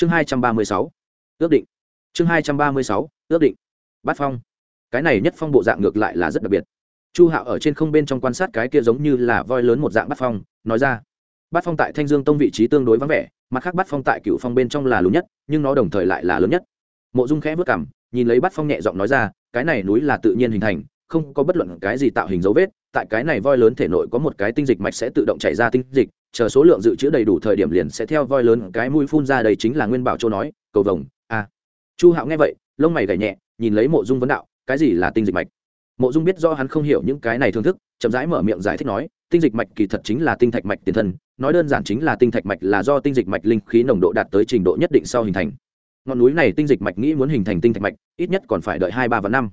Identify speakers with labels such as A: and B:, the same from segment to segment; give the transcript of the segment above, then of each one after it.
A: chương hai trăm ba mươi sáu, ước định. Chương hai trăm ba mươi sáu, ước định. Bát phong. Cái này nhất phong bộ dạng ngược lại là rất đặc biệt. Chu hạo ở trên không bên trong quan sát cái kia giống như là voi lớn một dạng bát phong, nói ra. Bát phong tại thanh dương tông vị trí tương đối vắng vẻ, mặt khác bát phong tại cựu phong bên trong là lớn nhất, nhưng nó đồng thời lại là lớn nhất. Mộ dung khẽ vất cảm nhìn lấy bát phong nhẹ giọng nói ra, cái này núi là tự nhiên hình thành không có bất luận cái gì tạo hình dấu vết, tại cái này voi lớn thể nội có một cái tinh dịch mạch sẽ tự động chảy ra tinh dịch, chờ số lượng dự trữ đầy đủ thời điểm liền sẽ theo voi lớn cái mũi phun ra đây chính là nguyên bảo châu nói, cầu vồng, a. Chu hạo nghe vậy, lông mày gảy nhẹ, nhìn lấy mộ dung vấn đạo, cái gì là tinh dịch mạch? Mộ dung biết do hắn không hiểu những cái này thương thức, chậm rãi mở miệng giải thích nói, tinh dịch mạch kỳ thật chính là tinh thạch mạch tiền thân, nói đơn giản chính là tinh thạch mạch là do tinh dịch mạch linh khí nồng độ đạt tới trình độ nhất định sau hình thành. Ngọn núi này tinh dịch mạch nghĩ muốn hình thành tinh thạch mạch, ít nhất còn phải đợi hai ba và năm.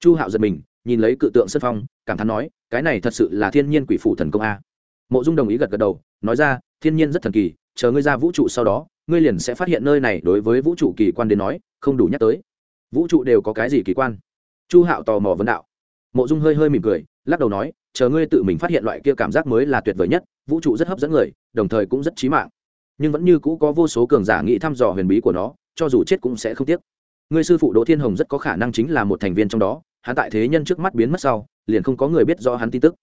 A: Chu hạo giật mình nhìn lấy cự tượng sân phong, cảm thán nói, cái này thật sự là thiên nhiên quỷ phủ thần công a. Mộ dung đồng ý gật gật đầu, nói ra, thiên nhiên rất thần kỳ, chờ ngươi ra vũ trụ sau đó, ngươi liền sẽ phát hiện nơi này đối với vũ trụ kỳ quan đến nói, không đủ nhắc tới. Vũ trụ đều có cái gì kỳ quan? Chu hạo tò mò vấn đạo. Mộ dung hơi hơi mỉm cười, lắc đầu nói, chờ ngươi tự mình phát hiện loại kia cảm giác mới là tuyệt vời nhất, vũ trụ rất hấp dẫn người, đồng thời cũng rất trí mạng. Nhưng vẫn như cũ có vô số cường giả nghĩ thăm dò huyền bí của nó, cho dù chết cũng sẽ không tiếc. Ngươi sư phụ đỗ thiên hồng rất có khả năng chính là một thành viên trong đó hắn tại thế nhân trước mắt biến mất sau, liền không có người biết rõ hắn tin tức.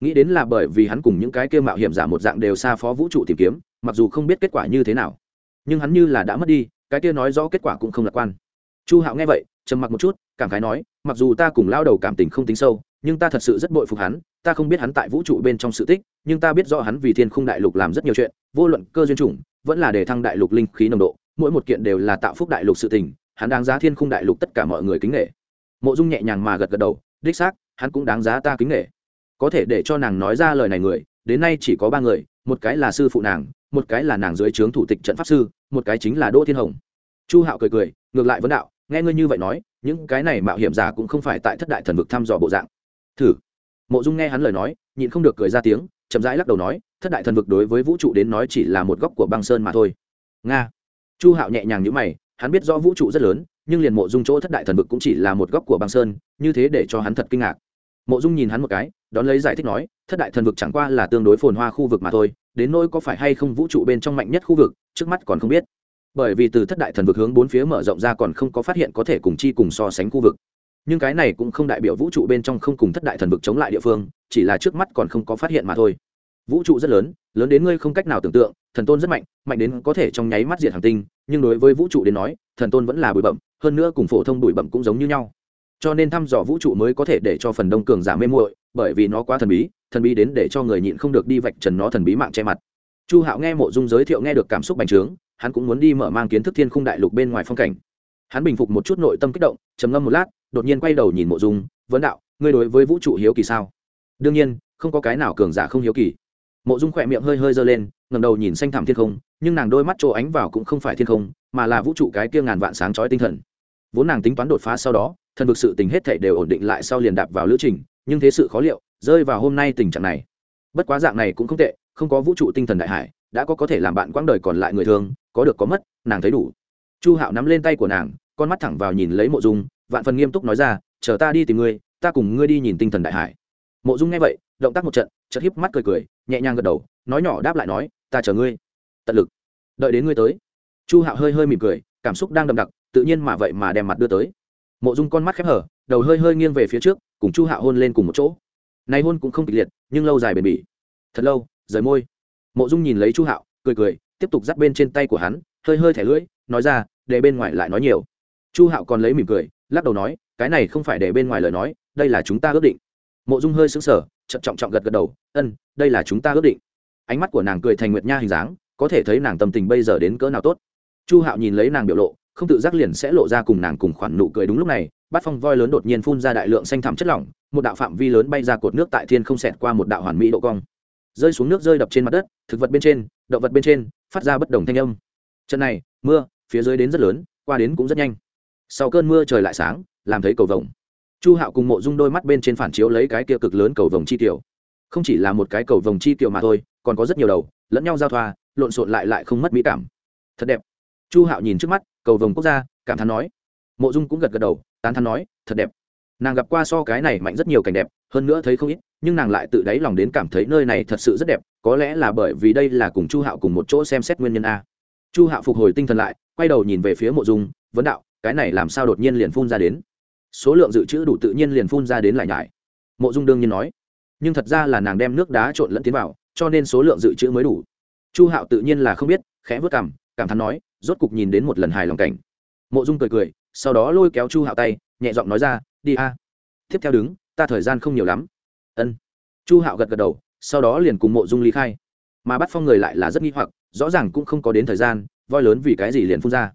A: Nghĩ đến là bởi vì hắn cùng những cái kia mạo hiểm giả một dạng đều xa phó vũ trụ tìm kiếm, mặc dù không biết kết quả như thế nào, nhưng hắn như là đã mất đi, cái kia nói rõ kết quả cũng không lạc quan. Chu hạo nghe vậy, trầm mặc một chút, cảm khái nói, mặc dù ta cùng lao đầu cảm tình không tính sâu, nhưng ta thật sự rất bội phục hắn, ta không biết hắn tại vũ trụ bên trong sự tích, nhưng ta biết rõ hắn vì thiên khung đại lục làm rất nhiều chuyện, vô luận cơ duyên chủng, vẫn là để thăng đại lục linh khí nồng độ, mỗi một kiện đều là tạo phúc đại lục sự tình, hắn đáng giá thiên khung đại lục tất cả mọi người kính nghệ mộ dung nhẹ nhàng mà gật gật đầu, đích xác, hắn cũng đáng giá ta kính nghệ có thể để cho nàng nói ra lời này người, đến nay chỉ có ba người, một cái là sư phụ nàng, một cái là nàng dưới trướng thủ tịch trận pháp sư, một cái chính là đỗ thiên hồng. Chu hạo cười cười, ngược lại vấn đạo, nghe ngươi như vậy nói, những cái này mạo hiểm giả cũng không phải tại thất đại thần vực thăm dò bộ dạng. Thử. Mộ dung nghe hắn lời nói, nhịn không được cười ra tiếng, chậm rãi lắc đầu nói, thất đại thần vực đối với vũ trụ đến nói chỉ là một góc của băng sơn mà thôi. Nga. Chu hạo nhẹ nhàng nhữ mày, hắn biết rõ vũ trụ rất lớn nhưng liền mộ dung chỗ thất đại thần vực cũng chỉ là một góc của băng sơn, như thế để cho hắn thật kinh ngạc. Mộ dung nhìn hắn một cái, đón lấy giải thích nói, thất đại thần vực chẳng qua là tương đối phồn hoa khu vực mà thôi, đến nỗi có phải hay không vũ trụ bên trong mạnh nhất khu vực, trước mắt còn không biết. Bởi vì từ thất đại thần vực hướng bốn phía mở rộng ra còn không có phát hiện có thể cùng chi cùng so sánh khu vực. Nhưng cái này cũng không đại biểu vũ trụ bên trong không cùng thất đại thần vực chống lại địa phương, chỉ là trước mắt còn không có phát hiện mà thôi. Vũ trụ rất lớn lớn đến ngươi không cách nào tưởng tượng, thần tôn rất mạnh mạnh đến có thể trong nháy mắt diệt hàng tinh, nhưng đối với vũ trụ đến nói, thần tôn vẫn là bụi bậm hơn nữa cùng phổ thông bụi bặm cũng giống như nhau. Cho nên thăm dò vũ trụ mới có thể để cho phần đông cường giả mê muội, bởi vì nó quá thần bí thần bí đến để cho người nhịn không được đi vạch trần nó thần bí mạng che mặt. Chu hạo nghe mộ dung giới thiệu nghe được cảm xúc bành trướng, hắn cũng muốn đi mở mang kiến thức thiên khung đại lục bên ngoài phong cảnh. Hắn bình phục một chút nội tâm kích động, trầm ngâm một lát, đột nhiên quay đầu nhìn mộ dung, vấn đạo, ngươi đối với vũ trụ hiếu kỳ sao? Đương nhiên, không có cái nào cường giả không hiếu kỳ. Mộ dung khỏe miệng hơi hơi giơ lên ngầm đầu nhìn xanh thẳm thiên không, nhưng nàng đôi mắt chỗ ánh vào cũng không phải thiên không, mà là vũ trụ cái kia ngàn vạn sáng chói tinh thần vốn nàng tính toán đột phá sau đó, thần vực sự tình hết thảy đều ổn định lại sau liền đạp vào lữ trình, nhưng thế sự khó liệu, rơi vào hôm nay tình trạng này. Bất quá dạng này cũng không tệ, không có vũ trụ tinh thần đại hải, đã có có thể làm bạn quãng đời còn lại người thường, có được có mất, nàng thấy đủ. Chu hạo nắm lên tay của nàng, con mắt thẳng vào nhìn lấy mộ dung, vạn phần nghiêm túc nói ra, chờ ta đi tìm ngươi, ta cùng ngươi đi nhìn tinh thần đại hải. Mộ dung nghe vậy, động tác một trận, chợt híp mắt cười cười, nhẹ nhàng gật đầu, nói nhỏ đáp lại nói, ta chờ ngươi. Tận lực, đợi đến ngươi tới. Chu hạo hơi hơi mỉm cười, cảm xúc đang đậm đặc tự nhiên mà vậy mà đem mặt đưa tới. Mộ dung con mắt khép hở đầu hơi hơi nghiêng về phía trước, cùng chu hạo hôn lên cùng một chỗ. Nay hôn cũng không kịch liệt, nhưng lâu dài bền bỉ. Thật lâu, rời môi. Mộ dung nhìn lấy chu hạo cười cười, tiếp tục dắt bên trên tay của hắn, hơi hơi thẻ lưỡi, nói ra, để bên ngoài lại nói nhiều. Chu hạo còn lấy mỉm cười, lắc đầu nói, cái này không phải để bên ngoài lời nói, đây là chúng ta ước định. Mộ dung hơi sững sờ chậm trọng trọng gật gật đầu, ân, đây là chúng ta ước định. Ánh mắt của nàng cười thành nguyệt nha hình dáng, có thể thấy nàng tâm tình bây giờ đến cỡ nào tốt. Chu hạo nhìn lấy nàng biểu lộ không tự giác liền sẽ lộ ra cùng nàng cùng khoản nụ cười đúng lúc này, bát phong voi lớn đột nhiên phun ra đại lượng xanh thẳm chất lỏng, một đạo phạm vi lớn bay ra cột nước tại thiên không xẹt qua một đạo hoàn mỹ độ cong. Rơi xuống nước rơi đập trên mặt đất, thực vật bên trên, động vật bên trên, phát ra bất đồng thanh âm. Trận này, mưa, phía dưới đến rất lớn, qua đến cũng rất nhanh. Sau cơn mưa trời lại sáng, làm thấy cầu vồng. Chu hạo cùng mộ dung đôi mắt bên trên phản chiếu lấy cái kia cực lớn cầu vồng chi tiểu. Không chỉ là một cái cầu vồng chi tiểu mà thôi, còn có rất nhiều đầu, lẫn nhau giao thoa, lộn xộn lại lại không mất mỹ cảm. Thật đẹp. Chu hạo nhìn trước mắt cầu vồng quốc gia, cảm thán nói. Mộ dung cũng gật gật đầu, tán thán nói, thật đẹp. Nàng gặp qua so cái này mạnh rất nhiều cảnh đẹp, hơn nữa thấy không ít, nhưng nàng lại tự đáy lòng đến cảm thấy nơi này thật sự rất đẹp, có lẽ là bởi vì đây là cùng chu hạo cùng một chỗ xem xét nguyên nhân a. Chu hạo phục hồi tinh thần lại, quay đầu nhìn về phía mộ dung, vấn đạo, cái này làm sao đột nhiên liền phun ra đến? Số lượng dự trữ đủ tự nhiên liền phun ra đến lại nhải. Mộ dung đương nhiên nói, nhưng thật ra là nàng đem nước đá trộn lẫn tiến vào, cho nên số lượng dự trữ mới đủ. Chu hạo tự nhiên là không biết, khẽ vớt cảm cảm thán nói rốt cục nhìn đến một lần hài lòng cảnh. Mộ dung cười cười, sau đó lôi kéo chu hạo tay, nhẹ giọng nói ra, đi a. Tiếp theo đứng, ta thời gian không nhiều lắm. Ân. Chu hạo gật gật đầu, sau đó liền cùng mộ dung ly khai. Mà bắt phong người lại là rất nghi hoặc, rõ ràng cũng không có đến thời gian, voi lớn vì cái gì liền phun ra.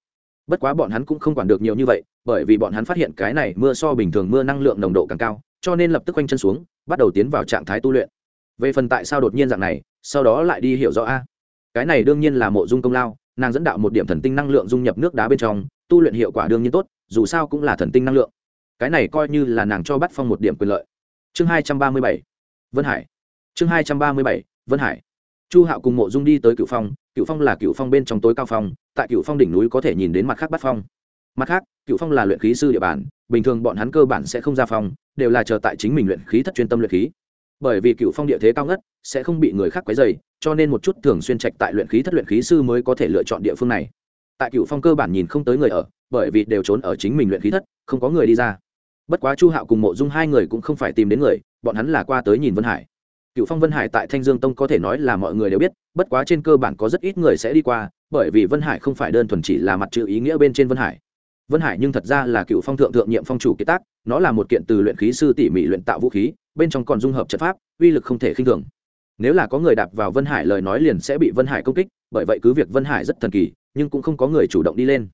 A: Bất quá bọn hắn cũng không quản được nhiều như vậy, bởi vì bọn hắn phát hiện cái này mưa so bình thường mưa năng lượng nồng độ càng cao, cho nên lập tức quanh chân xuống, bắt đầu tiến vào trạng thái tu luyện. Về phần tại sao đột nhiên dạng này, sau đó lại đi hiểu rõ a. Cái này đương nhiên là mộ dung công lao nàng dẫn đạo một điểm thần tinh năng lượng dung nhập nước đá bên trong, tu luyện hiệu quả đương nhiên tốt, dù sao cũng là thần tinh năng lượng. Cái này coi như là nàng cho bắt phong một điểm quyền lợi. Chương hai trăm ba mươi bảy, vân hải. Chương hai trăm ba mươi bảy, vân hải. Chu hạo cùng mộ dung đi tới cựu phong cựu phong là cựu phong bên trong tối cao phong, tại cựu phong đỉnh núi có thể nhìn đến mặt khác bắt phong. Mặt khác cựu phong là luyện khí sư địa bàn, bình thường bọn hắn cơ bản sẽ không ra phong, đều là chờ tại chính mình luyện khí thất chuyên tâm luyện khí bởi vì cựu phong địa thế cao ngất, sẽ không bị người khác quấy dày cho nên một chút thường xuyên trạch tại luyện khí thất luyện khí sư mới có thể lựa chọn địa phương này. Tại cựu phong cơ bản nhìn không tới người ở, bởi vì đều trốn ở chính mình luyện khí thất, không có người đi ra. Bất quá chu hạo cùng mộ dung hai người cũng không phải tìm đến người, bọn hắn là qua tới nhìn vân hải. Cựu phong vân hải tại thanh dương tông có thể nói là mọi người đều biết, bất quá trên cơ bản có rất ít người sẽ đi qua, bởi vì vân hải không phải đơn thuần chỉ là mặt chữ ý nghĩa bên trên vân hải. Vân hải nhưng thật ra là cựu phong thượng thượng nhiệm phong chủ kiệt tác, nó là một kiện từ luyện khí sư tỉ mỉ luyện tạo vũ khí bên trong còn dung hợp trận pháp, uy lực không thể khinh thường. Nếu là có người đạp vào vân hải lời nói liền sẽ bị vân hải công kích, bởi vậy cứ việc vân hải rất thần kỳ, nhưng cũng không có người chủ động đi lên.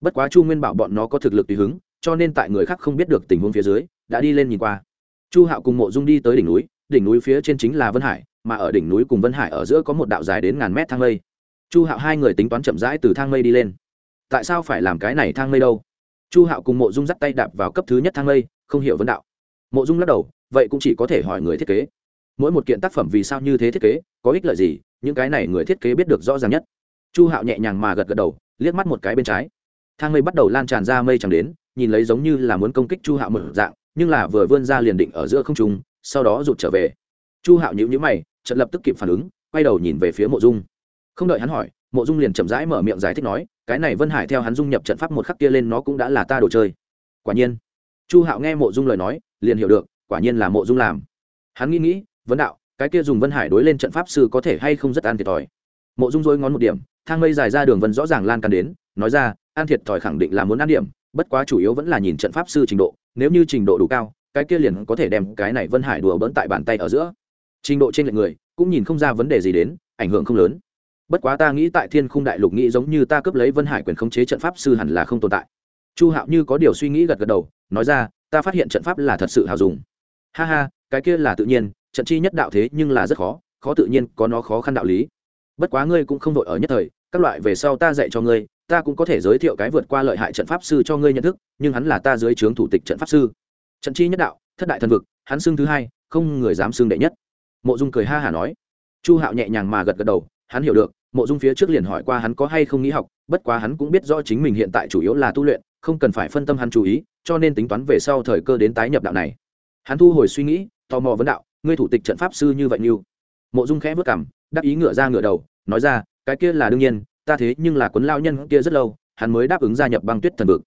A: Bất quá chu nguyên bảo bọn nó có thực lực tùy hứng, cho nên tại người khác không biết được tình huống phía dưới, đã đi lên nhìn qua. Chu hạo cùng mộ dung đi tới đỉnh núi đỉnh núi phía trên chính là vân hải, mà ở đỉnh núi cùng vân hải ở giữa có một đạo dài đến ngàn mét thang lây chu hạo hai người tính toán chậm rãi từ thang lây đi lên. Tại sao phải làm cái này thang lây đâu? Chu hạo cùng mộ dung dắt tay đạp vào cấp thứ nhất thang lây không hiểu vấn đạo. Mộ dung lắc đầu vậy cũng chỉ có thể hỏi người thiết kế. Mỗi một kiện tác phẩm vì sao như thế thiết kế, có ích lợi gì, những cái này người thiết kế biết được rõ ràng nhất. Chu hạo nhẹ nhàng mà gật gật đầu, liếc mắt một cái bên trái. Thang mây bắt đầu lan tràn ra mây chẳng đến, nhìn lấy giống như là muốn công kích chu hạo một dạng, nhưng là vừa vươn ra liền định ở giữa không trung, sau đó rụt trở về. Chu hạo nhữ nhữ mày trận lập tức kịp phản ứng, quay đầu nhìn về phía mộ dung. Không đợi hắn hỏi, mộ dung liền chậm rãi mở miệng giải thích nói, cái này vân hải theo hắn dung nhập trận pháp một khắc kia lên nó cũng đã là ta đồ chơi. Quả nhiên, chu hạo nghe mộ dung lời nói, liền hiểu được quả nhiên là mộ dung làm. Hắn nghĩ nghĩ, vấn đạo, cái kia dùng vân hải đối lên trận pháp sư có thể hay không rất an thiệt thòi. Mộ dung dối ngón một điểm, thang mây dài ra đường vân rõ ràng lan can đến, nói ra, an thiệt thòi khẳng định là muốn ăn điểm, bất quá chủ yếu vẫn là nhìn trận pháp sư trình độ, nếu như trình độ đủ cao, cái kia liền có thể đem cái này vân hải đùa bỡn tại bàn tay ở giữa. Trình độ trên lệch người, cũng nhìn không ra vấn đề gì đến, ảnh hưởng không lớn. Bất quá ta nghĩ tại thiên khung đại lục nghĩ giống như ta cướp lấy vân hải quyền khống chế trận pháp sư hẳn là không tồn tại. Chu hạo như có điều suy nghĩ gật gật đầu, nói ra, ta phát hiện trận pháp là thật sự hào dùng ha ha, cái kia là tự nhiên, trận chi nhất đạo thế nhưng là rất khó khó tự nhiên, có nó khó khăn đạo lý. Bất quá ngươi cũng không đội ở nhất thời, các loại về sau ta dạy cho ngươi, ta cũng có thể giới thiệu cái vượt qua lợi hại trận pháp sư cho ngươi nhận thức, nhưng hắn là ta dưới trướng thủ tịch trận pháp sư. Trận chi nhất đạo, thất đại thần vực, hắn xưng thứ hai, không người dám xưng đệ nhất. Mộ dung cười ha hả nói. Chu hạo nhẹ nhàng mà gật gật đầu, hắn hiểu được, mộ dung phía trước liền hỏi qua hắn có hay không nghĩ học, bất quá hắn cũng biết rõ chính mình hiện tại chủ yếu là tu luyện, không cần phải phân tâm hắn chú ý, cho nên tính toán về sau thời cơ đến tái nhập đạo này hắn thu hồi suy nghĩ, tò mò vấn đạo, ngươi thủ tịch trận pháp sư như vậy như? Mộ dung khẽ vất cảm đáp ý ngựa ra ngựa đầu, nói ra, cái kia là đương nhiên, ta thế nhưng là quấn lao nhân kia rất lâu, hắn mới đáp ứng gia nhập băng tuyết thần vực.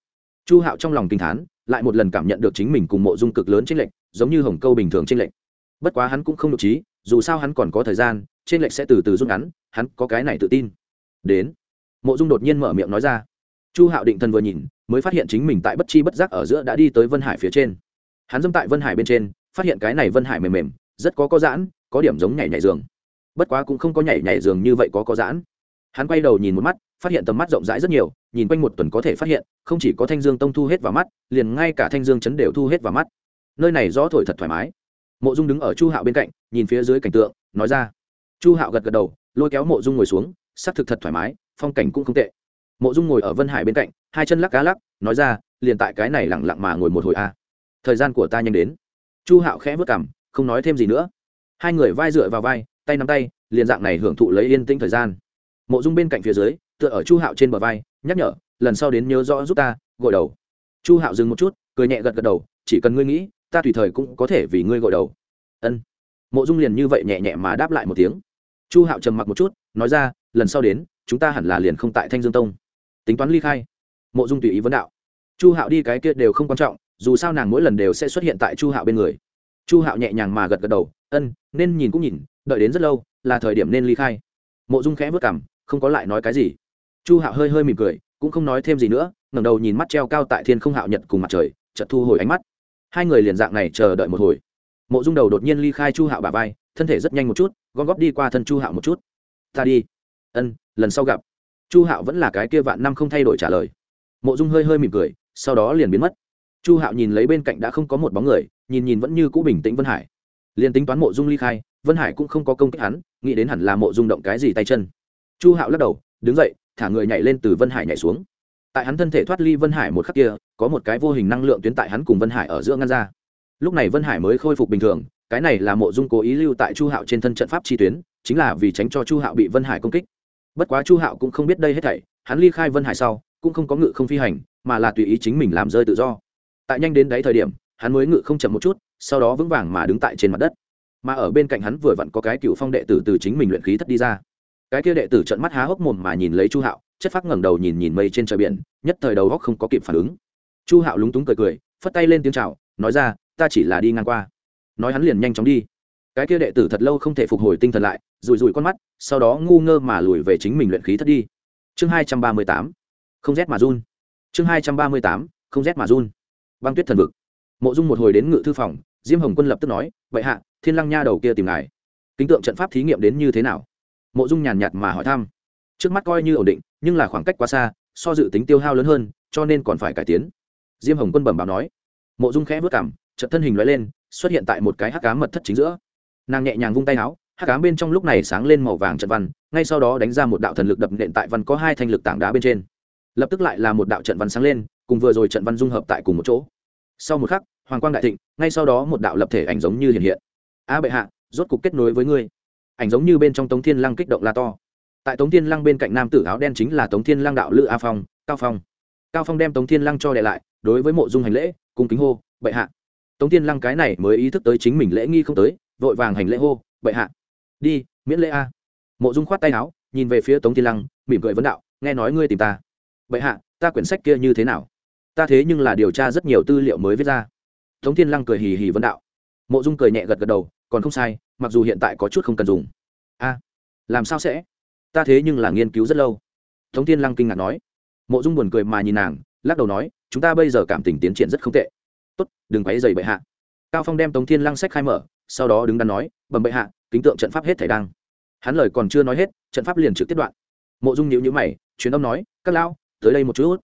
A: Chu hạo trong lòng kinh thán, lại một lần cảm nhận được chính mình cùng mộ dung cực lớn trên lệnh giống như hồng câu bình thường trên lệnh bất quá hắn cũng không nhục trí dù sao hắn còn có thời gian trên lệnh sẽ từ từ rút ngắn, hắn có cái này tự tin. Đến. Mộ dung đột nhiên mở miệng nói ra. Chu hạo định thần vừa nhìn, mới phát hiện chính mình tại bất chi bất giác ở giữa đã đi tới vân hải phía trên hắn dâm tại vân hải bên trên, phát hiện cái này vân hải mềm mềm, rất có có giãn, có điểm giống nhảy nhảy giường. Bất quá cũng không có nhảy nhảy giường như vậy có có giãn. Hắn quay đầu nhìn một mắt, phát hiện tầm mắt rộng rãi rất nhiều, nhìn quanh một tuần có thể phát hiện, không chỉ có thanh dương tông thu hết vào mắt, liền ngay cả thanh dương chấn đều thu hết vào mắt. Nơi này gió thổi thật thoải mái. Mộ dung đứng ở chu hạo bên cạnh, nhìn phía dưới cảnh tượng, nói ra. Chu hạo gật gật đầu, lôi kéo mộ dung ngồi xuống xác thực thật thoải mái, phong cảnh cũng không tệ. Mộ dung ngồi ở vân hải bên cạnh, hai chân lắc cá lắc, nói ra, liền tại cái này lẳng lặng mà ngồi một hồi a thời gian của ta nhanh đến. Chu hạo khẽ vất cảm không nói thêm gì nữa. Hai người vai dựa vào vai, tay nắm tay, liền dạng này hưởng thụ lấy yên tĩnh thời gian. Mộ dung bên cạnh phía dưới, tựa ở chu hạo trên bờ vai, nhắc nhở, lần sau đến nhớ rõ giúp ta, gội đầu. Chu hạo dừng một chút, cười nhẹ gật gật đầu, chỉ cần ngươi nghĩ, ta tùy thời cũng có thể vì ngươi gội đầu. Ân. Mộ dung liền như vậy nhẹ nhẹ mà đáp lại một tiếng. Chu hạo trầm mặc một chút, nói ra, lần sau đến, chúng ta hẳn là liền không tại thanh dương tông. Tính toán ly khai. Mộ dung tùy ý vấn đạo. Chu hạo đi cái kia đều không quan trọng dù sao nàng mỗi lần đều sẽ xuất hiện tại chu hạo bên người. Chu hạo nhẹ nhàng mà gật gật đầu, ân, nên nhìn cũng nhìn, đợi đến rất lâu, là thời điểm nên ly khai. Mộ dung khẽ vất cảm không có lại nói cái gì. Chu hạo hơi hơi mỉm cười, cũng không nói thêm gì nữa, ngẩng đầu nhìn mắt treo cao tại thiên không hạo nhật cùng mặt trời, chợt thu hồi ánh mắt. Hai người liền dạng này chờ đợi một hồi. Mộ dung đầu đột nhiên ly khai chu hạo bà vai, thân thể rất nhanh một chút, gom góp đi qua thân chu hạo một chút. Ta đi. Ân, lần sau gặp. Chu hạo vẫn là cái kia vạn năm không thay đổi trả lời. Mộ dung hơi hơi mỉm cười, sau đó liền biến mất chu hạo nhìn lấy bên cạnh đã không có một bóng người, nhìn nhìn vẫn như cũ bình tĩnh vân hải. Liền tính toán mộ dung ly khai, vân hải cũng không có công kích hắn, nghĩ đến hẳn là mộ dung động cái gì tay chân. Chu hạo lắc đầu, đứng dậy, thả người nhảy lên từ vân hải nhảy xuống. Tại hắn thân thể thoát ly vân hải một khắc kia, có một cái vô hình năng lượng tuyến tại hắn cùng vân hải ở giữa ngăn ra. Lúc này vân hải mới khôi phục bình thường, cái này là mộ dung cố ý lưu tại chu hạo trên thân trận pháp chi tuyến, chính là vì tránh cho chu hạo bị vân hải công kích. Bất quá chu hạo cũng không biết đây hết thảy, hắn ly khai vân hải sau, cũng không có ngự không phi hành, mà là tùy ý chính mình làm rơi tự do tại nhanh đến đấy thời điểm, hắn mới ngự không chậm một chút, sau đó vững vàng mà đứng tại trên mặt đất. Mà ở bên cạnh hắn vừa vặn có cái cựu phong đệ tử từ chính mình luyện khí thất đi ra. Cái kia đệ tử trận mắt há hốc mồm mà nhìn lấy chu hạo, chất phác ngẩng đầu nhìn nhìn mây trên trời biển, nhất thời đầu góc không có kịp phản ứng. Chu hạo lúng túng cười cười, phất tay lên tiếng chào, nói ra, ta chỉ là đi ngang qua. Nói hắn liền nhanh chóng đi. Cái kia đệ tử thật lâu không thể phục hồi tinh thần lại rùi rùi con mắt, sau đó ngu ngơ mà lùi về chính mình luyện khí thất đi. Chương hai trăm ba mươi tám, không rét mà run. Chương hai trăm ba mươi tám, không rét mà run băng tuyết thần vực. Mộ dung một hồi đến ngự thư phòng, diêm hồng quân lập tức nói, vậy hạ, thiên lăng nha đầu kia tìm ngài. Kính tượng trận pháp thí nghiệm đến như thế nào? Mộ dung nhàn nhạt mà hỏi thăm. Trước mắt coi như ổn định, nhưng là khoảng cách quá xa, so dự tính tiêu hao lớn hơn, cho nên còn phải cải tiến. Diêm hồng quân bẩm báo nói. Mộ dung khẽ vất cảm trận thân hình loại lên, xuất hiện tại một cái hắc cám mật thất chính giữa. Nàng nhẹ nhàng vung tay áo, hắc cám bên trong lúc này sáng lên màu vàng trận văn, ngay sau đó đánh ra một đạo thần lực đập nện tại văn có hai thanh lực tảng đá bên trên lập tức lại là một đạo trận văn sáng lên, cùng vừa rồi trận văn dung hợp tại cùng một chỗ. Sau một khắc, hoàng quang đại thịnh, ngay sau đó một đạo lập thể ảnh giống như hiện hiện. A bệ hạ, rốt cục kết nối với ngươi. Ảnh giống như bên trong tống thiên lăng kích động la to. Tại tống thiên lăng bên cạnh nam tử áo đen chính là tống thiên lăng đạo lữ a phong, cao phong. Cao phong đem tống thiên lăng cho đệ lại, đối với mộ dung hành lễ, cung kính hô, bệ hạ. Tống thiên lăng cái này mới ý thức tới chính mình lễ nghi không tới, vội vàng hành lễ hô, bệ hạ. Đi, miễn lễ a. Mộ dung khoát tay áo, nhìn về phía tống thiên lăng, mỉm cười vấn đạo, nghe nói ngươi tìm ta bệ hạ, ta quyển sách kia như thế nào? Ta thế nhưng là điều tra rất nhiều tư liệu mới viết ra. Tống thiên lăng cười hì hì vấn đạo. Mộ dung cười nhẹ gật gật đầu, còn không sai, mặc dù hiện tại có chút không cần dùng. A, làm sao sẽ? Ta thế nhưng là nghiên cứu rất lâu. Tống thiên lăng kinh ngạc nói. Mộ dung buồn cười mà nhìn nàng, lắc đầu nói, chúng ta bây giờ cảm tình tiến triển rất không tệ. Tốt, đừng quấy dày bệ hạ. Cao phong đem tống thiên lăng sách khai mở, sau đó đứng đắn nói, bẩm bệ hạ, kính tượng trận pháp hết thể đăng hắn lời còn chưa nói hết, trận pháp liền trực tiếp đoạn. Mộ dung nhíu nhíu mày, truyền âm nói, các lão tới đây một chút.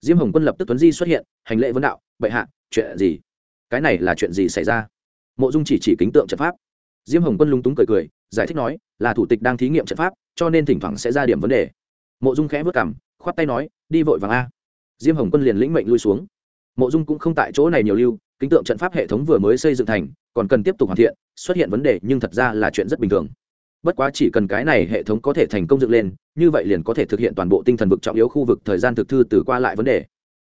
A: Diêm hồng quân lập tức tuấn di xuất hiện, hành lễ vấn đạo, bệ hạ, chuyện gì? Cái này là chuyện gì xảy ra? Mộ dung chỉ chỉ kính tượng trận pháp. Diêm hồng quân lúng túng cười cười, giải thích nói, là thủ tịch đang thí nghiệm trận pháp, cho nên thỉnh thoảng sẽ ra điểm vấn đề. Mộ dung khẽ vất cảm khoát tay nói, đi vội vàng a. Diêm hồng quân liền lĩnh mệnh lui xuống. Mộ dung cũng không tại chỗ này nhiều lưu, kính tượng trận pháp hệ thống vừa mới xây dựng thành, còn cần tiếp tục hoàn thiện, xuất hiện vấn đề nhưng thật ra là chuyện rất bình thường bất quá chỉ cần cái này hệ thống có thể thành công dựng lên, như vậy liền có thể thực hiện toàn bộ tinh thần vực trọng yếu khu vực thời gian thực thư từ qua lại vấn đề.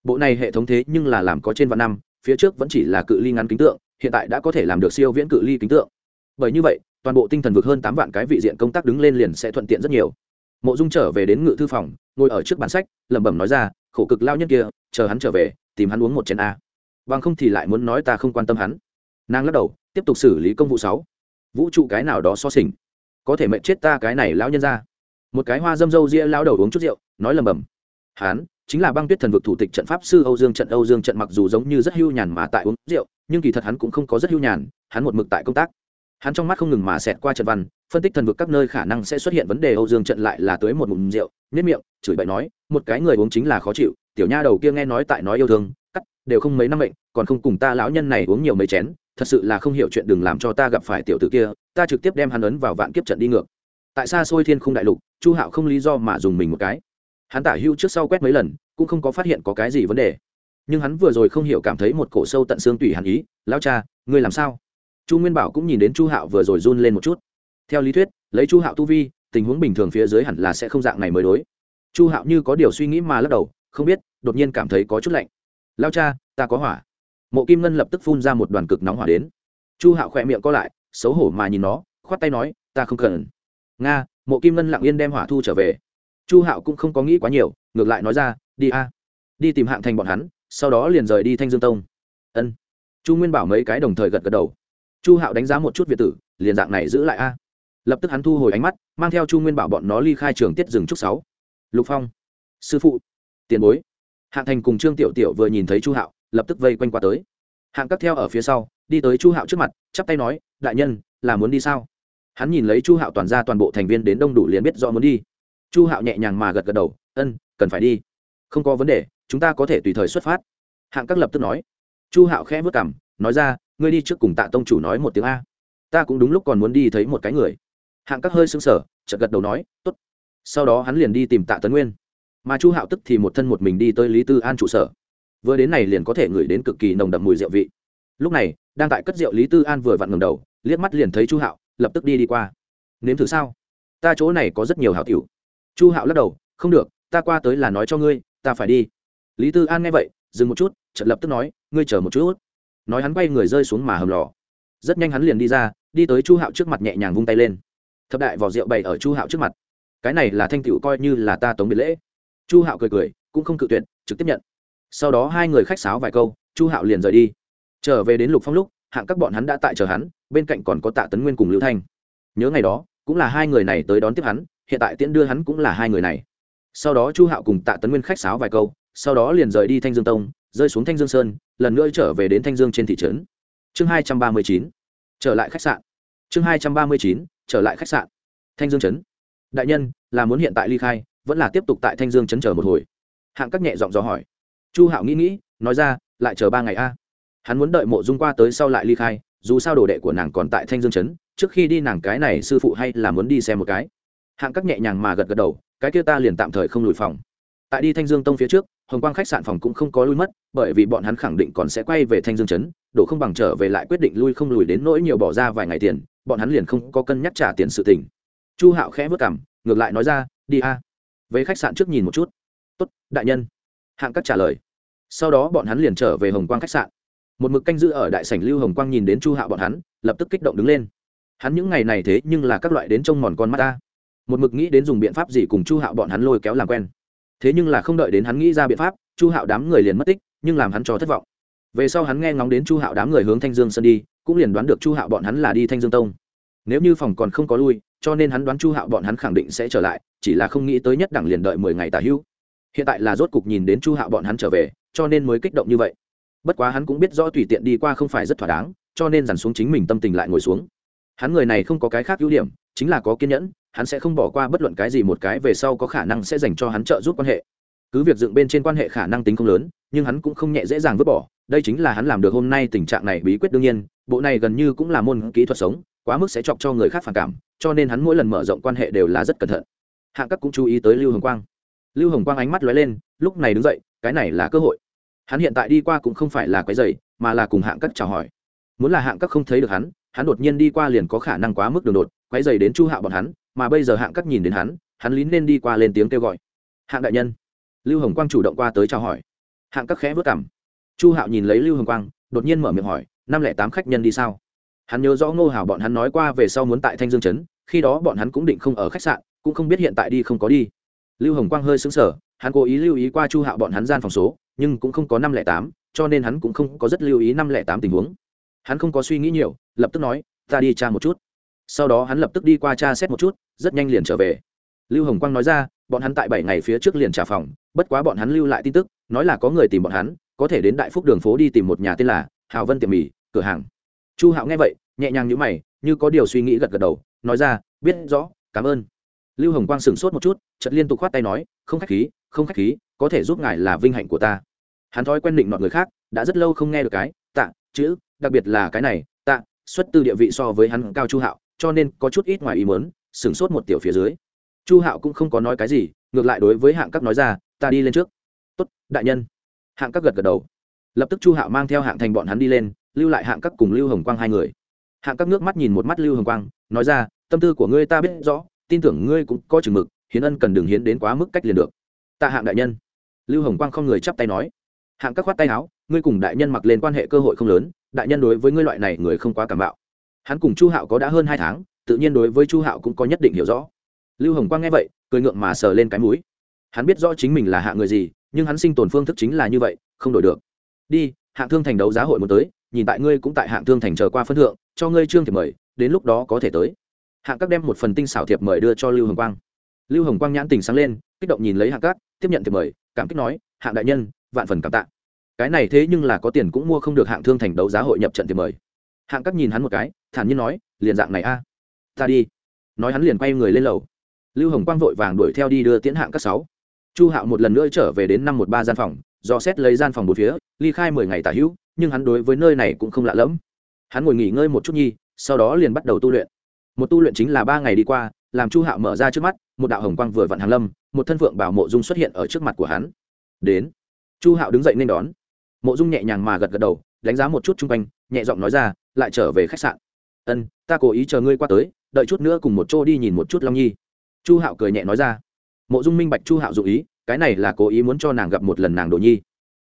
A: Bộ này hệ thống thế nhưng là làm có trên vạn năm, phía trước vẫn chỉ là cự ly ngắn kính tượng, hiện tại đã có thể làm được siêu viễn cự ly kính tượng. Bởi như vậy, toàn bộ tinh thần vực hơn tám vạn cái vị diện công tác đứng lên liền sẽ thuận tiện rất nhiều. Mộ dung trở về đến ngự thư phòng, ngồi ở trước bản sách, lẩm bẩm nói ra, khổ cực lao nhân kia, chờ hắn trở về, tìm hắn uống một chén a. Bằng không thì lại muốn nói ta không quan tâm hắn. Nàng lắc đầu, tiếp tục xử lý công vụ sáu. Vũ trụ cái nào đó so sình có thể mệnh chết ta cái này lão nhân ra. Một cái hoa dâm dâu ria lao đầu uống chút rượu, nói lầm bầm. Hắn chính là băng tuyết thần vực thủ tịch trận pháp sư âu dương trận, âu dương trận mặc dù giống như rất hưu nhàn mà tại uống rượu, nhưng kỳ thật hắn cũng không có rất hưu nhàn, hắn một mực tại công tác. Hắn trong mắt không ngừng mà xẹt qua trận văn, phân tích thần vực các nơi khả năng sẽ xuất hiện vấn đề âu dương trận lại là tới một mụm rượu nếp miệng, chửi bậy nói, một cái người uống chính là khó chịu, tiểu nha đầu kia nghe nói tại nói yêu thương, cắt, đều không mấy năm bệnh còn không cùng ta lão nhân này uống nhiều mấy chén thật sự là không hiểu chuyện đừng làm cho ta gặp phải tiểu tử kia, ta trực tiếp đem hắn ấn vào vạn kiếp trận đi ngược. Tại xa xôi thiên không đại lục, chu hạo không lý do mà dùng mình một cái. Hắn tả hưu trước sau quét mấy lần, cũng không có phát hiện có cái gì vấn đề. Nhưng hắn vừa rồi không hiểu cảm thấy một cổ sâu tận xương tủy hàn ý lao cha, ngươi làm sao? Chu nguyên bảo cũng nhìn đến chu hạo vừa rồi run lên một chút. Theo lý thuyết, lấy chu hạo tu vi, tình huống bình thường phía dưới hẳn là sẽ không dạng này mới đối. Chu hạo như có điều suy nghĩ mà lắc đầu, không biết, đột nhiên cảm thấy có chút lạnh. Lao cha, ta có hỏa mộ kim ngân lập tức phun ra một đoàn cực nóng hỏa đến. Chu hạo khỏe miệng co lại, xấu hổ mà nhìn nó, khoát tay nói, ta không cần. Nga, mộ kim ngân lặng yên đem hỏa thu trở về. Chu hạo cũng không có nghĩ quá nhiều, ngược lại nói ra, đi a, đi tìm hạng thành bọn hắn, sau đó liền rời đi thanh dương tông. Ân. Chu nguyên bảo mấy cái đồng thời gật gật đầu. Chu hạo đánh giá một chút việt tử, liền dạng này giữ lại a. Lập tức hắn thu hồi ánh mắt, mang theo chu nguyên bảo bọn nó ly khai trường tiết rừng trúc sáu. Lục phong, sư phụ, tiền bối. Hạng thành cùng trương tiểu tiểu vừa nhìn thấy chu hạo lập tức vây quanh qua tới. Hạng cắt theo ở phía sau, đi tới chu hạo trước mặt, chắp tay nói, đại nhân, là muốn đi sao? Hắn nhìn lấy chu hạo toàn ra toàn bộ thành viên đến đông đủ liền biết rõ muốn đi. Chu hạo nhẹ nhàng mà gật gật đầu, ân, cần phải đi. Không có vấn đề, chúng ta có thể tùy thời xuất phát. Hạng các lập tức nói. Chu hạo khẽ vất cảm nói ra, ngươi đi trước cùng tạ tông chủ nói một tiếng a. Ta cũng đúng lúc còn muốn đi thấy một cái người. Hạng các hơi sững sờ, chợt gật đầu nói, tốt. Sau đó hắn liền đi tìm tạ tấn nguyên. Mà chu hạo tức thì một thân một mình đi tới lý tư an trụ sở vừa đến này liền có thể ngửi đến cực kỳ nồng đậm mùi rượu vị. Lúc này, đang tại cất rượu lý tư an vừa vặn ngầm đầu, liếc mắt liền thấy chu hạo, lập tức đi đi qua. Nếm thử sao? Ta chỗ này có rất nhiều hảo tiểu. Chu hạo lắc đầu, không được, ta qua tới là nói cho ngươi, ta phải đi. Lý tư an nghe vậy, dừng một chút, chợt lập tức nói, ngươi chờ một chút. Nói hắn quay người rơi xuống mà hầm lò. Rất nhanh hắn liền đi ra, đi tới chu hạo trước mặt nhẹ nhàng vung tay lên. Thập đại vỏ rượu bày ở chu hạo trước mặt. Cái này là thanh Tiệu coi như là ta tống biệt lễ. Chu hạo cười cười, cũng không cự tuyệt, trực tiếp nhận sau đó hai người khách sáo vài câu, chu hạo liền rời đi. Trở về đến lục phong lúc, hạng các bọn hắn đã tại chờ hắn, bên cạnh còn có tạ tấn nguyên cùng lưu thanh. Nhớ ngày đó, cũng là hai người này tới đón tiếp hắn, hiện tại tiễn đưa hắn cũng là hai người này. Sau đó chu hạo cùng tạ tấn nguyên khách sáo vài câu, sau đó liền rời đi thanh dương tông, rơi xuống thanh dương sơn, lần nữa trở về đến thanh dương trên thị trấn. Chương hai trăm ba mươi chín, trở lại khách sạn. Chương hai trăm ba mươi chín, trở lại khách sạn. Thanh dương trấn. Đại nhân, là muốn hiện tại ly khai, vẫn là tiếp tục tại thanh dương trấn chờ một hồi? Hạng các nhẹ giọng dò hỏi chu hạo nghĩ nghĩ, nói ra, lại chờ ba ngày a. Hắn muốn đợi mộ dung qua tới sau lại ly khai, dù sao đồ đệ của nàng còn tại thanh dương trấn, trước khi đi nàng cái này sư phụ hay là muốn đi xem một cái. Hạng các nhẹ nhàng mà gật gật đầu, cái kia ta liền tạm thời không lùi phòng. Tại đi thanh dương tông phía trước, hồng quang khách sạn phòng cũng không có lui mất, bởi vì bọn hắn khẳng định còn sẽ quay về thanh dương trấn đổ không bằng trở về lại quyết định lui không lùi đến nỗi nhiều bỏ ra vài ngày tiền, bọn hắn liền không có cân nhắc trả tiền sự tình. Chu hạo khẽ vất cảm ngược lại nói ra, đi a. Về khách sạn trước nhìn một chút. Tốt, đại nhân hạng các trả lời. Sau đó bọn hắn liền trở về hồng quang khách sạn. Một mực canh giữ ở đại sảnh lưu hồng quang nhìn đến chu hạo bọn hắn, lập tức kích động đứng lên. Hắn những ngày này thế nhưng là các loại đến trông mòn con mắt ta. Một mực nghĩ đến dùng biện pháp gì cùng chu hạo bọn hắn lôi kéo làm quen. Thế nhưng là không đợi đến hắn nghĩ ra biện pháp, chu hạo đám người liền mất tích, nhưng làm hắn cho thất vọng. Về sau hắn nghe ngóng đến chu hạo đám người hướng thanh dương sân đi, cũng liền đoán được chu hạo bọn hắn là đi thanh dương tông. Nếu như phòng còn không có lui, cho nên hắn đoán chu hạo bọn hắn khẳng định sẽ trở lại, chỉ là không nghĩ tới nhất đẳng liền đợi mười ngày tả hữu hiện tại là rốt cục nhìn đến chu hạo bọn hắn trở về, cho nên mới kích động như vậy. Bất quá hắn cũng biết rõ tùy tiện đi qua không phải rất thỏa đáng, cho nên dằn xuống chính mình tâm tình lại ngồi xuống. Hắn người này không có cái khác ưu điểm, chính là có kiên nhẫn, hắn sẽ không bỏ qua bất luận cái gì một cái về sau có khả năng sẽ dành cho hắn trợ giúp quan hệ. Cứ việc dựng bên trên quan hệ khả năng tính không lớn, nhưng hắn cũng không nhẹ dễ dàng vứt bỏ, đây chính là hắn làm được hôm nay tình trạng này bí quyết đương nhiên, bộ này gần như cũng là môn kỹ thuật sống, quá mức sẽ chọc cho người khác phản cảm, cho nên hắn mỗi lần mở rộng quan hệ đều là rất cẩn thận. Hạng các cũng chú ý tới lưu hồng quang lưu hồng quang ánh mắt lóe lên, lúc này đứng dậy, cái này là cơ hội. Hắn hiện tại đi qua cũng không phải là quái dày mà là cùng hạng các chào hỏi. Muốn là hạng các không thấy được hắn hắn đột nhiên đi qua liền có khả năng quá mức đường đột, quái dày đến chu hạo bọn hắn, mà bây giờ hạng các nhìn đến hắn hắn lín nên đi qua lên tiếng kêu gọi. Hạng đại nhân. Lưu hồng quang chủ động qua tới chào hỏi. Hạng các khẽ vất cảm chu hạo nhìn lấy lưu hồng quang, đột nhiên mở miệng hỏi, năm lẻ tám khách nhân đi sao? Hắn nhớ rõ ngô hào bọn hắn nói qua về sau muốn tại thanh dương trấn, khi đó bọn hắn cũng định không ở khách sạn, cũng không biết hiện tại đi không có đi lưu hồng quang hơi xứng sở hắn cố ý lưu ý qua chu hạo bọn hắn gian phòng số, nhưng cũng không có năm lẻ tám, cho nên hắn cũng không có rất lưu ý năm lẻ tám tình huống. Hắn không có suy nghĩ nhiều, lập tức nói, ta đi tra một chút. Sau đó hắn lập tức đi qua tra xét một chút, rất nhanh liền trở về. Lưu hồng quang nói ra, bọn hắn tại bảy ngày phía trước liền trả phòng, bất quá bọn hắn lưu lại tin tức, nói là có người tìm bọn hắn, có thể đến đại phúc đường phố đi tìm một nhà tên là hào vân tiệm mì, cửa hàng. Chu hạo nghe vậy, nhẹ nhàng nhữ mày, như có điều suy nghĩ gật gật đầu, nói ra, biết rõ, cảm ơn lưu hồng quang sửng sốt một chút chật liên tục khoát tay nói, không khách khí, không khách khí, có thể giúp ngài là vinh hạnh của ta. Hắn thói quen định mọi người khác, đã rất lâu không nghe được cái, tạ, chữ, đặc biệt là cái này, tạ, xuất từ địa vị so với hắn cao chu hạo, cho nên có chút ít ngoài ý mớn sửng sốt một tiểu phía dưới. Chu hạo cũng không có nói cái gì, ngược lại đối với hạng các nói ra, ta đi lên trước. Tốt, đại nhân. Hạng các gật gật đầu. Lập tức chu hạo mang theo hạng thành bọn hắn đi lên, lưu lại hạng các cùng lưu hồng quang hai người. Hạng các nước mắt nhìn một mắt lưu hồng quang, nói ra, tâm tư của ngươi ta biết rõ tin tưởng ngươi cũng có chừng mực, hiến ân cần đừng hiến đến quá mức cách liền được. Tạ hạng đại nhân. Lưu hồng quang không người chắp tay nói. Hạng các khoát tay áo, ngươi cùng đại nhân mặc lên quan hệ cơ hội không lớn, đại nhân đối với ngươi loại này người không quá cảm bạo. Hắn cùng chu hạo có đã hơn hai tháng, tự nhiên đối với chu hạo cũng có nhất định hiểu rõ. Lưu hồng quang nghe vậy, cười ngượng mà sờ lên cái mũi. Hắn biết rõ chính mình là hạ người gì, nhưng hắn sinh tồn phương thức chính là như vậy, không đổi được. Đi, hạng thương thành đấu giá hội muốn tới, nhìn tại ngươi cũng tại hạng thương thành chờ qua phân thượng, cho ngươi trương thì mời, đến lúc đó có thể tới hạng các đem một phần tinh xảo thiệp mời đưa cho lưu hồng quang. Lưu hồng quang nhãn tình sáng lên, kích động nhìn lấy hạng các, tiếp nhận thiệp mời, cảm kích nói, hạng đại nhân, vạn phần cảm tạ. Cái này thế nhưng là có tiền cũng mua không được hạng thương thành đấu giá hội nhập trận thiệp mời. Hạng các nhìn hắn một cái, thản nhiên nói, liền dạng này a, ta đi. Nói hắn liền quay người lên lầu. Lưu hồng quang vội vàng đuổi theo đi đưa tiễn hạng các sáu. Chu hạo một lần nữa trở về đến năm một ba gian phòng, do xét lấy gian phòng một phía, ly khai mười ngày tả hữu, nhưng hắn đối với nơi này cũng không lạ lẫm. Hắn ngồi nghỉ ngơi một chút nhi, sau đó liền bắt đầu tu luyện một tu luyện chính là ba ngày đi qua, làm chu hạo mở ra trước mắt, một đạo hồng quang vừa vặn hàng lâm, một thân phượng bảo mộ dung xuất hiện ở trước mặt của hắn. Đến. Chu hạo đứng dậy nên đón. Mộ dung nhẹ nhàng mà gật gật đầu, đánh giá một chút chung quanh, nhẹ giọng nói ra, lại trở về khách sạn. Ân, ta cố ý chờ ngươi qua tới, đợi chút nữa cùng một chỗ đi nhìn một chút long nhi. Chu hạo cười nhẹ nói ra. Mộ dung minh bạch chu hạo dụ ý, cái này là cố ý muốn cho nàng gặp một lần nàng đồ nhi.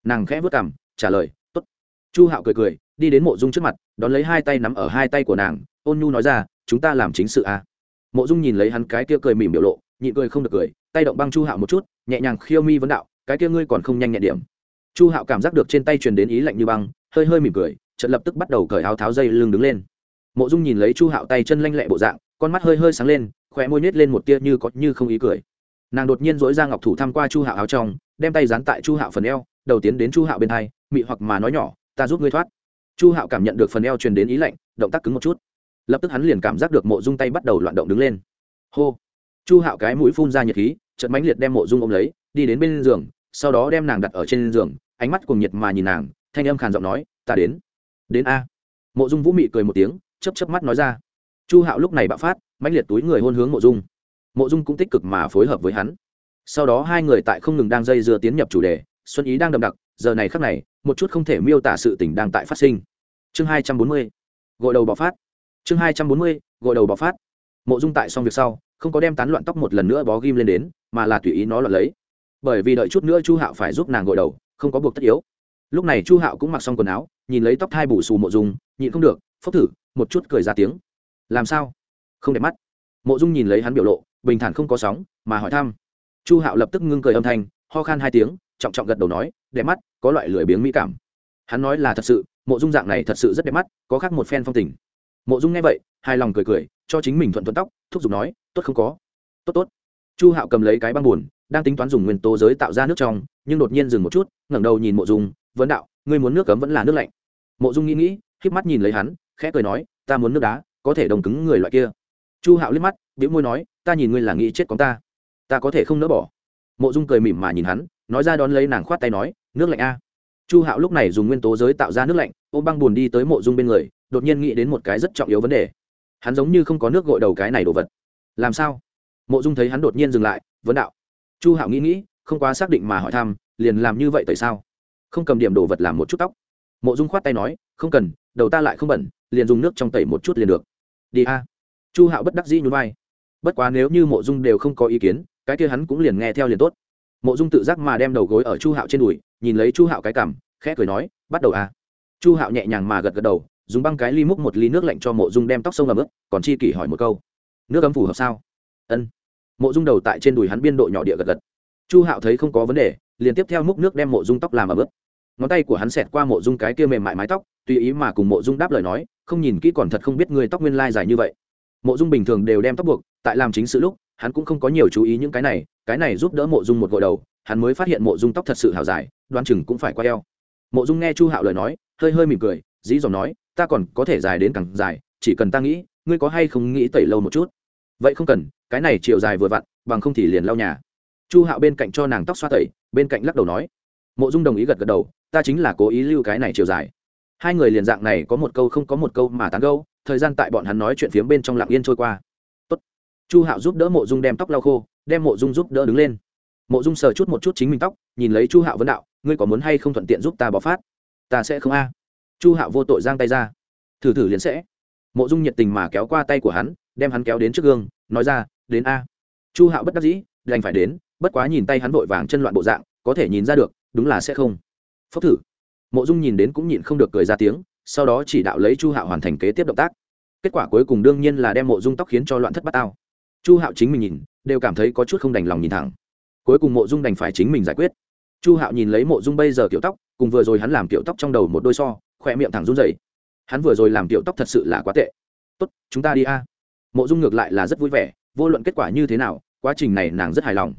A: Nàng khẽ vớt cảm trả lời t ố t chu hạo cười cười, đi đến mộ dung trước mặt, đón lấy hai tay nắm ở hai tay của nàng, ôn nhu nói ra chúng ta làm chính sự à. mộ dung nhìn lấy hắn cái kia cười mỉm biểu lộ, nhịn cười không được cười, tay động băng chu hạo một chút, nhẹ nhàng khiêu mi vấn đạo, cái kia ngươi còn không nhanh nhẹn điểm. Chu hạo cảm giác được trên tay truyền đến ý lạnh như băng, hơi hơi mỉm cười, chợt lập tức bắt đầu cởi áo tháo dây lưng đứng lên. Mộ dung nhìn lấy chu hạo tay chân lanh lẹ bộ dạng, con mắt hơi hơi sáng lên khỏe môi nhét lên một tia như có như không ý cười. Nàng đột nhiên dỗi ra ngọc thủ tham qua chu hạo áo trong, đem tay dán tại chu hạo phần eo, đầu tiến đến chu hạo bên hai, mị hoặc mà nói nhỏ, ta giúp ngươi thoát. Chu hạo cảm nhận được phần eo truyền đến ý lạnh, động tác cứng một chút lập tức hắn liền cảm giác được mộ dung tay bắt đầu loạn động đứng lên. Hô! Chu hạo cái mũi phun ra nhiệt khí trận mãnh liệt đem mộ dung ôm lấy, đi đến bên giường, sau đó đem nàng đặt ở trên giường, ánh mắt cùng nhiệt mà nhìn nàng, thanh âm khàn giọng nói, ta đến. Đến a? Mộ dung vũ mị cười một tiếng chấp chấp mắt nói ra. Chu hạo lúc này bạo phát, mãnh liệt túi người hôn hướng mộ dung. Mộ dung cũng tích cực mà phối hợp với hắn. Sau đó hai người tại không ngừng đang dây dưa tiến nhập chủ đề, xuân ý đang đậm đặc, giờ này khắc này, một chút không thể miêu tả sự tình đang tại phát sinh. Chương hai trăm bốn mươi gội đầu bạo phát chương hai trăm bốn mươi, gội đầu bạo phát. Mộ dung tại xong việc sau, không có đem tán loạn tóc một lần nữa bó ghim lên đến, mà là tùy ý nó loạn lấy. Bởi vì đợi chút nữa chu hạo phải giúp nàng gội đầu, không có buộc tất yếu. Lúc này chu hạo cũng mặc xong quần áo, nhìn lấy tóc thai bù xù mộ dung, nhịn không được, phốc thử, một chút cười ra tiếng. Làm sao? Không đẹp mắt. Mộ dung nhìn lấy hắn biểu lộ, bình thản không có sóng, mà hỏi thăm. Chu hạo lập tức ngưng cười âm thanh, ho khan hai tiếng, trọng trọng gật đầu nói, đẹp mắt, có loại lười biếng mỹ cảm. Hắn nói là thật sự, mộ dung dạng này thật sự rất đẹp mắt, có khác một phen phong tình mộ dung nghe vậy, hài lòng cười cười, cho chính mình thuận thuận tóc, thúc giục nói, tốt không có. Tốt tốt. Chu hạo cầm lấy cái băng buồn, đang tính toán dùng nguyên tố giới tạo ra nước trong, nhưng đột nhiên dừng một chút, ngẩng đầu nhìn mộ dung, vấn đạo, ngươi muốn nước cấm vẫn là nước lạnh. Mộ dung nghĩ nghĩ híp mắt nhìn lấy hắn, khẽ cười nói, ta muốn nước đá, có thể đồng cứng người loại kia. Chu hạo liếc mắt, bĩu môi nói, ta nhìn ngươi là nghĩ chết con ta ta có thể không nỡ bỏ. Mộ dung cười mỉm mà nhìn hắn, nói ra đón lấy nàng khoát tay nói, nước lạnh a. Chu hạo lúc này dùng nguyên tố giới tạo ra nước lạnh, ôm băng buồn đi tới mộ dung bên người đột nhiên nghĩ đến một cái rất trọng yếu vấn đề. Hắn giống như không có nước gội đầu cái này đồ vật. Làm sao? Mộ dung thấy hắn đột nhiên dừng lại, vấn đạo. Chu hạo nghĩ nghĩ, không quá xác định mà hỏi thăm, liền làm như vậy tại sao? Không cầm điểm đồ vật làm một chút tóc. Mộ dung khoát tay nói, không cần, đầu ta lại không bẩn, liền dùng nước trong tẩy một chút liền được. Đi a. Chu hạo bất đắc dĩ nhún vai. Bất quá nếu như mộ dung đều không có ý kiến, cái kia hắn cũng liền nghe theo liền tốt. Mộ dung tự giác mà đem đầu gối ở chu hạo trên đùi, nhìn lấy chu hạo cái cảm khẽ cười nói, bắt đầu a. Chu hạo nhẹ nhàng mà gật gật đầu dùng băng cái ly múc một ly nước lạnh cho mộ dung đem tóc sông ấm ướt còn chi kỷ hỏi một câu. Nước ấm phù hợp sao? Ân. Mộ dung đầu tại trên đùi hắn biên độ nhỏ địa gật gật. Chu hạo thấy không có vấn đề, liền tiếp theo múc nước đem mộ dung tóc làm ấm ướt ngón tay của hắn xẹt qua mộ dung cái kia mềm mại mái tóc, tùy ý mà cùng mộ dung đáp lời nói, không nhìn kỹ còn thật không biết người tóc nguyên lai dài như vậy. Mộ dung bình thường đều đem tóc buộc, tại làm chính sự lúc, hắn cũng không có nhiều chú ý những cái này cái này giúp đỡ mộ dung một gội đầu, hắn mới phát hiện mộ dung tóc thật sự hào dài đoan chừng cũng phải qua eo. Mộ dung nghe chu hạo lời nói, hơi hơi mỉm cười dĩ dòm nói, ta còn có thể dài đến càng dài, chỉ cần ta nghĩ, ngươi có hay không nghĩ tẩy lâu một chút? Vậy không cần, cái này chiều dài vừa vặn, bằng không thì liền lau nhà. Chu hạo bên cạnh cho nàng tóc xoa tẩy, bên cạnh lắc đầu nói. Mộ dung đồng ý gật gật đầu, ta chính là cố ý lưu cái này chiều dài. Hai người liền dạng này có một câu không có một câu mà tán gâu thời gian tại bọn hắn nói chuyện phiếm bên trong lặng yên trôi qua. Tốt. chu hạo giúp đỡ mộ dung đem tóc lau khô, đem mộ dung giúp đỡ đứng lên. Mộ dung sờ chút một chút chính mình tóc, nhìn lấy chu hạo vấn đạo, ngươi có muốn hay không thuận tiện giúp ta bỏ phát? Ta sẽ không a chu hạo vô tội giang tay ra. Thử thử liền sẽ. Mộ dung nhiệt tình mà kéo qua tay của hắn, đem hắn kéo đến trước gương, nói ra, đến a. Chu hạo bất đắc dĩ, đành phải đến, bất quá nhìn tay hắn vội vàng chân loạn bộ dạng, có thể nhìn ra được, đúng là sẽ không. Phốc thử. Mộ dung nhìn đến cũng nhịn không được cười ra tiếng, sau đó chỉ đạo lấy chu hạo hoàn thành kế tiếp động tác. Kết quả cuối cùng đương nhiên là đem mộ dung tóc khiến cho loạn thất bát tao. Chu hạo chính mình nhìn, đều cảm thấy có chút không đành lòng nhìn thẳng. Cuối cùng mộ dung đành phải chính mình giải quyết. Chu hạo nhìn lấy mộ dung bây giờ kiểu tóc, cùng vừa rồi hắn làm kiểu tóc trong đầu một đôi so khỏe miệng thẳng run rẩy. Hắn vừa rồi làm tiểu tóc thật sự là quá tệ. Tốt, chúng ta đi a. Mộ dung ngược lại là rất vui vẻ, vô luận kết quả như thế nào, quá trình này nàng rất hài lòng.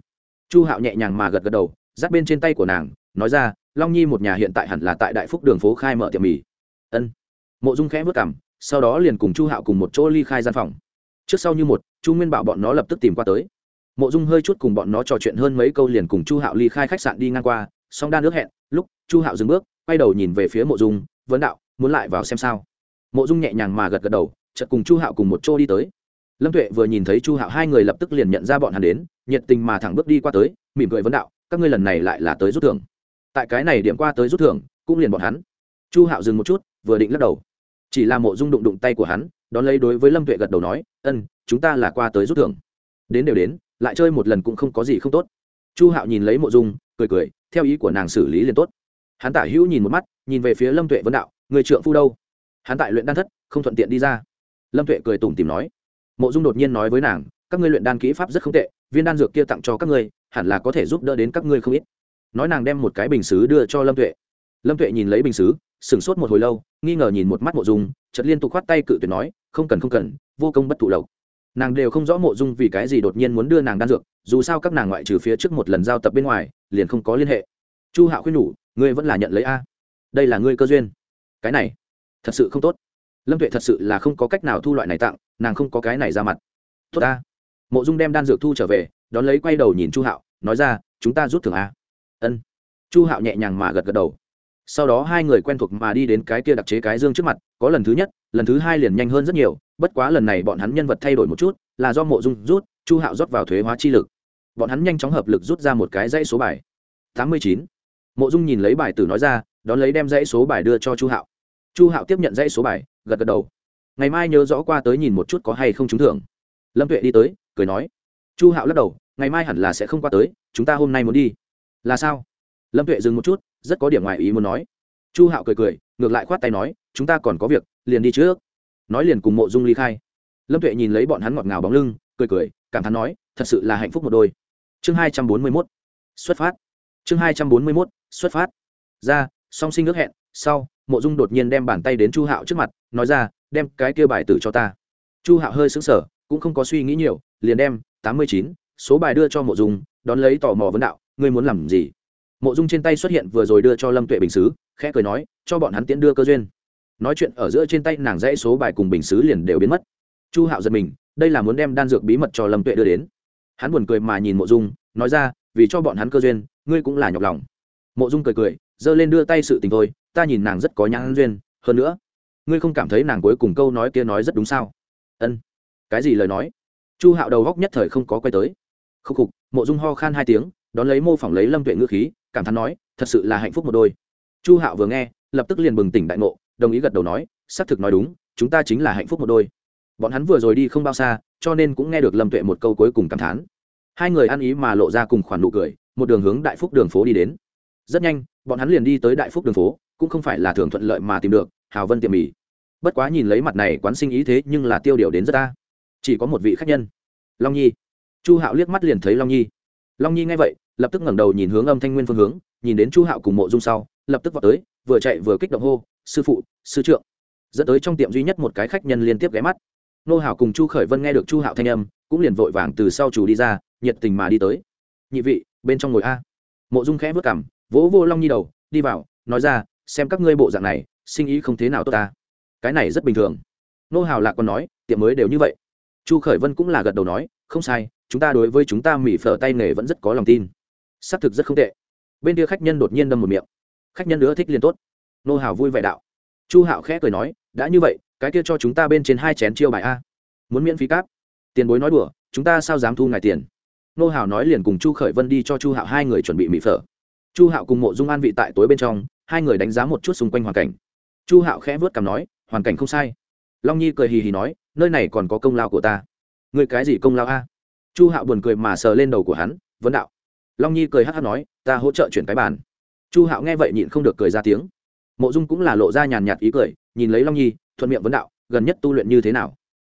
A: Chu hạo nhẹ nhàng mà gật gật đầu giắt bên trên tay của nàng, nói ra, long nhi một nhà hiện tại hẳn là tại đại phúc đường phố khai mở tiệm mì. Ân. Mộ dung khẽ vất cảm sau đó liền cùng chu hạo cùng một chỗ ly khai gian phòng. Trước sau như một, chu nguyên bảo bọn nó lập tức tìm qua tới. Mộ dung hơi chút cùng bọn nó trò chuyện hơn mấy câu liền cùng chu hạo ly khai khách sạn đi ngang qua song đang nước hẹn, lúc chu hạo dừng bước, quay đầu nhìn về phía mộ dung vấn đạo, muốn lại vào xem sao. Mộ dung nhẹ nhàng mà gật gật đầu, chợt cùng chu hạo cùng một chỗ đi tới. Lâm tuệ vừa nhìn thấy chu hạo, hai người lập tức liền nhận ra bọn hắn đến, nhiệt tình mà thẳng bước đi qua tới, mỉm cười vấn đạo, các ngươi lần này lại là tới rút thưởng. Tại cái này điểm qua tới rút thưởng, cũng liền bọn hắn. Chu hạo dừng một chút, vừa định lắc đầu. Chỉ là mộ dung đụng đụng tay của hắn, đón lấy đối với lâm tuệ gật đầu nói, ân, chúng ta là qua tới rút thưởng. Đến đều đến, lại chơi một lần cũng không có gì không tốt. Chu hạo nhìn lấy mộ dung, cười cười, theo ý của nàng xử lý liền tốt hắn tả hữu nhìn một mắt, nhìn về phía lâm tuệ vấn đạo, người trượng phu đâu? Hắn tại luyện đan thất, không thuận tiện đi ra. Lâm tuệ cười tủm tìm nói, mộ dung đột nhiên nói với nàng, các ngươi luyện đan kỹ pháp rất không tệ, viên đan dược kia tặng cho các ngươi, hẳn là có thể giúp đỡ đến các ngươi không ít. Nói nàng đem một cái bình xứ đưa cho lâm tuệ. Lâm tuệ nhìn lấy bình xứ, sửng sốt một hồi lâu, nghi ngờ nhìn một mắt mộ dung, chợt liên tục khoát tay cự tuyệt nói, không cần không cần, vô công bất thụ lộc nàng đều không rõ mộ dung vì cái gì đột nhiên muốn đưa nàng đan dược, dù sao các nàng ngoại trừ phía trước một lần giao tập bên ngoài, liền không có liên hệ chu hạo khuyên nhủ, ngươi vẫn là nhận lấy a. Đây là ngươi cơ duyên. Cái này, thật sự không tốt. Lâm tuệ thật sự là không có cách nào thu loại này tặng, nàng không có cái này ra mặt. Tốt ta mộ dung đem đan dược thu trở về, đón lấy quay đầu nhìn chu hạo, nói ra, chúng ta rút thưởng a. Ân. Chu hạo nhẹ nhàng mà gật gật đầu. Sau đó hai người quen thuộc mà đi đến cái kia đặc chế cái dương trước mặt, có lần thứ nhất, lần thứ hai liền nhanh hơn rất nhiều, bất quá lần này bọn hắn nhân vật thay đổi một chút, là do mộ dung rút, chu hạo rót vào thuế hóa chi lực. Bọn hắn nhanh chóng hợp lực rút ra một cái dãy số bài. Tám mươi chín mộ dung nhìn lấy bài tử nói ra, đón lấy đem dãy số bài đưa cho chu hạo. Chu hạo tiếp nhận dãy số bài, gật gật đầu. Ngày mai nhớ rõ qua tới nhìn một chút có hay không trúng thưởng. Lâm tuệ đi tới, cười nói. Chu hạo lắc đầu, ngày mai hẳn là sẽ không qua tới, chúng ta hôm nay muốn đi. Là sao? Lâm tuệ dừng một chút, rất có điểm ngoài ý muốn nói. Chu hạo cười cười, ngược lại khoát tay nói, chúng ta còn có việc, liền đi trước. Nói liền cùng mộ dung ly khai. Lâm tuệ nhìn lấy bọn hắn ngọt ngào bóng lưng, cười cười, cảm thán nói, thật sự là hạnh phúc một đôi. Chương hai trăm bốn mươi mốt. Xuất phát. Chương hai trăm bốn mươi mốt xuất phát. Ra, song sinh ước hẹn, sau, mộ dung đột nhiên đem bàn tay đến chu hạo trước mặt, nói ra, đem cái kia bài tử cho ta. Chu hạo hơi xứng sở cũng không có suy nghĩ nhiều, liền đem, tám mươi chín, số bài đưa cho mộ dung, đón lấy tò mò vấn đạo, ngươi muốn làm gì? Mộ dung trên tay xuất hiện vừa rồi đưa cho lâm tuệ bình xứ, khẽ cười nói, cho bọn hắn tiễn đưa cơ duyên. Nói chuyện ở giữa trên tay nàng dãy số bài cùng bình xứ liền đều biến mất. Chu hạo giật mình, đây là muốn đem đan dược bí mật cho lâm tuệ đưa đến. Hắn buồn cười mà nhìn mộ dung, nói ra, vì cho bọn hắn cơ duyên, ngươi cũng là nhọc lòng mộ dung cười cười, giơ lên đưa tay sự tình thôi, ta nhìn nàng rất có nhãn duyên, hơn nữa, ngươi không cảm thấy nàng cuối cùng câu nói kia nói rất đúng sao? Ân. Cái gì lời nói? Chu hạo đầu góc nhất thời không có quay tới. Khúc khục, mộ dung ho khan hai tiếng, đón lấy mô phỏng lấy lâm tuệ ngữ khí, cảm thán nói, thật sự là hạnh phúc một đôi. Chu hạo vừa nghe, lập tức liền bừng tỉnh đại ngộ, đồng ý gật đầu nói, xác thực nói đúng, chúng ta chính là hạnh phúc một đôi. Bọn hắn vừa rồi đi không bao xa, cho nên cũng nghe được lâm tuệ một câu cuối cùng cảm thán. Hai người ăn ý mà lộ ra cùng khoản nụ cười, một đường hướng đại phúc đường phố đi đến rất nhanh, bọn hắn liền đi tới đại phúc đường phố, cũng không phải là thường thuận lợi mà tìm được, hào vân tiệm mì. Bất quá nhìn lấy mặt này quán sinh ý thế nhưng là tiêu điều đến rất ta chỉ có một vị khách nhân, long nhi. Chu hạo liếc mắt liền thấy long nhi. Long nhi nghe vậy, lập tức ngẩng đầu nhìn hướng âm thanh nguyên phương hướng, nhìn đến chu hạo cùng mộ dung sau, lập tức vào tới, vừa chạy vừa kích động hô, sư phụ, sư trượng. Dẫn tới trong tiệm duy nhất một cái khách nhân liên tiếp ghé mắt. Nô hảo cùng chu khởi vân nghe được chu hạo thanh âm, cũng liền vội vàng từ sau chủ đi ra, nhiệt tình mà đi tới. Nhị vị, bên trong ngồi a. Mộ dung khẽ vất cảm vỗ vô long nhi đầu, đi vào, nói ra, xem các ngươi bộ dạng này, sinh ý không thế nào tốt ta. Cái này rất bình thường. Nô hào lạc còn nói, tiệm mới đều như vậy. Chu khởi vân cũng là gật đầu nói, không sai, chúng ta đối với chúng ta mỉ phở tay nghề vẫn rất có lòng tin. Xác thực rất không tệ. Bên kia khách nhân đột nhiên đâm một miệng. Khách nhân nữa thích liền tốt. Nô hào vui vẻ đạo. Chu hạo khẽ cười nói, đã như vậy, cái kia cho chúng ta bên trên hai chén chiêu bài a. Muốn miễn phí cáp. Tiền bối nói đùa, chúng ta sao dám thu ngài tiền? Nô hào nói liền cùng chu khởi vân đi cho chu hạo hai người chuẩn bị mỹ phở chu hạo cùng mộ dung an vị tại tối bên trong, hai người đánh giá một chút xung quanh hoàn cảnh. Chu hạo khẽ vớt cằm nói, hoàn cảnh không sai. Long nhi cười hì hì nói, nơi này còn có công lao của ta. Người cái gì công lao a? Chu hạo buồn cười mà sờ lên đầu của hắn, vấn đạo. Long nhi cười hát hát nói, ta hỗ trợ chuyển cái bàn. Chu hạo nghe vậy nhịn không được cười ra tiếng. Mộ dung cũng là lộ ra nhàn nhạt ý cười, nhìn lấy long nhi, thuận miệng vấn đạo, gần nhất tu luyện như thế nào?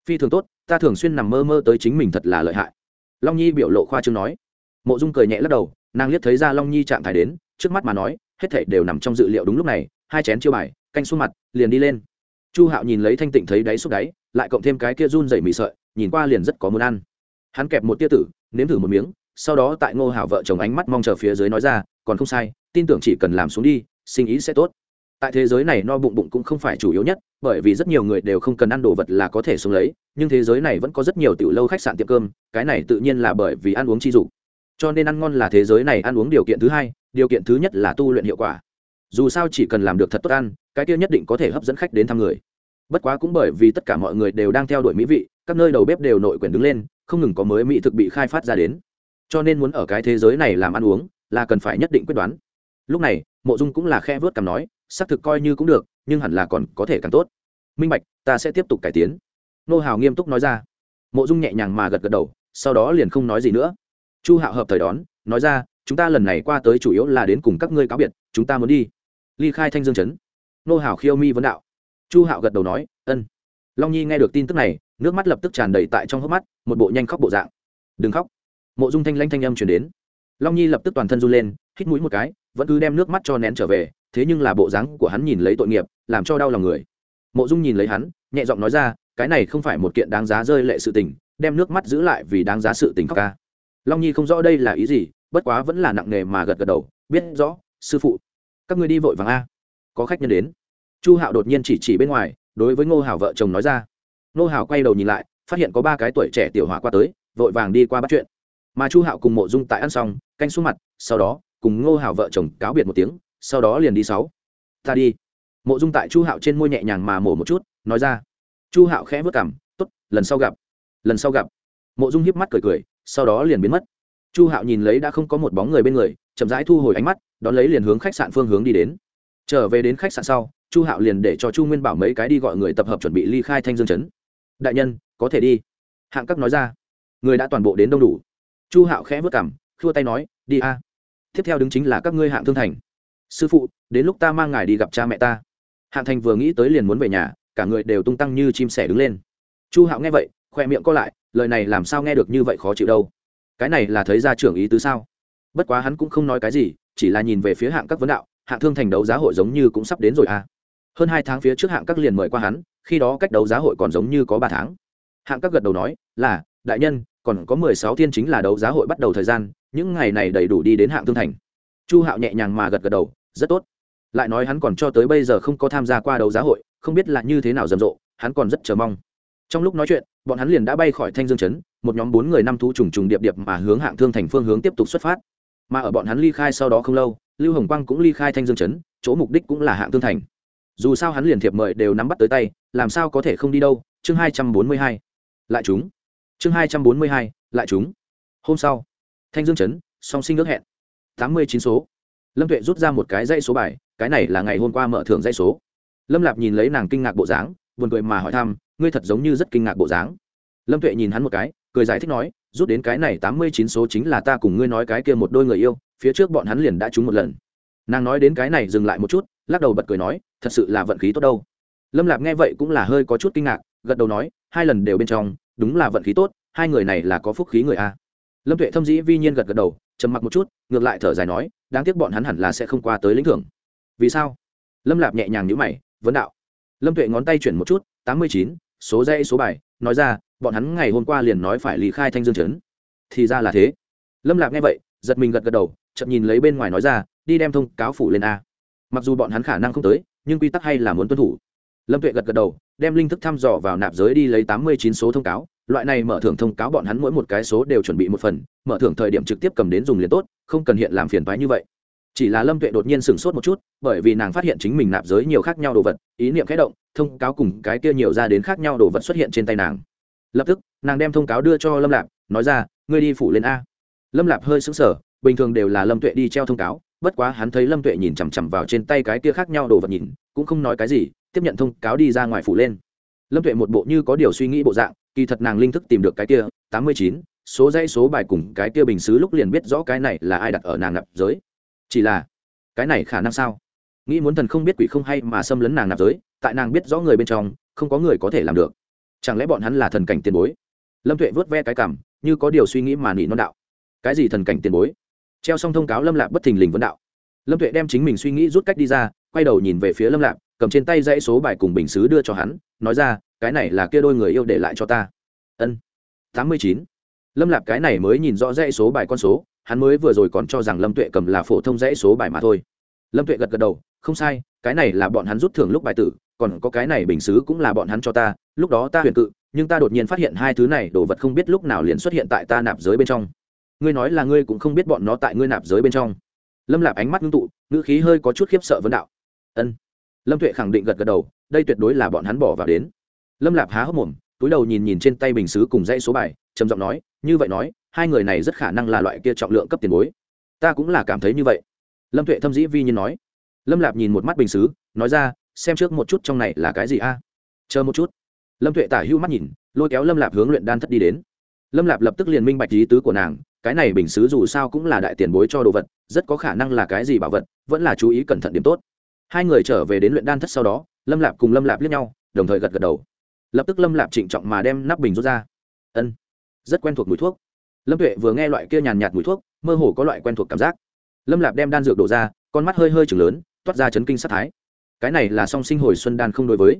A: Phi thường tốt, ta thường xuyên nằm mơ mơ tới chính mình thật là lợi hại. Long nhi biểu lộ khoa chương nói. Mộ dung cười nhẹ lắc đầu nàng liếc thấy ra long nhi trạng thái đến, trước mắt mà nói, hết thảy đều nằm trong dự liệu đúng lúc này, hai chén chiêu bài, canh xuống mặt, liền đi lên. Chu hạo nhìn lấy thanh tịnh thấy đáy xúc đáy, lại cộng thêm cái kia run dày mì sợi, nhìn qua liền rất có muốn ăn. Hắn kẹp một tia tử, nếm thử một miếng, sau đó tại ngô hảo vợ chồng ánh mắt mong chờ phía dưới nói ra, còn không sai, tin tưởng chỉ cần làm xuống đi, sinh ý sẽ tốt. Tại thế giới này no bụng bụng cũng không phải chủ yếu nhất, bởi vì rất nhiều người đều không cần ăn đồ vật là có thể sống lấy, nhưng thế giới này vẫn có rất nhiều tiểu lâu khách sạn tiệm cơm, cái này tự nhiên là bởi vì ăn uống chi dục cho nên ăn ngon là thế giới này ăn uống điều kiện thứ hai, điều kiện thứ nhất là tu luyện hiệu quả. Dù sao chỉ cần làm được thật tốt ăn, cái kia nhất định có thể hấp dẫn khách đến thăm người. Bất quá cũng bởi vì tất cả mọi người đều đang theo đuổi mỹ vị, các nơi đầu bếp đều nội quyền đứng lên, không ngừng có mới mỹ thực bị khai phát ra đến. Cho nên muốn ở cái thế giới này làm ăn uống, là cần phải nhất định quyết đoán. Lúc này, mộ dung cũng là khe vớt cằm nói, xác thực coi như cũng được, nhưng hẳn là còn có thể càng tốt. Minh bạch, ta sẽ tiếp tục cải tiến. Nô hào nghiêm túc nói ra. Mộ dung nhẹ nhàng mà gật gật đầu, sau đó liền không nói gì nữa chu hạo hợp thời đón, nói ra, chúng ta lần này qua tới chủ yếu là đến cùng các ngươi cáo biệt, chúng ta muốn đi. Ly khai thanh dương chấn nô hảo khiêu mi vấn đạo. Chu hạo gật đầu nói, ân. Long nhi nghe được tin tức này, nước mắt lập tức tràn đầy tại trong hốc mắt, một bộ nhanh khóc bộ dạng. Đừng khóc. Mộ dung thanh lanh thanh âm chuyển đến. Long nhi lập tức toàn thân run lên, hít mũi một cái, vẫn cứ đem nước mắt cho nén trở về, thế nhưng là bộ dáng của hắn nhìn lấy tội nghiệp, làm cho đau lòng người. Mộ dung nhìn lấy hắn, nhẹ giọng nói ra, cái này không phải một kiện đáng giá rơi lệ sự tình, đem nước mắt giữ lại vì đáng giá sự tình khóc ca long nhi không rõ đây là ý gì, bất quá vẫn là nặng nề mà gật gật đầu, biết rõ, sư phụ, các ngươi đi vội vàng a. Có khách nhân đến. Chu hạo đột nhiên chỉ chỉ bên ngoài, đối với ngô hảo vợ chồng nói ra. Ngô hảo quay đầu nhìn lại, phát hiện có ba cái tuổi trẻ tiểu hỏa qua tới, vội vàng đi qua bắt chuyện. Mà chu hạo cùng mộ dung tại ăn xong, canh xuống mặt, sau đó, cùng ngô hảo vợ chồng cáo biệt một tiếng, sau đó liền đi sáu. Ta đi. Mộ dung tại chu hạo trên môi nhẹ nhàng mà mổ một chút, nói ra. Chu hạo khẽ vất cảm t ố t lần sau gặp. Lần sau gặp. Mộ dung hiếp mắt cười cười sau đó liền biến mất. Chu hạo nhìn lấy đã không có một bóng người bên người, chậm rãi thu hồi ánh mắt, đón lấy liền hướng khách sạn phương hướng đi đến. Trở về đến khách sạn sau, chu hạo liền để cho chu nguyên bảo mấy cái đi gọi người tập hợp chuẩn bị ly khai thanh dương chấn đại nhân, có thể đi. Hạng các nói ra. Người đã toàn bộ đến đông đủ. Chu hạo khẽ vất cảm khua tay nói, đi a. Tiếp theo đứng chính là các ngươi hạng thương thành. Sư phụ, đến lúc ta mang ngài đi gặp cha mẹ ta. Hạng thành vừa nghĩ tới liền muốn về nhà, cả người đều tung tăng như chim sẻ đứng lên. Chu hạo nghe vậy, khoe miệng co lại lời này làm sao nghe được như vậy khó chịu đâu? Cái này là thấy ra trưởng ý tứ sao? Bất quá hắn cũng không nói cái gì, chỉ là nhìn về phía hạng các vấn đạo, hạng thương thành đấu giá hội giống như cũng sắp đến rồi à? Hơn hai tháng phía trước hạng các liền mời qua hắn, khi đó cách đấu giá hội còn giống như có ba tháng. Hạng các gật đầu nói, là, đại nhân, còn có mười sáu thiên chính là đấu giá hội bắt đầu thời gian, những ngày này đầy đủ đi đến hạng thương thành. Chu hạo nhẹ nhàng mà gật gật đầu, rất tốt. Lại nói hắn còn cho tới bây giờ không có tham gia qua đấu giá hội, không biết là như thế nào rầm rộ, hắn còn rất chờ mong. Trong lúc nói chuyện bọn hắn liền đã bay khỏi thanh dương chấn, một nhóm bốn người năm thú trùng trùng điệp điệp mà hướng hạng thương thành phương hướng tiếp tục xuất phát. Mà ở bọn hắn ly khai sau đó không lâu, lưu hồng quang cũng ly khai thanh dương chấn, chỗ mục đích cũng là hạng thương thành. Dù sao hắn liền thiệp mời đều nắm bắt tới tay, làm sao có thể không đi đâu? Chương hai trăm bốn mươi hai, lại chúng. Chương hai trăm bốn mươi hai, lại chúng. Hôm sau, thanh dương chấn, song sinh ước hẹn. Tám mươi chín số. Lâm tuệ rút ra một cái dãy số bài, cái này là ngày hôm qua mở thưởng dãy số. Lâm lạp nhìn lấy nàng kinh ngạc bộ dáng buồn cười mà hỏi thăm, ngươi thật giống như rất kinh ngạc bộ dáng. Lâm tuệ nhìn hắn một cái, cười giải thích nói, rút đến cái này tám mươi chín số chính là ta cùng ngươi nói cái kia một đôi người yêu, phía trước bọn hắn liền đã trúng một lần. Nàng nói đến cái này dừng lại một chút, lắc đầu bật cười nói, thật sự là vận khí tốt đâu. Lâm lạp nghe vậy cũng là hơi có chút kinh ngạc, gật đầu nói, hai lần đều bên trong, đúng là vận khí tốt, hai người này là có phúc khí người a. Lâm tuệ thâm dĩ vi nhiên gật gật đầu, trầm mặc một chút, ngược lại thở dài nói, đáng tiếc bọn hắn hẳn là sẽ không qua tới lĩnh thưởng. Vì sao? Lâm lạp nhẹ nhàng nhữ mày, vấn đạo lâm tuệ ngón tay chuyển một chút, tám mươi chín, số dây số bài, nói ra, bọn hắn ngày hôm qua liền nói phải lý khai thanh dương trấn. Thì ra là thế. Lâm lạc nghe vậy, giật mình gật gật đầu, chậm nhìn lấy bên ngoài nói ra, đi đem thông cáo phủ lên a. Mặc dù bọn hắn khả năng không tới, nhưng quy tắc hay là muốn tuân thủ. Lâm tuệ gật gật đầu, đem linh thức thăm dò vào nạp giới đi lấy tám mươi chín số thông cáo. Loại này mở thưởng thông cáo bọn hắn mỗi một cái số đều chuẩn bị một phần, mở thưởng thời điểm trực tiếp cầm đến dùng liền tốt, không cần hiện làm phiền phái như vậy chỉ là lâm tuệ đột nhiên sửng sốt một chút, bởi vì nàng phát hiện chính mình nạp giới nhiều khác nhau đồ vật, ý niệm khẽ động, thông cáo cùng cái kia nhiều ra đến khác nhau đồ vật xuất hiện trên tay nàng. Lập tức, nàng đem thông cáo đưa cho lâm lạp, nói ra, ngươi đi phủ lên a. Lâm lạp hơi xứng sở bình thường đều là lâm tuệ đi treo thông cáo, bất quá hắn thấy lâm tuệ nhìn chằm chằm vào trên tay cái kia khác nhau đồ vật nhìn, cũng không nói cái gì, tiếp nhận thông cáo đi ra ngoài phủ lên. Lâm tuệ một bộ như có điều suy nghĩ bộ dạng, kỳ thật nàng linh thức tìm được cái kia tám mươi chín, số dãy số bài cùng cái kia bình xứ lúc liền biết rõ cái này là ai đặt ở nàng nạp giới chỉ là cái này khả năng sao? Nghĩ muốn thần không biết quỷ không hay mà xâm lấn nàng nạp giới tại nàng biết rõ người bên trong không có người có thể làm được. Chẳng lẽ bọn hắn là thần cảnh tiền bối? Lâm tuệ vớt ve cái cảm như có điều suy nghĩ mà nỉ non đạo. Cái gì thần cảnh tiền bối? Treo xong thông cáo lâm Lạc bất thình lình vấn đạo. Lâm tuệ đem chính mình suy nghĩ rút cách đi ra quay đầu nhìn về phía lâm Lạc, cầm trên tay dãy số bài cùng bình xứ đưa cho hắn nói ra cái này là kia đôi người yêu để lại cho ta. Ân. Tám mươi chín. Lâm Lạc cái này mới nhìn rõ dãy số bài con số hắn mới vừa rồi còn cho rằng lâm tuệ cầm là phổ thông dãy số bài mà thôi. Lâm tuệ gật gật đầu, không sai, cái này là bọn hắn rút thưởng lúc bài tử, còn có cái này bình xứ cũng là bọn hắn cho ta, lúc đó ta huyền cự, nhưng ta đột nhiên phát hiện hai thứ này đồ vật không biết lúc nào liền xuất hiện tại ta nạp giới bên trong. Ngươi nói là ngươi cũng không biết bọn nó tại ngươi nạp giới bên trong. Lâm lạp ánh mắt ngưng tụ, ngữ khí hơi có chút khiếp sợ vấn đạo. Ân. Lâm tuệ khẳng định gật gật đầu, đây tuyệt đối là bọn hắn bỏ vào đến. Lâm lạp há hốc mồm, túi đầu nhìn nhìn trên tay bình xứ cùng dãy số bài, trầm giọng nói, như vậy nói hai người này rất khả năng là loại kia trọng lượng cấp tiền bối. Ta cũng là cảm thấy như vậy. Lâm tuệ thâm dĩ vi nhiên nói. Lâm lạp nhìn một mắt bình xứ, nói ra, xem trước một chút trong này là cái gì a? Chờ một chút. Lâm tuệ tả hữu mắt nhìn, lôi kéo lâm lạp hướng luyện đan thất đi đến. Lâm lạp lập tức liền minh bạch ý tứ của nàng, cái này bình xứ dù sao cũng là đại tiền bối cho đồ vật, rất có khả năng là cái gì bảo vật, vẫn là chú ý cẩn thận điểm tốt. Hai người trở về đến luyện đan thất sau đó, lâm lạp cùng lâm lạp liếc nhau, đồng thời gật gật đầu. Lập tức lâm lạp trịnh trọng mà đem nắp bình rút ra. Ân, rất quen thuộc mùi thuốc lâm tuệ vừa nghe loại kia nhàn nhạt mùi thuốc, mơ hồ có loại quen thuộc cảm giác. Lâm lạp đem đan dược đổ ra, con mắt hơi hơi chừng lớn, toát ra chấn kinh sát thái. Cái này là song sinh hồi xuân đan không đối với.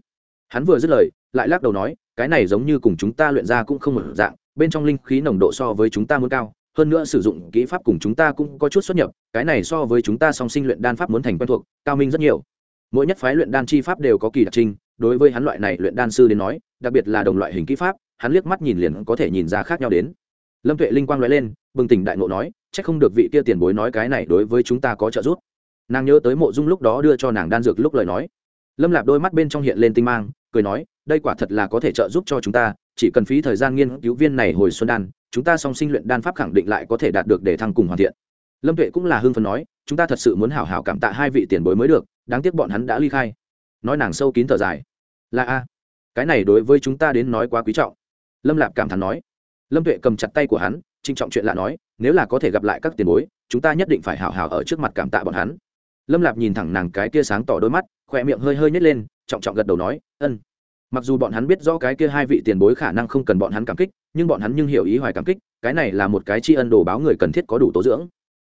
A: Hắn vừa dứt lời, lại lắc đầu nói, cái này giống như cùng chúng ta luyện ra cũng không một dạng, bên trong linh khí nồng độ so với chúng ta muốn cao, hơn nữa sử dụng kỹ pháp cùng chúng ta cũng có chút xuất nhập, cái này so với chúng ta song sinh luyện đan pháp muốn thành quen thuộc, cao minh rất nhiều. Mỗi nhất phái luyện đan chi pháp đều có kỳ đặc trưng đối với hắn loại này luyện đan sư đến nói, đặc biệt là đồng loại hình kỹ pháp, hắn liếc mắt nhìn liền có thể nhìn ra khác nhau đến lâm tuệ linh quang nói lên, bừng tỉnh đại ngộ nói c h ắ c không được vị kia tiền bối nói cái này đối với chúng ta có trợ giúp. Nàng nhớ tới mộ dung lúc đó đưa cho nàng đan dược lúc lời nói. Lâm lạp đôi mắt bên trong hiện lên tinh mang, cười nói, đây quả thật là có thể trợ giúp cho chúng ta, chỉ cần phí thời gian nghiên cứu viên này hồi xuân đan, chúng ta song sinh luyện đan pháp khẳng định lại có thể đạt được để thăng cùng hoàn thiện. Lâm tuệ cũng là hưng phần nói, chúng ta thật sự muốn hảo hảo cảm tạ hai vị tiền bối mới được, đáng tiếc bọn hắn đã ly khai. Nói nàng sâu kín thở dài, là a, cái này đối với chúng ta đến nói quá quý trọng. Lâm lạp cảm thán nói lâm tuệ cầm chặt tay của hắn trinh trọng chuyện lạ nói, nếu là có thể gặp lại các tiền bối, chúng ta nhất định phải hảo hảo ở trước mặt cảm tạ bọn hắn. Lâm lạp nhìn thẳng nàng cái kia sáng tỏ đôi mắt, khỏe miệng hơi hơi nhét lên, trọng trọng gật đầu nói, ân. Mặc dù bọn hắn biết rõ cái kia hai vị tiền bối khả năng không cần bọn hắn cảm kích, nhưng bọn hắn nhưng hiểu ý hoài cảm kích, cái này là một cái tri ân đồ báo người cần thiết có đủ tố dưỡng.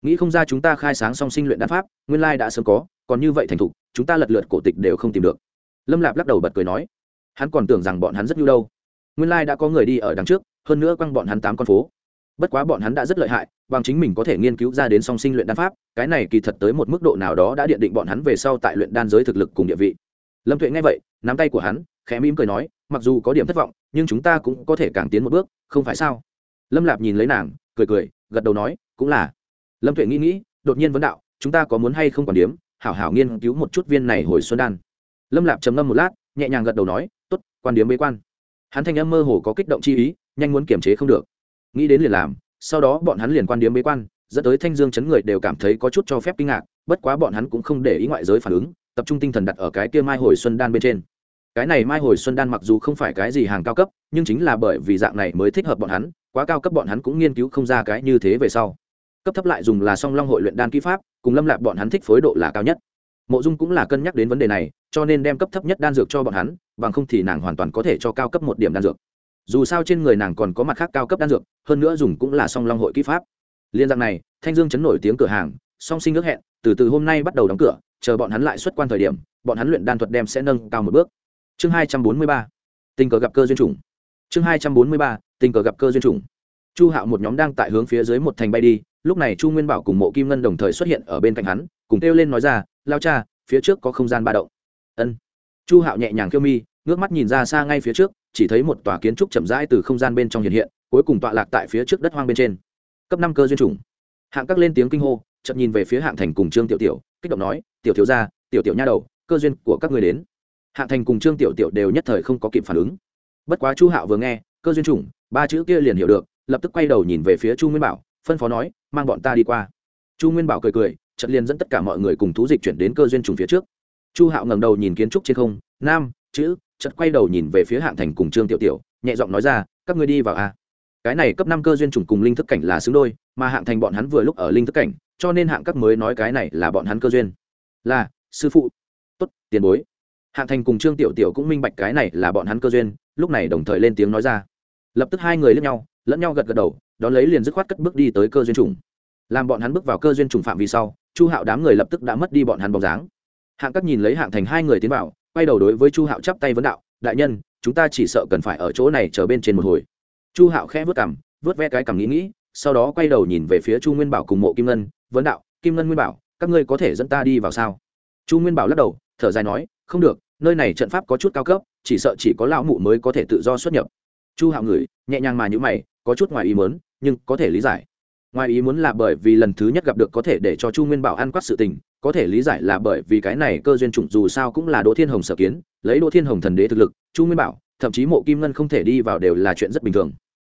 A: Nghĩ không ra chúng ta khai sáng song sinh luyện đan pháp, nguyên lai đã sớm có, còn như vậy thành thục, chúng ta lật lượt cổ tịch đều không tìm được. Lâm lạp lắc đầu bật cười nói, hắn còn tưởng rằng bọn hắn rất nhu đâu. Nguyên lai đã có người đi ở đằng trước hơn nữa quăng bọn hắn tám con phố. Bất quá bọn hắn đã rất lợi hại, bằng chính mình có thể nghiên cứu ra đến song sinh luyện đan pháp, cái này kỳ thật tới một mức độ nào đó đã điện định bọn hắn về sau tại luyện đan giới thực lực cùng địa vị. Lâm tuệ nghe vậy, nắm tay của hắn, khẽ mỉm cười nói, mặc dù có điểm thất vọng, nhưng chúng ta cũng có thể càng tiến một bước, không phải sao? Lâm lạp nhìn lấy nàng, cười cười, gật đầu nói, cũng là. Lâm tuệ nghĩ nghĩ, đột nhiên vấn đạo, chúng ta có muốn hay không còn điếm, hảo hảo nghiên cứu một chút viên này hồi xuân đan. Lâm lạp trầm ngâm một lát, nhẹ nhàng gật đầu nói t ố t quan điếm bế quan. Hắn thanh âm mơ hồ có kích động chi ý nhanh muốn kiềm chế không được. Nghĩ đến liền làm, sau đó bọn hắn liền quan điếm bế quan, dẫn tới thanh dương chấn người đều cảm thấy có chút cho phép kinh ngạc, bất quá bọn hắn cũng không để ý ngoại giới phản ứng, tập trung tinh thần đặt ở cái kia mai hồi xuân đan bên trên. Cái này mai hồi xuân đan mặc dù không phải cái gì hàng cao cấp, nhưng chính là bởi vì dạng này mới thích hợp bọn hắn, quá cao cấp bọn hắn cũng nghiên cứu không ra cái như thế về sau. Cấp thấp lại dùng là song long hội luyện đan kỹ pháp, cùng lâm lạc bọn hắn thích phối độ là cao nhất. Mộ dung cũng là cân nhắc đến vấn đề này, cho nên đem cấp thấp nhất đan dược cho bọn hắn, bằng không thì nàng hoàn toàn có thể cho cao cấp một điểm đan dược dù sao trên người nàng còn có mặt khác cao cấp đan dược, hơn nữa dùng cũng là song long hội kỹ pháp. Liên dạng này, thanh dương chấn nổi tiếng cửa hàng, song sinh ước hẹn, từ từ hôm nay bắt đầu đóng cửa, chờ bọn hắn lại xuất quan thời điểm, bọn hắn luyện đan thuật đem sẽ nâng cao một bước. Chương hai trăm bốn mươi ba, tình cờ gặp cơ duyên chủng. Chương hai trăm bốn mươi ba, tình cờ gặp cơ duyên chủng. Chu hạo một nhóm đang tại hướng phía dưới một thành bay đi, lúc này chu nguyên bảo cùng mộ kim ngân đồng thời xuất hiện ở bên cạnh hắn, cùng kêu lên nói ra, lao cha, phía trước có không gian ba động. Ân. Chu hạo nhẹ nhàng kêu mi, ngước mắt nhìn ra xa ngay phía trước chỉ thấy một tòa kiến trúc chậm rãi từ không gian bên trong hiện hiện, cuối cùng tọa lạc tại phía trước đất hoang bên trên. Cấp năm cơ duyên chủng. Hạng các lên tiếng kinh hô chậm nhìn về phía hạng thành cùng trương tiểu tiểu, kích động nói, tiểu thiếu gia tiểu tiểu nha đầu, cơ duyên của các người đến. Hạng thành cùng trương tiểu tiểu đều nhất thời không có kịp phản ứng. Bất quá chu hạo vừa nghe, cơ duyên chủng, ba chữ kia liền hiểu được, lập tức quay đầu nhìn về phía chu nguyên bảo, phân phó nói, mang bọn ta đi qua. Chu nguyên bảo cười cười trận liền dẫn tất cả mọi người cùng thú dịch chuyển đến cơ duyên trùng phía trước. Chu hạo ngẩng đầu nhìn kiến trúc trên không, nam, chữ chợt quay đầu nhìn về phía hạng thành cùng trương tiểu tiểu, nhẹ giọng nói ra, các ngươi đi vào a. Cái này cấp năm cơ duyên trùng cùng linh thức cảnh là xứng đôi, mà hạng thành bọn hắn vừa lúc ở linh thức cảnh, cho nên hạng các mới nói cái này là bọn hắn cơ duyên. Là, sư phụ. Tốt, tiền bối. Hạng thành cùng trương tiểu tiểu cũng minh bạch cái này là bọn hắn cơ duyên, lúc này đồng thời lên tiếng nói ra. Lập tức hai người lẫn nhau lẫn nhau gật gật đầu, đón lấy liền dứt khoát cất bước đi tới cơ duyên trùng làm bọn hắn bước vào cơ duyên trùng phạm vi sau, chu hạo đám người lập tức đã mất đi bọn hắn bóng dáng. Hạng các nhìn lấy hạng thành hai người tiến vào quay đầu đối với chu hạo chắp tay vấn đạo, đại nhân, chúng ta chỉ sợ cần phải ở chỗ này chờ bên trên một hồi. Chu hạo khẽ vớt cằm, vớt ve cái cằm nghĩ nghĩ, sau đó quay đầu nhìn về phía chu nguyên bảo cùng mộ kim ngân, vấn đạo, kim ngân nguyên bảo, các ngươi có thể dẫn ta đi vào sao? Chu nguyên bảo lắc đầu, thở dài nói, không được, nơi này trận pháp có chút cao cấp, chỉ sợ chỉ có lão mụ mới có thể tự do xuất nhập. Chu hạo ngửi, nhẹ nhàng mà nhữ mày, có chút ngoài ý mớn nhưng có thể lý giải. Ngoài ý muốn là bởi vì lần thứ nhất gặp được có thể để cho chu nguyên bảo ăn quát sự tình có thể lý giải là bởi vì cái này cơ duyên chủng dù sao cũng là đỗ thiên hồng sở kiến, lấy đỗ thiên hồng thần đế thực lực, chu nguyên bảo, thậm chí mộ kim ngân không thể đi vào đều là chuyện rất bình thường.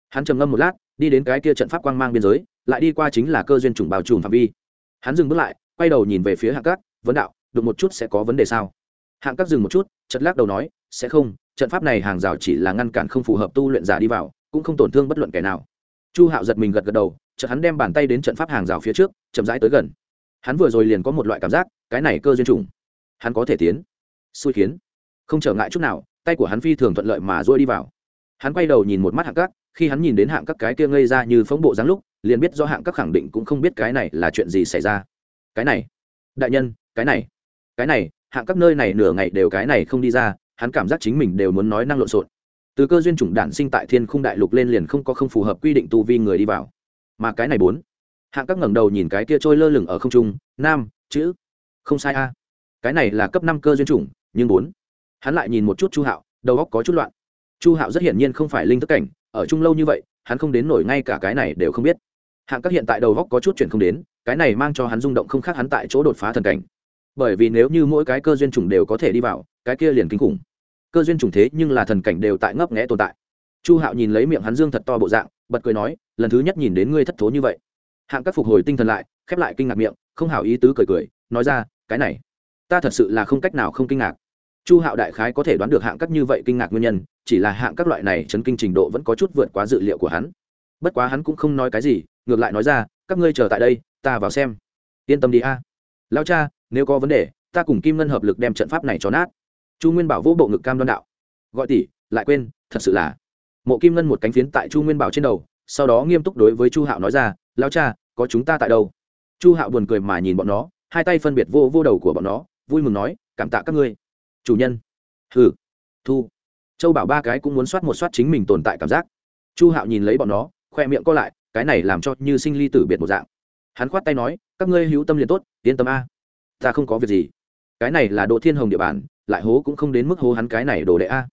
A: Hắn trầm ngâm một lát, đi đến cái kia trận pháp quang mang biên giới, lại đi qua chính là cơ duyên chủng bao trùm phạm vi. Hắn dừng bước lại, quay đầu nhìn về phía hạng cát vấn đạo, đụng một chút sẽ có vấn đề sao? Hạng cát dừng một chút chật lắc đầu nói, sẽ không, trận pháp này hàng rào chỉ là ngăn cản không phù hợp tu luyện giả đi vào, cũng không tổn thương bất luận kẻ nào. Chu hạo giật mình gật gật đầu, chợt hắn đem bàn tay đến trận pháp hàng rào phía trước, chậm rãi tới gần hắn vừa rồi liền có một loại cảm giác, cái này cơ duyên trùng. Hắn có thể tiến. Xui khiến. Không trở ngại chút nào, tay của hắn phi thường thuận lợi mà dôi đi vào. Hắn quay đầu nhìn một mắt hạng các khi hắn nhìn đến hạng các cái kia ngây ra như phóng bộ dáng lúc, liền biết do hạng các khẳng định cũng không biết cái này là chuyện gì xảy ra. Cái này. Đại nhân, cái này. Cái này, hạng các nơi này nửa ngày đều cái này không đi ra, hắn cảm giác chính mình đều muốn nói năng lộn xộn. Từ cơ duyên chủng đản sinh tại thiên khung đại lục lên liền không có không phù hợp quy định tu vi người đi vào. Mà cái này bốn hạng các ngẩng đầu nhìn cái kia trôi lơ lửng ở không trung, nam, chữ, không sai a. Cái này là cấp năm cơ duyên chủng, nhưng bốn. Hắn lại nhìn một chút chu hạo, đầu óc có chút loạn. Chu hạo rất hiển nhiên không phải linh thức cảnh, ở chung lâu như vậy, hắn không đến nổi ngay cả cái này đều không biết. Hạng các hiện tại đầu óc có chút chuyển không đến, cái này mang cho hắn rung động không khác hắn tại chỗ đột phá thần cảnh. Bởi vì nếu như mỗi cái cơ duyên chủng đều có thể đi vào, cái kia liền kinh khủng. Cơ duyên chủng thế nhưng là thần cảnh đều tại ngấp nghẽ tồn tại. Chu hạo nhìn lấy miệng hắn dương thật to bộ dạng, bật cười nói, lần thứ nhất nhìn đến ngươi thất thố như vậy hạng các phục hồi tinh thần lại, khép lại kinh ngạc miệng, không hảo ý tứ cười cười, nói ra, cái này, ta thật sự là không cách nào không kinh ngạc. Chu hạo đại khái có thể đoán được hạng các như vậy kinh ngạc nguyên nhân, chỉ là hạng các loại này chấn kinh trình độ vẫn có chút vượt quá dự liệu của hắn. Bất quá hắn cũng không nói cái gì, ngược lại nói ra, các ngươi chờ tại đây, ta vào xem. Yên tâm đi a. Lao cha, nếu có vấn đề, ta cùng kim ngân hợp lực đem trận pháp này cho nát. Chu nguyên bảo vỗ bộ ngực cam đoan đạo. Gọi tỷ, lại quên, thật sự là. Mộ kim ngân một cánh phiến tại chu nguyên bảo trên đầu, sau đó nghiêm túc đối với chu hạo nói ra lao cha có chúng ta tại đâu? Chu hạo buồn cười mà nhìn bọn nó, hai tay phân biệt vô vô đầu của bọn nó, vui mừng nói, cảm tạ các ngươi. Chủ nhân. Hừ. Thu. Châu bảo ba cái cũng muốn soát một soát chính mình tồn tại cảm giác. Chu hạo nhìn lấy bọn nó, khoe miệng co lại, cái này làm cho như sinh ly tử biệt một dạng. Hắn khoát tay nói, các ngươi hữu tâm liền tốt, yên tâm a. Ta không có việc gì. Cái này là đỗ thiên hồng địa bàn, lại hố cũng không đến mức hố hắn cái này đồ đệ a.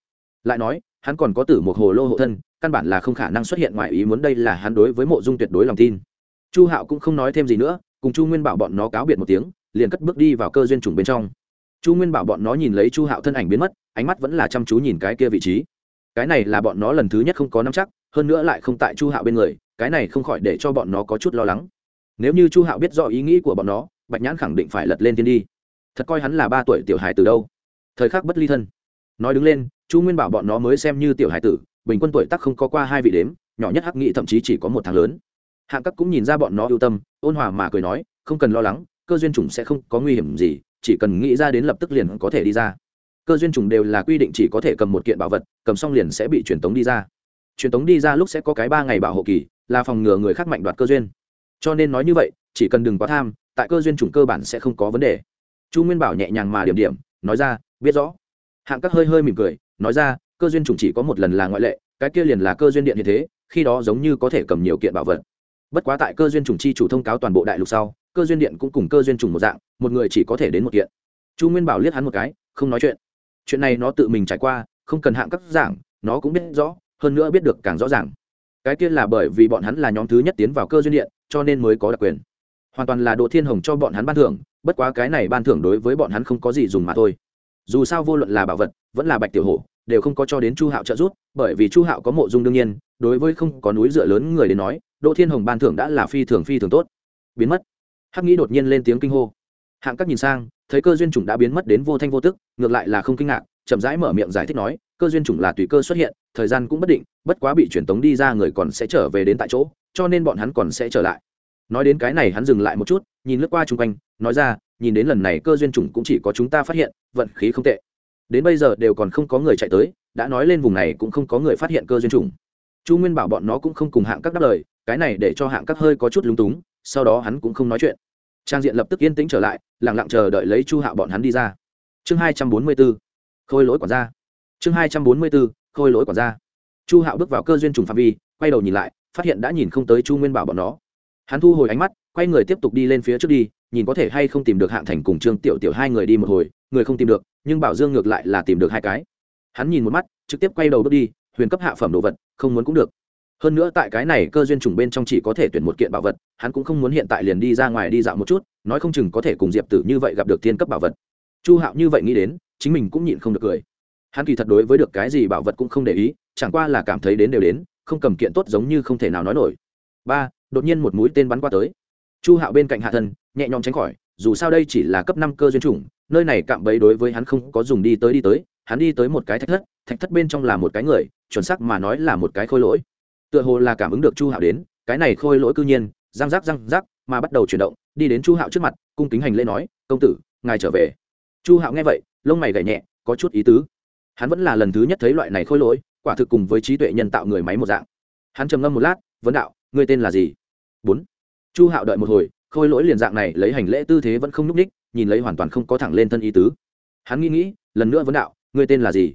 A: Lại nói, hắn còn có tử một hồ lô hộ thân, căn bản là không khả năng xuất hiện ngoài ý muốn đây là hắn đối với mộ dung tuyệt đối lòng tin chu hạo cũng không nói thêm gì nữa, cùng chu nguyên bảo bọn nó cáo biệt một tiếng, liền cất bước đi vào cơ duyên trùng bên trong. Chu nguyên bảo bọn nó nhìn lấy chu hạo thân ảnh biến mất, ánh mắt vẫn là chăm chú nhìn cái kia vị trí. Cái này là bọn nó lần thứ nhất không có nắm chắc, hơn nữa lại không tại chu hạo bên người, cái này không khỏi để cho bọn nó có chút lo lắng. Nếu như chu hạo biết rõ ý nghĩ của bọn nó, bạch nhãn khẳng định phải lật lên thiên đi. Thật coi hắn là ba tuổi tiểu hài từ đâu. Thời khắc bất ly thân. Nói đứng lên, chu nguyên bảo bọn nó mới xem như tiểu hài tử, bình quân tuổi tắc không có qua hai vị đếm, nhỏ nhất hắc nghị thậm chí chỉ có một tháng lớn hạng các cũng nhìn ra bọn nó ưu tâm, ôn hòa mà cười nói, không cần lo lắng, cơ duyên chủng sẽ không có nguy hiểm gì, chỉ cần nghĩ ra đến lập tức liền có thể đi ra. Cơ duyên chủng đều là quy định chỉ có thể cầm một kiện bảo vật, cầm xong liền sẽ bị truyền tống đi ra. Truyền tống đi ra lúc sẽ có cái ba ngày bảo hộ kỳ, là phòng ngừa người khác mạnh đoạt cơ duyên. Cho nên nói như vậy, chỉ cần đừng quá tham, tại cơ duyên chủng cơ bản sẽ không có vấn đề. Chu nguyên bảo nhẹ nhàng mà điểm điểm, nói ra, biết rõ. Hạng các hơi hơi mỉm cười, nói ra, cơ duyên chủng chỉ có một lần là ngoại lệ, cái kia liền là cơ duyên điện như thế, khi đó giống như có thể cầm nhiều kiện bảo vật bất quá tại cơ duyên chủng chi chủ thông cáo toàn bộ đại lục sau, cơ duyên điện cũng cùng cơ duyên chủng một dạng, một người chỉ có thể đến một kiện. Chu nguyên bảo liếc hắn một cái, không nói chuyện. Chuyện này nó tự mình trải qua, không cần hạng cấp giảng, nó cũng biết rõ, hơn nữa biết được càng rõ ràng. Cái kia là bởi vì bọn hắn là nhóm thứ nhất tiến vào cơ duyên điện, cho nên mới có đặc quyền. Hoàn toàn là đỗ thiên hồng cho bọn hắn ban thưởng, bất quá cái này ban thưởng đối với bọn hắn không có gì dùng mà thôi. Dù sao vô luận là bảo vật, vẫn là bạch tiểu hổ, đều không có cho đến chu hạo trợ giúp, bởi vì chu hạo có mộ dung đương nhiên, đối với không có núi dựa lớn người đến nói đỗ thiên hồng ban thưởng đã là phi thường phi thường tốt. Biến mất. Hắc nghĩ đột nhiên lên tiếng kinh hô. Hạng các nhìn sang, thấy cơ duyên chủng đã biến mất đến vô thanh vô tức, ngược lại là không kinh ngạc, chậm rãi mở miệng giải thích nói, cơ duyên chủng là tùy cơ xuất hiện, thời gian cũng bất định, bất quá bị truyền tống đi ra người còn sẽ trở về đến tại chỗ, cho nên bọn hắn còn sẽ trở lại. Nói đến cái này hắn dừng lại một chút, nhìn lướt qua chung quanh, nói ra, nhìn đến lần này cơ duyên chủng cũng chỉ có chúng ta phát hiện, vận khí không tệ. Đến bây giờ đều còn không có người chạy tới, đã nói lên vùng này cũng không có người phát hiện cơ duyên chủng. Chu nguyên bảo bọn nó cũng không cùng hạng các đáp lời cái này để cho hạng các hơi có chút lúng túng, sau đó hắn cũng không nói chuyện. Trang diện lập tức yên tĩnh trở lại lẳng lặng chờ đợi lấy chu hạo bọn hắn đi ra. Chương hai trăm bốn mươi b ố khôi lỗi quản gia. Chương hai trăm bốn mươi b ố khôi lỗi quản gia. Chu hạo bước vào cơ duyên trùng phạm vi, quay đầu nhìn lại, phát hiện đã nhìn không tới chu nguyên bảo bọn nó. Hắn thu hồi ánh mắt, quay người tiếp tục đi lên phía trước đi, nhìn có thể hay không tìm được hạng thành cùng trương tiểu tiểu hai người đi một hồi, người không tìm được, nhưng bảo dương ngược lại là tìm được hai cái. Hắn nhìn một mắt, trực tiếp quay đầu bước đi, huyền cấp hạ phẩm đồ vật, không muốn cũng được hơn nữa tại cái này cơ duyên trùng bên trong chỉ có thể tuyển một kiện bảo vật, hắn cũng không muốn hiện tại liền đi ra ngoài đi dạo một chút, nói không chừng có thể cùng diệp tử như vậy gặp được thiên cấp bảo vật. Chu hạo như vậy nghĩ đến, chính mình cũng nhịn không được cười. Hắn kỳ thật đối với được cái gì bảo vật cũng không để ý, chẳng qua là cảm thấy đến đều đến, không cầm kiện tốt giống như không thể nào nói nổi. Ba, đột nhiên một mũi tên bắn qua tới. Chu hạo bên cạnh hạ thân nhẹ nhõm tránh khỏi, dù sao đây chỉ là cấp năm cơ duyên chủng, nơi này cạm bẫy đối với hắn không có dùng đi tới đi tới, hắn đi tới một cái thạch thất thạch thất bên trong là một cái người, chuẩn sắc mà nói là một cái khôi lỗi tựa hồ là cảm ứng được chu hạo đến, cái này khôi lỗi cư nhiên, răng rắc răng rắc, mà bắt đầu chuyển động, đi đến chu hạo trước mặt, cung kính hành lễ nói, công tử, ngài trở về. Chu hạo nghe vậy, lông mày gảy nhẹ, có chút ý tứ. Hắn vẫn là lần thứ nhất thấy loại này khôi lỗi, quả thực cùng với trí tuệ nhân tạo người máy một dạng. Hắn trầm ngâm một lát, vấn đạo, ngươi tên là gì? Bốn. Chu hạo đợi một hồi, khôi lỗi liền dạng này lấy hành lễ tư thế vẫn không n ú c ních, nhìn lấy hoàn toàn không có thẳng lên thân ý tứ. Hắn nghĩ nghĩ, lần nữa vấn đạo, ngươi tên là gì?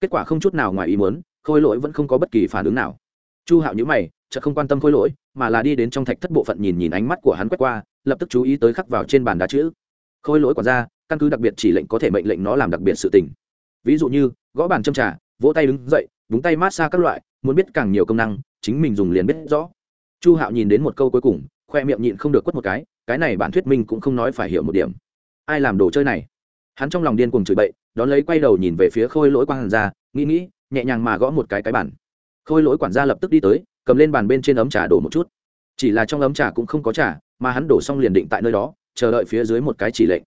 A: Kết quả không chút nào ngoài ý muốn, khôi lỗi vẫn không có bất kỳ phản ứng nào chu hạo nhữ mày, chợt không quan tâm khôi lỗi, mà là đi đến trong thạch thất bộ phận nhìn nhìn ánh mắt của hắn quét qua, lập tức chú ý tới khắc vào trên bàn đá chữ. Khôi lỗi quản ra căn cứ đặc biệt chỉ lệnh có thể mệnh lệnh nó làm đặc biệt sự tình. Ví dụ như, gõ bàn châm trà, vỗ tay đứng dậy, búng tay mát xa các loại, muốn biết càng nhiều công năng, chính mình dùng liền biết rõ. Chu hạo nhìn đến một câu cuối cùng, khoe miệng nhịn không được quất một cái cái này bản thuyết minh cũng không nói phải hiểu một điểm. Ai làm đồ chơi này? Hắn trong lòng điên cuồng chửi bậy, đón lấy quay đầu nhìn về phía khôi lỗi quang hàn ra nghĩ nghĩ, nhẹ nhàng mà gõ một cái cái bản khôi lỗi quản gia lập tức đi tới, cầm lên bàn bên trên ấm trà đổ một chút. Chỉ là trong ấm trà cũng không có trà, mà hắn đổ xong liền định tại nơi đó, chờ đợi phía dưới một cái chỉ lệnh.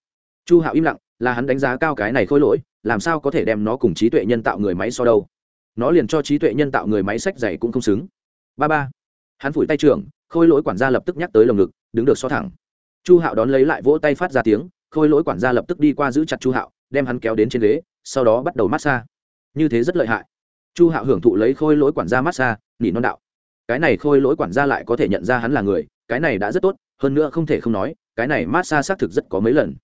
A: Chu hạo im lặng, là hắn đánh giá cao cái này khôi lỗi, làm sao có thể đem nó cùng trí tuệ nhân tạo người máy so đâu? Nó liền cho trí tuệ nhân tạo người máy sách dày cũng không xứng. Ba ba. Hắn phủi tay trưởng, khôi lỗi quản gia lập tức nhắc tới lồng ngực, đứng được so thẳng. Chu hạo đón lấy lại vỗ tay phát ra tiếng, khôi lỗi quản gia lập tức đi qua giữ chặt chu hạo, đem hắn kéo đến trên ghế, sau đó bắt đầu massage như thế rất lợi hại chu hạo hưởng thụ lấy khôi lỗi quản gia massage nỉ non đạo. Cái này khôi lỗi quản gia lại có thể nhận ra hắn là người, cái này đã rất tốt, hơn nữa không thể không nói, cái này massage xác thực rất có mấy lần.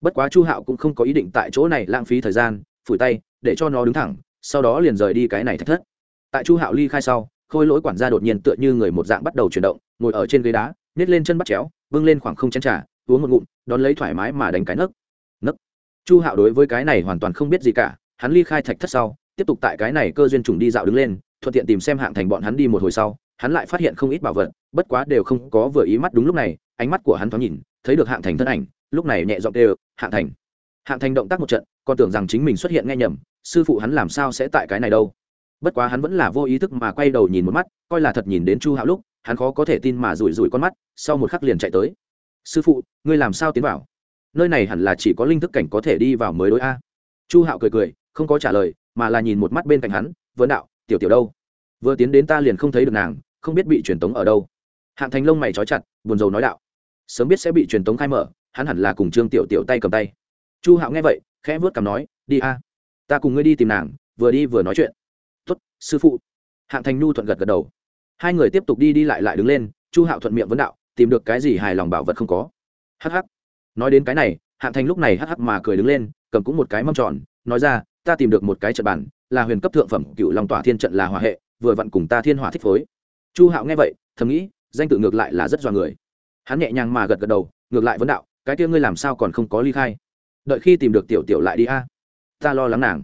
A: Bất quá chu hạo cũng không có ý định tại chỗ này lãng phí thời gian, phủi tay, để cho nó đứng thẳng, sau đó liền rời đi cái này thách thất. Tại chu hạo ly khai sau, khôi lỗi quản gia đột nhiên tựa như người một dạng bắt đầu chuyển động, ngồi ở trên ghế đá, nhét lên chân bắt chéo vâng lên khoảng không chén trà, uống một ngụm, đón lấy thoải mái mà đánh cái nấc. Nấc. Chu hạo đối với cái này hoàn toàn không biết gì cả, hắn ly khai thạch thất sau tiếp tục tại cái này cơ duyên trùng đi dạo đứng lên, thuận tiện tìm xem hạng thành bọn hắn đi một hồi sau, hắn lại phát hiện không ít bảo vật, bất quá đều không có vừa ý mắt đúng lúc này, ánh mắt của hắn thoáng nhìn, thấy được hạng thành thân ảnh, lúc này nhẹ giọng đều hạng thành. Hạng thành động tác một trận, còn tưởng rằng chính mình xuất hiện nghe nhầm, sư phụ hắn làm sao sẽ tại cái này đâu? Bất quá hắn vẫn là vô ý thức mà quay đầu nhìn một mắt, coi là thật nhìn đến chu hạo lúc, hắn khó có thể tin mà rủi rủi con mắt, sau một khắc liền chạy tới. Sư phụ, ngươi làm sao tiến vào? Nơi này hẳn là chỉ có linh thức cảnh có thể đi vào mới đối a. Chu hạo cười cười, không có trả lời mà là nhìn một mắt bên cạnh hắn vấn đạo, tiểu tiểu đâu? Vừa tiến đến ta liền không thấy được nàng, không biết bị truyền tống ở đâu. Hạng thành lông mày trói chặt, buồn rầu nói đạo, sớm biết sẽ bị truyền tống khai mở, hắn hẳn là cùng trương tiểu tiểu tay cầm tay. Chu hạo nghe vậy, khẽ vớt cằm nói, đi a, ta cùng ngươi đi tìm nàng, vừa đi vừa nói chuyện. Tuất sư phụ. Hạng thành nhu thuận gật gật đầu. Hai người tiếp tục đi đi lại lại đứng lên, chu hạo thuận miệng vấn đạo, tìm được cái gì hài lòng bảo vật không có? Hh nói đến cái này, hạng thành lúc này hh mà cười đứng lên, cầm cũng một cái mâm tròn, nói ra ta tìm được một cái trận bản là huyền cấp thượng phẩm cựu long tỏa thiên trận là hòa hệ, vừa vặn cùng ta thiên hỏa thích phối. Chu hạo nghe vậy, thầm nghĩ, danh tự ngược lại là rất do người. Hắn nhẹ nhàng mà gật gật đầu, ngược lại vấn đạo, cái kia ngươi làm sao còn không có ly khai? Đợi khi tìm được tiểu tiểu lại đi a. Ta lo lắng nàng.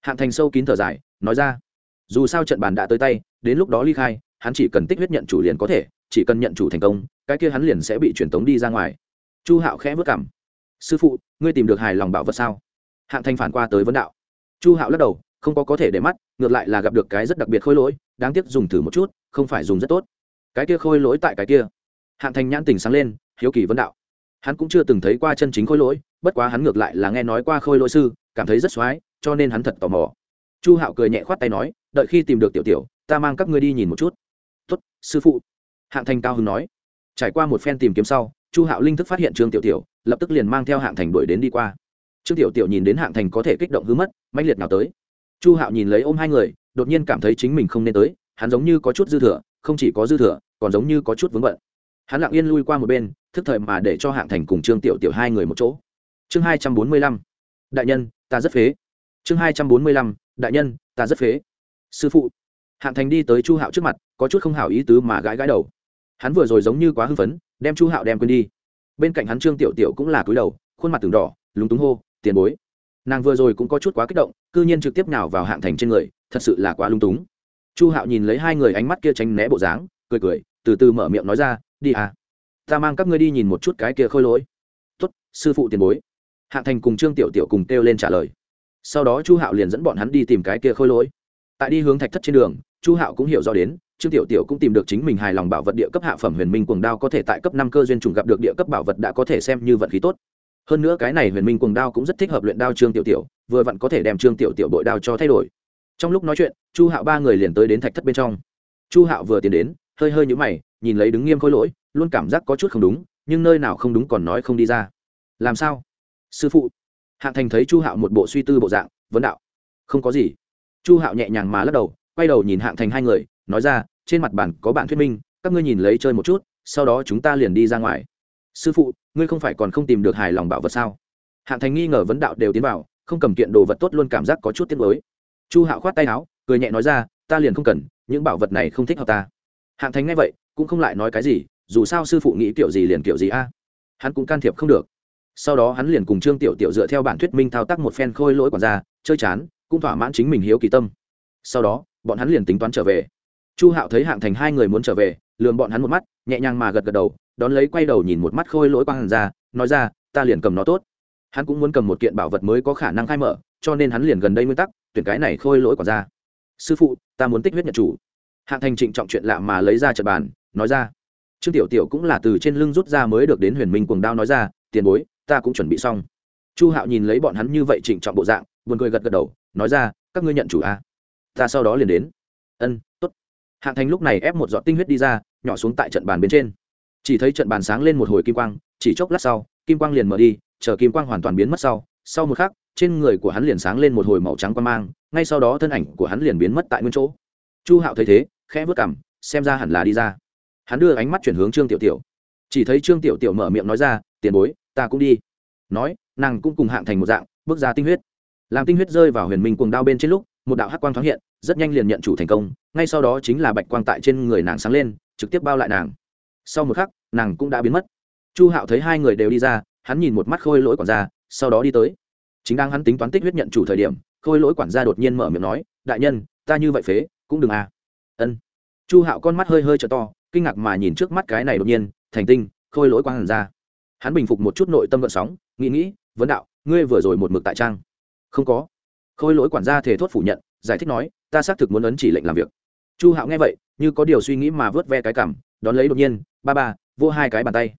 A: Hạng thành sâu kín thở dài, nói ra. Dù sao trận bàn đã tới tay, đến lúc đó ly khai, hắn chỉ cần tích huyết nhận chủ liền có thể, chỉ cần nhận chủ thành công, cái kia hắn liền sẽ bị truyền tống đi ra ngoài. Chu hạo khẽ vất cảm. Sư phụ, ngươi tìm được hài lòng bảo vật sao? Hạng thành phản qua tới vấn đạo chu hạo lắc đầu, không có có thể để mắt, ngược lại là gặp được cái rất đặc biệt khôi lỗi, đáng tiếc dùng thử một chút, không phải dùng rất tốt. Cái kia khôi lỗi tại cái kia. Hạng thành nhãn tình sáng lên, hiếu kỳ vấn đạo. Hắn cũng chưa từng thấy qua chân chính khôi lỗi, bất quá hắn ngược lại là nghe nói qua khôi lỗi sư, cảm thấy rất x o á i cho nên hắn thật tò mò. Chu hạo cười nhẹ khoát tay nói, đợi khi tìm được tiểu tiểu, ta mang các ngươi đi nhìn một chút. Tuất sư phụ. Hạng thành cao hưng nói. Trải qua một phen tìm kiếm sau, chu hạo linh thức phát hiện trương tiểu tiểu, lập tức liền mang theo hạng thành đuổi đến đi qua trương tiểu tiểu nhìn đến hạng thành có thể kích động hứa mất, mãnh liệt nào tới. Chu hạo nhìn lấy ôm hai người, đột nhiên cảm thấy chính mình không nên tới, hắn giống như có chút dư thừa, không chỉ có dư thừa, còn giống như có chút vướng bận. Hắn lặng yên lui qua một bên, thức thời mà để cho hạng thành cùng trương tiểu tiểu hai người một chỗ. Chương hai trăm bốn mươi lăm. Đại nhân, ta rất phế. Chương hai trăm bốn mươi lăm. Đại nhân, ta rất phế. Sư phụ. Hạng thành đi tới chu hạo trước mặt, có chút không hảo ý tứ mà gãi gãi đầu. Hắn vừa rồi giống như quá hưng phấn, đem chu hạo đem quên đi. Bên cạnh hắn trương tiểu tiểu cũng là cúi đầu, khuôn mặt từng đỏ, lúng túng hô tiền bối. Nàng vừa rồi cũng có chút quá kích động, cư nhiên trực tiếp nào vào hạng thành trên người, thật sự là quá lung túng. Chu hạo nhìn lấy hai người ánh mắt kia tránh né bộ dáng, cười cười, từ từ mở miệng nói ra, đi à ta mang các ngươi đi nhìn một chút cái kia khôi lỗi. Tuất sư phụ tiền bối. Hạng thành cùng trương tiểu tiểu cùng kêu lên trả lời. Sau đó chu hạo liền dẫn bọn hắn đi tìm cái kia khôi lỗi. Tại đi hướng thạch thất trên đường, chu hạo cũng hiểu rõ đến, trương tiểu tiểu cũng tìm được chính mình hài lòng bảo vật địa cấp hạ phẩm huyền minh cuồng đao có thể tại cấp năm cơ duyên trùng gặp được địa cấp bảo vật đã có thể xem như vận khí tốt hơn nữa cái này huyền minh cuồng đao cũng rất thích hợp luyện đao trương tiểu tiểu, vừa vặn có thể đem trương tiểu tiểu bội đao cho thay đổi. Trong lúc nói chuyện, chu hạo ba người liền tới đến thạch thất bên trong. Chu hạo vừa tiến đến, hơi hơi nhũ mày, nhìn lấy đứng nghiêm khôi lỗi, luôn cảm giác có chút không đúng, nhưng nơi nào không đúng còn nói không đi ra. Làm sao? Sư phụ. Hạng thành thấy chu hạo một bộ suy tư bộ dạng, vấn đạo. Không có gì. Chu hạo nhẹ nhàng mà lắc đầu, quay đầu nhìn hạng thành hai người, nói ra, trên mặt bản có bạn thuyết minh, các ngươi nhìn lấy chơi một chút, sau đó chúng ta liền đi ra ngoài sư phụ, ngươi không phải còn không tìm được hài lòng bảo vật sao? Hạng thành nghi ngờ vấn đạo đều tiến vào, không cầm kiện đồ vật tốt luôn cảm giác có chút tiếc mới chu hạo khoát tay áo, cười nhẹ nói ra, ta liền không cần, những bảo vật này không thích hợp ta. Hạng thành nghe vậy, cũng không lại nói cái gì, dù sao sư phụ nghĩ kiểu gì liền kiểu gì a. Hắn cũng can thiệp không được. Sau đó hắn liền cùng trương tiểu tiểu dựa theo bản thuyết minh thao tác một phen khôi lỗi quản gia chơi chán, cũng thỏa mãn chính mình hiếu kỳ tâm. Sau đó, bọn hắn liền tính toán trở về. Chu hạo thấy hạng thành hai người muốn trở về, lườm bọn hắn một mắt, nhẹ nhàng mà gật gật đầu đón lấy quay đầu nhìn một mắt khôi lỗi quang hàn ra, nói ra, ta liền cầm nó tốt. Hắn cũng muốn cầm một kiện bảo vật mới có khả năng khai mở, cho nên hắn liền gần đây nguyên tắc, tuyển cái này khôi lỗi quản ra. Sư phụ, ta muốn tích huyết nhật chủ. Hạng thành trịnh trọng chuyện lạ mà lấy ra trật bàn, nói ra. Trương tiểu tiểu cũng là từ trên lưng rút ra mới được đến huyền minh cuồng đao nói ra, tiền bối, ta cũng chuẩn bị xong. Chu hạo nhìn lấy bọn hắn như vậy trịnh trọng bộ dạng, buồn cười gật gật đầu, nói ra, các ngươi nhận chủ a à? ta sau đó liền đến. Ân t ố t hạng thành lúc này ép một giọt tinh huyết đi ra, nhỏ xuống tại trận bàn bên trên chỉ thấy trận bàn sáng lên một hồi kim quang, chỉ chốc lát sau, kim quang liền mở đi, chờ kim quang hoàn toàn biến mất sau sau một khắc, trên người của hắn liền sáng lên một hồi màu trắng quang mang, ngay sau đó thân ảnh của hắn liền biến mất tại nguyên chỗ. Chu hạo thấy thế, khẽ vớt cảm xem ra hẳn là đi ra. Hắn đưa ánh mắt chuyển hướng trương tiểu tiểu. Chỉ thấy trương tiểu tiểu mở miệng nói ra, tiền bối, ta cũng đi. Nói, nàng cũng cùng hạng thành một dạng, bước ra tinh huyết. Làm tinh huyết rơi vào huyền minh cuồng đao bên trên lúc, một đạo hắc quang thoáng hiện, rất nhanh liền nhận chủ thành công, ngay sau đó chính là bạch quang tại trên người nàng sáng lên, trực tiếp bao lại nàng sau một khắc, nàng cũng đã biến mất. Chu hạo thấy hai người đều đi ra, hắn nhìn một mắt khôi lỗi quản gia, sau đó đi tới. Chính đang hắn tính toán tích huyết nhận chủ thời điểm, khôi lỗi quản gia đột nhiên mở miệng nói, đại nhân, ta như vậy phế, cũng đừng à. Ân. Chu hạo con mắt hơi hơi t to, kinh ngạc mà nhìn trước mắt cái này đột nhiên, thành tinh, khôi lỗi quản gia. Hắn bình phục một chút nội tâm gợn sóng, nghĩ nghĩ, vấn đạo, ngươi vừa rồi một mực tại trang? Không có. Khôi lỗi quản gia thể thốt phủ nhận, giải thích nói, ta xác thực muốn ấn chỉ lệnh làm việc. Chu hạo nghe vậy, như có điều suy nghĩ mà vớt ve cái cảm, đón lấy đột nhiên ba ba vô hai cái bàn tay.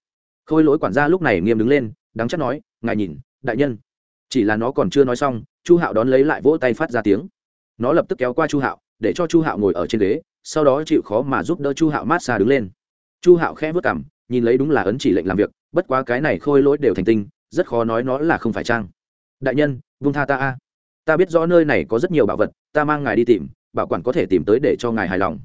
A: Khôi lỗi quản gia lúc này nghiêm đứng lên, đáng chắc nói, ngài nhìn, đại nhân. Chỉ là nó còn chưa nói xong, chu hạo đón lấy lại vỗ tay phát ra tiếng. Nó lập tức kéo qua chu hạo, để cho chu hạo ngồi ở trên ghế, sau đó chịu khó mà giúp đỡ chu hạo mát xa đứng lên. Chu hạo khẽ vớt cảm nhìn lấy đúng là ấn chỉ lệnh làm việc, bất quá cái này khôi lỗi đều thành tinh, rất khó nói nó là không phải trang. Đại nhân, vung tha ta a. Ta biết rõ nơi này có rất nhiều bảo vật, ta mang ngài đi tìm, bảo quản có thể tìm tới để cho ngài hài lòng.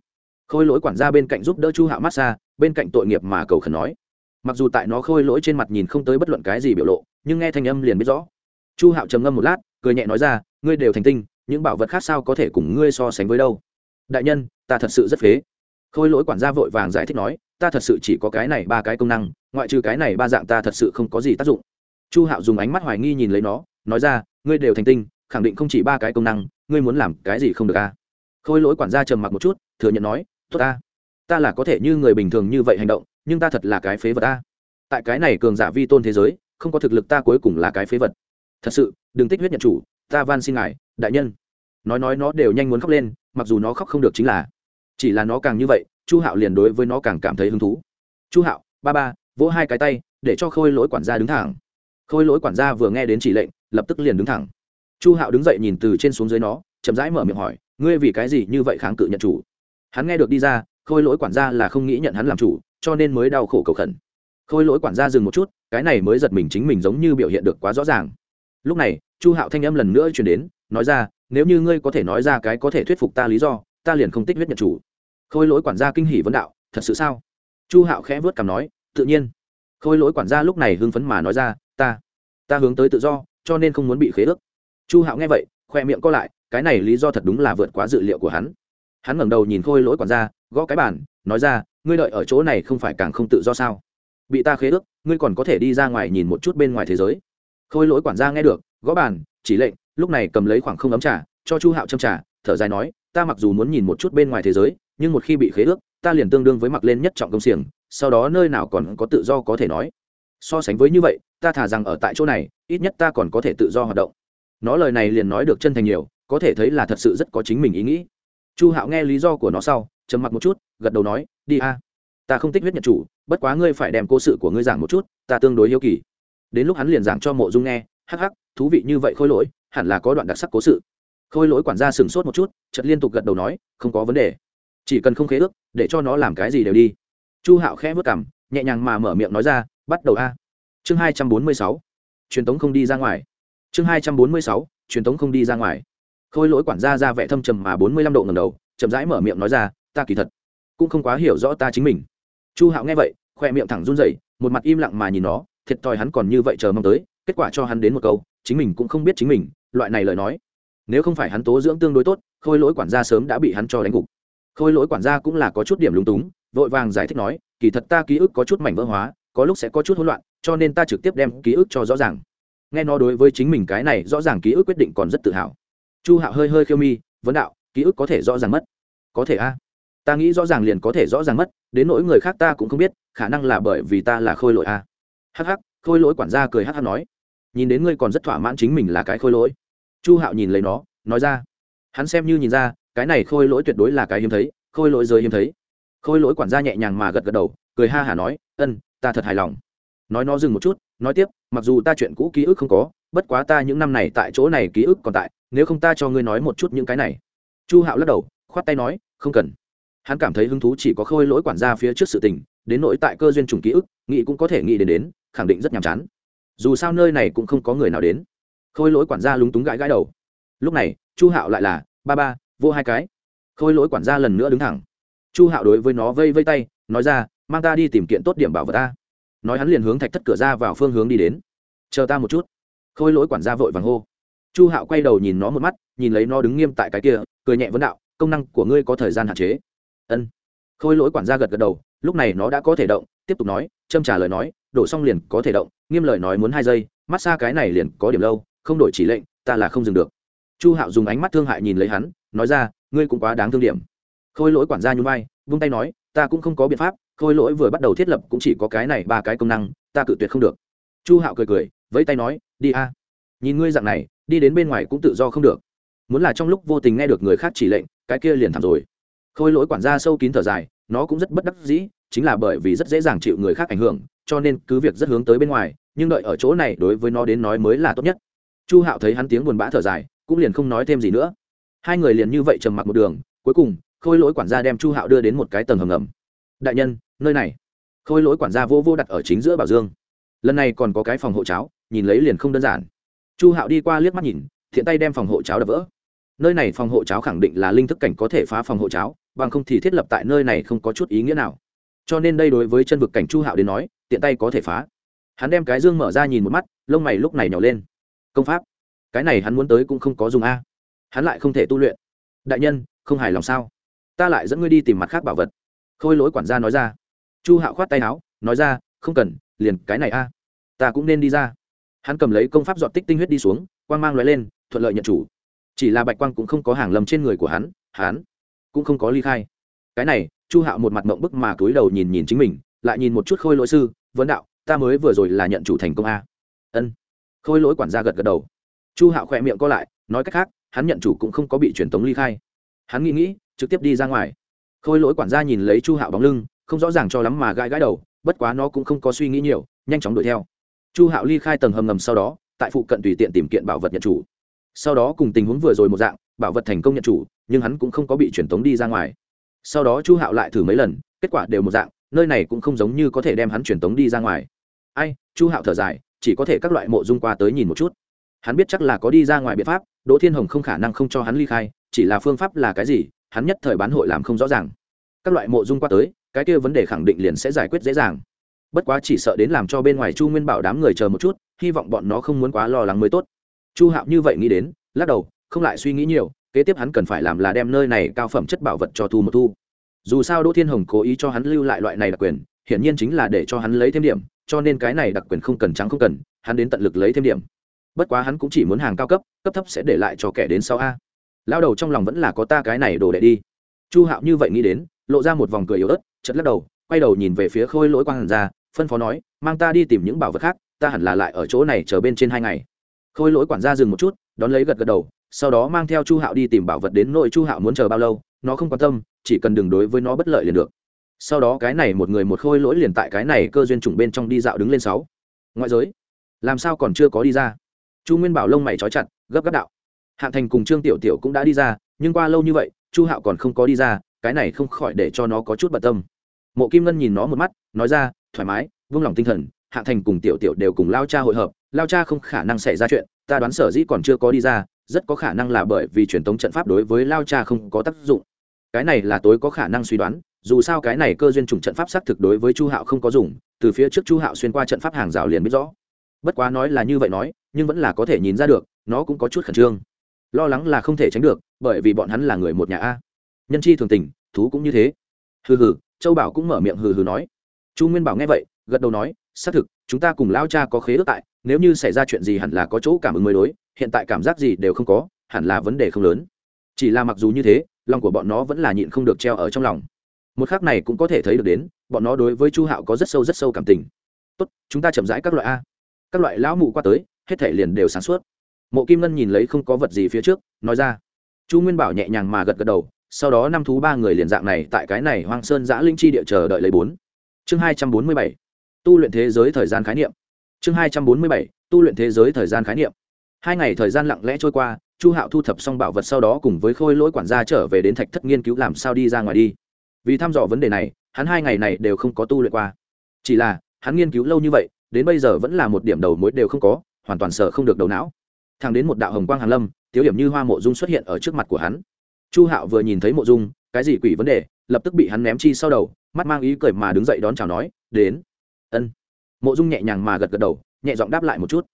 A: Khôi lỗi quản gia bên cạnh giúp đỡ chu hạo massage bên cạnh tội nghiệp mà cầu khẩn nói. Mặc dù tại nó khôi lỗi trên mặt nhìn không tới bất luận cái gì biểu lộ, nhưng nghe thanh âm liền biết rõ. Chu hạo trầm ngâm một lát, cười nhẹ nói ra, ngươi đều thành tinh, những bảo vật khác sao có thể cùng ngươi so sánh với đâu? Đại nhân, ta thật sự rất phế. Khôi lỗi quản gia vội vàng giải thích nói, ta thật sự chỉ có cái này ba cái công năng, ngoại trừ cái này ba dạng ta thật sự không có gì tác dụng. Chu hạo dùng ánh mắt hoài nghi nhìn lấy nó, nói ra, ngươi đều thành tinh, khẳng định không chỉ ba cái công năng, ngươi muốn làm cái gì không được a à? khôi lỗi quản gia trầm mặc một chút, thừa nhận nói, tốt ta ta là có thể như người bình thường như vậy hành động, nhưng ta thật là cái phế vật ta tại cái này cường giả vi tôn thế giới, không có thực lực ta cuối cùng là cái phế vật. Thật sự, đừng tích huyết nhận chủ, ta van xin ngài, đại nhân. Nói nói nó đều nhanh muốn khóc lên, mặc dù nó khóc không được chính là. Chỉ là nó càng như vậy, chu hạo liền đối với nó càng cảm thấy hứng thú. Chu hạo, ba ba, vỗ hai cái tay, để cho khôi lỗi quản gia đứng thẳng. Khôi lỗi quản gia vừa nghe đến chỉ lệnh, lập tức liền đứng thẳng. Chu hạo đứng dậy nhìn từ trên xuống dưới nó, chậm rãi mở miệng hỏi, ngươi vì cái gì như vậy kháng cự nhận chủ? Hắn nghe được đi ra khôi lỗi quản gia là không nghĩ nhận hắn làm chủ, cho nên mới đau khổ cầu khẩn. Khôi lỗi quản gia dừng một chút, cái này mới giật mình chính mình giống như biểu hiện được quá rõ ràng. Lúc này, chu hạo thanh âm lần nữa chuyển đến, nói ra, nếu như ngươi có thể nói ra cái có thể thuyết phục ta lý do, ta liền không tích huyết nhận chủ. Khôi lỗi quản gia kinh hỉ vấn đạo, thật sự sao? Chu hạo khẽ vớt cằm nói, tự nhiên. Khôi lỗi quản gia lúc này hưng phấn mà nói ra, ta ta hướng tới tự do, cho nên không muốn bị khế ước. Chu hạo nghe vậy, khoe miệng co lại, cái này lý do thật đúng là vượt quá dự liệu của hắn. Hắn ngẩng đầu nhìn khôi lỗi quản gia gõ cái bàn, nói ra, ngươi đợi ở chỗ này không phải càng không tự do sao? Bị ta khế ước, ngươi còn có thể đi ra ngoài nhìn một chút bên ngoài thế giới. Khôi lỗi quản gia nghe được, gõ bàn, chỉ lệnh, lúc này cầm lấy khoảng không ấm trà, cho chu hạo châm trà, thở dài nói, ta mặc dù muốn nhìn một chút bên ngoài thế giới, nhưng một khi bị khế ước, ta liền tương đương với mặc lên nhất trọng công xiềng, sau đó nơi nào còn có tự do có thể nói. So sánh với như vậy, ta thả rằng ở tại chỗ này, ít nhất ta còn có thể tự do hoạt động. Nó lời này liền nói được chân thành nhiều, có thể thấy là thật sự rất có chính mình ý nghĩ. Chu hạo nghe lý do của nó sau trầm mặc một chút, gật đầu nói, đi a, ta không thích huyết nhật chủ, bất quá ngươi phải đem cố sự của ngươi giảng một chút, ta tương đối hiếu kỳ. Đến lúc hắn liền giảng cho mộ dung nghe, hắc hắc, thú vị như vậy khôi lỗi, hẳn là có đoạn đặc sắc cố sự. Khôi lỗi quản gia sửng sốt một chút, chợt liên tục gật đầu nói, không có vấn đề, chỉ cần không khế ước, để cho nó làm cái gì đều đi. Chu hạo khẽ vất cảm nhẹ nhàng mà mở miệng nói ra, bắt đầu a. Chương hai trăm bốn mươi sáu, truyền tống không đi ra ngoài. Chương hai trăm bốn mươi sáu, truyền tống không đi ra ngoài. Khôi lỗi quản gia ra vẻ thâm trầm mà bốn mươi lăm độ ngầm đầu, chậm rãi mở miệng nói ra ta kỳ thật cũng không quá hiểu rõ ta chính mình. Chu hạo nghe vậy, khoe miệng thẳng run rẩy, một mặt im lặng mà nhìn nó, thiệt thòi hắn còn như vậy chờ mong tới, kết quả cho hắn đến một câu, chính mình cũng không biết chính mình, loại này lời nói. Nếu không phải hắn tố dưỡng tương đối tốt, khôi lỗi quản gia sớm đã bị hắn cho đánh gục. Khôi lỗi quản gia cũng là có chút điểm lúng túng, vội vàng giải thích nói, kỳ thật ta ký ức có chút mảnh vỡ hóa, có lúc sẽ có chút hỗn loạn, cho nên ta trực tiếp đem ký ức cho rõ ràng. Nghe nó đối với chính mình cái này, rõ ràng ký ức quyết định còn rất tự hào. Chu hạo hơi hơi khiêu mi, vấn đạo, ký ức có thể rõ ràng mất? Có thể a ta nghĩ rõ ràng liền có thể rõ ràng mất đến nỗi người khác ta cũng không biết khả năng là bởi vì ta là khôi lỗi à. a hắc, khôi lỗi quản gia cười hắc hắc nói. Nhìn đến ngươi còn rất thỏa mãn chính mình là cái khôi lỗi. Chu hạo nhìn lấy nó nói ra. Hắn xem như nhìn ra cái này khôi lỗi tuyệt đối là cái hiếm thấy khôi lỗi rơi hiếm thấy. Khôi lỗi quản gia nhẹ nhàng mà gật gật đầu cười ha hả nói ân ta thật hài lòng. Nói nó dừng một chút nói tiếp mặc dù ta chuyện cũ ký ức không có bất quá ta những năm này tại chỗ này ký ức còn tại nếu không ta cho ngươi nói một chút những cái này. Chu hạo lắc đầu khoát tay nói không cần hắn cảm thấy hứng thú chỉ có khôi lỗi quản gia phía trước sự tình, đến nỗi tại cơ duyên trùng ký ức, nghĩ cũng có thể nghĩ đến đến, khẳng định rất nhàm chán. Dù sao nơi này cũng không có người nào đến. Khôi lỗi quản gia lúng túng gãi gãi đầu. Lúc này, chu hạo lại là, ba ba, vô hai cái. Khôi lỗi quản gia lần nữa đứng thẳng. Chu hạo đối với nó vây vây tay, nói ra, mang ta đi tìm kiện tốt điểm bảo vật ta. Nói hắn liền hướng thạch thất cửa ra vào phương hướng đi đến. Chờ ta một chút. Khôi lỗi quản gia vội vàng hô. Chu hạo quay đầu nhìn nó một mắt, nhìn lấy nó đứng nghiêm tại cái kia, cười nhẹ vấn đạo, công năng của ngươi có thời gian hạn chế ân. Khôi lỗi quản gia gật gật đầu, lúc này nó đã có thể động, tiếp tục nói, châm trả lời nói, đổ xong liền có thể động, nghiêm lời nói muốn hai giây, mát xa cái này liền có điểm lâu, không đổi chỉ lệnh, ta là không dừng được. Chu hạo dùng ánh mắt thương hại nhìn lấy hắn, nói ra, ngươi cũng quá đáng thương điểm. Khôi lỗi quản gia nhún vai, vung tay nói, ta cũng không có biện pháp, khôi lỗi vừa bắt đầu thiết lập cũng chỉ có cái này ba cái công năng, ta cự tuyệt không được. Chu hạo cười cười, vẫy tay nói, đi a. Nhìn ngươi dạng này, đi đến bên ngoài cũng tự do không được. Muốn là trong lúc vô tình nghe được người khác chỉ lệnh, cái kia liền thảm rồi khôi lỗi quản gia sâu kín thở dài, nó cũng rất bất đắc dĩ, chính là bởi vì rất dễ dàng chịu người khác ảnh hưởng, cho nên cứ việc rất hướng tới bên ngoài, nhưng đợi ở chỗ này đối với nó đến nói mới là tốt nhất. Chu hạo thấy hắn tiếng buồn bã thở dài, cũng liền không nói thêm gì nữa. Hai người liền như vậy trầm mặc một đường, cuối cùng, khôi lỗi quản gia đem chu hạo đưa đến một cái tầng hầm ngầm. Đại nhân, nơi này. Khôi lỗi quản gia vô vô đặt ở chính giữa bảo dương. Lần này còn có cái phòng hộ cháo, nhìn lấy liền không đơn giản. Chu hạo đi qua liếc mắt nhìn, thiện tay đem phòng hộ cháo đập vỡ. Nơi này phòng hộ cháo khẳng định là linh thức cảnh có thể phá phòng hộ cháo bằng không thì thiết lập tại nơi này không có chút ý nghĩa nào. Cho nên đây đối với chân vực cảnh chu hạo đến nói, tiện tay có thể phá. Hắn đem cái dương mở ra nhìn một mắt, lông mày lúc này nhỏ lên. Công pháp. Cái này hắn muốn tới cũng không có dùng a. Hắn lại không thể tu luyện. Đại nhân, không hài lòng sao? Ta lại dẫn ngươi đi tìm mặt khác bảo vật. Khôi lỗi quản gia nói ra. Chu hạo khoát tay áo, nói ra, không cần, liền cái này a. Ta cũng nên đi ra. Hắn cầm lấy công pháp dọn tích tinh huyết đi xuống, quang mang loại lên, thuận lợi nhận chủ. Chỉ là bạch quang cũng không có hàng lầm trên người của hắn hắn cũng không có ly khai. Cái này, chu hạo một mặt mộng bức mà cúi đầu nhìn nhìn chính mình, lại nhìn một chút khôi lỗi sư, vấn đạo, ta mới vừa rồi là nhận chủ thành công a. Ân. Khôi lỗi quản gia gật gật đầu. Chu hạo khỏe miệng co lại, nói cách khác, hắn nhận chủ cũng không có bị truyền tống ly khai. Hắn nghĩ nghĩ, trực tiếp đi ra ngoài. Khôi lỗi quản gia nhìn lấy chu hạo bóng lưng, không rõ ràng cho lắm mà gãi gãi đầu, bất quá nó cũng không có suy nghĩ nhiều, nhanh chóng đuổi theo. Chu hạo ly khai tầng hầm ngầm sau đó, tại phụ cận tùy tiện tìm kiện bảo vật nhận chủ. Sau đó cùng tình huống vừa rồi một dạng bảo vật thành công nhận chủ, nhưng hắn cũng không có bị truyền tống đi ra ngoài. Sau đó chu hạo lại thử mấy lần, kết quả đều một dạng, nơi này cũng không giống như có thể đem hắn truyền tống đi ra ngoài. Ai, chu hạo thở dài, chỉ có thể các loại mộ dung qua tới nhìn một chút. Hắn biết chắc là có đi ra ngoài biện pháp, đỗ thiên hồng không khả năng không cho hắn ly khai, chỉ là phương pháp là cái gì, hắn nhất thời bán hội làm không rõ ràng. Các loại mộ dung qua tới, cái kia vấn đề khẳng định liền sẽ giải quyết dễ dàng. Bất quá chỉ sợ đến làm cho bên ngoài chu nguyên bảo đám người chờ một chút, hy vọng bọn nó không muốn quá lo lắng mới tốt. Chu hạo như vậy nghĩ đến, lắc đầu không lại suy nghĩ nhiều, kế tiếp hắn cần phải làm là đem nơi này cao phẩm chất bảo vật cho thu một thu. Dù sao đỗ thiên hồng cố ý cho hắn lưu lại loại này đặc quyền, hiển nhiên chính là để cho hắn lấy thêm điểm, cho nên cái này đặc quyền không cần trắng không cần, hắn đến tận lực lấy thêm điểm. Bất quá hắn cũng chỉ muốn hàng cao cấp cấp thấp sẽ để lại cho kẻ đến sau a. Lao đầu trong lòng vẫn là có ta cái này đổ đệ đi. Chu hạo như vậy nghĩ đến, lộ ra một vòng cười yếu ớt chật lắc đầu, quay đầu nhìn về phía khôi lỗi quang hàn ra, phân phó nói, mang ta đi tìm những bảo vật khác, ta hẳn là lại ở chỗ này chờ bên trên hai ngày. Khôi lỗi quản gia dừng một chút, đón lấy gật gật đầu sau đó mang theo chu hạo đi tìm bảo vật đến nội chu hạo muốn chờ bao lâu, nó không quan tâm, chỉ cần đừng đối với nó bất lợi liền được. Sau đó cái này một người một khôi lỗi liền tại cái này cơ duyên chủng bên trong đi dạo đứng lên sáu. Ngoại giới, làm sao còn chưa có đi ra? Chu nguyên bảo lông mày trói chặt, gấp gáp đạo. Hạng thành cùng trương tiểu tiểu cũng đã đi ra, nhưng qua lâu như vậy, chu hạo còn không có đi ra, cái này không khỏi để cho nó có chút bận tâm. Mộ kim ngân nhìn nó một mắt, nói ra, thoải mái, vung lòng tinh thần, hạng thành cùng tiểu tiểu đều cùng lao cha hội hợp, lao cha không khả năng xảy ra chuyện, ta đoán sở dĩ còn chưa có đi ra rất có khả năng là bởi vì truyền thống trận pháp đối với lao cha không có tác dụng. Cái này là tối có khả năng suy đoán, dù sao cái này cơ duyên trùng trận pháp xác thực đối với chu hạo không có dùng, từ phía trước chu hạo xuyên qua trận pháp hàng rào liền biết rõ. Bất quá nói là như vậy nói, nhưng vẫn là có thể nhìn ra được, nó cũng có chút khẩn trương. Lo lắng là không thể tránh được, bởi vì bọn hắn là người một nhà a. Nhân chi thường tình, thú cũng như thế. Hừ hừ, châu bảo cũng mở miệng hừ hừ nói. Chu nguyên bảo nghe vậy, gật đầu nói, xác thực chúng ta cùng lao cha có khế ước tại, nếu như xảy ra chuyện gì hẳn là có chỗ cảm ứng mới đối, hiện tại cảm giác gì đều không có, hẳn là vấn đề không lớn. Chỉ là mặc dù như thế, lòng của bọn nó vẫn là nhịn không được treo ở trong lòng. Một khác này cũng có thể thấy được đến, bọn nó đối với chu hạo có rất sâu rất sâu cảm tình. Tốt, chúng ta chậm rãi các loại a. Các loại lão mụ qua tới, hết thể liền đều sáng suốt. Mộ kim ngân nhìn lấy không có vật gì phía trước, nói ra. Chu nguyên bảo nhẹ nhàng mà gật gật đầu, sau đó năm thú ba người liền dạng này tại cái này hoang sơn giã linh chi địa chờ đợi lấy bốn. Chương hai trăm bốn mươi bảy tu luyện thế giới thời gian khái niệm. Chương hai trăm bốn mươi bảy, tu luyện thế giới thời gian khái niệm. Hai ngày thời gian lặng lẽ trôi qua, chu hạo thu thập xong bảo vật sau đó cùng với khôi lỗi quản gia trở về đến thạch thất nghiên cứu làm sao đi ra ngoài đi. Vì thăm dò vấn đề này, hắn hai ngày này đều không có tu luyện qua. Chỉ là, hắn nghiên cứu lâu như vậy, đến bây giờ vẫn là một điểm đầu mối đều không có, hoàn toàn sợ không được đầu não. Thang đến một đạo hồng quang hàn lâm tiếu điểm như hoa mộ dung xuất hiện ở trước mặt của hắn. Chu hạo vừa nhìn thấy mộ dung, cái gì quỷ vấn đề, lập tức bị hắn ném chi sau đầu, mắt mang ý cười mà đứng dậy đón chào nói, đến ân mộ dung nhẹ nhàng mà gật gật đầu nhẹ giọng đáp lại một chút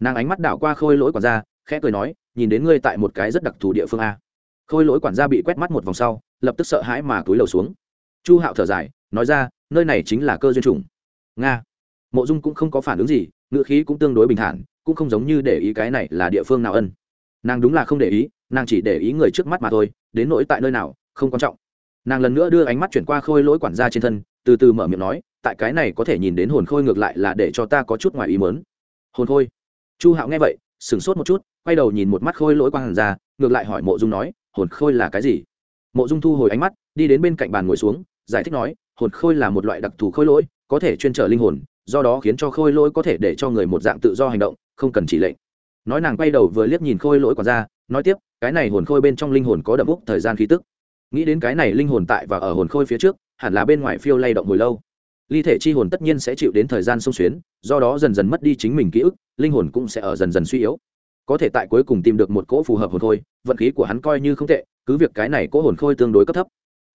A: nàng ánh mắt đảo qua khôi lỗi quản gia khẽ cười nói nhìn đến ngươi tại một cái rất đặc thù địa phương a khôi lỗi quản gia bị quét mắt một vòng sau lập tức sợ hãi mà túi lầu xuống chu hạo thở dài nói ra nơi này chính là cơ duyên trùng. nga mộ dung cũng không có phản ứng gì ngựa khí cũng tương đối bình thản cũng không giống như để ý cái này là địa phương nào ân nàng đúng là không để ý nàng chỉ để ý người trước mắt mà thôi đến nỗi tại nơi nào không quan trọng nàng lần nữa đưa ánh mắt chuyển qua khôi lỗi quản gia trên thân từ từ mở miệng nói, tại cái này có thể nhìn đến hồn khôi ngược lại là để cho ta có chút ngoài ý mớn hồn khôi? Chu hạo nghe vậy, sửng sốt một chút, quay đầu nhìn một mắt khôi lỗi quang hàn ra, ngược lại hỏi mộ dung nói, hồn khôi là cái gì? Mộ dung thu hồi ánh mắt, đi đến bên cạnh bàn ngồi xuống, giải thích nói, hồn khôi là một loại đặc thù khôi lỗi, có thể chuyên trở linh hồn, do đó khiến cho khôi lỗi có thể để cho người một dạng tự do hành động, không cần chỉ lệnh. Nói nàng quay đầu vừa liếc nhìn khôi lỗi quản ra, nói tiếp, cái này hồn khôi bên trong linh hồn có đậm úc thời gian khí tức. Nghĩ đến cái này linh hồn tại và ở hồn khôi phía trước hẳn là bên ngoài phiêu lay động hồi lâu. Ly thể chi hồn tất nhiên sẽ chịu đến thời gian sông xuyến, do đó dần dần mất đi chính mình ký ức, linh hồn cũng sẽ ở dần dần suy yếu. Có thể tại cuối cùng tìm được một cỗ phù hợp hồn khôi, vận khí của hắn coi như không tệ, cứ việc cái này cỗ hồn khôi tương đối cấp thấp.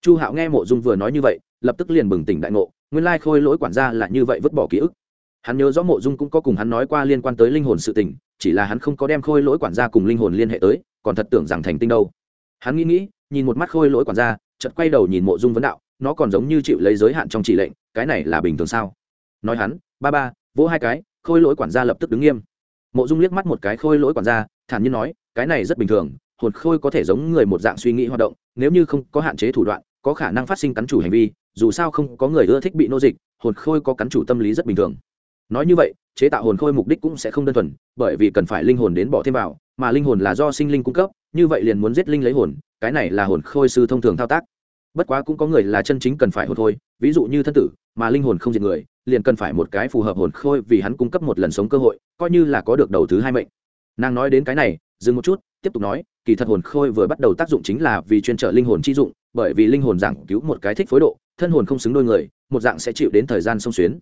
A: Chu hạo nghe mộ dung vừa nói như vậy, lập tức liền bừng tỉnh đại ngộ, nguyên lai khôi lỗi quản gia là như vậy vứt bỏ ký ức. Hắn nhớ rõ mộ dung cũng có cùng hắn nói qua liên quan tới linh hồn sự tình, chỉ là hắn không có đem khôi lỗi quản gia cùng linh hồn liên hệ tới, còn thật tưởng rằng thành tinh đâu. Hắn nghĩ nghĩ, nhìn một mắt khôi lỗi quản gia, chợt quay đầu nhìn mộ dung vấn đạo nó còn giống như chịu lấy giới hạn trong chỉ lệnh, cái này là bình thường sao? Nói hắn, ba ba, vỗ hai cái, khôi lỗi quản gia lập tức đứng nghiêm. Mộ dung liếc mắt một cái khôi lỗi quản gia, thản nhiên nói, cái này rất bình thường, hồn khôi có thể giống người một dạng suy nghĩ hoạt động, nếu như không có hạn chế thủ đoạn, có khả năng phát sinh cắn chủ hành vi, dù sao không có người ưa thích bị nô dịch, hồn khôi có cắn chủ tâm lý rất bình thường. Nói như vậy, chế tạo hồn khôi mục đích cũng sẽ không đơn thuần, bởi vì cần phải linh hồn đến bỏ thêm vào, mà linh hồn là do sinh linh cung cấp, như vậy liền muốn giết linh lấy hồn, cái này là hồn khôi sư thông thường thao tác bất quá cũng có người là chân chính cần phải hồn khôi, ví dụ như thân tử, mà linh hồn không diệt người, liền cần phải một cái phù hợp hồn khôi vì hắn cung cấp một lần sống cơ hội, coi như là có được đầu thứ hai mệnh. Nàng nói đến cái này, dừng một chút, tiếp tục nói, kỳ thật hồn khôi vừa bắt đầu tác dụng chính là vì chuyên trở linh hồn chi dụng, bởi vì linh hồn giảng cứu một cái thích phối độ, thân hồn không xứng đôi người, một dạng sẽ chịu đến thời gian sông xuyến.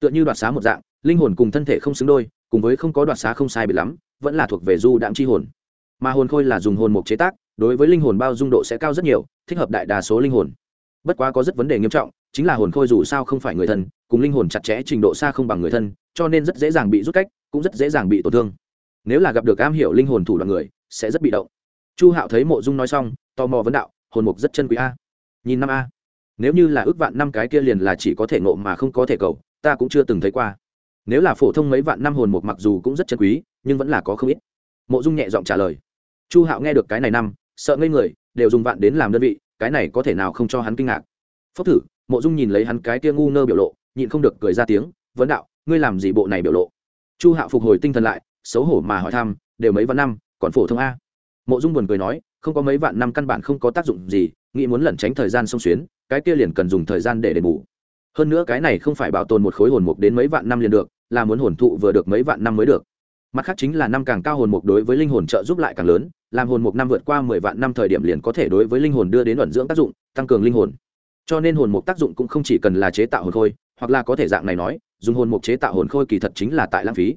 A: Tựa như đoạt xá một dạng, linh hồn cùng thân thể không xứng đôi, cùng với không có đoạt xá không sai bị lắm, vẫn là thuộc về du đạm chi hồn. Mà hồn khôi là dùng hồn mục chế tác đối với linh hồn bao dung độ sẽ cao rất nhiều, thích hợp đại đa số linh hồn. Bất quá có rất vấn đề nghiêm trọng, chính là hồn khôi dù sao không phải người thân, cùng linh hồn chặt chẽ trình độ xa không bằng người thân, cho nên rất dễ dàng bị rút cách, cũng rất dễ dàng bị tổn thương. Nếu là gặp được am hiểu linh hồn thủ đoạn người, sẽ rất bị động. Chu hạo thấy mộ dung nói xong, tò mò vấn đạo, hồn mục rất chân quý a. Nhìn năm a. Nếu như là ước vạn năm cái kia liền là chỉ có thể ngộ mà không có thể cầu, ta cũng chưa từng thấy qua. Nếu là phổ thông mấy vạn năm hồn mục mặc dù cũng rất chân quý, nhưng vẫn là có không ít. Mộ dung nhẹ giọng trả lời. Chu hạo nghe được cái này năm sợ ngây người, đều dùng vạn đến làm đơn vị, cái này có thể nào không cho hắn kinh ngạc. Phốc thử, mộ dung nhìn lấy hắn cái kia ngu ngơ biểu lộ, nhịn không được cười ra tiếng, vấn đạo, ngươi làm gì bộ này biểu lộ? Chu hạo phục hồi tinh thần lại, xấu hổ mà hỏi thăm, đều mấy vạn năm, còn phổ thông a? Mộ dung buồn cười nói, không có mấy vạn năm căn bản không có tác dụng gì, nghĩ muốn lẩn tránh thời gian sông xuyến, cái kia liền cần dùng thời gian để đền bù. Hơn nữa cái này không phải bảo tồn một khối hồn mục đến mấy vạn năm liền được, là muốn hồn thụ vừa được mấy vạn năm mới được. Mặt khác chính là năm càng cao hồn mục đối với linh hồn trợ giúp lại càng lớn làm hồn mục năm vượt qua mười vạn năm thời điểm liền có thể đối với linh hồn đưa đến ẩn dưỡng tác dụng, tăng cường linh hồn. Cho nên hồn mục tác dụng cũng không chỉ cần là chế tạo hồn khôi, hoặc là có thể dạng này nói, dùng hồn mục chế tạo hồn khôi kỳ thật chính là tại lãng phí.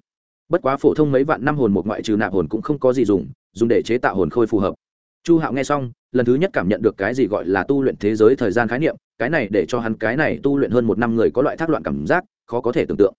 A: Bất quá phổ thông mấy vạn năm hồn mục ngoại trừ nạp hồn cũng không có gì dùng dùng để chế tạo hồn khôi phù hợp. Chu hạo nghe xong, lần thứ nhất cảm nhận được cái gì gọi là tu luyện thế giới thời gian khái niệm, cái này để cho hắn cái này tu luyện hơn một năm người có loại thác loạn cảm giác, khó có thể tưởng tượng.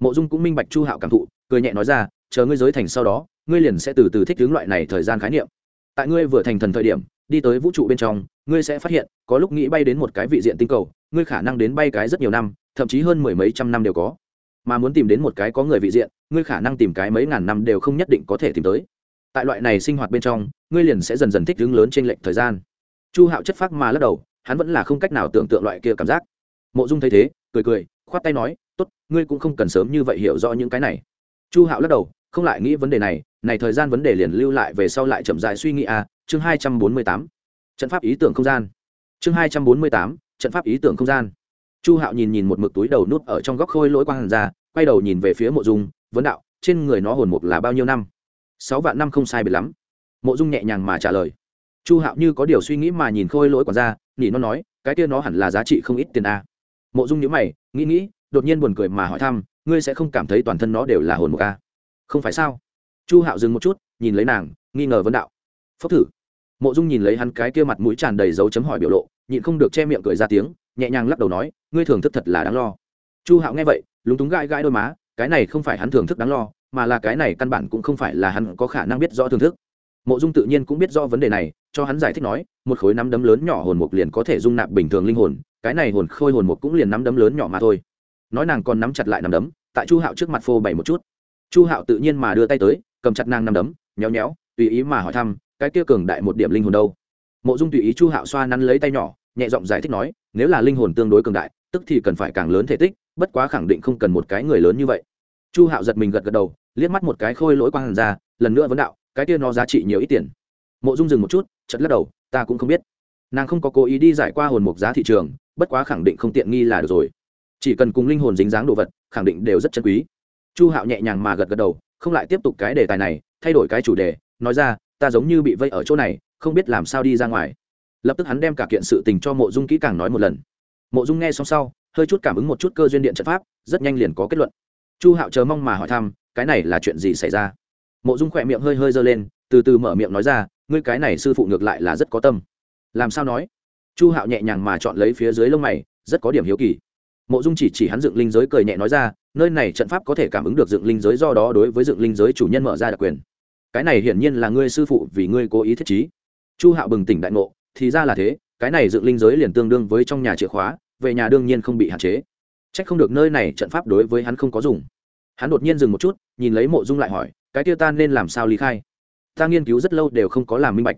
A: Mộ dung cũng minh bạch chu hạo cảm thụ, cười nhẹ nói ra, chờ ngươi giới thành sau đó ngươi liền sẽ từ từ thích hướng loại này thời gian khái niệm. Tại ngươi vừa thành thần thời điểm, đi tới vũ trụ bên trong, ngươi sẽ phát hiện, có lúc nghĩ bay đến một cái vị diện tinh cầu, ngươi khả năng đến bay cái rất nhiều năm, thậm chí hơn mười mấy trăm năm đều có. Mà muốn tìm đến một cái có người vị diện, ngươi khả năng tìm cái mấy ngàn năm đều không nhất định có thể tìm tới. Tại loại này sinh hoạt bên trong, ngươi liền sẽ dần dần thích ứng lớn trên lệnh thời gian. Chu hạo chất phác mà lắc đầu, hắn vẫn là không cách nào tưởng tượng loại kia cảm giác. Mộ dung thấy thế, cười cười, khoát tay nói, tốt, ngươi cũng không cần sớm như vậy hiểu rõ những cái này. Chu hạo lắc đầu không lại nghĩ vấn đề này này thời gian vấn đề liền lưu lại về sau lại chậm dài suy nghĩ à chương hai trăm bốn mươi tám. Trận pháp ý tưởng không gian. Chương hai trăm bốn mươi tám, trận pháp ý tưởng không gian. Chu hạo nhìn nhìn một mực túi đầu nút ở trong góc khôi lỗi quang hàn ra, quay đầu nhìn về phía mộ dung, vấn đạo, trên người nó hồn mục là bao nhiêu năm? Sáu vạn năm không sai biệt lắm. Mộ dung nhẹ nhàng mà trả lời. Chu hạo như có điều suy nghĩ mà nhìn khôi lỗi quản ra, nhỉ nó nói, cái kia nó hẳn là giá trị không ít tiền a à. mộ dung nhữ mày, nghĩ nghĩ, đột nhiên buồn cười mà hỏi thăm, ngươi sẽ không cảm thấy toàn thân nó đều là hồn mục a à? Không phải sao? Chu hạo dừng một chút, nhìn lấy nàng, nghi ngờ vấn đạo. Phốc thử. Mộ dung nhìn lấy hắn cái kia mặt mũi tràn đầy dấu chấm hỏi biểu lộ, nhịn không được che miệng cười ra tiếng, nhẹ nhàng lắc đầu nói, ngươi thưởng thức thật là đáng lo. Chu hạo nghe vậy, lúng túng gãi gãi đôi má, cái này không phải hắn thưởng thức đáng lo, mà là cái này căn bản cũng không phải là hắn có khả năng biết rõ thưởng thức. Mộ dung tự nhiên cũng biết rõ vấn đề này, cho hắn giải thích nói, một khối nắm đấm lớn nhỏ hồn mục liền có thể dung nạp bình thường linh hồn, cái này hồn khôi hồn mục cũng liền nắm đấm lớn nhỏ mà thôi. Nói nàng còn nắm chặt lại nắm đấm, tại chu hạo trước mặt phô bày một chút chu hạo tự nhiên mà đưa tay tới, cầm chặt nàng nằm đấm, nhéo nhéo, tùy ý mà hỏi thăm, cái kia cường đại một điểm linh hồn đâu? Mộ dung tùy ý chu hạo xoa nắn lấy tay nhỏ, nhẹ giọng giải thích nói, nếu là linh hồn tương đối cường đại, tức thì cần phải càng lớn thể tích, bất quá khẳng định không cần một cái người lớn như vậy. Chu hạo giật mình gật gật đầu, liếc mắt một cái khôi lỗi quang hàn ra, lần nữa vấn đạo, cái kia nó giá trị nhiều ít tiền? Mộ dung dừng một chút chật lắc đầu, ta cũng không biết. Nàng không có cố ý đi giải qua hồn mục giá thị trường, bất quá khẳng định không tiện nghi là được rồi. Chỉ cần cùng linh hồn dính dáng đồ vật, khẳng định đều rất chân quý chu hạo nhẹ nhàng mà gật gật đầu, không lại tiếp tục cái đề tài này, thay đổi cái chủ đề, nói ra, ta giống như bị vây ở chỗ này, không biết làm sao đi ra ngoài. Lập tức hắn đem cả kiện sự tình cho mộ dung kỹ càng nói một lần. Mộ dung nghe xong sau, hơi chút cảm ứng một chút cơ duyên điện trận pháp, rất nhanh liền có kết luận. Chu hạo chờ mong mà hỏi thăm, cái này là chuyện gì xảy ra? Mộ dung khỏe miệng hơi hơi giơ lên, từ từ mở miệng nói ra, ngươi cái này sư phụ ngược lại là rất có tâm. Làm sao nói? Chu hạo nhẹ nhàng mà chọn lấy phía dưới lông mày, rất có điểm hiếu kỳ. Mộ dung chỉ chỉ hắn dựng linh giới cười nhẹ nói ra nơi này trận pháp có thể cảm ứng được dựng linh giới do đó đối với dựng linh giới chủ nhân mở ra đặc quyền. Cái này hiển nhiên là ngươi sư phụ vì ngươi cố ý thiết trí. Chu hạo bừng tỉnh đại ngộ, thì ra là thế, cái này dựng linh giới liền tương đương với trong nhà chìa khóa, về nhà đương nhiên không bị hạn chế. C h ắ c không được nơi này trận pháp đối với hắn không có dùng. Hắn đột nhiên dừng một chút, nhìn lấy mộ dung lại hỏi, cái kia ta nên làm sao lý khai? Ta nghiên cứu rất lâu đều không có làm minh bạch.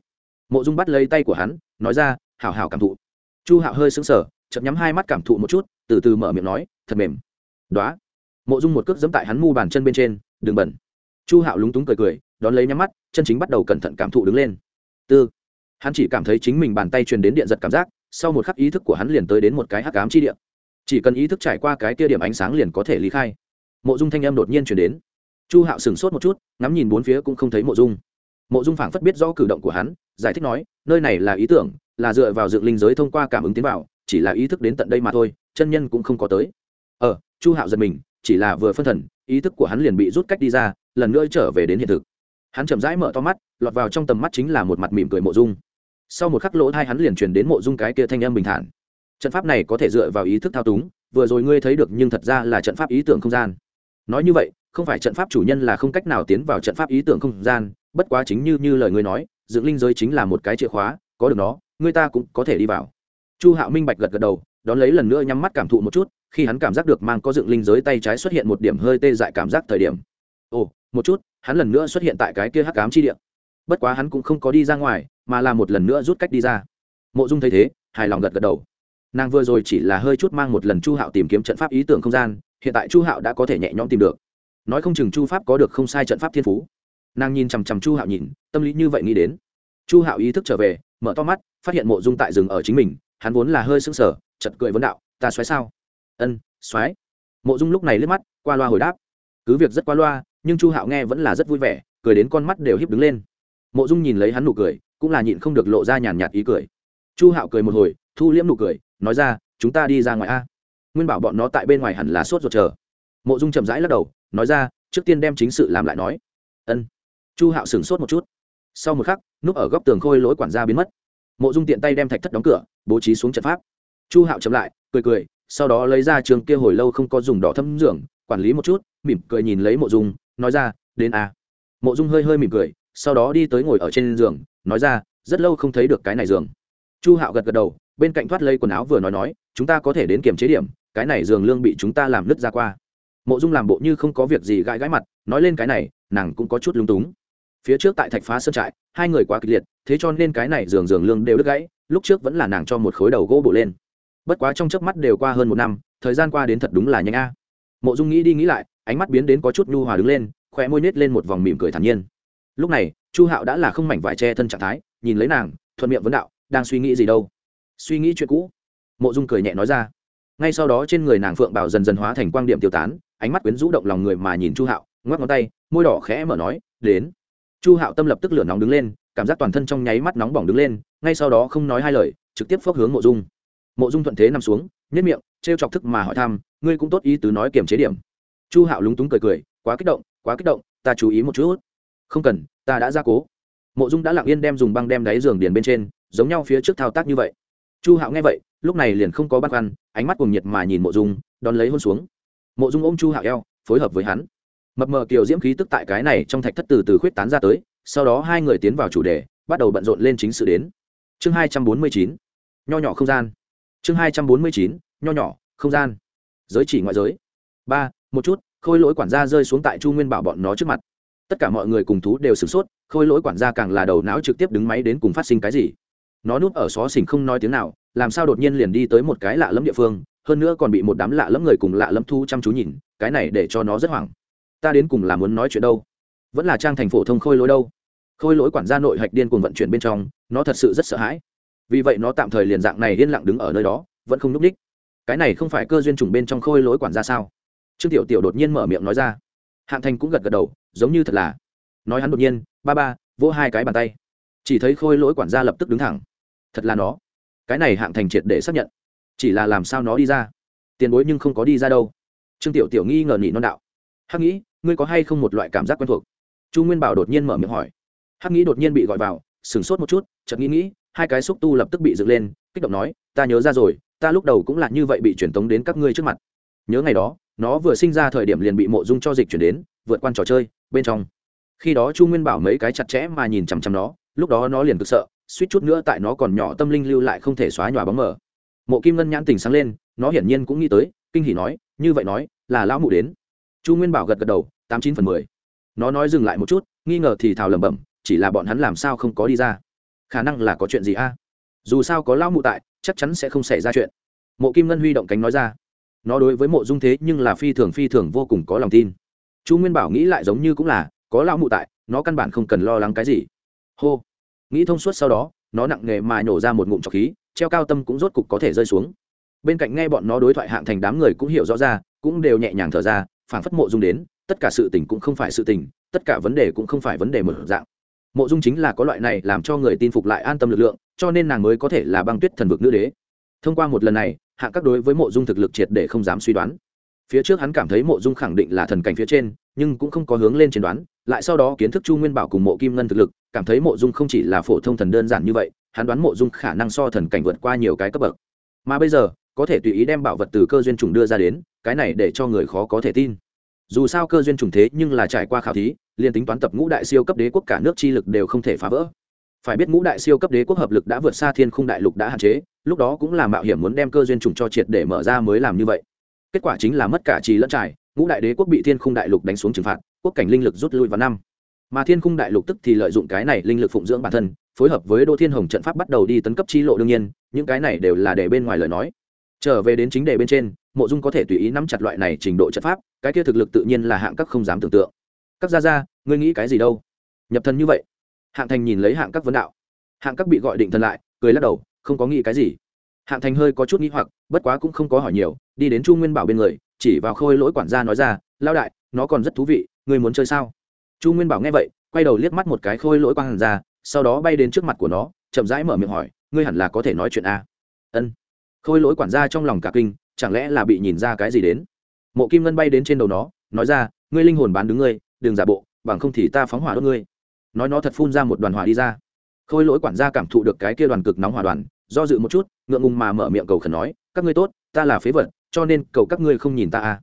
A: Mộ dung bắt lấy tay của hắn, nói ra, hảo hảo cảm thụ. Chu hạo hơi sững sờ chậm nhắm hai mắt cảm thụ một chút, từ từ mở miệng nói, thật mềm. Đó mộ dung một cước dẫm tại hắn mu bàn chân bên trên, đừng bẩn. Chu hạo lúng túng cười cười, đón lấy nhắm mắt, chân chính bắt đầu cẩn thận cảm thụ đứng lên. Tư. Hắn chỉ cảm thấy chính mình bàn tay truyền đến điện giật cảm giác, sau một khắc ý thức của hắn liền tới đến một cái hắc ám chi điện chỉ cần ý thức trải qua cái tia điểm ánh sáng liền có thể lý khai. Mộ dung thanh âm đột nhiên chuyển đến. Chu hạo sửng sốt một chút, ngắm nhìn bốn phía cũng không thấy mộ dung. Mộ dung phảng phất biết rõ cử động của hắn, giải thích nói, nơi này là ý tưởng, là dựa vào dựng linh giới thông qua cảm ứng tiến vào, chỉ là ý thức đến tận đây mà thôi, chân nhân cũng không có tới. Ờ chu hạo giật mình chỉ là vừa phân thần, ý thức của hắn liền bị rút cách đi ra, lần nữa trở về đến hiện thực. Hắn chậm rãi mở to mắt, lọt vào trong tầm mắt chính là một mặt mỉm cười mộ dung. Sau một khắc lỗ hai hắn liền truyền đến mộ dung cái kia thanh âm bình thản. Trận pháp này có thể dựa vào ý thức thao túng, vừa rồi ngươi thấy được nhưng thật ra là trận pháp ý tưởng không gian. Nói như vậy, không phải trận pháp chủ nhân là không cách nào tiến vào trận pháp ý tưởng không gian, bất quá chính như như lời ngươi nói, dựng linh giới chính là một cái chìa khóa, có được nó ngươi ta cũng có thể đi vào. Chu hạo minh bạch gật gật đầu đón lấy lần nữa nhắm mắt cảm thụ một chút, khi hắn cảm giác được mang có dựng linh giới tay trái xuất hiện một điểm hơi tê dại cảm giác thời điểm. Ồ, một chút, hắn lần nữa xuất hiện tại cái kia hắc ám chi địa. Bất quá hắn cũng không có đi ra ngoài, mà là một lần nữa rút cách đi ra. Mộ dung thấy thế, hài lòng gật gật đầu. Nàng vừa rồi chỉ là hơi chút mang một lần chu hạo tìm kiếm trận pháp ý tưởng không gian, hiện tại chu hạo đã có thể nhẹ nhõm tìm được. Nói không chừng chu pháp có được không sai trận pháp thiên phú. Nàng nhìn chằm chằm chu hạo nhìn, tâm lý như vậy nghĩ đến. Chu hạo ý thức trở về, mở to mắt, phát hiện mộ dung tại rừng ở chính mình, hắn vốn là hơi sững sờ chật cười vấn đạo, ta xoáy sao? Ân, xoáy. Mộ dung lúc này liếc mắt, qua loa hồi đáp, cứ việc rất qua loa, nhưng chu hạo nghe vẫn là rất vui vẻ, cười đến con mắt đều hiếp đứng lên. Mộ dung nhìn lấy hắn nụ cười, cũng là nhịn không được lộ ra nhàn nhạt ý cười. Chu hạo cười một hồi, thu liễm nụ cười, nói ra, chúng ta đi ra ngoài a. Nguyên bảo bọn nó tại bên ngoài hẳn là sốt ruột chờ. Mộ dung chậm rãi lắc đầu, nói ra, trước tiên đem chính sự làm lại nói. Ân. Chu hạo sửng sốt một chút. Sau một khắc, núp ở góc tường khôi lỗi quản gia biến mất. Mộ dung tiện tay đem thạch thất đóng cửa, bố trí xuống trận pháp chu hạo chậm lại, cười cười, sau đó lấy ra trường kia hồi lâu không có dùng đỏ thâm dưỡng, quản lý một chút, mỉm cười nhìn lấy mộ dung, nói ra, đến a. Mộ dung hơi hơi mỉm cười, sau đó đi tới ngồi ở trên giường, nói ra, rất lâu không thấy được cái này giường. Chu hạo gật gật đầu, bên cạnh thoát lây quần áo vừa nói nói, chúng ta có thể đến kiểm chế điểm, cái này giường lương bị chúng ta làm nứt ra qua. Mộ dung làm bộ như không có việc gì gãi gãi mặt, nói lên cái này, nàng cũng có chút lung túng. Phía trước tại thạch phá sơn trại, hai người quá kịch liệt, thế cho nên cái này giường giường lương đều đứt gãy, lúc trước vẫn là nàng cho một khối đầu gỗ bổ lên bất quá trong chớp mắt đều qua hơn một năm, thời gian qua đến thật đúng là nhanh a. Mộ dung nghĩ đi nghĩ lại, ánh mắt biến đến có chút nhu hòa đứng lên, khóe môi nết lên một vòng mỉm cười thản nhiên. Lúc này, chu hạo đã là không mảnh vải che thân trạng thái, nhìn lấy nàng, thuận miệng vấn đạo, đang suy nghĩ gì đâu? Suy nghĩ chuyện cũ. Mộ dung cười nhẹ nói ra. Ngay sau đó trên người nàng phượng bảo dần dần hóa thành quang điểm tiêu tán, ánh mắt quyến rũ động lòng người mà nhìn chu hạo, ngoắc ngón tay, môi đỏ khẽ mở nói, đến. Chu hạo tâm lập tức lửa nóng đứng lên, cảm giác toàn thân trong nháy mắt nóng bỏng đứng lên, ngay sau đó không nói hai lời, trực tiếp phốc hướng mộ dung mộ dung thuận thế nằm xuống nhất miệng t r e o chọc thức mà hỏi thăm, ngươi cũng tốt ý tứ nói kiềm chế điểm. Chu hạo lúng túng cười cười, quá kích động, quá kích động, ta chú ý một chút. Không cần, ta đã ra cố. Mộ dung đã lặng yên đem dùng băng đem đáy giường điền bên trên, giống nhau phía trước thao tác như vậy. Chu hạo nghe vậy, lúc này liền không có băn khoăn, ánh mắt cùng nhiệt mà nhìn mộ dung, đón lấy hôn xuống. Mộ dung ôm chu hạo eo, phối hợp với hắn. Mập mờ kiều diễm khí tức tại cái này trong thạch thất từ từ khuyết tán ra tới, sau đó hai người tiến vào chủ đề, bắt đầu bận rộn lên chính sự đến. Chương hai trăm bốn mươi chín, nho nhỏ không gian chương hai trăm bốn mươi chín, nho nhỏ, không gian. Giới chỉ ngoại giới. Ba, một chút, khôi lỗi quản gia rơi xuống tại chu nguyên bảo bọn nó trước mặt. Tất cả mọi người cùng thú đều sửng sốt, khôi lỗi quản gia càng là đầu não trực tiếp đứng máy đến cùng phát sinh cái gì. Nó núp ở xó xỉnh không nói tiếng nào, làm sao đột nhiên liền đi tới một cái lạ lẫm địa phương, hơn nữa còn bị một đám lạ lẫm người cùng lạ lẫm thu chăm chú nhìn, cái này để cho nó rất hoảng. Ta đến cùng là muốn nói chuyện đâu? Vẫn là trang thành phổ thông khôi lỗi đâu? Khôi lỗi quản gia nội hạch điên cùng vận chuyển bên trong, nó thật sự rất sợ hãi vì vậy nó tạm thời liền dạng này yên lặng đứng ở nơi đó, vẫn không n ú c đích cái này không phải cơ duyên trùng bên trong khôi lỗi quản ra sao? Trương tiểu tiểu đột nhiên mở miệng nói ra. Hạng thành cũng gật gật đầu, giống như thật là. Nói hắn đột nhiên, ba ba, vỗ hai cái bàn tay. Chỉ thấy khôi lỗi quản gia lập tức đứng thẳng. Thật là nó. Cái này hạng thành triệt để xác nhận. Chỉ là làm sao nó đi ra? Tiền bối nhưng không có đi ra đâu. Trương tiểu tiểu nghi ngờ nhị non đạo. Hắc nghĩ ngươi có hay không một loại cảm giác quen thuộc? Chu nguyên bảo đột nhiên mở miệng hỏi. Hắc nghĩ đột nhiên bị gọi vào, sửng sốt một chút, chợt nghĩ nghĩ hai cái xúc tu lập tức bị dựng lên, kích động nói, ta nhớ ra rồi, ta lúc đầu cũng là như vậy bị truyền tống đến các ngươi trước mặt. Nhớ ngày đó, nó vừa sinh ra thời điểm liền bị mộ dung cho dịch chuyển đến, vượt qua trò chơi, bên trong. Khi đó chu nguyên bảo mấy cái chặt chẽ mà nhìn chằm chằm nó, lúc đó nó liền cực sợ, suýt chút nữa tại nó còn nhỏ tâm linh lưu lại không thể xóa nhòa bóng mờ. Mộ kim ngân nhãn tình sáng lên, nó hiển nhiên cũng nghĩ tới, kinh hỉ nói, như vậy nói, là lão mụ đến. Chu nguyên bảo gật gật đầu, tám chín phần mười. Nó nói dừng lại một chút, nghi ngờ thì thào lẩm bẩm, chỉ là bọn hắn làm sao không có đi ra khả năng là có chuyện gì a? Dù sao có lão mụ tại, chắc chắn sẽ không xảy ra chuyện. Mộ kim ngân huy động cánh nói ra. Nó đối với mộ dung thế nhưng là phi thường phi thường vô cùng có lòng tin. Chu nguyên bảo nghĩ lại giống như cũng là, có lão mụ tại, nó căn bản không cần lo lắng cái gì. Hô. Nghĩ thông suốt sau đó, nó nặng nề mà nổ ra một ngụm trọc khí, treo cao tâm cũng rốt cục có thể rơi xuống. Bên cạnh nghe bọn nó đối thoại hạng thành đám người cũng hiểu rõ ra, cũng đều nhẹ nhàng thở ra phản phất mộ dung đến, tất cả sự tình cũng không phải sự tình, tất cả vấn đề cũng không phải vấn đề mở dạng mộ dung chính là có loại này làm cho người tin phục lại an tâm lực lượng, cho nên nàng mới có thể là băng tuyết thần vực nữ đế. Thông qua một lần này hạng các đối với mộ dung thực lực triệt để không dám suy đoán. Phía trước hắn cảm thấy mộ dung khẳng định là thần cảnh phía trên, nhưng cũng không có hướng lên chiến đoán, lại sau đó kiến thức chu nguyên bảo cùng mộ kim ngân thực lực, cảm thấy mộ dung không chỉ là phổ thông thần đơn giản như vậy, hắn đoán mộ dung khả năng so thần cảnh vượt qua nhiều cái cấp bậc. Mà bây giờ, có thể tùy ý đem bảo vật từ cơ duyên trùng đưa ra đến, cái này để cho người khó có thể tin. Dù sao cơ duyên trùng thế nhưng là trải qua khảo thí liền tính toán tập ngũ đại siêu cấp đế quốc cả nước chi lực đều không thể phá vỡ. Phải biết ngũ đại siêu cấp đế quốc hợp lực đã vượt xa thiên khung đại lục đã hạn chế, lúc đó cũng là mạo hiểm muốn đem cơ duyên trùng cho triệt để mở ra mới làm như vậy. Kết quả chính là mất cả trì lẫn trải, ngũ đại đế quốc bị thiên khung đại lục đánh xuống trừng phạt, quốc cảnh linh lực rút lui vào năm. Mà thiên khung đại lục tức thì lợi dụng cái này linh lực phụng dưỡng bản thân, phối hợp với đô thiên hồng trận pháp bắt đầu đi tấn cấp chi lộ đương nhiên, những cái này đều là để bên ngoài lời nói. Trở về đến chính đề bên trên, mộ dung có thể tùy ý nắm chặt loại này trình độ trận pháp, cái kia thực lực tự nhiên là hạng các không dám tưởng tượng các gia gia, ngươi nghĩ cái gì đâu? Nhập thần như vậy. Hạng thành nhìn lấy hạng các vấn đạo. Hạng các bị gọi định thần lại, cười lắc đầu, không có nghĩ cái gì. Hạng thành hơi có chút nghĩ hoặc, bất quá cũng không có hỏi nhiều, đi đến chu nguyên bảo bên người, chỉ vào khôi lỗi quản gia nói ra lao đại, nó còn rất thú vị, ngươi muốn chơi sao? Chu nguyên bảo nghe vậy, quay đầu liếc mắt một cái khôi lỗi quang ra sau đó bay đến trước mặt của nó, chậm rãi mở miệng hỏi, ngươi hẳn là có thể nói chuyện a ân. Khôi lỗi quản gia trong lòng cả kinh, chẳng lẽ là bị nhìn ra cái gì đến? Mộ kim ngân bay đến trên đầu nó, nói ra, ngươi linh hồn bán đứng ngươi đừng giả bộ, bằng không thì ta phóng hỏa đốt ngươi. Nói nó thật phun ra một đoàn hỏa đi ra. Khôi lỗi quản gia cảm thụ được cái kia đoàn cực nóng hỏa đoàn, do dự một chút, ngượng ngùng mà mở miệng cầu khẩn nói, các ngươi tốt, ta là phế vật, cho nên cầu các ngươi không nhìn ta a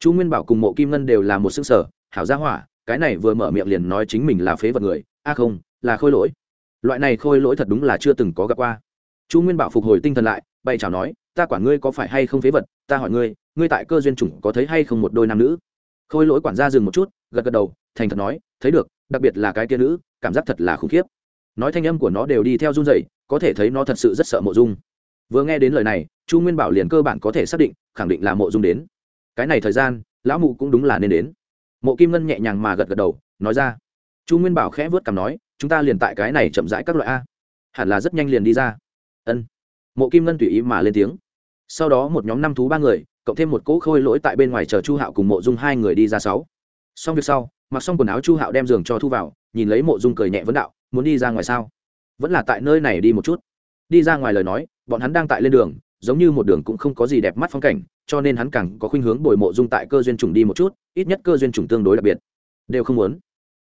A: chu nguyên bảo cùng mộ kim ngân đều là một xương sở hảo gia hỏa, cái này vừa mở miệng liền nói chính mình là phế vật người, a không, là khôi lỗi. Loại này khôi lỗi thật đúng là chưa từng có gặp qua. Chu nguyên bảo phục hồi tinh thần lại bay chào nói, ta quản ngươi có phải hay không phế vật, ta hỏi ngươi ngươi tại cơ duyên chủng có thấy hay không một đôi nam nữ? Khôi lỗi quản gia dừng một chút, gật gật đầu, thành thật nói, thấy được, đặc biệt là cái kia nữ, cảm giác thật là khủng khiếp. Nói thanh âm của nó đều đi theo run rẩy, có thể thấy nó thật sự rất sợ mộ dung. Vừa nghe đến lời này, chu nguyên bảo liền cơ bản có thể xác định, khẳng định là mộ dung đến. Cái này thời gian, lão mụ cũng đúng là nên đến. Mộ kim ngân nhẹ nhàng mà gật gật đầu, nói ra. Chu nguyên bảo khẽ vớt cảm nói, chúng ta liền tại cái này chậm rãi các loại a. Hẳn là rất nhanh liền đi ra. Ân. Mộ kim ngân tùy ý mà lên tiếng. Sau đó một nhóm năm thú ba người cộng thêm một cỗ khôi lỗi tại bên ngoài chờ chu hạo cùng mộ dung hai người đi ra sáu. Xong việc sau, mặc xong quần áo chu hạo đem giường cho thu vào, nhìn lấy mộ dung cười nhẹ vấn đạo, muốn đi ra ngoài sao? Vẫn là tại nơi này đi một chút. Đi ra ngoài lời nói, bọn hắn đang tại lên đường, giống như một đường cũng không có gì đẹp mắt phong cảnh, cho nên hắn càng có khuynh hướng bồi mộ dung tại cơ duyên trùng đi một chút, ít nhất cơ duyên trùng tương đối đặc biệt. Đều không muốn.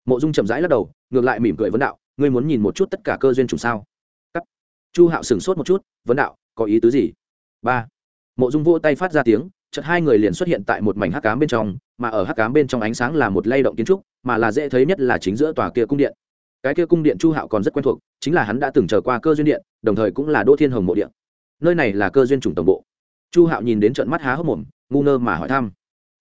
A: Mộ dung chậm rãi lắc đầu, ngược lại mỉm cười vấn đạo, ngươi muốn nhìn một chút tất cả cơ duyên trùng sao? Cắt. Chu hạo sửng sốt một chút, vấn đạo, có ý tứ gì? Ba mộ dung vỗ tay phát ra tiếng, chợt hai người liền xuất hiện tại một mảnh hắc cám bên trong, mà ở hắc cám bên trong ánh sáng là một lay động kiến trúc, mà là dễ thấy nhất là chính giữa tòa kia cung điện. Cái kia cung điện chu hạo còn rất quen thuộc, chính là hắn đã từng trở qua cơ duyên điện, đồng thời cũng là đỗ thiên hồng mộ điện nơi này là cơ duyên chủng tổng bộ. Chu hạo nhìn đến trận mắt há hốc mồm, ngu ngơ mà hỏi thăm.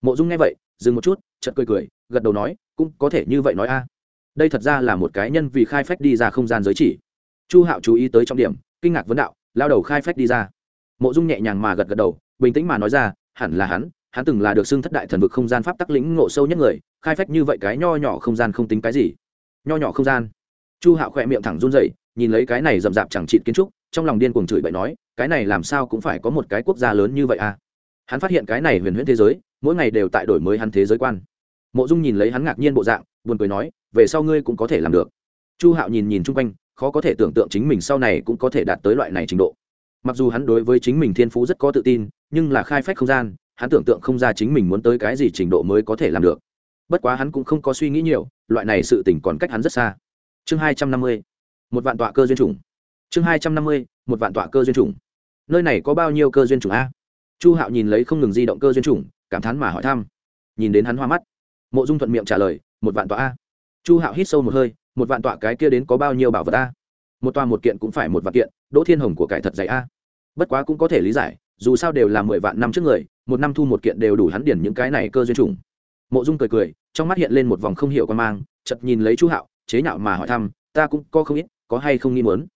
A: Mộ dung nghe vậy, dừng một chút, chợt cười cười, gật đầu nói, cũng có thể như vậy nói a. Đây thật ra là một cái nhân vì khai phách đi ra không gian giới chỉ. Chu hạo chú ý tới trọng điểm, kinh ngạc vấn đạo, lao đầu khai phách đi ra mộ dung nhẹ nhàng mà gật gật đầu, bình tĩnh mà nói ra, hẳn là hắn hắn từng là được xưng thất đại thần vực không gian pháp tắc lĩnh ngộ sâu nhất người, khai phách như vậy cái nho nhỏ không gian không tính cái gì. Nho nhỏ không gian? Chu hạo khỏe miệng thẳng run dậy nhìn lấy cái này rậm rạp chẳng trị kiến trúc, trong lòng điên cuồng chửi bậy nói, cái này làm sao cũng phải có một cái quốc gia lớn như vậy à? Hắn phát hiện cái này huyền huyễn thế giới, mỗi ngày đều tại đổi mới hắn thế giới quan. Mộ dung nhìn lấy hắn ngạc nhiên bộ dạng, buồn cười nói, về sau ngươi cũng có thể làm được. Chu hạo nhìn nhìn chung quanh, khó có thể tưởng tượng chính mình sau này cũng có thể đạt tới loại này trình độ mặc dù hắn đối với chính mình thiên phú rất có tự tin, nhưng là khai phách không gian, hắn tưởng tượng không ra chính mình muốn tới cái gì trình độ mới có thể làm được. Bất quá hắn cũng không có suy nghĩ nhiều, loại này sự tỉnh còn cách hắn rất xa. Chương hai trăm năm mươi, một vạn tọa cơ duyên chủng. Chương hai trăm năm mươi, một vạn tọa cơ duyên chủng. Nơi này có bao nhiêu cơ duyên chủng a? Chu hạo nhìn lấy không ngừng di động cơ duyên chủng, cảm thán mà hỏi thăm. Nhìn đến hắn hoa mắt, mộ dung thuận miệng trả lời, một vạn tọa a? Chu hạo hít sâu một hơi, một vạn tọa cái kia đến có bao nhiêu bảo vật a? Một toa một kiện cũng phải một vạn kiện, đỗ thiên hồng của cải thật dày a. Bất quá cũng có thể lý giải, dù sao đều là mười vạn năm trước người, một năm thu một kiện đều đủ hắn điển những cái này cơ duyên trùng. mộ dung cười cười, trong mắt hiện lên một vòng không hiểu quan mang chật nhìn lấy chu hạo, chế nhạo mà hỏi thăm, ta cũng có không ít, có hay không nghi muốn?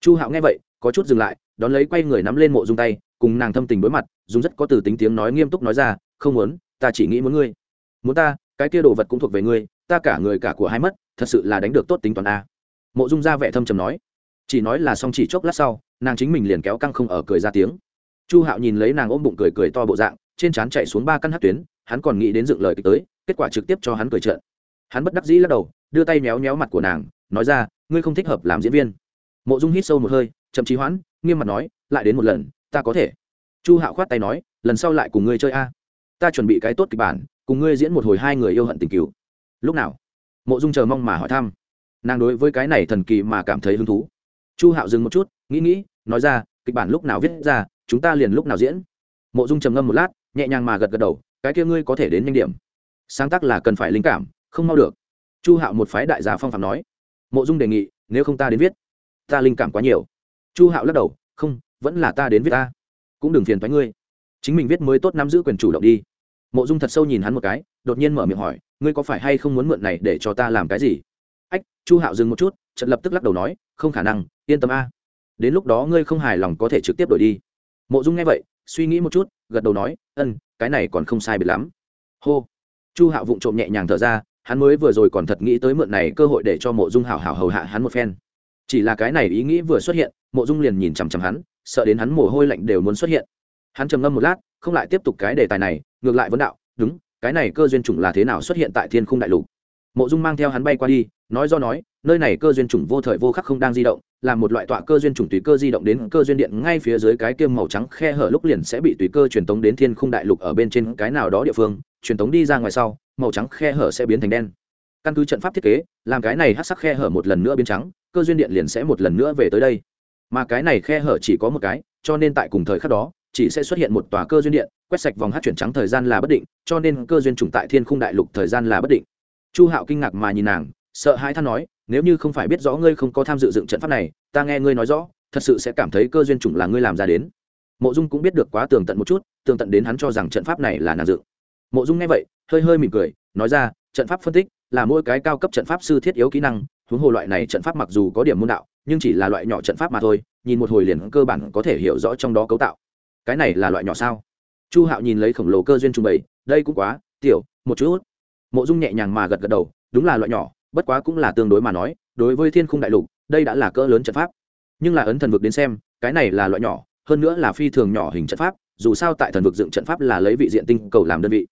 A: Chu hạo nghe vậy, có chút dừng lại, đón lấy quay người nắm lên mộ dung tay, cùng nàng thâm tình đối mặt, dùng rất có từ tính tiếng nói nghiêm túc nói ra, không muốn, ta chỉ nghĩ muốn ngươi. Muốn ta, cái kia đồ vật cũng thuộc về ngươi, ta cả người cả của hai mất, thật sự là đánh được tốt tính toàn a. Mộ dung ra vẻ thâm trầm nói chỉ nói là xong chỉ chốc lát sau, nàng chính mình liền kéo căng không ở cười ra tiếng. Chu hạo nhìn lấy nàng ôm bụng cười cười to bộ dạng, trên trán chạy xuống ba căn hát tuyến, hắn còn nghĩ đến dựng lời kịch tới, kết quả trực tiếp cho hắn cười trợn. Hắn bất đắc dĩ lắc đầu, đưa tay méo méo mặt của nàng, nói ra, ngươi không thích hợp làm diễn viên. Mộ dung hít sâu một hơi, chậm trí hoãn, nghiêm mặt nói, lại đến một lần, ta có thể. Chu hạo khoát tay nói, lần sau lại cùng ngươi chơi a. Ta chuẩn bị cái tốt kịch bản, cùng ngươi diễn một hồi hai người yêu hận tình cứu lúc nào? Mộ dung chờ mong mà hỏi thăm. Nàng đối với cái này thần kỳ mà cảm thấy hứng thú chu hạo dừng một chút, nghĩ nghĩ, nói ra, kịch bản lúc nào viết ra, chúng ta liền lúc nào diễn. Mộ dung trầm ngâm một lát, nhẹ nhàng mà gật gật đầu, cái kia ngươi có thể đến nhanh điểm. Sáng tác là cần phải linh cảm, không mau được. Chu hạo một phái đại gia phong phạm nói. Mộ dung đề nghị, nếu không ta đến viết, ta linh cảm quá nhiều. Chu hạo lắc đầu, không, vẫn là ta đến viết ta, cũng đừng phiền thoái ngươi. Chính mình viết mới tốt nắm giữ quyền chủ động đi. Mộ dung thật sâu nhìn hắn một cái, đột nhiên mở miệng hỏi, ngươi có phải hay không muốn mượn này để cho ta làm cái gì? Ách, chu hạo dừng một chút trận lập tức lắc đầu nói, không khả năng yên tâm a. Đến lúc đó ngươi không hài lòng có thể trực tiếp đổi đi. Mộ dung nghe vậy, suy nghĩ một chút, gật đầu nói ân cái này còn không sai biệt lắm. Hô. Chu hạo vụng trộm nhẹ nhàng thở ra, hắn mới vừa rồi còn thật nghĩ tới mượn này cơ hội để cho mộ dung hảo hảo hầu hạ hắn một phen. Chỉ là cái này ý nghĩ vừa xuất hiện, mộ dung liền nhìn chằm chằm hắn, sợ đến hắn mồ hôi lạnh đều muốn xuất hiện. Hắn trầm ngâm một lát, không lại tiếp tục cái đề tài này, ngược lại vấn đạo, đúng, cái này cơ duyên chủng là thế nào xuất hiện tại thiên khung đại lục? Mộ dung mang theo hắn bay qua đi, nói do nói, nơi này cơ duyên chủng vô thời vô khắc không đang di động là một loại tọa cơ duyên chủng tùy cơ di động đến cơ duyên điện ngay phía dưới cái kiêm màu trắng khe hở lúc liền sẽ bị tùy cơ truyền tống đến thiên khung đại lục ở bên trên cái nào đó địa phương, truyền tống đi ra ngoài sau, màu trắng khe hở sẽ biến thành đen. Căn cứ trận pháp thiết kế, làm cái này hát sắc khe hở một lần nữa biến trắng, cơ duyên điện liền sẽ một lần nữa về tới đây. Mà cái này khe hở chỉ có một cái, cho nên tại cùng thời khắc đó, chỉ sẽ xuất hiện một tòa cơ duyên điện, quét sạch vòng hát chuyển trắng thời gian là bất định, cho nên cơ duyên chủng tại thiên khung đại lục thời gian là bất định. Chu hạo kinh ngạc mà nhìn nàng, sợ hãi than nói nếu như không phải biết rõ ngươi không có tham dự dựng trận pháp này, ta nghe ngươi nói rõ, thật sự sẽ cảm thấy cơ duyên chủng là ngươi làm ra đến. Mộ dung cũng biết được quá tường tận một chút, tường tận đến hắn cho rằng trận pháp này là nàng dựng. Mộ dung nghe vậy, hơi hơi mỉm cười, nói ra, trận pháp phân tích là mỗi cái cao cấp trận pháp sư thiết yếu kỹ năng, huống hồ loại này trận pháp mặc dù có điểm môn đạo, nhưng chỉ là loại nhỏ trận pháp mà thôi, nhìn một hồi liền cơ bản có thể hiểu rõ trong đó cấu tạo. Cái này là loại nhỏ sao? Chu hạo nhìn lấy khổng lồ cơ duyên trung bày, đây cũng quá, tiểu, một chút. Mộ dung nhẹ nhàng mà gật gật đầu, đúng là loại nhỏ bất quá cũng là tương đối mà nói, đối với thiên khung đại lục, đây đã là cỡ lớn trận pháp. Nhưng là ấn thần vực đến xem, cái này là loại nhỏ, hơn nữa là phi thường nhỏ hình trận pháp, dù sao tại thần vực dựng trận pháp là lấy vị diện tinh cầu làm đơn vị.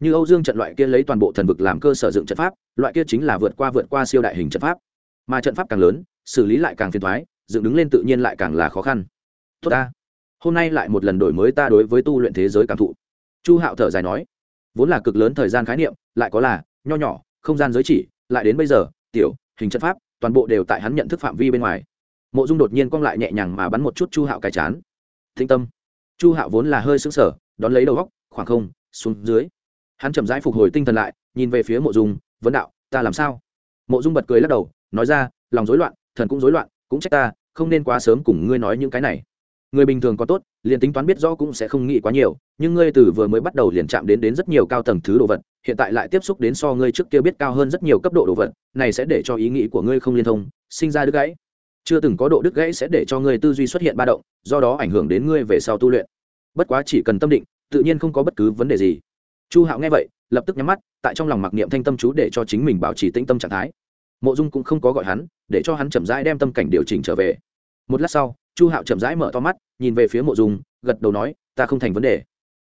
A: Như âu dương trận loại kia lấy toàn bộ thần vực làm cơ sở dựng trận pháp, loại kia chính là vượt qua vượt qua siêu đại hình trận pháp. Mà trận pháp càng lớn, xử lý lại càng phiền thoái dựng đứng lên tự nhiên lại càng là khó khăn. Tốt ta. Hôm nay lại một lần đổi mới ta đối với tu luyện thế giới cảm thụ. Chu hạo thở dài nói. Vốn là cực lớn thời gian khái niệm, lại có là nho nhỏ, không gian giới chỉ lại đến bây giờ, tiểu, hình trận pháp, toàn bộ đều tại hắn nhận thức phạm vi bên ngoài. Mộ dung đột nhiên cong lại nhẹ nhàng mà bắn một chút chu hạo cái chán. Thinh tâm. Chu hạo vốn là hơi xứng sở đón lấy đầu góc khoảng không, xuống dưới. Hắn chậm rãi phục hồi tinh thần lại, nhìn về phía mộ dung, vấn đạo, ta làm sao? Mộ dung bật cười lắc đầu, nói ra, lòng rối loạn, thần cũng rối loạn, cũng trách ta, không nên quá sớm cùng ngươi nói những cái này người bình thường có tốt, liền tính toán biết rõ cũng sẽ không nghĩ quá nhiều, nhưng ngươi từ vừa mới bắt đầu liền chạm đến đến rất nhiều cao tầng thứ đồ vật, hiện tại lại tiếp xúc đến so ngươi trước kia biết cao hơn rất nhiều cấp độ đồ vật, này sẽ để cho ý nghĩ của ngươi không liên thông, sinh ra đứt gãy. Chưa từng có độ đứt gãy sẽ để cho ngươi tư duy xuất hiện ba động, do đó ảnh hưởng đến ngươi về sau tu luyện. Bất quá chỉ cần tâm định, tự nhiên không có bất cứ vấn đề gì. Chu hạo nghe vậy, lập tức nhắm mắt, tại trong lòng mặc niệm thanh tâm chú để cho chính mình bảo trì tĩnh tâm trạng thái. Mộ dung cũng không có gọi hắn, để cho hắn chậm rãi đem tâm cảnh điều chỉnh trở về. Một lát sau chu hạo chậm rãi mở to mắt, nhìn về phía mộ dung, gật đầu nói, ta không thành vấn đề.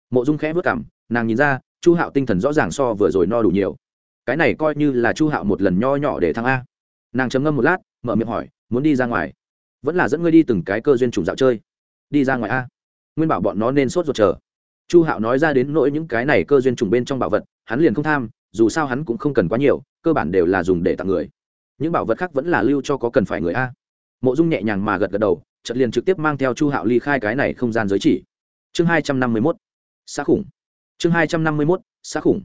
A: Mộ dung khẽ vất cảm, nàng nhìn ra, chu hạo tinh thần rõ ràng so vừa rồi no đủ nhiều. Cái này coi như là chu hạo một lần nho nhỏ để thăng a. Nàng chấm ngâm một lát, mở miệng hỏi, muốn đi ra ngoài? Vẫn là dẫn ngươi đi từng cái cơ duyên trùng dạo chơi. Đi ra ngoài a. Nguyên bảo bọn nó nên sốt ruột chờ. Chu hạo nói ra đến nỗi những cái này cơ duyên trùng bên trong bảo vật, hắn liền không tham, dù sao hắn cũng không cần quá nhiều, cơ bản đều là dùng để tặng người. Những bảo vật khác vẫn là lưu cho có cần phải người a. Mộ dung nhẹ nhàng mà gật gật đầu trận liền trực tiếp mang theo chu hạo ly khai cái này không gian giới chỉ. Chương hai trăm năm mươi mốt, xã khủng. Chương hai trăm năm mươi mốt, xã khủng.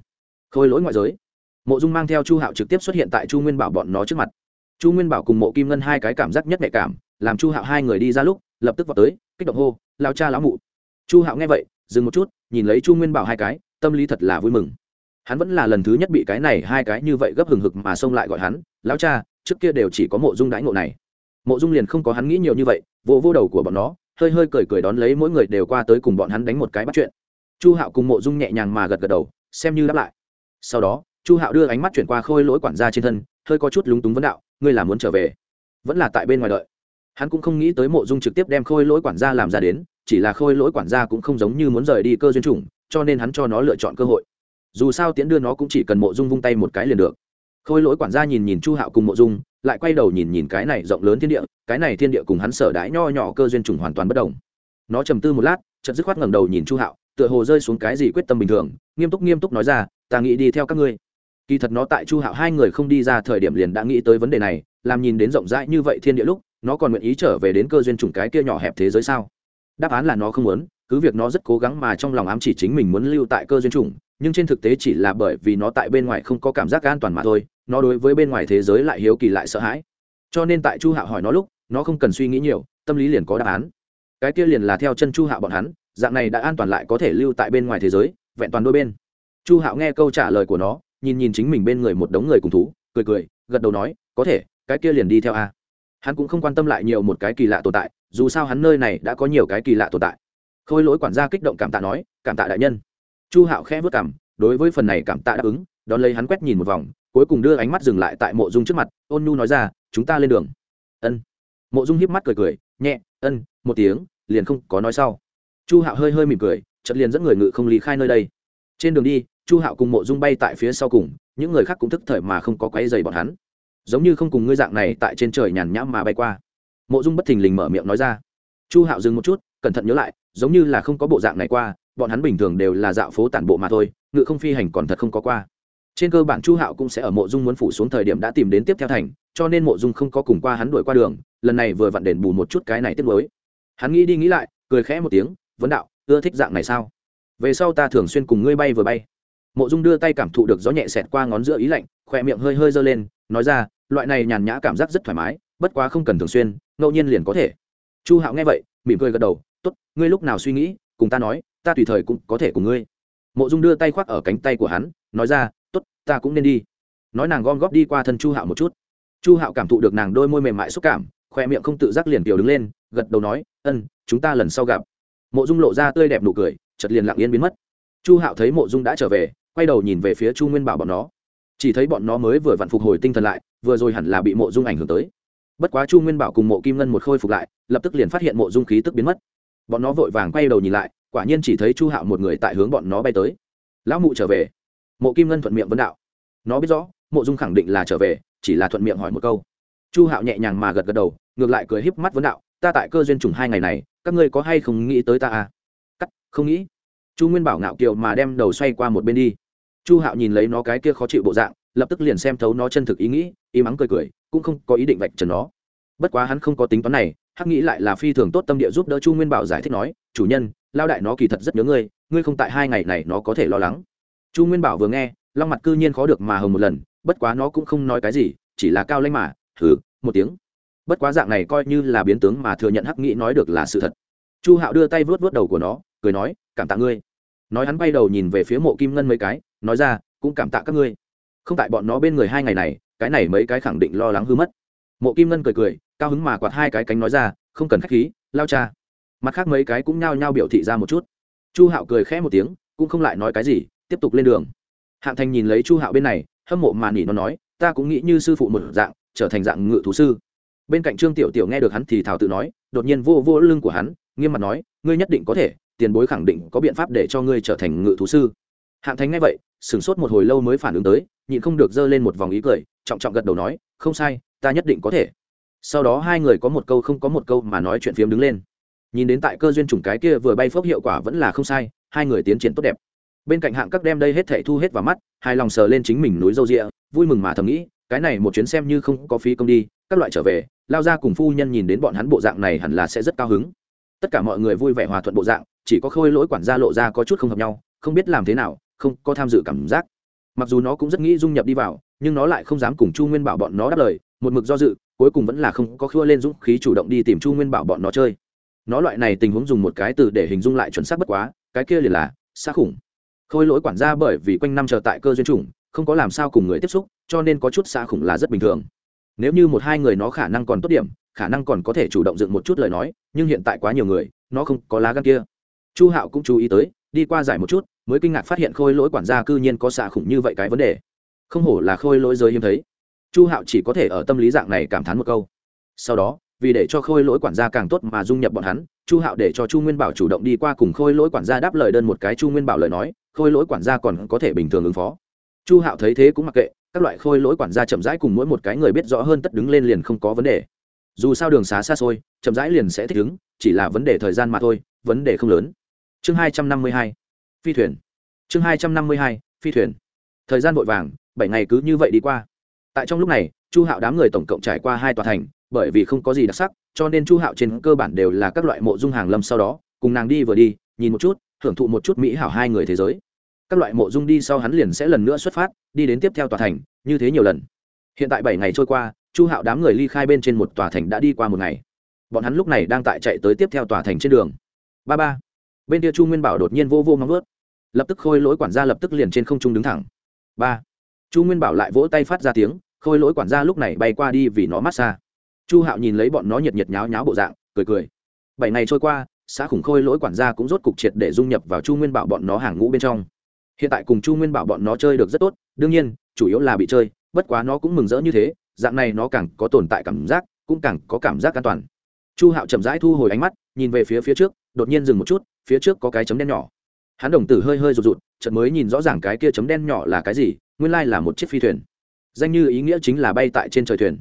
A: Khôi lỗi ngoại giới. Mộ dung mang theo chu hạo trực tiếp xuất hiện tại chu nguyên bảo bọn nó trước mặt. Chu nguyên bảo cùng mộ kim ngân hai cái cảm giác nhất nhạy cảm, làm chu hạo hai người đi ra lúc, lập tức vào tới, kích động hô, lao cha lão mụ. Chu hạo nghe vậy, dừng một chút, nhìn lấy chu nguyên bảo hai cái, tâm lý thật là vui mừng. Hắn vẫn là lần thứ nhất bị cái này hai cái như vậy gấp hừng hực mà xông lại gọi hắn, lão cha, trước kia đều chỉ có mộ dung đãi ngộ này mộ dung liền không có hắn nghĩ nhiều như vậy, vô vô đầu của bọn nó, hơi hơi cười cười đón lấy mỗi người đều qua tới cùng bọn hắn đánh một cái bắt chuyện. Chu hạo cùng mộ dung nhẹ nhàng mà gật gật đầu, xem như đáp lại. Sau đó, chu hạo đưa ánh mắt chuyển qua khôi lỗi quản gia trên thân, hơi có chút lúng túng vấn đạo, ngươi là muốn trở về? Vẫn là tại bên ngoài đợi. Hắn cũng không nghĩ tới mộ dung trực tiếp đem khôi lỗi quản gia làm ra đến, chỉ là khôi lỗi quản gia cũng không giống như muốn rời đi cơ duyên chủng, cho nên hắn cho nó lựa chọn cơ hội. Dù sao tiễn đưa nó cũng chỉ cần mộ dung vung tay một cái liền được. Khôi lỗi quản gia nhìn nhìn chu hạo cùng mộ dung lại quay đầu nhìn nhìn cái này rộng lớn thiên địa, cái này thiên địa cùng hắn sở đãi nho nhỏ cơ duyên trùng hoàn toàn bất đồng. Nó trầm tư một lát, chợt dứt khoát ngẩng đầu nhìn chu hạo, tựa hồ rơi xuống cái gì quyết tâm bình thường, nghiêm túc nghiêm túc nói ra, ta nghĩ đi theo các ngươi. Kỳ thật nó tại chu hạo hai người không đi ra thời điểm liền đã nghĩ tới vấn đề này, làm nhìn đến rộng rãi như vậy thiên địa lúc, nó còn nguyện ý trở về đến cơ duyên trùng cái kia nhỏ hẹp thế giới sao? Đáp án là nó không muốn, cứ việc nó rất cố gắng mà trong lòng ám chỉ chính mình muốn lưu tại cơ duyên chủng nhưng trên thực tế chỉ là bởi vì nó tại bên ngoài không có cảm giác an toàn mà thôi nó đối với bên ngoài thế giới lại hiếu kỳ lại sợ hãi. Cho nên tại chu hạo hỏi nó lúc, nó không cần suy nghĩ nhiều, tâm lý liền có đáp án. Cái kia liền là theo chân chu hạo bọn hắn, dạng này đã an toàn lại có thể lưu tại bên ngoài thế giới, vẹn toàn đôi bên. Chu hạo nghe câu trả lời của nó, nhìn nhìn chính mình bên người một đống người cùng thú, cười cười, gật đầu nói, có thể, cái kia liền đi theo a. Hắn cũng không quan tâm lại nhiều một cái kỳ lạ tồn tại, dù sao hắn nơi này đã có nhiều cái kỳ lạ tồn tại. Khôi lỗi quản gia kích động cảm tạ nói, cảm tạ đại nhân. Chu hạo khẽ vất cảm đối với phần này cảm tạ đáp ứng, đón lấy hắn quét nhìn một vòng cuối cùng đưa ánh mắt dừng lại tại mộ dung trước mặt, ôn nhu nói ra, chúng ta lên đường. Ân. Mộ dung hiếp mắt cười cười, nhẹ, ân, một tiếng, liền không có nói sau. Chu hạo hơi hơi mỉm cười, chợt liền dẫn người ngự không lý khai nơi đây. Trên đường đi, chu hạo cùng mộ dung bay tại phía sau cùng, những người khác cũng thức thời mà không có quáy dày bọn hắn. Giống như không cùng ngươi dạng này tại trên trời nhàn nhãm mà bay qua. Mộ dung bất thình lình mở miệng nói ra. Chu hạo dừng một chút, cẩn thận nhớ lại, giống như là không có bộ dạng này qua, bọn hắn bình thường đều là dạo phố tản bộ mà thôi, ngự không phi hành còn thật không có qua trên cơ bản chu hạo cũng sẽ ở mộ dung muốn phủ xuống thời điểm đã tìm đến tiếp theo thành, cho nên mộ dung không có cùng qua hắn đuổi qua đường, lần này vừa vặn đền bù một chút cái này tiếp mới hắn nghĩ đi nghĩ lại, cười khẽ một tiếng, vấn đạo, ưa thích dạng này sao? Về sau ta thường xuyên cùng ngươi bay vừa bay. Mộ dung đưa tay cảm thụ được gió nhẹ xẹt qua ngón giữa ý lạnh, khỏe miệng hơi hơi giơ lên, nói ra, loại này nhàn nhã cảm giác rất thoải mái, bất quá không cần thường xuyên, ngẫu nhiên liền có thể. Chu hạo nghe vậy, mỉm cười gật đầu t ố t ngươi lúc nào suy nghĩ, cùng ta nói, ta tùy thời cũng có thể cùng ngươi. Mộ dung đưa tay khoác ở cánh tay của hắn, nói ra t ố t ta cũng nên đi. Nói nàng gom góp đi qua thân chu hạo một chút. Chu hạo cảm thụ được nàng đôi môi mềm mại xúc cảm, khoe miệng không tự giác liền kiểu đứng lên, gật đầu nói, ân, chúng ta lần sau gặp. Mộ dung lộ ra tươi đẹp nụ cười chật liền lặng yên biến mất. Chu hạo thấy mộ dung đã trở về, quay đầu nhìn về phía chu nguyên bảo bọn nó. Chỉ thấy bọn nó mới vừa vặn phục hồi tinh thần lại, vừa rồi hẳn là bị mộ dung ảnh hưởng tới. Bất quá chu nguyên bảo cùng mộ kim ngân một khôi phục lại, lập tức liền phát hiện mộ dung khí tức biến mất. Bọn nó vội vàng quay đầu nhìn lại, quả nhiên chỉ thấy chu hạo một người tại hướng bọn nó bay tới. Lão mụ trở về mộ kim ngân thuận miệng vấn đạo. Nó biết rõ, mộ dung khẳng định là trở về, chỉ là thuận miệng hỏi một câu. Chu hạo nhẹ nhàng mà gật gật đầu, ngược lại cười híp mắt vấn đạo, ta tại cơ duyên trùng hai ngày này, các ngươi có hay không nghĩ tới ta à? Cắt, không nghĩ. Chu nguyên bảo ngạo kiều mà đem đầu xoay qua một bên đi. Chu hạo nhìn lấy nó cái kia khó chịu bộ dạng, lập tức liền xem thấu nó chân thực ý nghĩ, y mắng cười cười, cũng không có ý định vạch trần nó. Bất quá hắn không có tính toán này hắc nghĩ lại là phi thường tốt tâm địa giúp đỡ chu nguyên bảo giải thích nói, chủ nhân lao đại nó kỳ thật rất nhớ ngươi ngươi không tại hai ngày này nó có thể lo lắng chu nguyên bảo vừa nghe, long mặt cư nhiên khó được mà hồng một lần, bất quá nó cũng không nói cái gì, chỉ là cao lanh mà thử một tiếng. Bất quá dạng này coi như là biến tướng mà thừa nhận hắc nghĩ nói được là sự thật. Chu hạo đưa tay vuốt vuốt đầu của nó, cười nói, cảm tạ ngươi. Nói hắn bay đầu nhìn về phía mộ kim ngân mấy cái, nói ra, cũng cảm tạ các ngươi. Không tại bọn nó bên người hai ngày này, cái này mấy cái khẳng định lo lắng hư mất. Mộ kim ngân cười cười, cao hứng mà quạt hai cái cánh nói ra, không cần k h á c h khí, lao cha. Mặt khác mấy cái cũng nhao nhao biểu thị ra một chút. Chu hạo cười khẽ một tiếng, cũng không lại nói cái gì tiếp tục lên đường. Hạng thành nhìn lấy chu hạo bên này, hâm mộ mà nỉ nó nói, ta cũng nghĩ như sư phụ một dạng, trở thành dạng ngự thú sư. Bên cạnh trương tiểu tiểu nghe được hắn thì thảo tự nói, đột nhiên vô vô lưng của hắn, nghiêm mặt nói, ngươi nhất định có thể, tiền bối khẳng định có biện pháp để cho ngươi trở thành ngự thú sư. Hạng thành nghe vậy, sửng sốt một hồi lâu mới phản ứng tới, nhịn không được giơ lên một vòng ý cười, trọng trọng gật đầu nói, không sai, ta nhất định có thể. Sau đó hai người có một câu không có một câu mà nói chuyện phiếm đứng lên. Nhìn đến tại cơ duyên chủng cái kia vừa bay phốc hiệu quả vẫn là không sai, hai người tiến triển tốt đẹp bên cạnh hạng các đem đây hết thảy thu hết vào mắt, hai lòng sờ lên chính mình núi râu rịa, vui mừng mà thầm nghĩ, cái này một chuyến xem như không có phí công đi, các loại trở về, lao ra cùng phu nhân nhìn đến bọn hắn bộ dạng này hẳn là sẽ rất cao hứng. Tất cả mọi người vui vẻ hòa thuận bộ dạng, chỉ có khôi lỗi quản gia lộ ra có chút không hợp nhau, không biết làm thế nào, không có tham dự cảm giác. Mặc dù nó cũng rất nghĩ dung nhập đi vào, nhưng nó lại không dám cùng chu nguyên bảo bọn nó đáp lời, một mực do dự, cuối cùng vẫn là không có khua lên dũng khí chủ động đi tìm chu nguyên bảo bọn nó chơi. Nó loại này tình huống dùng một cái từ để hình dung lại chuẩn xác bất quá, cái kia liền là, xa khủng khôi lỗi quản gia bởi vì quanh năm chờ tại cơ duyên chủng, không có làm sao cùng người tiếp xúc, cho nên có chút xa khủng là rất bình thường. Nếu như một hai người nó khả năng còn tốt điểm, khả năng còn có thể chủ động dựng một chút lời nói, nhưng hiện tại quá nhiều người, nó không có lá gan kia. Chu hạo cũng chú ý tới, đi qua giải một chút, mới kinh ngạc phát hiện khôi lỗi quản gia cư nhiên có xạ khủng như vậy cái vấn đề. Không hổ là khôi lỗi giới hiếm thấy. Chu hạo chỉ có thể ở tâm lý dạng này cảm thán một câu. Sau đó vì để cho khôi lỗi quản gia càng tốt mà dung nhập bọn hắn, chu hạo để cho chu nguyên bảo chủ động đi qua cùng khôi lỗi quản gia đáp lời đơn một cái chu nguyên bảo lời nói, khôi lỗi quản gia còn có thể bình thường ứng phó. Chu hạo thấy thế cũng mặc kệ, các loại khôi lỗi quản gia chậm rãi cùng mỗi một cái người biết rõ hơn tất đứng lên liền không có vấn đề. Dù sao đường xá xa xôi, chậm rãi liền sẽ thích ứng, chỉ là vấn đề thời gian mà thôi, vấn đề không lớn. Chương hai trăm năm mươi hai, phi thuyền. Chương hai trăm năm mươi hai, phi thuyền. Thời gian vội vàng, bảy ngày cứ như vậy đi qua. Tại trong lúc này, chu hạo đám người tổng cộng trải qua hai tòa thành bởi vì không có gì đặc sắc, cho nên chu hạo trên cơ bản đều là các loại mộ dung hàng lâm sau đó, cùng nàng đi vừa đi, nhìn một chút hưởng thụ một chút mỹ hảo hai người thế giới. Các loại mộ dung đi sau hắn liền sẽ lần nữa xuất phát, đi đến tiếp theo tòa thành, như thế nhiều lần. Hiện tại bảy ngày trôi qua, chu hạo đám người ly khai bên trên một tòa thành đã đi qua một ngày. Bọn hắn lúc này đang tại chạy tới tiếp theo tòa thành trên đường. Ba ba. Bên kia chu nguyên bảo đột nhiên vô vô móng vớt lập tức khôi lỗi quản gia lập tức liền trên không trung đứng thẳng. Ba. Chu nguyên bảo lại vỗ tay phát ra tiếng, khôi lỗi quản gia lúc này bay qua đi vì nó mát xa chu hạo nhìn lấy bọn nó nhiệt nhiệt nháo nháo bộ dạng, cười cười. Bảy ngày trôi qua, xã khủng khôi lỗi quản gia cũng rốt cục triệt để dung nhập vào chu nguyên bảo bọn nó hàng ngũ bên trong. Hiện tại cùng chu nguyên bảo bọn nó chơi được rất tốt, đương nhiên, chủ yếu là bị chơi, bất quá nó cũng mừng rỡ như thế, dạng này nó càng có tồn tại cảm giác, cũng càng có cảm giác an toàn. Chu hạo chậm rãi thu hồi ánh mắt, nhìn về phía phía trước, đột nhiên dừng một chút, phía trước có cái chấm đen nhỏ. Hắn đồng tử hơi hơi rụt rụt, chợt mới nhìn rõ ràng cái kia chấm đen nhỏ là cái gì, nguyên lai là một chiếc phi thuyền. Danh như ý nghĩa chính là bay tại trên trời thuyền.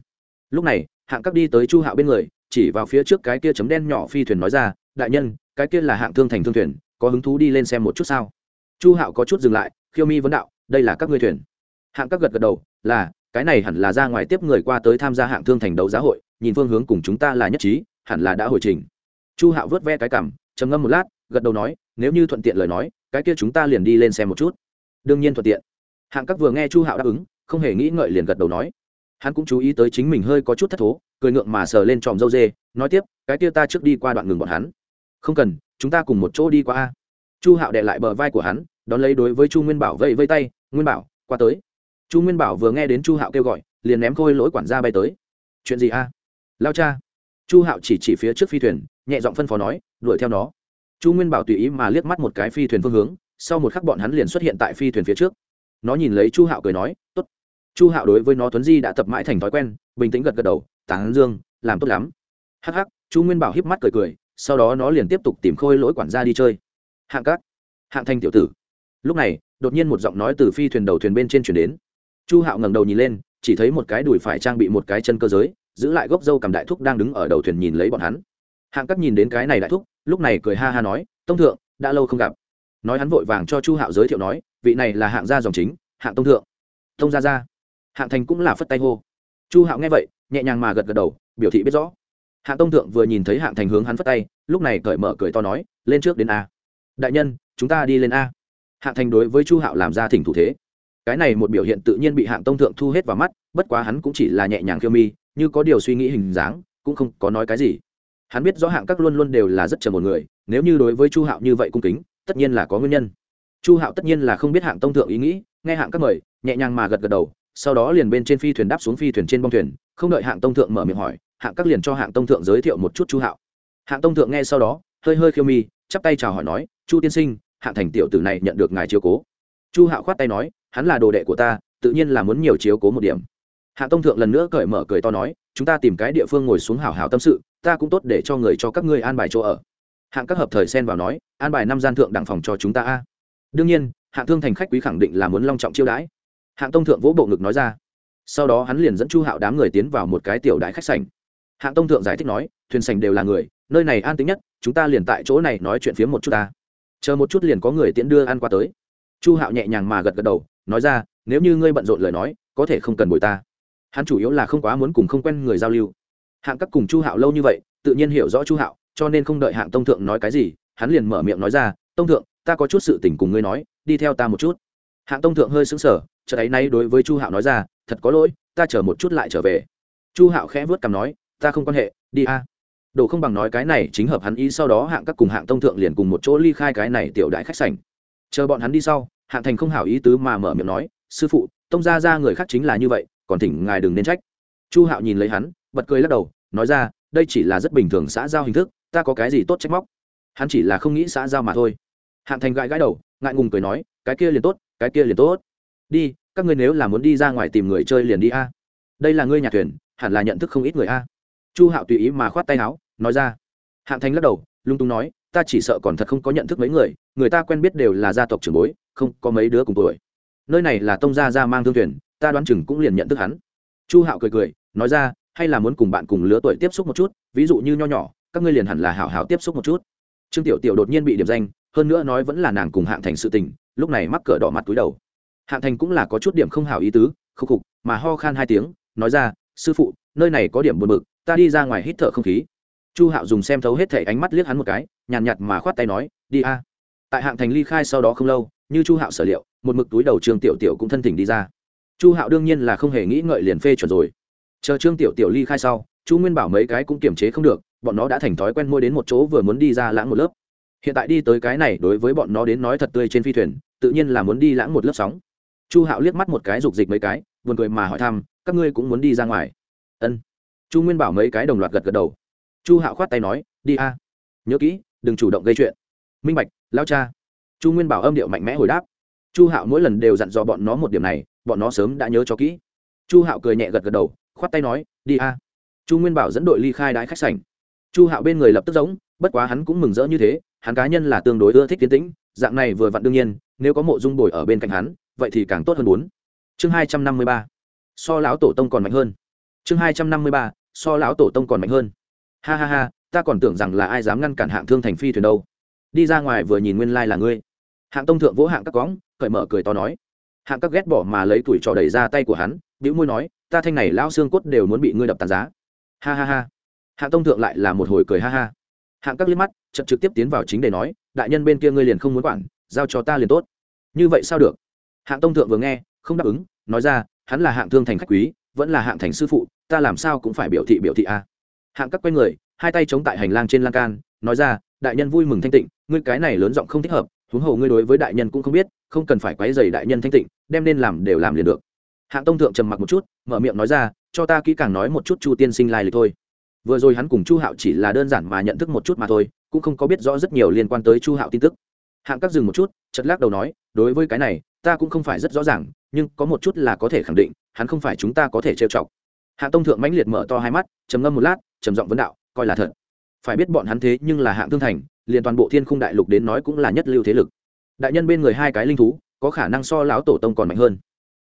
A: Lúc này hạng cấp đi tới chu hạo bên người, chỉ vào phía trước cái kia chấm đen nhỏ phi thuyền nói ra, đại nhân, cái kia là hạng thương thành thương thuyền, có hứng thú đi lên xem một chút sao? Chu hạo có chút dừng lại, khiêu mi vấn đạo, đây là các ngươi thuyền. Hạng các gật gật đầu, là, cái này hẳn là ra ngoài tiếp người qua tới tham gia hạng thương thành đấu giá hội, nhìn phương hướng cùng chúng ta là nhất trí, hẳn là đã hồi trình. Chu hạo vớt ve cái cảm trầm ngâm một lát, gật đầu nói, nếu như thuận tiện lời nói, cái kia chúng ta liền đi lên xem một chút. Đương nhiên thuận tiện. Hạng các vừa nghe chu hạo đáp ứng, không hề nghĩ ngợi liền gật đầu nói hắn cũng chú ý tới chính mình hơi có chút thất thố, cười ngượng mà sờ lên tròm dâu dê, nói tiếp, cái kia ta trước đi qua đoạn ngừng bọn hắn. Không cần, chúng ta cùng một chỗ đi qua a. Chu hạo đệ lại bờ vai của hắn, đón lấy đối với chu nguyên bảo vẫy vây tay, nguyên bảo, qua tới. Chu nguyên bảo vừa nghe đến chu hạo kêu gọi, liền ném khôi lỗi quản gia bay tới. Chuyện gì a? Lao cha. Chu hạo chỉ chỉ phía trước phi thuyền, nhẹ giọng phân phó nói, đuổi theo nó. Chu nguyên bảo tùy ý mà liếc mắt một cái phi thuyền phương hướng, sau một khắc bọn hắn liền xuất hiện tại phi thuyền phía trước. Nó nhìn lấy chu hạo cười nói, tốt chu hạo đối với nó tuấn di đã tập mãi thành thói quen, bình tĩnh gật gật đầu tán dương, làm tốt lắm. Hắc hắc, chu nguyên bảo híp mắt cười cười, sau đó nó liền tiếp tục tìm khôi lỗi quản gia đi chơi. Hạng cát hạng thanh tiểu tử. Lúc này, đột nhiên một giọng nói từ phi thuyền đầu thuyền bên trên chuyển đến. Chu hạo ngẩng đầu nhìn lên, chỉ thấy một cái đùi phải trang bị một cái chân cơ giới, giữ lại gốc dâu cầm đại thúc đang đứng ở đầu thuyền nhìn lấy bọn hắn. Hạng cát nhìn đến cái này đại thúc, lúc này cười ha ha nói, tông thượng, đã lâu không gặp. Nói hắn vội vàng cho chu hạo giới thiệu nói, vị này là hạng gia dòng chính, hạng tông thượng. Tông gia gia hạng thành cũng là phất tay hô. Chu hạo nghe vậy, nhẹ nhàng mà gật gật đầu, biểu thị biết rõ. Hạng tông thượng vừa nhìn thấy hạng thành hướng hắn phất tay, lúc này cởi mở cười to nói, lên trước đến a. Đại nhân, chúng ta đi lên a. Hạng thành đối với chu hạo làm ra thỉnh thủ thế. Cái này một biểu hiện tự nhiên bị hạng tông thượng thu hết vào mắt, bất quá hắn cũng chỉ là nhẹ nhàng khiêu mi, như có điều suy nghĩ hình dáng, cũng không có nói cái gì. Hắn biết rõ hạng các luôn luôn đều là rất chờ một người, nếu như đối với chu hạo như vậy cung kính, tất nhiên là có nguyên nhân. Chu hạo tất nhiên là không biết hạng tông thượng ý nghĩ, nghe hạng các mời, nhẹ nhàng mà gật gật đầu sau đó liền bên trên phi thuyền đáp xuống phi thuyền trên bông thuyền, không đợi hạng tông thượng mở miệng hỏi, hạng các liền cho hạng tông thượng giới thiệu một chút chu hạo. Hạng tông thượng nghe sau đó, hơi hơi khiêu mi, chắp tay chào hỏi nói, chu tiên sinh, hạng thành tiểu tử này nhận được ngài chiếu cố. Chu hạo khoát tay nói, hắn là đồ đệ của ta, tự nhiên là muốn nhiều chiếu cố một điểm. Hạng tông thượng lần nữa cởi mở cười to nói, chúng ta tìm cái địa phương ngồi xuống hào hào tâm sự, ta cũng tốt để cho người cho các ngươi an bài chỗ ở. Hạng các hợp thời xen vào nói, an bài năm gian thượng đẳng phòng cho chúng ta a. Đương nhiên, hạng thương thành khách quý khẳng định là muốn long trọng chiêu đãi hạng tông thượng vỗ bộ ngực nói ra. Sau đó hắn liền dẫn chu hạo đám người tiến vào một cái tiểu đại khách sảnh. Hạng tông thượng giải thích nói, thuyền sành đều là người, nơi này an tính nhất, chúng ta liền tại chỗ này nói chuyện phía một chút ta. Chờ một chút liền có người tiễn đưa ăn qua tới. Chu hạo nhẹ nhàng mà gật gật đầu, nói ra, nếu như ngươi bận rộn lời nói, có thể không cần bồi ta. Hắn chủ yếu là không quá muốn cùng không quen người giao lưu. Hạng các cùng chu hạo lâu như vậy, tự nhiên hiểu rõ chu hạo, cho nên không đợi hạng tông thượng nói cái gì, hắn liền mở miệng nói ra, tông thượng, ta có chút sự tình cùng ngươi nói, đi theo ta một chút. Hạng tông thượng hơi xứng sở chợt ấy nay đối với chu hạo nói ra, thật có lỗi, ta chờ một chút lại trở về. Chu hạo khẽ vớt cằm nói, ta không quan hệ, đi a. Đồ không bằng nói cái này chính hợp hắn ý, sau đó hạng các cùng hạng tông thượng liền cùng một chỗ ly khai cái này tiểu đại khách sảnh. Chờ bọn hắn đi sau, hạng thành không hảo ý tứ mà mở miệng nói, sư phụ, tông ra ra người khác chính là như vậy, còn thỉnh ngài đừng nên trách. Chu hạo nhìn lấy hắn, bật cười lắc đầu, nói ra, đây chỉ là rất bình thường xã giao hình thức, ta có cái gì tốt trách móc? Hắn chỉ là không nghĩ xã giao mà thôi. Hạng thành gãi gãi đầu, ngại ngùng cười nói, cái kia liền tốt, cái kia liền tốt. Đi các ngươi nếu là muốn đi ra ngoài tìm người chơi liền đi a. Đây là ngươi nhà thuyền, hẳn là nhận thức không ít người a. Chu hạo tùy ý mà khoát tay áo, nói ra. Hạng thành lắc đầu, lung tung nói, ta chỉ sợ còn thật không có nhận thức mấy người người ta quen biết đều là gia tộc trưởng bối, không có mấy đứa cùng tuổi. Nơi này là tông gia gia mang thương thuyền, ta đoán chừng cũng liền nhận thức hắn. Chu hạo cười cười, nói ra, hay là muốn cùng bạn cùng lứa tuổi tiếp xúc một chút, ví dụ như nho nhỏ, các ngươi liền hẳn là hảo hảo tiếp xúc một chút. Trương tiểu tiểu đột nhiên bị điểm danh, hơn nữa nói vẫn là nàng cùng hạng thành sự tình, lúc này mắc cỡ đỏ mặt túi đầu hạng thành cũng là có chút điểm không hảo ý tứ khúc khục, mà ho khan hai tiếng, nói ra, sư phụ, nơi này có điểm buồn bực, ta đi ra ngoài hít thở không khí. Chu hạo dùng xem thấu hết thể ánh mắt liếc hắn một cái, nhàn nhạt mà khoát tay nói, đi a. Tại hạng thành ly khai sau đó không lâu, như chu hạo sở liệu, một mực túi đầu trương tiểu tiểu cũng thân thỉnh đi ra. Chu hạo đương nhiên là không hề nghĩ ngợi liền phê chuẩn rồi. Chờ trương tiểu tiểu ly khai sau, chu nguyên bảo mấy cái cũng kiềm chế không được, bọn nó đã thành thói quen môi đến một chỗ vừa muốn đi ra lãng một lớp. Hiện tại đi tới cái này đối với bọn nó đến nói thật tươi trên phi thuyền, tự nhiên là muốn đi lãng một lớp sóng chu hạo liếc mắt một cái rục dịch mấy cái, buồn cười mà hỏi thăm, các ngươi cũng muốn đi ra ngoài? Ân. Chu nguyên bảo mấy cái đồng loạt gật gật đầu. Chu hạo khoát tay nói, đi a. Nhớ kỹ, đừng chủ động gây chuyện. Minh bạch, lao cha. Chu nguyên bảo âm điệu mạnh mẽ hồi đáp. Chu hạo mỗi lần đều dặn dò bọn nó một điểm này, bọn nó sớm đã nhớ cho kỹ. Chu hạo cười nhẹ gật gật đầu, khoát tay nói, đi a. Chu nguyên bảo dẫn đội ly khai đái khách sảnh. Chu hạo bên người lập tức giống, bất quá hắn cũng mừng rỡ như thế, hắn cá nhân là tương đối ưa thích tiến tĩnh, dạng này vừa vặn đương nhiên, nếu có mộ dung bồi ở bên cạnh hắn vậy thì càng tốt hơn bốn. Chương hai trăm năm mươi ba. So lão tổ tông còn mạnh hơn. Chương hai trăm năm mươi ba, so lão tổ tông còn mạnh hơn. Ha ha ha, ta còn tưởng rằng là ai dám ngăn cản hạng thương thành phi thuyền đâu. Đi ra ngoài vừa nhìn nguyên lai là ngươi. Hạng tông thượng vỗ hạng các cóng cởi mở cười to nói. Hạng các ghét bỏ mà lấy tuổi trò đẩy ra tay của hắn, bĩu môi nói, ta thanh này lao xương cốt đều muốn bị ngươi đập tàn giá. Ha ha ha. Hạng tông thượng lại là một hồi cười ha ha. Hạng các liếc mắt chậm trực tiếp tiến vào chính để nói, đại nhân bên kia ngươi liền không muốn quản, giao cho ta liền tốt. Như vậy sao được? Hạng tông thượng vừa nghe, không đáp ứng, nói ra, hắn là hạng thương thành khách quý, vẫn là hạng thành sư phụ, ta làm sao cũng phải biểu thị biểu thị a. À. hạng các quay người, hai tay chống tại hành lang trên lan can, nói ra, đại nhân vui mừng thanh tịnh, ngươi cái này lớn giọng không thích hợp, huống hồ ngươi đối với đại nhân cũng không biết, không cần phải quấy dày đại nhân thanh tịnh, đem nên làm đều làm liền được. Hạng tông thượng trầm mặc một chút, mở miệng nói ra, cho ta kỹ càng nói một chút chu tiên sinh lai lịch thôi. Vừa rồi hắn cùng chu hạo chỉ là đơn giản mà nhận thức một chút mà thôi, cũng không có biết rõ rất nhiều liên quan tới chu hạo tin tức hạng các dừng một chút chật lắc đầu nói, đối với cái này, ta cũng không phải rất rõ ràng, nhưng có một chút là có thể khẳng định, hắn không phải chúng ta có thể trêu chọc. Hạng tông thượng mãnh liệt mở to hai mắt, trầm ngâm một lát, trầm giọng vấn đạo, coi là thật. Phải biết bọn hắn thế nhưng là hạng thương thành, liền toàn bộ thiên khung đại lục đến nói cũng là nhất lưu thế lực. Đại nhân bên người hai cái linh thú, có khả năng so lão tổ tông còn mạnh hơn.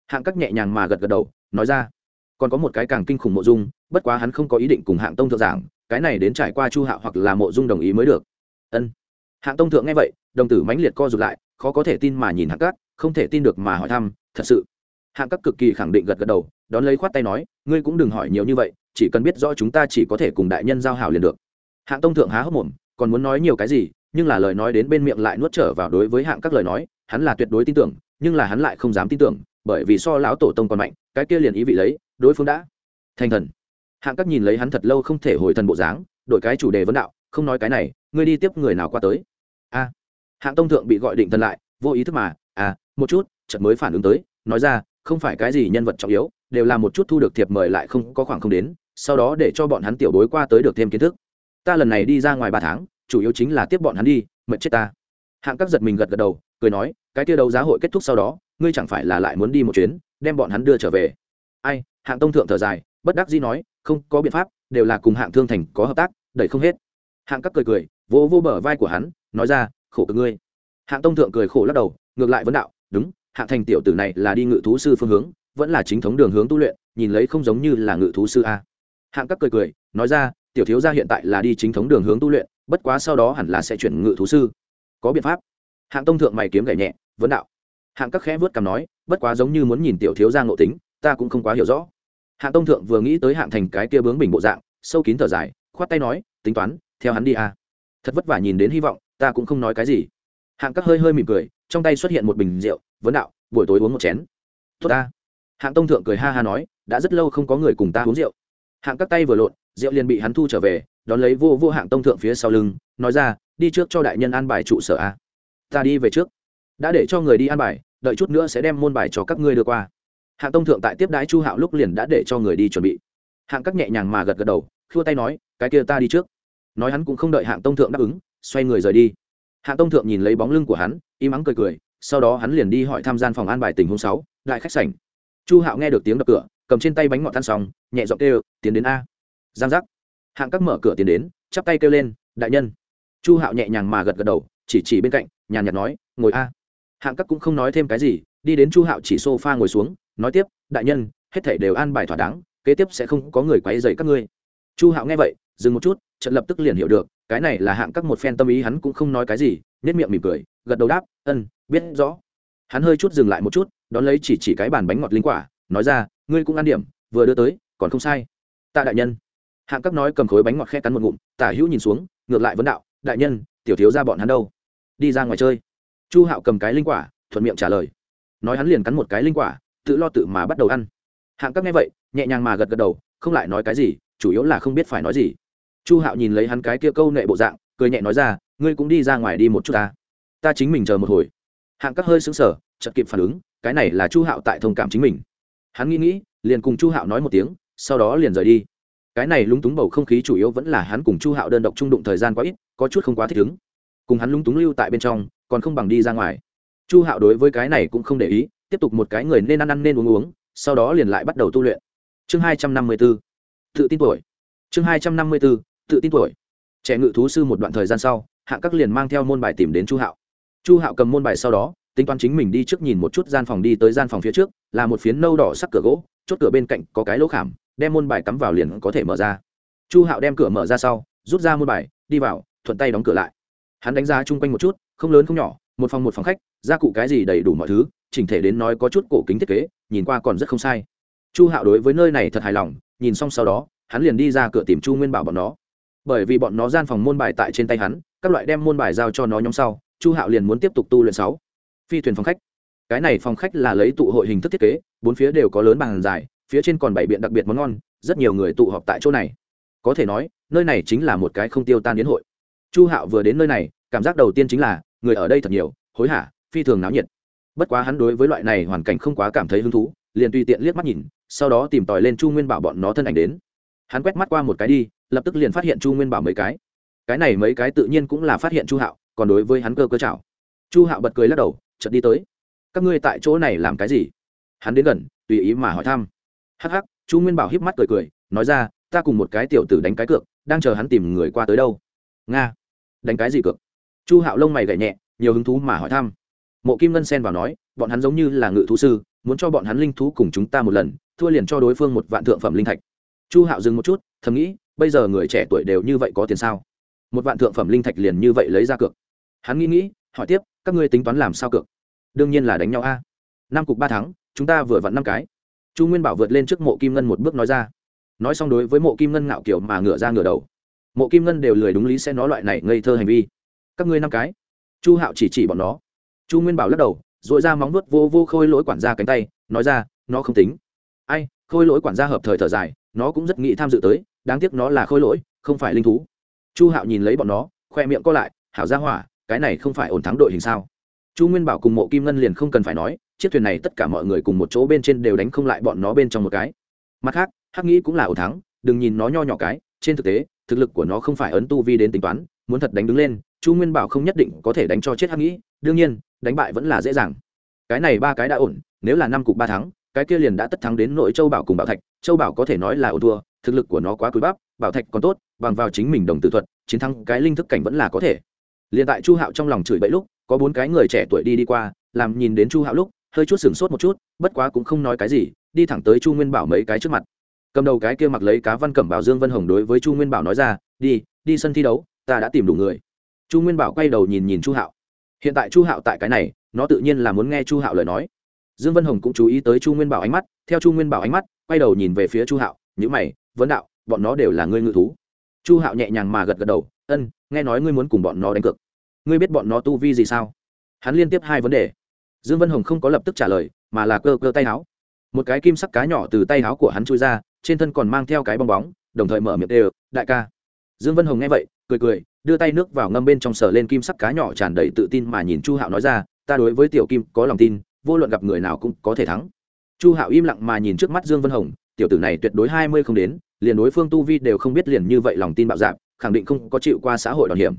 A: Hạng các nhẹ nhàng mà gật gật đầu, nói ra, còn có một cái càng kinh khủng mộ dung, bất quá hắn không có ý định cùng hạng tông thượng giảng, cái này đến trải qua chu hạo hoặc là mộ dung đồng ý mới được. Ân. Hạng tông thượng nghe vậy đồng tử mãnh liệt co rụt lại, khó có thể tin mà nhìn hạng các, không thể tin được mà hỏi thăm, thật sự? Hạng các cực kỳ khẳng định gật gật đầu, đón lấy khoát tay nói, ngươi cũng đừng hỏi nhiều như vậy, chỉ cần biết rõ chúng ta chỉ có thể cùng đại nhân giao hảo liền được. Hạng tông thượng há hốc mồm, còn muốn nói nhiều cái gì, nhưng là lời nói đến bên miệng lại nuốt trở vào đối với hạng các lời nói, hắn là tuyệt đối tin tưởng, nhưng là hắn lại không dám tin tưởng, bởi vì so lão tổ tông còn mạnh, cái kia liền ý vị lấy, đối phương đã thành thần. Hạng các nhìn lấy hắn thật lâu không thể hồi thần bộ dáng, đổi cái chủ đề vấn đạo, không nói cái này, ngươi đi tiếp người nào qua tới? A hạng tông thượng bị gọi định thần lại vô ý thức mà à một chút chợt mới phản ứng tới nói ra không phải cái gì nhân vật trọng yếu đều là một chút thu được thiệp mời lại không có khoảng không đến sau đó để cho bọn hắn tiểu đối qua tới được thêm kiến thức. Ta lần này đi ra ngoài ba tháng chủ yếu chính là tiếp bọn hắn đi mệt chết ta. Hạng các giật mình gật gật đầu cười nói cái kia đấu giá hội kết thúc sau đó ngươi chẳng phải là lại muốn đi một chuyến đem bọn hắn đưa trở về. Ai? Hạng tông thượng thở dài bất đắc dĩ nói không có biện pháp đều là cùng hạng thương thành có hợp tác đẩy không hết. Hạng các cười cười vỗ vô, vô bờ vai của hắn nói ra khổ cực ngươi. Hạng tông thượng cười khổ lắc đầu, ngược lại vấn đạo, đúng, hạng thành tiểu tử này là đi ngự thú sư phương hướng, vẫn là chính thống đường hướng tu luyện, nhìn lấy không giống như là ngự thú sư a. Hạng các cười cười, nói ra, tiểu thiếu gia hiện tại là đi chính thống đường hướng tu luyện, bất quá sau đó hẳn là sẽ chuyển ngự thú sư. Có biện pháp. Hạng tông thượng mày kiếm gảy nhẹ, vấn đạo. Hạng các khẽ vớt cằm nói, bất quá giống như muốn nhìn tiểu thiếu gia ngộ tính, ta cũng không quá hiểu rõ. Hạng tông thượng vừa nghĩ tới hạng thành cái kia bướng bình bộ dạng, sâu kín thở dài, khoát tay nói, tính toán, theo hắn đi a. Thật vất vả nhìn đến hy vọng ta cũng không nói cái gì. Hạng các hơi hơi mỉm cười, trong tay xuất hiện một bình rượu, vấn đạo, buổi tối uống một chén. Tốt ta. Hạng tông thượng cười ha ha nói, đã rất lâu không có người cùng ta uống rượu. Hạng các tay vừa lộn, rượu liền bị hắn thu trở về, đón lấy vô vô hạng tông thượng phía sau lưng, nói ra, đi trước cho đại nhân an bài trụ sở a. Ta đi về trước. Đã để cho người đi an bài, đợi chút nữa sẽ đem môn bài cho các ngươi đưa qua. Hạng tông thượng tại tiếp đái chu hạo lúc liền đã để cho người đi chuẩn bị. Hạng các nhẹ nhàng mà gật gật đầu, khua tay nói, cái kia ta đi trước. Nói hắn cũng không đợi hạng tông thượng đáp ứng xoay người rời đi. Hạng tông thượng nhìn lấy bóng lưng của hắn, im ắng cười cười, sau đó hắn liền đi hỏi tham gian phòng an bài tình huống sáu, đại khách sảnh. Chu hạo nghe được tiếng đập cửa, cầm trên tay bánh ngọt tan xong, nhẹ giọng kêu, tiến đến a. Giang giác. Hạng các mở cửa tiến đến, chắp tay kêu lên, đại nhân. Chu hạo nhẹ nhàng mà gật gật đầu, chỉ chỉ bên cạnh, nhàn nhạt nói, ngồi a. Hạng các cũng không nói thêm cái gì, đi đến chu hạo chỉ s o f a ngồi xuống, nói tiếp, đại nhân, hết thể đều an bài thỏa đáng, kế tiếp sẽ không có người quấy dày các ngươi. Chu hạo nghe vậy, dừng một chút, trận lập tức liền hiểu được cái này là hạng các một phen tâm ý, hắn cũng không nói cái gì nết miệng mỉm cười, gật đầu đáp ân biết rõ. Hắn hơi chút dừng lại một chút, đón lấy chỉ chỉ cái bàn bánh ngọt linh quả, nói ra, ngươi cũng ăn điểm, vừa đưa tới, còn không sai. Tạ đại nhân. Hạng các nói cầm khối bánh ngọt khe cắn một ngụm, tả hữu nhìn xuống, ngược lại vấn đạo, đại nhân, tiểu thiếu ra bọn hắn đâu? Đi ra ngoài chơi. Chu hạo cầm cái linh quả, thuận miệng trả lời. Nói hắn liền cắn một cái linh quả, tự lo tự mà bắt đầu ăn. Hạng các nghe vậy, nhẹ nhàng mà gật gật đầu, không lại nói cái gì, chủ yếu là không biết phải nói gì chu hạo nhìn lấy hắn cái kia câu nệ bộ dạng, cười nhẹ nói ra, ngươi cũng đi ra ngoài đi một chút ta. Ta chính mình chờ một hồi. Hạng các hơi xứng sở chật kịp phản ứng, cái này là chu hạo tại thông cảm chính mình. Hắn nghĩ nghĩ, liền cùng chu hạo nói một tiếng, sau đó liền rời đi. Cái này lúng túng bầu không khí chủ yếu vẫn là hắn cùng chu hạo đơn độc trung đụng thời gian quá ít, có chút không quá thích ứng. Cùng hắn lúng túng lưu tại bên trong, còn không bằng đi ra ngoài. Chu hạo đối với cái này cũng không để ý, tiếp tục một cái người nên ăn ăn nên uống uống, sau đó liền lại bắt đầu tu luyện. Chương hai trăm năm mươi b ố tự tin tuổi. Chương hai trăm năm mươi b ố tự tin tuổi. Trẻ ngự thú sư một đoạn thời gian sau hạng các liền mang theo môn bài tìm đến chu hạo. Chu hạo cầm môn bài sau đó, tính toán chính mình đi trước nhìn một chút gian phòng đi tới gian phòng phía trước, là một phiến nâu đỏ sắc cửa gỗ, chốt cửa bên cạnh có cái lỗ khảm, đem môn bài cắm vào liền có thể mở ra. Chu hạo đem cửa mở ra sau, rút ra môn bài, đi vào, thuận tay đóng cửa lại. Hắn đánh giá chung quanh một chút, không lớn không nhỏ, một phòng một phòng khách, gia cụ cái gì đầy đủ mọi thứ, chỉnh thể đến nói có chút cổ kính thiết kế, nhìn qua còn rất không sai. Chu hạo đối với nơi này thật hài lòng, nhìn xong sau đó, hắn liền đi ra cửa tìm chu nguyên bảo bọn nó bởi vì bọn nó gian phòng môn bài tại trên tay hắn, các loại đem môn bài giao cho nó nhóm sau, chu hạo liền muốn tiếp tục tu luyện sáu. Phi thuyền phòng khách. Cái này phòng khách là lấy tụ hội hình thức thiết kế, bốn phía đều có lớn bàn dài, phía trên còn bảy biện đặc biệt món ngon, rất nhiều người tụ họp tại chỗ này. Có thể nói, nơi này chính là một cái không tiêu tan đến hội. Chu hạo vừa đến nơi này, cảm giác đầu tiên chính là, người ở đây thật nhiều, hối hả, phi thường náo nhiệt. Bất quá hắn đối với loại này hoàn cảnh không quá cảm thấy hứng thú, liền tùy tiện liếc mắt nhìn, sau đó tìm tòi lên chu nguyên bảo bọn nó thân ảnh đến. Hắn quét mắt qua một cái đi lập tức liền phát hiện chu nguyên bảo mấy cái. Cái này mấy cái tự nhiên cũng là phát hiện chu hạo, còn đối với hắn cơ cơ chảo chu hạo bật cười lắc đầu, chợt đi tới. Các ngươi tại chỗ này làm cái gì? Hắn đến gần, tùy ý mà hỏi thăm. Hắc hắc, chu nguyên bảo híp mắt cười cười, nói ra, ta cùng một cái tiểu tử đánh cái cược, đang chờ hắn tìm người qua tới đâu. Nga. Đánh cái gì cược? Chu hạo lông mày gậy nhẹ, nhiều hứng thú mà hỏi thăm. Mộ kim ngân xen vào nói, bọn hắn giống như là ngự thú sư, muốn cho bọn hắn linh thú cùng chúng ta một lần, thua liền cho đối phương một vạn thượng phẩm linh thạch. Chu hạo dừng một chút, thầm nghĩ bây giờ người trẻ tuổi đều như vậy có tiền sao? Một vạn thượng phẩm linh thạch liền như vậy lấy ra cược. Hắn nghĩ nghĩ, hỏi tiếp, các ngươi tính toán làm sao cược? Đương nhiên là đánh nhau a. Năm cục ba tháng chúng ta vừa vặn năm cái. Chu nguyên bảo vượt lên trước mộ kim ngân một bước nói ra. Nói xong đối với mộ kim ngân ngạo kiểu mà ngửa ra ngửa đầu. Mộ kim ngân đều lười đúng lý sẽ nói loại này ngây thơ hành vi. Các ngươi năm cái. Chu hạo chỉ chỉ bọn nó. Chu nguyên bảo lắc đầu dội ra móng nuốt vô vô khôi lỗi quản gia cánh tay, nói ra, nó không tính. Ai, khôi lỗi quản gia hợp thời thở dài, nó cũng rất nghĩ tham dự tới đáng tiếc nó là khôi lỗi, không phải linh thú. Chu hạo nhìn lấy bọn nó, khoe miệng co lại, hảo ra hỏa, cái này không phải ổn thắng đội hình sao? Chu nguyên bảo cùng mộ kim ngân liền không cần phải nói, chiếc thuyền này tất cả mọi người cùng một chỗ bên trên đều đánh không lại bọn nó bên trong một cái. Mặt khác, hắc nghĩ cũng là ổn thắng, đừng nhìn nó nho nhỏ cái, trên thực tế, thực lực của nó không phải ấn tu vi đến tính toán, muốn thật đánh đứng lên, chu nguyên bảo không nhất định có thể đánh cho chết hắc nghĩ, đương nhiên, đánh bại vẫn là dễ dàng. Cái này ba cái đã ổn, nếu là năm cục ba thắng, cái kia liền đã tất thắng đến nội châu bảo cùng bảo thạch, châu bảo có thể nói là ổn thua thực lực của nó quá cúi bắp, bảo thạch còn tốt, bằng vào chính mình đồng tự thuật, chiến thắng cái linh thức cảnh vẫn là có thể. Liền tại chu hạo trong lòng chửi bậy lúc, có bốn cái người trẻ tuổi đi đi qua, làm nhìn đến chu hạo lúc, hơi chút sửng sốt một chút, bất quá cũng không nói cái gì, đi thẳng tới chu nguyên bảo mấy cái trước mặt. Cầm đầu cái kia mặc lấy cá văn cẩm bảo dương vân hồng đối với chu nguyên bảo nói ra, đi đi sân thi đấu, ta đã tìm đủ người. Chu nguyên bảo quay đầu nhìn nhìn chu hạo. Hiện tại chu hạo tại cái này, nó tự nhiên là muốn nghe chu hạo lời nói. Dương vân hồng cũng chú ý tới chu nguyên bảo ánh mắt, theo chu nguyên bảo ánh mắt, quay đầu nhìn về phía chu hạo nhữ mày vấn đạo, bọn nó đều là ngươi ngự thú. Chu hạo nhẹ nhàng mà gật gật đầu, ân, nghe nói ngươi muốn cùng bọn nó đánh cược. Ngươi biết bọn nó tu vi gì sao? Hắn liên tiếp hai vấn đề. Dương vân hồng không có lập tức trả lời, mà là cơ cơ tay áo một cái kim sắc cá nhỏ từ tay áo của hắn chui ra, trên thân còn mang theo cái bong bóng, đồng thời mở miệng đều, đại ca. Dương vân hồng nghe vậy, cười cười, đưa tay nước vào ngâm bên trong sờ lên kim sắc cá nhỏ tràn đầy tự tin mà nhìn chu hạo nói ra, ta đối với tiểu kim có lòng tin, vô luận gặp người nào cũng có thể thắng. Chu hạo im lặng mà nhìn trước mắt dương vân hồng tiểu tử này tuyệt đối hai mươi không đến, liền đối phương tu vi đều không biết liền như vậy lòng tin bạo dạp khẳng định không có chịu qua xã hội đòn hiểm.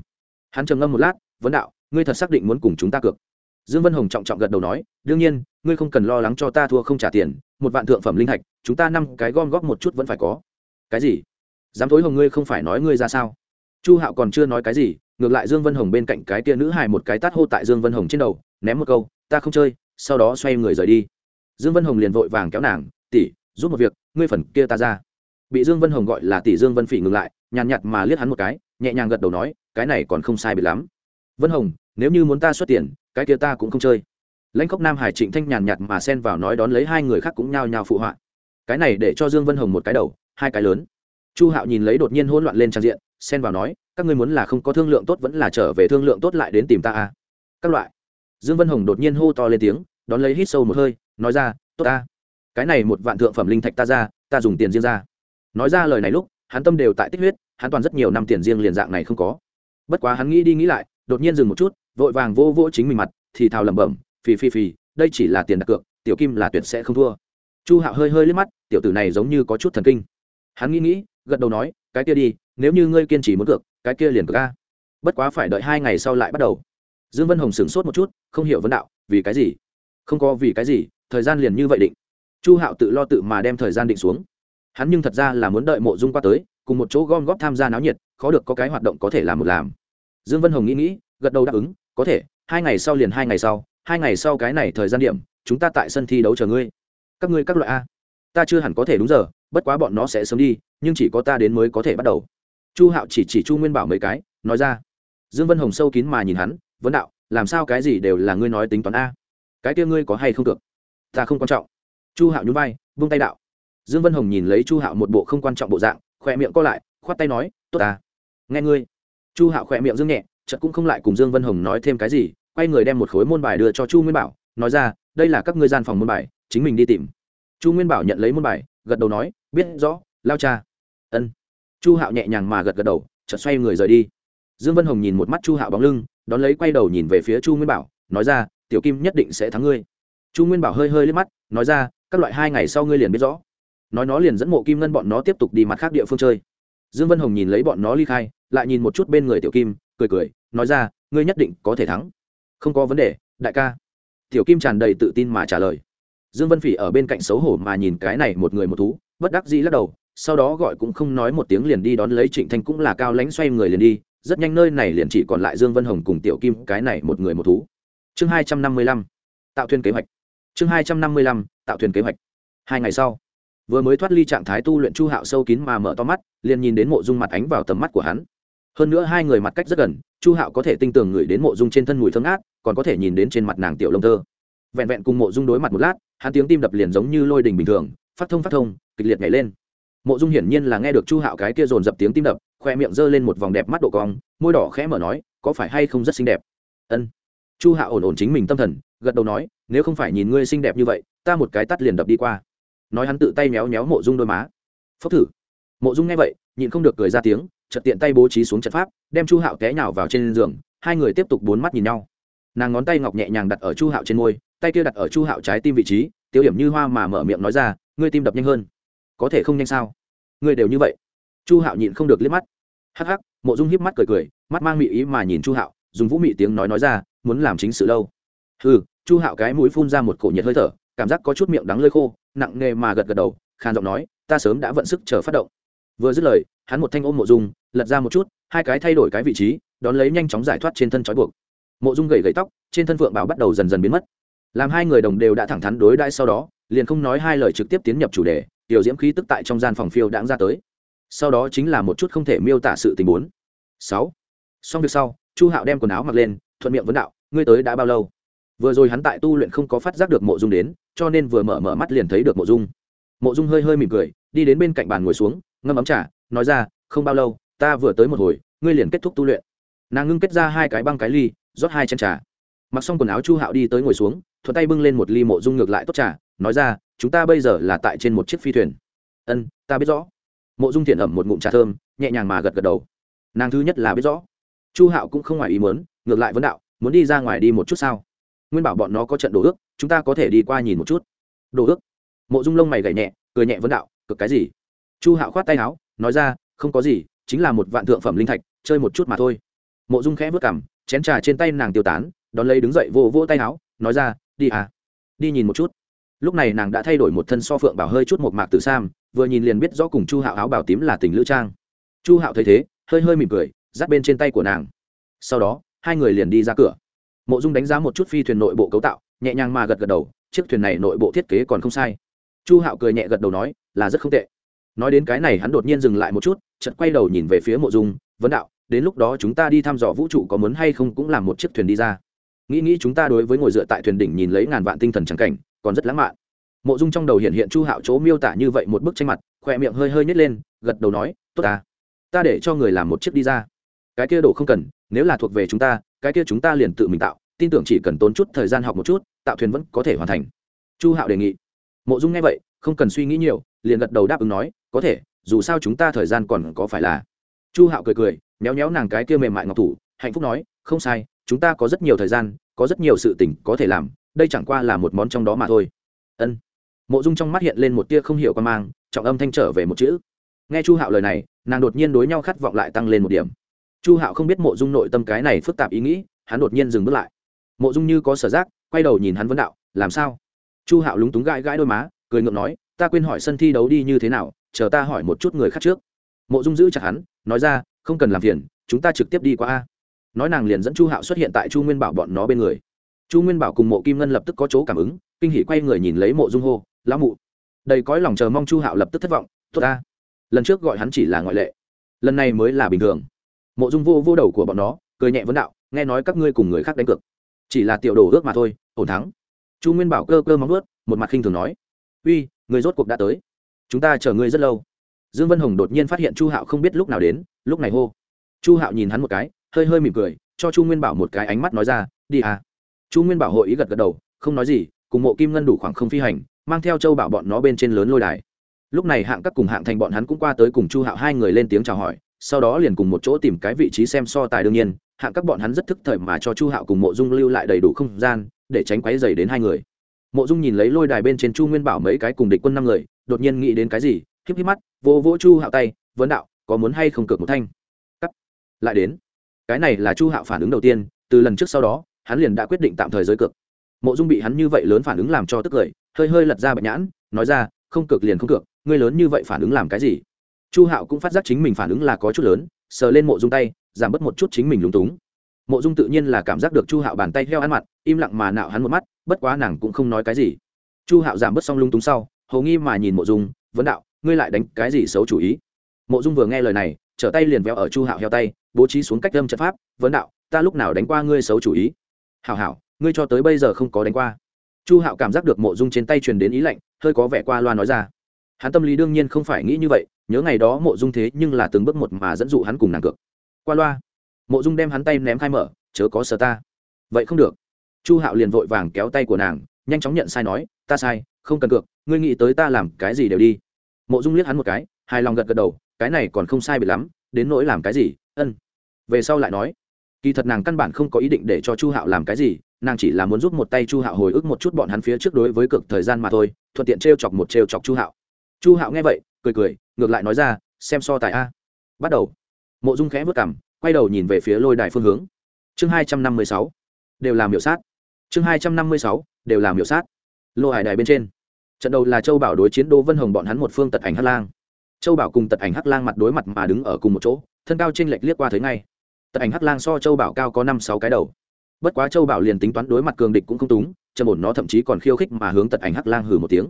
A: Hắn trầm ngâm một lát, vấn đạo, ngươi thật xác định muốn cùng chúng ta cược? Dương vân hồng trọng trọng gật đầu nói, đương nhiên, ngươi không cần lo lắng cho ta thua không trả tiền, một vạn thượng phẩm linh thạch, chúng ta năm cái gom góp một chút vẫn phải có. Cái gì? Dám thối hồng ngươi không phải nói ngươi ra sao? Chu hạo còn chưa nói cái gì, ngược lại dương vân hồng bên cạnh cái tia nữ hài một cái tát hô tại dương vân hồng trên đầu, ném một câu, ta không chơi, sau đó xoay người rời đi. Dương vân hồng liền vội vàng kéo nàng, tỷ giúp một việc, ngươi phần kia ta ra. Bị dương vân hồng gọi là tỷ dương vân phỉ ngừng lại, nhàn nhạt mà liếc hắn một cái, nhẹ nhàng gật đầu nói, cái này còn không sai bị lắm. Vân hồng, nếu như muốn ta xuất tiền, cái kia ta cũng không chơi. Lãnh cốc nam hải trịnh thanh nhàn nhạt mà xen vào nói đón lấy hai người khác cũng nhao nhao phụ họa. Cái này để cho dương vân hồng một cái đầu, hai cái lớn. Chu hạo nhìn lấy đột nhiên hỗn loạn lên trang diện, xen vào nói, các ngươi muốn là không có thương lượng tốt vẫn là trở về thương lượng tốt lại đến tìm ta à? Các loại. Dương vân hồng đột nhiên hô to lên tiếng, đón lấy hít sâu một hơi, nói ra, tốt ta cái này một vạn thượng phẩm linh thạch ta ra, ta dùng tiền riêng ra. Nói ra lời này lúc, hắn tâm đều tại tích huyết, hắn toàn rất nhiều năm tiền riêng liền dạng này không có. Bất quá hắn nghĩ đi nghĩ lại, đột nhiên dừng một chút, vội vàng vô vỗ chính mình mặt, thì thào lẩm bẩm, phì phì phì, đây chỉ là tiền đặt cược, tiểu kim là tuyệt sẽ không thua. Chu hạo hơi hơi liếc mắt, tiểu tử này giống như có chút thần kinh. Hắn nghĩ nghĩ, gật đầu nói, cái kia đi, nếu như ngươi kiên trì muốn cược, cái kia liền cược ca bất quá phải đợi hai ngày sau lại bắt đầu. Dương vân hồng sửng sốt một chút, không hiểu vấn đạo, vì cái gì? Không có vì cái gì, thời gian liền như vậy định chu hạo tự lo tự mà đem thời gian định xuống. Hắn nhưng thật ra là muốn đợi mộ dung qua tới, cùng một chỗ gom góp tham gia náo nhiệt, khó được có cái hoạt động có thể làm một làm. Dương vân hồng nghĩ nghĩ, gật đầu đáp ứng, có thể, hai ngày sau liền hai ngày sau, hai ngày sau cái này thời gian điểm, chúng ta tại sân thi đấu chờ ngươi. Các ngươi các loại a. Ta chưa hẳn có thể đúng giờ, bất quá bọn nó sẽ sớm đi, nhưng chỉ có ta đến mới có thể bắt đầu. Chu hạo chỉ chỉ chu nguyên bảo mấy cái, nói ra. Dương vân hồng sâu kín mà nhìn hắn vấn đạo, làm sao cái gì đều là ngươi nói tính toán a? Cái kia ngươi có hay không được? Ta không quan trọng chu hạo nhún vai, vung tay đạo. Dương vân hồng nhìn lấy chu hạo một bộ không quan trọng bộ dạng, khỏe miệng co lại, khoát tay nói, tốt ta, nghe ngươi. Chu hạo khỏe miệng dương nhẹ, chợt cũng không lại cùng dương vân hồng nói thêm cái gì, quay người đem một khối môn bài đưa cho chu nguyên bảo, nói ra, đây là các ngươi gian phòng môn bài, chính mình đi tìm. Chu nguyên bảo nhận lấy môn bài, gật đầu nói, biết rõ, lao cha. Ân. Chu hạo nhẹ nhàng mà gật gật đầu, chợt xoay người rời đi. Dương vân hồng nhìn một mắt chu hạo bóng lưng, đón lấy quay đầu nhìn về phía chu nguyên bảo, nói ra, tiểu kim nhất định sẽ thắng ngươi. Chu nguyên bảo hơi hơi liếc mắt, nói ra các loại hai ngày sau ngươi liền biết rõ. Nói nó liền dẫn mộ kim ngân bọn nó tiếp tục đi mặt khác địa phương chơi. Dương vân hồng nhìn lấy bọn nó ly khai, lại nhìn một chút bên người tiểu kim, cười cười, nói ra, ngươi nhất định có thể thắng. Không có vấn đề, đại ca. Tiểu kim tràn đầy tự tin mà trả lời. Dương vân phỉ ở bên cạnh xấu hổ mà nhìn cái này một người một thú, bất đắc dĩ lắc đầu, sau đó gọi cũng không nói một tiếng liền đi đón lấy trịnh thanh cũng là cao lãnh xoay người liền đi, rất nhanh nơi này liền chỉ còn lại dương vân hồng cùng tiểu kim, cái này một người một thú. Chương hai trăm năm mươi lăm, tạo thuyền kế hoạch chương hai trăm năm mươi lăm, tạo thuyền kế hoạch. Hai ngày sau, vừa mới thoát ly trạng thái tu luyện chu hạo sâu kín mà mở to mắt, liền nhìn đến mộ dung mặt ánh vào tầm mắt của hắn. Hơn nữa hai người mặt cách rất gần, chu hạo có thể tinh tường ngửi đến mộ dung trên thân mùi thơm ác còn có thể nhìn đến trên mặt nàng tiểu lông thơ vẹn vẹn cùng mộ dung đối mặt một lát, hắn tiếng tim đập liền giống như lôi đình bình thường, phát thông phát thông, kịch liệt nhảy lên. Mộ dung hiển nhiên là nghe được chu hạo cái kia dồn dập tiếng tim đập, khoe miệng g lên một vòng đẹp mắt độ cong, môi đỏ khẽ mở nói, có phải hay không rất xinh đẹp? Ân. Chu hạo ổn ổn chính mình tâm thần, gật đầu nói nếu không phải nhìn ngươi xinh đẹp như vậy, ta một cái tắt liền đập đi qua. Nói hắn tự tay méo méo mộ dung đôi má. Phốc thử. Mộ dung nghe vậy, nhịn không được cười ra tiếng, chợt tiện tay bố trí xuống trận pháp, đem chu hạo té nhào vào trên giường, hai người tiếp tục bốn mắt nhìn nhau. Nàng ngón tay ngọc nhẹ nhàng đặt ở chu hạo trên môi, tay kia đặt ở chu hạo trái tim vị trí, tiêu điểm như hoa mà mở miệng nói ra, ngươi tim đập nhanh hơn. Có thể không nhanh sao? Ngươi đều như vậy. Chu hạo nhịn không được liếc mắt. Hắc hắc, mộ dung hiếp mắt cười cười, mắt mang mị ý mà nhìn chu hạo, dùng vũ mị tiếng nói nói ra, muốn làm chính sự lâu ừ chu hạo cái mũi phun ra một cổ nhiệt hơi thở, cảm giác có chút miệng đắng lơi khô, nặng nề mà gật gật đầu, khàn giọng nói, ta sớm đã vận sức chờ phát động. Vừa dứt lời, hắn một thanh ôm mộ dung, lật ra một chút, hai cái thay đổi cái vị trí, đón lấy nhanh chóng giải thoát trên thân trói buộc. Mộ dung gầy gầy tóc, trên thân phượng bảo bắt đầu dần dần biến mất. Làm hai người đồng đều đã thẳng thắn đối đãi sau đó, liền không nói hai lời trực tiếp tiến nhập chủ đề, tiểu diễm khí tức tại trong gian phòng phiêu đãng ra tới. Sau đó chính là một chút không thể miêu tả sự tình huống sáu. Xong việc sau, chu hạo đem quần áo mặc lên, thuận miệng vấn đạo, ngươi tới đã bao lâu? Vừa rồi hắn tại tu luyện không có phát giác được mộ dung đến, cho nên vừa mở mở mắt liền thấy được mộ dung. Mộ dung hơi hơi mỉm cười, đi đến bên cạnh bàn ngồi xuống, ngâm ấm trà, nói ra, không bao lâu, ta vừa tới một hồi, ngươi liền kết thúc tu luyện. Nàng ngưng kết ra hai cái băng cái ly, rót hai chén trà. Mặc xong quần áo chu hạo đi tới ngồi xuống, thuận tay bưng lên một ly mộ dung ngược lại tốt trà, nói ra, chúng ta bây giờ là tại trên một chiếc phi thuyền. Ân, ta biết rõ. Mộ dung thiện ẩm một ngụm trà thơm, nhẹ nhàng mà gật gật đầu. Nàng thứ nhất là biết rõ. Chu hạo cũng không ngoài ý muốn, ngược lại vấn đạo, muốn đi ra ngoài đi một chút sao? Nguyên bảo bọn nó có trận đồ ước, chúng ta có thể đi qua nhìn một chút. Đồ ước? Mộ dung lông mày gảy nhẹ, cười nhẹ vấn đạo, cực cái gì? Chu hạo khoát tay áo, nói ra, không có gì, chính là một vạn thượng phẩm linh thạch, chơi một chút mà thôi. Mộ dung khẽ vớt cảm chén trà trên tay nàng tiêu tán, đón lấy đứng dậy vô vô tay áo, nói ra, đi à đi nhìn một chút. Lúc này nàng đã thay đổi một thân so phượng bảo hơi chút một mạc từ sam, vừa nhìn liền biết rõ cùng chu hạo áo bảo tím là tình lữ trang. Chu hạo thấy thế, hơi hơi mỉm cười, dắt bên trên tay của nàng. Sau đó, hai người liền đi ra cửa mộ dung đánh giá một chút phi thuyền nội bộ cấu tạo, nhẹ nhàng mà gật gật đầu, chiếc thuyền này nội bộ thiết kế còn không sai. Chu hạo cười nhẹ gật đầu nói, là rất không tệ. Nói đến cái này hắn đột nhiên dừng lại một chút, chợt quay đầu nhìn về phía mộ dung, vấn đạo, đến lúc đó chúng ta đi thăm dò vũ trụ có muốn hay không cũng làm một chiếc thuyền đi ra. Nghĩ nghĩ chúng ta đối với ngồi dựa tại thuyền đỉnh nhìn lấy ngàn vạn tinh thần trắng cảnh, còn rất lãng mạn. Mộ dung trong đầu hiện hiện chu hạo chỗ miêu tả như vậy một bức tranh mặt, khỏe miệng hơi hơi nhét lên, gật đầu nói, tốt ta. Ta để cho người làm một chiếc đi ra. Cái kia đồ không cần, nếu là thuộc về chúng ta cái kia chúng ta liền tự mình tạo, tin tưởng chỉ cần tốn chút thời gian học một chút, tạo thuyền vẫn có thể hoàn thành. Chu hạo đề nghị. Mộ dung nghe vậy, không cần suy nghĩ nhiều, liền gật đầu đáp ứng nói, có thể, dù sao chúng ta thời gian còn có phải là. Chu hạo cười cười, méo méo nàng cái kia mềm mại ngọc thủ, hạnh phúc nói, không sai, chúng ta có rất nhiều thời gian, có rất nhiều sự tình có thể làm, đây chẳng qua là một món trong đó mà thôi. Ân. Mộ dung trong mắt hiện lên một tia không hiểu quan mang, trọng âm thanh trở về một chữ. Nghe chu hạo lời này, nàng đột nhiên đối nhau khát vọng lại tăng lên một điểm chu hạo không biết mộ dung nội tâm cái này phức tạp ý nghĩ, hắn đột nhiên dừng bước lại. Mộ dung như có sở giác, quay đầu nhìn hắn vấn đạo, làm sao? Chu hạo lúng túng gãi gãi đôi má, cười ngượng nói, ta quên hỏi sân thi đấu đi như thế nào, chờ ta hỏi một chút người khác trước. Mộ dung giữ chặt hắn, nói ra, không cần làm phiền, chúng ta trực tiếp đi qua a. Nói nàng liền dẫn chu hạo xuất hiện tại chu nguyên bảo bọn nó bên người. Chu nguyên bảo cùng mộ kim ngân lập tức có chỗ cảm ứng, kinh hỉ quay người nhìn lấy mộ dung hô, lão mụ. Đầy cõi lòng chờ mong chu hạo lập tức thất vọng, tốt ta, lần trước gọi hắn chỉ là ngoại lệ, lần này mới là bình thường mộ dung vô vô đầu của bọn nó, cười nhẹ vấn đạo, nghe nói các ngươi cùng người khác đánh cược. Chỉ là tiểu đồ ước mà thôi, ổn thắng. Chu nguyên bảo cơ cơ móng ướt một mặt khinh thường nói. Uy, người rốt cuộc đã tới. Chúng ta chờ ngươi rất lâu. Dương vân hồng đột nhiên phát hiện chu hạo không biết lúc nào đến, lúc này hô. Chu hạo nhìn hắn một cái, hơi hơi mỉm cười, cho chu nguyên bảo một cái ánh mắt nói ra, đi à. Chu nguyên bảo hội ý gật gật đầu, không nói gì, cùng mộ kim ngân đủ khoảng không phi hành, mang theo châu bảo bọn nó bên trên lớn lôi đài. Lúc này hạng các cùng hạng thành bọn hắn cũng qua tới cùng chu hạo hai người lên tiếng chào hỏi sau đó liền cùng một chỗ tìm cái vị trí xem so tài đương nhiên, hạng các bọn hắn rất thức thời mà cho chu hạo cùng mộ dung lưu lại đầy đủ không gian, để tránh quáy dày đến hai người. Mộ dung nhìn lấy lôi đài bên trên chu nguyên bảo mấy cái cùng địch quân năm người, đột nhiên nghĩ đến cái gì, híp híp mắt vô vỗ chu hạo tay, vấn đạo, có muốn hay không cược một thanh? Cắt. Lại đến. Cái này là chu hạo phản ứng đầu tiên, từ lần trước sau đó, hắn liền đã quyết định tạm thời giới cược. Mộ dung bị hắn như vậy lớn phản ứng làm cho tức cười, hơi hơi lật ra bạch nhãn, nói ra, không cược liền không cược, ngươi lớn như vậy phản ứng làm cái gì? Chu hạo cũng phát giác chính mình phản ứng là có chút lớn, sờ lên mộ dung tay, giảm bớt một chút chính mình lúng túng. Mộ dung tự nhiên là cảm giác được chu hạo bàn tay heo ăn mặt im lặng mà nạo hắn một mắt, bất quá nàng cũng không nói cái gì. Chu hạo giảm bớt xong lúng túng sau, hầu nghi mà nhìn mộ dung, vấn đạo, ngươi lại đánh cái gì xấu chủ ý? Mộ dung vừa nghe lời này, trở tay liền véo ở chu hạo heo tay, bố trí xuống cách lâm trận pháp, vấn đạo, ta lúc nào đánh qua ngươi xấu chủ ý? Hảo hảo, ngươi cho tới bây giờ không có đánh qua. Chu hạo cảm giác được mộ dung trên tay truyền đến ý lạnh, hơi có vẻ qua loa nói ra. Hắn tâm lý đương nhiên không phải nghĩ như vậy nhớ ngày đó mộ dung thế nhưng là từng bước một mà dẫn dụ hắn cùng nàng cược. Qua loa, mộ dung đem hắn tay ném khai mở, chớ có sờ ta. Vậy không được. Chu hạo liền vội vàng kéo tay của nàng, nhanh chóng nhận sai nói, ta sai, không cần cược, ngươi nghĩ tới ta làm cái gì đều đi. Mộ dung liếc hắn một cái, hài lòng gật gật đầu, cái này còn không sai bị lắm, đến nỗi làm cái gì, ân. Về sau lại nói, kỳ thật nàng căn bản không có ý định để cho chu hạo làm cái gì, nàng chỉ là muốn giúp một tay chu hạo hồi ức một chút bọn hắn phía trước đối với cực thời gian mà thôi, thuận tiện t r e o chọc một t r e o chọc chu hạo. Chu hạo nghe vậy cười cười, ngược lại nói ra, xem so tài a. Bắt đầu. Mộ dung khẽ vất cảm quay đầu nhìn về phía lôi đài phương hướng. Chương hai trăm năm mươi sáu. Đều làm miểu sát. Chương hai trăm năm mươi sáu. Đều làm miểu sát. Lô hải đài bên trên. Trận đầu là châu bảo đối chiến đô vân hồng bọn hắn một phương tật ảnh hắc lang. Châu bảo cùng tật ảnh hắc lang mặt đối mặt mà đứng ở cùng một chỗ, thân cao t r ê n lệch liếc qua thấy ngay. Tật ảnh hắc lang so châu bảo cao có năm sáu cái đầu. Bất quá châu bảo liền tính toán đối mặt cường địch cũng không túng, trầm ổn nó thậm chí còn khiêu khích mà hướng tật ảnh hắc lang hử một tiếng.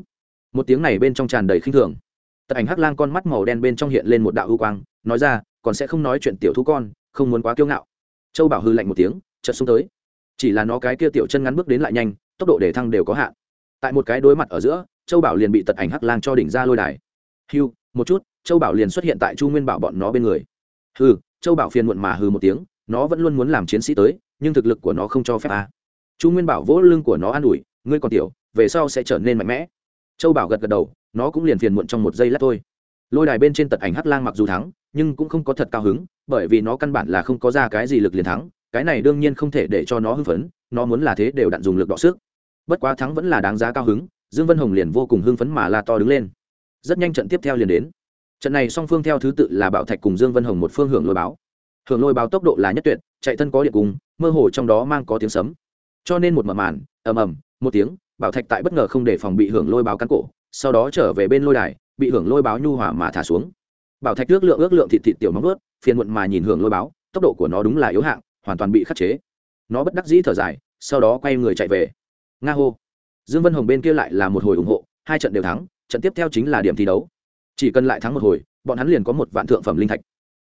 A: Một tiếng này bên trong tràn đầy khinh thường tật ảnh hắc lang con mắt màu đen bên trong hiện lên một đạo ưu quang, nói ra, còn sẽ không nói chuyện tiểu thú con, không muốn quá kiêu ngạo. Châu bảo hư lạnh một tiếng, chợt xuống tới. Chỉ là nó cái kia tiểu chân ngắn bước đến lại nhanh, tốc độ để thăng đều có hạn. Tại một cái đối mặt ở giữa, châu bảo liền bị tật ảnh hắc lang cho đỉnh ra lôi đài. Hưu, một chút. Châu bảo liền xuất hiện tại chu nguyên bảo bọn nó bên người. Hư châu bảo phiền muộn mà hư một tiếng, nó vẫn luôn muốn làm chiến sĩ tới, nhưng thực lực của nó không cho phép à. chu nguyên bảo vỗ lưng của nó an ủi, ngươi còn tiểu, về sau sẽ trở nên mạnh mẽ. Châu bảo gật gật đầu nó cũng liền phiền muộn trong một giây lát thôi. Lôi đài bên trên tật ảnh hắc lang mặc dù thắng, nhưng cũng không có thật cao hứng, bởi vì nó căn bản là không có ra cái gì lực liền thắng, cái này đương nhiên không thể để cho nó hưng phấn, nó muốn là thế đều đặn dùng lực đọ sức. Bất quá thắng vẫn là đáng giá cao hứng, dương vân hồng liền vô cùng hưng phấn mà la to đứng lên. Rất nhanh trận tiếp theo liền đến. Trận này song phương theo thứ tự là bảo thạch cùng dương vân hồng một phương hưởng lôi báo. Hưởng lôi báo tốc độ là nhất tuyệt, chạy thân có điện cùng, mơ hồ trong đó mang có tiếng sấm. Cho nên một mở màn, ầm ầm, một tiếng, bảo thạch tại bất ngờ không để phòng bị hưởng lôi báo cắn cổ sau đó trở về bên lôi đài, bị hưởng lôi báo nhu hòa mà thả xuống. Bảo thạch ước lượng ước lượng thịt thịt tiểu móng ướt phiền muộn mà nhìn hưởng lôi báo, tốc độ của nó đúng là yếu hạng, hoàn toàn bị khắc chế. Nó bất đắc dĩ thở dài, sau đó quay người chạy về. Nga hô. Dương vân hồng bên kia lại là một hồi ủng hộ, hai trận đều thắng, trận tiếp theo chính là điểm thi đấu. Chỉ cần lại thắng một hồi, bọn hắn liền có một vạn thượng phẩm linh thạch.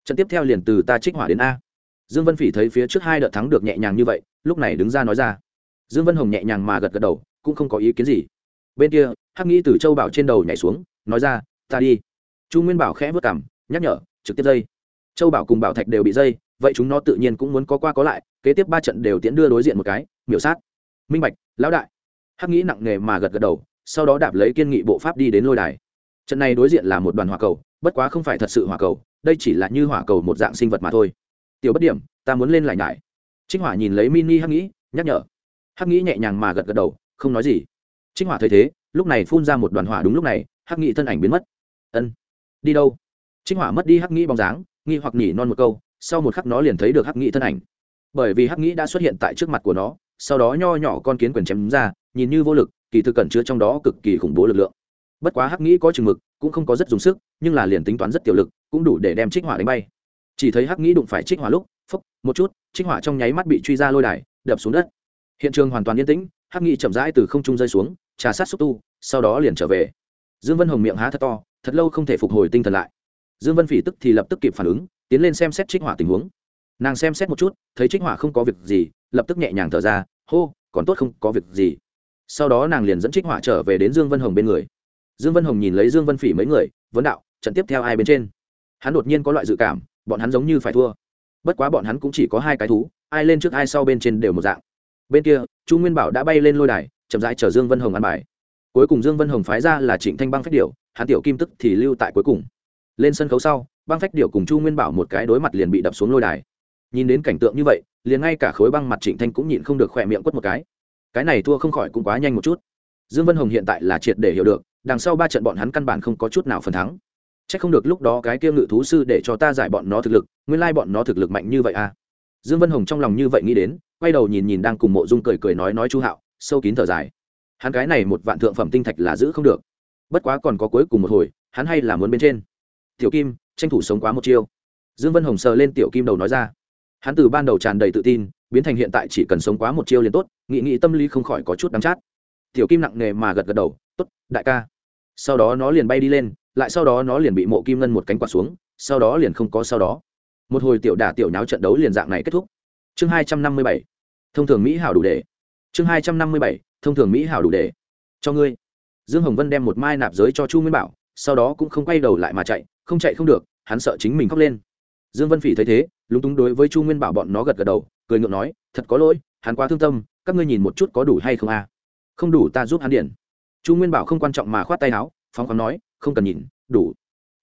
A: Trận tiếp theo liền từ ta trích hỏa đến a. Dương vân phỉ thấy phía trước hai đợt thắng được nhẹ nhàng như vậy, lúc này đứng ra nói ra. Dương vân hồng nhẹ nhàng mà gật gật đầu, cũng không có ý kiến gì bên kia, hắc nghĩ từ châu bảo trên đầu nhảy xuống, nói ra, ta đi. Chu nguyên bảo khẽ vớt cảm nhắc nhở, trực tiếp dây. Châu bảo cùng bảo thạch đều bị dây, vậy chúng nó tự nhiên cũng muốn có qua có lại, kế tiếp ba trận đều tiến đưa đối diện một cái, miểu sát. Minh bạch, lão đại. Hắc nghĩ nặng nề mà gật gật đầu, sau đó đạp lấy kiên nghị bộ pháp đi đến lôi đài. Trận này đối diện là một đoàn hỏa cầu, bất quá không phải thật sự hỏa cầu, đây chỉ là như hỏa cầu một dạng sinh vật mà thôi. Tiểu bất điểm, ta muốn lên lại nhải. Trích hỏa nhìn lấy mini hắc nghĩ nhắc nhở. Hắc nghĩ nhẹ nhàng mà gật gật đầu, không nói gì trích hỏa thấy thế, lúc này phun ra một đoàn hỏa đúng lúc này, hắc nghị thân ảnh biến mất. Ân, đi đâu? Trích hỏa mất đi hắc nghị bóng dáng, nghi hoặc nhỉ non một câu, sau một khắc nó liền thấy được hắc nghị thân ảnh. Bởi vì hắc nghị đã xuất hiện tại trước mặt của nó, sau đó nho nhỏ con kiến quyền chém ra, nhìn như vô lực, kỳ thực cẩn chứa trong đó cực kỳ khủng bố lực lượng. Bất quá hắc nghĩ có chừng mực, cũng không có rất dùng sức, nhưng là liền tính toán rất tiểu lực, cũng đủ để đem trích hỏa đánh bay. Chỉ thấy hắc nghĩ đụng phải trích hỏa lúc, phốc, một chút trích hỏa trong nháy mắt bị truy ra lôi đài, đập xuống đất. Hiện trường hoàn toàn yên tĩnh hắc nghị chậm rãi từ không trung rơi xuống, trà sát xúc tu, sau đó liền trở về. Dương vân hồng miệng há thật to, thật lâu không thể phục hồi tinh thần lại. Dương vân phỉ tức thì lập tức kịp phản ứng, tiến lên xem xét trích hỏa tình huống. Nàng xem xét một chút, thấy trích hỏa không có việc gì, lập tức nhẹ nhàng thở ra, hô, còn tốt không có việc gì. Sau đó nàng liền dẫn trích hỏa trở về đến dương vân hồng bên người. Dương vân hồng nhìn lấy dương vân phỉ mấy người, vấn đạo, trận tiếp theo ai bên trên? Hắn đột nhiên có loại dự cảm, bọn hắn giống như phải thua. Bất quá bọn hắn cũng chỉ có hai cái thú, ai lên trước ai sau bên trên đều một dạng. Bên kia chu nguyên bảo đã bay lên lôi đài chậm rãi chở dương vân hồng ăn bài. Cuối cùng dương vân hồng phái ra là trịnh thanh băng phách điệu hắn tiểu kim tức thì lưu tại cuối cùng. Lên sân khấu sau băng phách điệu cùng chu nguyên bảo một cái đối mặt liền bị đập xuống lôi đài. Nhìn đến cảnh tượng như vậy liền ngay cả khối băng mặt trịnh thanh cũng nhịn không được khỏe miệng quất một cái. Cái này thua không khỏi cũng quá nhanh một chút. Dương vân hồng hiện tại là triệt để hiểu được đằng sau ba trận bọn hắn căn bản không có chút nào phần thắng. Chắc không được lúc đó cái kia ngự thú sư để cho ta giải bọn nó thực lực, nguyên lai bọn nó thực lực mạnh như vậy à. Dương Vân Hồng trong lòng như vậy nghĩ đến, quay đầu nhìn nhìn đang cùng Mộ Dung cười cười nói nói Chu Hạo, sâu kín thở dài. Hắn cái này một vạn thượng phẩm tinh thạch là giữ không được. Bất quá còn có cuối cùng một hồi, hắn hay là muốn bên trên. Tiểu Kim, tranh thủ sống quá một chiêu. Dương Vân Hồng sờ lên Tiểu Kim đầu nói ra. Hắn từ ban đầu tràn đầy tự tin, biến thành hiện tại chỉ cần sống quá một chiêu liền tốt, nghĩ nghĩ tâm lý không khỏi có chút đắng chát. Tiểu Kim nặng nề mà gật gật đầu, "Tốt, đại ca." Sau đó nó liền bay đi lên, lại sau đó nó liền bị mộ kim ngân một cánh quạt xuống sau đó liền không có sau đó một hồi tiểu đả tiểu nháo trận đấu liền dạng này kết thúc. Chương hai trăm năm mươi bảy, thông thường mỹ hảo đủ để. Chương hai trăm năm mươi bảy, thông thường mỹ hảo đủ để. Cho ngươi. Dương hồng vân đem một mai nạp giới cho chu nguyên bảo, sau đó cũng không quay đầu lại mà chạy, không chạy không được, hắn sợ chính mình khóc lên. Dương vân phỉ thấy thế, lúng túng đối với chu nguyên bảo bọn nó gật gật đầu, cười ngượng nói, thật có lỗi, hắn quá thương tâm, các ngươi nhìn một chút có đủ hay không à không đủ ta giúp hắn điển chu nguyên bảo không quan trọng mà khoát tay áo, phóng khoáng nói, không cần nhìn, đủ.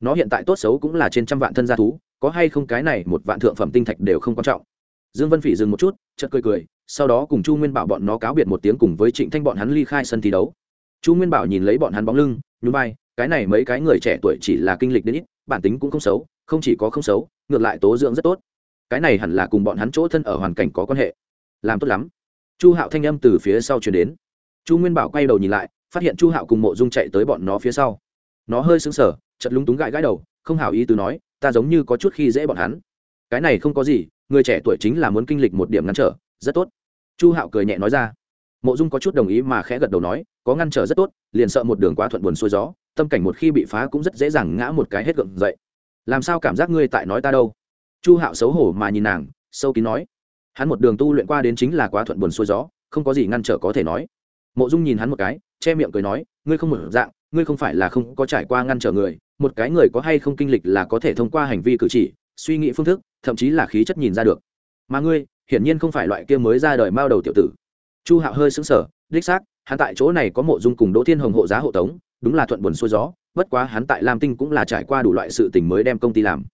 A: Nó hiện tại tốt xấu cũng là trên trăm vạn thân gia thú có hay không cái này một vạn thượng phẩm tinh thạch đều không quan trọng. Dương vân phỉ dừng một chút, chợt cười cười, sau đó cùng chu nguyên bảo bọn nó cáo biệt một tiếng cùng với trịnh thanh bọn hắn ly khai sân thi đấu. Chu nguyên bảo nhìn lấy bọn hắn bóng lưng, nhún vai, cái này mấy cái người trẻ tuổi chỉ là kinh lịch đến ít, bản tính cũng không xấu, không chỉ có không xấu, ngược lại tố dưỡng rất tốt. Cái này hẳn là cùng bọn hắn chỗ thân ở hoàn cảnh có quan hệ. Làm tốt lắm. Chu hạo thanh âm từ phía sau chuyển đến. Chu nguyên bảo quay đầu nhìn lại, phát hiện chu hạo cùng mộ dung chạy tới bọn nó phía sau nó hơi sững sờ chật lúng túng gãi gãi đầu, không hảo ý từ nói, ta giống như có chút khi dễ bọn hắn. Cái này không có gì, người trẻ tuổi chính là muốn kinh lịch một điểm ngăn trở, rất tốt. Chu hạo cười nhẹ nói ra. Mộ dung có chút đồng ý mà khẽ gật đầu nói, có ngăn trở rất tốt, liền sợ một đường quá thuận buồn xuôi gió, tâm cảnh một khi bị phá cũng rất dễ dàng ngã một cái hết gượng dậy. Làm sao cảm giác ngươi tại nói ta đâu? Chu hạo xấu hổ mà nhìn nàng, sâu kín nói. Hắn một đường tu luyện qua đến chính là quá thuận buồn xuôi gió, không có gì ngăn trở có thể nói. Mộ dung nhìn hắn một cái, che miệng cười nói, ngươi không một dạng ngươi không phải là không có trải qua ngăn trở người một cái người có hay không kinh lịch là có thể thông qua hành vi cử chỉ suy nghĩ phương thức thậm chí là khí chất nhìn ra được. Mà ngươi hiển nhiên không phải loại kia mới ra đời mao đầu tiểu tử. Chu hạo hơi sững sờ, đích xác hắn tại chỗ này có mộ dung cùng đỗ thiên hồng hộ giá hộ tống đúng là thuận buồn xuôi gió bất quá hắn tại lam tinh cũng là trải qua đủ loại sự tình mới đem công ty làm.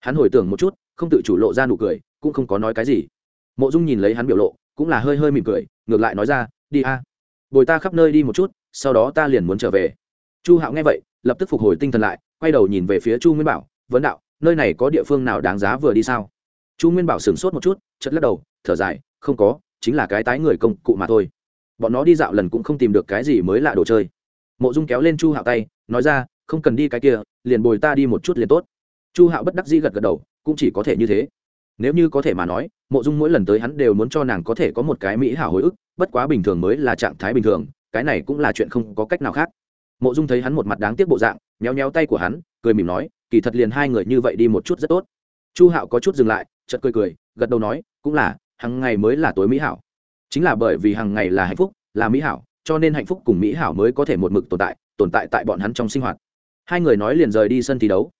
A: Hắn hồi tưởng một chút không tự chủ lộ ra nụ cười cũng không có nói cái gì. Mộ dung nhìn lấy hắn biểu lộ cũng là hơi hơi mỉm cười ngược lại nói ra đi a bồi ta khắp nơi đi một chút sau đó ta liền muốn trở về chu hạo nghe vậy, lập tức phục hồi tinh thần lại, quay đầu nhìn về phía chu nguyên bảo, vấn đạo, nơi này có địa phương nào đáng giá vừa đi sao? Chu nguyên bảo sửng sốt một chút chất lắc đầu, thở dài, không có, chính là cái tái người công cụ mà thôi. Bọn nó đi dạo lần cũng không tìm được cái gì mới lạ đồ chơi. Mộ dung kéo lên chu hạo tay, nói ra, không cần đi cái kia, liền bồi ta đi một chút liền tốt. Chu hạo bất đắc dĩ gật gật đầu, cũng chỉ có thể như thế. Nếu như có thể mà nói, mộ dung mỗi lần tới hắn đều muốn cho nàng có thể có một cái mỹ hảo hồi ức, bất quá bình thường mới là trạng thái bình thường, cái này cũng là chuyện không có cách nào khác mộ dung thấy hắn một mặt đáng tiếc bộ dạng méo méo tay của hắn, cười mỉm nói, kỳ thật liền hai người như vậy đi một chút rất tốt. Chu hạo có chút dừng lại, chợt cười cười, gật đầu nói, cũng là hàng ngày mới là tối mỹ hảo. Chính là bởi vì hàng ngày là hạnh phúc, là mỹ hảo, cho nên hạnh phúc cùng mỹ hảo mới có thể một mực tồn tại tồn tại tại bọn hắn trong sinh hoạt. Hai người nói liền rời đi sân thi đấu.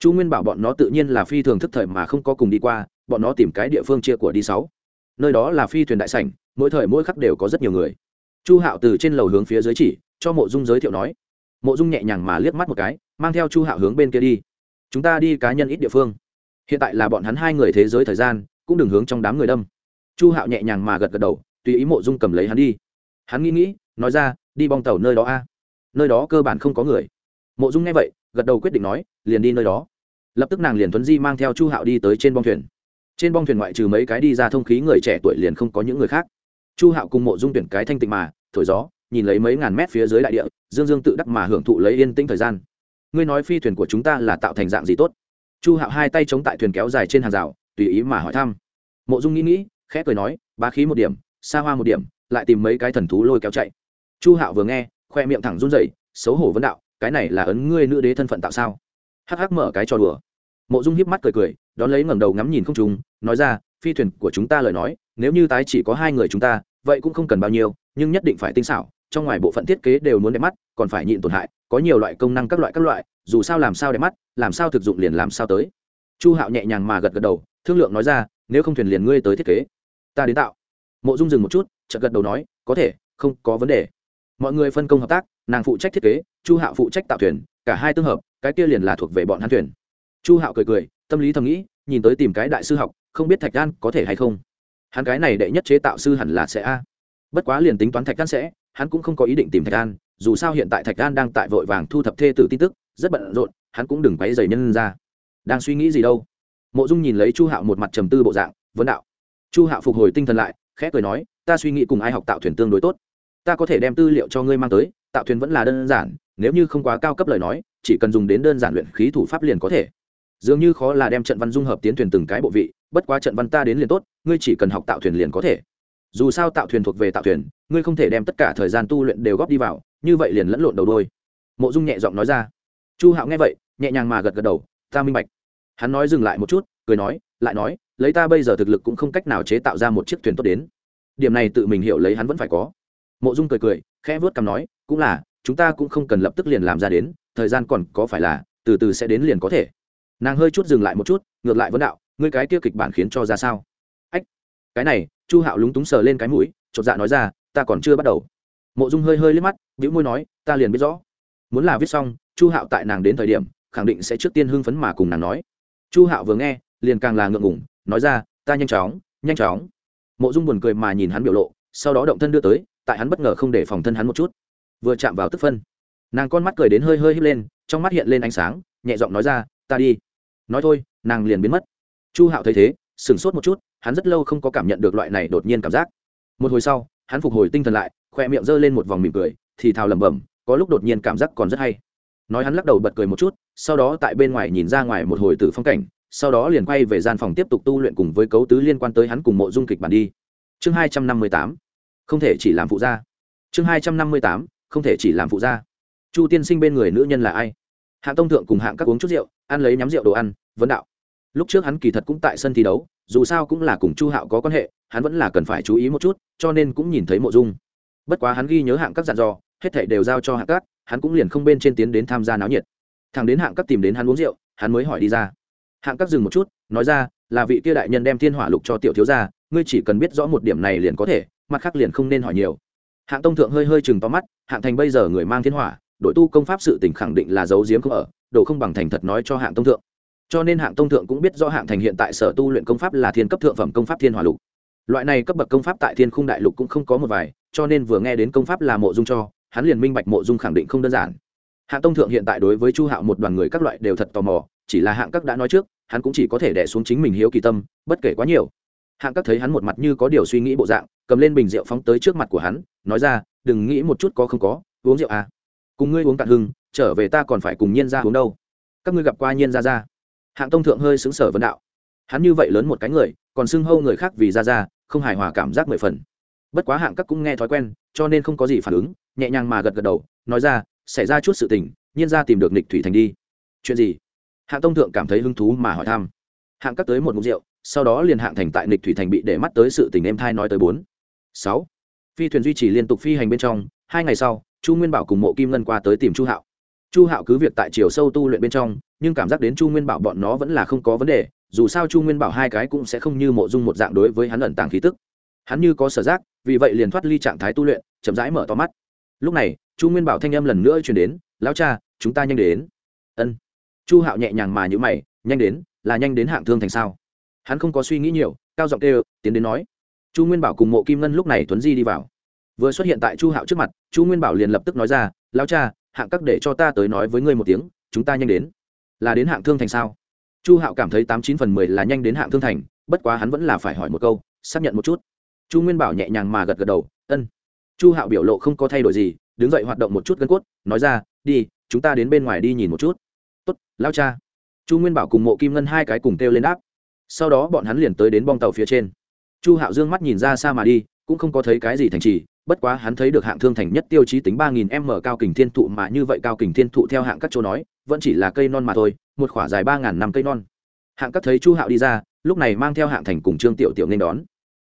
A: Chu nguyên bảo bọn nó tự nhiên là phi thường thức thời mà không có cùng đi qua, bọn nó tìm cái địa phương chia của đi sáu. Nơi đó là phi thuyền đại sảnh, mỗi thời mỗi khắc đều có rất nhiều người. Chu hạo từ trên lầu hướng phía dưới chỉ, cho mộ dung giới thiệu nói mộ dung nhẹ nhàng mà liếc mắt một cái, mang theo chu hạo hướng bên kia đi. Chúng ta đi cá nhân ít địa phương. Hiện tại là bọn hắn hai người thế giới thời gian, cũng đừng hướng trong đám người đâm. Chu hạo nhẹ nhàng mà gật gật đầu, tùy ý mộ dung cầm lấy hắn đi. Hắn nghĩ nghĩ, nói ra, đi bong tàu nơi đó a. Nơi đó cơ bản không có người. Mộ dung nghe vậy, gật đầu quyết định nói, liền đi nơi đó. Lập tức nàng liền tuấn di mang theo chu hạo đi tới trên bong thuyền. Trên bong thuyền ngoại trừ mấy cái đi ra thông khí người trẻ tuổi liền không có những người khác. Chu hạo cùng mộ dung tuyển cái thanh tịnh mà, thổi gió nhìn lấy mấy ngàn mét phía dưới đại địa, dương dương tự đắc mà hưởng thụ lấy yên tĩnh thời gian. Ngươi nói phi thuyền của chúng ta là tạo thành dạng gì tốt? Chu hạo hai tay chống tại thuyền kéo dài trên hàng rào, tùy ý mà hỏi thăm. Mộ dung nghĩ nghĩ, khẽ cười nói, bá khí một điểm, xa hoa một điểm, lại tìm mấy cái thần thú lôi kéo chạy. Chu hạo vừa nghe, khoe miệng thẳng run rẩy, xấu hổ vấn đạo, cái này là ấn ngươi nữ đế thân phận tạo sao? Hắc hắc mở cái trò đùa. Mộ dung hiếp mắt cười cười, đón lấy ngẩng đầu ngắm nhìn không trùng nói ra, phi thuyền của chúng ta lời nói, nếu như tái chỉ có hai người chúng ta, vậy cũng không cần bao nhiêu, nhưng nhất định phải tinh xảo trong ngoài bộ phận thiết kế đều muốn đẹp mắt, còn phải nhịn tổn hại, có nhiều loại công năng các loại các loại, dù sao làm sao đẹp mắt, làm sao thực dụng liền làm sao tới. Chu hạo nhẹ nhàng mà gật gật đầu, thương lượng nói ra, nếu không thuyền liền ngươi tới thiết kế. Ta đến tạo. Mộ dung dừng một chút, chợt gật đầu nói, có thể, không có vấn đề. Mọi người phân công hợp tác, nàng phụ trách thiết kế, chu hạo phụ trách tạo thuyền, cả hai tương hợp, cái kia liền là thuộc về bọn hắn thuyền. Chu hạo cười cười, tâm lý thầm nghĩ, nhìn tới tìm cái đại sư học, không biết thạch đan có thể hay không. Hắn cái này đệ nhất chế tạo sư hẳn là sẽ a. Bất quá liền tính toán thạch đan sẽ hắn cũng không có ý định tìm thạch an, dù sao hiện tại thạch an đang tại vội vàng thu thập thê tử tin tức, rất bận rộn, hắn cũng đừng quấy dày nhân ra. Đang suy nghĩ gì đâu? Mộ dung nhìn lấy chu hạo một mặt trầm tư bộ dạng, vấn đạo. Chu hạo phục hồi tinh thần lại, khẽ cười nói, ta suy nghĩ cùng ai học tạo thuyền tương đối tốt. Ta có thể đem tư liệu cho ngươi mang tới, tạo thuyền vẫn là đơn giản, nếu như không quá cao cấp lời nói, chỉ cần dùng đến đơn giản luyện khí thủ pháp liền có thể. Dường như khó là đem trận văn dung hợp tiến thuyền từng cái bộ vị, bất quá trận văn ta đến liền tốt, ngươi chỉ cần học tạo thuyền liền có thể dù sao tạo thuyền thuộc về tạo thuyền, ngươi không thể đem tất cả thời gian tu luyện đều góp đi vào, như vậy liền lẫn lộn đầu đôi. Mộ dung nhẹ giọng nói ra. Chu hạo nghe vậy, nhẹ nhàng mà gật gật đầu, ta minh bạch. Hắn nói dừng lại một chút, cười nói, lại nói, lấy ta bây giờ thực lực cũng không cách nào chế tạo ra một chiếc thuyền tốt đến. Điểm này tự mình hiểu lấy hắn vẫn phải có. Mộ dung cười cười, khẽ vớt cằm nói, cũng là, chúng ta cũng không cần lập tức liền làm ra đến, thời gian còn có phải là, từ từ sẽ đến liền có thể. Nàng hơi chút dừng lại một chút, ngược lại vấn đạo, ngươi cái kia kịch bản khiến cho ra sao? Ách, cái này chu hạo lúng túng sờ lên cái mũi, chột dạ nói ra, ta còn chưa bắt đầu. Mộ dung hơi hơi liếc mắt vĩu môi nói, ta liền biết rõ. Muốn là viết xong, chu hạo tại nàng đến thời điểm, khẳng định sẽ trước tiên hưng phấn mà cùng nàng nói. Chu hạo vừa nghe, liền càng là ngượng ngủng nói ra, ta nhanh chóng nhanh chóng. Mộ dung buồn cười mà nhìn hắn biểu lộ, sau đó động thân đưa tới, tại hắn bất ngờ không để phòng thân hắn một chút. Vừa chạm vào tức phân, nàng con mắt cười đến hơi hơi hít lên, trong mắt hiện lên ánh sáng, nhẹ giọng nói ra, ta đi. Nói thôi, nàng liền biến mất. Chu hạo thấy thế, sửng sốt một chút hắn rất lâu không có cảm nhận được loại này đột nhiên cảm giác. Một hồi sau, hắn phục hồi tinh thần lại, khoe miệng g ơ lên một vòng mỉm cười, thì thào lẩm bẩm, có lúc đột nhiên cảm giác còn rất hay. Nói hắn lắc đầu bật cười một chút, sau đó tại bên ngoài nhìn ra ngoài một hồi từ phong cảnh, sau đó liền quay về gian phòng tiếp tục tu luyện cùng với cấu tứ liên quan tới hắn cùng mộ dung kịch bản đi. Chương hai trăm năm mươi tám, không thể chỉ làm phụ gia. Chương hai trăm năm mươi tám, không thể chỉ làm phụ gia. Chu tiên sinh bên người nữ nhân là ai? Hạng tông thượng cùng hạng các uống chút rượu, ăn lấy nhắm rượu đồ ăn, vấn đạo lúc trước hắn kỳ thật cũng tại sân thi đấu, dù sao cũng là cùng chu hạo có quan hệ, hắn vẫn là cần phải chú ý một chút, cho nên cũng nhìn thấy mộ dung. Bất quá hắn ghi nhớ hạng các dặn dò, hết thảy đều giao cho hạng các hắn cũng liền không bên trên tiến đến tham gia náo nhiệt. Thằng đến hạng các tìm đến hắn uống rượu, hắn mới hỏi đi ra. Hạng các dừng một chút, nói ra, là vị kia đại nhân đem thiên hỏa lục cho tiểu thiếu gia, ngươi chỉ cần biết rõ một điểm này liền có thể, mặt khác liền không nên hỏi nhiều. Hạng tông thượng hơi hơi chừng to mắt, hạng thành bây giờ người mang thiên hỏa, đội tu công pháp sự tình khẳng định là giấu giếm không ở, đồ không bằng thành thật nói cho hạng tông thượng cho nên hạng tông thượng cũng biết rõ hạng thành hiện tại sở tu luyện công pháp là thiên cấp thượng phẩm công pháp thiên hỏa lục. Loại này cấp bậc công pháp tại thiên khung đại lục cũng không có một vài, cho nên vừa nghe đến công pháp là mộ dung cho, hắn liền minh bạch mộ dung khẳng định không đơn giản. Hạng tông thượng hiện tại đối với chu hạo một đoàn người các loại đều thật tò mò, chỉ là hạng các đã nói trước, hắn cũng chỉ có thể đẻ xuống chính mình hiếu kỳ tâm, bất kể quá nhiều. Hạng các thấy hắn một mặt như có điều suy nghĩ bộ dạng, cầm lên bình rượu phóng tới trước mặt của hắn, nói ra, đừng nghĩ một chút có không có, uống rượu à. Cùng ngươi uống cạn hưng, trở về ta còn phải cùng nhiên ra uống đâu. Các ngươi gặp qua nhiên ra ra hạng tông thượng hơi xứng sở vấn đạo. Hắn như vậy lớn một cái người, còn xưng hâu người khác vì ra ra không hài hòa cảm giác mười phần. Bất quá hạng các cũng nghe thói quen, cho nên không có gì phản ứng, nhẹ nhàng mà gật gật đầu, nói ra, xảy ra chút sự tình, nhiên ra tìm được nịch thủy thành đi. Chuyện gì? Hạng tông thượng cảm thấy hứng thú mà hỏi thăm. Hạng các tới một mục rượu, sau đó liền hạng thành tại nịch thủy thành bị để mắt tới sự tình em thai nói tới bốn. Sáu. Phi thuyền duy trì liên tục phi hành bên trong, hai ngày sau, chu nguyên bảo cùng mộ kim ngân qua tới tìm chu hạo chu hạo cứ việc tại chiều sâu tu luyện bên trong, nhưng cảm giác đến chu nguyên bảo bọn nó vẫn là không có vấn đề, dù sao chu nguyên bảo hai cái cũng sẽ không như mộ dung một dạng đối với hắn ẩn tàng khí tức. Hắn như có sở giác, vì vậy liền thoát ly trạng thái tu luyện, chậm rãi mở to mắt. Lúc này, chu nguyên bảo thanh âm lần nữa chuyển đến, lão cha, chúng ta nhanh đến. Ân. Chu hạo nhẹ nhàng mà nhữ mày, nhanh đến, là nhanh đến hạng thương thành sao? Hắn không có suy nghĩ nhiều, cao giọng kêu, tiến đến nói. Chu nguyên bảo cùng mộ kim ngân lúc này tuấn di đi vào. Vừa xuất hiện tại chu hạo trước mặt, chu nguyên bảo liền lập tức nói ra, lão cha hạng các để cho ta tới nói với ngươi một tiếng, chúng ta nhanh đến. Là đến hạng thương thành sao? Chu hạo cảm thấy tám chín phần mười là nhanh đến hạng thương thành, bất quá hắn vẫn là phải hỏi một câu, xác nhận một chút. Chu nguyên bảo nhẹ nhàng mà gật gật đầu, ân. Chu hạo biểu lộ không có thay đổi gì, đứng dậy hoạt động một chút gân cốt, nói ra, đi, chúng ta đến bên ngoài đi nhìn một chút. Tốt, lao cha. Chu nguyên bảo cùng mộ kim ngân hai cái cùng kêu lên đáp. Sau đó bọn hắn liền tới đến bong tàu phía trên. Chu hạo dương mắt nhìn ra xa mà đi cũng không có thấy cái gì thành trì, bất quá hắn thấy được hạng thương thành nhất tiêu chí tính ba nghìn m cao kình thiên thụ mà như vậy cao kình thiên thụ theo hạng các chỗ nói, vẫn chỉ là cây non mà thôi, một khoả dài ba ngàn năm cây non. Hạng các thấy chu hạo đi ra, lúc này mang theo hạng thành cùng trương tiểu tiểu nên đón.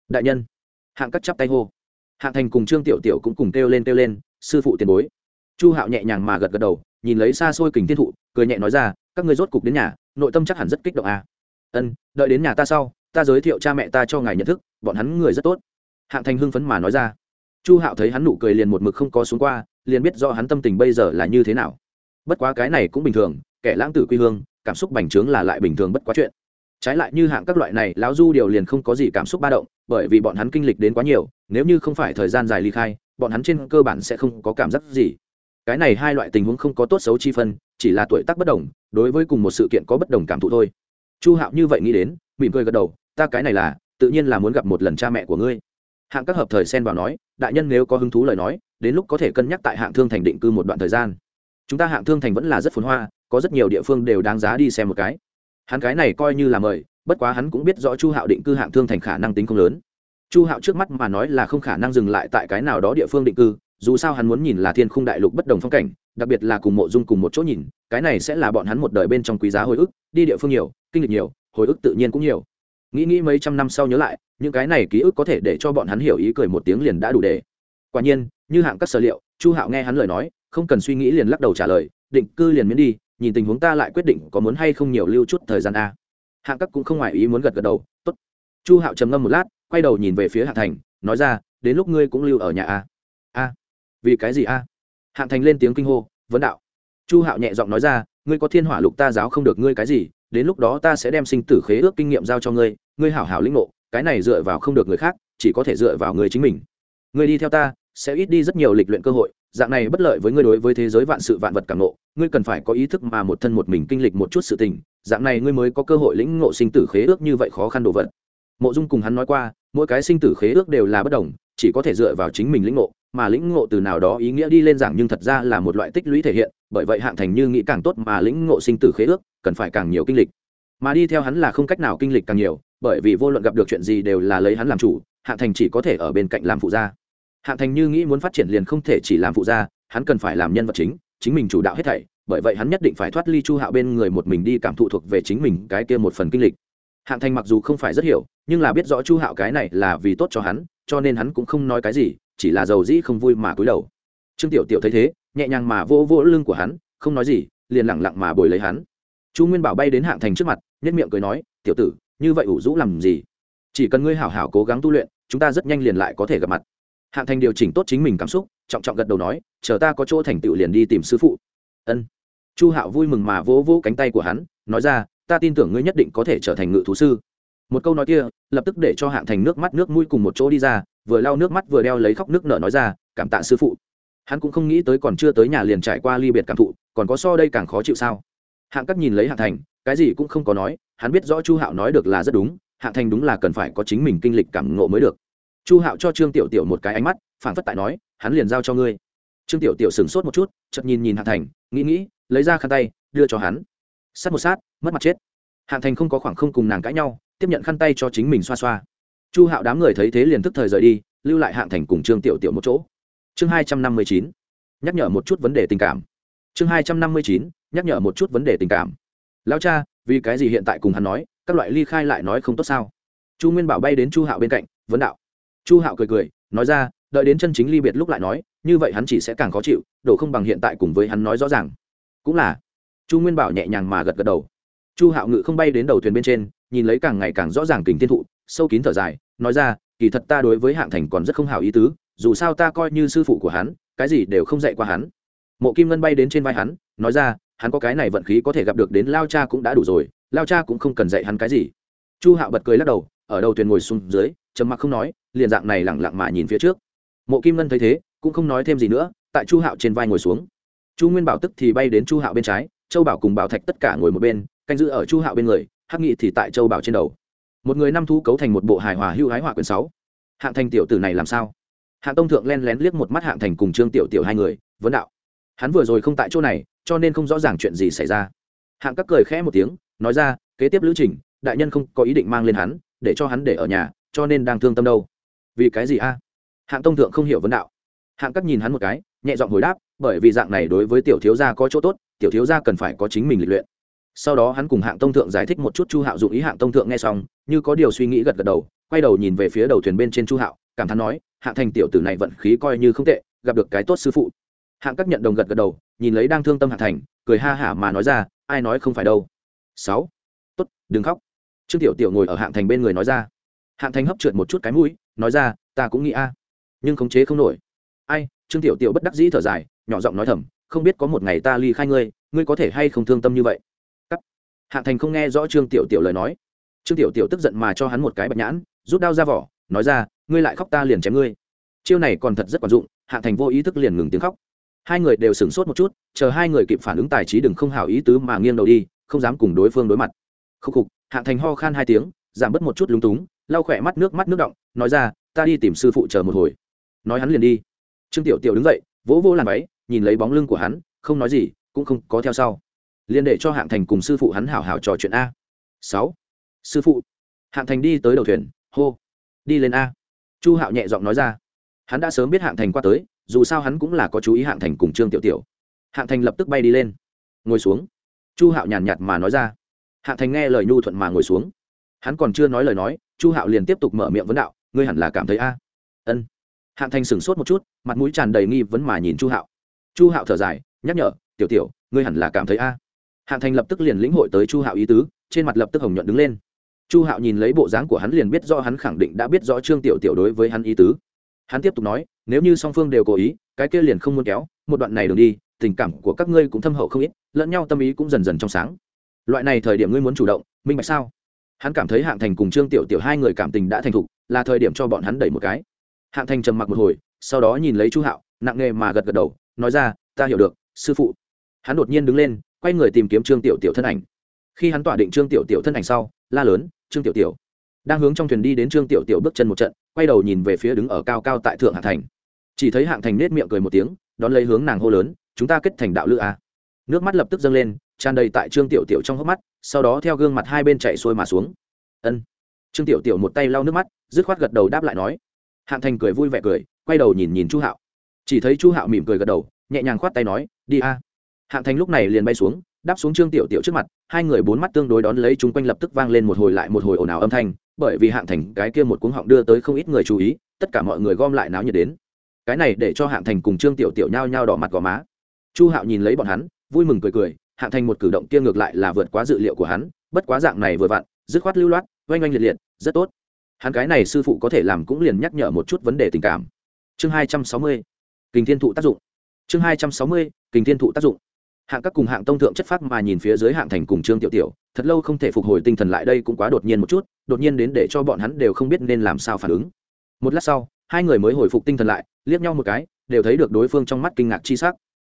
A: Đại nhân. Hạng các chắp tay hô. Hạng thành cùng trương tiểu tiểu cũng cùng kêu lên kêu lên, sư phụ tiền bối. Chu hạo nhẹ nhàng mà gật gật đầu, nhìn lấy xa xôi kình thiên thụ, cười nhẹ nói ra, các ngươi rốt cục đến nhà, nội tâm chắc hẳn rất kích động à. ân, đợi đến nhà ta sau, ta giới thiệu cha mẹ ta cho ngài nhận thức, bọn hắn người rất tốt hạng thành hưng phấn mà nói ra. Chu hạo thấy hắn nụ cười liền một mực không có xuống qua, liền biết do hắn tâm tình bây giờ là như thế nào. Bất quá cái này cũng bình thường, kẻ lãng tử quy hương, cảm xúc bành trướng là lại bình thường bất quá chuyện. Trái lại như hạng các loại này, lão du điều liền không có gì cảm xúc ba động, bởi vì bọn hắn kinh lịch đến quá nhiều, nếu như không phải thời gian dài ly khai, bọn hắn trên cơ bản sẽ không có cảm giác gì. Cái này hai loại tình huống không có tốt xấu chi phân, chỉ là tuổi tác bất đồng, đối với cùng một sự kiện có bất đồng cảm thụ thôi. Chu hạo như vậy nghĩ đến, mỉm cười gật đầu, ta cái này là, tự nhiên là muốn gặp một lần cha mẹ của ngươi hạng các hợp thời xen vào nói, đại nhân nếu có hứng thú lời nói, đến lúc có thể cân nhắc tại hạng thương thành định cư một đoạn thời gian. Chúng ta hạng thương thành vẫn là rất phồn hoa, có rất nhiều địa phương đều đáng giá đi xem một cái. Hắn cái này coi như là mời, bất quá hắn cũng biết rõ chu hạo định cư hạng thương thành khả năng tính không lớn. Chu hạo trước mắt mà nói là không khả năng dừng lại tại cái nào đó địa phương định cư, dù sao hắn muốn nhìn là thiên khung đại lục bất đồng phong cảnh, đặc biệt là cùng mộ dung cùng một chỗ nhìn, cái này sẽ là bọn hắn một đời bên trong quý giá hồi ức, đi địa phương nhiều, kinh lịch nhiều, hồi ức tự nhiên cũng nhiều nghĩ nghĩ mấy trăm năm sau nhớ lại, những cái này ký ức có thể để cho bọn hắn hiểu ý cười một tiếng liền đã đủ để. Quả nhiên, như hạng các sở liệu, chu hạo nghe hắn lời nói, không cần suy nghĩ liền lắc đầu trả lời, định cư liền miễn đi, nhìn tình huống ta lại quyết định có muốn hay không nhiều lưu chút thời gian a. Hạng các cũng không ngoài ý muốn gật gật đầu, tốt. Chu hạo trầm ngâm một lát, quay đầu nhìn về phía hạng thành, nói ra, đến lúc ngươi cũng lưu ở nhà a. A. Vì cái gì a? Hạng thành lên tiếng kinh hô, vấn đạo. Chu hạo nhẹ giọng nói ra ngươi có thiên hỏa lục ta giáo không được ngươi cái gì, đến lúc đó ta sẽ đem sinh tử khế ước kinh nghiệm giao cho ngươi ngươi hảo hảo lĩnh ngộ, cái này dựa vào không được người khác, chỉ có thể dựa vào người chính mình. Ngươi đi theo ta, sẽ ít đi rất nhiều lịch luyện cơ hội, dạng này bất lợi với ngươi đối với thế giới vạn sự vạn vật cảm ngộ, ngươi cần phải có ý thức mà một thân một mình kinh lịch một chút sự tình, dạng này ngươi mới có cơ hội lĩnh ngộ sinh tử khế ước như vậy khó khăn đồ vật. Mộ dung cùng hắn nói qua, mỗi cái sinh tử khế ước đều là bất đồng chỉ có thể dựa vào chính mình lĩnh ngộ, mà lĩnh ngộ từ nào đó ý nghĩa đi lên giảng nhưng thật ra là một loại tích lũy thể hiện, bởi vậy hạng thành như nghĩ càng tốt mà lĩnh ngộ sinh tử khế ước, cần phải càng nhiều kinh lịch. Mà đi theo hắn là không cách nào kinh lịch càng nhiều, bởi vì vô luận gặp được chuyện gì đều là lấy hắn làm chủ, hạng thành chỉ có thể ở bên cạnh làm phụ gia. Hạng thành như nghĩ muốn phát triển liền không thể chỉ làm phụ gia, hắn cần phải làm nhân vật chính chính mình chủ đạo hết thảy, bởi vậy hắn nhất định phải thoát ly chu hạo bên người một mình đi cảm thụ thuộc về chính mình cái kia một phần kinh lịch hạng thành mặc dù không phải rất hiểu, nhưng là biết rõ chu hạo cái này là vì tốt cho hắn, cho nên hắn cũng không nói cái gì, chỉ là giàu dĩ không vui mà cúi đầu. Trương tiểu tiểu thấy thế, nhẹ nhàng mà vô vô lưng của hắn, không nói gì, liền lẳng lặng mà bồi lấy hắn. Chu nguyên bảo bay đến hạng thành trước mặt nhất miệng cười nói, tiểu tử, như vậy ủ rũ làm gì? Chỉ cần ngươi hảo hảo cố gắng tu luyện, chúng ta rất nhanh liền lại có thể gặp mặt. Hạng thành điều chỉnh tốt chính mình cảm xúc, trọng trọng gật đầu nói, chờ ta có chỗ thành tựu liền đi tìm sư phụ. Ân. Chu hạo vui mừng mà vỗ vỗ cánh tay của hắn, nói ra ta tin tưởng ngươi nhất định có thể trở thành ngự thú sư. Một câu nói kia, lập tức để cho hạng thành nước mắt nước mũi cùng một chỗ đi ra, vừa lau nước mắt vừa đeo lấy khóc nước nở nói ra, cảm tạ sư phụ. Hắn cũng không nghĩ tới còn chưa tới nhà liền trải qua ly biệt cảm thụ, còn có so đây càng khó chịu sao? Hạng cắt nhìn lấy hạng thành, cái gì cũng không có nói, hắn biết rõ chu hạo nói được là rất đúng, hạng thành đúng là cần phải có chính mình kinh lịch cảm ngộ mới được. Chu hạo cho trương tiểu tiểu một cái ánh mắt phản phất tại nói, hắn liền giao cho ngươi. Trương tiểu tiểu sửng sốt một chút, chợt nhìn nhìn hạng thành, nghĩ nghĩ, lấy ra khăn tay, đưa cho hắn sát một sát, mất mặt chết. Hạng thành không có khoảng không cùng nàng cãi nhau, tiếp nhận khăn tay cho chính mình xoa xoa. Chu hạo đám người thấy thế liền tức thời rời đi, lưu lại hạng thành cùng trương tiểu tiểu một chỗ. Chương hai trăm năm mươi chín, nhắc nhở một chút vấn đề tình cảm. Chương hai trăm năm mươi chín, nhắc nhở một chút vấn đề tình cảm. Lao cha, vì cái gì hiện tại cùng hắn nói, các loại ly khai lại nói không tốt sao? Chu nguyên bảo bay đến chu hạo bên cạnh, vấn đạo. Chu hạo cười cười, nói ra, đợi đến chân chính ly biệt lúc lại nói, như vậy hắn chỉ sẽ càng khó chịu đổ không bằng hiện tại cùng với hắn nói rõ ràng. Cũng là chu nguyên bảo nhẹ nhàng mà gật gật đầu. Chu hạo ngự không bay đến đầu thuyền bên trên, nhìn lấy càng ngày càng rõ ràng kình thiên thụ, sâu kín thở dài, nói ra, kỳ thật ta đối với hạng thành còn rất không hảo ý tứ, dù sao ta coi như sư phụ của hắn, cái gì đều không dạy qua hắn. Mộ kim ngân bay đến trên vai hắn, nói ra, hắn có cái này vận khí có thể gặp được đến lao cha cũng đã đủ rồi, lao cha cũng không cần dạy hắn cái gì. Chu hạo bật cười lắc đầu, ở đầu thuyền ngồi xuống dưới, trầm mặc không nói, liền dạng này lẳng lặng mà nhìn phía trước. Mộ kim ngân thấy thế, cũng không nói thêm gì nữa, tại chu hạo trên vai ngồi xuống. Chu nguyên bảo tức thì bay đến chu hạo bên trái châu bảo cùng bảo thạch tất cả ngồi một bên, canh giữ ở chu hạo bên người, hắc nghị thì tại châu bảo trên đầu. Một người năm thu cấu thành một bộ hài hòa hưu hái hỏa quyển sáu. Hạng thành tiểu tử này làm sao? Hạng tông thượng len lén liếc một mắt hạng thành cùng trương tiểu tiểu hai người, vấn đạo. Hắn vừa rồi không tại chỗ này, cho nên không rõ ràng chuyện gì xảy ra. Hạng các cười khẽ một tiếng, nói ra, kế tiếp lữ trình, đại nhân không có ý định mang lên hắn, để cho hắn để ở nhà, cho nên đang thương tâm đâu. Vì cái gì a? Hạng tông thượng không hiểu vấn đạo. Hạng các nhìn hắn một cái, nhẹ giọng hồi đáp, bởi vì dạng này đối với tiểu thiếu gia có chỗ tốt tiểu thiếu gia cần phải có chính mình lịch luyện. Sau đó hắn cùng hạng tông thượng giải thích một chút chu hạo dụng ý hạng tông thượng nghe xong, như có điều suy nghĩ gật gật đầu, quay đầu nhìn về phía đầu thuyền bên trên chu hạo, cảm thán nói, hạng thành tiểu tử này vận khí coi như không tệ, gặp được cái tốt sư phụ. Hạng các nhận đồng gật gật đầu, nhìn lấy đang thương tâm hạng thành, cười ha hả mà nói ra, ai nói không phải đâu. Sáu, tốt, đừng khóc. Trương tiểu tiểu ngồi ở hạng thành bên người nói ra. Hạng thành hấp trượt một chút cái mũi, nói ra, ta cũng nghĩ a, nhưng khống chế không nổi. Ai? Trương tiểu tiểu bất đắc dĩ thở dài, nhỏ giọng nói thầm không biết có một ngày ta ly khai ngươi ngươi có thể hay không thương tâm như vậy? Cắt. hạng thành không nghe rõ trương tiểu tiểu lời nói. Trương tiểu tiểu tức giận mà cho hắn một cái bạch nhãn, rút đao ra vỏ, nói ra, ngươi lại khóc ta liền chém ngươi. Chiêu này còn thật rất quan dụng, hạng thành vô ý thức liền ngừng tiếng khóc. Hai người đều sửng sốt một chút, chờ hai người kịp phản ứng tài trí đừng không hảo ý tứ mà nghiêng đầu đi, không dám cùng đối phương đối mặt. Khúc khục, hạng thành ho khan hai tiếng, giảm bớt một chút lúng túng, lau khỏe mắt nước mắt nước động nói ra, ta đi tìm sư phụ chờ một hồi. Nói hắn liền đi. Trương tiểu tiểu đứng dậy, vỗ vỗ làm váy nhìn lấy bóng lưng của hắn, không nói gì, cũng không có theo sau. Liền để cho hạng thành cùng sư phụ hắn hảo hảo trò chuyện a. Sáu. Sư phụ. Hạng thành đi tới đầu thuyền, hô. Đi lên a. Chu hạo nhẹ giọng nói ra. Hắn đã sớm biết hạng thành qua tới, dù sao hắn cũng là có chú ý hạng thành cùng trương tiểu tiểu. Hạng thành lập tức bay đi lên. Ngồi xuống. Chu hạo nhàn nhạt mà nói ra. Hạng thành nghe lời nhu thuận mà ngồi xuống. Hắn còn chưa nói lời nói, chu hạo liền tiếp tục mở miệng vấn đạo, ngươi hẳn là cảm thấy a. Ân. Hạng thành sửng sốt một chút, mặt mũi tràn đầy nghi vấn mà nhìn chu hạo chu hạo thở dài, nhắc nhở, tiểu tiểu, ngươi hẳn là cảm thấy a. Hạng thành lập tức liền lĩnh hội tới chu hạo ý tứ, trên mặt lập tức hồng nhuận đứng lên. Chu hạo nhìn lấy bộ dáng của hắn liền biết do hắn khẳng định đã biết rõ trương tiểu tiểu đối với hắn ý tứ. Hắn tiếp tục nói, nếu như song phương đều cố ý, cái kia liền không muốn kéo, một đoạn này đường đi, tình cảm của các ngươi cũng thâm hậu không ít, lẫn nhau tâm ý cũng dần dần trong sáng. Loại này thời điểm ngươi muốn chủ động, minh bạch sao? Hắn cảm thấy hạng thành cùng trương tiểu tiểu hai người cảm tình đã thành thục, là thời điểm cho bọn hắn đẩy một cái. Hạng thành trầm mặc một hồi, sau đó nhìn lấy chu hạo, nặng nề mà gật gật đầu nói ra, ta hiểu được, sư phụ. Hắn đột nhiên đứng lên, quay người tìm kiếm trương tiểu tiểu thân ảnh. Khi hắn tỏa định trương tiểu tiểu thân ảnh sau, la lớn, trương tiểu tiểu. Đang hướng trong thuyền đi đến trương tiểu tiểu bước chân một trận, quay đầu nhìn về phía đứng ở cao cao tại thượng hạng thành. Chỉ thấy hạng thành nết miệng cười một tiếng, đón lấy hướng nàng hô lớn, chúng ta kết thành đạo lữ à. nước mắt lập tức dâng lên, tràn đầy tại trương tiểu tiểu trong hốc mắt, sau đó theo gương mặt hai bên chạy xuôi mà xuống. Ân. Trương tiểu tiểu một tay lau nước mắt, dứt khoát gật đầu đáp lại nói. Hạng thành cười vui vẻ cười, quay đầu nhìn nhìn chu hạo chỉ thấy chu hạo mỉm cười gật đầu, nhẹ nhàng khoát tay nói, đi a. Hạng thành lúc này liền bay xuống, đáp xuống trương tiểu tiểu trước mặt, hai người bốn mắt tương đối đón lấy chúng quanh lập tức vang lên một hồi lại một hồi ồn ào âm thanh, bởi vì hạng thành cái kia một cuống họng đưa tới không ít người chú ý, tất cả mọi người gom lại náo nhiệt đến. Cái này để cho hạng thành cùng trương tiểu tiểu nhao nhao đỏ mặt gò má. Chu hạo nhìn lấy bọn hắn, vui mừng cười cười, hạng thành một cử động kia ngược lại là vượt quá dự liệu của hắn, bất quá dạng này vừa vặn, dứt khoát lưu loát, oanh oanh liệt liệt, rất tốt. Hắn cái này sư phụ có thể làm cũng liền nhắc nhở một chút vấn đề tình cảm. Chương hai trăm sáu mươi kình thiên thụ tác dụng. Chương hai trăm sáu mươi, kình thiên thụ tác dụng. Hạng các cùng hạng tông thượng chất phát mà nhìn phía dưới hạng thành cùng trương tiểu tiểu, thật lâu không thể phục hồi tinh thần lại đây cũng quá đột nhiên một chút, đột nhiên đến để cho bọn hắn đều không biết nên làm sao phản ứng. Một lát sau, hai người mới hồi phục tinh thần lại, liếc nhau một cái, đều thấy được đối phương trong mắt kinh ngạc chi sắc.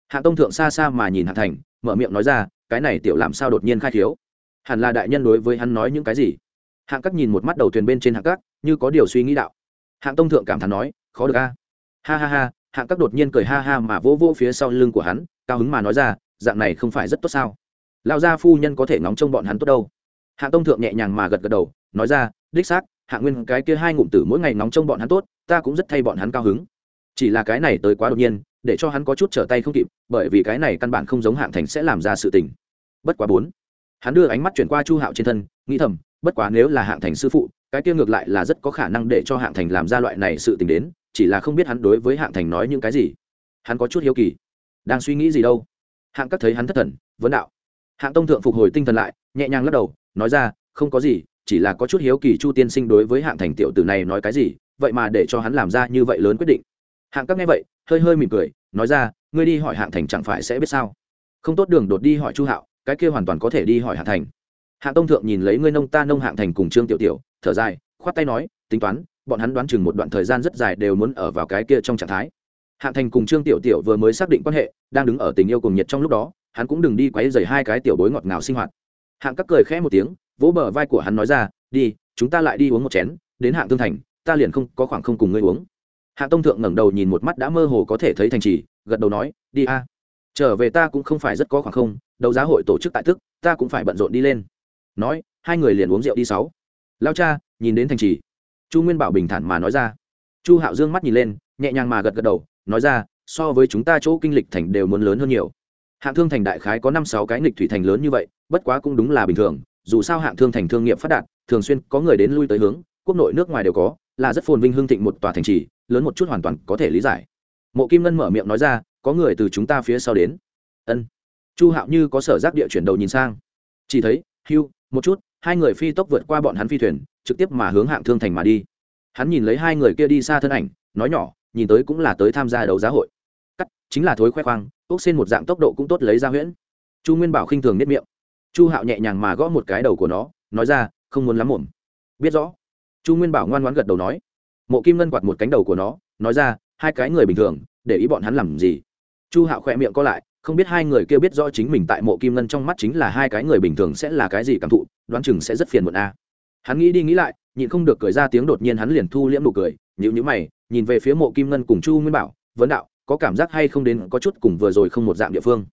A: Hạng tông thượng xa xa mà nhìn hạng thành, mở miệng nói ra, cái này tiểu làm sao đột nhiên khai thiếu? Hẳn là đại nhân đối với hắn nói những cái gì? Hạng các nhìn một mắt đầu thuyền bên trên hạng các, như có điều suy nghĩ đạo. Hạng tông thượng cảm thán nói, khó được a. Ha ha ha hạng các đột nhiên cười ha ha mà vỗ vỗ phía sau lưng của hắn, cao hứng mà nói ra, dạng này không phải rất tốt sao? Lão gia phu nhân có thể ngóng trông bọn hắn tốt đâu. Hạng tông thượng nhẹ nhàng mà gật gật đầu, nói ra, đích xác, hạng nguyên, cái kia hai ngụm tử mỗi ngày ngóng trông bọn hắn tốt, ta cũng rất thay bọn hắn cao hứng. Chỉ là cái này tới quá đột nhiên, để cho hắn có chút trở tay không kịp, bởi vì cái này căn bản không giống hạng thành sẽ làm ra sự tình. Bất quá bốn, hắn đưa ánh mắt chuyển qua chu hạo trên thân, nghĩ thầm, bất quá nếu là hạng thành sư phụ, cái kia ngược lại là rất có khả năng để cho hạng thành làm ra loại này sự tình đến chỉ là không biết hắn đối với hạng thành nói những cái gì. Hắn có chút hiếu kỳ. Đang suy nghĩ gì đâu? Hạng các thấy hắn thất thần, vấn đạo. Hạng tông thượng phục hồi tinh thần lại, nhẹ nhàng lắc đầu, nói ra, không có gì, chỉ là có chút hiếu kỳ chu tiên sinh đối với hạng thành tiểu tử này nói cái gì, vậy mà để cho hắn làm ra như vậy lớn quyết định. Hạng các nghe vậy, hơi hơi mỉm cười, nói ra, ngươi đi hỏi hạng thành chẳng phải sẽ biết sao? Không tốt đường đột đi hỏi chu hạo, cái kia hoàn toàn có thể đi hỏi hạng thành. Hạng tông thượng nhìn lấy ngươi nông ta nông hạng thành cùng trương tiểu tiểu, thở dài, khoát tay nói, tính toán bọn hắn đoán chừng một đoạn thời gian rất dài đều muốn ở vào cái kia trong trạng thái. Hạng thành cùng trương tiểu tiểu vừa mới xác định quan hệ, đang đứng ở tình yêu cùng nhiệt trong lúc đó, hắn cũng đừng đi quấy dày hai cái tiểu bối ngọt ngào sinh hoạt. Hạng các cười khẽ một tiếng, vỗ bờ vai của hắn nói ra, đi, chúng ta lại đi uống một chén, đến hạng thương thành, ta liền không có khoảng không cùng ngươi uống. Hạng tông thượng ngẩng đầu nhìn một mắt đã mơ hồ có thể thấy thành trì, gật đầu nói, đi a. Trở về ta cũng không phải rất có khoảng không, đấu giá hội tổ chức tại thức, ta cũng phải bận rộn đi lên. Nói, hai người liền uống rượu đi sáu. Lao cha, nhìn đến thành trì chu nguyên bảo bình thản mà nói ra. Chu hạo dương mắt nhìn lên, nhẹ nhàng mà gật gật đầu, nói ra, so với chúng ta chỗ kinh lịch thành đều muốn lớn hơn nhiều. Hạng thương thành đại khái có năm sáu cái nghịch thủy thành lớn như vậy, bất quá cũng đúng là bình thường, dù sao hạng thương thành thương nghiệp phát đạt, thường xuyên có người đến lui tới hướng, quốc nội nước ngoài đều có, là rất phồn vinh hương thịnh một tòa thành trì, lớn một chút hoàn toàn có thể lý giải. Mộ kim ngân mở miệng nói ra, có người từ chúng ta phía sau đến. Ân. Chu hạo như có sở giác địa chuyển đầu nhìn sang. Chỉ thấy, hưu, một chút, hai người phi tốc vượt qua bọn hắn phi thuyền trực tiếp mà hướng hạng thương thành mà đi. Hắn nhìn lấy hai người kia đi xa thân ảnh, nói nhỏ, nhìn tới cũng là tới tham gia đấu giá hội. Cắt, chính là thối khoe khoang, ốc xên một dạng tốc độ cũng tốt lấy ra huyễn. Chu nguyên bảo khinh thường nếp miệng. Chu hạo nhẹ nhàng mà gõ một cái đầu của nó, nói ra, không muốn lắm mồm biết rõ. Chu nguyên bảo ngoan ngoãn gật đầu nói. Mộ kim ngân quạt một cánh đầu của nó, nói ra, hai cái người bình thường, để ý bọn hắn làm gì? Chu hạo khỏe miệng co lại, không biết hai người kia biết rõ chính mình tại mộ kim ngân trong mắt chính là hai cái người bình thường sẽ là cái gì cảm thụ, đoán chừng sẽ rất phiền muộn a hắn nghĩ đi nghĩ lại, nhịn không được cười ra tiếng đột nhiên hắn liền thu liễm nụ cười nhịu nhữ mày, nhìn về phía mộ kim ngân cùng chu nguyên bảo, vấn đạo, có cảm giác hay không đến có chút cùng vừa rồi không một dạng địa phương?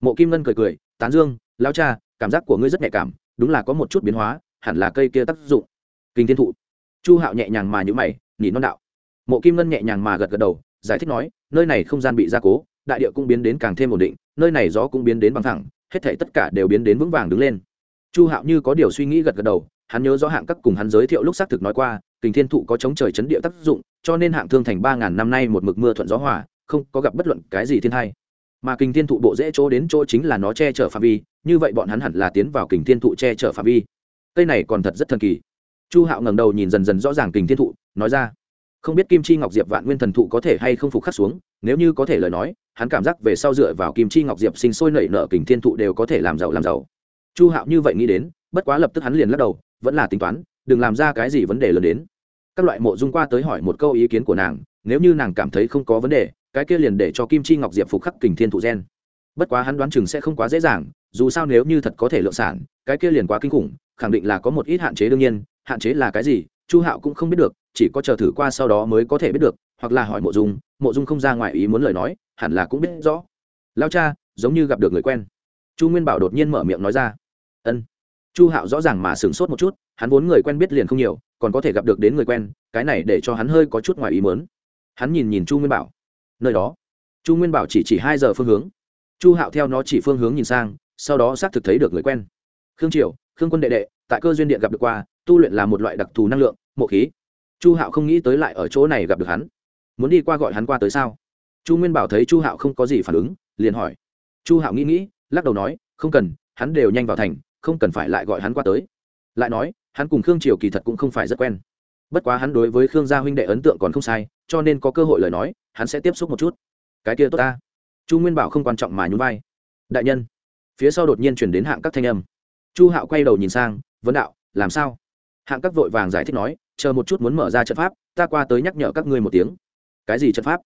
A: Mộ kim ngân cười cười, tán dương lao cha, cảm giác của ngươi rất nhạy cảm, đúng là có một chút biến hóa, hẳn là cây kia tác dụng. Kinh thiên thụ. Chu hạo nhẹ nhàng mà nhữ mày nhịn non đạo. Mộ kim ngân nhẹ nhàng mà gật gật đầu, giải thích nói, nơi này không gian bị gia cố, đại địa cũng biến đến càng thêm ổn định, nơi này gió cũng biến đến bằng thẳng, hết thể tất cả đều biến đến vững vàng đứng lên. Chu hạo như có điều suy nghĩ gật gật đầu hắn nhớ rõ hạng các cùng hắn giới thiệu lúc xác thực nói qua, kình thiên thụ có chống trời chấn địa tác dụng, cho nên hạng thương thành ba ngàn năm nay một mực mưa thuận gió hòa, không có gặp bất luận cái gì thiên thai mà kình thiên thụ bộ dễ chỗ đến chỗ chính là nó che chở phạm vi, như vậy bọn hắn hẳn là tiến vào kình thiên thụ che chở phạm vi. Cây này còn thật rất thần kỳ. Chu hạo ngẩng đầu nhìn dần dần rõ ràng kình thiên thụ, nói ra, không biết kim chi ngọc diệp vạn nguyên thần thụ có thể hay không phục khắc xuống, nếu như có thể lời nói, hắn cảm giác về sau dựa vào kim chi ngọc diệp sinh sôi nảy nở kình thiên thụ đều có thể làm giàu làm giàu. Chu hạo như vậy nghĩ đến, bất quá lập tức hắn liền lắc đầu vẫn là tính toán, đừng làm ra cái gì vấn đề lớn đến. Các loại mộ dung qua tới hỏi một câu ý kiến của nàng, nếu như nàng cảm thấy không có vấn đề, cái kia liền để cho kim chi ngọc diệp phục khắc kình thiên thụ gen. Bất quá hắn đoán chừng sẽ không quá dễ dàng, dù sao nếu như thật có thể lượng sản, cái kia liền quá kinh khủng, khẳng định là có một ít hạn chế đương nhiên, hạn chế là cái gì, chu hạo cũng không biết được, chỉ có chờ thử qua sau đó mới có thể biết được, hoặc là hỏi mộ dung mộ dung không ra ngoài ý muốn lời nói, hẳn là cũng biết rõ. Lao cha, giống như gặp được người quen. Chu nguyên bảo đột nhiên mở miệng nói ra. Ân chu hạo rõ ràng mà sửng sốt một chút, hắn vốn người quen biết liền không nhiều, còn có thể gặp được đến người quen, cái này để cho hắn hơi có chút ngoài ý mớn hắn nhìn nhìn chu nguyên bảo. Nơi đó. Chu nguyên bảo chỉ chỉ hai giờ phương hướng. Chu hạo theo nó chỉ phương hướng nhìn sang, sau đó xác thực thấy được người quen. Khương triều, khương quân đệ đệ, tại cơ duyên điện gặp được qua, tu luyện là một loại đặc thù năng lượng, mộ khí. Chu hạo không nghĩ tới lại ở chỗ này gặp được hắn. Muốn đi qua gọi hắn qua tới sao? Chu nguyên bảo thấy chu hạo không có gì phản ứng, liền hỏi. Chu hạo nghĩ nghĩ, lắc đầu nói, không cần, hắn đều nhanh vào thành không cần phải lại gọi hắn qua tới. Lại nói, hắn cùng khương triều kỳ thật cũng không phải rất quen. Bất quá hắn đối với khương gia huynh đệ ấn tượng còn không sai, cho nên có cơ hội lời nói, hắn sẽ tiếp xúc một chút. Cái kia tốt ta. Chu nguyên bảo không quan trọng mà nhún vai. Đại nhân. Phía sau đột nhiên chuyển đến hạng các thanh âm. Chu hạo quay đầu nhìn sang, vấn đạo, làm sao? Hạng các vội vàng giải thích nói, chờ một chút muốn mở ra trận pháp, ta qua tới nhắc nhở các ngươi một tiếng. Cái gì trận pháp?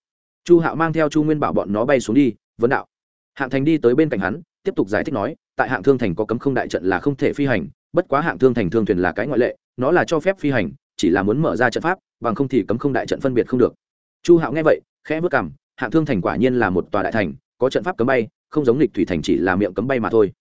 A: Chu hạo mang theo chu nguyên bảo bọn nó bay xuống đi, vấn đạo. Hạng thành đi tới bên cạnh hắn tiếp tục giải thích nói, tại hạng thương thành có cấm không đại trận là không thể phi hành, bất quá hạng thương thành thương thuyền là cái ngoại lệ, nó là cho phép phi hành, chỉ là muốn mở ra trận pháp, bằng không thì cấm không đại trận phân biệt không được. Chu hạo nghe vậy, khẽ vất cảm hạng thương thành quả nhiên là một tòa đại thành, có trận pháp cấm bay, không giống lịch thủy thành chỉ là miệng cấm bay mà thôi.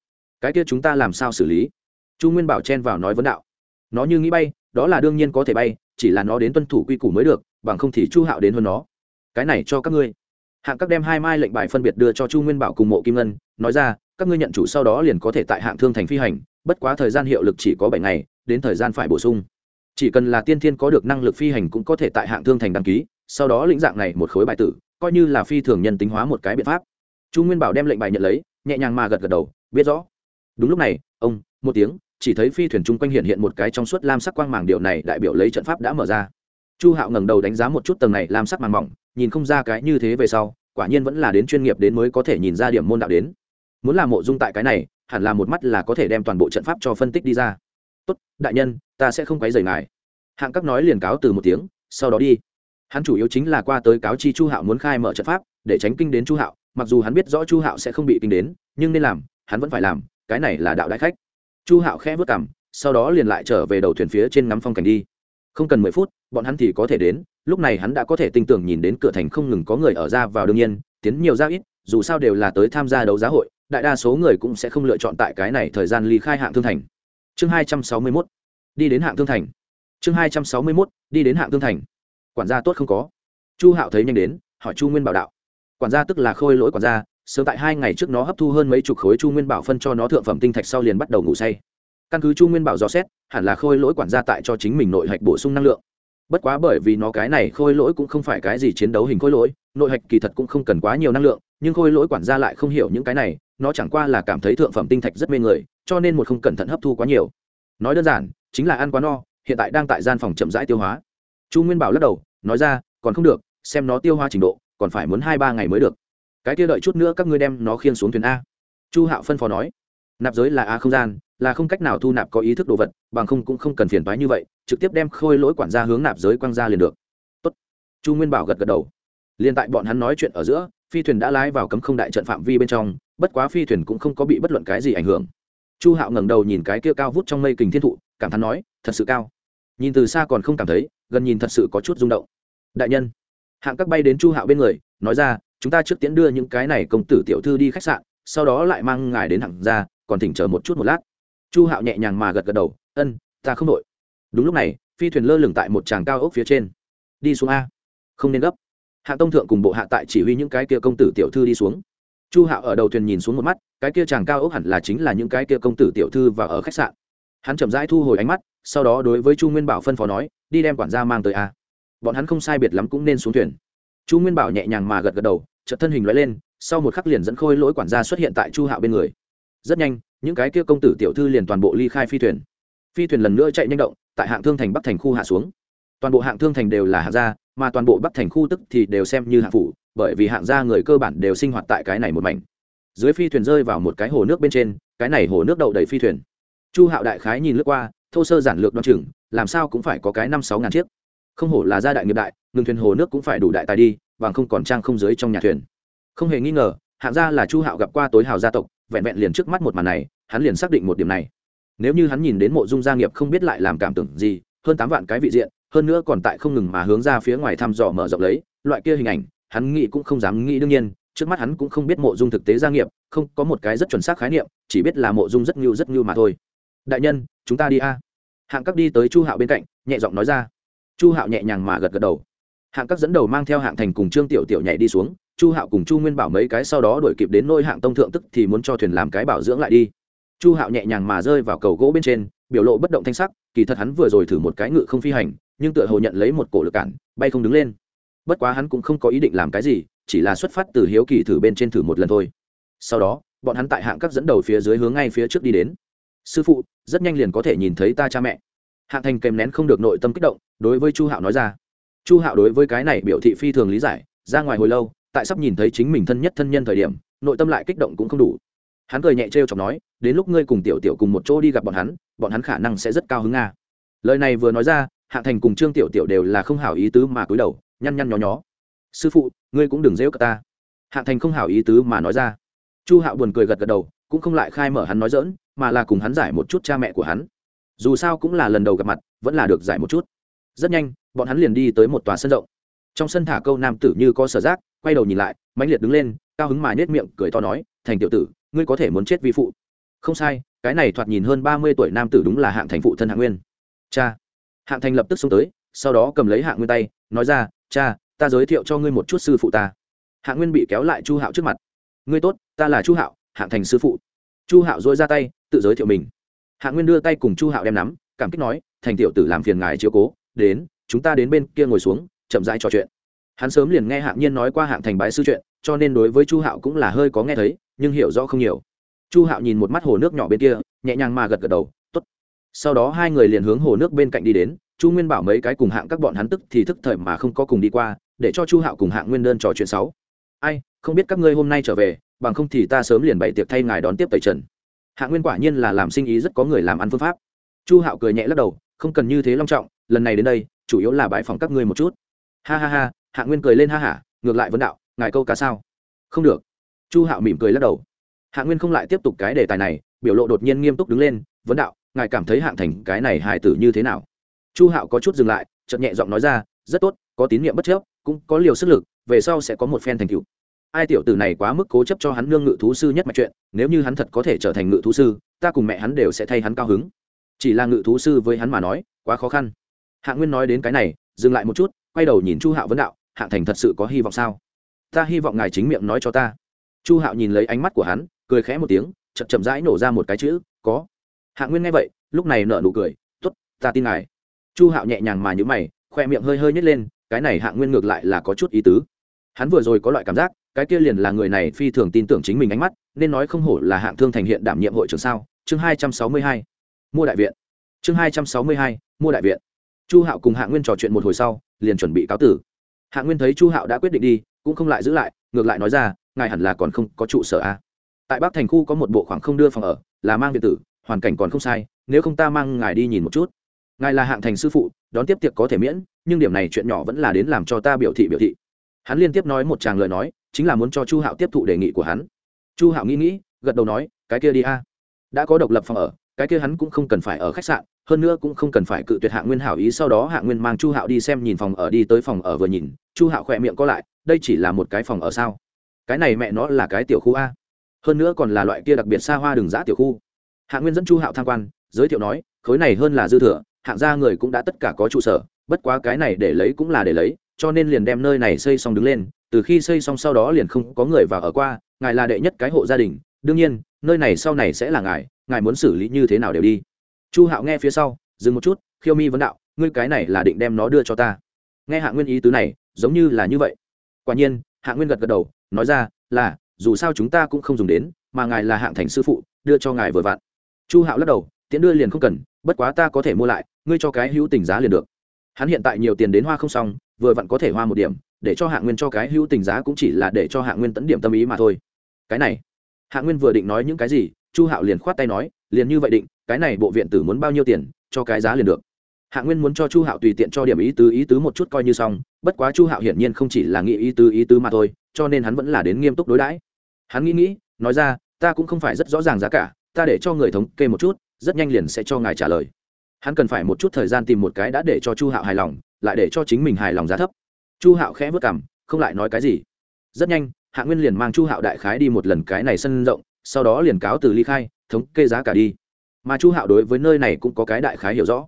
A: Cái kia chúng ta làm sao xử lý? Chu nguyên bảo chen vào nói vấn đạo. Nó như nghĩ bay, đó là đương nhiên có thể bay, chỉ là nó đến tuân thủ quy củ mới được, bằng không thì chu hạo đến hơn nó. Cái này cho các ngươi hạng các đem hai mai lệnh bài phân biệt đưa cho chu nguyên bảo cùng mộ kim ngân, nói ra, các ngươi nhận chủ sau đó liền có thể tại hạng thương thành phi hành, bất quá thời gian hiệu lực chỉ có bảy ngày, đến thời gian phải bổ sung. Chỉ cần là tiên thiên có được năng lực phi hành cũng có thể tại hạng thương thành đăng ký, sau đó lĩnh dạng này một khối bài tử, coi như là phi thường nhân tính hóa một cái biện pháp. Chu nguyên bảo đem lệnh bài nhận lấy, nhẹ nhàng mà gật gật đầu, biết rõ. Đúng lúc này, ông, một tiếng, chỉ thấy phi thuyền chung quanh hiện hiện một cái trong suốt lam sắc quang màng điệu này đại biểu lấy trận pháp đã mở ra chu hạo ngẩng đầu đánh giá một chút tầng này làm sắc màng mỏng, nhìn không ra cái như thế về sau, quả nhiên vẫn là đến chuyên nghiệp đến mới có thể nhìn ra điểm môn đạo đến. Muốn làm mộ dung tại cái này, hẳn là một mắt là có thể đem toàn bộ trận pháp cho phân tích đi ra. Tốt, đại nhân, ta sẽ không quấy rầy ngài. Hạng các nói liền cáo từ một tiếng, sau đó đi. Hắn chủ yếu chính là qua tới cáo chi chu hạo muốn khai mở trận pháp, để tránh kinh đến chu hạo, mặc dù hắn biết rõ chu hạo sẽ không bị kinh đến, nhưng nên làm, hắn vẫn phải làm, cái này là đạo đại khách. Chu hạo khẽ vất cảm sau đó liền lại trở về đầu thuyền phía trên ngắm phong cảnh đi không cần mười phút, bọn hắn thì có thể đến. Lúc này hắn đã có thể tin tưởng nhìn đến cửa thành không ngừng có người ở ra vào đương nhiên, tiến nhiều ra ít, dù sao đều là tới tham gia đấu giá hội, đại đa số người cũng sẽ không lựa chọn tại cái này thời gian ly khai hạng thương thành. Chương hai trăm sáu mươi mốt, đi đến hạng thương thành. Chương hai trăm sáu mươi mốt, đi đến hạng thương thành. Quản gia tốt không có. Chu hạo thấy nhanh đến, hỏi chu nguyên bảo đạo. Quản gia tức là khôi lỗi quản gia, sớm tại hai ngày trước nó hấp thu hơn mấy chục khối chu nguyên bảo phân cho nó thượng phẩm tinh thạch sau liền bắt đầu ngủ say. Căn cứ chu nguyên bảo dò xét hẳn là khôi lỗi quản gia tại cho chính mình nội hạch bổ sung năng lượng. Bất quá bởi vì nó cái này khôi lỗi cũng không phải cái gì chiến đấu hình khôi lỗi, nội hạch kỳ thật cũng không cần quá nhiều năng lượng, nhưng khôi lỗi quản gia lại không hiểu những cái này, nó chẳng qua là cảm thấy thượng phẩm tinh thạch rất mê người, cho nên một không cẩn thận hấp thu quá nhiều. Nói đơn giản, chính là ăn quá no, hiện tại đang tại gian phòng chậm rãi tiêu hóa. Chu nguyên bảo lắc đầu, nói ra, còn không được, xem nó tiêu hóa trình độ, còn phải muốn hai ba ngày mới được. Cái kia đợi chút nữa các ngươi đem nó khiêng xuống thuyền a. Chu hạo phân phó nói, nạp giới là a không gian là không cách nào thu nạp có ý thức đồ vật, bằng không cũng không cần phiền toái như vậy, trực tiếp đem khôi lỗi quản gia hướng nạp giới quăng ra liền được. Tốt. chu nguyên bảo gật gật đầu. Liền tại bọn hắn nói chuyện ở giữa, phi thuyền đã lái vào cấm không đại trận phạm vi bên trong, bất quá phi thuyền cũng không có bị bất luận cái gì ảnh hưởng. Chu hạo ngẩng đầu nhìn cái kia cao vút trong mây kình thiên thụ, cảm thán nói, thật sự cao. Nhìn từ xa còn không cảm thấy, gần nhìn thật sự có chút rung động. Đại nhân. Hạng các bay đến chu hạo bên người, nói ra, chúng ta trước tiễn đưa những cái này công tử tiểu thư đi khách sạn, sau đó lại mang ngài đến hạng ra còn thỉnh chờ một chút một lát chu hạo nhẹ nhàng mà gật gật đầu, ân, ta không đội. Đúng lúc này, phi thuyền lơ lửng tại một tràng cao ốc phía trên. Đi xuống a. Không nên gấp. Hạ tông thượng cùng bộ hạ tại chỉ huy những cái kia công tử tiểu thư đi xuống. Chu hạo ở đầu thuyền nhìn xuống một mắt, cái kia chàng cao ốc hẳn là chính là những cái kia công tử tiểu thư và ở khách sạn. Hắn chậm rãi thu hồi ánh mắt, sau đó đối với chu nguyên bảo phân phó nói, đi đem quản gia mang tới a. Bọn hắn không sai biệt lắm cũng nên xuống thuyền. Chu nguyên bảo nhẹ nhàng mà gật gật đầu, chợt thân hình loại lên, sau một khắc liền dẫn khôi lỗi quản gia xuất hiện tại chu hạo bên người. Rất nhanh những cái kia công tử tiểu thư liền toàn bộ ly khai phi thuyền. Phi thuyền lần nữa chạy nhanh động, tại hạng thương thành bắc thành khu hạ xuống. Toàn bộ hạng thương thành đều là hạng gia, mà toàn bộ bắc thành khu tức thì đều xem như hạng phủ, bởi vì hạng gia người cơ bản đều sinh hoạt tại cái này một mảnh. Dưới phi thuyền rơi vào một cái hồ nước bên trên, cái này hồ nước đậu đầy phi thuyền. Chu hạo đại khái nhìn lướt qua, thô sơ giản lược đ o chừng, làm sao cũng phải có cái năm sáu ngàn chiếc. Không hổ là gia đại nghiệp đại, ngừng thuyền hồ nước cũng phải đủ đại tài đi, bằng không còn trang không dưới trong nhà thuyền. Không hề nghi ngờ, hạng gia là chu hạo gặp qua tối hào gia tộc vẹn vẹn liền trước mắt một màn này, hắn liền xác định một điểm này. Nếu như hắn nhìn đến mộ dung gia nghiệp không biết lại làm cảm tưởng gì, hơn tám vạn cái vị diện, hơn nữa còn tại không ngừng mà hướng ra phía ngoài thăm dò mở rộng lấy, loại kia hình ảnh, hắn nghĩ cũng không dám nghĩ đương nhiên, trước mắt hắn cũng không biết mộ dung thực tế gia nghiệp, không có một cái rất chuẩn xác khái niệm, chỉ biết là mộ dung rất ngưu rất ngưu mà thôi. Đại nhân, chúng ta đi a. Hạng cấp đi tới chu hạo bên cạnh, nhẹ giọng nói ra. Chu hạo nhẹ nhàng mà gật gật đầu. Hạng cấp dẫn đầu mang theo hạng thành cùng trương tiểu tiểu nhảy đi xuống chu hạo cùng chu nguyên bảo mấy cái sau đó đuổi kịp đến nôi hạng tông thượng tức thì muốn cho thuyền làm cái bảo dưỡng lại đi. Chu hạo nhẹ nhàng mà rơi vào cầu gỗ bên trên, biểu lộ bất động thanh sắc, kỳ thật hắn vừa rồi thử một cái ngự không phi hành, nhưng tựa hồ nhận lấy một cổ lực cản, bay không đứng lên. Bất quá hắn cũng không có ý định làm cái gì, chỉ là xuất phát từ hiếu kỳ thử bên trên thử một lần thôi. Sau đó, bọn hắn tại hạng các dẫn đầu phía dưới hướng ngay phía trước đi đến. Sư phụ, rất nhanh liền có thể nhìn thấy ta cha mẹ. Hạng thành kèm nén không được nội tâm kích động, đối với chu hạo nói ra. Chu hạo đối với cái này biểu thị phi thường lý giải, ra ngoài hồi lâu tại sắp nhìn thấy chính mình thân nhất thân nhân thời điểm, nội tâm lại kích động cũng không đủ. Hắn cười nhẹ trêu chọc nói, đến lúc ngươi cùng tiểu tiểu cùng một chỗ đi gặp bọn hắn bọn hắn khả năng sẽ rất cao hứng nga lời này vừa nói ra, hạ thành cùng trương tiểu tiểu đều là không hảo ý tứ mà cúi đầu, nhăn nhăn nhó nhó. Sư phụ, ngươi cũng đừng dễu cả ta. Hạ thành không hảo ý tứ mà nói ra. Chu hạo buồn cười gật gật đầu, cũng không lại khai mở hắn nói dỡn mà là cùng hắn giải một chút cha mẹ của hắn. Dù sao cũng là lần đầu gặp mặt, vẫn là được giải một chút. Rất nhanh, bọn hắn liền đi tới một tòa sân rộng trong sân thả câu nam tử như có sở giác, quay đầu nhìn lại, mãnh liệt đứng lên, cao hứng mà nết miệng cười to nói, thành tiểu tử, ngươi có thể muốn chết vi phụ. Không sai, cái này thoạt nhìn hơn ba mươi tuổi nam tử đúng là hạng thành phụ thân hạng nguyên. Cha. Hạng thành lập tức xông tới, sau đó cầm lấy hạng nguyên tay, nói ra, cha, ta giới thiệu cho ngươi một chút sư phụ ta. Hạng nguyên bị kéo lại chu hạo trước mặt. Ngươi tốt, ta là chu hạo, hạng thành sư phụ. Chu hạo dỗi ra tay, tự giới thiệu mình. Hạng nguyên đưa tay cùng chu hạo đem nắm, cảm kích nói, thành tiểu tử làm phiền ngài chiếu cố, đến, chúng ta đến bên kia ngồi xuống chậm rãi trò chuyện. Hắn sớm liền nghe hạng nhiên nói qua hạng thành bái sư chuyện, cho nên đối với chu hạo cũng là hơi có nghe thấy, nhưng hiểu rõ không nhiều. Chu hạo nhìn một mắt hồ nước nhỏ bên kia, nhẹ nhàng mà gật gật đầu t ố t sau đó hai người liền hướng hồ nước bên cạnh đi đến, chu nguyên bảo mấy cái cùng hạng các bọn hắn tức thì thức thời mà không có cùng đi qua, để cho chu hạo cùng hạng nguyên đơn trò chuyện sáu. Ai, không biết các ngươi hôm nay trở về, bằng không thì ta sớm liền bày tiệc thay ngài đón tiếp tẩy trần. Hạng nguyên quả nhiên là làm sinh ý rất có người làm ăn phương pháp. Chu hạo cười nhẹ lắc đầu, không cần như thế long trọng, lần này đến đây, chủ yếu là bãi phòng các ngươi một chút ha ha ha hạng nguyên cười lên ha hả, ngược lại vấn đạo, ngài câu cá sao? Không được. Chu hạo mỉm cười lắc đầu. Hạng nguyên không lại tiếp tục cái đề tài này, biểu lộ đột nhiên nghiêm túc đứng lên, vấn đạo, ngài cảm thấy hạng thành cái này hài tử như thế nào? Chu hạo có chút dừng lại chậm nhẹ giọng nói ra, rất tốt, có tín nhiệm bất chấp, cũng có liều sức lực, về sau sẽ có một phen thành tựu. Ai tiểu tử này quá mức cố chấp cho hắn nương ngự thú sư nhất mạch chuyện, nếu như hắn thật có thể trở thành ngự thú sư, ta cùng mẹ hắn đều sẽ thay hắn cao hứng. Chỉ là ngự thú sư với hắn mà nói, quá khó khăn. Hạng nguyên nói đến cái này, dừng lại một chút quay đầu nhìn chu hạo vấn đạo, hạng thành thật sự có hy vọng sao? Ta hy vọng ngài chính miệng nói cho ta. Chu hạo nhìn lấy ánh mắt của hắn, cười khẽ một tiếng, chậm chậm rãi nổ ra một cái chữ, có. Hạng nguyên nghe vậy, lúc này nở nụ cười t ố t ta tin ngài. Chu hạo nhẹ nhàng mà nhữ mày, khoe miệng hơi hơi nhét lên, cái này hạng nguyên ngược lại là có chút ý tứ. Hắn vừa rồi có loại cảm giác, cái kia liền là người này phi thường tin tưởng chính mình ánh mắt, nên nói không hổ là hạng thương thành hiện đảm nhiệm hội trưởng sao? Chương hai trăm sáu mươi hai, mua đại viện. Chương hai trăm sáu mươi hai, mua đại viện. Chu hạo cùng hạng nguyên trò chuyện một hồi sau liền chuẩn bị cáo tử. Hạng nguyên thấy chu hạo đã quyết định đi, cũng không lại giữ lại, ngược lại nói ra, ngài hẳn là còn không có trụ sở a à. tại bắc thành khu có một bộ khoảng không đưa phòng ở, là mang viện tử, hoàn cảnh còn không sai, nếu không ta mang ngài đi nhìn một chút. Ngài là hạng thành sư phụ, đón tiếp tiệc có thể miễn, nhưng điểm này chuyện nhỏ vẫn là đến làm cho ta biểu thị biểu thị. Hắn liên tiếp nói một tràng lời nói, chính là muốn cho chu hạo tiếp thụ đề nghị của hắn. Chu hạo nghĩ nghĩ, gật đầu nói, cái kia đi a. Đã có độc lập phòng ở, cái kia hắn cũng không cần phải ở khách sạn hơn nữa cũng không cần phải cự tuyệt hạ nguyên hảo ý sau đó hạ nguyên mang chu hạo đi xem nhìn phòng ở đi tới phòng ở vừa nhìn, chu hạo khỏe miệng có lại, đây chỉ là một cái phòng ở sao? Cái này mẹ nó là cái tiểu khu a. Hơn nữa còn là loại kia đặc biệt xa hoa đường giã tiểu khu. Hạ nguyên dẫn chu hạo tham quan, giới thiệu nói, khối này hơn là dư thừa, hạng gia người cũng đã tất cả có trụ sở, bất quá cái này để lấy cũng là để lấy, cho nên liền đem nơi này xây xong đứng lên, từ khi xây xong sau đó liền không có người vào ở qua, ngài là đệ nhất cái hộ gia đình, đương nhiên, nơi này sau này sẽ là ngài ngài muốn xử lý như thế nào đều đi chu hạo nghe phía sau, dừng một chút, khiêu mi vấn đạo, ngươi cái này là định đem nó đưa cho ta. Nghe hạ nguyên ý tứ này, giống như là như vậy. Quả nhiên, hạ nguyên gật gật đầu, nói ra, là, dù sao chúng ta cũng không dùng đến, mà ngài là hạng thành sư phụ, đưa cho ngài vừa vặn. Chu hạo lắc đầu, tiễn đưa liền không cần, bất quá ta có thể mua lại, ngươi cho cái hữu tình giá liền được. Hắn hiện tại nhiều tiền đến hoa không xong, vừa vặn có thể hoa một điểm, để cho hạ nguyên cho cái hữu tình giá cũng chỉ là để cho hạ nguyên tẫn điểm tâm ý mà thôi. Cái này, hạ nguyên vừa định nói những cái gì, chu hạo liền khoát tay nói, liền như vậy định cái này bộ viện tử muốn bao nhiêu tiền, cho cái giá liền được. Hạ nguyên muốn cho chu hạo tùy tiện cho điểm ý tứ ý tứ một chút coi như xong, bất quá chu hạo hiển nhiên không chỉ là nghĩ ý tứ ý tứ mà thôi, cho nên hắn vẫn là đến nghiêm túc đối đãi. Hắn nghĩ nghĩ, nói ra, ta cũng không phải rất rõ ràng giá cả, ta để cho người thống kê một chút, rất nhanh liền sẽ cho ngài trả lời. Hắn cần phải một chút thời gian tìm một cái đã để cho chu hạo hài lòng, lại để cho chính mình hài lòng giá thấp. Chu hạo khẽ vất cảm không lại nói cái gì. Rất nhanh, hạ nguyên liền mang chu hạo đại khái đi một lần cái này sân rộng, sau đó liền cáo từ ly khai, thống kê giá cả đi mà chu hạo đối với nơi này cũng có cái đại khái hiểu rõ.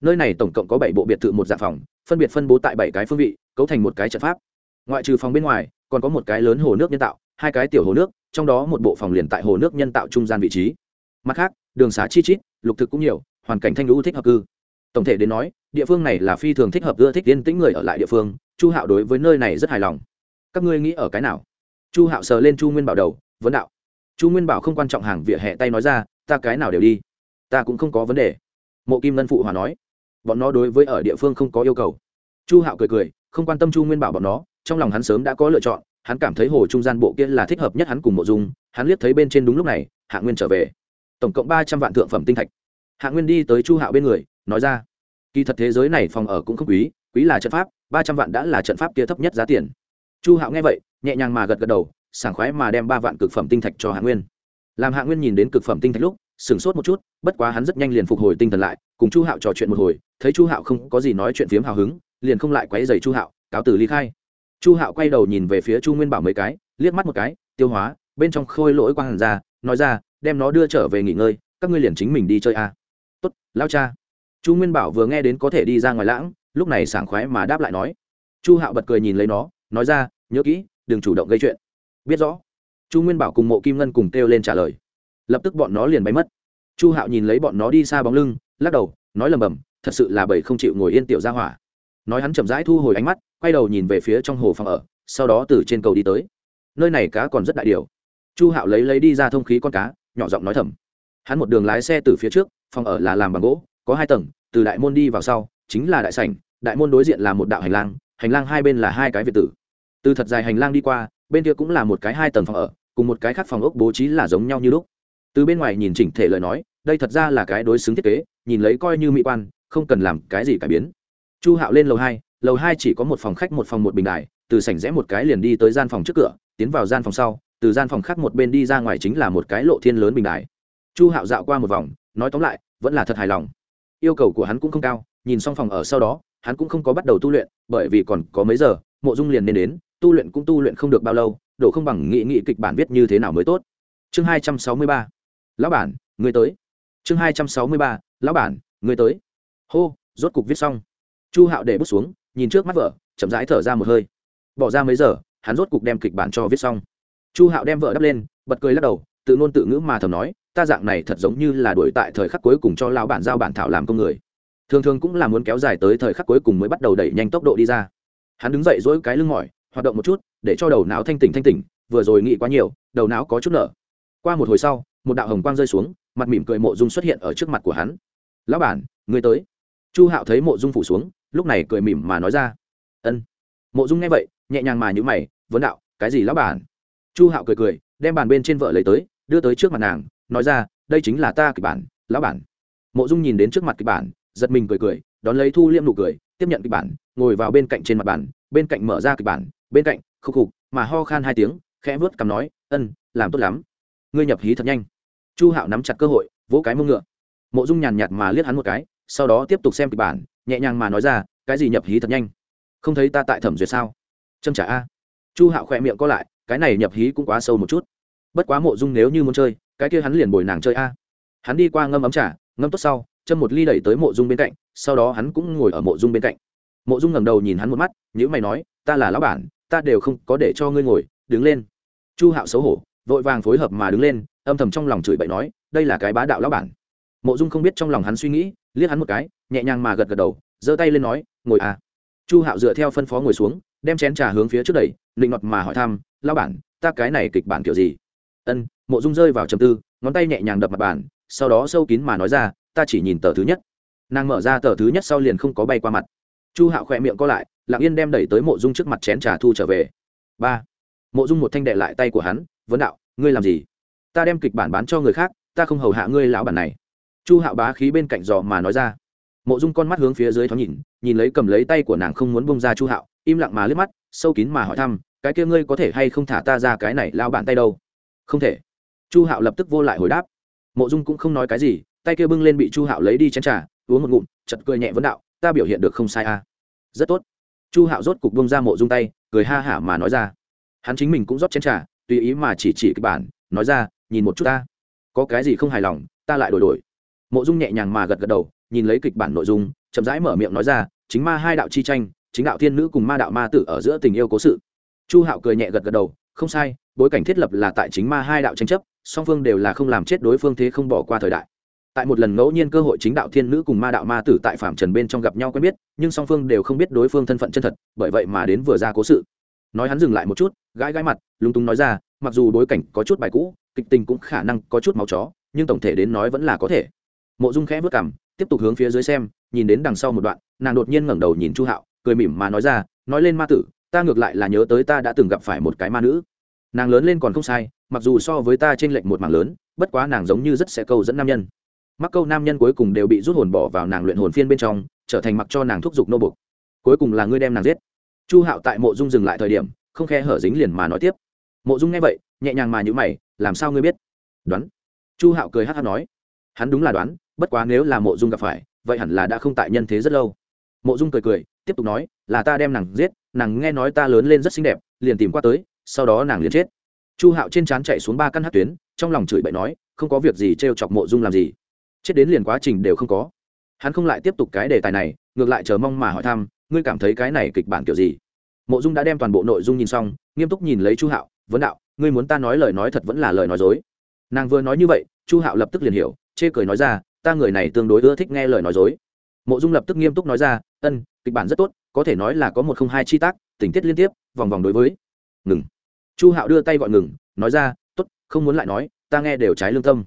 A: Nơi này tổng cộng có bảy bộ biệt thự một dạng phòng, phân biệt phân bố tại bảy cái phương vị, cấu thành một cái trận pháp. Ngoại trừ phòng bên ngoài, còn có một cái lớn hồ nước nhân tạo, hai cái tiểu hồ nước, trong đó một bộ phòng liền tại hồ nước nhân tạo trung gian vị trí. Mặt khác, đường xá chi chít, lục thực cũng nhiều, hoàn cảnh thanh lũ thích hợp cư. Tổng thể đến nói, địa phương này là phi thường thích hợp ưa thích yên tĩnh người ở lại địa phương, chu hạo đối với nơi này rất hài lòng. Các ngươi nghĩ ở cái nào? Chu hạo sờ lên chu nguyên bảo đầu, vấn đạo. Chu nguyên bảo không quan trọng hàng vỉa hè tay nói ra, ta cái nào đều đi ta cũng không có vấn đề. Mộ kim ngân phụ hòa nói. Bọn nó đối với ở địa phương không có yêu cầu. Chu hạo cười cười, không quan tâm chu nguyên bảo bọn nó, trong lòng hắn sớm đã có lựa chọn, hắn cảm thấy hồ trung gian bộ kia là thích hợp nhất hắn cùng mộ dung, hắn liếc thấy bên trên đúng lúc này, hạ nguyên trở về. Tổng cộng ba trăm vạn thượng phẩm tinh thạch. Hạ nguyên đi tới chu hạo bên người, nói ra, kỳ thật thế giới này phòng ở cũng không quý quý là trận pháp, ba trăm vạn đã là trận pháp kia thấp nhất giá tiền. Chu hạo nghe vậy, nhẹ nhàng mà gật gật đầu, sảng khoái mà đem ba vạn cực phẩm tinh thạch cho hạ nguyên. Làm hạ nguyên nhìn đến cực phẩm tinh thạch lúc sửng sốt một chút, bất quá hắn rất nhanh liền phục hồi tinh thần lại, cùng chu hạo trò chuyện một hồi, thấy chu hạo không có gì nói chuyện phiếm hào hứng, liền không lại quấy dày chu hạo, cáo từ ly khai. Chu hạo quay đầu nhìn về phía chu nguyên bảo mấy cái, liếc mắt một cái, tiêu hóa, bên trong khôi lỗi quang hàn ra, nói ra, đem nó đưa trở về nghỉ ngơi, các ngươi liền chính mình đi chơi à. tốt, lao cha. Chu nguyên bảo vừa nghe đến có thể đi ra ngoài lãng, lúc này sảng khoái mà đáp lại nói. Chu hạo bật cười nhìn lấy nó, nói ra, nhớ kỹ, đừng chủ động gây chuyện. Biết rõ. Chu nguyên bảo cùng mộ kim ngân cùng kêu lên trả lời lập tức bọn nó liền bay mất. Chu hạo nhìn lấy bọn nó đi xa bóng lưng, lắc đầu, nói lầm bầm, thật sự là bầy không chịu ngồi yên tiểu ra hỏa. Nói hắn chậm rãi thu hồi ánh mắt, quay đầu nhìn về phía trong hồ phòng ở, sau đó từ trên cầu đi tới. Nơi này cá còn rất đại điều. Chu hạo lấy lấy đi ra thông khí con cá, nhỏ giọng nói thầm. Hắn một đường lái xe từ phía trước, phòng ở là làm bằng gỗ, có hai tầng, từ đại môn đi vào sau, chính là đại sảnh, đại môn đối diện là một đạo hành lang hành lang hai bên là hai cái việt tử từ thật dài hành lang đi qua, bên kia cũng là một cái hai tầng phòng ở, cùng một cái khác phòng ốc bố trí là giống nhau như lúc từ bên ngoài nhìn chỉnh thể lời nói, đây thật ra là cái đối xứng thiết kế, nhìn lấy coi như mỹ quan, không cần làm cái gì cải biến. Chu hạo lên lầu hai lầu hai chỉ có một phòng khách, một phòng một bình đài, từ sảnh rẽ một cái liền đi tới gian phòng trước cửa, tiến vào gian phòng sau, từ gian phòng khác một bên đi ra ngoài chính là một cái lộ thiên lớn bình đài. Chu hạo dạo qua một vòng, nói tóm lại, vẫn là thật hài lòng. Yêu cầu của hắn cũng không cao, nhìn xong phòng ở sau đó, hắn cũng không có bắt đầu tu luyện, bởi vì còn có mấy giờ, mộ dung liền nên đến, tu luyện cũng tu luyện không được bao lâu, đổ không bằng nghị nghị kịch bản viết như thế nào mới tốt. Chương hai trăm sáu mươi ba lão bản, người tới. Chương hai trăm sáu mươi ba, lão bản, người tới. Hô, rốt cục viết xong. Chu hạo để bút xuống, nhìn trước mắt vợ, chậm rãi thở ra một hơi. Bỏ ra mấy giờ, hắn rốt cục đem kịch bản cho viết xong. Chu hạo đem vợ đắp lên, bật cười lắc đầu, tự ngôn tự ngữ mà thầm nói, ta dạng này thật giống như là đuổi tại thời khắc cuối cùng cho lão bản giao bản thảo làm công người. Thường thường cũng là muốn kéo dài tới thời khắc cuối cùng mới bắt đầu đẩy nhanh tốc độ đi ra. Hắn đứng dậy dỗi cái lưng mỏi, hoạt động một chút, để cho đầu não thanh tỉnh thanh tỉnh, vừa rồi nghĩ quá nhiều, đầu não có chút nở. Qua một hồi sau một đạo hồng quang rơi xuống, mặt mỉm cười mộ dung xuất hiện ở trước mặt của hắn. Lão bản người tới. Chu hạo thấy mộ dung phủ xuống, lúc này cười mỉm mà nói ra. Ân. Mộ dung nghe vậy, nhẹ nhàng mà nhữ mày, vấn đạo, cái gì lão bản? Chu hạo cười cười, đem bàn bên trên vợ lấy tới, đưa tới trước mặt nàng, nói ra, đây chính là ta kịch bản, lão bản. Mộ dung nhìn đến trước mặt kịch bản, giật mình cười cười, đón lấy thu liêm nụ cười, tiếp nhận kịch bản, ngồi vào bên cạnh trên mặt bàn, bên cạnh mở ra kịch bản, bên cạnh khúc khục, mà ho khan hai tiếng, khẽ vớt cằm nói, ân, làm tốt lắm ngươi nhập hí thật nhanh. Chu hạo nắm chặt cơ hội, vỗ cái mông ngựa. Mộ dung nhàn nhạt mà liếc hắn một cái, sau đó tiếp tục xem kịch bản, nhẹ nhàng mà nói ra, cái gì nhập hí thật nhanh? Không thấy ta tại thẩm duyệt sao? Trâm trả a. Chu hạo khỏe miệng co lại, cái này nhập hí cũng quá sâu một chút. Bất quá mộ dung nếu như muốn chơi, cái kia hắn liền bồi nàng chơi a. Hắn đi qua ngâm ấm trà, ngâm tốt sau, châm một ly đẩy tới mộ dung bên cạnh, sau đó hắn cũng ngồi ở mộ dung bên cạnh. Mộ dung ngẩng đầu nhìn hắn một mắt nhữ mày nói, ta là lão bản, ta đều không có để cho ngươi ngồi, đứng lên. Chu hạo xấu hổ vội vàng phối hợp mà đứng lên, âm thầm trong lòng chửi bậy nói, đây là cái bá đạo lão bản. Mộ dung không biết trong lòng hắn suy nghĩ, liếc hắn một cái, nhẹ nhàng mà gật gật đầu, giơ tay lên nói, ngồi à. Chu hạo dựa theo phân phó ngồi xuống, đem chén trà hướng phía trước đẩy định ngọt mà hỏi thăm, lão bản, ta cái này kịch bản kiểu gì? Ân, mộ dung rơi vào trầm tư, ngón tay nhẹ nhàng đập mặt bản sau đó sâu kín mà nói ra, ta chỉ nhìn tờ thứ nhất. Nàng mở ra tờ thứ nhất sau liền không có bay qua mặt. Chu hạo khỏe miệng co lại, lặng yên đem đẩy tới mộ dung trước mặt chén trà thu trở về. Ba. Mộ dung một thanh đệ lại tay của hắn vấn đạo, ngươi làm gì? Ta đem kịch bản bán cho người khác, ta không hầu hạ ngươi lão bản này. Chu hạo bá khí bên cạnh giò mà nói ra. Mộ dung con mắt hướng phía dưới thoáng nhìn nhìn lấy cầm lấy tay của nàng không muốn bông ra chu hạo, im lặng mà liếc mắt, sâu kín mà hỏi thăm, cái kia ngươi có thể hay không thả ta ra cái này lao bàn tay đâu? Không thể. Chu hạo lập tức vô lại hồi đáp. Mộ dung cũng không nói cái gì, tay kia bưng lên bị chu hạo lấy đi chén trà, uống một ngụm chật cười nhẹ vấn đạo, ta biểu hiện được không sai à. rất tốt. Chu hạo rốt cục bông ra mộ dung tay, cười ha hả mà nói ra. Hắn chính mình cũng rót chén trà tùy ý mà chỉ chỉ kịch bản, nói ra, nhìn một chút ta, có cái gì không hài lòng, ta lại đổi đổi. Mộ dung nhẹ nhàng mà gật gật đầu, nhìn lấy kịch bản nội dung, chậm rãi mở miệng nói ra, chính ma hai đạo chi tranh, chính đạo thiên nữ cùng ma đạo ma tử ở giữa tình yêu cố sự. Chu hạo cười nhẹ gật gật đầu, không sai, bối cảnh thiết lập là tại chính ma hai đạo tranh chấp, song phương đều là không làm chết đối phương thế không bỏ qua thời đại. Tại một lần ngẫu nhiên cơ hội chính đạo thiên nữ cùng ma đạo ma tử tại phạm trần bên trong gặp nhau quen biết, nhưng song phương đều không biết đối phương thân phận chân thật, bởi vậy mà đến vừa ra cố sự nói hắn dừng lại một chút, gãi gãi mặt, lúng túng nói ra, mặc dù bối cảnh có chút bài cũ, kịch tình cũng khả năng có chút máu chó, nhưng tổng thể đến nói vẫn là có thể. Mộ dung khẽ vớt cảm tiếp tục hướng phía dưới xem, nhìn đến đằng sau một đoạn, nàng đột nhiên ngẩng đầu nhìn chu hạo, cười mỉm mà nói ra, nói lên ma tử, ta ngược lại là nhớ tới ta đã từng gặp phải một cái ma nữ. Nàng lớn lên còn không sai, mặc dù so với ta t r ê n lệch một mảng lớn, bất quá nàng giống như rất sẽ câu dẫn nam nhân. Mắc câu nam nhân cuối cùng đều bị rút hồn bỏ vào nàng luyện hồn phiên bên trong, trở thành mặc cho nàng thúc giục nô bục cuối cùng là ngươi đem nàng giết chu hạo tại mộ dung dừng lại thời điểm, không khe hở dính liền mà nói tiếp. Mộ dung nghe vậy, nhẹ nhàng mà nhữ mày, làm sao ngươi biết? Đoán. Chu hạo cười hát hát nói, hắn đúng là đoán, bất quá nếu là mộ dung gặp phải, vậy hẳn là đã không tại nhân thế rất lâu. Mộ dung cười cười, tiếp tục nói, là ta đem nàng giết, nàng nghe nói ta lớn lên rất xinh đẹp, liền tìm qua tới, sau đó nàng liền chết. Chu hạo trên trán chạy xuống ba căn hát tuyến, trong lòng chửi bậy nói, không có việc gì t r e o chọc mộ dung làm gì? Chết đến liền quá trình đều không có. Hắn không lại tiếp tục cái đề tài này, ngược lại chờ mong mà hỏi thăm ngươi cảm thấy cái này kịch bản kiểu gì? Mộ dung đã đem toàn bộ nội dung nhìn xong, nghiêm túc nhìn lấy chu hạo, vấn đạo, ngươi muốn ta nói lời nói thật vẫn là lời nói dối? Nàng vừa nói như vậy, chu hạo lập tức liền hiểu, chê cười nói ra, ta người này tương đối ưa thích nghe lời nói dối. Mộ dung lập tức nghiêm túc nói ra, ân, kịch bản rất tốt, có thể nói là có một không hai chi tác, tình tiết liên tiếp, vòng vòng đối với. Ngừng. Chu hạo đưa tay gọi ngừng, nói ra t ố t không muốn lại nói, ta nghe đều trái lương tâm.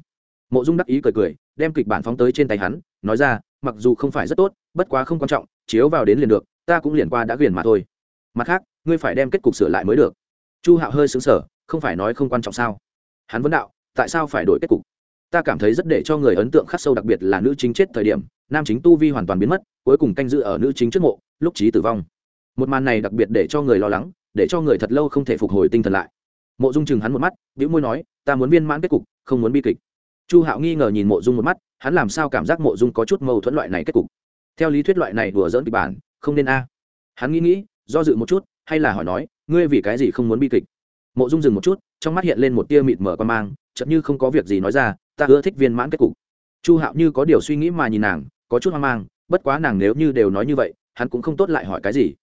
A: Mộ dung đắc ý cười cười, đem kịch bản phóng tới trên tay hắn, nói ra, mặc dù không phải rất tốt, bất quá không quan trọng, chiếu vào đến liền được ta cũng liền qua đã quyền mà thôi. Mặt khác, ngươi phải đem kết cục sửa lại mới được. Chu hạo hơi xứng sở không phải nói không quan trọng sao? Hắn vấn đạo, tại sao phải đổi kết cục? Ta cảm thấy rất để cho người ấn tượng khắc sâu đặc biệt là nữ chính chết thời điểm, nam chính tu vi hoàn toàn biến mất, cuối cùng canh giữ ở nữ chính trước mộ, lúc trí tử vong. Một màn này đặc biệt để cho người lo lắng, để cho người thật lâu không thể phục hồi tinh thần lại. Mộ dung chừng hắn một mắt, bĩu môi nói, ta muốn viên mãn kết cục, không muốn bi kịch. Chu hạo nghi ngờ nhìn mộ dung một mắt, hắn làm sao cảm giác mộ dung có chút mâu thuẫn loại này kết cục? Theo lý thuyết loại này đùa dỡn kịch bản không nên a. Hắn nghĩ nghĩ, do dự một chút, hay là hỏi nói, ngươi vì cái gì không muốn bi kịch? Mộ dung dừng một chút, trong mắt hiện lên một tia mịt mở con mang chậm như không có việc gì nói ra, ta ưa thích viên mãn kết cục. Chu hạo như có điều suy nghĩ mà nhìn nàng, có chút hoang mang, bất quá nàng nếu như đều nói như vậy, hắn cũng không tốt lại hỏi cái gì.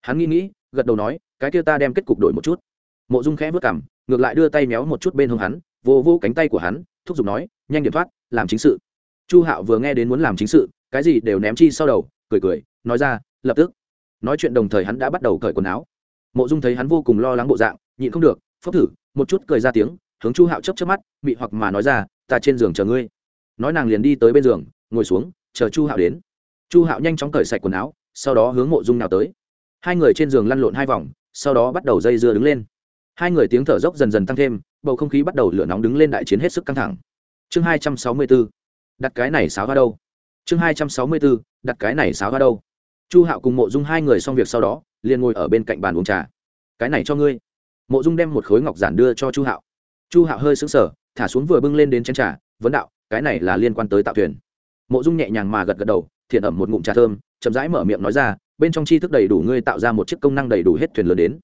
A: Hắn nghĩ nghĩ, gật đầu nói, cái kia ta đem kết cục đổi một chút. Mộ dung khẽ vớt cảm ngược lại đưa tay méo một chút bên hông hắn, vô vô cánh tay của hắn, thúc giục nói, nhanh điểm thoát, làm chính sự. Chu hạo vừa nghe đến muốn làm chính sự, cái gì đều ném chi sau đầu, cười cười, nói ra lập tức. Nói chuyện đồng thời hắn đã bắt đầu cởi quần áo. Mộ dung thấy hắn vô cùng lo lắng bộ dạng, nhịn không được, phốc thử, một chút cười ra tiếng, hướng chu hạo chấp chấp mắt, mị hoặc mà nói ra, ta trên giường chờ ngươi. Nói nàng liền đi tới bên giường, ngồi xuống, chờ chu hạo đến. Chu hạo nhanh chóng cởi sạch quần áo, sau đó hướng mộ dung nào tới. Hai người trên giường lăn lộn hai vòng, sau đó bắt đầu dây dưa đứng lên. Hai người tiếng thở dốc dần dần tăng thêm, bầu không khí bắt đầu lửa nóng đứng lên đại chiến hết sức căng thẳng. Chương hai trăm sáu mươi b ố đặt cái này sáo vào đâu? Chương hai trăm sáu mươi b ố đặt cái này sáo vào đâu? Chu hạo cùng mộ dung hai người xong việc sau đó, liền ngồi ở bên cạnh bàn uống trà. Cái này cho ngươi. Mộ dung đem một khối ngọc giản đưa cho chu hạo. Chu hạo hơi sững sờ, thả xuống vừa bưng lên đến chén trà, vấn đạo, cái này là liên quan tới tạo thuyền. Mộ dung nhẹ nhàng mà gật gật đầu, thiện ẩm một ngụm trà thơm, chậm rãi mở miệng nói ra, bên trong tri thức đầy đủ ngươi tạo ra một chiếc công năng đầy đủ hết thuyền lớn đến.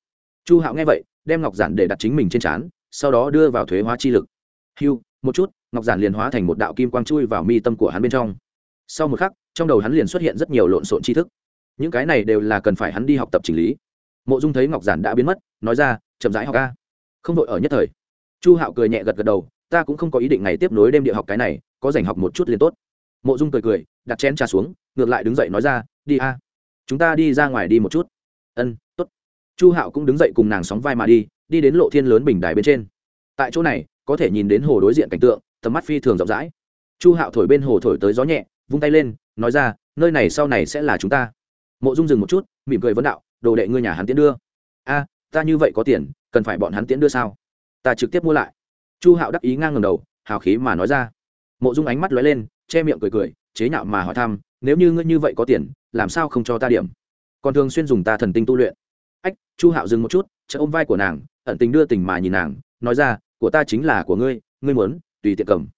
A: Chu hạo nghe vậy, đem ngọc giản để đặt chính mình trên trán, sau đó đưa vào thuế hóa chi lực. Hiu một chút. Ngọc giản liền hóa thành một đạo kim quang chui vào mi tâm của hắn bên trong. Sau một khắc, trong đầu hắn liền xuất hiện rất nhiều lộn xộn tri thức những cái này đều là cần phải hắn đi học tập chỉnh lý. Mộ dung thấy ngọc giản đã biến mất, nói ra, chậm rãi học ca không đội ở nhất thời. Chu hạo cười nhẹ gật gật đầu, ta cũng không có ý định ngày tiếp nối đêm địa học cái này, có dành học một chút liền tốt. Mộ dung cười cười, đặt chén trà xuống, ngược lại đứng dậy nói ra, đi a, chúng ta đi ra ngoài đi một chút. Ân t ố t chu hạo cũng đứng dậy cùng nàng sóng vai mà đi đi đến lộ thiên lớn bình đài bên trên. Tại chỗ này, có thể nhìn đến hồ đối diện cảnh tượng, tầm mắt phi thường rộng rãi. Chu hạo thổi bên hồ thổi tới gió nhẹ, vung tay lên, nói ra, nơi này sau này sẽ là chúng ta mộ dung dừng một chút, mỉm cười vấn đạo, đồ đệ ngươi nhà hắn tiến đưa. A, ta như vậy có tiền, cần phải bọn hắn tiến đưa sao? Ta trực tiếp mua lại. Chu hạo đắc ý ngang ngầm đầu, hào khí mà nói ra. Mộ dung ánh mắt lóe lên, che miệng cười cười, chế nhạo mà hỏi thăm, nếu như ngươi như vậy có tiền, làm sao không cho ta điểm? Còn thường xuyên dùng ta thần tinh tu luyện. Ách, chu hạo dừng một chút chợ ôm vai của nàng, ẩn tình đưa tình mà nhìn nàng, nói ra, của ta chính là của ngươi ngươi muốn, tùy tiện cầm.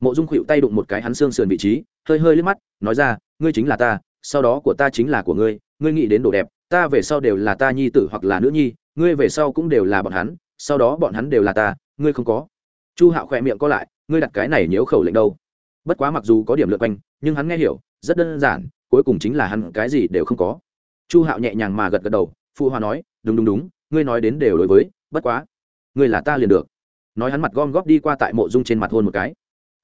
A: Mộ dung khuỵu tay đụng một cái hắn xương sườn vị trí, hơi hơi liếc mắt, nói ra, ngươi chính là ta sau đó của ta chính là của ngươi ngươi nghĩ đến đồ đẹp, ta về sau đều là ta nhi tử hoặc là nữ nhi, ngươi về sau cũng đều là bọn hắn, sau đó bọn hắn đều là ta, ngươi không có. Chu hạo khỏe miệng co lại, ngươi đặt cái này nhớ khẩu lệnh đâu. Bất quá mặc dù có điểm lượt quanh, nhưng hắn nghe hiểu, rất đơn giản, cuối cùng chính là hắn cái gì đều không có. Chu hạo nhẹ nhàng mà gật gật đầu phụ hòa nói, đúng đúng đúng, ngươi nói đến đều đối với, bất quá, ngươi là ta liền được. Nói hắn mặt gom góp đi qua tại mộ dung trên mặt hôn một cái.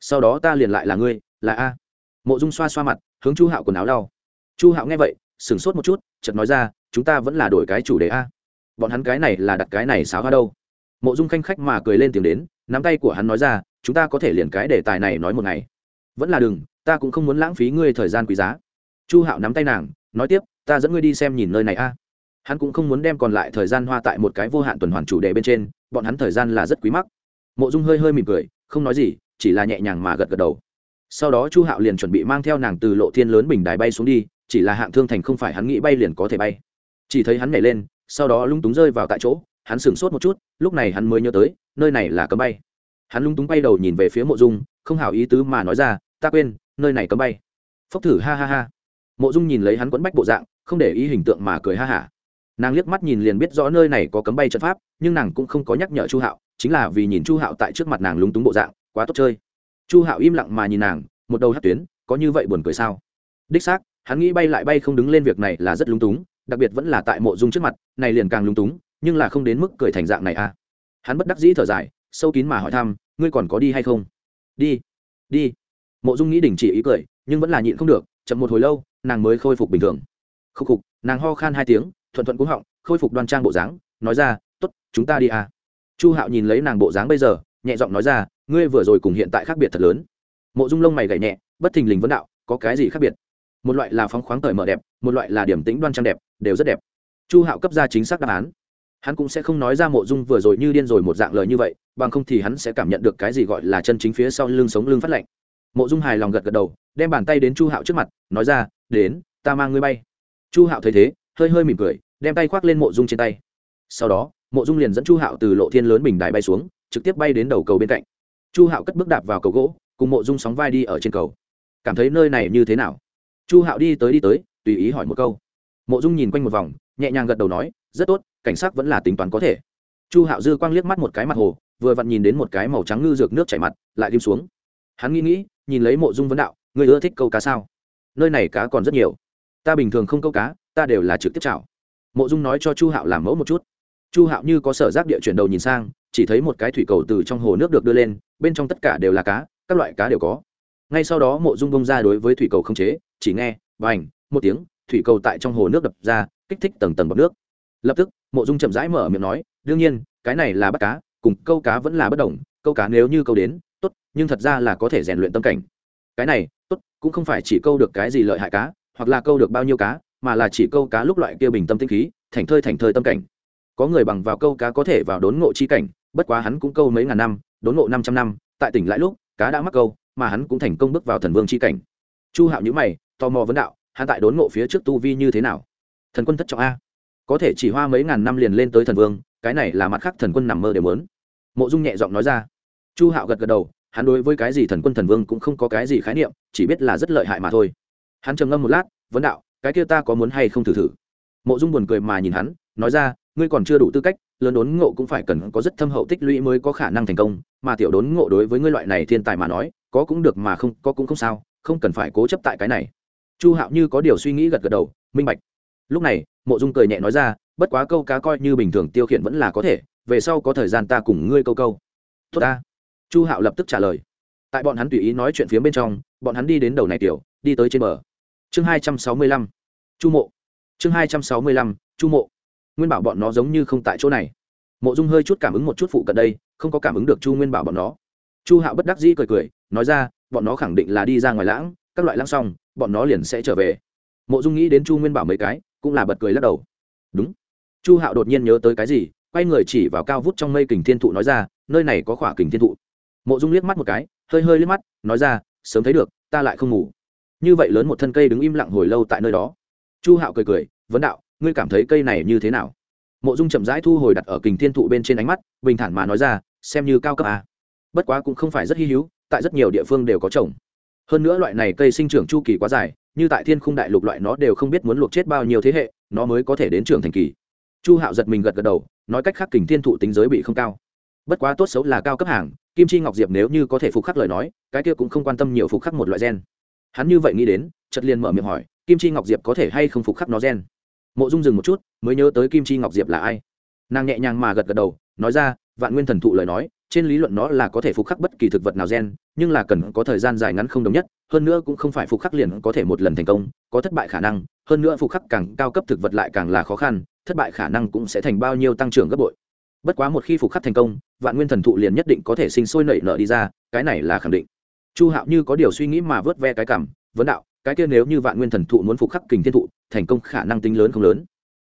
A: Sau đó ta liền lại là ngươi, là a. Mộ dung xoa xoa mặt, hướng chu hạo quần áo đau chu hạo nghe vậy, sửng sốt một chút, chợt nói ra, chúng ta vẫn là đổi cái chủ đề a. Bọn hắn cái này là đặt cái này xáo hoa đâu. Mộ dung khanh khách mà cười lên tiếng đến, nắm tay của hắn nói ra, chúng ta có thể liền cái đề tài này nói một ngày. Vẫn là đừng, ta cũng không muốn lãng phí ngươi thời gian quý giá. Chu hạo nắm tay nàng, nói tiếp, ta dẫn ngươi đi xem nhìn nơi này a. Hắn cũng không muốn đem còn lại thời gian hoa tại một cái vô hạn tuần hoàn chủ đề bên trên, bọn hắn thời gian là rất quý mắc. Mộ dung hơi hơi mỉm cười, không nói gì, chỉ là nhẹ nhàng mà gật gật đầu. Sau đó chu hạo liền chuẩn bị mang theo nàng từ lộ thiên lớn bình đài bay xuống đi chỉ là hạng thương thành không phải hắn nghĩ bay liền có thể bay. Chỉ thấy hắn nhảy lên, sau đó lung túng rơi vào tại chỗ, hắn sửng sốt một chút, lúc này hắn mới nhớ tới, nơi này là cấm bay. Hắn lung túng bay đầu nhìn về phía mộ dung, không hảo ý tứ mà nói ra, ta quên, nơi này cấm bay. Phốc thử, ha ha ha. Mộ dung nhìn lấy hắn quẫn bách bộ dạng, không để ý hình tượng mà cười ha hả. Nàng liếc mắt nhìn liền biết rõ nơi này có cấm bay trận pháp, nhưng nàng cũng không có nhắc nhở chu hạo, chính là vì nhìn chu hạo tại trước mặt nàng lúng túng bộ dạng, quá tốt chơi. Chu hạo im lặng mà nhìn nàng, một đầu hát tuyến, có như vậy buồn cười sao? Đích xác hắn nghĩ bay lại bay không đứng lên việc này là rất lúng túng, đặc biệt vẫn là tại mộ dung trước mặt, này liền càng lúng túng, nhưng là không đến mức cười thành dạng này à. Hắn bất đắc dĩ thở dài, sâu kín mà hỏi thăm, ngươi còn có đi hay không? Đi đi. Mộ dung nghĩ đình chỉ ý cười, nhưng vẫn là nhịn không được, chậm một hồi lâu, nàng mới khôi phục bình thường. Khúc khục, nàng ho khan hai tiếng, thuận thuận cúng họng, khôi phục đoan trang bộ dáng, nói ra t ố t chúng ta đi à. Chu hạo nhìn lấy nàng bộ dáng bây giờ, nhẹ giọng nói ra, ngươi vừa rồi cùng hiện tại khác biệt thật lớn. Mộ dung lông mày gảy nhẹ, bất thình lình vấn đạo, có cái gì khác biệt? Một loại là phóng khoáng cởi mở đẹp, một loại là điểm tĩnh đoan trang đẹp, đều rất đẹp. Chu hạo cấp ra chính xác đáp án. Hắn cũng sẽ không nói ra mộ dung vừa rồi như điên rồi một dạng lời như vậy, bằng không thì hắn sẽ cảm nhận được cái gì gọi là chân chính phía sau lưng sống lưng phát lạnh. Mộ dung hài lòng gật gật đầu, đem bàn tay đến chu hạo trước mặt, nói ra, đến, ta mang ngươi bay. Chu hạo thấy thế, hơi hơi mỉm cười, đem tay khoác lên mộ dung trên tay. Sau đó, mộ dung liền dẫn chu hạo từ lộ thiên lớn bình đại bay xuống, trực tiếp bay đến đầu cầu bên cạnh. Chu hạo cất bước đạp vào cầu gỗ, cùng mộ dung sóng vai đi ở trên cầu. Cảm thấy nơi này như thế nào? Chu hạo đi tới đi tới, tùy ý hỏi một câu. Mộ dung nhìn quanh một vòng, nhẹ nhàng gật đầu nói, rất tốt, cảnh sát vẫn là tính toán có thể. Chu hạo dư quang liếc mắt một cái mặt hồ, vừa vặn nhìn đến một cái màu trắng ngư dược nước chảy mặt, lại tim xuống. Hắn nghĩ nghĩ, nhìn lấy mộ dung vấn đạo người ưa thích câu cá sao? Nơi này cá còn rất nhiều. Ta bình thường không câu cá, ta đều là trực tiếp chảo. Mộ dung nói cho chu hạo làm mẫu một chút. Chu hạo như có sở giác địa chuyển đầu nhìn sang, chỉ thấy một cái thủy cầu từ trong hồ nước được đưa lên, bên trong tất cả đều là cá, các loại cá đều có. Ngay sau đó mộ dung bông ra đối với thủy cầu không chế chỉ nghe và ảnh một tiếng, thủy cầu tại trong hồ nước đập ra, kích thích tầng tầng bọc nước. Lập tức, mộ dung chậm rãi mở miệng nói, đương nhiên, cái này là bắt cá, cùng câu cá vẫn là bất đồng, câu cá nếu như câu đến, tốt, nhưng thật ra là có thể rèn luyện tâm cảnh. Cái này, tốt, cũng không phải chỉ câu được cái gì lợi hại cá, hoặc là câu được bao nhiêu cá, mà là chỉ câu cá lúc loại kia bình tâm tinh khí, thành thơi thành thơi tâm cảnh. Có người bằng vào câu cá có thể vào đốn ngộ chi cảnh, bất quá hắn cũng câu mấy ngàn năm, đốn ngộ năm trăm năm, tại tỉnh lại lúc, cá đã mắc câu, mà hắn cũng thành công bước vào thần vương chi cảnh. Chu hạo nhữ mày tò mò vấn đạo, hắn tại đốn ngộ phía trước tu vi như thế nào? Thần quân thất trọng a. Có thể chỉ hoa mấy ngàn năm liền lên tới thần vương, cái này là mặt khác thần quân nằm mơ đều muốn. Mộ dung nhẹ giọng nói ra. Chu hạo gật gật đầu, hắn đối với cái gì thần quân thần vương cũng không có cái gì khái niệm, chỉ biết là rất lợi hại mà thôi. Hắn trầm ngâm một lát, vấn đạo, cái kia ta có muốn hay không thử thử? Mộ dung buồn cười mà nhìn hắn, nói ra, ngươi còn chưa đủ tư cách, lớn đốn ngộ cũng phải cần có rất thâm hậu tích lũy mới có khả năng thành công, mà tiểu đốn ngộ đối với ngươi loại này thiên tài mà nói, có cũng được mà không, có cũng không sao, không cần phải cố chấp tại cái này chu hạo như có điều suy nghĩ gật gật đầu, minh bạch. Lúc này, mộ dung cười nhẹ nói ra, bất quá câu cá coi như bình thường tiêu khiển vẫn là có thể, về sau có thời gian ta cùng ngươi câu câu. Tốt ta. Chu hạo lập tức trả lời. Tại bọn hắn tùy ý nói chuyện phía bên trong, bọn hắn đi đến đầu này tiểu, đi tới trên bờ. Chương hai trăm sáu mươi lăm, chu mộ. Chương hai trăm sáu mươi lăm, chu mộ. Nguyên bảo bọn nó giống như không tại chỗ này. Mộ dung hơi chút cảm ứng một chút phụ cận đây, không có cảm ứng được chu nguyên bảo bọn nó. Chu hạo bất đắc dĩ cười cười, nói ra, bọn nó khẳng định là đi ra ngoài lãng các loại lăng xong bọn nó liền sẽ trở về. Mộ dung nghĩ đến chu nguyên bảo mấy cái, cũng là bật cười lắc đầu. Đúng. Chu hạo đột nhiên nhớ tới cái gì, quay người chỉ vào cao vút trong mây kình thiên thụ nói ra, nơi này có khỏa kình thiên thụ. Mộ dung liếc mắt một cái, hơi hơi liếc mắt, nói ra, sớm thấy được, ta lại không ngủ. Như vậy lớn một thân cây đứng im lặng hồi lâu tại nơi đó. Chu hạo cười cười, vấn đạo, ngươi cảm thấy cây này như thế nào? Mộ dung chậm rãi thu hồi đặt ở kình thiên thụ bên trên ánh mắt, bình thản mà nói ra, xem như cao cấp à. bất quá cũng không phải rất hy hữu, tại rất nhiều địa phương đều có trồng hơn nữa loại này cây sinh trưởng chu kỳ quá dài, như tại thiên khung đại lục loại nó đều không biết muốn luộc chết bao nhiêu thế hệ, nó mới có thể đến trưởng thành kỳ. Chu hạo giật mình gật gật đầu, nói cách khác kình thiên thụ tính giới bị không cao. Bất quá tốt xấu là cao cấp hàng, kim chi ngọc diệp nếu như có thể phục khắc lời nói, cái kia cũng không quan tâm nhiều phục khắc một loại gen. Hắn như vậy nghĩ đến chật liền mở miệng hỏi, kim chi ngọc diệp có thể hay không phục khắc nó gen? Mộ dung dừng một chút, mới nhớ tới kim chi ngọc diệp là ai. Nàng nhẹ nhàng mà gật gật đầu, nói ra vạn nguyên thần thụ lời nói, trên lý luận nó là có thể phục khắc bất kỳ thực vật nào gen, nhưng là cần có thời gian dài ngắn không đồng nhất, hơn nữa cũng không phải phục khắc liền có thể một lần thành công, có thất bại khả năng, hơn nữa phục khắc càng cao cấp thực vật lại càng là khó khăn, thất bại khả năng cũng sẽ thành bao nhiêu tăng trưởng gấp bội. Bất quá một khi phục khắc thành công, vạn nguyên thần thụ liền nhất định có thể sinh sôi nảy nở đi ra, cái này là khẳng định. Chu hạo như có điều suy nghĩ mà vớt ve cái cảm, vấn đạo, cái kia nếu như vạn nguyên thần thụ muốn phục khắc kình thiên thụ, thành công khả năng tính lớn không lớn?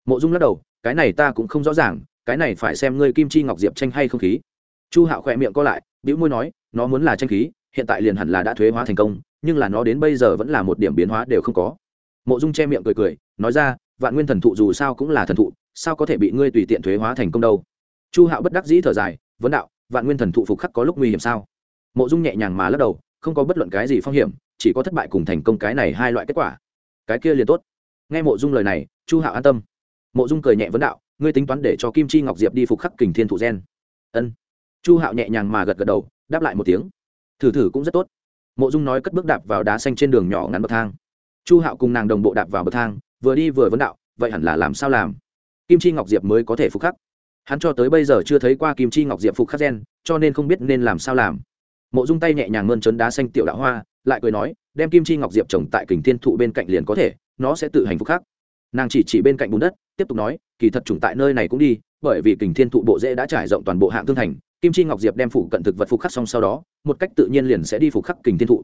A: Mộ dung lắc đầu, cái này ta cũng không rõ ràng cái này phải xem ngươi kim chi ngọc diệp tranh hay không khí. Chu hạo khỏe miệng co lại, bĩu môi nói, nó muốn là tranh khí, hiện tại liền hẳn là đã thuế hóa thành công, nhưng là nó đến bây giờ vẫn là một điểm biến hóa đều không có. Mộ dung che miệng cười cười, nói ra, vạn nguyên thần thụ dù sao cũng là thần thụ, sao có thể bị ngươi tùy tiện thuế hóa thành công đâu? Chu hạo bất đắc dĩ thở dài, vấn đạo, vạn nguyên thần thụ phục khắc có lúc nguy hiểm sao? Mộ dung nhẹ nhàng mà lắc đầu, không có bất luận cái gì phong hiểm, chỉ có thất bại cùng thành công cái này hai loại kết quả. Cái kia liền tốt. Nghe mộ dung lời này, chu hạo an tâm. Mộ dung cười nhẹ vấn đạo ngươi tính toán để cho kim chi ngọc diệp đi phục khắc kình thiên thụ gen. Ân. Chu hạo nhẹ nhàng mà gật gật đầu, đáp lại một tiếng. Thử thử cũng rất tốt. Mộ dung nói cất bước đạp vào đá xanh trên đường nhỏ ngắn bậc thang. Chu hạo cùng nàng đồng bộ đạp vào bậc thang, vừa đi vừa vấn đạo, vậy hẳn là làm sao làm? Kim chi ngọc diệp mới có thể phục khắc. Hắn cho tới bây giờ chưa thấy qua kim chi ngọc diệp phục khắc gen, cho nên không biết nên làm sao làm. Mộ dung tay nhẹ nhàng mơn trớn đá xanh tiểu đạo hoa, lại cười nói, đem kim chi ngọc diệp trồng tại kình thiên thụ bên cạnh liền có thể, nó sẽ tự hành phục khắc. Nàng chỉ chỉ bên cạnh bùn đất tiếp tục nói, kỳ thật trùng tại nơi này cũng đi, bởi vì kình thiên thụ bộ dễ đã trải rộng toàn bộ hạng thương thành, kim chi ngọc diệp đem phủ cận thực vật phục khắc xong sau đó, một cách tự nhiên liền sẽ đi phục khắc kình thiên thụ.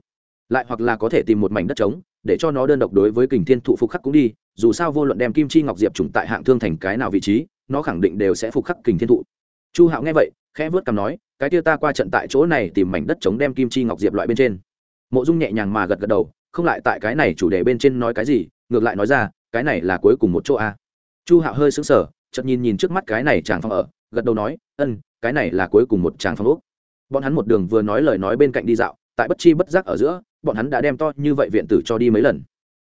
A: Lại hoặc là có thể tìm một mảnh đất trống, để cho nó đơn độc đối với kình thiên thụ phục khắc cũng đi, dù sao vô luận đem kim chi ngọc diệp trùng tại hạng thương thành cái nào vị trí, nó khẳng định đều sẽ phục khắc kình thiên thụ. Chu hạo nghe vậy, khẽ vớt cằm nói, cái kia ta qua trận tại chỗ này tìm mảnh đất trống đem kim chi ngọc diệp loại bên trên. Mộ dung nhẹ nhàng mà gật gật đầu, không lại tại cái này chủ đề bên trên nói cái gì, ngược lại nói ra, cái này là cuối cùng một chỗ a chu hạo hơi sững sờ, chợt nhìn nhìn trước mắt cái này chàng phòng ở, gật đầu nói ân cái này là cuối cùng một chàng phòng úc bọn hắn một đường vừa nói lời nói bên cạnh đi dạo, tại bất chi bất giác ở giữa, bọn hắn đã đem to như vậy viện tử cho đi mấy lần.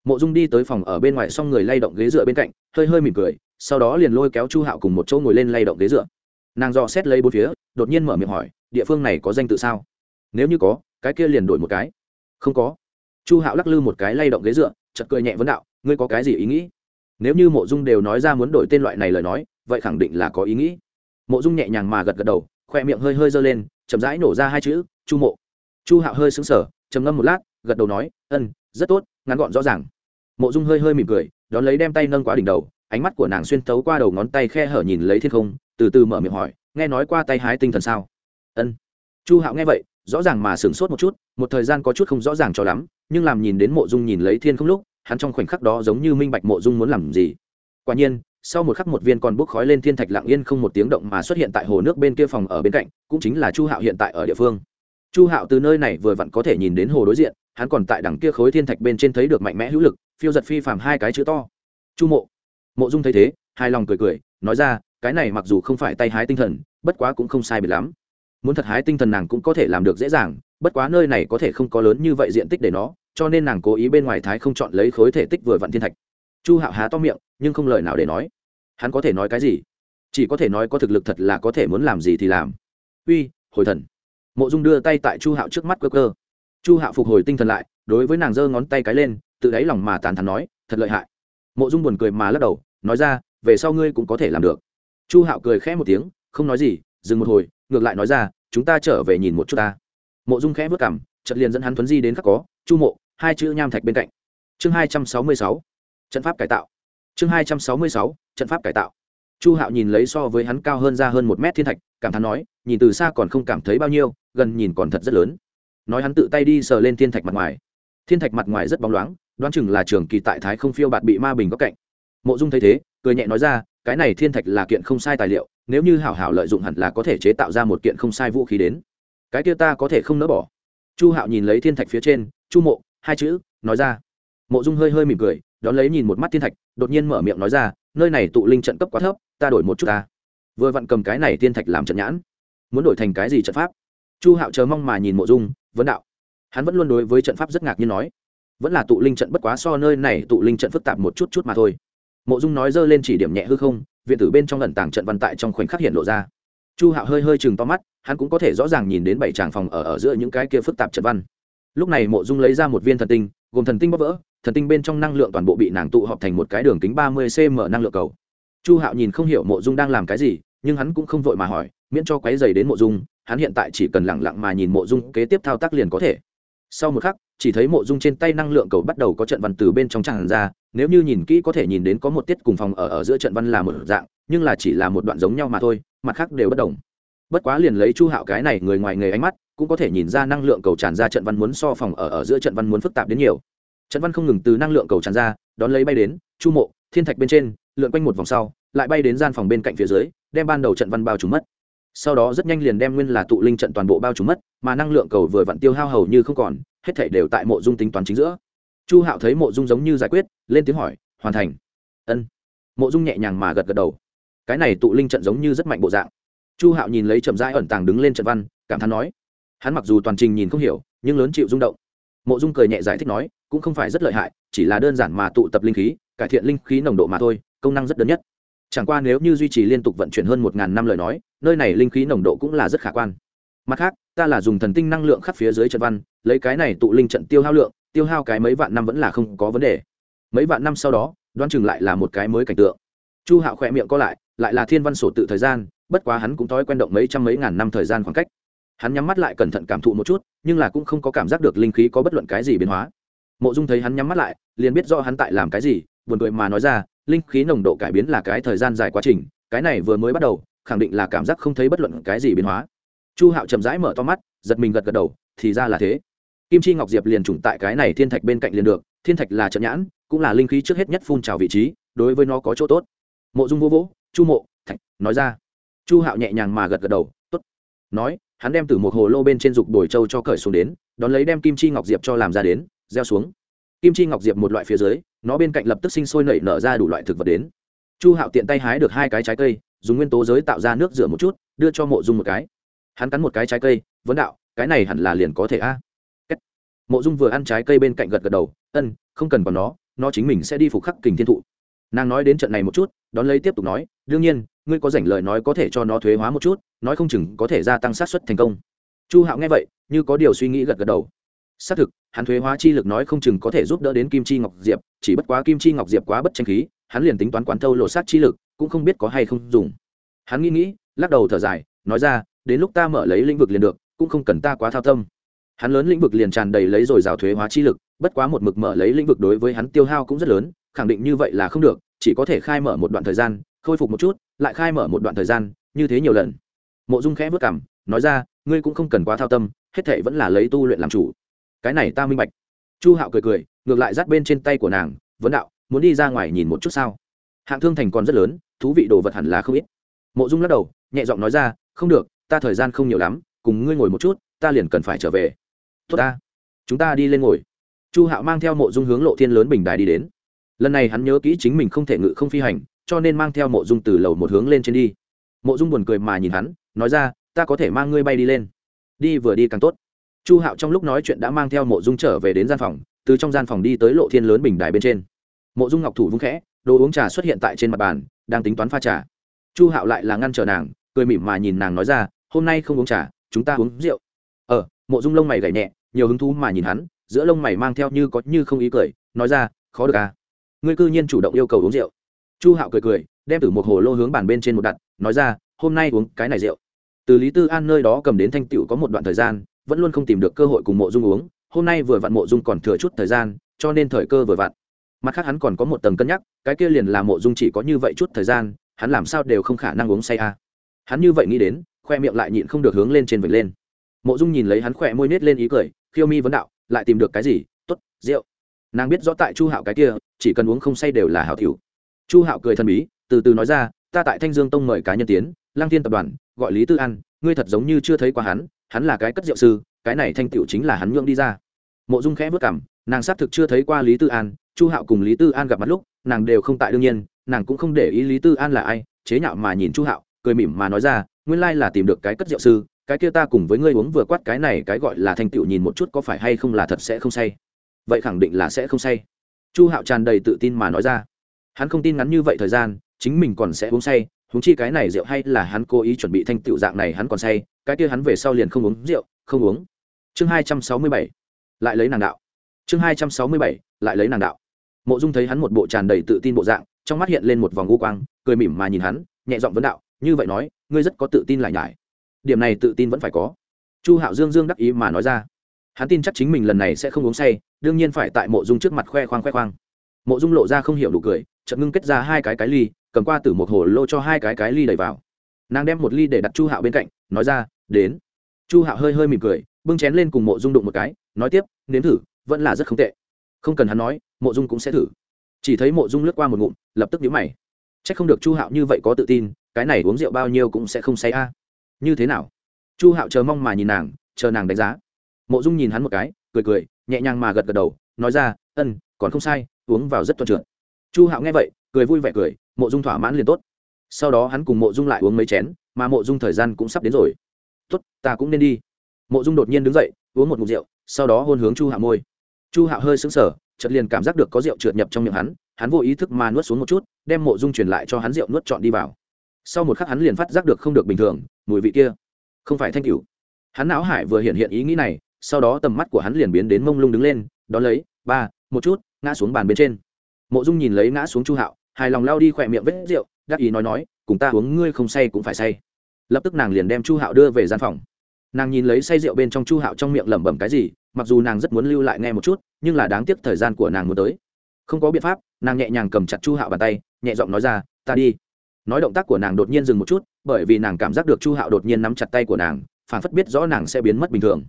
A: Mộ dung đi tới phòng ở bên ngoài xong người lay động ghế dựa bên cạnh, hơi hơi mỉm cười, sau đó liền lôi kéo chu hạo cùng một chỗ ngồi lên lay động ghế dựa. Nàng dò xét lấy bốn phía, đột nhiên mở miệng hỏi, địa phương này có danh tự sao? Nếu như có, cái kia liền đổi một cái. Không có. Chu hạo lắc lư một cái lay động ghế dựa chật cười nhẹ vấn đạo, ngươi có cái gì ý nghĩ? Nếu như mộ dung đều nói ra muốn đổi tên loại này lời nói, vậy khẳng định là có ý nghĩ. Mộ dung nhẹ nhàng mà gật gật đầu, khoe miệng hơi hơi giơ lên, chậm rãi nổ ra hai chữ, chu mộ. Chu hạo hơi xứng sở trầm ngâm một lát, gật đầu nói, ân, rất tốt, ngắn gọn rõ ràng. Mộ dung hơi hơi mỉm cười, đón lấy đem tay nâng qua đỉnh đầu, ánh mắt của nàng xuyên tấu qua đầu ngón tay khe hở nhìn lấy thiên không, từ từ mở miệng hỏi, nghe nói qua tay hái tinh thần sao? Ân. Chu hạo nghe vậy, rõ ràng mà sửng sốt một chút, một thời gian có chút không rõ ràng cho lắm, nhưng làm nhìn đến mộ dung nhìn lấy thiên không lúc hắn trong khoảnh khắc đó giống như minh bạch mộ dung muốn làm gì. Quả nhiên, sau một khắc một viên còn bốc khói lên thiên thạch lặng yên không một tiếng động mà xuất hiện tại hồ nước bên kia phòng ở bên cạnh, cũng chính là chu hạo hiện tại ở địa phương. Chu hạo từ nơi này vừa vặn có thể nhìn đến hồ đối diện, hắn còn tại đằng kia khối thiên thạch bên trên thấy được mạnh mẽ hữu lực, phiêu giật phi phàm hai cái chữ to. Chu mộ. Mộ dung thấy thế hai lòng cười cười, nói ra, cái này mặc dù không phải tay hái tinh thần, bất quá cũng không sai biệt lắm. Muốn thật hái tinh thần nàng cũng có thể làm được dễ dàng, bất quá nơi này có thể không có lớn như vậy diện tích để nó cho nên nàng cố ý bên ngoài thái không chọn lấy khối thể tích vừa vặn thiên thạch. Chu hạo há to miệng, nhưng không lời nào để nói. Hắn có thể nói cái gì? Chỉ có thể nói có thực lực thật là có thể muốn làm gì thì làm. Uy, hồi thần. Mộ dung đưa tay tại chu hạo trước mắt cơ cơ chu hạo phục hồi tinh thần lại, đối với nàng giơ ngón tay cái lên, tự đáy lòng mà tàn thắn nói, thật lợi hại. Mộ dung buồn cười mà lắc đầu, nói ra, về sau ngươi cũng có thể làm được. Chu hạo cười khẽ một tiếng, không nói gì, dừng một hồi, ngược lại nói ra, chúng ta trở về nhìn một chút ta. Mộ dung khẽ vất cảm chật liền dẫn hắn thuấn di đến khắc có, chu mộ hai chữ nham thạch bên cạnh. Chương hai trăm sáu mươi sáu, trận pháp cải tạo. Chương hai trăm sáu mươi sáu, trận pháp cải tạo. Chu hạo nhìn lấy so với hắn cao hơn ra hơn một mét thiên thạch, cảm thán nói, nhìn từ xa còn không cảm thấy bao nhiêu, gần nhìn còn thật rất lớn. Nói hắn tự tay đi sờ lên thiên thạch mặt ngoài. Thiên thạch mặt ngoài rất bóng loáng, đoán chừng là trường kỳ tại thái không phiêu bạt bị ma bình góc cạnh. Mộ dung thấy thế, cười nhẹ nói ra, cái này thiên thạch là kiện không sai tài liệu, nếu như hảo hảo lợi dụng hẳn là có thể chế tạo ra một kiện không sai vũ khí đến. Cái kia ta có thể không nỡ bỏ. Chu hạo nhìn lấy thiên thạch phía trên, chu mộ hai chữ, nói ra. Mộ dung hơi hơi mỉm cười, đón lấy nhìn một mắt thiên thạch, đột nhiên mở miệng nói ra, nơi này tụ linh trận cấp quá thấp, ta đổi một chút ta. Vừa vặn cầm cái này thiên thạch làm trận nhãn. Muốn đổi thành cái gì trận pháp? Chu hạo chờ mong mà nhìn mộ dung, vấn đạo. Hắn vẫn luôn đối với trận pháp rất ngạc nhiên nói, vẫn là tụ linh trận bất quá so nơi này tụ linh trận phức tạp một chút chút mà thôi. Mộ dung nói dơ lên chỉ điểm nhẹ hư không, viện tử bên trong lần tàng trận văn tại trong khoảnh khắc hiện lộ ra. Chu hạo hơi hơi chừng to mắt, hắn cũng có thể rõ ràng nhìn đến bảy tràng phòng ở ở giữa những cái kia phức tạp trận văn lúc này mộ dung lấy ra một viên thần tinh, gồm thần tinh bóp vỡ, thần tinh bên trong năng lượng toàn bộ bị nàng tụ họp thành một cái đường kính ba mươi cm năng lượng cầu. Chu hạo nhìn không hiểu mộ dung đang làm cái gì, nhưng hắn cũng không vội mà hỏi, miễn cho quấy dày đến mộ dung, hắn hiện tại chỉ cần lẳng lặng mà nhìn mộ dung, kế tiếp thao tác liền có thể. Sau một khắc, chỉ thấy mộ dung trên tay năng lượng cầu bắt đầu có trận văn từ bên trong tràn ra, nếu như nhìn kỹ có thể nhìn đến có một tiết cùng phòng ở ở giữa trận văn là một dạng, nhưng là chỉ là một đoạn giống nhau mà thôi, mặt khác đều bất đồng bất quá liền lấy chu hạo cái này người ngoài nghề ánh mắt, cũng có thể nhìn ra năng lượng cầu tràn ra trận văn muốn so phòng ở ở giữa trận văn muốn phức tạp đến nhiều. Trận văn không ngừng từ năng lượng cầu tràn ra, đón lấy bay đến, chu mộ, thiên thạch bên trên, lượn quanh một vòng sau, lại bay đến gian phòng bên cạnh phía dưới, đem ban đầu trận văn bao trùm mất. Sau đó rất nhanh liền đem nguyên là tụ linh trận toàn bộ bao trùm mất, mà năng lượng cầu vừa vặn tiêu hao hầu như không còn, hết thể đều tại mộ dung tính toán chính giữa. Chu hạo thấy mộ dung giống như giải quyết, lên tiếng hỏi, hoàn thành. Ân. Mộ dung nhẹ nhàng mà gật gật đầu. Cái này tụ linh trận giống như rất mạnh bộ dạng chu hạo nhìn lấy chậm rãi ẩn tàng đứng lên trận văn, cảm thán nói, hắn mặc dù toàn trình nhìn không hiểu, nhưng lớn chịu rung động. Mộ dung cười nhẹ giải thích nói, cũng không phải rất lợi hại, chỉ là đơn giản mà tụ tập linh khí, cải thiện linh khí nồng độ mà thôi, công năng rất đơn nhất. Chẳng qua nếu như duy trì liên tục vận chuyển hơn một ngàn năm lời nói, nơi này linh khí nồng độ cũng là rất khả quan. Mặt khác, ta là dùng thần tinh năng lượng khắc phía dưới trận văn, lấy cái này tụ linh trận tiêu hao lượng, tiêu hao cái mấy vạn năm vẫn là không có vấn đề. Mấy vạn năm sau đó, đoán chừng lại là một cái mới cảnh tượng. Chu hạo khỏe miệng co lại lại là thiên văn sổ tự thời gian bất quá hắn cũng thói quen động mấy trăm mấy ngàn năm thời gian khoảng cách. Hắn nhắm mắt lại cẩn thận cảm thụ một chút, nhưng là cũng không có cảm giác được linh khí có bất luận cái gì biến hóa. Mộ dung thấy hắn nhắm mắt lại, liền biết do hắn tại làm cái gì, buồn cười mà nói ra, linh khí nồng độ cải biến là cái thời gian dài quá trình, cái này vừa mới bắt đầu, khẳng định là cảm giác không thấy bất luận cái gì biến hóa. Chu hạo chậm rãi mở to mắt, giật mình gật gật đầu, thì ra là thế. Kim chi ngọc diệp liền trùng tại cái này thiên thạch bên cạnh liền được, thiên thạch là trận nhãn, cũng là linh khí trước hết nhất phun trào vị trí, đối với nó có chỗ tốt. Mộ dung vô vỗ chu mộ, thạch, nói ra chu hạo nhẹ nhàng mà gật gật đầu t ố t nói, hắn đem từ một hồ lô bên trên dục đồi châu cho cởi xuống đến, đón lấy đem kim chi ngọc diệp cho làm ra đến, gieo xuống. Kim chi ngọc diệp một loại phía dưới, nó bên cạnh lập tức sinh sôi nảy nở ra đủ loại thực vật đến. Chu hạo tiện tay hái được hai cái trái cây, dùng nguyên tố giới tạo ra nước rửa một chút, đưa cho mộ dung một cái. Hắn cắn một cái trái cây, vấn đạo, cái này hẳn là liền có thể a. Mộ dung vừa ăn trái cây bên cạnh gật gật đầu, ân, không cần còn nó nó chính mình sẽ đi phục khắc kình thiên thụ. Nàng nói đến trận này một chút, đón lấy tiếp tục nói, đương nhiên ngươi có rảnh lời nói có thể cho nó thuế hóa một chút, nói không chừng có thể gia tăng sát xuất thành công. Chu hạo nghe vậy, như có điều suy nghĩ gật gật đầu. Xác thực, hắn thuế hóa chi lực nói không chừng có thể giúp đỡ đến kim chi ngọc diệp, chỉ bất quá kim chi ngọc diệp quá bất tranh khí, hắn liền tính toán quán thâu lộ sát chi lực, cũng không biết có hay không dùng. Hắn nghĩ nghĩ, lắc đầu thở dài, nói ra, đến lúc ta mở lấy lĩnh vực liền được, cũng không cần ta quá thao tâm. Hắn lớn lĩnh vực liền tràn đầy lấy rồi rào thuế hóa chi lực, bất quá một mực mở lấy lĩnh vực đối với hắn tiêu hao cũng rất lớn, khẳng định như vậy là không được, chỉ có thể khai mở một đoạn thời gian, khôi phục một chút lại khai mở một đoạn thời gian, như thế nhiều lần. Mộ dung khẽ vất cảm, nói ra, ngươi cũng không cần quá thao tâm, hết thệ vẫn là lấy tu luyện làm chủ. Cái này ta minh bạch. Chu hạo cười cười, ngược lại dắt bên trên tay của nàng, vấn đạo, muốn đi ra ngoài nhìn một chút sao? Hạng thương thành còn rất lớn, thú vị đồ vật hẳn là không ít. Mộ dung lắc đầu, nhẹ giọng nói ra, không được, ta thời gian không nhiều lắm, cùng ngươi ngồi một chút, ta liền cần phải trở về. Tốt ta, chúng ta đi lên ngồi. Chu hạo mang theo mộ dung hướng lộ thiên lớn bình đài đi đến. Lần này hắn nhớ kỹ chính mình không thể ngự không phi hành cho nên mang theo mộ dung từ lầu một hướng lên trên đi. Mộ dung buồn cười mà nhìn hắn, nói ra, ta có thể mang ngươi bay đi lên. Đi vừa đi càng tốt. Chu hạo trong lúc nói chuyện đã mang theo mộ dung trở về đến gian phòng, từ trong gian phòng đi tới lộ thiên lớn bình đài bên trên. Mộ dung ngọc thủ vung khẽ, đồ uống trà xuất hiện tại trên mặt bàn, đang tính toán pha trà. Chu hạo lại là ngăn trở nàng, cười mỉm mà nhìn nàng nói ra, hôm nay không uống trà, chúng ta uống rượu. Ờ mộ dung lông mày gảy nhẹ, nhiều hứng thú mà nhìn hắn, giữa lông mày mang theo như có như không ý cười, nói ra, khó được à. Ngươi cư nhiên chủ động yêu cầu uống rượu chu hạo cười cười, đem từ một hồ lô hướng bàn bên trên một đặt, nói ra, hôm nay uống cái này rượu. Từ lý tư an nơi đó cầm đến thanh tịu có một đoạn thời gian, vẫn luôn không tìm được cơ hội cùng mộ dung uống, hôm nay vừa vặn mộ dung còn thừa chút thời gian, cho nên thời cơ vừa vặn. Mặt khác hắn còn có một tầng cân nhắc, cái kia liền là mộ dung chỉ có như vậy chút thời gian, hắn làm sao đều không khả năng uống say a. À. hắn như vậy nghĩ đến, khoe miệng lại nhịn không được hướng lên trên vệt lên. Mộ dung nhìn lấy hắn khỏe môi nết lên ý cười, khiêu mi vấn đạo, lại tìm được cái gì? T ố t rượu. Nàng biết rõ tại chu hạo cái kia, chỉ cần uống không say đều là hảo thiểu chu hạo cười thần bí, từ từ nói ra, ta tại thanh dương tông mời cá nhân tiến lang thiên tập đoàn, gọi lý tư an, ngươi thật giống như chưa thấy qua hắn hắn là cái cất rượu sư, cái này thanh tiểu chính là hắn nhượng đi ra. Mộ dung khẽ vất cảm nàng xác thực chưa thấy qua lý tư an, chu hạo cùng lý tư an gặp mặt lúc, nàng đều không tại đương nhiên, nàng cũng không để ý lý tư an là ai, chế nhạo mà nhìn chu hạo, cười mỉm mà nói ra, nguyên lai là tìm được cái cất rượu sư, cái kia ta cùng với ngươi uống vừa quát cái này, cái gọi là thanh tựu nhìn một chút có phải hay không là thật sẽ không say. Vậy khẳng định là sẽ không say. Chu hạo tràn đầy tự tin mà nói ra hắn không tin ngắn như vậy thời gian, chính mình còn sẽ uống say húng chi cái này rượu hay là hắn cố ý chuẩn bị thanh tựu dạng này hắn còn say, cái kia hắn về sau liền không uống rượu, không uống. Chương hai trăm sáu mươi bảy, lại lấy nàng đạo. Chương hai trăm sáu mươi bảy, lại lấy nàng đạo. Mộ dung thấy hắn một bộ tràn đầy tự tin bộ dạng, trong mắt hiện lên một vòng u quang, cười mỉm mà nhìn hắn, nhẹ giọng vấn đạo, như vậy nói, ngươi rất có tự tin lại nhải. Điểm này tự tin vẫn phải có. Chu hạo dương dương đắc ý mà nói ra. Hắn tin chắc chính mình lần này sẽ không uống say, đương nhiên phải tại mộ dung trước mặt khoe khoang khoe khoang. Mộ dung lộ ra không hiểu đủ cười chợt ngưng kết ra hai cái cái ly, cầm qua từ một hồ lô cho hai cái cái ly đầy vào. Nàng đem một ly để đặt chu hạo bên cạnh, nói ra, đến. Chu hạo hơi hơi mỉm cười, bưng chén lên cùng mộ dung đụng một cái, nói tiếp, nếm thử, vẫn là rất không tệ. Không cần hắn nói, mộ dung cũng sẽ thử. Chỉ thấy mộ dung lướt qua một ngụm, lập tức nhíu mày. C h ắ c không được chu hạo như vậy có tự tin, cái này uống rượu bao nhiêu cũng sẽ không say a. Như thế nào? Chu hạo chờ mong mà nhìn nàng, chờ nàng đánh giá. Mộ dung nhìn hắn một cái, cười cười, nhẹ nhàng mà gật gật đầu, nói ra ân còn không sai, uống vào rất thuận trượt chu hạo nghe vậy, cười vui vẻ cười, mộ dung thỏa mãn liền tốt. Sau đó hắn cùng mộ dung lại uống mấy chén, mà mộ dung thời gian cũng sắp đến rồi. Tốt, ta cũng nên đi. Mộ dung đột nhiên đứng dậy, uống một mục rượu, sau đó hôn hướng chu hạo môi. Chu hạo hơi sững sờ, chợt liền cảm giác được có rượu trượt nhập trong miệng hắn hắn vô ý thức mà nuốt xuống một chút, đem mộ dung truyền lại cho hắn rượu nuốt trọn đi vào. Sau một khắc hắn liền phát giác được không được bình thường, mùi vị kia không phải thanh cửu hắn não hải vừa hiện hiện ý nghĩ này, sau đó tầm mắt của hắn liền biến đến mông lung đứng lên, đón lấy, ba, một chút, ngã xuống bàn bên trên mộ dung nhìn lấy ngã xuống chu hạo, hài lòng lao đi khỏe miệng vết rượu, đắc ý nói nói, cùng ta uống ngươi không say cũng phải say. Lập tức nàng liền đem chu hạo đưa về gian phòng. Nàng nhìn lấy say rượu bên trong chu hạo trong miệng lẩm bẩm cái gì, mặc dù nàng rất muốn lưu lại nghe một chút, nhưng là đáng tiếc thời gian của nàng muốn tới. Không có biện pháp, nàng nhẹ nhàng cầm chặt chu hạo bàn tay, nhẹ giọng nói ra, ta đi. Nói động tác của nàng đột nhiên dừng một chút, bởi vì nàng cảm giác được chu hạo đột nhiên nắm chặt tay của nàng phản phất biết rõ nàng sẽ biến mất bình thường.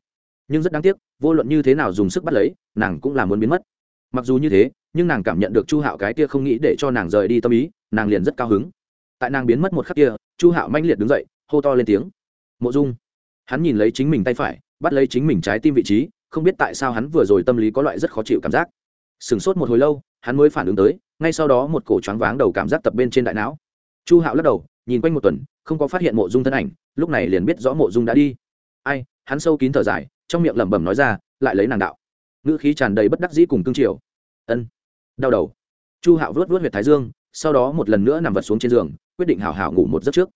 A: Nhưng rất đáng tiếc, vô luận như thế nào dùng sức bắt lấy, nàng cũng là muốn biến mất. Mặc dù như thế nhưng nàng cảm nhận được chu hạo cái kia không nghĩ để cho nàng rời đi tâm ý, nàng liền rất cao hứng. Tại nàng biến mất một khắc kia, chu hạo manh liệt đứng dậy, hô to lên tiếng. Mộ dung. Hắn nhìn lấy chính mình tay phải, bắt lấy chính mình trái tim vị trí, không biết tại sao hắn vừa rồi tâm lý có loại rất khó chịu cảm giác. Sửng sốt một hồi lâu, hắn mới phản ứng tới, ngay sau đó một cổ choáng váng đầu cảm giác tập bên trên đại não. Chu hạo lắc đầu, nhìn quanh một tuần, không có phát hiện mộ dung thân ảnh, lúc này liền biết rõ mộ dung đã đi. Ai? Hắn sâu kín thở dài, trong miệng lẩm bẩm nói ra, lại lấy nàng đạo. Ngữ khí tràn đầy bất đắc dĩ cùng cương triều. Ân đau đầu. Chu hạo vớt vớt huyệt thái dương, sau đó một lần nữa nằm vật xuống trên giường, quyết định hào hào ngủ một giấc trước.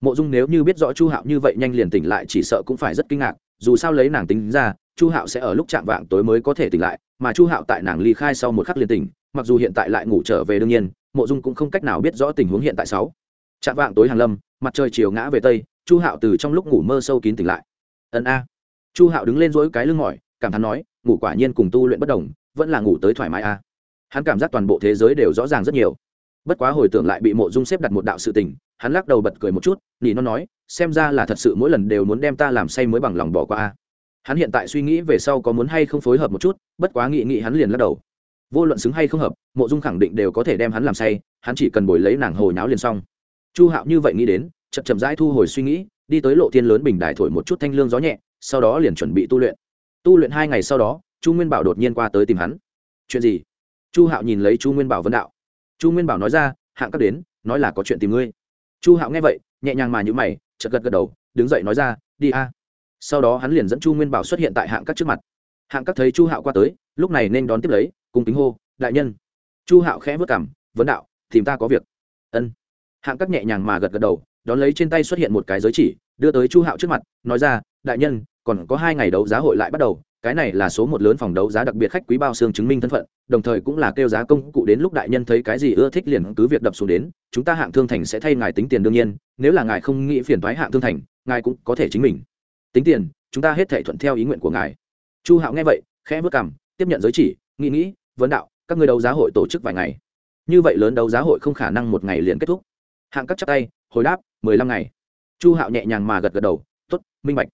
A: Mộ dung nếu như biết rõ chu hạo như vậy nhanh liền tỉnh lại chỉ sợ cũng phải rất kinh ngạc, dù sao lấy nàng tính ra, chu hạo sẽ ở lúc chạm vạng tối mới có thể tỉnh lại, mà chu hạo tại nàng ly khai sau một khắc liền tỉnh, mặc dù hiện tại lại ngủ trở về đương nhiên, mộ dung cũng không cách nào biết rõ tình huống hiện tại sáu. Chạm vạng tối hàng lâm, mặt trời chiều ngã về tây, chu hạo từ trong lúc ngủ mơ sâu kín tỉnh lại. Ân a. Chu hạo đứng lên dỗi cái lưng mỏi, cảm thán nói, ngủ quả nhiên cùng tu luyện bất đồng, vẫn là ngủ tới thoải mái a hắn cảm giác toàn bộ thế giới đều rõ ràng rất nhiều. Bất quá hồi tưởng lại bị mộ dung xếp đặt một đạo sự tình, hắn lắc đầu bật cười một chút, nỉ nó nói, xem ra là thật sự mỗi lần đều muốn đem ta làm say mới bằng lòng bỏ qua a. Hắn hiện tại suy nghĩ về sau có muốn hay không phối hợp một chút, bất quá nghị nghị hắn liền lắc đầu. Vô luận xứng hay không hợp, mộ dung khẳng định đều có thể đem hắn làm say, hắn chỉ cần bồi lấy nàng hồi náo liền xong. Chu hạo như vậy nghĩ đến, chậm chậm rãi thu hồi suy nghĩ, đi tới lộ thiên lớn bình đài thổi một chút thanh lương gió nhẹ, sau đó liền chuẩn bị tu luyện. Tu luyện hai ngày sau đó, chu nguyên bảo đột nhiên qua tới tìm hắn. Chuyện gì? Chu hạo nhìn lấy chu nguyên bảo vấn đạo. Chu nguyên bảo nói ra, hạng cấp đến, nói là có chuyện tìm ngươi. Chu hạo nghe vậy, nhẹ nhàng mà nhữ mày, chợt gật gật đầu, đứng dậy nói ra, đi a. Sau đó hắn liền dẫn chu nguyên bảo xuất hiện tại hạng các trước mặt. Hạng các thấy chu hạo qua tới, lúc này nên đón tiếp lấy cùng kính hô, đại nhân. Chu hạo khẽ vất cảm vấn đạo, tìm ta có việc. Ân. Hạng các nhẹ nhàng mà gật gật đầu, đón lấy trên tay xuất hiện một cái giới chỉ, đưa tới chu hạo trước mặt, nói ra, đại nhân, còn có hai ngày đấu giá hội lại bắt đầu cái này là số một lớn phòng đấu giá đặc biệt khách quý bao xương chứng minh thân phận, đồng thời cũng là kêu giá công cụ đến lúc đại nhân thấy cái gì ưa thích liền cứ việc đập xuống đến, chúng ta hạng thương thành sẽ thay ngài tính tiền đương nhiên, nếu là ngài không nghĩ phiền thoái hạng thương thành, ngài cũng có thể chính mình. Tính tiền, chúng ta hết thể thuận theo ý nguyện của ngài. Chu hạo nghe vậy, khẽ vất cảm tiếp nhận giới chỉ, nghĩ nghĩ, vấn đạo, các người đấu giá hội tổ chức vài ngày. Như vậy lớn đấu giá hội không khả năng một ngày liền kết thúc. Hạng các chắc tay, hồi đáp, mười lăm ngày. Chu hạo nhẹ nhàng mà gật gật đầu t ố t minh bạch.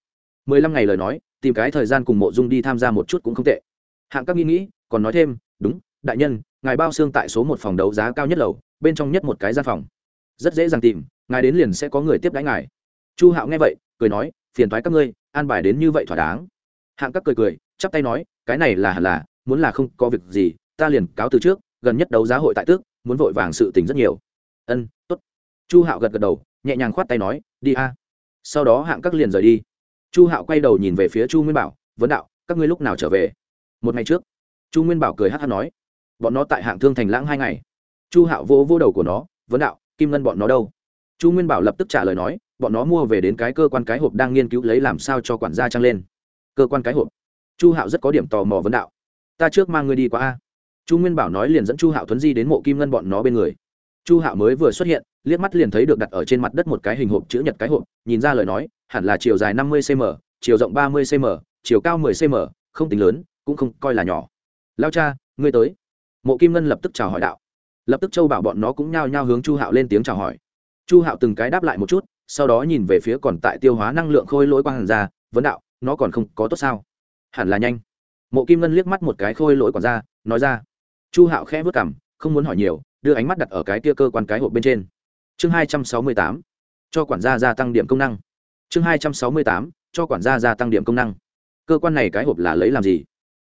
A: Mười lăm ngày lời nói tìm cái thời gian cùng mộ dung đi tham gia một chút cũng không tệ. Hạng các nghĩ nghĩ, còn nói thêm, đúng, đại nhân, ngài bao xương tại số một phòng đấu giá cao nhất lầu, bên trong nhất một cái gian phòng. Rất dễ dàng tìm, ngài đến liền sẽ có người tiếp đãi ngài. Chu hạo nghe vậy, cười nói, phiền thoái các ngươi, an bài đến như vậy thỏa đáng. Hạng các cười cười, chắp tay nói, cái này là hẳn là, muốn là không có việc gì, ta liền cáo từ trước, gần nhất đấu giá hội tại tước, muốn vội vàng sự tình rất nhiều. Ân t ố t chu hạo gật gật đầu, nhẹ nhàng khoát tay nói, đi a. Sau đó hạng các liền rời đi chu hạo quay đầu nhìn về phía chu nguyên bảo, vấn đạo, các ngươi lúc nào trở về? Một ngày trước. Chu nguyên bảo cười hát hát nói, bọn nó tại hạng thương thành lãng hai ngày. Chu hạo vô vô đầu của nó, vấn đạo, kim ngân bọn nó đâu? Chu nguyên bảo lập tức trả lời nói, bọn nó mua về đến cái cơ quan cái hộp đang nghiên cứu lấy làm sao cho quản gia trăng lên. Cơ quan cái hộp? Chu hạo rất có điểm tò mò vấn đạo, ta trước mang ngươi đi qua a. Chu nguyên bảo nói liền dẫn chu hạo thuấn di đến mộ kim ngân bọn nó bên người. Chu hạo mới vừa xuất hiện, liếc mắt liền thấy được đặt ở trên mặt đất một cái hình hộp chữ nhật cái hộp, nhìn ra lời nói hẳn là chiều dài năm mươi cm chiều rộng ba mươi cm chiều cao mười cm không tính lớn, cũng không coi là nhỏ. Lao cha, ngươi tới. Mộ kim ngân lập tức chào hỏi đạo. Lập tức châu bảo bọn nó cũng nhao nhao hướng chu hạo lên tiếng chào hỏi. Chu hạo từng cái đáp lại một chút, sau đó nhìn về phía còn tại tiêu hóa năng lượng khôi lỗi quang hàn ra, vấn đạo, nó còn không có tốt sao? Hẳn là nhanh. Mộ kim ngân liếc mắt một cái khôi lỗi còn ra, nói ra. Chu hạo khẽ vất cảm không muốn hỏi nhiều, đưa ánh mắt đặt ở cái kia cơ quan cái hộp bên trên. Chương hai trăm sáu mươi tám. Cho quản gia gia tăng điểm công năng chương hai trăm sáu mươi tám, cho quản gia gia tăng điểm công năng. Cơ quan này cái hộp là lấy làm gì?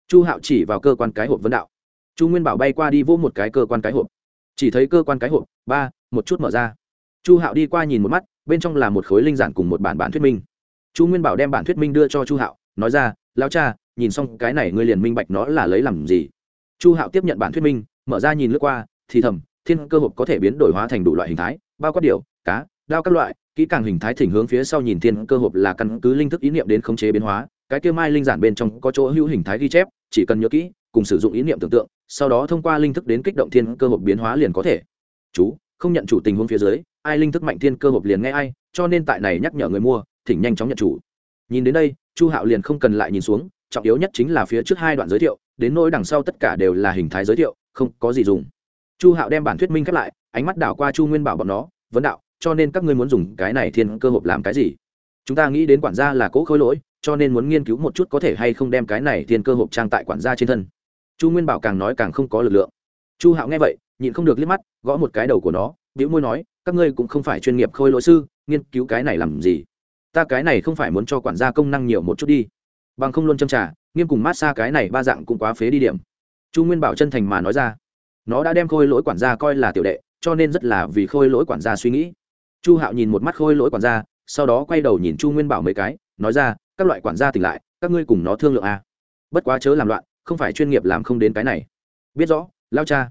A: Chu hạo chỉ vào cơ quan cái hộp vấn đạo. Chu nguyên bảo bay qua đi vỗ một cái cơ quan cái hộp. Chỉ thấy cơ quan cái hộp, ba, một chút mở ra. Chu hạo đi qua nhìn một mắt, bên trong là một khối linh giản cùng một bản bản thuyết minh. Chu nguyên bảo đem bản thuyết minh đưa cho chu hạo, nói ra lao cha, nhìn xong cái này ngươi liền minh bạch nó là lấy làm gì. Chu hạo tiếp nhận bản thuyết minh, mở ra nhìn lướt qua, thì thầm, thiên cơ hộp có thể biến đổi hóa thành đủ loại hình thái, bao quát điều, cá, đao các loại kỹ càng hình thái thỉnh hướng phía sau nhìn thiên cơ hộp là căn cứ linh thức ý niệm đến khống chế biến hóa, cái kia mai linh giản bên trong có chỗ hữu hình thái ghi chép, chỉ cần nhớ kỹ, cùng sử dụng ý niệm tưởng tượng, sau đó thông qua linh thức đến kích động thiên cơ hộp biến hóa liền có thể. Chú, không nhận chủ tình huống phía dưới, ai linh thức mạnh thiên cơ hộp liền nghe ai, cho nên tại này nhắc nhở người mua, thỉnh nhanh chóng nhận chủ. Nhìn đến đây, chu hạo liền không cần lại nhìn xuống, trọng yếu nhất chính là phía trước hai đoạn giới thiệu, đến nỗi đằng sau tất cả đều là hình thái giới thiệu, không có gì dùng. Chu hạo đem bản thuyết minh khép lại, ánh mắt đảo qua chu nguyên bảo bọn nó, vấn đạo cho nên các ngươi muốn dùng cái này thiên cơ hộp làm cái gì? Chúng ta nghĩ đến quản gia là cỗ khôi lỗi, cho nên muốn nghiên cứu một chút có thể hay không đem cái này thiên cơ hộp trang tại quản gia trên thân. Chu nguyên bảo càng nói càng không có lực lượng. Chu hạo nghe vậy, nhịn không được liếc mắt, gõ một cái đầu của nó biểu môi nói, các ngươi cũng không phải chuyên nghiệp khôi lỗi sư, nghiên cứu cái này làm gì? Ta cái này không phải muốn cho quản gia công năng nhiều một chút đi. Bằng không luôn châm trả nghiêm cùng mát xa cái này ba dạng cũng quá phế đi điểm. Chu nguyên bảo chân thành mà nói ra. Nó đã đem khôi lỗi quản gia coi là tiểu đệ, cho nên rất là vì khôi lỗi quản gia suy nghĩ chu hạo nhìn một mắt khôi lỗi quản gia, sau đó quay đầu nhìn chu nguyên bảo mấy cái, nói ra, các loại quản gia tỉnh lại, các ngươi cùng nó thương lượng a. À. bất quá chớ làm loạn, không phải chuyên nghiệp làm không đến cái này. Biết rõ, lao cha.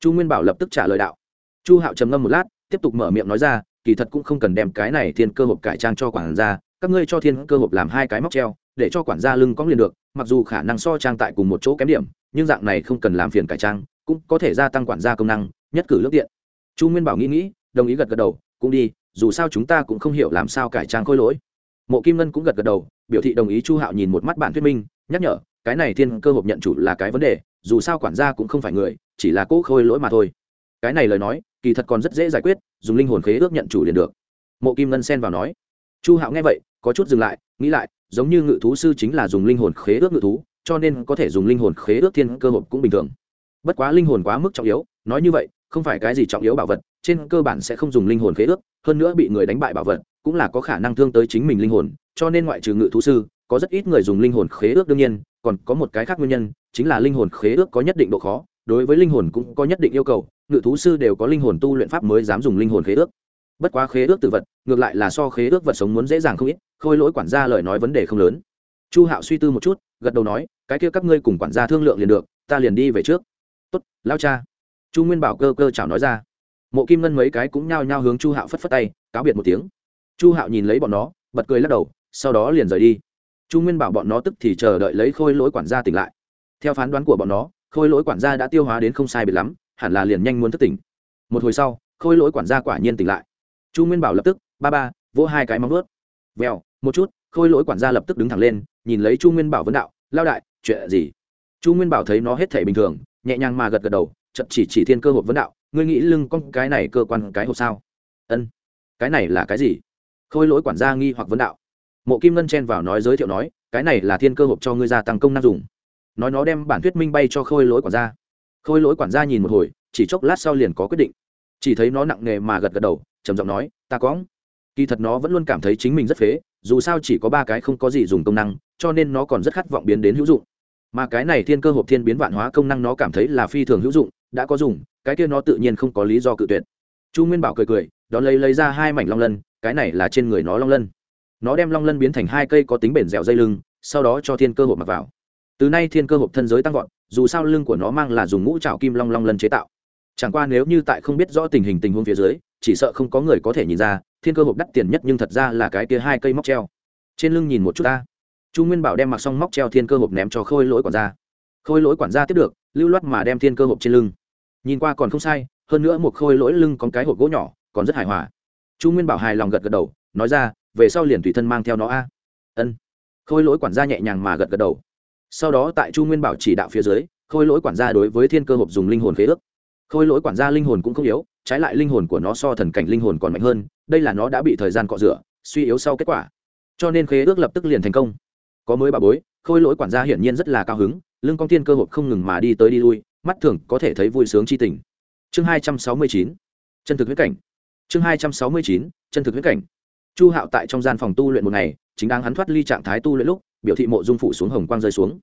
A: Chu nguyên bảo lập tức trả lời đạo. Chu hạo trầm ngâm một lát, tiếp tục mở miệng nói ra, kỳ thật cũng không cần đem cái này thiên cơ hộp cải trang cho quản gia, các ngươi cho thiên cơ hộp làm hai cái móc treo, để cho quản gia lưng cong liền được, mặc dù khả năng so trang tại cùng một chỗ kém điểm, nhưng dạng này không cần làm phiền cải trang, cũng có thể gia tăng quản gia công năng, nhất cử lước tiện. Chu nguyên bảo nghĩ nghĩ, đồng ý gật gật đầu cũng đi, dù sao chúng ta cũng không hiểu làm sao cải trang khôi lỗi. Mộ kim ngân cũng gật gật đầu, biểu thị đồng ý chu hạo nhìn một mắt bản thuyết minh, nhắc nhở, cái này thiên cơ hộp nhận chủ là cái vấn đề, dù sao quản gia cũng không phải người, chỉ là cỗ khôi lỗi mà thôi. Cái này lời nói, kỳ thật còn rất dễ giải quyết, dùng linh hồn khế ước nhận chủ liền được. Mộ kim ngân xen vào nói. Chu hạo nghe vậy, có chút dừng lại, nghĩ lại, giống như ngự thú sư chính là dùng linh hồn khế ước ngự thú, cho nên có thể dùng linh hồn khế ước thiên cơ hộp cũng bình thường. Bất quá linh hồn quá mức trọng yếu, nói như vậy, không phải cái gì trọng yếu bảo vật trên cơ bản sẽ không dùng linh hồn khế ước, hơn nữa bị người đánh bại bảo vật cũng là có khả năng thương tới chính mình linh hồn, cho nên ngoại trừ ngự thú sư, có rất ít người dùng linh hồn khế ước đương nhiên, còn có một cái khác nguyên nhân, chính là linh hồn khế ước có nhất định độ khó, đối với linh hồn cũng có nhất định yêu cầu, ngự thú sư đều có linh hồn tu luyện pháp mới dám dùng linh hồn khế ước. Bất quá khế ước tự vật, ngược lại là so khế ước vật sống muốn dễ dàng không ít, khôi lỗi quản gia lời nói vấn đề không lớn. Chu hạo suy tư một chút, gật đầu nói, cái kia các ngươi cùng quản gia thương lượng liền được, ta liền đi về trước. Tốt, lao cha. Chu nguyên bảo cơ cơ chảo nói ra mộ kim ngân mấy cái cũng nhao nhao hướng chu hạo phất phất tay, cáo biệt một tiếng. Chu hạo nhìn lấy bọn nó, bật cười lắc đầu, sau đó liền rời đi. Chu nguyên bảo bọn nó tức thì chờ đợi lấy khôi lỗi quản gia tỉnh lại. Theo phán đoán của bọn nó, khôi lỗi quản gia đã tiêu hóa đến không sai biệt lắm, hẳn là liền nhanh muốn thức tỉnh. Một hồi sau, khôi lỗi quản gia quả nhiên tỉnh lại. Chu nguyên bảo lập tức, ba ba, vỗ hai cái móng vớt vèo, một chút. Khôi lỗi quản gia lập tức đứng thẳng lên, nhìn lấy chu nguyên bảo vấn đạo, lao đại, chuyện gì? Chu nguyên bảo thấy nó hết thể bình thường, nhẹ nhàng mà gật gật đầu chậm chỉ chỉ thiên cơ hộp vấn đạo ngươi nghĩ lưng con cái này cơ quan cái hộp sao? Ân, cái này là cái gì? Khôi lỗi quản gia nghi hoặc vấn đạo. Mộ kim ngân chen vào nói giới thiệu nói, cái này là thiên cơ hộp cho ngươi gia tăng công năng dùng. Nói nó đem bản thuyết minh bay cho khôi lỗi quản gia. Khôi lỗi quản gia nhìn một hồi, chỉ chốc lát sau liền có quyết định. Chỉ thấy nó nặng nề mà gật gật đầu, trầm giọng nói, ta có. Kỳ thật nó vẫn luôn cảm thấy chính mình rất phế, dù sao chỉ có ba cái không có gì dùng công năng, cho nên nó còn rất khát vọng biến đến hữu dụng. Mà cái này thiên cơ hộp thiên biến vạn hóa công năng nó cảm thấy là phi thường hữu dụng, đã có dùng cái kia nó tự nhiên không có lý do cự tuyệt. Chu nguyên bảo cười cười, đón lấy lấy ra hai mảnh long lân, cái này là trên người nó long lân. Nó đem long lân biến thành hai cây có tính bền dẻo dây lưng, sau đó cho thiên cơ hộp mặc vào. Từ nay thiên cơ hộp thân giới tăng vọt, dù sao lưng của nó mang là dùng ngũ trào kim long long lân chế tạo. Chẳng qua nếu như tại không biết rõ tình hình tình huống phía dưới, chỉ sợ không có người có thể nhìn ra, thiên cơ hộp đắt tiền nhất nhưng thật ra là cái kia hai cây móc treo. Trên lưng nhìn một chút ta. Chu nguyên bảo đem mặc xong móc treo thiên cơ hộp ném cho khôi lỗi quản gia. Khôi lỗi quản gia tiếp được, lưu loát mà đem thiên cơ hộp trên lưng nhìn qua còn không sai, hơn nữa một khôi lỗi lưng con cái hộp gỗ nhỏ còn rất hài hòa. Chu nguyên bảo hài lòng gật gật đầu, nói ra, về sau liền tùy thân mang theo nó a. Ân. Khôi lỗi quản gia nhẹ nhàng mà gật gật đầu. Sau đó tại chu nguyên bảo chỉ đạo phía dưới, khôi lỗi quản gia đối với thiên cơ hộp dùng linh hồn khế ước. Khôi lỗi quản gia linh hồn cũng không yếu, trái lại linh hồn của nó so thần cảnh linh hồn còn mạnh hơn, đây là nó đã bị thời gian cọ rửa, suy yếu sau kết quả. Cho nên khế ước lập tức liền thành công. Có mới bà bối, khôi lỗi quản gia hiển nhiên rất là cao hứng, lưng con Thiên cơ hộp không ngừng mà đi tới đi lui mắt thường có thể thấy vui sướng chi tình. Chương hai trăm sáu mươi chín, chân thực huyết cảnh. Chương hai trăm sáu mươi chín, chân thực huyết cảnh. Chu hạo tại trong gian phòng tu luyện một ngày, chính đang hắn thoát ly trạng thái tu luyện lúc, biểu thị mộ dung phụ xuống hồng quang rơi xuống.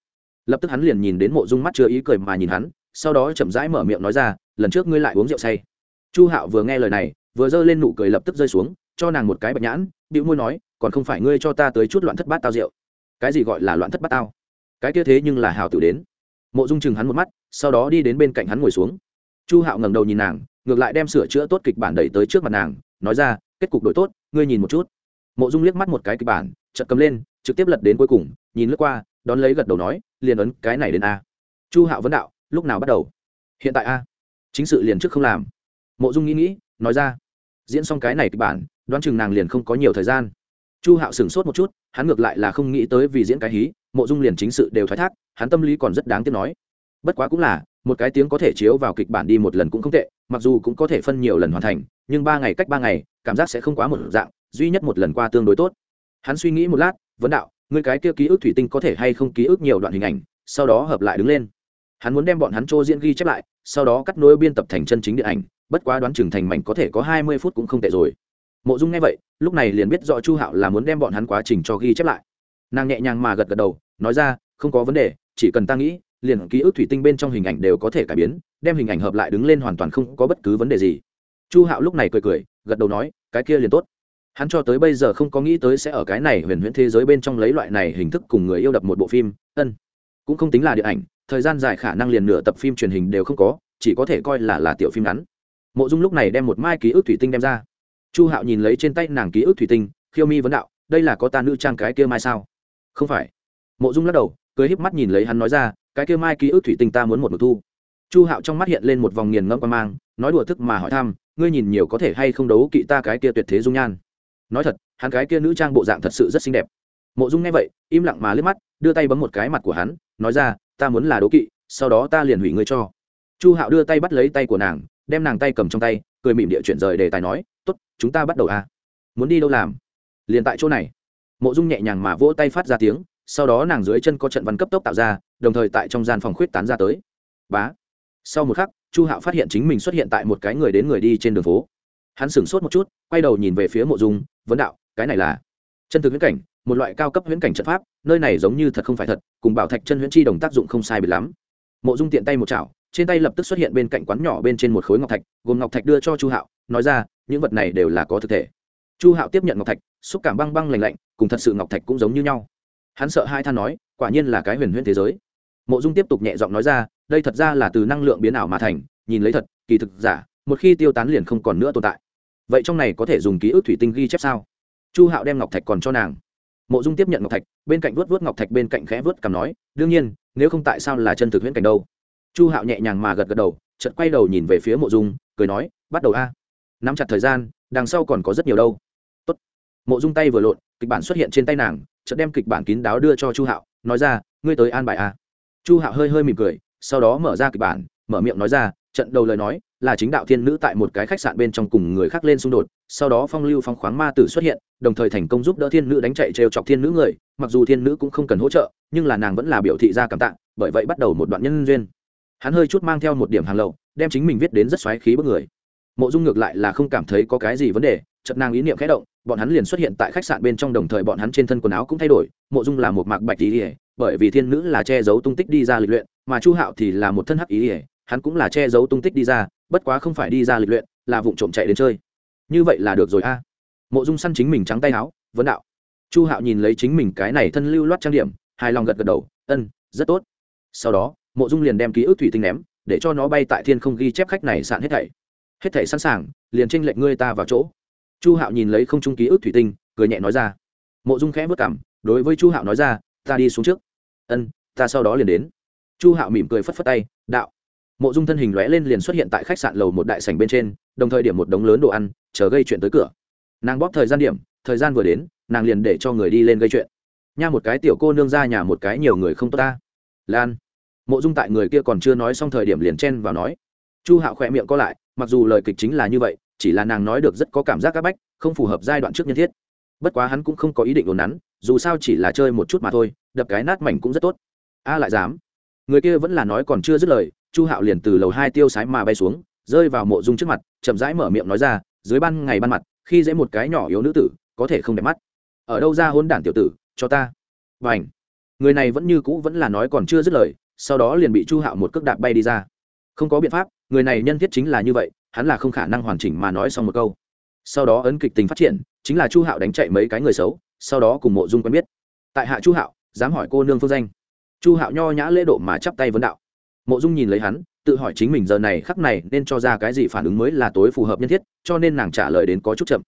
A: Lập tức hắn liền nhìn đến mộ dung mắt chưa ý cười mà nhìn hắn, sau đó chậm rãi mở miệng nói ra, lần trước ngươi lại uống rượu say. Chu hạo vừa nghe lời này, vừa giơ lên nụ cười lập tức rơi xuống, cho nàng một cái bạch nhãn bịu môi nói, còn không phải ngươi cho ta tới chút loạn thất bát tao rượu. Cái gì gọi là loạn thất bát tao? Cái kia thế nhưng là hào tử đến mộ dung chừng hắn một mắt, sau đó đi đến bên cạnh hắn ngồi xuống. Chu hạo ngẩng đầu nhìn nàng, ngược lại đem sửa chữa tốt kịch bản đẩy tới trước mặt nàng, nói ra, kết cục đổi tốt, ngươi nhìn một chút. Mộ dung liếc mắt một cái kịch bản, chợt cầm lên, trực tiếp lật đến cuối cùng, nhìn lướt qua, đón lấy gật đầu nói, liền ấn cái này đến a. Chu hạo vấn đạo, lúc nào bắt đầu? Hiện tại a. Chính sự liền trước không làm. Mộ dung nghĩ nghĩ, nói ra, diễn xong cái này kịch bản, đoán chừng nàng liền không có nhiều thời gian. Chu hạo sửng sốt một chút, hắn ngược lại là không nghĩ tới vì diễn cái hí mộ dung liền chính sự đều thoái thác, hắn tâm lý còn rất đáng tiếc nói. Bất quá cũng là, một cái tiếng có thể chiếu vào kịch bản đi một lần cũng không tệ, mặc dù cũng có thể phân nhiều lần hoàn thành, nhưng ba ngày cách ba ngày, cảm giác sẽ không quá một dạng, duy nhất một lần qua tương đối tốt. Hắn suy nghĩ một lát, vấn đạo người cái kia ký ức thủy tinh có thể hay không ký ức nhiều đoạn hình ảnh, sau đó hợp lại đứng lên. Hắn muốn đem bọn hắn trô diễn ghi chép lại, sau đó cắt nối biên tập thành chân chính điện ảnh, bất quá đoán chừng thành mảnh có thể có hai mươi phút cũng không tệ rồi. Mộ dung nghe vậy, lúc này liền biết rõ chu hạo là muốn đem bọn hắn quá trình cho ghi chép lại. Nàng nhẹ nhàng mà gật gật đầu nói ra, không có vấn đề, chỉ cần ta nghĩ, liền ký ức thủy tinh bên trong hình ảnh đều có thể cải biến, đem hình ảnh hợp lại đứng lên hoàn toàn không có bất cứ vấn đề gì. Chu hạo lúc này cười cười, gật đầu nói, cái kia liền tốt. Hắn cho tới bây giờ không có nghĩ tới sẽ ở cái này huyền huyễn thế giới bên trong lấy loại này hình thức cùng người yêu đập một bộ phim, ân. Cũng không tính là điện ảnh, thời gian dài khả năng liền nửa tập phim truyền hình đều không có, chỉ có thể coi là là tiểu phim ngắn. Mộ dung lúc này đem một mai ký ức thủy tinh đem ra. Chu hạo nhìn lấy trên tay nàng ký ức thủy tinh, khiêu mi vấn đạo, đây là có ta nữ trang cái kia mai sao? Không phải mộ dung lắc đầu cưới híp mắt nhìn lấy hắn nói ra, cái kia mai ký ức thủy tinh ta muốn một mực thu. Chu hạo trong mắt hiện lên một vòng nghiền ngẫm qua mang, nói đùa thức mà hỏi thăm, ngươi nhìn nhiều có thể hay không đấu kỵ ta cái kia tuyệt thế dung nhan? Nói thật, hắn cái kia nữ trang bộ dạng thật sự rất xinh đẹp. Mộ dung nghe vậy, im lặng mà liếc mắt, đưa tay bấm một cái mặt của hắn, nói ra, ta muốn là đấu kỵ, sau đó ta liền hủy ngươi cho. Chu hạo đưa tay bắt lấy tay của nàng, đem nàng tay cầm trong tay, cười mỉm địa chuyển rời để tài nói t ố t chúng ta bắt đầu à. Muốn đi đâu làm? Liền tại chỗ này. Mộ dung nhẹ nhàng mà vỗ tay phát ra tiếng sau đó nàng dưới chân có trận văn cấp tốc tạo ra, đồng thời tại trong gian phòng khuyết tán ra tới. Bá. Sau một khắc, chu hạo phát hiện chính mình xuất hiện tại một cái người đến người đi trên đường phố. Hắn sửng sốt một chút, quay đầu nhìn về phía mộ dung, vấn đạo, cái này là? Chân thực huyễn cảnh, một loại cao cấp huyễn cảnh trận pháp, nơi này giống như thật không phải thật, cùng bảo thạch chân huyễn chi đồng tác dụng không sai biệt lắm. Mộ dung tiện tay một chảo, trên tay lập tức xuất hiện bên cạnh quán nhỏ bên trên một khối ngọc thạch, gồm ngọc thạch đưa cho chu hạo, nói ra, những vật này đều là có thực thể. Chu hạo tiếp nhận ngọc thạch, xúc cảm băng băng lành lạnh, cùng thật sự ngọc thạch cũng giống như nhau hắn sợ hai than nói, quả nhiên là cái huyền huyễn thế giới. Mộ dung tiếp tục nhẹ giọng nói ra, đây thật ra là từ năng lượng biến ảo mà thành, nhìn lấy thật, kỳ thực giả, một khi tiêu tán liền không còn nữa tồn tại. Vậy trong này có thể dùng ký ức thủy tinh ghi chép sao? Chu hạo đem ngọc thạch còn cho nàng. Mộ dung tiếp nhận ngọc thạch, bên cạnh vớt vớt ngọc thạch bên cạnh khẽ vớt cằm nói, đương nhiên, nếu không tại sao là chân thực huyễn cảnh đâu? Chu hạo nhẹ nhàng mà gật gật đầu, chợt quay đầu nhìn về phía mộ dung, cười nói, bắt đầu a. Nắm chặt thời gian, đằng sau còn có rất nhiều đâu. Tốt. mộ dung tay vừa lộn, kịch bản xuất hiện trên tay nàng chợt đem kịch bản kín đáo đưa cho chu hạo, nói ra, ngươi tới an bài a chu hạo hơi hơi mỉm cười, sau đó mở ra kịch bản, mở miệng nói ra, trận đầu lời nói là chính đạo thiên nữ tại một cái khách sạn bên trong cùng người khác lên xung đột, sau đó phong lưu phong khoáng ma tử xuất hiện, đồng thời thành công giúp đỡ thiên nữ đánh chạy trêu chọc thiên nữ người, mặc dù thiên nữ cũng không cần hỗ trợ, nhưng là nàng vẫn là biểu thị ra cảm tạ, bởi vậy bắt đầu một đoạn nhân duyên. Hắn hơi chút mang theo một điểm hàng lậu, đem chính mình viết đến rất xoáy khí bức người. Mộ dung ngược lại là không cảm thấy có cái gì vấn đề chợt nàng ý niệm khẽ động bọn hắn liền xuất hiện tại khách sạn bên trong đồng thời bọn hắn trên thân quần áo cũng thay đổi mộ dung là một mạc bạch ý ỉa bởi vì thiên nữ là che giấu tung tích đi ra lịch luyện mà chu hạo thì là một thân hắc ý ỉa hắn cũng là che giấu tung tích đi ra bất quá không phải đi ra lịch luyện là vụng trộm chạy đến chơi. Như vậy là được rồi a. Mộ dung săn chính mình trắng tay áo vấn đạo. Chu hạo nhìn lấy chính mình cái này thân lưu loát trang điểm hài lòng gật gật đầu "Ừm, rất tốt. Sau đó mộ dung liền đem ký ức thủy tinh ném để cho nó bay tại thiên không ghi chép khách này sạn hết thảy. Hết thảy sẵn sàng liền tranh lệnh ngươi ta vào chỗ chu hạo nhìn lấy không trung ký ức thủy tinh, cười nhẹ nói ra. Mộ dung khẽ vất cảm đối với chu hạo nói ra, ta đi xuống trước. Ân, ta sau đó liền đến. Chu hạo mỉm cười phất phất tay, đạo. Mộ dung thân hình lóe lên liền xuất hiện tại khách sạn lầu một đại sảnh bên trên, đồng thời điểm một đống lớn đồ ăn, chờ gây chuyện tới cửa. Nàng bóp thời gian điểm, thời gian vừa đến, nàng liền để cho người đi lên gây chuyện. Nha một cái tiểu cô nương ra nhà một cái nhiều người không tốt ta. Lan. Mộ dung tại người kia còn chưa nói xong thời điểm liền chen vào nói. Chu hạo khỏe miệng co lại, mặc dù lời kịch chính là như vậy chỉ là nàng nói được rất có cảm giác c áp bách, không phù hợp giai đoạn trước nhân thiết. Bất quá hắn cũng không có ý định đồn nắn, dù sao chỉ là chơi một chút mà thôi, đập cái nát mảnh cũng rất tốt. A lại dám. Người kia vẫn là nói còn chưa dứt lời, chu hạo liền từ lầu hai tiêu sái mà bay xuống, rơi vào mộ dung trước mặt, chậm rãi mở miệng nói ra, dưới ban ngày ban mặt, khi dễ một cái nhỏ yếu nữ tử, có thể không đẹp mắt. Ở đâu ra hôn đản tiểu tử, cho ta. Và ảnh người này vẫn như cũ vẫn là nói còn chưa dứt lời, sau đó liền bị chu hạo một cước đạp bay đi ra. Không có biện pháp, người này nhân thiết chính là như vậy hắn là không khả năng hoàn chỉnh mà nói xong một câu. Sau đó ấn kịch tình phát triển, chính là chu hạo đánh chạy mấy cái người xấu, sau đó cùng mộ dung quen biết. Tại hạ chu hạo, dám hỏi cô nương phương danh. Chu hạo nho nhã lễ độ mà chắp tay vấn đạo. Mộ dung nhìn lấy hắn, tự hỏi chính mình giờ này khắc này nên cho ra cái gì phản ứng mới là tối phù hợp nhân thiết, cho nên nàng trả lời đến có chút chậm.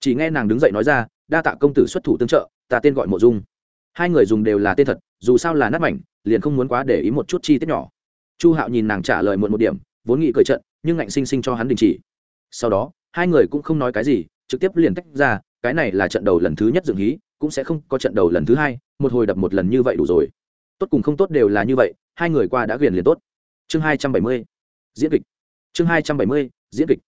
A: Chỉ nghe nàng đứng dậy nói ra, đa tạ công tử xuất thủ tương trợ, ta tên gọi mộ dung. Hai người dùng đều là tên thật, dù sao là nát mảnh, liền không muốn quá để ý một chút chi tiết nhỏ. Chu hạo nhìn nàng trả lời muộn một điểm, vốn nghĩ cười trận nhưng ngạnh sinh sinh cho hắn đình chỉ. Sau đó, hai người cũng không nói cái gì, trực tiếp liền tách ra, cái này là trận đầu lần thứ nhất dựng hí, cũng sẽ không có trận đầu lần thứ hai, một hồi đập một lần như vậy đủ rồi. Tốt cùng không tốt đều là như vậy, hai người qua đã ghiền liền tốt. Chương hai trăm bảy mươi, diễn kịch. Chương hai trăm bảy mươi, diễn kịch.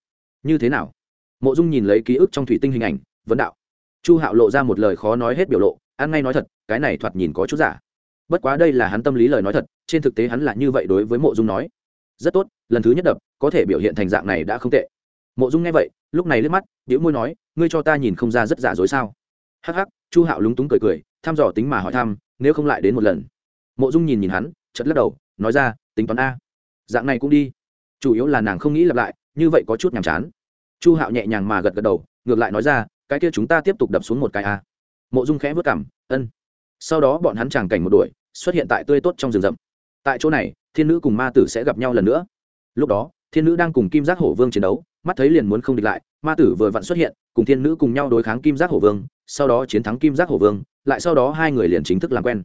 A: Như thế nào? Mộ dung nhìn lấy ký ức trong thủy tinh hình ảnh, vấn đạo. Chu hạo lộ ra một lời khó nói hết biểu lộ, ăn ngay nói thật, cái này thoạt nhìn có chút giả. Bất quá đây là hắn tâm lý lời nói thật, trên thực tế hắn là như vậy đối với mộ dung nói rất tốt, lần thứ nhất đập, có thể biểu hiện thành dạng này đã không tệ. Mộ dung nghe vậy, lúc này liếc mắt biểu môi nói, ngươi cho ta nhìn không ra rất giả dối sao? Hắc hắc, chu hạo lúng túng cười cười, thăm dò tính mà hỏi thăm, nếu không lại đến một lần. Mộ dung nhìn nhìn hắn chật lắc đầu, nói ra, tính toán a. Dạng này cũng đi. Chủ yếu là nàng không nghĩ lặp lại, như vậy có chút nhàm chán. Chu hạo nhẹ nhàng mà gật gật đầu, ngược lại nói ra, cái kia chúng ta tiếp tục đập xuống một cái a. Mộ dung khẽ vớt cảm, ân. Sau đó bọn hắn tràng cảnh một đuổi, xuất hiện tại tươi tốt trong rừng rậm. Tại chỗ này thiên nữ cùng ma tử sẽ gặp nhau lần nữa. Lúc đó, thiên nữ đang cùng kim giác hổ vương chiến đấu, mắt thấy liền muốn không địch lại, ma tử vừa vặn xuất hiện, cùng thiên nữ cùng nhau đối kháng kim giác hổ vương, sau đó chiến thắng kim giác hổ vương, lại sau đó hai người liền chính thức làm quen.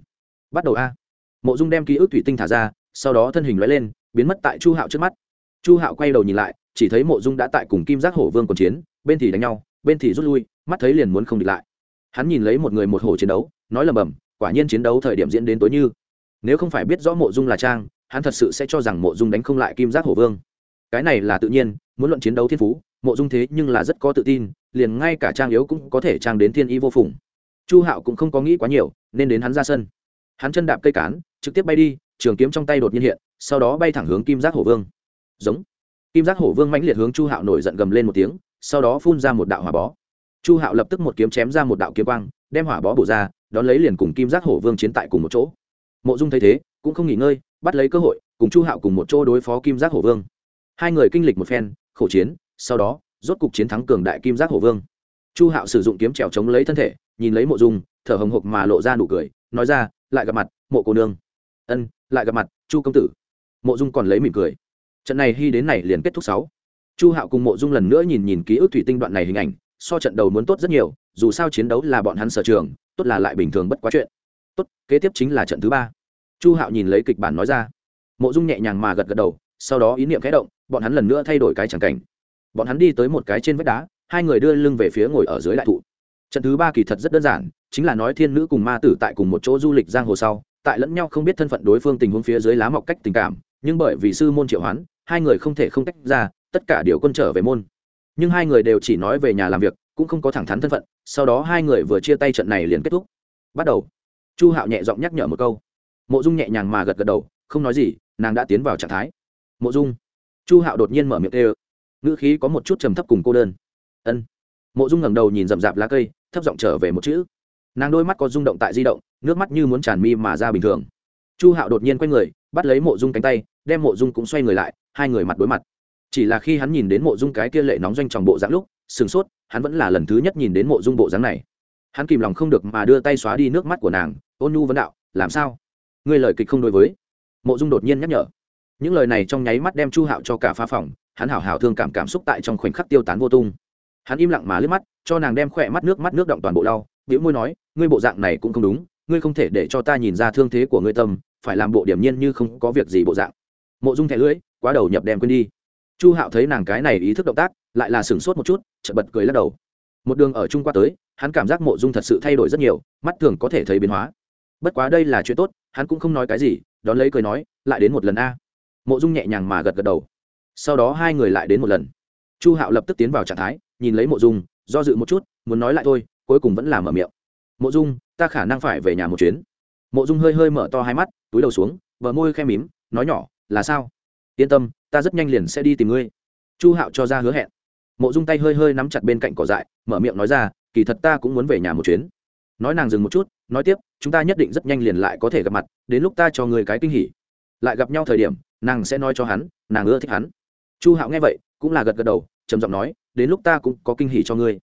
A: Bắt đầu a. Mộ dung đem ký ức thủy tinh thả ra, sau đó thân hình l lên, biến mất tại chu hạo trước mắt. Chu hạo quay đầu nhìn lại, chỉ thấy mộ dung đã tại cùng kim giác hổ vương còn chiến, bên thì đánh nhau, bên thì rút lui, mắt thấy liền muốn không địch lại. Hắn nhìn lấy một người một hổ chiến đấu, nói lầm bầm, quả nhiên chiến đấu thời điểm diễn đến tối như. Nếu không phải biết rõ mộ dung là trang hắn thật sự sẽ cho rằng mộ dung đánh không lại kim giác hổ vương. Cái này là tự nhiên, muốn luận chiến đấu thiên phú, mộ dung thế nhưng là rất có tự tin, liền ngay cả trang yếu cũng có thể trang đến thiên y vô phùng. Chu hạo cũng không có nghĩ quá nhiều, nên đến hắn ra sân. Hắn chân đạp cây cán, trực tiếp bay đi, trường kiếm trong tay đột nhiên hiện, sau đó bay thẳng hướng kim giác hổ vương. Giống. Kim giác hổ vương mãnh liệt hướng chu hạo nổi giận gầm lên một tiếng, sau đó phun ra một đạo hỏa bó. Chu hạo lập tức một kiếm chém ra một đạo kiếm quang, đem hỏa bó bổ ra, đón lấy liền cùng kim giác hổ vương chiến tại cùng một chỗ. Mộ dung thấy thế, cũng không nghỉ ngơi bắt lấy cơ hội, cùng chu hạo cùng một chỗ đối phó kim giác hổ vương. Hai người kinh lịch một phen, khổ chiến, sau đó, rốt cục chiến thắng cường đại kim giác hổ vương. Chu hạo sử dụng kiếm trèo chống lấy thân thể, nhìn lấy mộ dung, thở hồng hộc mà lộ ra nụ cười, nói ra, lại gặp mặt, mộ cô nương. Ân, lại gặp mặt, chu công tử. Mộ dung còn lấy mỉm cười. Trận này hy đến này liền kết thúc sáu. Chu hạo cùng mộ dung lần nữa nhìn nhìn ký ức thủy tinh đoạn này hình ảnh, so trận đầu muốn tốt rất nhiều, dù sao chiến đấu là bọn hắn sở trường, tốt là lại bình thường bất quá chuyện. Tốt, kế tiếp chính là trận thứ ba chu hạo nhìn lấy kịch bản nói ra. Mộ dung nhẹ nhàng mà gật gật đầu, sau đó ý niệm khẽ động, bọn hắn lần nữa thay đổi cái tràng cảnh. Bọn hắn đi tới một cái trên vách đá, hai người đưa lưng về phía ngồi ở dưới đại thụ. Trận thứ ba kỳ thật rất đơn giản, chính là nói thiên nữ cùng ma tử tại cùng một chỗ du lịch giang hồ sau, tại lẫn nhau không biết thân phận đối phương tình huống phía dưới lá mọc cách tình cảm, nhưng bởi vì sư môn triệu hoán, hai người không thể không tách ra, tất cả điều quân trở về môn. Nhưng hai người đều chỉ nói về nhà làm việc, cũng không có thẳng thắn thân phận, sau đó hai người vừa chia tay trận này liền kết thúc. Bắt đầu. Chu hạo nhẹ giọng nhắc nhở một câu mộ dung nhẹ nhàng mà gật gật đầu, không nói gì, nàng đã tiến vào trạng thái. Mộ dung. Chu hạo đột nhiên mở miệng tê ơ ngữ khí có một chút trầm thấp cùng cô đơn. Ân. Mộ dung ngẩng đầu nhìn rậm rạp lá cây, thấp giọng trở về một chữ. Nàng đôi mắt có rung động tại di động, nước mắt như muốn tràn mi mà ra bình thường. Chu hạo đột nhiên quay người, bắt lấy mộ dung cánh tay, đem mộ dung cũng xoay người lại, hai người mặt đối mặt. Chỉ là khi hắn nhìn đến mộ dung cái kia lệ nóng doanh tròng bộ dáng lúc sửng sốt, hắn vẫn là lần thứ nhất nhìn đến mộ dung bộ dáng này. Hắn kìm lòng không được mà đưa tay xóa đi nước mắt của nàng, ôn nhu vấn đạo, làm sao? Ngươi lời kịch không đối với. Mộ dung đột nhiên nhắc nhở. Những lời này trong nháy mắt đem chu hạo cho cả phá phòng, hắn hảo hảo thương cảm cảm xúc tại trong khoảnh khắc tiêu tán vô tung. Hắn im lặng mà lướt mắt, cho nàng đem khỏe mắt nước mắt nước động toàn bộ đau biểu môi nói, ngươi bộ dạng này cũng không đúng, ngươi không thể để cho ta nhìn ra thương thế của ngươi tâm, phải làm bộ điểm nhiên như không có việc gì bộ dạng. Mộ dung thẻ lưỡi, quá đầu nhập đem quên đi. Chu hạo thấy nàng cái này ý thức động tác, lại là sửng sốt một chút, chợt bật cười lắc đầu. Một đường ở chung qua tới, hắn cảm giác mộ dung thật sự thay đổi rất nhiều, mắt thường có thể thấy biến hóa bất quá đây là chuyện tốt, hắn cũng không nói cái gì, đón lấy cười nói, lại đến một lần a. Mộ dung nhẹ nhàng mà gật gật đầu. Sau đó hai người lại đến một lần. Chu hạo lập tức tiến vào trạng thái, nhìn lấy mộ dung, do dự một chút, muốn nói lại thôi, cuối cùng vẫn làm mở miệng. Mộ dung, ta khả năng phải về nhà một chuyến. Mộ dung hơi hơi mở to hai mắt, túi đầu xuống vợ môi khe mím, nói nhỏ, là sao? Yên tâm, ta rất nhanh liền sẽ đi tìm ngươi. Chu hạo cho ra hứa hẹn. Mộ dung tay hơi hơi nắm chặt bên cạnh cỏ dại, mở miệng nói ra, kỳ thật ta cũng muốn về nhà một chuyến nói nàng dừng một chút, nói tiếp, chúng ta nhất định rất nhanh liền lại có thể gặp mặt, đến lúc ta cho người cái kinh hỉ. Lại gặp nhau thời điểm, nàng sẽ nói cho hắn, nàng ưa thích hắn. Chu hạo nghe vậy, cũng là gật gật đầu, trầm giọng nói, đến lúc ta cũng có kinh hỉ cho ngươi.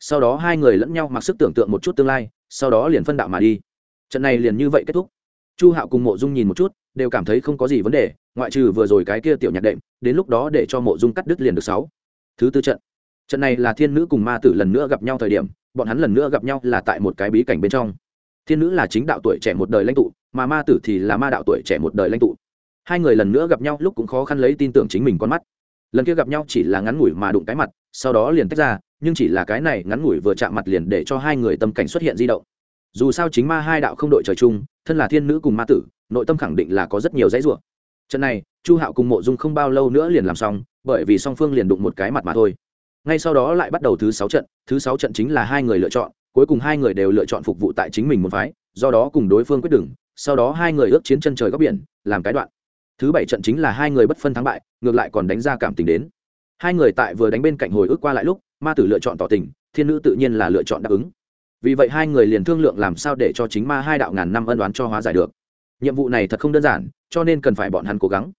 A: Sau đó hai người lẫn nhau mặc sức tưởng tượng một chút tương lai, sau đó liền phân đạo mà đi. Trận này liền như vậy kết thúc. Chu hạo cùng mộ dung nhìn một chút, đều cảm thấy không có gì vấn đề, ngoại trừ vừa rồi cái kia tiểu nhạc đệm, đến lúc đó để cho mộ dung cắt đứt liền được sáu. Thứ tư trận. Trận này là thiên nữ cùng ma tử lần nữa gặp nhau thời điểm bọn hắn lần nữa gặp nhau là tại một cái bí cảnh bên trong. Thiên nữ là chính đạo tuổi trẻ một đời lãnh tụ, mà ma tử thì là ma đạo tuổi trẻ một đời lãnh tụ. Hai người lần nữa gặp nhau lúc cũng khó khăn lấy tin tưởng chính mình con mắt. Lần kia gặp nhau chỉ là ngắn ngủi mà đụng cái mặt, sau đó liền tách ra, nhưng chỉ là cái này ngắn ngủi vừa chạm mặt liền để cho hai người tâm cảnh xuất hiện di động. Dù sao chính ma hai đạo không đội trời chung, thân là thiên nữ cùng ma tử, nội tâm khẳng định là có rất nhiều dãy ruộng trận này, chu hạo cùng mộ dung không bao lâu nữa liền làm xong, bởi vì song phương liền đụng một cái mặt mà thôi ngay sau đó lại bắt đầu thứ sáu trận, thứ sáu trận chính là hai người lựa chọn, cuối cùng hai người đều lựa chọn phục vụ tại chính mình một phái, do đó cùng đối phương quyết đừng sau đó hai người ước chiến chân trời góc biển, làm cái đoạn. Thứ bảy trận chính là hai người bất phân thắng bại, ngược lại còn đánh ra cảm tình đến. Hai người tại vừa đánh bên cạnh hồi ức qua lại lúc, ma tử lựa chọn tỏ tình, thiên nữ tự nhiên là lựa chọn đáp ứng. Vì vậy hai người liền thương lượng làm sao để cho chính ma hai đạo ngàn năm ân đoán cho hóa giải được. Nhiệm vụ này thật không đơn giản, cho nên cần phải bọn hắn cố gắng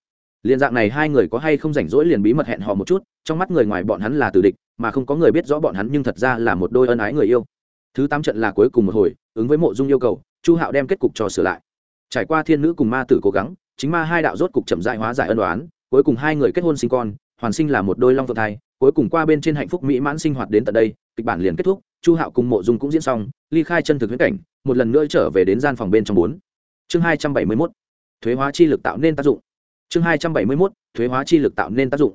A: liền dạng này hai người có hay không rảnh rỗi liền bí mật hẹn họ một chút, trong mắt người ngoài bọn hắn là tử địch, mà không có người biết rõ bọn hắn nhưng thật ra là một đôi ân ái người yêu. Thứ tám trận là cuối cùng một hồi, ứng với mộ dung yêu cầu, chu hạo đem kết cục cho sửa lại. Trải qua thiên nữ cùng ma tử cố gắng, chính ma hai đạo rốt cục chậm dại hóa giải ân đoán cuối cùng hai người kết hôn sinh con, hoàn sinh là một đôi long phượng thai, cuối cùng qua bên trên hạnh phúc mỹ mãn sinh hoạt đến tận đây, kịch bản liền kết thúc, chu hạo cùng mộ dung cũng diễn xong, ly khai chân thực huyễn cảnh, một lần nữa trở về đến gian phòng bên trong bốn. Chương hai trăm bảy mươi mốt, thuế hóa chi lực tạo nên tác dụng chương hai trăm bảy mươi mốt, thuế hóa chi lực tạo nên tác dụng.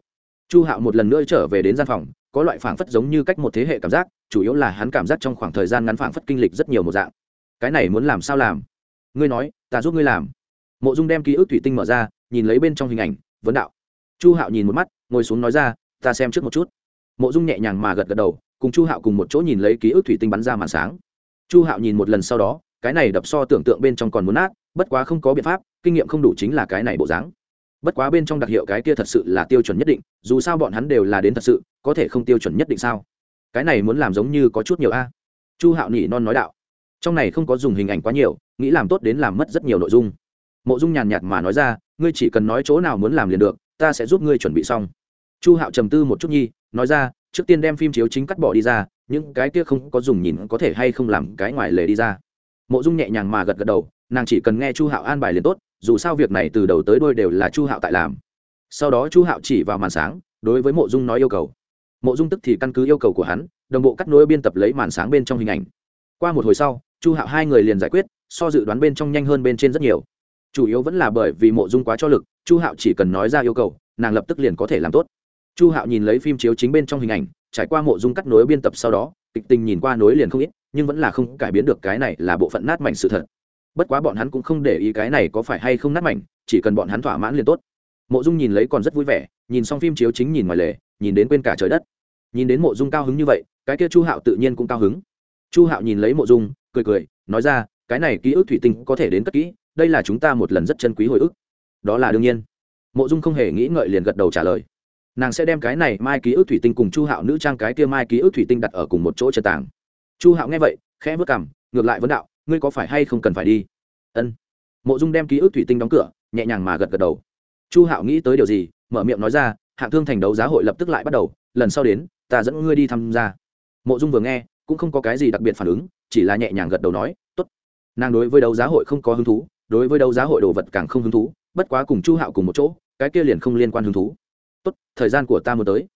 A: Chu hạo một lần nữa trở về đến gian phòng, có loại phảng phất giống như cách một thế hệ cảm giác, chủ yếu là hắn cảm giác trong khoảng thời gian ngắn phảng phất kinh lịch rất nhiều một dạng. Cái này muốn làm sao làm? Ngươi nói, ta giúp ngươi làm. Mộ dung đem ký ức thủy tinh mở ra, nhìn lấy bên trong hình ảnh, vấn đạo. Chu hạo nhìn một mắt, ngồi xuống nói ra, ta xem trước một chút. Mộ dung nhẹ nhàng mà gật gật đầu, cùng chu hạo cùng một chỗ nhìn lấy ký ức thủy tinh bắn ra màn sáng. Chu hạo nhìn một lần sau đó, cái này đập so tưởng tượng bên trong còn muốn nát, bất quá không có biện pháp, kinh nghiệm không đủ chính là cái này bộ dáng bất quá bên trong đặc hiệu cái kia thật sự là tiêu chuẩn nhất định, dù sao bọn hắn đều là đến thật sự, có thể không tiêu chuẩn nhất định sao? Cái này muốn làm giống như có chút nhiều a. Chu hạo nhỉ non nói đạo. Trong này không có dùng hình ảnh quá nhiều, nghĩ làm tốt đến làm mất rất nhiều nội dung. Mộ dung nhàn nhạt mà nói ra, ngươi chỉ cần nói chỗ nào muốn làm liền được, ta sẽ giúp ngươi chuẩn bị xong. Chu hạo trầm tư một chút nhi, nói ra, trước tiên đem phim chiếu chính cắt bỏ đi ra, những cái kia không có dùng nhìn có thể hay không làm cái ngoài lề đi ra. Mộ dung nhẹ nhàng mà gật gật đầu, nàng chỉ cần nghe chu hạo an bài liền tốt dù sao việc này từ đầu tới đôi đều là chu hạo tại làm. Sau đó chu hạo chỉ vào màn sáng, đối với mộ dung nói yêu cầu. Mộ dung tức thì căn cứ yêu cầu của hắn, đồng bộ cắt nối biên tập lấy màn sáng bên trong hình ảnh. Qua một hồi sau, chu hạo hai người liền giải quyết, so dự đoán bên trong nhanh hơn bên trên rất nhiều. Chủ yếu vẫn là bởi vì mộ dung quá cho lực, chu hạo chỉ cần nói ra yêu cầu, nàng lập tức liền có thể làm tốt. Chu hạo nhìn lấy phim chiếu chính bên trong hình ảnh, trải qua mộ dung cắt nối biên tập sau đó, kịch tình nhìn qua nối liền không ít, nhưng vẫn là không cải biến được cái này là bộ phận nát mảnh sự thật bất quá bọn hắn cũng không để ý cái này có phải hay không nát mảnh, chỉ cần bọn hắn thỏa mãn liền tốt. Mộ dung nhìn lấy còn rất vui vẻ, nhìn xong phim chiếu chính nhìn ngoài lề, nhìn đến quên cả trời đất. Nhìn đến mộ dung cao hứng như vậy, cái kia chu hạo tự nhiên cũng cao hứng. Chu hạo nhìn lấy mộ dung, cười cười, nói ra, cái này ký ức thủy tinh có thể đến cất kỹ, đây là chúng ta một lần rất chân quý hồi ức. Đó là đương nhiên. Mộ dung không hề nghĩ ngợi liền gật đầu trả lời. Nàng sẽ đem cái này mai ký ức thủy tinh cùng chu hạo nữ trang cái kia mai ký ức thủy tinh đặt ở cùng một chỗ chân tàng. Chu hạo nghe vậy, khẽ vất cảm ngược lại vấn đạo ngươi có phải hay không cần phải đi? Ân. Mộ dung đem ký ức thủy tinh đóng cửa, nhẹ nhàng mà gật gật đầu. Chu hạo nghĩ tới điều gì, mở miệng nói ra, hạng thương thành đấu giá hội lập tức lại bắt đầu, lần sau đến, ta dẫn ngươi đi tham gia. Mộ dung vừa nghe, cũng không có cái gì đặc biệt phản ứng, chỉ là nhẹ nhàng gật đầu nói t ố t nàng đối với đấu giá hội không có hứng thú, đối với đấu giá hội đồ vật càng không hứng thú, bất quá cùng chu hạo cùng một chỗ, cái kia liền không liên quan hứng thú. Tốt, thời gian của ta muốn tới.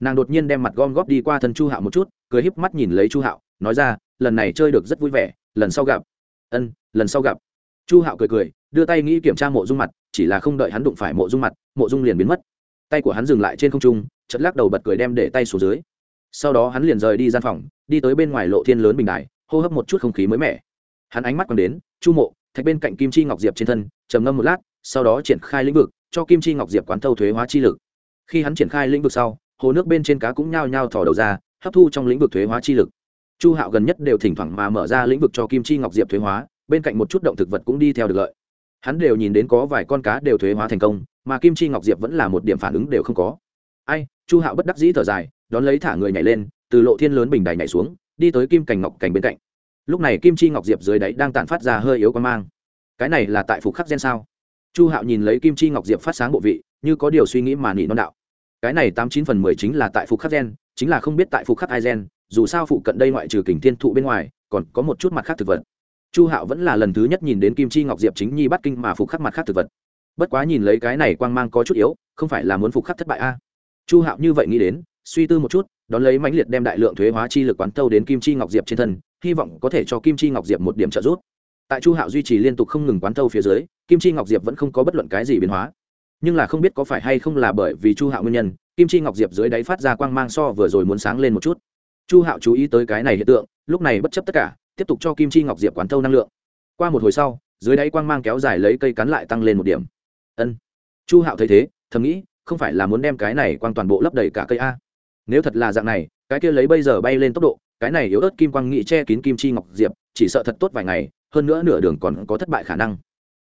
A: Nàng đột nhiên đem mặt gom góp đi qua thân chu hạo một chút, cười híp mắt nhìn lấy chu hạo, nói ra lần này chơi được rất vui vẻ, lần sau gặp. Ân, lần sau gặp. Chu hạo cười cười, đưa tay nghĩ kiểm tra mộ dung mặt, chỉ là không đợi hắn đụng phải mộ dung mặt, mộ dung liền biến mất. Tay của hắn dừng lại trên không trung chật lắc đầu bật cười đem để tay xuống dưới. Sau đó hắn liền rời đi gian phòng, đi tới bên ngoài lộ thiên lớn bình đài, hô hấp một chút không khí mới mẻ. Hắn ánh mắt còn đến, chu mộ, thạch bên cạnh kim chi ngọc diệp trên thân, trầm ngâm một lát, sau đó triển khai lĩnh vực, cho kim chi ngọc diệp quán thâu thuế hóa chi lực. Khi hắn triển khai lĩnh vực sau, hồ nước bên trên cá cũng nhao nhao thò đầu ra, hấp thu trong lĩnh vực thuế hóa chi lực chu hạo gần nhất đều thỉnh thoảng mà mở ra lĩnh vực cho kim chi ngọc diệp thuế hóa, bên cạnh một chút động thực vật cũng đi theo được lợi. Hắn đều nhìn đến có vài con cá đều thuế hóa thành công, mà kim chi ngọc diệp vẫn là một điểm phản ứng đều không có. Ai, chu hạo bất đắc dĩ thở dài, đón lấy thả người nhảy lên, từ lộ thiên lớn bình đài nhảy xuống, đi tới kim cành ngọc cành bên cạnh. Lúc này kim chi ngọc diệp dưới đáy đang tản phát ra hơi yếu con mang. Cái này là tại phục khắc gen sao? Chu hạo nhìn lấy kim chi ngọc diệp phát sáng bộ vị, như có điều suy nghĩ mà nỉ non đạo. Cái này tám chín phần mười chính là tại phục khắc gen, chính là không biết tại phục khắc ai gen dù sao phụ cận đây ngoại trừ kình thiên thụ bên ngoài, còn có một chút mặt khác thực vật. Chu hạo vẫn là lần thứ nhất nhìn đến kim chi ngọc diệp chính nhi bắt kinh mà phục khắc mặt khác thực vật. Bất quá nhìn lấy cái này quang mang có chút yếu, không phải là muốn phục khắc thất bại a. Chu hạo như vậy nghĩ đến, suy tư một chút, đón lấy mãnh liệt đem đại lượng thuế hóa chi lực quán tâu đến kim chi ngọc diệp trên thân, hy vọng có thể cho kim chi ngọc diệp một điểm trợ giúp. Tại chu hạo duy trì liên tục không ngừng quán tâu phía dưới, kim chi ngọc diệp vẫn không có bất luận cái gì biến hóa. Nhưng là không biết có phải hay không là bởi vì chu hạo nguyên nhân, kim chi ngọc diệp dưới đáy phát ra quang mang so vừa rồi muốn sáng lên một chút chu hạo chú ý tới cái này hiện tượng, lúc này bất chấp tất cả, tiếp tục cho kim chi ngọc diệp quán thâu năng lượng. Qua một hồi sau, dưới đáy quang mang kéo dài lấy cây cắn lại tăng lên một điểm. Ân. Chu hạo thấy thế, thầm nghĩ, không phải là muốn đem cái này quang toàn bộ lấp đầy cả cây a. Nếu thật là dạng này, cái kia lấy bây giờ bay lên tốc độ, cái này yếu ớt kim quang nghị che kín kim chi ngọc diệp, chỉ sợ thật tốt vài ngày, hơn nữa nửa đường còn có thất bại khả năng.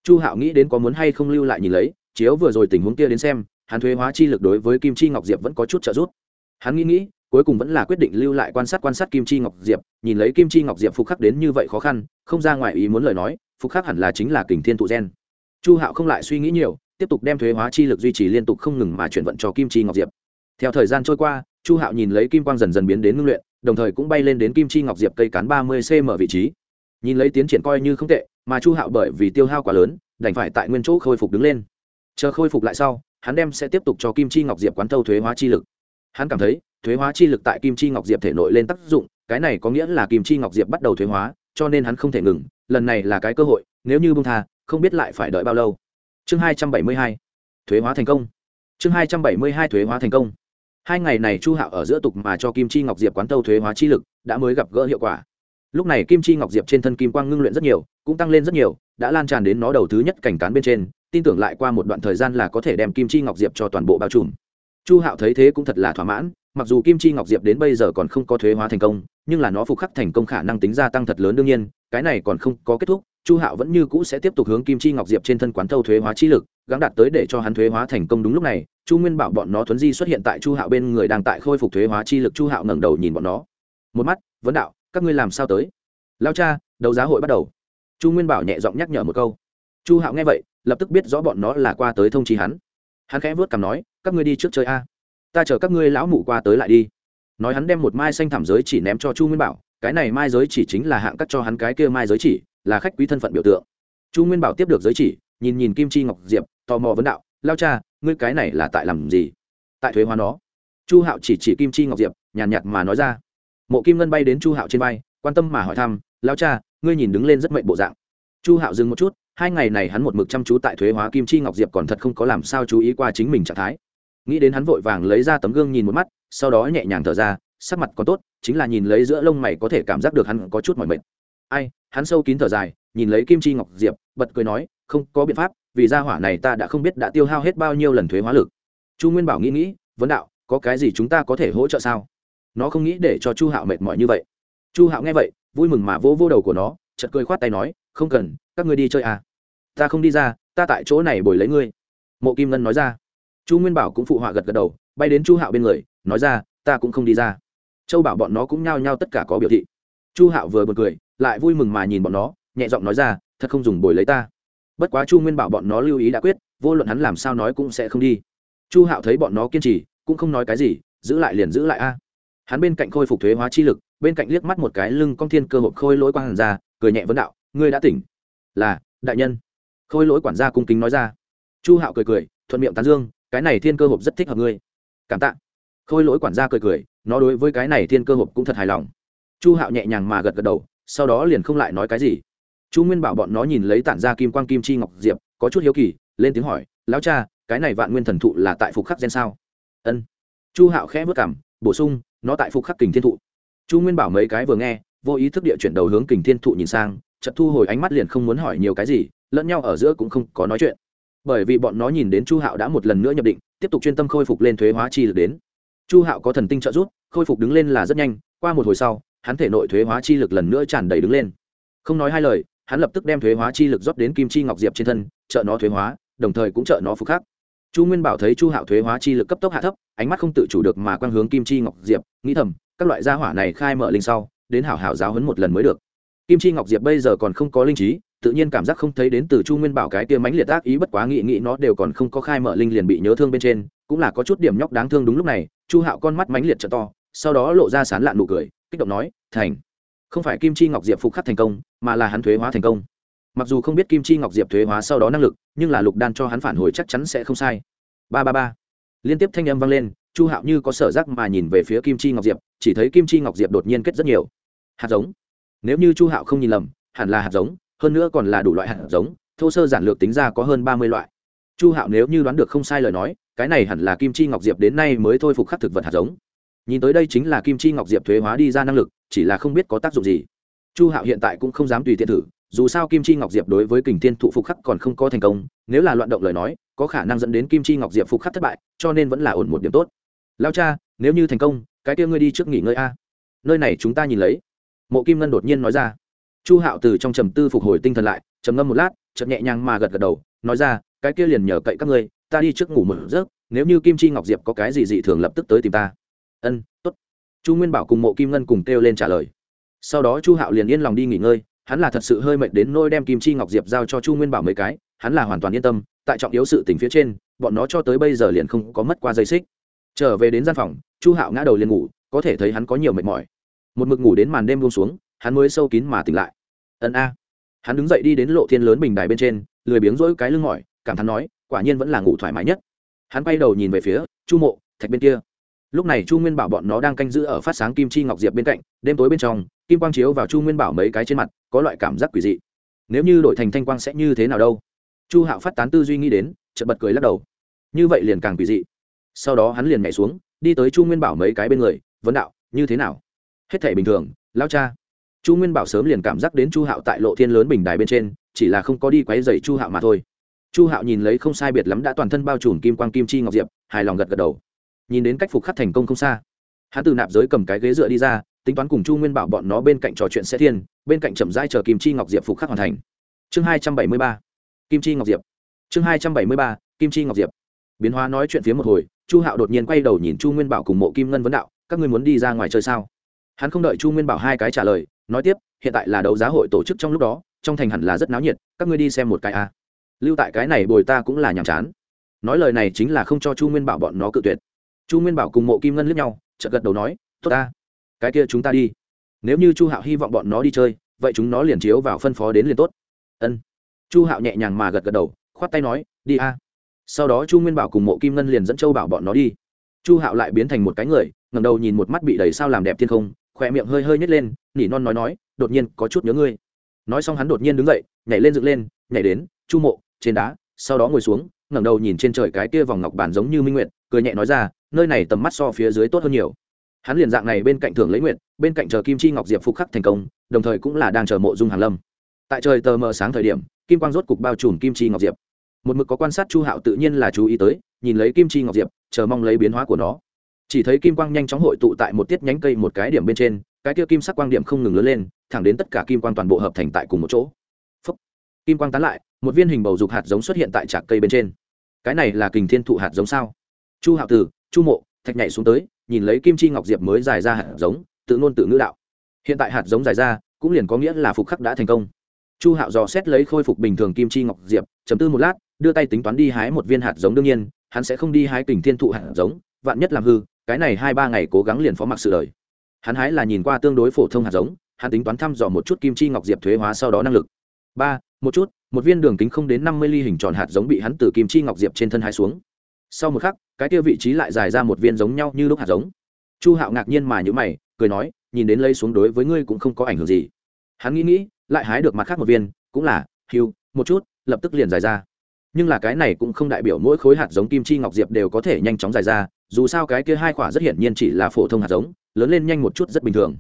A: Chu hạo nghĩ đến có muốn hay không lưu lại nhìn lấy, chiếu vừa rồi tình huống kia đến xem, hắn thuế hóa chi lực đối với kim chi ngọc diệp vẫn có chút trợ giúp. Hắn nghĩ nghĩ cuối cùng vẫn là quyết định lưu lại quan sát quan sát kim chi ngọc diệp, nhìn lấy kim chi ngọc diệp phục khắc đến như vậy khó khăn, không ra ngoài ý muốn lời nói, phục khắc hẳn là chính là kình thiên thụ gen. Chu hạo không lại suy nghĩ nhiều, tiếp tục đem thuế hóa chi lực duy trì liên tục không ngừng mà chuyển vận cho kim chi ngọc diệp. Theo thời gian trôi qua, chu hạo nhìn lấy kim quang dần dần biến đến ngưng luyện, đồng thời cũng bay lên đến kim chi ngọc diệp cây cán ba mươi cm vị trí. Nhìn lấy tiến triển coi như không tệ, mà chu hạo bởi vì tiêu hao quá lớn, đành phải tại nguyên chỗ khôi phục đứng lên. Chờ khôi phục lại sau, hắn đem sẽ tiếp tục cho kim chi ngọc diệp quán thâu thuế hóa chi lực hắn cảm thấy, thuế hóa chi lực tại kim chi ngọc diệp thể nội lên tác dụng, cái này có nghĩa là kim chi ngọc diệp bắt đầu thuế hóa, cho nên hắn không thể ngừng, lần này là cái cơ hội, nếu như bông tha, không biết lại phải đợi bao lâu. Chương hai trăm bảy mươi hai, thuế hóa thành công. Chương hai trăm bảy mươi hai, thuế hóa thành công. Hai ngày này chu hạo ở giữa tục mà cho kim chi ngọc diệp quán tâu thuế hóa chi lực, đã mới gặp gỡ hiệu quả. Lúc này kim chi ngọc diệp trên thân kim quang ngưng luyện rất nhiều, cũng tăng lên rất nhiều, đã lan tràn đến nó đầu thứ nhất cảnh cán bên trên, tin tưởng lại qua một đoạn thời gian là có thể đem kim chi ngọc diệp cho toàn bộ bao trùm chu hạo thấy thế cũng thật là thỏa mãn, mặc dù kim chi ngọc diệp đến bây giờ còn không có thuế hóa thành công, nhưng là nó phục khắc thành công khả năng tính gia tăng thật lớn đương nhiên, cái này còn không có kết thúc, chu hạo vẫn như cũ sẽ tiếp tục hướng kim chi ngọc diệp trên thân quán thâu thuế hóa chi lực, gắng đạt tới để cho hắn thuế hóa thành công đúng lúc này, chu nguyên bảo bọn nó thuấn di xuất hiện tại chu hạo bên người đang tại khôi phục thuế hóa chi lực, chu hạo ngẩng đầu nhìn bọn nó. Một mắt, vấn đạo, các ngươi làm sao tới? Lao cha, đấu giá hội bắt đầu. Chu nguyên bảo nhẹ giọng nhắc nhở một câu. Chu hạo nghe vậy, lập tức biết rõ bọn nó là qua tới thông trí hắn hắn khẽ vớt cằm nói các ngươi đi trước chơi a. Ta chở các ngươi lão mụ qua tới lại đi. Nói hắn đem một mai xanh thảm giới chỉ ném cho chu nguyên bảo cái này mai giới chỉ chính là hạng cắt cho hắn cái kia mai giới chỉ là khách quý thân phận biểu tượng. Chu nguyên bảo tiếp được giới chỉ nhìn nhìn kim chi ngọc diệp tò mò vấn đạo lao cha ngươi cái này là tại làm gì? Tại thuế hóa nó. Chu hạo chỉ chỉ kim chi ngọc diệp nhàn nhạt, nhạt mà nói ra. Mộ kim ngân bay đến chu hạo trên vai quan tâm mà hỏi thăm lao cha ngươi nhìn đứng lên rất mệnh bộ dạng. Chu hạo dừng một chút hai ngày này hắn một mực chăm chú tại thuế hóa kim chi ngọc diệp còn thật không có làm sao chú ý qua chính mình trạng thái. Nghĩ đến hắn vội vàng lấy ra tấm gương nhìn một mắt, sau đó nhẹ nhàng thở ra, sắc mặt còn tốt, chính là nhìn lấy giữa lông mày có thể cảm giác được hắn có chút mỏi mệt. Ai, hắn sâu kín thở dài, nhìn lấy kim chi ngọc diệp, bật cười nói, không có biện pháp, vì gia hỏa này ta đã không biết đã tiêu hao hết bao nhiêu lần thuế hóa lực. Chu nguyên bảo nghĩ nghĩ, vấn đạo, có cái gì chúng ta có thể hỗ trợ sao? Nó không nghĩ để cho chu hạo mệt mỏi như vậy. Chu hạo nghe vậy, vui mừng mà vỗ vô đầu của nó chật cười khoát tay nói, không cần, các ngươi đi chơi à. Ta không đi ra, ta tại chỗ này bồi lấy ngươi. Mộ kim ngân nói ra. Chu nguyên bảo cũng phụ họa gật gật đầu, bay đến chu hạo bên người, nói ra, ta cũng không đi ra. Châu bảo bọn nó cũng nhao nhao tất cả có biểu thị. Chu hạo vừa buồn cười, lại vui mừng mà nhìn bọn nó, nhẹ giọng nói ra, thật không dùng bồi lấy ta. Bất quá chu nguyên bảo bọn nó lưu ý đã quyết, vô luận hắn làm sao nói cũng sẽ không đi. Chu hạo thấy bọn nó kiên trì, cũng không nói cái gì, giữ lại liền giữ lại a. Hắn bên cạnh khôi phục thuế hóa chi lực, bên cạnh liếc mắt một cái lưng con thiên cơ hộp khôi lỗi quang hàn ra cười nhẹ vấn đạo, ngươi đã tỉnh. Là, đại nhân. Khôi lỗi quản gia cung kính nói ra. Chu hạo cười cười, thuận miệng tán dương, cái này thiên cơ hộp rất thích hợp ngươi. Cảm tạ. Khôi lỗi quản gia cười cười, nó đối với cái này thiên cơ hộp cũng thật hài lòng. Chu hạo nhẹ nhàng mà gật gật đầu, sau đó liền không lại nói cái gì. Chu nguyên bảo bọn nó nhìn lấy tản ra kim quang kim chi ngọc diệp, có chút hiếu kỳ, lên tiếng hỏi, lão cha, cái này vạn nguyên thần thụ là tại phục khắc gen sao? Ân. Chu hạo khẽ vất cảm, bổ sung, nó tại phục khắc kình thiên thụ. Chu nguyên bảo mấy cái vừa nghe vô ý thức địa chuyển đầu hướng kình thiên thụ nhìn sang, chợt thu hồi ánh mắt liền không muốn hỏi nhiều cái gì, lẫn nhau ở giữa cũng không có nói chuyện. Bởi vì bọn nó nhìn đến chu hạo đã một lần nữa nhập định, tiếp tục chuyên tâm khôi phục lên thuế hóa chi lực đến. Chu hạo có thần tinh trợ giúp, khôi phục đứng lên là rất nhanh, qua một hồi sau, hắn thể nội thuế hóa chi lực lần nữa tràn đầy đứng lên. Không nói hai lời, hắn lập tức đem thuế hóa chi lực rót đến kim chi ngọc diệp trên thân, trợ nó thuế hóa, đồng thời cũng trợ nó phục khắc. Chu nguyên bảo thấy chu hạo thuế hóa chi lực cấp tốc hạ thấp, ánh mắt không tự chủ được mà quang hướng kim chi ngọc diệp, nghĩ thầm, các loại gia hỏa này khai mở linh sau đến hảo hảo giáo hấn một lần mới được. Kim chi ngọc diệp bây giờ còn không có linh trí, tự nhiên cảm giác không thấy đến từ chu nguyên bảo cái kia mãnh liệt ác ý, bất quá nghị nghị nó đều còn không có khai mở linh liền bị nhớ thương bên trên, cũng là có chút điểm nhóc đáng thương đúng lúc này, chu hạo con mắt mãnh liệt trợ to, sau đó lộ ra sán lạn nụ cười, kích động nói, thành, không phải kim chi ngọc diệp phục khắc thành công, mà là hắn thuế hóa thành công. Mặc dù không biết kim chi ngọc diệp thuế hóa sau đó năng lực, nhưng là lục đan cho hắn phản hồi chắc chắn sẽ không sai. Ba ba ba. Liên tiếp thanh âm vang lên, chu hạo như có sở giác mà nhìn về phía kim chi ngọc diệp, chỉ thấy kim chi ngọc diệp đột nhiên kết rất nhiều hạt giống. Nếu như chu hạo không nhìn lầm, hẳn là hạt giống, hơn nữa còn là đủ loại hạt giống, thô sơ giản lược tính ra có hơn ba mươi loại. Chu hạo nếu như đoán được không sai lời nói, cái này hẳn là kim chi ngọc diệp đến nay mới thôi phục khắc thực vật hạt giống. Nhìn tới đây chính là kim chi ngọc diệp thuế hóa đi ra năng lực, chỉ là không biết có tác dụng gì. Chu hạo hiện tại cũng không dám tùy tiện thử, dù sao kim chi ngọc diệp đối với kình thiên thụ phục khắc còn không có thành công, nếu là loạn động lời nói, có khả năng dẫn đến kim chi ngọc diệp phục khắc thất bại, cho nên vẫn là ổn một điểm tốt. Lao cha, nếu như thành công, cái kia ngươi đi trước nghỉ ngơi a. Nơi này chúng ta nhìn lấy mộ kim ngân đột nhiên nói ra. Chu hạo từ trong trầm tư phục hồi tinh thần lại, trầm ngâm một lát chậm nhẹ nhàng mà gật gật đầu, nói ra, cái kia liền nhờ cậy các ngươi, ta đi trước ngủ một giấc, nếu như kim chi ngọc diệp có cái gì dị thường lập tức tới tìm ta. Ân t ố t chu nguyên bảo cùng mộ kim ngân cùng kêu lên trả lời. Sau đó chu hạo liền yên lòng đi nghỉ ngơi, hắn là thật sự hơi mệt đến nôi đem kim chi ngọc diệp giao cho chu nguyên bảo mấy cái, hắn là hoàn toàn yên tâm, tại trọng yếu sự tình phía trên, bọn nó cho tới bây giờ liền không có mất qua dây xích. Trở về đến gian phòng, chu hạo ngã đầu liền ngủ, có thể thấy hắn có nhiều mệt mỏi một mực ngủ đến màn đêm buông xuống, hắn mới sâu kín mà tỉnh lại. Ân a. Hắn đứng dậy đi đến lộ thiên lớn bình đài bên trên, lười biếng rỗi cái lưng mỏi, cảm thán nói, quả nhiên vẫn là ngủ thoải mái nhất. Hắn quay đầu nhìn về phía chu mộ, thạch bên kia. Lúc này chu nguyên bảo bọn nó đang canh giữ ở phát sáng kim chi ngọc diệp bên cạnh, đêm tối bên trong, kim quang chiếu vào chu nguyên bảo mấy cái trên mặt, có loại cảm giác quỷ dị. Nếu như đổi thành thanh quang sẽ như thế nào đâu? Chu hạo phát tán tư duy nghĩ đến, chợt bật cười lắc đầu. Như vậy liền càng quỷ dị. Sau đó hắn liền nhảy xuống, đi tới chu nguyên bảo mấy cái bên người, vấn đạo, như thế nào? Hết thể bình thường, lao cha. Chu nguyên bảo sớm liền cảm giác đến chu hạo tại lộ thiên lớn bình đài bên trên, chỉ là không có đi quáy dày chu hạo mà thôi. Chu hạo nhìn lấy không sai biệt lắm đã toàn thân bao trùm kim quang kim chi ngọc diệp, hài lòng gật gật đầu. Nhìn đến cách phục khắc thành công không xa, hắn từ nạp giới cầm cái ghế dựa đi ra, tính toán cùng chu nguyên bảo bọn nó bên cạnh trò chuyện sẽ thiên, bên cạnh chậm rãi chờ kim chi ngọc diệp phục khắc hoàn thành. Chương hai trăm bảy mươi ba, kim chi ngọc diệp. Chương hai trăm bảy mươi ba, kim chi ngọc diệp. Biến hóa nói chuyện phía một hồi, chu hạo đột nhiên quay đầu nhìn chu nguyên bảo cùng mộ kim ngân vấn đạo, các ngươi muốn đi ra ngoài chơi sao? Hắn không đợi chu nguyên bảo hai cái trả lời, nói tiếp, hiện tại là đấu giá hội tổ chức trong lúc đó, trong thành hẳn là rất náo nhiệt, các ngươi đi xem một cái a. À. lưu tại cái này bồi ta cũng là nhàm chán. Nói lời này chính là không cho chu nguyên bảo bọn nó cự tuyệt. Chu nguyên bảo cùng mộ kim ngân lướt nhau, chợt gật đầu nói, tốt ta, cái kia chúng ta đi. Nếu như chu hạo hy vọng bọn nó đi chơi, vậy chúng nó liền chiếu vào phân phó đến liền tốt. Ân. Chu hạo nhẹ nhàng mà gật gật đầu, khoát tay nói, đi a. Sau đó chu nguyên bảo cùng mộ kim ngân liền dẫn châu bảo bọn nó đi. Chu hạo lại biến thành một cái người ngầm đầu nhìn một mắt bị đầy sao làm đẹp thiên không khỏe miệng hơi hơi nhét lên, nỉ non nói nói, đột nhiên có chút nhớ ngươi. Nói xong hắn đột nhiên đứng dậy, nhảy lên dựng lên, nhảy đến, chu mộ, trên đá, sau đó ngồi xuống, ngẩng đầu nhìn trên trời cái kia vòng ngọc bản giống như minh nguyện cười nhẹ nói ra, nơi này tầm mắt so phía dưới tốt hơn nhiều. Hắn liền dạng này bên cạnh thường lấy nguyện bên cạnh chờ kim chi ngọc diệp phục khắc thành công, đồng thời cũng là đang chờ mộ dung hàn lâm. Tại trời tờ mờ sáng thời điểm, kim quang rốt cục bao trùm kim chi ngọc diệp. Một mực có quan sát chu hạo tự nhiên là chú ý tới, nhìn lấy kim chi ngọc diệp, chờ mong lấy biến hóa của nó chỉ thấy kim quang nhanh chóng hội tụ tại một tiết nhánh cây một cái điểm bên trên, cái kia kim sắc quang điểm không ngừng lớn lên, thẳng đến tất cả kim quang toàn bộ hợp thành tại cùng một chỗ. Phúc. kim quang tán lại, một viên hình bầu dục hạt giống xuất hiện tại trạc cây bên trên. Cái này là kình thiên thụ hạt giống sao? Chu hạo tử, chu mộ, thạch nhảy xuống tới, nhìn lấy kim chi ngọc diệp mới dài ra hạt giống, tự ngôn tự ngữ đạo. Hiện tại hạt giống dài ra, cũng liền có nghĩa là phục khắc đã thành công. Chu hạo dò xét lấy khôi phục bình thường kim chi ngọc diệp, chấm tư một lát, đưa tay tính toán đi hái một viên hạt giống đương nhiên, hắn sẽ không đi hái kình thiên thụ hạt giống, vạn nhất làm hư cái này hai ba ngày cố gắng liền phó mặc sự đời. Hắn hái là nhìn qua tương đối phổ thông hạt giống, hắn tính toán thăm dò một chút kim chi ngọc diệp thuế hóa sau đó năng lực. Ba, một chút, một viên đường kính không đến năm mươi ly hình tròn hạt giống bị hắn từ kim chi ngọc diệp trên thân hái xuống. Sau một khắc, cái kia vị trí lại dài ra một viên giống nhau như lúc hạt giống. Chu hạo ngạc nhiên mà nhữ mày, cười nói, nhìn đến lấy xuống đối với ngươi cũng không có ảnh hưởng gì. Hắn nghĩ nghĩ, lại hái được mặt khác một viên, cũng là hiu một chút, lập tức liền dài ra. Nhưng là cái này cũng không đại biểu mỗi khối hạt giống kim chi ngọc diệp đều có thể nhanh chóng dài ra dù sao cái kia hai quả rất hiển nhiên chỉ là phổ thông hạt giống, lớn lên nhanh một chút rất bình thường.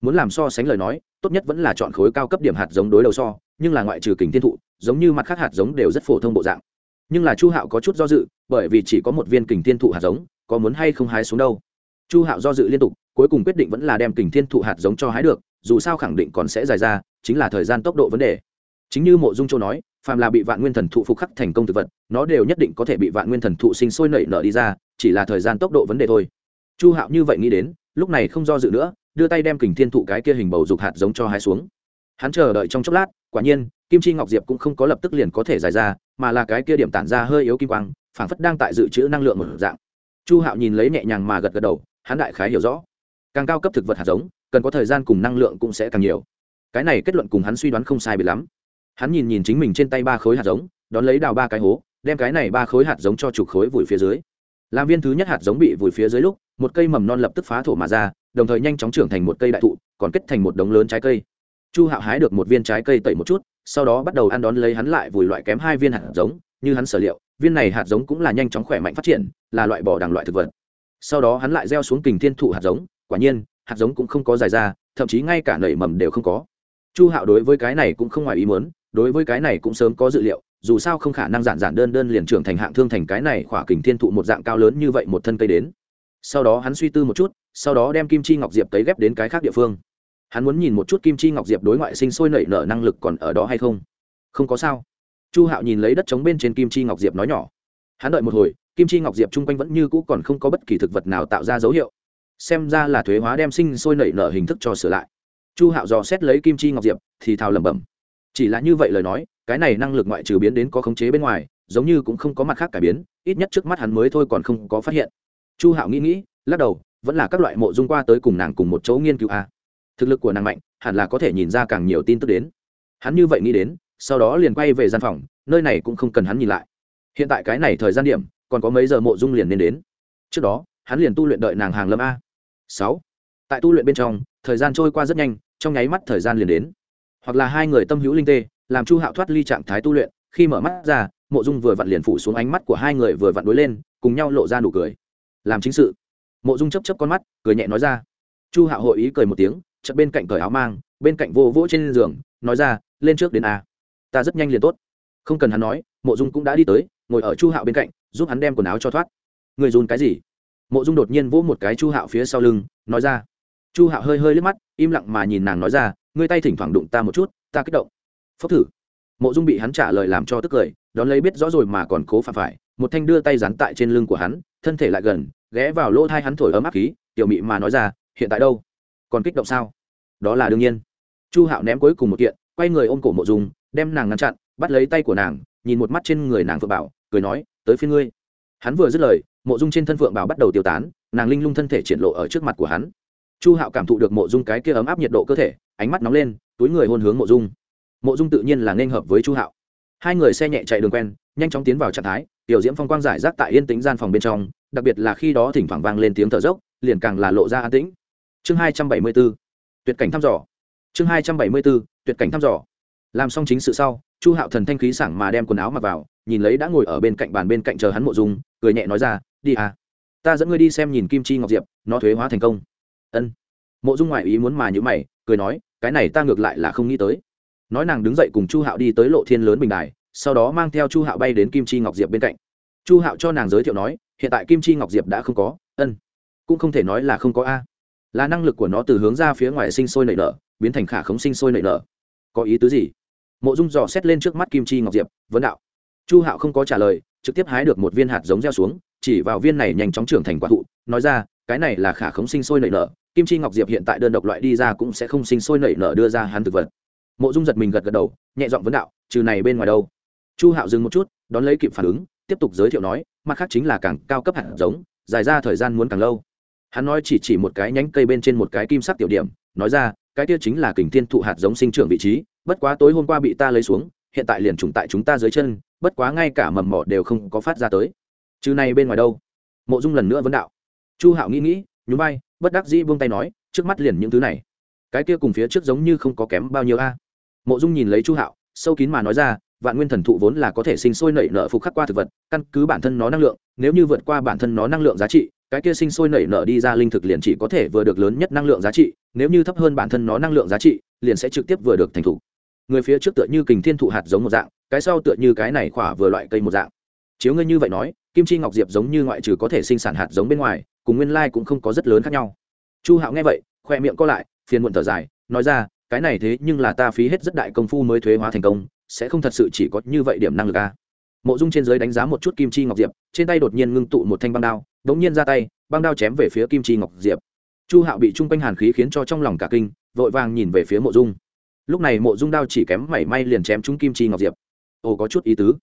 A: Muốn làm so sánh lời nói, tốt nhất vẫn là chọn khối cao cấp điểm hạt giống đối đầu so, nhưng là ngoại trừ kình thiên thụ, giống như mặt khác hạt giống đều rất phổ thông bộ dạng. Nhưng là chu hạo có chút do dự, bởi vì chỉ có một viên kình thiên thụ hạt giống, có muốn hay không hái xuống đâu. Chu hạo do dự liên tục, cuối cùng quyết định vẫn là đem kình thiên thụ hạt giống cho hái được, dù sao khẳng định còn sẽ dài ra, chính là thời gian tốc độ vấn đề. Chính như mộ dung châu nói, phàm là bị vạn nguyên thần thụ phục khắc thành công thực vật, nó đều nhất định có thể bị vạn nguyên thần thụ sinh sôi nảy nở đi ra chỉ là thời gian tốc độ vấn đề thôi. Chu hạo như vậy nghĩ đến, lúc này không do dự nữa, đưa tay đem kình thiên thụ cái kia hình bầu dục hạt giống cho hai xuống. Hắn chờ đợi trong chốc lát, quả nhiên, kim chi ngọc diệp cũng không có lập tức liền có thể giải ra, mà là cái kia điểm tản ra hơi yếu kim quang, phảng phất đang tại dự trữ năng lượng một dạng. Chu hạo nhìn lấy nhẹ nhàng mà gật gật đầu, hắn đại khái hiểu rõ. Càng cao cấp thực vật hạt giống, cần có thời gian cùng năng lượng cũng sẽ càng nhiều. Cái này kết luận cùng hắn suy đoán không sai bị lắm. Hắn nhìn nhìn chính mình trên tay ba khối hạt giống, đón lấy đào ba cái hố, đem cái này ba khối hạt giống cho chục khối vùi phía dưới làm viên thứ nhất hạt giống bị vùi phía dưới lúc, một cây mầm non lập tức phá thổ mà ra, đồng thời nhanh chóng trưởng thành một cây đại thụ, còn kết thành một đống lớn trái cây. Chu hạo hái được một viên trái cây tẩy một chút, sau đó bắt đầu ăn đón lấy hắn lại vùi loại kém hai viên hạt giống, như hắn sở liệu, viên này hạt giống cũng là nhanh chóng khỏe mạnh phát triển, là loại bỏ đằng loại thực vật. Sau đó hắn lại gieo xuống kình thiên thụ hạt giống, quả nhiên, hạt giống cũng không có dài ra, thậm chí ngay cả nảy mầm đều không có. Chu hạo đối với cái này cũng không ngoài ý muốn, đối với cái này cũng sớm có dự liệu dù sao không khả năng giản giản đơn đơn liền trưởng thành hạng thương thành cái này khỏa kình thiên thụ một dạng cao lớn như vậy một thân cây đến. Sau đó hắn suy tư một chút, sau đó đem kim chi ngọc diệp tấy ghép đến cái khác địa phương. Hắn muốn nhìn một chút kim chi ngọc diệp đối ngoại sinh sôi nảy nở năng lực còn ở đó hay không. Không có sao. Chu hạo nhìn lấy đất trống bên trên kim chi ngọc diệp nói nhỏ. Hắn đợi một hồi, kim chi ngọc diệp chung quanh vẫn như cũ còn không có bất kỳ thực vật nào tạo ra dấu hiệu. Xem ra là thuế hóa đem sinh sôi nảy nở hình thức cho sửa lại. Chu hạo dò xét lấy kim chi ngọc diệp, thì thào lẩm bẩm. Chỉ là như vậy lời nói cái này năng lực ngoại trừ biến đến có khống chế bên ngoài, giống như cũng không có mặt khác cải biến, ít nhất trước mắt hắn mới thôi còn không có phát hiện. Chu hạo nghĩ nghĩ, lắc đầu, vẫn là các loại mộ dung qua tới cùng nàng cùng một chỗ nghiên cứu a. Thực lực của nàng mạnh, hẳn là có thể nhìn ra càng nhiều tin tức đến. Hắn như vậy nghĩ đến, sau đó liền quay về gian phòng, nơi này cũng không cần hắn nhìn lại. Hiện tại cái này thời gian điểm, còn có mấy giờ mộ dung liền nên đến. Trước đó, hắn liền tu luyện đợi nàng hàng lâm a. Sáu. Tại tu luyện bên trong, thời gian trôi qua rất nhanh, trong nháy mắt thời gian liền đến. Hoặc là hai người tâm hữu linh tê làm chu hạo thoát ly trạng thái tu luyện, khi mở mắt ra, mộ dung vừa vặn liền phủ xuống ánh mắt của hai người vừa vặn đối lên, cùng nhau lộ ra nụ cười. Làm chính sự. Mộ dung chấp chấp con mắt, cười nhẹ nói ra. Chu hạo hội ý cười một tiếng, chợt bên cạnh cởi áo mang, bên cạnh vô vỗ trên giường, nói ra, lên trước đến a. Ta rất nhanh liền tốt. Không cần hắn nói, mộ dung cũng đã đi tới, ngồi ở chu hạo bên cạnh, giúp hắn đem quần áo cho thoát. Người dùn cái gì? Mộ dung đột nhiên vỗ một cái chu hạo phía sau lưng, nói ra. Chu hạo hơi hơi liếc mắt, im lặng mà nhìn nàng nói ra, ngươi tay thỉnh thoảng đụng ta một chút, ta kích động phốc thử. Mộ dung bị hắn trả lời làm cho tức cười, đón lấy biết rõ rồi mà còn cố phạm phải, một thanh đưa tay dán tại trên lưng của hắn, thân thể lại gần, ghé vào lỗ thai hắn thổi ấm áp khí, tiểu mị mà nói ra, hiện tại đâu? Còn kích động sao? Đó là đương nhiên. Chu hạo ném cuối cùng một kiện, quay người ôm cổ mộ dung, đem nàng ngăn chặn, bắt lấy tay của nàng, nhìn một mắt trên người nàng phượng bảo, cười nói, tới phía ngươi. Hắn vừa dứt lời, mộ dung trên thân phượng bảo bắt đầu tiêu tán, nàng linh lung thân thể triển lộ ở trước mặt của hắn. Chu hạo cảm thụ được mộ dung cái kia ấm áp nhiệt độ cơ thể, ánh mắt nóng lên, túi người hôn hướng mộ dung mộ dung tự nhiên là nên hợp với chu hạo. Hai người xe nhẹ chạy đường quen, nhanh chóng tiến vào trạng thái, tiểu diễm phong quang giải rác tại yên tĩnh gian phòng bên trong, đặc biệt là khi đó thỉnh thoảng vang lên tiếng thở dốc, liền càng là lộ ra an tĩnh. Chương hai trăm bảy mươi b ố tuyệt cảnh thăm dò. Chương hai trăm bảy mươi b ố tuyệt cảnh thăm dò. Làm xong chính sự sau, chu hạo thần thanh khí sảng mà đem quần áo mặc vào, nhìn lấy đã ngồi ở bên cạnh bàn bên cạnh chờ hắn mộ dung, cười nhẹ nói ra, đi à ta dẫn ngươi đi xem nhìn kim chi ngọc diệp, nó thuế hóa thành công. Ân. Mộ dung ngoại ý muốn mà nhữ mày, cười nói, cái này ta ngược lại là không nghĩ tới nói nàng đứng dậy cùng chu hạo đi tới lộ thiên lớn bình đài, sau đó mang theo chu hạo bay đến kim chi ngọc diệp bên cạnh. Chu hạo cho nàng giới thiệu nói, hiện tại kim chi ngọc diệp đã không có, ân, cũng không thể nói là không có a. Là năng lực của nó từ hướng ra phía ngoài sinh sôi nảy nở, biến thành khả khống sinh sôi nảy nở. Có ý tứ gì? Mộ dung dò xét lên trước mắt kim chi ngọc diệp, vấn đạo. Chu hạo không có trả lời, trực tiếp hái được một viên hạt giống gieo xuống, chỉ vào viên này nhanh chóng trưởng thành quả thụ, nói ra, cái này là khả khống sinh sôi nảy nở, kim chi ngọc diệp hiện tại đơn độc loại đi ra cũng sẽ không sinh sôi nảy nở đưa ra hắn thực vật mộ dung giật mình gật gật đầu, nhẹ giọng vấn đạo, trừ này bên ngoài đâu? Chu hạo dừng một chút, đón lấy kịp phản ứng, tiếp tục giới thiệu nói, mặt khác chính là càng cao cấp hạt giống, dài ra thời gian muốn càng lâu. Hắn nói chỉ chỉ một cái nhánh cây bên trên một cái kim sắc tiểu điểm, nói ra, cái kia chính là kình thiên thụ hạt giống sinh trưởng vị trí, bất quá tối hôm qua bị ta lấy xuống, hiện tại liền trùng tại chúng ta dưới chân, bất quá ngay cả mầm mỏ đều không có phát ra tới. Chứ này bên ngoài đâu? Mộ dung lần nữa vấn đạo. Chu hạo nghĩ nghĩ, nhún vai, bất đắc dĩ buông tay nói, trước mắt liền những thứ này. Cái kia cùng phía trước giống như không có kém bao nhiêu a mộ dung nhìn lấy chu hạo, sâu kín mà nói ra, vạn nguyên thần thụ vốn là có thể sinh sôi nảy nở phục khắc qua thực vật, căn cứ bản thân nó năng lượng, nếu như vượt qua bản thân nó năng lượng giá trị, cái kia sinh sôi nảy nở đi ra linh thực liền chỉ có thể vừa được lớn nhất năng lượng giá trị, nếu như thấp hơn bản thân nó năng lượng giá trị, liền sẽ trực tiếp vừa được thành thụ. Người phía trước tựa như kình thiên thụ hạt giống một dạng, cái sau tựa như cái này khỏa vừa loại cây một dạng. Chiếu ngươi như vậy nói, kim chi ngọc diệp giống như ngoại trừ có thể sinh sản hạt giống bên ngoài, cùng nguyên lai cũng không có rất lớn khác nhau. Chu hạo nghe vậy, khoe miệng co lại, phiền muộn thở dài, nói ra cái này thế nhưng là ta phí hết rất đại công phu mới thuế hóa thành công, sẽ không thật sự chỉ có như vậy điểm năng lực a à. mộ dung trên giới đánh giá một chút kim chi ngọc diệp, trên tay đột nhiên ngưng tụ một thanh băng đao đ ỗ n g nhiên ra tay, băng đao chém về phía kim chi ngọc diệp. Chu hạo bị chung quanh hàn khí khiến cho trong lòng cả kinh, vội vàng nhìn về phía mộ dung. Lúc này mộ dung đao chỉ kém mảy may liền chém trúng kim chi ngọc diệp. Ồ, có chút ý tứ.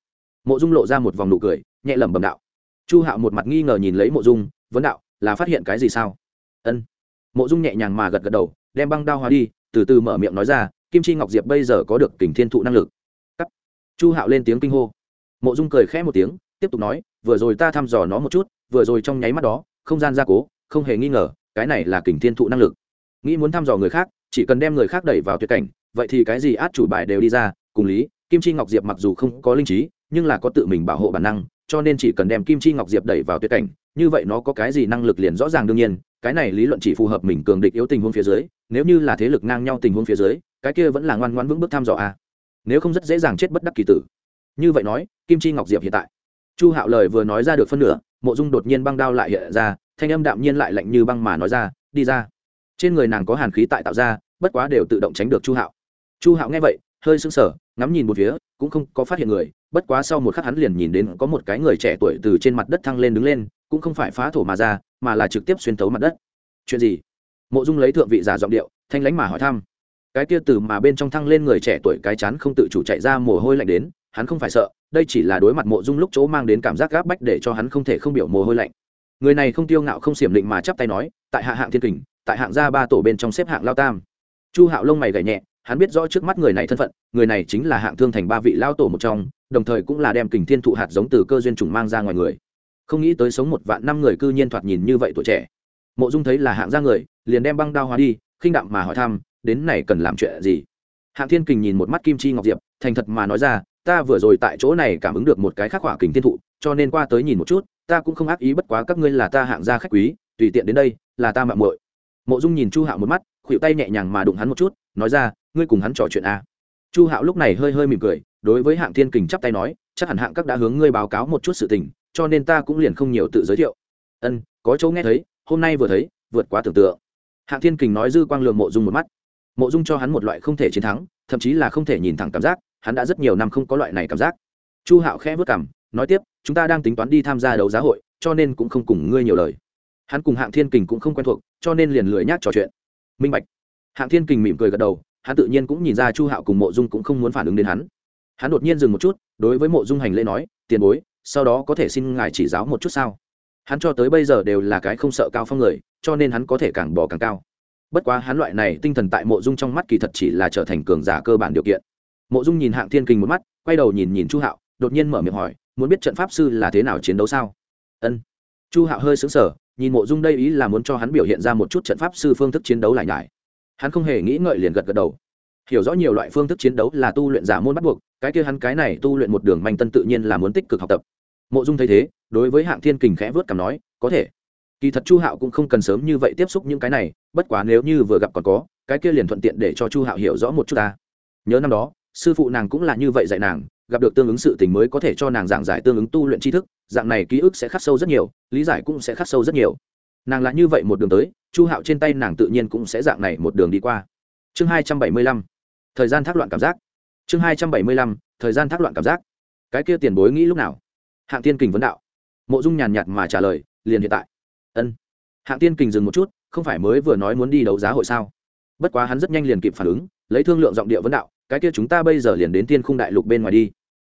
A: Mộ dung lộ ra một vòng nụ cười, nhẹ lẩm bẩm đạo. Chu hạo một mặt nghi ngờ nhìn lấy mộ dung, vấn đạo, là phát hiện cái gì sao? Ân. Mộ dung nhẹ nhàng mà gật gật đầu, đem băng đao hóa đi từ từ mở miệng nói ra, kim chi ngọc diệp bây giờ có được kình thiên thụ năng lực. Cắt. Chu hạo lên tiếng kinh hô. Mộ dung cười khẽ một tiếng, tiếp tục nói, vừa rồi ta thăm dò nó một chút, vừa rồi trong nháy mắt đó, không gian gia cố, không hề nghi ngờ, cái này là kình thiên thụ năng lực. Nghĩ muốn thăm dò người khác, chỉ cần đem người khác đẩy vào tuyệt cảnh, vậy thì cái gì át chủ bài đều đi ra, cùng lý, kim chi ngọc diệp mặc dù không có linh trí, nhưng là có tự mình bảo hộ bản năng cho nên chỉ cần đem kim chi ngọc diệp đẩy vào tuyệt cảnh, như vậy nó có cái gì năng lực liền rõ ràng đương nhiên, cái này lý luận chỉ phù hợp mình cường địch yếu tình huống phía dưới, nếu như là thế lực ngang nhau tình huống phía dưới, cái kia vẫn là ngoan ngoan vững bước thăm dò a. Nếu không rất dễ dàng chết bất đắc kỳ tử. Như vậy nói, kim chi ngọc diệp hiện tại. Chu hạo lời vừa nói ra được phân nửa, mộ dung đột nhiên băng đao lại hiện ra, thanh âm đạm nhiên lại lạnh như băng mà nói ra, đi ra. Trên người nàng có hàn khí tại tạo ra, bất quá đều tự động tránh được chu hạo. Chu hạo nghe vậy, hơi sững sờ ngắm nhìn một phía, cũng không có phát hiện người, bất quá sau một khắc hắn liền nhìn đến có một cái người trẻ tuổi từ trên mặt đất thăng lên đứng lên, cũng không phải phá thổ mà ra, mà là trực tiếp xuyên tấu mặt đất. Chuyện gì? Mộ dung lấy thượng vị giả giọng điệu, thanh lãnh mà hỏi thăm. Cái kia từ mà bên trong thăng lên người trẻ tuổi cái chán không tự chủ chạy ra mồ hôi lạnh đến, hắn không phải sợ, đây chỉ là đối mặt mộ dung lúc chỗ mang đến cảm giác gáp bách để cho hắn không thể không biểu mồ hôi lạnh. Người này không tiêu ngạo không xiểm định mà chắp tay nói, tại hạ hạng thiên kình, tại hạng gia ba tổ bên trong xếp hạng lao tam. Chu hạo lông mày gảy nhẹ hắn biết rõ trước mắt người này thân phận, người này chính là hạng thương thành ba vị lao tổ một trong, đồng thời cũng là đem kình thiên thụ hạt giống từ cơ duyên trùng mang ra ngoài người. Không nghĩ tới sống một vạn năm người cư nhiên thoạt nhìn như vậy tuổi trẻ. Mộ dung thấy là hạng gia người, liền đem băng đao hóa đi, khinh đạm mà hỏi thăm, đến này cần làm chuyện gì? Hạng thiên kình nhìn một mắt kim chi ngọc diệp, thành thật mà nói ra, ta vừa rồi tại chỗ này cảm ứng được một cái khắc hỏa kình thiên thụ, cho nên qua tới nhìn một chút, ta cũng không ác ý bất quá các ngươi là ta hạng gia khách quý, tùy tiện đến đây, là ta mạng muội. Mộ dung nhìn chu hạo một mắt khuỵu tay nhẹ nhàng mà đụng hắn một chút, nói ra ngươi cùng hắn trò chuyện a à. chu hạo lúc này hơi hơi mỉm cười, đối với hạng thiên kình chắp tay nói, chắc hẳn hạng các đã hướng ngươi báo cáo một chút sự tình, cho nên ta cũng liền không nhiều tự giới thiệu. Ân, có chỗ nghe thấy, hôm nay vừa thấy, vượt quá tưởng tượng. Hạng thiên kình nói dư quang lường mộ dung một mắt. Mộ dung cho hắn một loại không thể chiến thắng, thậm chí là không thể nhìn thẳng cảm giác, hắn đã rất nhiều năm không có loại này cảm giác. Chu hạo khẽ vất cảm nói tiếp, chúng ta đang tính toán đi tham gia đấu giá hội, cho nên cũng không cùng ngươi nhiều lời. Hắn cùng hạng thiên kình cũng không quen thuộc, cho nên liền lười nhác trò chuyện. Minh bạch. Hạng thiên kình mỉm cười gật đầu hắn tự nhiên cũng nhìn ra chu hạo cùng mộ dung cũng không muốn phản ứng đến hắn. Hắn đột nhiên dừng một chút, đối với mộ dung hành lễ nói, tiền bối, sau đó có thể xin ngài chỉ giáo một chút sao? Hắn cho tới bây giờ đều là cái không sợ cao phong người, cho nên hắn có thể càng bỏ càng cao. Bất quá hắn loại này tinh thần tại mộ dung trong mắt kỳ thật chỉ là trở thành cường giả cơ bản điều kiện. Mộ dung nhìn hạng thiên kình một mắt, quay đầu nhìn nhìn chu hạo, đột nhiên mở miệng hỏi, muốn biết trận pháp sư là thế nào chiến đấu sao? Ân. Chu hạo hơi xứng sở nhìn mộ dung đây ý là muốn cho hắn biểu hiện ra một chút trận pháp sư phương thức chiến đấu lại nhải hắn không hề nghĩ ngợi liền gật gật đầu. Hiểu rõ nhiều loại phương thức chiến đấu là tu luyện giả môn bắt buộc, cái kia hắn cái này tu luyện một đường manh tân tự nhiên là muốn tích cực học tập. Mộ dung thấy thế, đối với hạng thiên kình khẽ vớt cảm nói, có thể. Kỳ thật chu hạo cũng không cần sớm như vậy tiếp xúc những cái này, bất quá nếu như vừa gặp còn có, cái kia liền thuận tiện để cho chu hạo hiểu rõ một chút ta. Nhớ năm đó, sư phụ nàng cũng là như vậy dạy nàng, gặp được tương ứng sự tình mới có thể cho nàng giảng giải tương ứng tu luyện tri thức, dạng này ký ức sẽ khắc sâu rất nhiều, lý giải cũng sẽ khắc sâu rất nhiều nàng là như vậy một đường tới, chu hạo trên tay nàng tự nhiên cũng sẽ dạng này một đường đi qua. Chương hai trăm bảy mươi lăm, thời gian thác loạn cảm giác. Chương hai trăm bảy mươi lăm, thời gian thác loạn cảm giác. Cái kia tiền bối nghĩ lúc nào? Hạng tiên kình vấn đạo. Mộ dung nhàn nhạt mà trả lời, liền hiện tại. Ân. Hạng tiên kình dừng một chút, không phải mới vừa nói muốn đi đấu giá hội sao? Bất quá hắn rất nhanh liền kịp phản ứng, lấy thương lượng giọng địa vấn đạo, cái kia chúng ta bây giờ liền đến Tiên khung đại lục bên ngoài đi.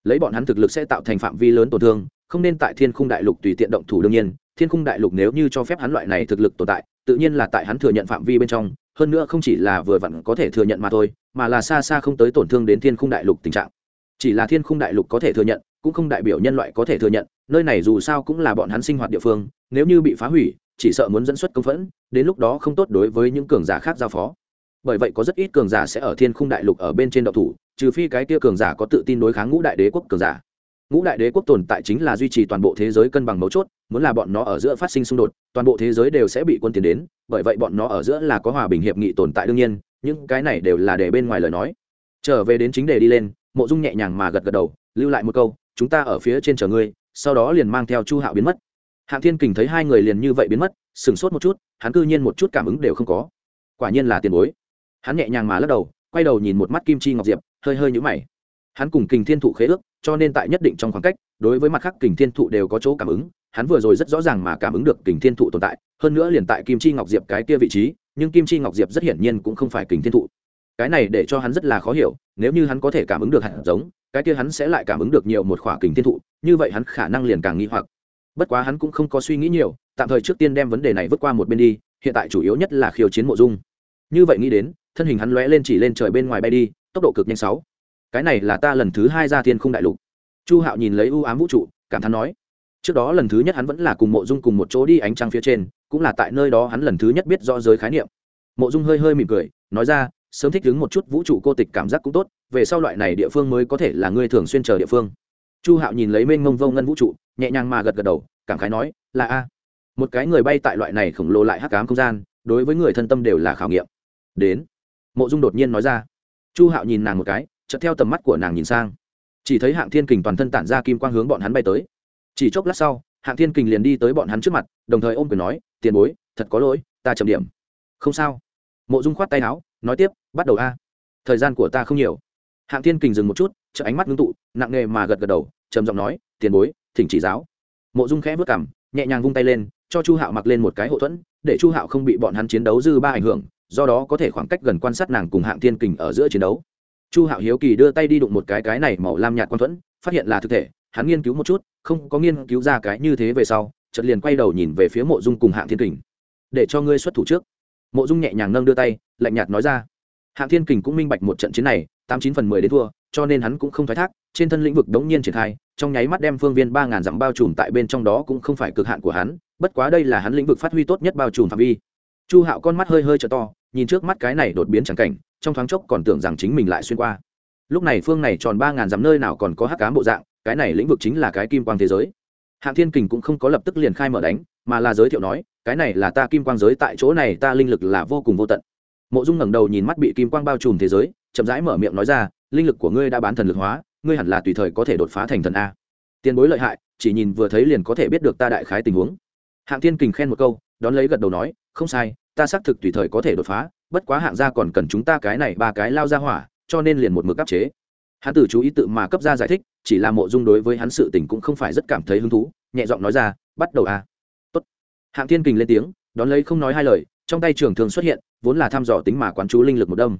A: Lấy bọn hắn thực lực sẽ tạo thành phạm vi lớn tổn thương không nên tại thiên khung đại lục tùy tiện động thủ đương nhiên, thiên khung đại lục nếu như cho phép hắn loại này thực lực tồn tại, tự nhiên là tại hắn thừa nhận phạm vi bên trong, hơn nữa không chỉ là vừa vặn có thể thừa nhận mà thôi, mà là xa xa không tới tổn thương đến thiên khung đại lục tình trạng. Chỉ là thiên khung đại lục có thể thừa nhận, cũng không đại biểu nhân loại có thể thừa nhận, nơi này dù sao cũng là bọn hắn sinh hoạt địa phương, nếu như bị phá hủy, chỉ sợ muốn dẫn xuất công phẫn, đến lúc đó không tốt đối với những cường giả khác giao phó. Bởi vậy có rất ít cường giả sẽ ở thiên khung đại lục ở bên trên đậu thủ, trừ phi cái kia cường giả có tự tin đối kháng ngũ đại đế quốc cường giả ngũ đại đế quốc tồn tại chính là duy trì toàn bộ thế giới cân bằng mấu chốt, muốn là bọn nó ở giữa phát sinh xung đột, toàn bộ thế giới đều sẽ bị quân tiến đến, bởi vậy bọn nó ở giữa là có hòa bình hiệp nghị tồn tại đương nhiên, những cái này đều là để bên ngoài lời nói. Trở về đến chính đề đi lên, mộ dung nhẹ nhàng mà gật gật đầu, lưu lại một câu, chúng ta ở phía trên chờ ngươi, sau đó liền mang theo chu hạo biến mất. Hạng thiên kình thấy hai người liền như vậy biến mất, sửng sốt một chút, hắn cư nhiên một chút cảm ứng đều không có. Quả nhiên là tiền bối. Hắn nhẹ nhàng mà lắc đầu, quay đầu nhìn một mắt kim chi ngọc diệp, hơi hơi nhũ mày hắn cùng kình thiên thụ khế ước, cho nên tại nhất định trong khoảng cách, đối với mặt khác kình thiên thụ đều có chỗ cảm ứng, hắn vừa rồi rất rõ ràng mà cảm ứng được kình thiên thụ tồn tại, hơn nữa liền tại kim chi ngọc diệp cái kia vị trí, nhưng kim chi ngọc diệp rất hiển nhiên cũng không phải kình thiên thụ. Cái này để cho hắn rất là khó hiểu, nếu như hắn có thể cảm ứng được hạt giống, cái kia hắn sẽ lại cảm ứng được nhiều một khỏa kình thiên thụ, như vậy hắn khả năng liền càng nghi hoặc. Bất quá hắn cũng không có suy nghĩ nhiều, tạm thời trước tiên đem vấn đề này vứt qua một bên đi, hiện tại chủ yếu nhất là khiêu chiến mộ dung. Như vậy nghĩ đến, thân hình hắn lóe lên chỉ lên trời bên ngoài bay đi, tốc độ cực nhanh sáu cái này là ta lần thứ hai ra thiên không đại lục. Chu hạo nhìn lấy ưu ám vũ trụ, cảm thán nói, trước đó lần thứ nhất hắn vẫn là cùng mộ dung cùng một chỗ đi ánh trăng phía trên, cũng là tại nơi đó hắn lần thứ nhất biết rõ giới khái niệm. Mộ dung hơi hơi mỉm cười, nói ra, sớm thích ứng một chút vũ trụ cô tịch cảm giác cũng tốt, về sau loại này địa phương mới có thể là ngươi thường xuyên chờ địa phương. Chu hạo nhìn lấy mênh mông vô ngân vũ trụ, nhẹ nhàng mà gật gật đầu, cảm khái nói, là a. Một cái người bay tại loại này khổng lồ lại hắc cám không gian, đối với người thân tâm đều là khảo nghiệm. Đến, mộ dung đột nhiên nói ra. Chu hạo nhìn nàng một cái chợt theo tầm mắt của nàng nhìn sang. Chỉ thấy hạng thiên kình toàn thân tản ra kim quang hướng bọn hắn bay tới. Chỉ chốc lát sau, hạng thiên kình liền đi tới bọn hắn trước mặt, đồng thời ôm quyền nói, tiền bối, thật có lỗi, ta chậm điểm. Không sao. Mộ dung khoát tay áo, nói tiếp, bắt đầu a, thời gian của ta không nhiều. Hạng thiên kình dừng một chút chợ ánh mắt ngưng tụ, nặng nề mà gật gật đầu, trầm giọng nói, tiền bối, thỉnh chỉ giáo. Mộ dung khẽ vất cảm nhẹ nhàng vung tay lên, cho chu hạo mặc lên một cái hậu thuẫn, để chu hạo không bị bọn hắn chiến đấu dư ba ảnh hưởng, do đó có thể khoảng cách gần quan sát nàng cùng hạng thiên kình ở giữa chiến đấu chu hạo hiếu kỳ đưa tay đi đụng một cái cái này màu lam nhạt quan thuẫn, phát hiện là thực thể, hắn nghiên cứu một chút, không có nghiên cứu ra cái như thế về sau, chợt liền quay đầu nhìn về phía mộ dung cùng hạng thiên kình. Để cho ngươi xuất thủ trước. Mộ dung nhẹ nhàng nâng đưa tay, lạnh nhạt nói ra. Hạng thiên kình cũng minh bạch một trận chiến này, tám chín phần mười đến thua, cho nên hắn cũng không thoái thác, trên thân lĩnh vực đống nhiên triển khai, trong nháy mắt đem phương viên ba ngàn dặm bao trùm tại bên trong đó cũng không phải cực hạn của hắn, bất quá đây là hắn lĩnh vực phát huy tốt nhất bao trùm phạm vi. Chu hạo con mắt hơi hơi trở to nhìn trước mắt cái này đột biến chẳng cảnh, trong thoáng chốc còn tưởng rằng chính mình lại xuyên qua. Lúc này phương này tròn ba ngàn dặm nơi nào còn có hắc cám bộ dạng, cái này lĩnh vực chính là cái kim quang thế giới. Hạng thiên kình cũng không có lập tức liền khai mở đánh, mà là giới thiệu nói, cái này là ta kim quang giới tại chỗ này, ta linh lực là vô cùng vô tận. Mộ dung ngẩng đầu nhìn mắt bị kim quang bao trùm thế giới, chậm rãi mở miệng nói ra, linh lực của ngươi đã bán thần lực hóa, ngươi hẳn là tùy thời có thể đột phá thành thần a. Tiền bối lợi hại, chỉ nhìn vừa thấy liền có thể biết được ta đại khái tình huống. Hạng thiên kình khen một câu đón lấy gật đầu nói, không sai, ta xác thực tùy thời có thể đột phá, bất quá hạng gia còn cần chúng ta cái này ba cái lao ra hỏa, cho nên liền một mực áp chế. Hắn tử chú ý tự mà cấp ra giải thích, chỉ là mộ dung đối với hắn sự tình cũng không phải rất cảm thấy hứng thú, nhẹ giọng nói ra, bắt đầu a. Tốt. Hạng thiên kình lên tiếng, đón lấy không nói hai lời, trong tay trường thường xuất hiện, vốn là thăm dò tính mà quán chú linh lực một đâm.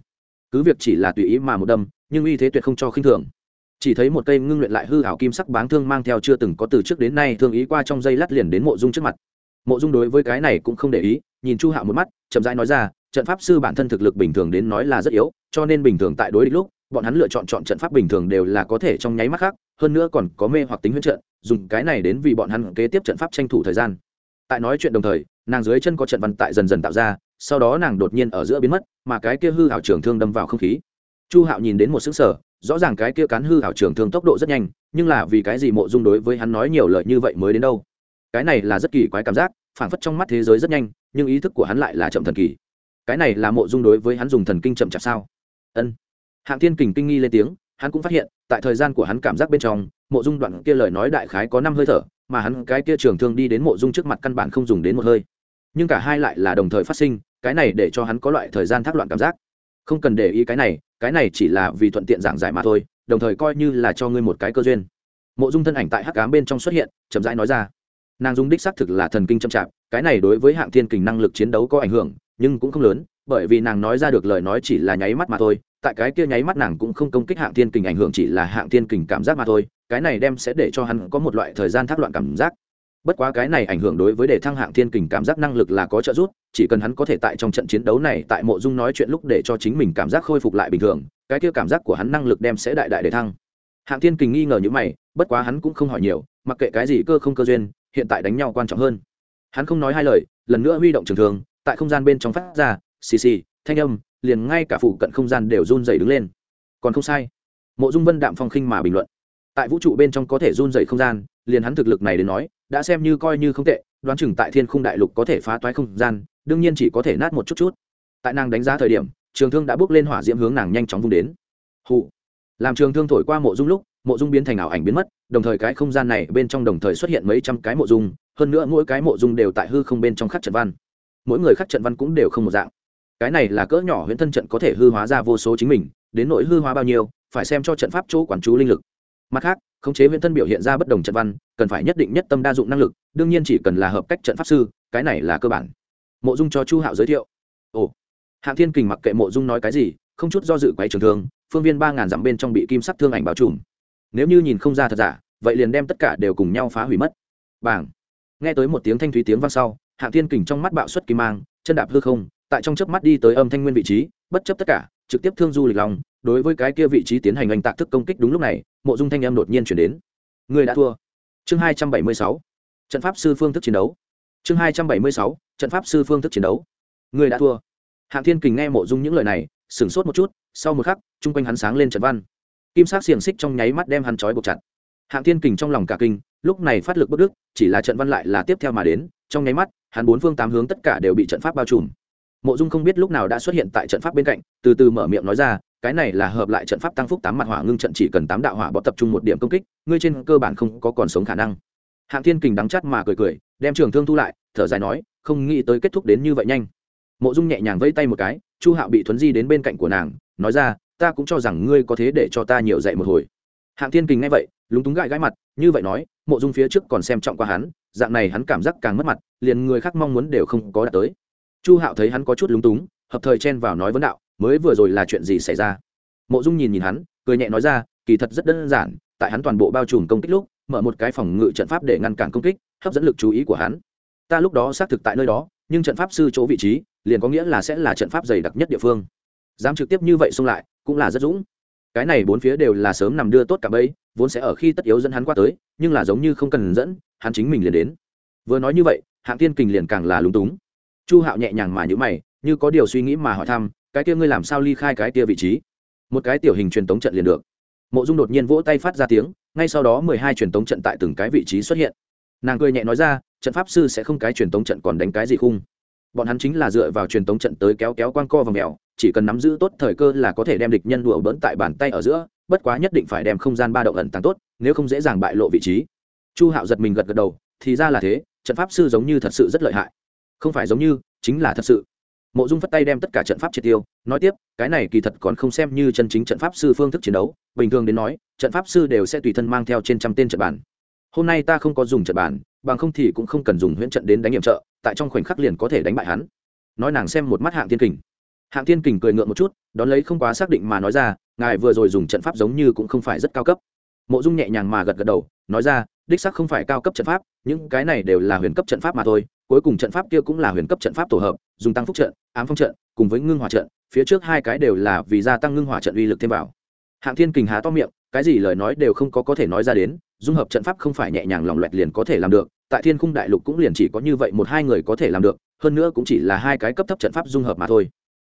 A: Cứ việc chỉ là tùy ý mà một đâm, nhưng uy thế tuyệt không cho khinh thường. Chỉ thấy một cây ngưng luyện lại hư hảo kim sắc báng thương mang theo chưa từng có từ trước đến nay thương ý qua trong dây lát liền đến mộ dung trước mặt mộ dung đối với cái này cũng không để ý, nhìn chu hạo một mắt, chậm rãi nói ra, trận pháp sư bản thân thực lực bình thường đến nói là rất yếu, cho nên bình thường tại đối địch lúc, bọn hắn lựa chọn chọn trận pháp bình thường đều là có thể trong nháy mắt khác, hơn nữa còn có mê hoặc tính huyễn trận, dùng cái này đến vì bọn hắn kế tiếp trận pháp tranh thủ thời gian. Tại nói chuyện đồng thời, nàng dưới chân có trận văn tại dần dần tạo ra, sau đó nàng đột nhiên ở giữa biến mất, mà cái kia hư hảo trường thương đâm vào không khí. Chu hạo nhìn đến một xứng sở rõ ràng cái kia cán hư hảo trường thương tốc độ rất nhanh, nhưng là vì cái gì mộ dung đối với hắn nói nhiều lời như vậy mới đến đâu? Cái này là rất kỳ quái cảm giác, phảng phất trong mắt thế giới rất nhanh, nhưng ý thức của hắn lại là chậm thần kỳ. Cái này là mộ dung đối với hắn dùng thần kinh chậm chạp sao? Ân. Hạng thiên kình kinh nghi lên tiếng, hắn cũng phát hiện, tại thời gian của hắn cảm giác bên trong, mộ dung đoạn kia lời nói đại khái có năm hơi thở, mà hắn cái kia trường thương đi đến mộ dung trước mặt căn bản không dùng đến một hơi. Nhưng cả hai lại là đồng thời phát sinh, cái này để cho hắn có loại thời gian thác loạn cảm giác. Không cần để ý cái này cái này chỉ là vì thuận tiện giảng giải mà thôi, đồng thời coi như là cho ngươi một cái cơ duyên. Mộ dung thân ảnh tại hắc cám bên trong xuất hiện, chậm rãi nói ra nàng dung đích xác thực là thần kinh chậm chạp, cái này đối với hạng thiên kình năng lực chiến đấu có ảnh hưởng, nhưng cũng không lớn, bởi vì nàng nói ra được lời nói chỉ là nháy mắt mà thôi, tại cái kia nháy mắt nàng cũng không công kích hạng thiên kình ảnh hưởng chỉ là hạng thiên kình cảm giác mà thôi, cái này đem sẽ để cho hắn có một loại thời gian thác loạn cảm giác. Bất quá cái này ảnh hưởng đối với đề thăng hạng thiên kình cảm giác năng lực là có trợ giúp, chỉ cần hắn có thể tại trong trận chiến đấu này tại mộ dung nói chuyện lúc để cho chính mình cảm giác khôi phục lại bình thường, cái kia cảm giác của hắn năng lực đem sẽ đại đại đề thăng. Hạng thiên kình nghi ngờ như mày, bất quá hắn cũng không hỏi nhiều, mặc kệ cái gì cơ không cơ duyên hiện tại đánh nhau quan trọng hơn. Hắn không nói hai lời, lần nữa huy động trường thường tại không gian bên trong phát ra, xì xì, thanh âm, liền ngay cả phụ cận không gian đều run dày đứng lên. Còn không sai. Mộ dung vân đạm phong khinh mà bình luận. Tại vũ trụ bên trong có thể run dày không gian, liền hắn thực lực này đến nói, đã xem như coi như không tệ, đoán chừng tại thiên khung đại lục có thể phá toái không gian, đương nhiên chỉ có thể nát một chút chút. Tại nàng đánh giá thời điểm, trường thương đã bước lên hỏa diễm hướng nàng nhanh chóng vung đến. Hụ làm trường thương thổi qua mộ dung lúc mộ dung biến thành ảo ảnh biến mất, đồng thời cái không gian này bên trong đồng thời xuất hiện mấy trăm cái mộ dung, hơn nữa mỗi cái mộ dung đều tại hư không bên trong khắc trận văn. Mỗi người khắc trận văn cũng đều không một dạng. Cái này là cỡ nhỏ huyễn thân trận có thể hư hóa ra vô số chính mình, đến nỗi hư hóa bao nhiêu, phải xem cho trận pháp chỗ quản chú linh lực. Mặt khác, khống chế huyễn thân biểu hiện ra bất đồng trận văn, cần phải nhất định nhất tâm đa dụng năng lực, đương nhiên chỉ cần là hợp cách trận pháp sư, cái này là cơ bản. Mộ dung cho chu hạo giới thiệu. Ồ. Hạng thiên kình mặc kệ mộ dung nói cái gì, không chút do dự quay trường thương, phương viên ba ngàn dặm bên trong bị kim sắc thương ảnh bao trùm nếu như nhìn không ra thật giả, vậy liền đem tất cả đều cùng nhau phá hủy mất. Bảng. Nghe tới một tiếng thanh thúy tiếng vang sau, hạng thiên kình trong mắt bạo xuất kim mang, chân đạp hư không, tại trong chớp mắt đi tới âm thanh nguyên vị trí, bất chấp tất cả, trực tiếp thương du lịch lòng, đối với cái kia vị trí tiến hành anh tạc thức công kích đúng lúc này, mộ dung thanh âm đột nhiên chuyển đến. Người đã thua. Chương hai trăm bảy mươi sáu. Trận pháp sư phương thức chiến đấu. Chương hai trăm bảy mươi sáu. Trận pháp sư phương thức chiến đấu. Người đã thua. Hạng thiên kình nghe mộ dung những lời này, sửng sốt một chút, sau một khắc, chung quanh hắn sáng lên trận văn kim sắc xiềng xích trong nháy mắt đem hắn trói buộc chặt. Hạng thiên kình trong lòng cả kinh, lúc này phát lực bất đức, chỉ là trận văn lại là tiếp theo mà đến, trong nháy mắt, hắn bốn phương tám hướng tất cả đều bị trận pháp bao trùm. Mộ dung không biết lúc nào đã xuất hiện tại trận pháp bên cạnh, từ từ mở miệng nói ra, cái này là hợp lại trận pháp tăng phúc tám mặt hỏa ngưng trận chỉ cần tám đạo hỏa bọ tập trung một điểm công kích, ngươi trên cơ bản không có còn sống khả năng. Hạng thiên kình đắng chắt mà cười cười, đem trường thương thu lại, thở dài nói, không nghĩ tới kết thúc đến như vậy nhanh. Mộ dung nhẹ nhàng vẫy tay một cái, chu hạo bị thuấn di đến bên cạnh của nàng, nói ra ta cũng cho rằng ngươi có thế để cho ta nhiều dạy một hồi. Hạng thiên kình nghe vậy, lúng túng gãi gãi mặt, như vậy nói, mộ dung phía trước còn xem trọng qua hắn, dạng này hắn cảm giác càng mất mặt, liền người khác mong muốn đều không có đạt tới. Chu hạo thấy hắn có chút lúng túng, hợp thời chen vào nói vấn đạo, mới vừa rồi là chuyện gì xảy ra? Mộ dung nhìn nhìn hắn, cười nhẹ nói ra, kỳ thật rất đơn giản, tại hắn toàn bộ bao trùm công kích lúc, mở một cái phòng ngự trận pháp để ngăn cản công kích, hấp dẫn lực chú ý của hắn. Ta lúc đó xác thực tại nơi đó, nhưng trận pháp sư chỗ vị trí, liền có nghĩa là sẽ là trận pháp dày đặc nhất địa phương. Dám trực tiếp như vậy xung lại cũng là rất dũng. Cái này bốn phía đều là sớm nằm đưa tốt cả bấy vốn sẽ ở khi tất yếu dẫn hắn qua tới, nhưng là giống như không cần dẫn, hắn chính mình liền đến. Vừa nói như vậy, hạng tiên kình liền càng là lúng túng. Chu hạo nhẹ nhàng mà nhữ mày, như có điều suy nghĩ mà hỏi thăm, cái kia ngươi làm sao ly khai cái kia vị trí? Một cái tiểu hình truyền tống trận liền được. Mộ dung đột nhiên vỗ tay phát ra tiếng, ngay sau đó mười hai truyền tống trận tại từng cái vị trí xuất hiện. Nàng cười nhẹ nói ra, trận pháp sư sẽ không cái truyền tống trận còn đánh cái gì khung bọn hắn chính là dựa vào truyền tống trận tới kéo kéo quan co và mèo, chỉ cần nắm giữ tốt thời cơ là có thể đem địch nhân đùa bỡn tại bàn tay ở giữa, bất quá nhất định phải đem không gian ba động ẩn tàng tốt, nếu không dễ dàng bại lộ vị trí. Chu hạo giật mình gật gật đầu, thì ra là thế, trận pháp sư giống như thật sự rất lợi hại. Không phải giống như, chính là thật sự. Mộ dung phất tay đem tất cả trận pháp triệt tiêu, nói tiếp, cái này kỳ thật còn không xem như chân chính trận pháp sư phương thức chiến đấu, bình thường đến nói, trận pháp sư đều sẽ tùy thân mang theo trên trăm tên trận bản hôm nay ta không có dùng trận bản bằng không thì cũng không cần dùng huyễn trận đến đánh nhiệm trợ, tại trong khoảnh khắc liền có thể đánh bại hắn. Nói nàng xem một mắt hạng thiên kình. Hạng thiên kình cười ngượng một chút, đón lấy không quá xác định mà nói ra, ngài vừa rồi dùng trận pháp giống như cũng không phải rất cao cấp. Mộ dung nhẹ nhàng mà gật gật đầu, nói ra, đích sắc không phải cao cấp trận pháp, những cái này đều là huyền cấp trận pháp mà thôi, cuối cùng trận pháp kia cũng là huyền cấp trận pháp tổ hợp, dùng tăng phúc trận, ám phong trận, cùng với ngưng hỏa trận, phía trước hai cái đều là vì gia tăng ngưng hỏa trận uy lực thêm vào. Hạng thiên kình há to miệng, cái gì lời nói đều không có có thể nói ra đến, dung hợp trận pháp không phải nhẹ nhàng lòng loẹt liền có thể làm được tại thiên khung đại lục cũng liền chỉ có như vậy một hai người có thể làm được, hơn nữa cũng chỉ là hai cái cấp thấp trận pháp dung hợp mà thôi.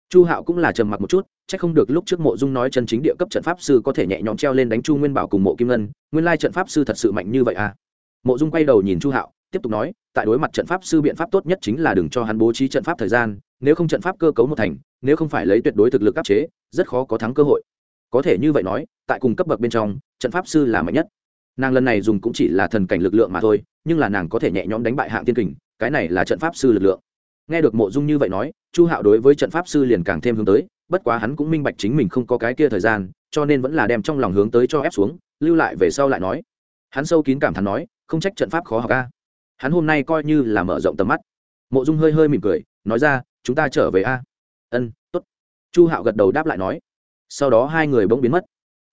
A: Chu hạo cũng là trầm mặc một chút c h ắ c không được lúc trước mộ dung nói chân chính địa cấp trận pháp sư có thể nhẹ nhõm treo lên đánh chu nguyên bảo cùng mộ kim ngân, nguyên lai trận pháp sư thật sự mạnh như vậy à? Mộ dung quay đầu nhìn chu hạo, tiếp tục nói, tại đối mặt trận pháp sư biện pháp tốt nhất chính là đừng cho hắn bố trí trận pháp thời gian, nếu không trận pháp cơ cấu một thành, nếu không phải lấy tuyệt đối thực lực áp chế, rất khó có thắng cơ hội. Có thể như vậy nói, tại cùng cấp bậc bên trong, trận pháp sư là mạnh nhất nàng lần này dùng cũng chỉ là thần cảnh lực lượng mà thôi, nhưng là nàng có thể nhẹ nhõm đánh bại hạng tiên kình, cái này là trận pháp sư lực lượng. Nghe được mộ dung như vậy nói, chu hạo đối với trận pháp sư liền càng thêm hướng tới, bất quá hắn cũng minh bạch chính mình không có cái kia thời gian, cho nên vẫn là đem trong lòng hướng tới cho ép xuống, lưu lại về sau lại nói. Hắn sâu kín cảm thán nói, không trách trận pháp khó học a. Hắn hôm nay coi như là mở rộng tầm mắt. Mộ dung hơi hơi mỉm cười, nói ra, chúng ta trở về a. Ân t ố t chu hạo gật đầu đáp lại nói. Sau đó hai người bỗng biến mất.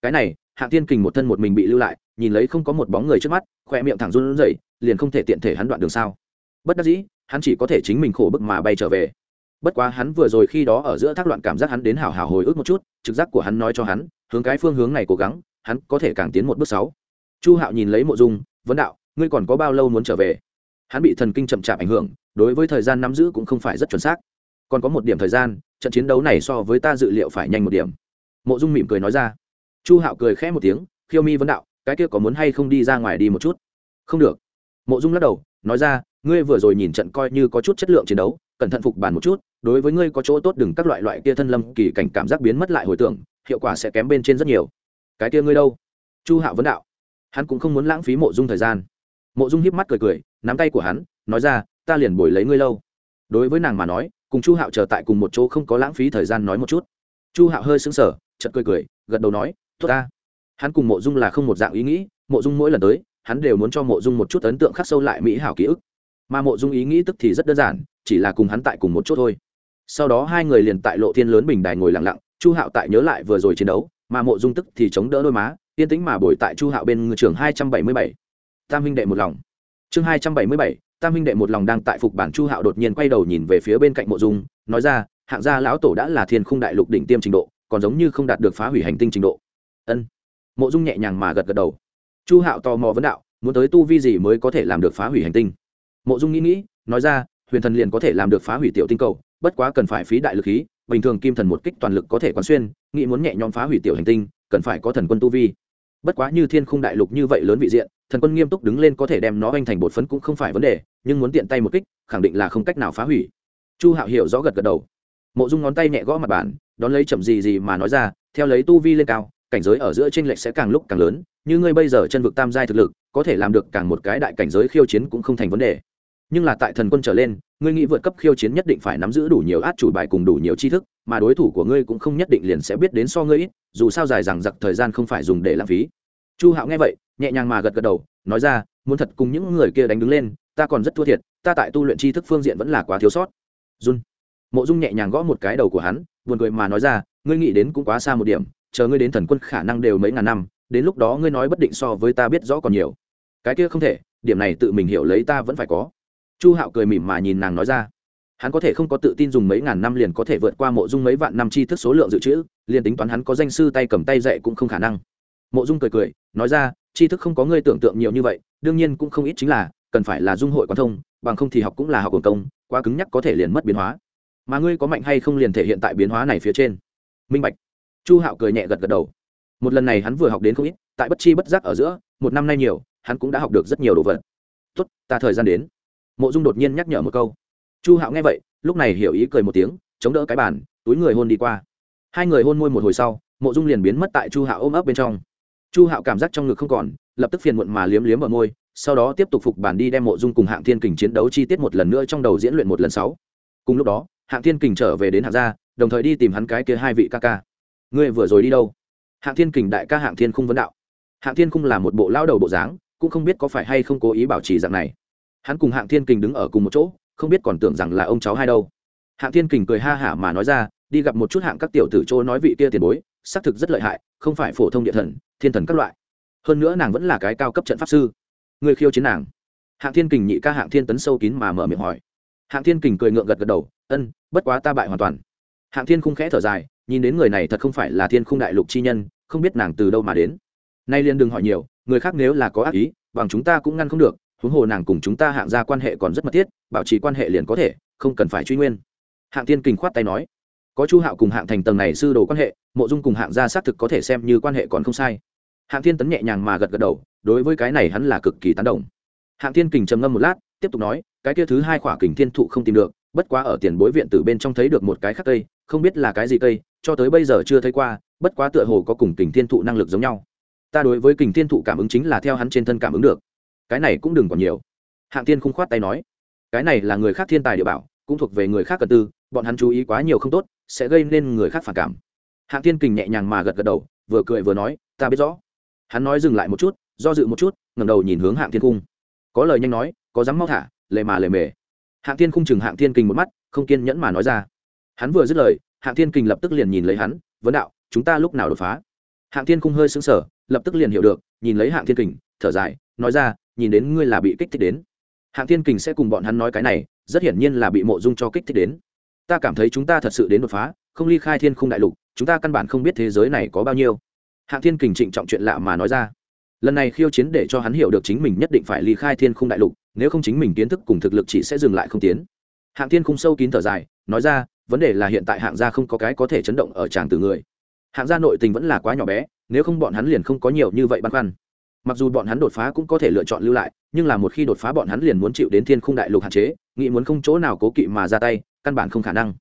A: Cái này, hạng tiên kình một thân một mình bị lưu lại nhìn lấy không có một bóng người trước mắt, khoe miệng thẳng run rẩy, liền không thể tiện thể hắn đoạn đường sao. Bất đắc dĩ, hắn chỉ có thể chính mình khổ bức mà bay trở về. Bất quá hắn vừa rồi khi đó ở giữa thác loạn cảm giác hắn đến hào hào hồi ức một chút, trực giác của hắn nói cho hắn, hướng cái phương hướng này cố gắng, hắn có thể càng tiến một bước sáu. Chu hạo nhìn lấy mộ dung, vấn đạo, ngươi còn có bao lâu muốn trở về? Hắn bị thần kinh chậm chạp ảnh hưởng, đối với thời gian nắm giữ cũng không phải rất chuẩn xác. Còn có một điểm thời gian, trận chiến đấu này so với ta dự liệu phải nhanh một điểm. Mộ dung mỉm cười nói ra. Chu hạo cười khẽ một tiếng, khiêu mi vấn đạo cái kia có muốn hay không đi ra ngoài đi một chút? Không được. Mộ dung lắc đầu, nói ra, ngươi vừa rồi nhìn trận coi như có chút chất lượng chiến đấu, cẩn thận phục bàn một chút, đối với ngươi có chỗ tốt đừng các loại loại kia thân lâm kỳ cảnh cảm giác biến mất lại hồi tưởng, hiệu quả sẽ kém bên trên rất nhiều. Cái kia ngươi đâu? Chu hạo vấn đạo. Hắn cũng không muốn lãng phí mộ dung thời gian. Mộ dung hiếp mắt cười cười, nắm tay của hắn, nói ra, ta liền bồi lấy ngươi lâu. Đối với nàng mà nói, cùng chu hạo chờ tại cùng một chỗ không có lãng phí thời gian nói một chút. Chu hạo hơi sững sờ chật cười cười, gật đầu nói, tốt ta hắn cùng mộ dung là không một dạng ý nghĩ, mộ dung mỗi lần tới, hắn đều muốn cho mộ dung một chút ấn tượng khắc sâu lại mỹ hảo ký ức. Mà mộ dung ý nghĩ tức thì rất đơn giản, chỉ là cùng hắn tại cùng một chỗ thôi. Sau đó hai người liền tại lộ thiên lớn bình đài ngồi lặng lặng, chu hạo tại nhớ lại vừa rồi chiến đấu, mà mộ dung tức thì chống đỡ đôi má, yên tĩnh mà bồi tại chu hạo bên ngư trường hai trăm bảy mươi bảy. Tam huynh đệ một lòng. Chương hai trăm bảy mươi bảy, tam huynh đệ một lòng đang tại phục bản chu hạo đột nhiên quay đầu nhìn về phía bên cạnh mộ dung, nói ra, hạng gia lão tổ đã là thiên khung đại lục đỉnh tiêm trình độ, còn giống như không đạt được phá hủy hành tinh trình độ. Ân mộ dung nhẹ nhàng mà gật gật đầu. Chu hạo tò mò vấn đạo, muốn tới tu vi gì mới có thể làm được phá hủy hành tinh? Mộ dung nghĩ nghĩ, nói ra, huyền thần liền có thể làm được phá hủy tiểu tinh cầu, bất quá cần phải phí đại lực khí, bình thường kim thần một kích toàn lực có thể quán xuyên, nghĩ muốn nhẹ nhõm phá hủy tiểu hành tinh, cần phải có thần quân tu vi. Bất quá như thiên khung đại lục như vậy lớn vị diện, thần quân nghiêm túc đứng lên có thể đem nó anh thành bột phấn cũng không phải vấn đề, nhưng muốn tiện tay một kích, khẳng định là không cách nào phá hủy. Chu hạo hiểu rõ gật gật đầu. Mộ dung ngón tay nhẹ gõ mặt bàn, đón lấy chậm gì gì mà nói ra, theo lấy tu vi lên cao cảnh giới ở giữa trên lệch sẽ càng lúc càng lớn, như ngươi bây giờ chân vực tam giai thực lực, có thể làm được càng một cái đại cảnh giới khiêu chiến cũng không thành vấn đề. Nhưng là tại thần quân trở lên, ngươi nghĩ vượt cấp khiêu chiến nhất định phải nắm giữ đủ nhiều át chủ bài cùng đủ nhiều tri thức, mà đối thủ của ngươi cũng không nhất định liền sẽ biết đến so ngươi ít, dù sao dài rằng giặc thời gian không phải dùng để lãng phí. Chu hạo nghe vậy, nhẹ nhàng mà gật gật đầu, nói ra, muốn thật cùng những người kia đánh đứng lên, ta còn rất thua thiệt, ta tại tu luyện tri thức phương diện vẫn là quá thiếu sót. Run. Mộ dung nhẹ nhàng gõ một cái đầu của hắn, buồn cười mà nói ra, ngươi nghĩ đến cũng quá xa một điểm chờ ngươi đến thần quân khả năng đều mấy ngàn năm, đến lúc đó ngươi nói bất định so với ta biết rõ còn nhiều. Cái kia không thể, điểm này tự mình hiểu lấy ta vẫn phải có. Chu hạo cười mỉm mà nhìn nàng nói ra. Hắn có thể không có tự tin dùng mấy ngàn năm liền có thể vượt qua mộ dung mấy vạn năm chi thức số lượng dự trữ, liền tính toán hắn có danh sư tay cầm tay dạy cũng không khả năng. Mộ dung cười cười, nói ra chi thức không có ngươi tưởng tượng nhiều như vậy, đương nhiên cũng không ít chính là, cần phải là dung hội quan thông, bằng không thì học cũng là học quần công, quá cứng nhắc có thể liền mất biến hóa. Mà ngươi có mạnh hay không liền thể hiện tại biến hóa này phía trên. Minh bạch chu hạo cười nhẹ gật gật đầu. Một lần này hắn vừa học đến không ít, tại bất chi bất giác ở giữa, một năm nay nhiều, hắn cũng đã học được rất nhiều đồ vật. Tốt, ta thời gian đến. Mộ dung đột nhiên nhắc nhở một câu. Chu hạo nghe vậy, lúc này hiểu ý cười một tiếng, chống đỡ cái bàn, túi người hôn đi qua. Hai người hôn môi một hồi sau, mộ dung liền biến mất tại chu hạo ôm ấp bên trong. Chu hạo cảm giác trong ngực không còn, lập tức phiền muộn mà liếm liếm ở môi, sau đó tiếp tục phục bản đi đem mộ dung cùng hạng thiên kình chiến đấu chi tiết một lần nữa trong đầu diễn luyện một lần sáu. Cùng lúc đó, hạng thiên kình trở về đến hạng gia, đồng thời đi tìm hắn cái kia hai vị ca ca ngươi vừa rồi đi đâu? Hạng thiên kình đại ca hạng thiên khung vấn đạo. Hạng thiên khung là một bộ lao đầu bộ dáng, cũng không biết có phải hay không cố ý bảo trì dạng này. Hắn cùng hạng thiên kình đứng ở cùng một chỗ, không biết còn tưởng rằng là ông cháu hai đâu. Hạng thiên kình cười ha hả mà nói ra, đi gặp một chút hạng các tiểu tử chỗ nói vị kia tiền bối, xác thực rất lợi hại, không phải phổ thông địa thần, thiên thần các loại. Hơn nữa nàng vẫn là cái cao cấp trận pháp sư. Người khiêu chiến nàng. Hạng thiên kình nhị ca hạng thiên tấn sâu kín mà mở miệng hỏi. Hạng thiên kình cười ngượng gật gật đầu, ân, bất quá ta bại hoàn toàn. Hạng thiên khung khẽ thở dài nhìn đến người này thật không phải là thiên khung đại lục chi nhân, không biết nàng từ đâu mà đến. Nay liền đừng hỏi nhiều, người khác nếu là có ác ý, bằng chúng ta cũng ngăn không được, huống hồ nàng cùng chúng ta hạng ra quan hệ còn rất mật thiết, bảo trì quan hệ liền có thể, không cần phải truy nguyên. Hạng tiên kình khoát tay nói, có chu hạo cùng hạng thành tầng này sư đồ quan hệ, mộ dung cùng hạng gia xác thực có thể xem như quan hệ còn không sai. Hạng thiên tấn nhẹ nhàng mà gật gật đầu, đối với cái này hắn là cực kỳ tán đồng. Hạng thiên kình trầm ngâm một lát, tiếp tục nói, cái kia thứ hai khỏa kình thiên thụ không tìm được, bất quá ở tiền bối viện từ bên trong thấy được một cái khác cây không biết là cái gì cây, cho tới bây giờ chưa thấy qua, bất quá tựa hồ có cùng kình thiên thụ năng lực giống nhau. Ta đối với kình thiên thụ cảm ứng chính là theo hắn trên thân cảm ứng được. Cái này cũng đừng còn nhiều. Hạng tiên không khoát tay nói. Cái này là người khác thiên tài địa bảo, cũng thuộc về người khác cần tư, bọn hắn chú ý quá nhiều không tốt, sẽ gây nên người khác phản cảm. Hạng tiên kình nhẹ nhàng mà gật gật đầu, vừa cười vừa nói, ta biết rõ. Hắn nói dừng lại một chút, do dự một chút, ngẩng đầu nhìn hướng hạng thiên cung có lời nhanh nói, có dám mau thả, lề mà lề mề. Hạng thiên khung chừng hạng thiên kình một mắt, không kiên nhẫn mà nói ra hắn vừa dứt lời, hạng thiên kình lập tức liền nhìn lấy hắn, vấn đạo, chúng ta lúc nào đột phá? Hạng thiên cung hơi xứng sở lập tức liền hiểu được, nhìn lấy hạng thiên kình, thở dài, nói ra, nhìn đến ngươi là bị kích thích đến. Hạng thiên kình sẽ cùng bọn hắn nói cái này, rất hiển nhiên là bị mộ dung cho kích thích đến. Ta cảm thấy chúng ta thật sự đến đột phá, không ly khai thiên không đại lục, chúng ta căn bản không biết thế giới này có bao nhiêu. Hạng thiên kình trịnh trọng chuyện lạ mà nói ra. Lần này khiêu chiến để cho hắn hiểu được chính mình nhất định phải ly khai thiên không đại lục, nếu không chính mình kiến thức cùng thực lực chỉ sẽ dừng lại không tiến. Hạng thiên khung sâu kín thở dài, nói ra vấn đề là hiện tại hạng gia không có cái có thể chấn động ở tràng từ người. Hạng gia nội tình vẫn là quá nhỏ bé, nếu không bọn hắn liền không có nhiều như vậy băn khoăn. Mặc dù bọn hắn đột phá cũng có thể lựa chọn lưu lại, nhưng là một khi đột phá bọn hắn liền muốn chịu đến thiên khung đại lục hạn chế, nghĩ muốn không chỗ nào cố kỵ mà ra tay, căn bản không khả năng.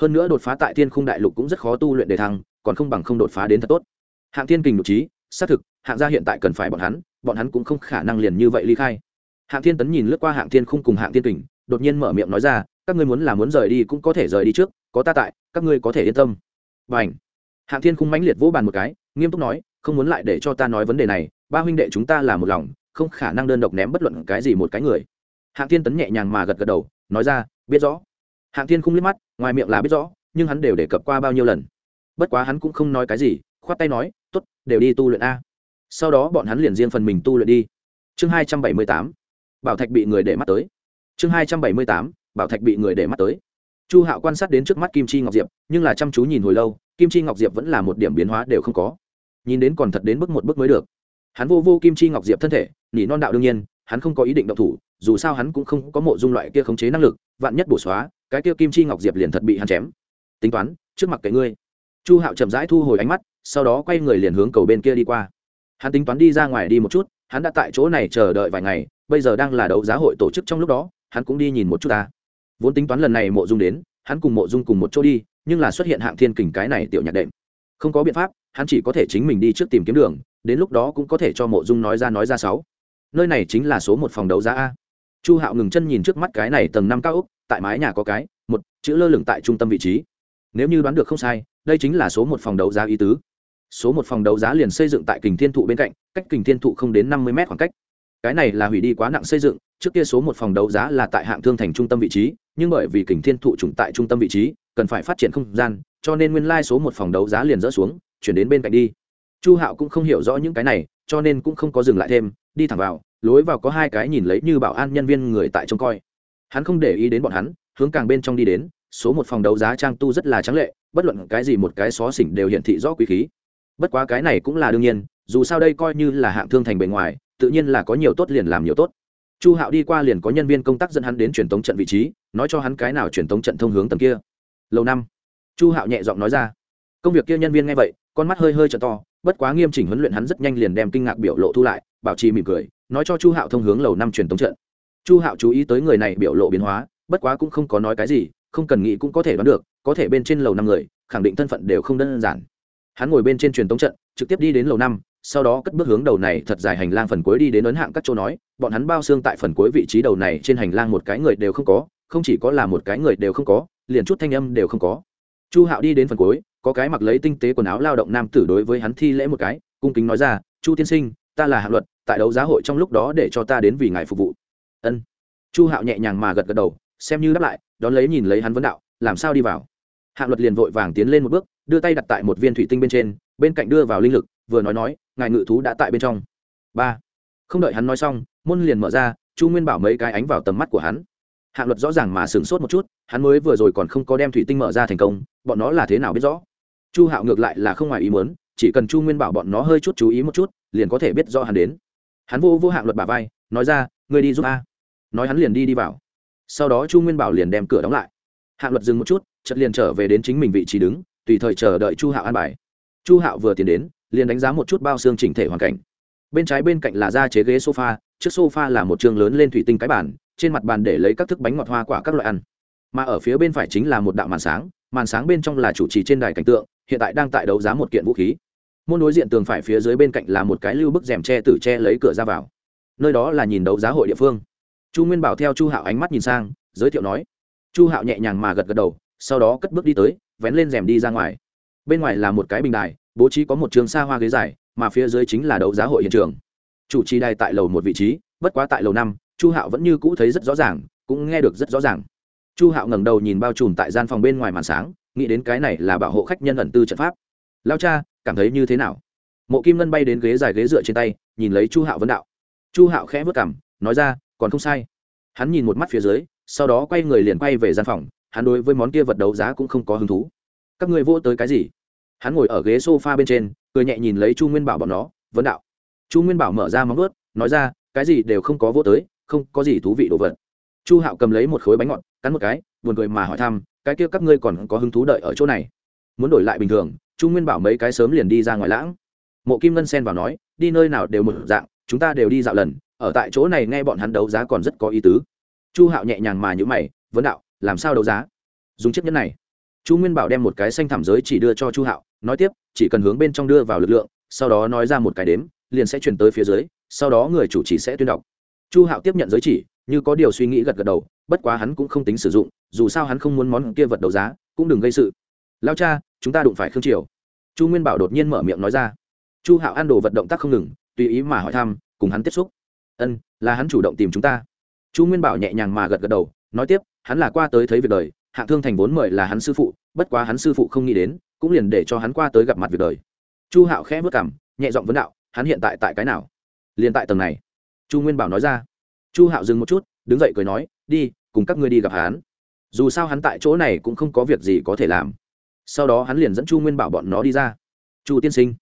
A: Hơn nữa đột phá tại thiên khung đại lục cũng rất khó tu luyện đề thăng, còn không bằng không đột phá đến thật tốt. Hạng thiên kình nội trí, xác thực, hạng gia hiện tại cần phải bọn hắn bọn hắn cũng không khả năng liền như vậy ly khai. Hạng thiên tấn nhìn lướt qua hạng thiên khung cùng hạng thiên kình, đột nhiên mở miệng nói ra các ngươi muốn là muốn rời đi cũng có thể rời đi trước, có ta tại, các ngươi có thể yên tâm. Và ảnh hạng thiên khung mãnh liệt vỗ bàn một cái, nghiêm túc nói, không muốn lại để cho ta nói vấn đề này, ba huynh đệ chúng ta là một lòng, không khả năng đơn độc ném bất luận cái gì một cái người. Hạng thiên tấn nhẹ nhàng mà gật gật đầu, nói ra, biết rõ. Hạng thiên khung liếc mắt, ngoài miệng là biết rõ, nhưng hắn đều đề cập qua bao nhiêu lần. Bất quá hắn cũng không nói cái gì, khoát tay nói t ố t đều đi tu luyện a. Sau đó bọn hắn liền riêng phần mình tu luyện đi. Chương hai trăm bảy mươi tám. Bảo thạch bị người để mắt tới. Chương hai trăm bảy mươi tám bảo thạch bị người để mắt tới. Chu hạo quan sát đến trước mắt kim chi ngọc diệp, nhưng là chăm chú nhìn hồi lâu, kim chi ngọc diệp vẫn là một điểm biến hóa đều không có. Nhìn đến còn thật đến bước một bước mới được. Hắn vô vô kim chi ngọc diệp thân thể, nỉ non đạo đương nhiên, hắn không có ý định động thủ, dù sao hắn cũng không có mộ dung loại kia khống chế năng lực, vạn nhất bổ xóa, cái kia kim chi ngọc diệp liền thật bị hắn chém. Tính toán, trước mặt cái ngươi. Chu hạo chậm rãi thu hồi ánh mắt, sau đó quay người liền hướng cầu bên kia đi qua. Hắn tính toán đi ra ngoài đi một chút, hắn đã tại chỗ này chờ đợi vài ngày, bây giờ đang là đấu giá hội tổ chức trong lúc đó, hắn cũng đi nhìn một chút ta vốn tính toán lần này mộ dung đến, hắn cùng mộ dung cùng một chỗ đi, nhưng là xuất hiện hạng thiên kình cái này tiểu nhạc đệm. Không có biện pháp, hắn chỉ có thể chính mình đi trước tìm kiếm đường, đến lúc đó cũng có thể cho mộ dung nói ra nói ra sáu. Nơi này chính là số một phòng đấu giá a. Chu hạo ngừng chân nhìn trước mắt cái này tầng năm cao ốc, tại mái nhà có cái, một, chữ lơ lửng tại trung tâm vị trí. Nếu như đoán được không sai, đây chính là số một phòng đấu giá ý tứ. Số một phòng đấu giá liền xây dựng tại kình thiên thụ bên cạnh, cách kình thiên thụ không đến năm mươi mét khoảng cách. Cái này là hủy đi quá nặng xây dựng trước kia số một phòng đấu giá là tại hạng thương thành trung tâm vị trí, nhưng bởi vì kình thiên thụ trùng tại trung tâm vị trí, cần phải phát triển không gian, cho nên nguyên lai số một phòng đấu giá liền rỡ xuống, chuyển đến bên cạnh đi. Chu hạo cũng không hiểu rõ những cái này, cho nên cũng không có dừng lại thêm, đi thẳng vào, lối vào có hai cái nhìn lấy như bảo an nhân viên người tại trông coi. Hắn không để ý đến bọn hắn, hướng càng bên trong đi đến, số một phòng đấu giá trang tu rất là trắng lệ, bất luận cái gì một cái xó xỉnh đều hiển thị rõ quý khí. Bất quá cái này cũng là đương nhiên, dù sao đây coi như là hạng thương thành bề ngoài, tự nhiên là có nhiều tốt liền làm nhiều tốt chu hạo đi qua liền có nhân viên công tác dẫn hắn đến truyền tống trận vị trí, nói cho hắn cái nào truyền tống trận thông hướng tầng kia. Lâu năm. Chu hạo nhẹ giọng nói ra. Công việc kia nhân viên nghe vậy, con mắt hơi hơi t to, bất quá nghiêm chỉnh huấn luyện hắn rất nhanh liền đem kinh ngạc biểu lộ thu lại, bảo trì mỉm cười, nói cho chu hạo thông hướng lầu năm truyền tống trận. Chu hạo chú ý tới người này biểu lộ biến hóa, bất quá cũng không có nói cái gì, không cần nghĩ cũng có thể đoán được, có thể bên trên lầu năm người, khẳng định thân phận đều không đơn giản. Hắn ngồi bên trên truyền tống trận, trực tiếp đi đến lầu năm sau đó cất bước hướng đầu này thật dài hành lang phần cuối đi đến ấn hạng các chỗ nói, bọn hắn bao xương tại phần cuối vị trí đầu này trên hành lang một cái người đều không có, không chỉ có là một cái người đều không có, liền chút thanh âm đều không có. Chu hạo đi đến phần cuối, có cái mặc lấy tinh tế quần áo lao động nam tử đối với hắn thi lễ một cái, cung kính nói ra, chu tiên sinh, ta là hạng luật, tại đấu giá hội trong lúc đó để cho ta đến vì ngài phục vụ. Ân. Chu hạo nhẹ nhàng mà gật gật đầu, xem như đáp lại, đón lấy nhìn lấy hắn vấn đạo, làm sao đi vào? Hạng luật liền vội vàng tiến lên một bước, đưa tay đặt tại một viên thủy tinh bên trên, bên cạnh đưa vào linh lực vừa nói nói, ngài ngự thú đã tại bên trong. Ba. Không đợi hắn nói xong, môn liền mở ra, chu nguyên bảo mấy cái ánh vào tầm mắt của hắn. Hạng luật rõ ràng mà sửng sốt một chút, hắn mới vừa rồi còn không có đem thủy tinh mở ra thành công, bọn nó là thế nào biết rõ? Chu hạo ngược lại là không ngoài ý muốn, chỉ cần chu nguyên bảo bọn nó hơi chút chú ý một chút, liền có thể biết rõ hắn đến. Hắn vô vô hạng luật bà vai, nói ra người đi giúp a. Nói hắn liền đi đi vào. Sau đó chu nguyên bảo liền đem cửa đóng lại. Hạng luật dừng một chút, chợt liền trở về đến chính mình vị trí đứng, tùy thời chờ đợi chu hạo an bài. Chu hạo vừa tiến đến liền đánh giá một chút bao xương chỉnh thể hoàn cảnh. Bên trái bên cạnh là da chế ghế sofa, trước sofa là một trường lớn lên thủy tinh cái bàn, trên mặt bàn để lấy các thức bánh ngọt hoa quả các loại ăn. Mà ở phía bên phải chính là một đạo màn sáng màn sáng bên trong là chủ trì trên đài cảnh tượng, hiện tại đang tại đấu giá một kiện vũ khí. Môn đối diện tường phải phía dưới bên cạnh là một cái lưu bức rèm tre tử tre lấy cửa ra vào. Nơi đó là nhìn đấu giá hội địa phương. Chu nguyên bảo theo chu hạo ánh mắt nhìn sang, giới thiệu nói. Chu hạo nhẹ nhàng mà gật gật đầu, sau đó cất bước đi tới, vén lên rèm đi ra ngoài. Bên ngoài là một cái bình đài bố trí có một trường xa hoa ghế dài, mà phía dưới chính là đấu giá hội hiện trường. Chủ trì đài tại lầu một vị trí, bất quá tại lầu năm, chu hạo vẫn như cũ thấy rất rõ ràng, cũng nghe được rất rõ ràng. Chu hạo ngẩng đầu nhìn bao trùm tại gian phòng bên ngoài màn sáng, nghĩ đến cái này là bảo hộ khách nhân ẩn tư trận pháp. Lao cha, cảm thấy như thế nào? Mộ kim ngân bay đến ghế dài ghế dựa trên tay, nhìn lấy chu hạo vấn đạo. Chu hạo khẽ vất cảm nói ra, còn không sai. Hắn nhìn một mắt phía dưới, sau đó quay người liền quay về gian phòng, hắn đối với món kia vật đấu giá cũng không có hứng thú. Các người vô tới cái gì? Hắn ngồi ở ghế s o f a bên trên, cười nhẹ nhìn lấy chu nguyên bảo bọn nó vấn đạo. Chu nguyên bảo mở ra móng ướt nói ra, cái gì đều không có vô tới, không có gì thú vị đồ vật. Chu hạo cầm lấy một khối bánh ngọt, cắn một cái, buồn cười mà hỏi thăm, cái kia các ngươi còn có hứng thú đợi ở chỗ này? Muốn đổi lại bình thường. Chu nguyên bảo mấy cái sớm liền đi ra ngoài lãng. Mộ kim ngân xen vào nói, đi nơi nào đều một dạng, chúng ta đều đi dạo lần, ở tại chỗ này nghe bọn hắn đấu giá còn rất có ý tứ. Chu hạo nhẹ nhàng mà nhữ mày vấn đạo, làm sao đấu giá? Dùng chiếc nhẫn này chu nguyên bảo đem một cái xanh thảm giới chỉ đưa cho chu hạo, nói tiếp, chỉ cần hướng bên trong đưa vào lực lượng, sau đó nói ra một cái đếm, liền sẽ chuyển tới phía dưới, sau đó người chủ chỉ sẽ tuyên đọc. Chu hạo tiếp nhận giới chỉ, như có điều suy nghĩ gật gật đầu, bất quá hắn cũng không tính sử dụng, dù sao hắn không muốn món kia vật đấu giá, cũng đừng gây sự. Lao cha, chúng ta đụng phải khương triều. Chu nguyên bảo đột nhiên mở miệng nói ra. Chu hạo ăn đồ vật động tác không ngừng, tùy ý mà hỏi thăm, cùng hắn tiếp xúc. Ân, là hắn chủ động tìm chúng ta. Chu nguyên bảo nhẹ nhàng mà gật gật đầu, nói tiếp, hắn là qua tới thấy việc đời hạ thương thành vốn mời là hắn sư phụ, bất quá hắn sư phụ không nghĩ đến, cũng liền để cho hắn qua tới gặp mặt việc đời. Chu hạo khẽ vất cảm nhẹ giọng vấn đạo, hắn hiện tại tại cái nào? Liền tại tầng này. Chu nguyên bảo nói ra. Chu hạo dừng một chút, đứng dậy cười nói, đi, cùng các ngươi đi gặp hắn. Dù sao hắn tại chỗ này cũng không có việc gì có thể làm. Sau đó hắn liền dẫn chu nguyên bảo bọn nó đi ra. Chu tiên sinh.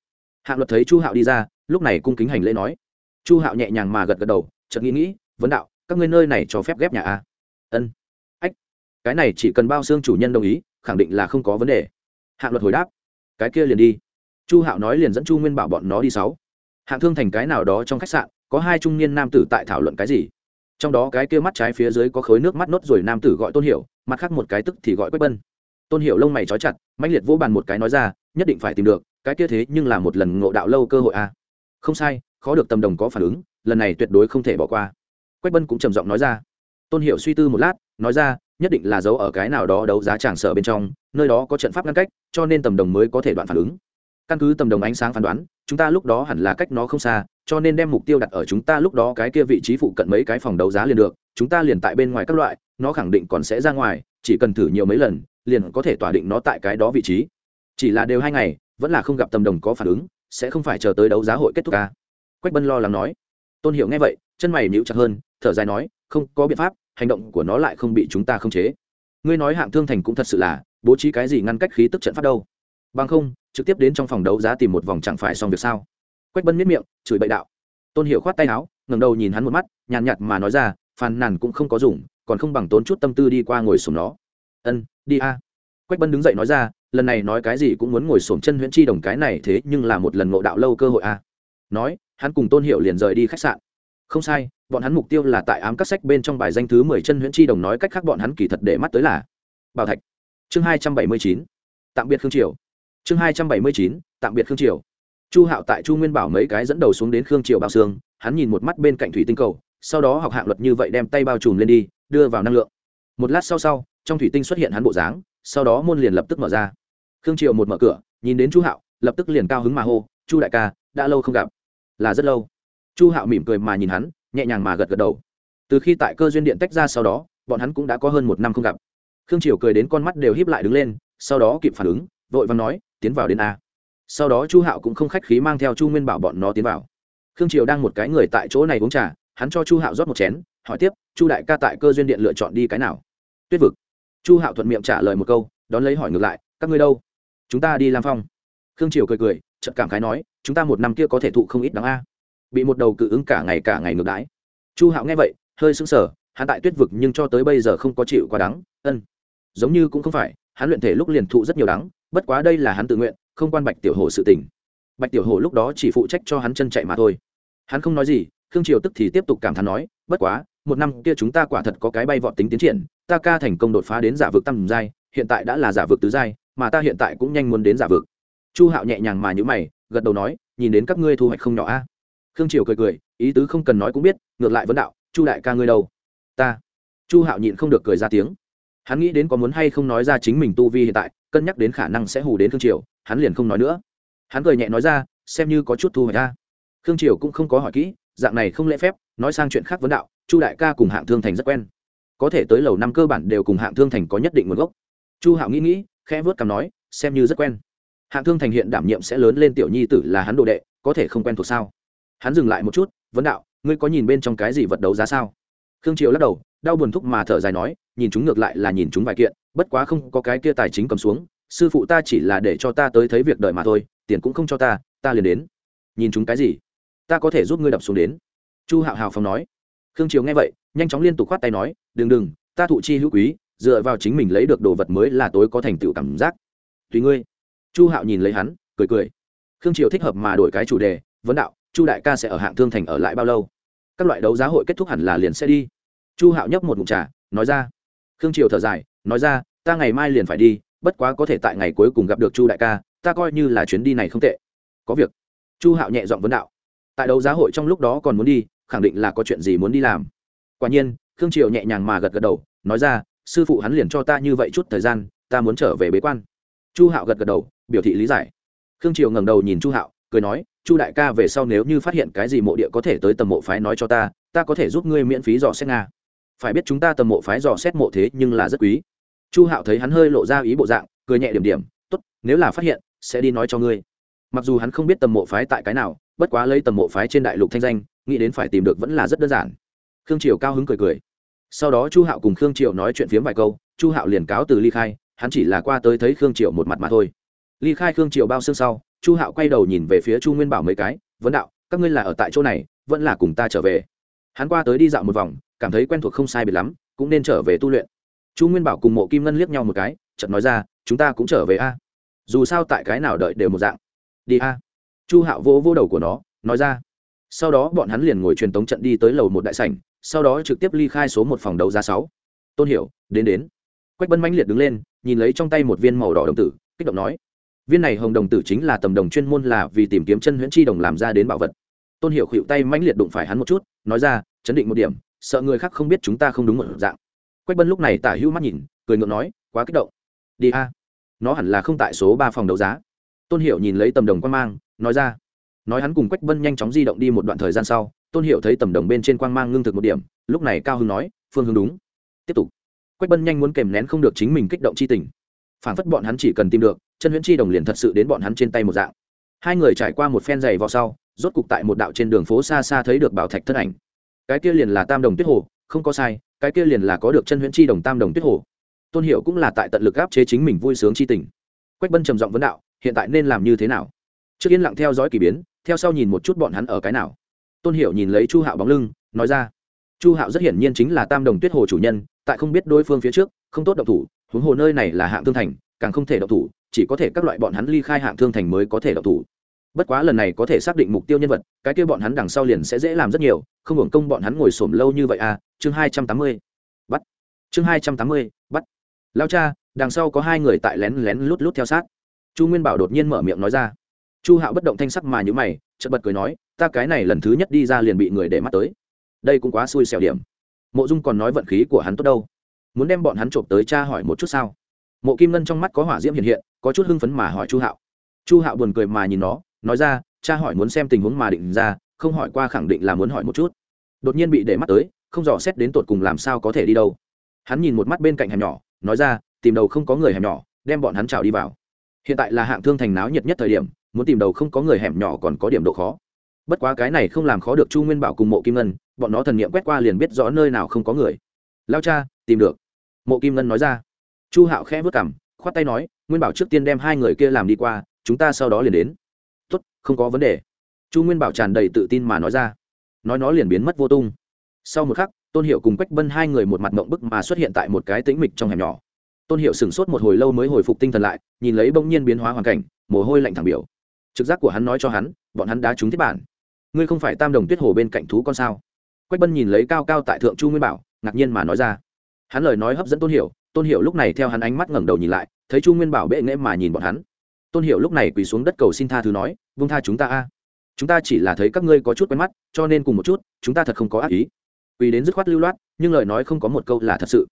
A: Hạng luật thấy chu hạo đi ra, lúc này cung kính hành lễ nói. Chu hạo nhẹ nhàng mà gật gật đầu, chợt nghĩ nghĩ, vấn đạo, các ngươi nơi này cho phép ghép nhà a? À? ân cái này chỉ cần bao xương chủ nhân đồng ý, khẳng định là không có vấn đề. Hạng luật hồi đáp, cái kia liền đi. Chu hạo nói liền dẫn chu nguyên bảo bọn nó đi sáu. Hạng thương thành cái nào đó trong khách sạn, có hai trung niên nam tử tại thảo luận cái gì? Trong đó cái kia mắt trái phía dưới có khối nước mắt nốt rồi nam tử gọi tôn hiểu, mặt khác một cái tức thì gọi quách bân tôn hiểu lông mày trói chặt mạnh liệt vỗ bàn một cái nói ra, nhất định phải tìm được, cái kia thế nhưng là một lần ngộ đạo lâu cơ hội a à. không sai, khó được tầm đồng có phản ứng, lần này tuyệt đối không thể bỏ qua. Quách bân cũng trầm giọng nói ra. Tôn hiểu suy tư một lát, nói ra nhất định là giấu ở cái nào đó đấu giá tràng sở bên trong, nơi đó có trận pháp ngăn cách, cho nên tầm đồng mới có thể đoạn phản ứng. Căn cứ tầm đồng ánh sáng phán đoán, chúng ta lúc đó hẳn là cách nó không xa, cho nên đem mục tiêu đặt ở chúng ta lúc đó cái kia vị trí phụ cận mấy cái phòng đấu giá liền được, chúng ta liền tại bên ngoài các loại, nó khẳng định còn sẽ ra ngoài, chỉ cần thử nhiều mấy lần, liền có thể tỏa định nó tại cái đó vị trí. Chỉ là đều hai ngày, vẫn là không gặp tầm đồng có phản ứng, sẽ không phải chờ tới đấu giá hội kết thúc ca quách bân lo lắng nói. Tôn hiểu nghe vậy, chân mày nhíu chặt hơn, thở dài nói, không có biện pháp hành động của nó lại không bị chúng ta khống chế. Ngươi nói hạng thương thành cũng thật sự là, bố trí cái gì ngăn cách khí tức trận pháp đâu? Bằng không, trực tiếp đến trong phòng đấu giá tìm một vòng chẳng phải xong việc sao? Quách bân miết miệng, chửi bậy đạo. Tôn hiểu khoát tay áo, ngẩng đầu nhìn hắn một mắt, nhàn nhạt mà nói ra, phàn nàn cũng không có dùng, còn không bằng tốn chút tâm tư đi qua ngồi sổm nó. Ân, đi a. Quách bân đứng dậy nói ra, lần này nói cái gì cũng muốn ngồi sổm chân huyễn chi đồng cái này thế nhưng là một lần ngộ đạo lâu cơ hội a. Nói, hắn cùng tôn hiệu liền rời đi khách sạn. Không sai bọn hắn mục tiêu là tại ám các sách bên trong bài danh thứ mười chân huyễn chi đồng nói cách khác bọn hắn kỳ thật để mắt tới là bảo thạch. Chương hai trăm bảy mươi chín, tạm biệt khương triều. Chương hai trăm bảy mươi chín, tạm biệt khương triều. Chu hạo tại chu nguyên bảo mấy cái dẫn đầu xuống đến khương triều bao xương, hắn nhìn một mắt bên cạnh thủy tinh cầu, sau đó học hạng luật như vậy đem tay bao trùm lên đi, đưa vào năng lượng. Một lát sau sau, trong thủy tinh xuất hiện hắn bộ dáng, sau đó môn liền lập tức mở ra. Khương triều một mở cửa, nhìn đến chu hạo, lập tức liền cao hứng mà hô, chu đại ca, đã lâu không gặp. Là rất lâu. Chu hạo mỉm cười mà nhìn hắn nhẹ nhàng mà gật gật đầu. Từ khi tại cơ duyên điện tách ra sau đó, bọn hắn cũng đã có hơn một năm không gặp. Khương triều cười đến con mắt đều híp lại đứng lên, sau đó kịp phản ứng, vội và nói, tiến vào đến a. Sau đó chu hạo cũng không khách khí mang theo chu nguyên bảo bọn nó tiến vào. Khương triều đang một cái người tại chỗ này uống trà, hắn cho chu hạo rót một chén, hỏi tiếp, chu đại ca tại cơ duyên điện lựa chọn đi cái nào? Tuyết vực. Chu hạo thuận miệng trả lời một câu, đón lấy hỏi ngược lại, các ngươi đâu? Chúng ta đi lam phong. Khương triều cười cười, chợt cảm khái nói, chúng ta một năm kia có thể thụ không ít đáng a bị một đầu cự ứng cả ngày cả ngày ngược đãi. Chu hạo nghe vậy, hơi sững sờ, hắn tại tuyết vực nhưng cho tới bây giờ không có chịu quá đắng, ân. Giống như cũng không phải, hắn luyện thể lúc liền thụ rất nhiều đắng, bất quá đây là hắn tự nguyện, không quan bạch tiểu hồ sự tình. Bạch tiểu hồ lúc đó chỉ phụ trách cho hắn chân chạy mà thôi. Hắn không nói gì, khương triều tức thì tiếp tục cảm thán nói, bất quá, một năm kia chúng ta quả thật có cái bay vọt tính tiến triển, ta ca thành công đột phá đến giả vực tầm giai, hiện tại đã là giả vực tứ giai, mà ta hiện tại cũng nhanh muốn đến giả vực. Chu hạo nhẹ nhàng mà nhữ mày, gật đầu nói, nhìn đến các ngươi thu hoạch không nhỏ a khương triều cười cười, ý tứ không cần nói cũng biết, ngược lại vấn đạo, chu đại ca ngươi đâu? Ta. Chu hạo nhịn không được cười ra tiếng. Hắn nghĩ đến có muốn hay không nói ra chính mình tu vi hiện tại, cân nhắc đến khả năng sẽ hù đến khương triều, hắn liền không nói nữa. Hắn cười nhẹ nói ra, xem như có chút thu hoạch ra khương triều cũng không có hỏi kỹ, dạng này không lễ phép, nói sang chuyện khác vấn đạo, chu đại ca cùng hạng thương thành rất quen. Có thể tới lầu năm cơ bản đều cùng hạng thương thành có nhất định nguồn gốc. Chu hạo nghĩ nghĩ, khẽ vớt cằm nói, xem như rất quen. Hạng thương thành hiện đảm nhiệm sẽ lớn lên tiểu nhi tử là hắn đồ đệ, có thể không quen thuộc sao? Hắn dừng lại một chút, vấn đạo, ngươi có nhìn bên trong cái gì vật đấu giá sao? Khương triều lắc đầu, đau buồn thúc mà thở dài nói, nhìn chúng ngược lại là nhìn chúng vài kiện, bất quá không có cái kia tài chính cầm xuống, sư phụ ta chỉ là để cho ta tới thấy việc đợi mà thôi, tiền cũng không cho ta ta liền đến. Nhìn chúng cái gì? Ta có thể giúp ngươi đập xuống đến. Chu hạo hào phong nói. Khương triều nghe vậy, nhanh chóng liên tục khoát tay nói, đừng đừng, ta thụ chi hữu quý, dựa vào chính mình lấy được đồ vật mới là tối có thành tựu cảm giác. Tùy ngươi. Chu hạo nhìn lấy hắn, cười cười. Khương triều thích hợp mà đổi cái chủ đề, vấn đạo chu đại ca sẽ ở hạng thương thành ở lại bao lâu? Các loại đấu giá hội kết thúc hẳn là liền sẽ đi. Chu hạo nhấp một mụn trà, nói ra. Khương triều thở dài, nói ra, ta ngày mai liền phải đi, bất quá có thể tại ngày cuối cùng gặp được chu đại ca, ta coi như là chuyến đi này không tệ. Có việc. Chu hạo nhẹ giọng vấn đạo. Tại đấu giá hội trong lúc đó còn muốn đi, khẳng định là có chuyện gì muốn đi làm. Quả nhiên, khương triều nhẹ nhàng mà gật gật đầu, nói ra, sư phụ hắn liền cho ta như vậy chút thời gian, ta muốn trở về bế quan. Chu hạo gật gật đầu, biểu thị lý giải. Khương triều ngẩng đầu nhìn chu hạo, cười nói chu đại ca về sau nếu như phát hiện cái gì mộ địa có thể tới tầm mộ phái nói cho ta ta có thể giúp ngươi miễn phí dò xét nga. Phải biết chúng ta tầm mộ phái dò xét mộ thế nhưng là rất quý. Chu hạo thấy hắn hơi lộ ra ý bộ dạng, cười nhẹ điểm điểm, tốt, nếu là phát hiện, sẽ đi nói cho ngươi. Mặc dù hắn không biết tầm mộ phái tại cái nào, bất quá lấy tầm mộ phái trên đại lục thanh danh, nghĩ đến phải tìm được vẫn là rất đơn giản. Khương triều cao hứng cười cười. Sau đó chu hạo cùng khương triều nói chuyện phiếm vài câu, chu hạo liền cáo từ ly khai, hắn chỉ là qua tới thấy khương triều một mặt mà thôi. Ly khai khương triều bao xương sau chu hạo quay đầu nhìn về phía chu nguyên bảo mấy cái vấn đạo, các ngươi là ở tại chỗ này, vẫn là cùng ta trở về? Hắn qua tới đi dạo một vòng, cảm thấy quen thuộc không sai biệt lắm, cũng nên trở về tu luyện. Chu nguyên bảo cùng mộ kim ngân liếc nhau một cái, chợt nói ra, chúng ta cũng trở về a. Dù sao tại cái nào đợi đều một dạng. Đi a. Chu hạo vỗ vỗ đầu của nó, nói ra. Sau đó bọn hắn liền ngồi truyền tống trận đi tới lầu một đại sảnh, sau đó trực tiếp ly khai số một phòng đấu giá sáu. Tôn hiểu, đến đến. Quách bân mãnh liệt đứng lên, nhìn lấy trong tay một viên màu đỏ đồng tử, kích động nói viên này hồng đồng tử chính là tầm đồng chuyên môn là vì tìm kiếm chân huyễn chi đồng làm ra đến bảo vật. Tôn hiểu khuỵu tay mãnh liệt đụng phải hắn một chút, nói ra, chấn định một điểm, sợ người khác không biết chúng ta không đúng một dạng. Quách bân lúc này tả hữu mắt nhìn, cười ngượng nói, quá kích động. Đi a, nó hẳn là không tại số ba phòng đấu giá. Tôn hiểu nhìn lấy tầm đồng quan mang, nói ra. Nói hắn cùng quách bân nhanh chóng di động đi một đoạn thời gian sau, tôn hiểu thấy tầm đồng bên trên quang mang ngưng thực một điểm, lúc này cao hưng nói, phương hướng đúng. Tiếp tục. Quách bân nhanh muốn kèm nén không được chính mình kích động c h i tình phản phất bọn hắn chỉ cần tìm được, chân huyễn chi đồng liền thật sự đến bọn hắn trên tay một dạng. Hai người trải qua một phen giày vào sau, rốt cục tại một đạo trên đường phố xa xa thấy được bảo thạch thân ảnh. Cái kia liền là tam đồng tuyết hồ, không có sai, cái kia liền là có được chân huyễn chi đồng tam đồng tuyết hồ. Tôn hiệu cũng là tại tận lực áp chế chính mình vui sướng chi tình. Quách bân trầm giọng vấn đạo, hiện tại nên làm như thế nào? Trước yên lặng theo dõi k ỳ biến, theo sau nhìn một chút bọn hắn ở cái nào. Tôn hiệu nhìn lấy chu hạo bóng lưng, nói ra, chu hạo rất hiển nhiên chính là tam đồng tuyết hồ chủ nhân, tại không biết đối phương phía trước, không tốt độc thủ huống hồ nơi này là hạng thương thành, càng không thể độc thủ, chỉ có thể các loại bọn hắn ly khai hạng thương thành mới có thể độc thủ. Bất quá lần này có thể xác định mục tiêu nhân vật, cái kia bọn hắn đằng sau liền sẽ dễ làm rất nhiều, không hưởng công bọn hắn ngồi xổm lâu như vậy à chương hai trăm tám mươi, bắt. Chương hai trăm tám mươi, bắt. Lao cha, đằng sau có hai người tại lén lén lút lút theo sát. Chu nguyên bảo đột nhiên mở miệng nói ra. Chu hạo bất động thanh sắc mà nhữ mày, chợt bật cười nói, ta cái này lần thứ nhất đi ra liền bị người để mắt tới. Đây cũng quá xui xẻo điểm. Mộ dung còn nói vận khí của hắn tốt đâu muốn đem bọn hắn trộm tới cha hỏi một chút sao? Mộ kim ngân trong mắt có hỏa diễm hiện hiện, có chút hưng phấn mà hỏi chu hạo. Chu hạo buồn cười mà nhìn nó, nói ra, cha hỏi muốn xem tình huống mà định ra, không hỏi qua khẳng định là muốn hỏi một chút. Đột nhiên bị để mắt tới, không dò xét đến tột cùng làm sao có thể đi đâu. Hắn nhìn một mắt bên cạnh hẻm nhỏ, nói ra, tìm đầu không có người hẻm nhỏ, đem bọn hắn trào đi vào. Hiện tại là hạng thương thành náo nhiệt nhất thời điểm, muốn tìm đầu không có người hẻm nhỏ còn có điểm độ khó. Bất quá cái này không làm khó được chu nguyên bảo cùng mộ kim ngân, bọn nó thần nghiệm quét qua liền biết rõ nơi nào không có người. Lao cha, tìm được mộ kim ngân nói ra. Chu hạo khẽ vất cảm khoát tay nói, nguyên bảo trước tiên đem hai người kia làm đi qua, chúng ta sau đó liền đến. Tốt, không có vấn đề. Chu nguyên bảo tràn đầy tự tin mà nói ra. Nói nó liền biến mất vô tung. Sau một khắc, tôn hiệu cùng quách bân hai người một mặt mộng bức mà xuất hiện tại một cái tĩnh mịch trong hẻm nhỏ. Tôn hiệu sửng sốt một hồi lâu mới hồi phục tinh thần lại, nhìn lấy bỗng nhiên biến hóa hoàn cảnh, mồ hôi lạnh thẳng biểu. Trực giác của hắn nói cho hắn, bọn hắn đã trúng thiết bản. Ngươi không phải tam đồng tuyết hồ bên cạnh thú con sao? Quách bân nhìn lấy cao cao tại thượng chu nguyên bảo, ngạc nhiên mà nói ra hắn lời nói hấp dẫn tôn hiểu tôn hiểu lúc này theo hắn ánh mắt ngẩng đầu nhìn lại, thấy chu nguyên bảo bệ nghễ mà nhìn bọn hắn. Tôn hiểu lúc này quỳ xuống đất cầu xin tha thứ nói, vung tha chúng ta a. Chúng ta chỉ là thấy các ngươi có chút quen mắt, cho nên cùng một chút, chúng ta thật không có ác ý. Quỳ đến dứt khoát lưu loát, nhưng lời nói không có một câu là thật sự.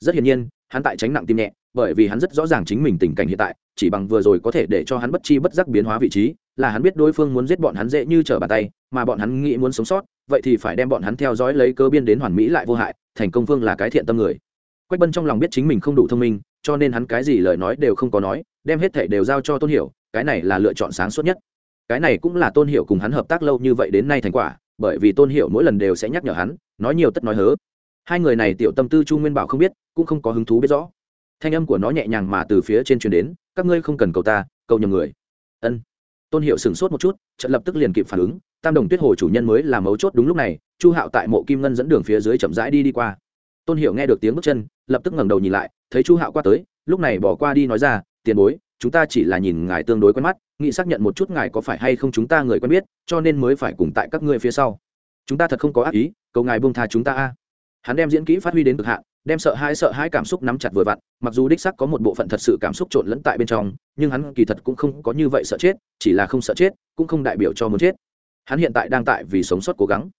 A: Rất hiển nhiên, hắn tại tránh nặng tim nhẹ, bởi vì hắn rất rõ ràng chính mình tình cảnh hiện tại, chỉ bằng vừa rồi có thể để cho hắn bất chi bất giác biến hóa vị trí là hắn biết đối phương muốn giết bọn hắn dễ như trở bàn tay, mà bọn hắn nghĩ muốn sống sót, vậy thì phải đem bọn hắn theo dõi lấy cơ biên đến hoàn mỹ lại vô hại, thành công phương là cái thiện tâm người. Quách bân trong lòng biết chính mình không đủ thông minh, cho nên hắn cái gì lời nói đều không có nói, đem hết thảy đều giao cho tôn hiểu, cái này là lựa chọn sáng suốt nhất. Cái này cũng là tôn hiểu cùng hắn hợp tác lâu như vậy đến nay thành quả, bởi vì tôn hiểu mỗi lần đều sẽ nhắc nhở hắn, nói nhiều tất nói hớ. Hai người này tiểu tâm tư chu nguyên bảo không biết, cũng không có hứng thú biết rõ. Thanh âm của nó nhẹ nhàng mà từ phía trên truyền đến, các ngươi không cần cầu ta, cầu nhầm người. Ân tôn hiệu sửng sốt một chút trận lập tức liền kịp phản ứng, tam đồng tuyết hồ chủ nhân mới là mấu chốt đúng lúc này, chu hạo tại mộ kim ngân dẫn đường phía dưới chậm rãi đi đi qua. Tôn hiệu nghe được tiếng bước chân, lập tức ngẩng đầu nhìn lại, thấy chu hạo qua tới, lúc này bỏ qua đi nói ra, tiền bối, chúng ta chỉ là nhìn ngài tương đối quen mắt, nghĩ xác nhận một chút ngài có phải hay không chúng ta người quen biết, cho nên mới phải cùng tại các ngươi phía sau. Chúng ta thật không có ác ý, cầu ngài buông tha chúng ta a. Hắn đem diễn kỹ phát huy đến cực hạn đem sợ hãi sợ hãi cảm xúc nắm chặt vừa vặn, mặc dù đích sắc có một bộ phận thật sự cảm xúc trộn lẫn tại bên trong, nhưng hắn kỳ thật cũng không có như vậy sợ chết, chỉ là không sợ chết, cũng không đại biểu cho muốn chết. Hắn hiện tại đang tại vì sống sót cố gắng.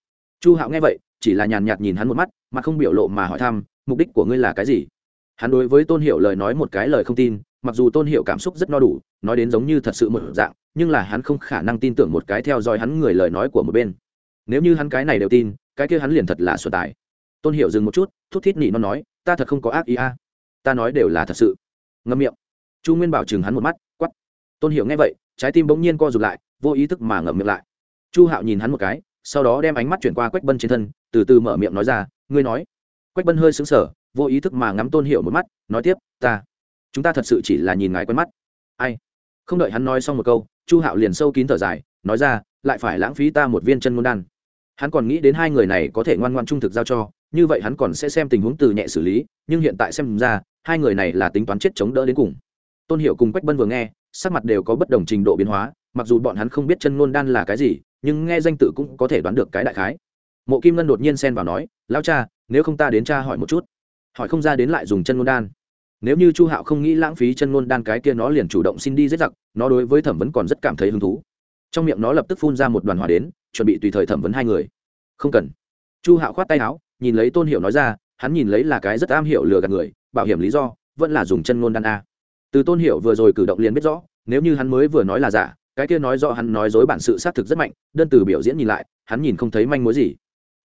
A: Chu hạo nghe vậy, chỉ là nhàn nhạt nhìn hắn một mắt, mà không biểu lộ mà hỏi thăm, mục đích của ngươi là cái gì? Hắn đối với tôn hiệu lời nói một cái lời không tin, mặc dù tôn hiệu cảm xúc rất no đủ, nói đến giống như thật sự một dạng, nhưng là hắn không khả năng tin tưởng một cái theo dõi hắn người lời nói của một bên. Nếu như hắn cái này đều tin, cái kia hắn liền thật là xuân tài tôn hiệu dừng một chút, thút thít nỉ nó nói, ta thật không có ác ý a. Ta nói đều là thật sự. Ngâm miệng. Chu nguyên bảo chừng hắn một mắt quắp tôn hiệu nghe vậy, trái tim bỗng nhiên co rụt lại, vô ý thức mà ngậm miệng lại. Chu hạo nhìn hắn một cái, sau đó đem ánh mắt chuyển qua quách bân trên thân, từ từ mở miệng nói ra, ngươi nói. Quách bân hơi xứng sở vô ý thức mà ngắm tôn hiệu một mắt, nói tiếp, ta, chúng ta thật sự chỉ là nhìn ngài quen mắt. Ai? Không đợi hắn nói xong một câu, chu hạo liền sâu kín thở dài, nói ra, lại phải lãng phí ta một viên chân môn đan. Hắn còn nghĩ đến hai người này có thể ngoan ngoan trung thực giao cho như vậy hắn còn sẽ xem tình huống từ nhẹ xử lý, nhưng hiện tại xem ra, hai người này là tính toán chết chống đỡ đến cùng. Tôn hiệu cùng quách bân vừa nghe, sắc mặt đều có bất đồng trình độ biến hóa, mặc dù bọn hắn không biết chân ngôn đan là cái gì, nhưng nghe danh tự cũng có thể đoán được cái đại khái. Mộ kim ngân đột nhiên xen vào nói lao cha, nếu không ta đến cha hỏi một chút. Hỏi không ra đến lại dùng chân ngôn đan. Nếu như chu hạo không nghĩ lãng phí chân ngôn đan cái kia nó liền chủ động xin đi giết giặc, nó đối với thẩm vấn còn rất cảm thấy hứng thú. Trong miệng nó lập tức phun ra một đoàn hỏa đến, chuẩn bị tùy thời thẩm vấn hai người. Không cần. Chu hạo khoát tay áo nhìn lấy tôn hiểu nói ra, hắn nhìn lấy là cái rất am hiểu lừa gạt người, bảo hiểm lý do, vẫn là dùng chân ngôn đan a. Từ tôn hiểu vừa rồi cử động liền biết rõ, nếu như hắn mới vừa nói là giả, cái kia nói rõ hắn nói dối bản sự xác thực rất mạnh, đơn từ biểu diễn nhìn lại, hắn nhìn không thấy manh mối gì.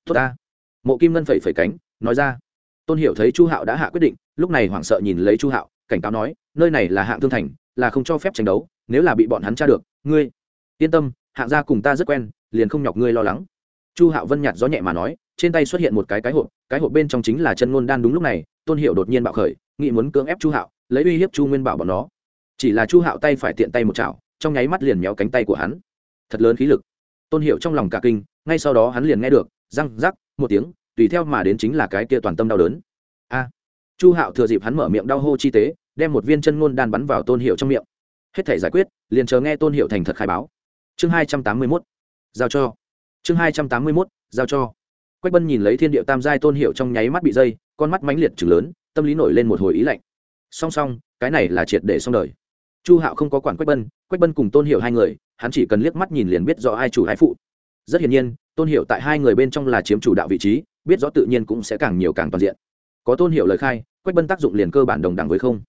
A: Tốt ta mộ kim ngân phẩy phẩy cánh, nói ra. Tôn hiểu thấy chu hạo đã hạ quyết định, lúc này hoảng sợ nhìn lấy chu hạo, cảnh cáo nói, nơi này là hạng thương thành, là không cho phép tranh đấu, nếu là bị bọn hắn tra được, ngươi yên tâm, hạng gia cùng ta rất quen, liền không nhọc ngươi lo lắng. Chu hạo vân nhạt gió nhẹ mà nói trên tay xuất hiện một cái cái hộp cái hộp bên trong chính là chân ngôn đan đúng lúc này, tôn hiệu đột nhiên bạo khởi, nghĩ muốn cưỡng ép chu hạo, lấy uy hiếp chu nguyên bảo bọn nó. Chỉ là chu hạo tay phải tiện tay một chảo, trong nháy mắt liền méo cánh tay của hắn. Thật lớn khí lực. Tôn hiệu trong lòng cả kinh, ngay sau đó hắn liền nghe được, răng rắc, một tiếng, tùy theo mà đến chính là cái kia toàn tâm đau đớn. A! Chu hạo thừa dịp hắn mở miệng đau hô chi tế, đem một viên chân ngôn đan bắn vào tôn hiệu trong miệng. Hết thể giải quyết, liền chờ nghe tôn hiệu thành thật khai báo. Chương hai trăm tám mươi mốt, giao cho. Chương hai trăm tám mươi mốt, giao cho quách bân nhìn lấy thiên điệu tam giai tôn hiệu trong nháy mắt bị dây, con mắt mãnh liệt chừng lớn, tâm lý nổi lên một hồi ý lạnh. Song song, cái này là triệt để xong đời. Chu hạo không có quản quách bân quách bân cùng tôn hiệu hai người, hắn chỉ cần liếc mắt nhìn liền biết rõ ai chủ ai phụ. Rất hiển nhiên, tôn hiệu tại hai người bên trong là chiếm chủ đạo vị trí, biết rõ tự nhiên cũng sẽ càng nhiều càng toàn diện. Có tôn hiệu lời khai, quách bân tác dụng liền cơ bản đồng đẳng với không.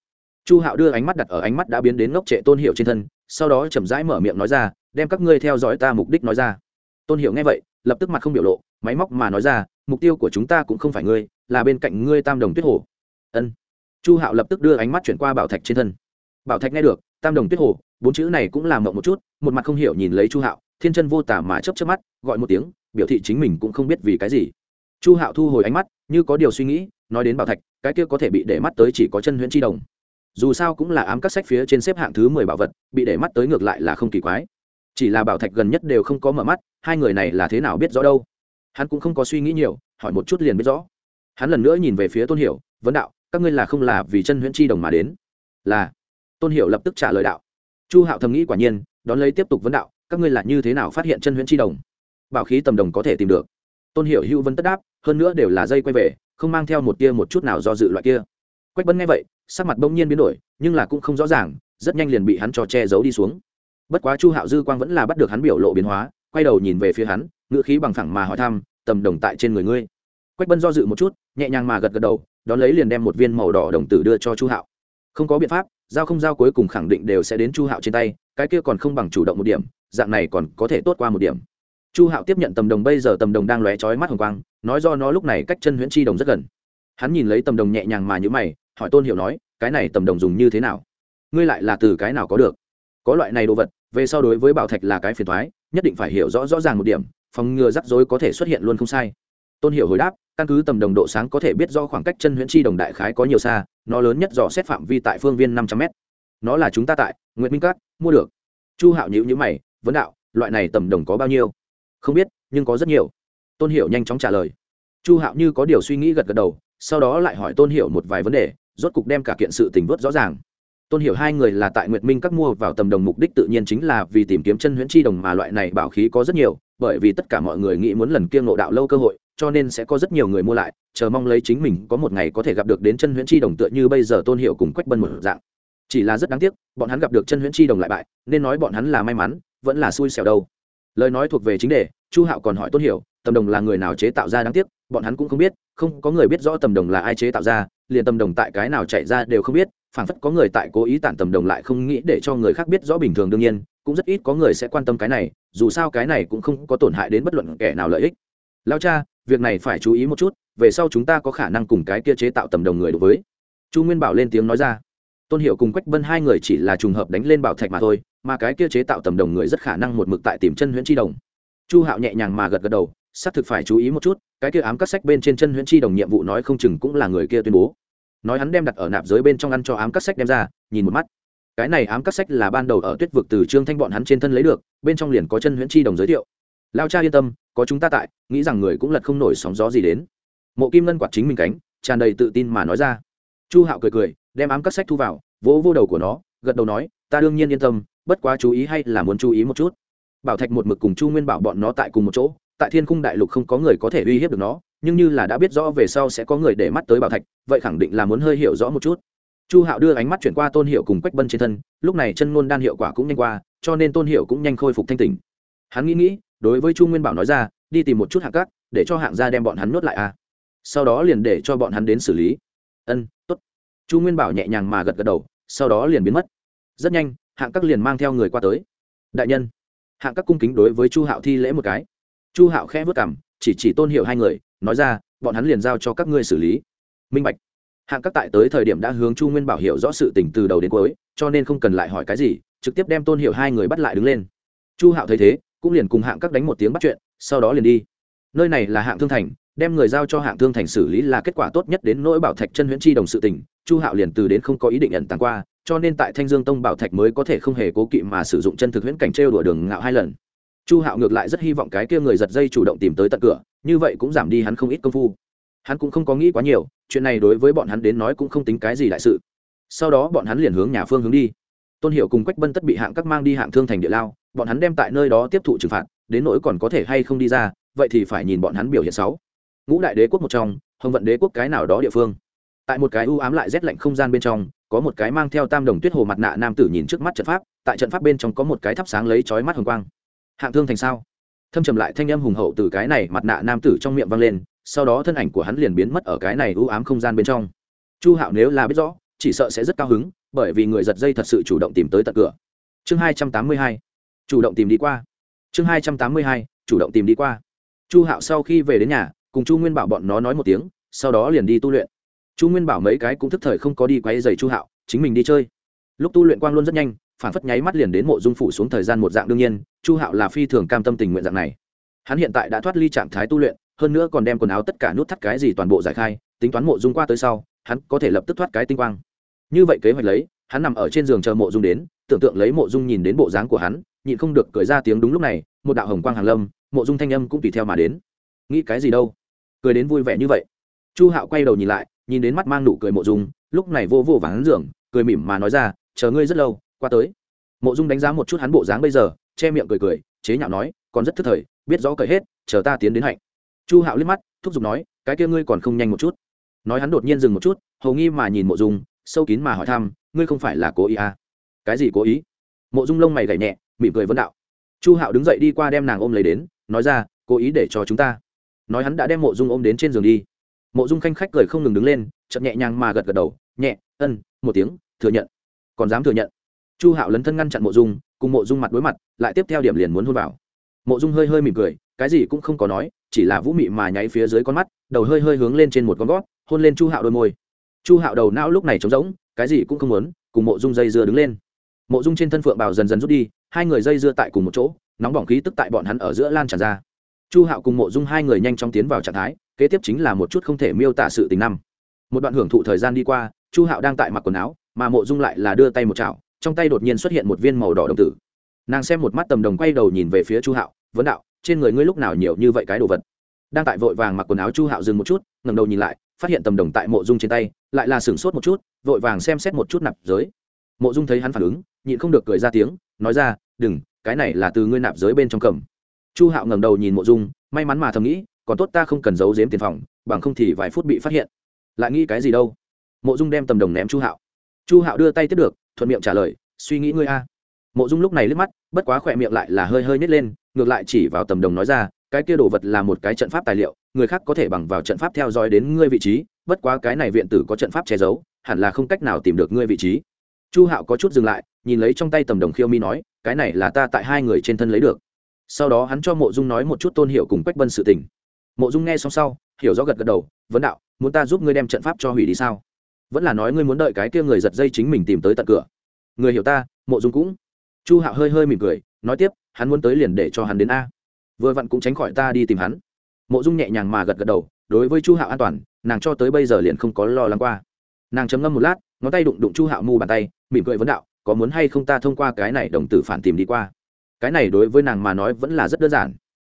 A: Chu hạo đưa ánh mắt đặt ở ánh mắt đã biến đến ngốc trệ tôn hiệu trên thân, sau đó chậm rãi mở miệng nói ra, đem các ngươi theo dõi ta mục đích nói ra. Tôn hiệu nghe vậy, lập tức mặt không biểu lộ máy móc mà nói ra, mục tiêu của chúng ta cũng không phải ngươi, là bên cạnh ngươi tam đồng tuyết hồ. Ân. Chu hạo lập tức đưa ánh mắt chuyển qua bảo thạch trên thân. Bảo thạch nghe được, tam đồng tuyết hồ, bốn chữ này cũng làm mộng một chút, một mặt không hiểu nhìn lấy chu hạo, thiên chân vô tả mà chấp chấp mắt, gọi một tiếng, biểu thị chính mình cũng không biết vì cái gì. Chu hạo thu hồi ánh mắt, như có điều suy nghĩ, nói đến bảo thạch, cái kia có thể bị để mắt tới chỉ có chân huyễn tri đồng. Dù sao cũng là ám các sách phía trên xếp hạng thứ mười bảo vật, bị để mắt tới ngược lại là không kỳ quái. Chỉ là bảo thạch gần nhất đều không có mở mắt, hai người này là thế nào biết rõ đâu hắn cũng không có suy nghĩ nhiều, hỏi một chút liền biết rõ. Hắn lần nữa nhìn về phía tôn hiểu, vấn đạo, các ngươi là không là vì chân huyễn chi đồng mà đến? Là. Tôn hiểu lập tức trả lời đạo. Chu hạo thầm nghĩ quả nhiên, đón lấy tiếp tục vấn đạo, các ngươi là như thế nào phát hiện chân huyễn chi đồng? Bảo khí tầm đồng có thể tìm được. Tôn hiểu hữu vấn tất đáp, hơn nữa đều là dây quay về, không mang theo một tia một chút nào do dự loại kia. Quách bân nghe vậy, sắc mặt bỗng nhiên biến đổi, nhưng là cũng không rõ ràng, rất nhanh liền bị hắn cho che giấu đi xuống. Bất quá chu hạo dư quang vẫn là bắt được hắn biểu lộ biến hóa, quay đầu nhìn về phía hắn ngữ khí bằng thẳng mà hỏi thăm, tầm đồng tại trên người ngươi. Quách bân do dự một chút, nhẹ nhàng mà gật gật đầu, đón lấy liền đem một viên màu đỏ đồng tử đưa cho chu hạo. Không có biện pháp, giao không giao cuối cùng khẳng định đều sẽ đến chu hạo trên tay, cái kia còn không bằng chủ động một điểm, dạng này còn có thể tốt qua một điểm. Chu hạo tiếp nhận tầm đồng, bây giờ tầm đồng đang lóe chói mắt hồng quang, nói do nó lúc này cách chân huyễn chi đồng rất gần. Hắn nhìn lấy tầm đồng nhẹ nhàng mà nhữ mày, hỏi tôn hiểu nói, cái này tầm đồng dùng như thế nào? Ngươi lại là từ cái nào có được? Có loại này đồ vật, về sau đối với bảo thạch là cái phiền thoái, nhất định phải hiểu rõ rõ ràng một điểm phòng ngừa rắc rối có thể xuất hiện luôn không sai. Tôn hiểu hồi đáp, căn cứ tầm đồng độ sáng có thể biết do khoảng cách chân huyễn chi đồng đại khái có nhiều xa, nó lớn nhất dò xét phạm vi tại phương viên năm trăm m nó là chúng ta tại nguyễn minh cát mua được. Chu hạo nhữ nhữ mày, vấn đạo, loại này tầm đồng có bao nhiêu? Không biết, nhưng có rất nhiều. Tôn hiểu nhanh chóng trả lời. Chu hạo như có điều suy nghĩ gật gật đầu, sau đó lại hỏi tôn hiểu một vài vấn đề, rốt cục đem cả kiện sự tình vớt rõ ràng tôn hiểu hai người là tại nguyệt minh các mua vào tầm đồng mục đích tự nhiên chính là vì tìm kiếm chân huyễn chi đồng mà loại này bảo khí có rất nhiều, bởi vì tất cả mọi người nghĩ muốn lần kia ngộ đạo lâu cơ hội, cho nên sẽ có rất nhiều người mua lại, chờ mong lấy chính mình có một ngày có thể gặp được đến chân huyễn chi đồng tựa như bây giờ tôn hiểu cùng quách bân một dạng. Chỉ là rất đáng tiếc, bọn hắn gặp được chân huyễn chi đồng lại bại, nên nói bọn hắn là may mắn, vẫn là xui xẻo đâu. Lời nói thuộc về chính đề, chu hạo còn hỏi tôn hiểu, tầm đồng là người nào chế tạo ra đáng tiếc, bọn hắn cũng không biết, không có người biết rõ tầm đồng là ai chế tạo ra, liền tầm đồng tại cái nào chạy ra đều không biết phảng phất có người tại cố ý tản tầm đồng lại không nghĩ để cho người khác biết rõ bình thường đương nhiên, cũng rất ít có người sẽ quan tâm cái này, dù sao cái này cũng không có tổn hại đến bất luận kẻ nào lợi ích. Lao cha, việc này phải chú ý một chút, về sau chúng ta có khả năng cùng cái kia chế tạo tầm đồng người đối với. Chu nguyên bảo lên tiếng nói ra. Tôn hiệu cùng quách vân hai người chỉ là trùng hợp đánh lên bảo thạch mà thôi, mà cái kia chế tạo tầm đồng người rất khả năng một mực tại tìm chân huyễn chi đồng. Chu hạo nhẹ nhàng mà gật gật đầu, xác thực phải chú ý một chút, cái kia ám các sách bên trên chân huyễn chi đồng nhiệm vụ nói không chừng cũng là người kia tuyên bố nói hắn đem đặt ở nạp giới bên trong ăn cho ám các sách đem ra, nhìn một mắt. Cái này ám các sách là ban đầu ở tuyết vực từ trương thanh bọn hắn trên thân lấy được, bên trong liền có chân huyễn chi đồng giới thiệu. Lao cha yên tâm, có chúng ta tại, nghĩ rằng người cũng lật không nổi sóng gió gì đến. Mộ kim ngân quạt chính mình cánh, tràn đầy tự tin mà nói ra. Chu hạo cười cười, đem ám các sách thu vào, vỗ vô đầu của nó, gật đầu nói, ta đương nhiên yên tâm, bất quá chú ý hay là muốn chú ý một chút. Bảo thạch một mực cùng chu nguyên bảo bọn nó tại cùng một chỗ, tại thiên cung đại lục không có người có thể uy hiếp được nó nhưng như là đã biết rõ về sau sẽ có người để mắt tới bảo thạch, vậy khẳng định là muốn hơi hiểu rõ một chút. Chu hạo đưa ánh mắt chuyển qua tôn hiệu cùng quách bân trên thân, lúc này chân ngôn đan hiệu quả cũng nhanh qua, cho nên tôn hiệu cũng nhanh khôi phục thanh tình hắn nghĩ nghĩ, đối với chu nguyên bảo nói ra, đi tìm một chút hạng cát, để cho hạng gia đem bọn hắn nuốt lại a sau đó liền để cho bọn hắn đến xử lý. Ân t ố t chu nguyên bảo nhẹ nhàng mà gật gật đầu, sau đó liền biến mất. Rất nhanh, hạng các liền mang theo người qua tới. Đại nhân. Hạng các cung kính đối với chu hạo thi lễ một cái. Chu hạo khẽ vất cảm chỉ chỉ tôn hiệu hai người nói ra, bọn hắn liền giao cho các ngươi xử lý. Minh bạch. Hạng các tại tới thời điểm đã hướng chu nguyên bảo hiểu rõ sự tình từ đầu đến cuối, cho nên không cần lại hỏi cái gì, trực tiếp đem tôn hiệu hai người bắt lại đứng lên. Chu hạo thấy thế, cũng liền cùng hạng các đánh một tiếng bắt chuyện, sau đó liền đi. Nơi này là hạng thương thành, đem người giao cho hạng thương thành xử lý là kết quả tốt nhất đến nỗi bảo thạch chân huyễn chi đồng sự tình, chu hạo liền từ đến không có ý định nhận tàng qua, cho nên tại thanh dương tông bảo thạch mới có thể không hề cố kỵ mà sử dụng chân thực huyễn cảnh trêu đùa đường ngạo hai lần. Chu hạo ngược lại rất hy vọng cái kia người giật dây chủ động tìm tới tận cửa như vậy cũng giảm đi hắn không ít công phu. Hắn cũng không có nghĩ quá nhiều, chuyện này đối với bọn hắn đến nói cũng không tính cái gì đại sự. Sau đó bọn hắn liền hướng nhà phương hướng đi. Tôn hiệu cùng quách bân tất bị hạng các mang đi hạng thương thành địa lao, bọn hắn đem tại nơi đó tiếp thụ trừng phạt, đến nỗi còn có thể hay không đi ra, vậy thì phải nhìn bọn hắn biểu hiện sáu ngũ đại đế quốc một trong, hồng vận đế quốc cái nào đó địa phương. Tại một cái u ám lại rét lạnh không gian bên trong, có một cái mang theo tam đồng tuyết hồ mặt nạ nam tử nhìn trước mắt trận pháp, tại trận pháp bên trong có một cái thắp sáng lấy chói mắt hồng quang. Hạng thương thành sao? Thâm trầm lại thanh âm hùng hậu từ cái này mặt nạ nam tử trong miệng vang lên, sau đó thân ảnh của hắn liền biến mất ở cái này u ám không gian bên trong. Chu hạo nếu là biết rõ, chỉ sợ sẽ rất cao hứng, bởi vì người giật dây thật sự chủ động tìm tới tận cửa. Chương hai trăm tám mươi hai. Chủ động tìm đi qua. Chương hai trăm tám mươi hai. Chủ động tìm đi qua. Chu hạo sau khi về đến nhà, cùng chu nguyên bảo bọn nó nói một tiếng, sau đó liền đi tu luyện. Chu nguyên bảo mấy cái cũng thức thời không có đi quay dày chu hạo, chính mình đi chơi. Lúc tu luyện quang luôn rất nhanh phản phất nháy mắt liền đến mộ dung phủ xuống thời gian một dạng đương nhiên, chu hạo là phi thường cam tâm tình nguyện dạng này. Hắn hiện tại đã thoát ly trạng thái tu luyện, hơn nữa còn đem quần áo tất cả nút thắt cái gì toàn bộ giải khai, tính toán mộ dung qua tới sau, hắn có thể lập tức thoát cái tinh quang. Như vậy kế hoạch lấy, hắn nằm ở trên giường chờ mộ dung đến, tưởng tượng lấy mộ dung nhìn đến bộ dáng của hắn, nhịn không được cười ra tiếng đúng lúc này, một đạo hồng quang hàng lâm, mộ dung thanh âm cũng tùy theo mà đến. Nghĩ cái gì đâu? Cười đến vui vẻ như vậy. Chu hạo quay đầu nhìn lại, nhìn đến mắt mang nụ cười mộ dung, lúc này vô vô vắng giường, cười mỉm mà nói ra, chờ ngươi rất lâu qua tới. Mộ dung đánh giá một chút hắn bộ dáng bây giờ, che miệng cười cười, chế nhạo nói, còn rất thức thời, biết rõ cởi hết, chờ ta tiến đến hạnh. Chu hạo liếc mắt, thúc giục nói, cái kia ngươi còn không nhanh một chút. Nói hắn đột nhiên dừng một chút, hầu nghi mà nhìn mộ dung, sâu kín mà hỏi thăm, ngươi không phải là cố ý à? cái gì cố ý? Mộ dung lông mày gảy nhẹ, mỉm cười vấn đạo. Chu hạo đứng dậy đi qua đem nàng ôm lấy đến, nói ra, cố ý để cho chúng ta. Nói hắn đã đem mộ dung ôm đến trên giường đi. Mộ dung khanh khách cười không ngừng đứng lên chậm nhẹ nhàng mà gật gật đầu, nhẹ, ân, một tiếng, thừa nhận. Còn dám thừa nhận? Chu hạo lấn thân ngăn chặn mộ dung, cùng mộ dung mặt đối mặt, lại tiếp theo điểm liền muốn hôn vào. Mộ dung hơi hơi mỉm cười, cái gì cũng không có nói, chỉ là vũ mị mà nháy phía dưới con mắt, đầu hơi hơi hướng lên trên một con gót, hôn lên chu hạo đôi môi. Chu hạo đầu não lúc này trống rỗng, cái gì cũng không muốn, cùng mộ dung dây dưa đứng lên. Mộ dung trên thân phượng bào dần dần rút đi, hai người dây dưa tại cùng một chỗ, nóng bỏng khí tức tại bọn hắn ở giữa lan tràn ra. Chu hạo cùng mộ dung hai người nhanh chóng tiến vào trạng thái, kế tiếp chính là một chút không thể miêu tả sự tình năm. Một đoạn hưởng thụ thời gian đi qua, chu hạo đang tại mặc quần áo, mà mộ dung lại là đưa tay một chảo trong tay đột nhiên xuất hiện một viên màu đỏ đồng tử. Nàng xem một mắt tầm đồng quay đầu nhìn về phía chu hạo, vấn đạo, trên người ngươi lúc nào nhiều như vậy cái đồ vật? Đang tại vội vàng mặc quần áo chu hạo dừng một chút, ngẩng đầu nhìn lại, phát hiện tầm đồng tại mộ dung trên tay, lại là sửng sốt một chút, vội vàng xem xét một chút nạp giới. Mộ dung thấy hắn phản ứng, nhịn không được cười ra tiếng, nói ra, đừng, cái này là từ ngươi nạp giới bên trong cầm. Chu hạo ngẩng đầu nhìn mộ dung, may mắn mà thầm nghĩ, còn tốt ta không cần giấu giếm tiền phòng, bằng không thì vài phút bị phát hiện. Lại nghĩ cái gì đâu? Mộ dung đem tầm đồng ném chu hạo. Chu hạo đưa tay tiếp được thuận miệng trả lời, suy nghĩ ngươi a. Mộ dung lúc này liếc mắt, bất quá khỏe miệng lại là hơi hơi nhét lên, ngược lại chỉ vào tầm đồng nói ra, cái kia đồ vật là một cái trận pháp tài liệu, người khác có thể bằng vào trận pháp theo dõi đến ngươi vị trí, bất quá cái này viện tử có trận pháp che giấu, hẳn là không cách nào tìm được ngươi vị trí. Chu hạo có chút dừng lại, nhìn lấy trong tay tầm đồng khiêu mi nói, cái này là ta tại hai người trên thân lấy được. Sau đó hắn cho mộ dung nói một chút tôn hiệu cùng quách bân sự tình. Mộ dung nghe xong sau, hiểu rõ gật gật đầu, vấn đạo, muốn ta giúp ngươi đem trận pháp cho hủy đi sao? Vẫn là nói ngươi muốn đợi cái kia người giật dây chính mình tìm tới tận cửa. Người hiểu ta, mộ dung cũng. Chu hạo hơi hơi mỉm cười, nói tiếp, hắn muốn tới liền để cho hắn đến a. Vừa vặn cũng tránh khỏi ta đi tìm hắn. Mộ dung nhẹ nhàng mà gật gật đầu, đối với chu hạo an toàn, nàng cho tới bây giờ liền không có lo lắng qua. Nàng chấm ngâm một lát, ngón tay đụng đụng chu hạo mu bàn tay, mỉm cười vấn đạo, có muốn hay không ta thông qua cái này đồng tử phản tìm đi qua? Cái này đối với nàng mà nói vẫn là rất đơn giản.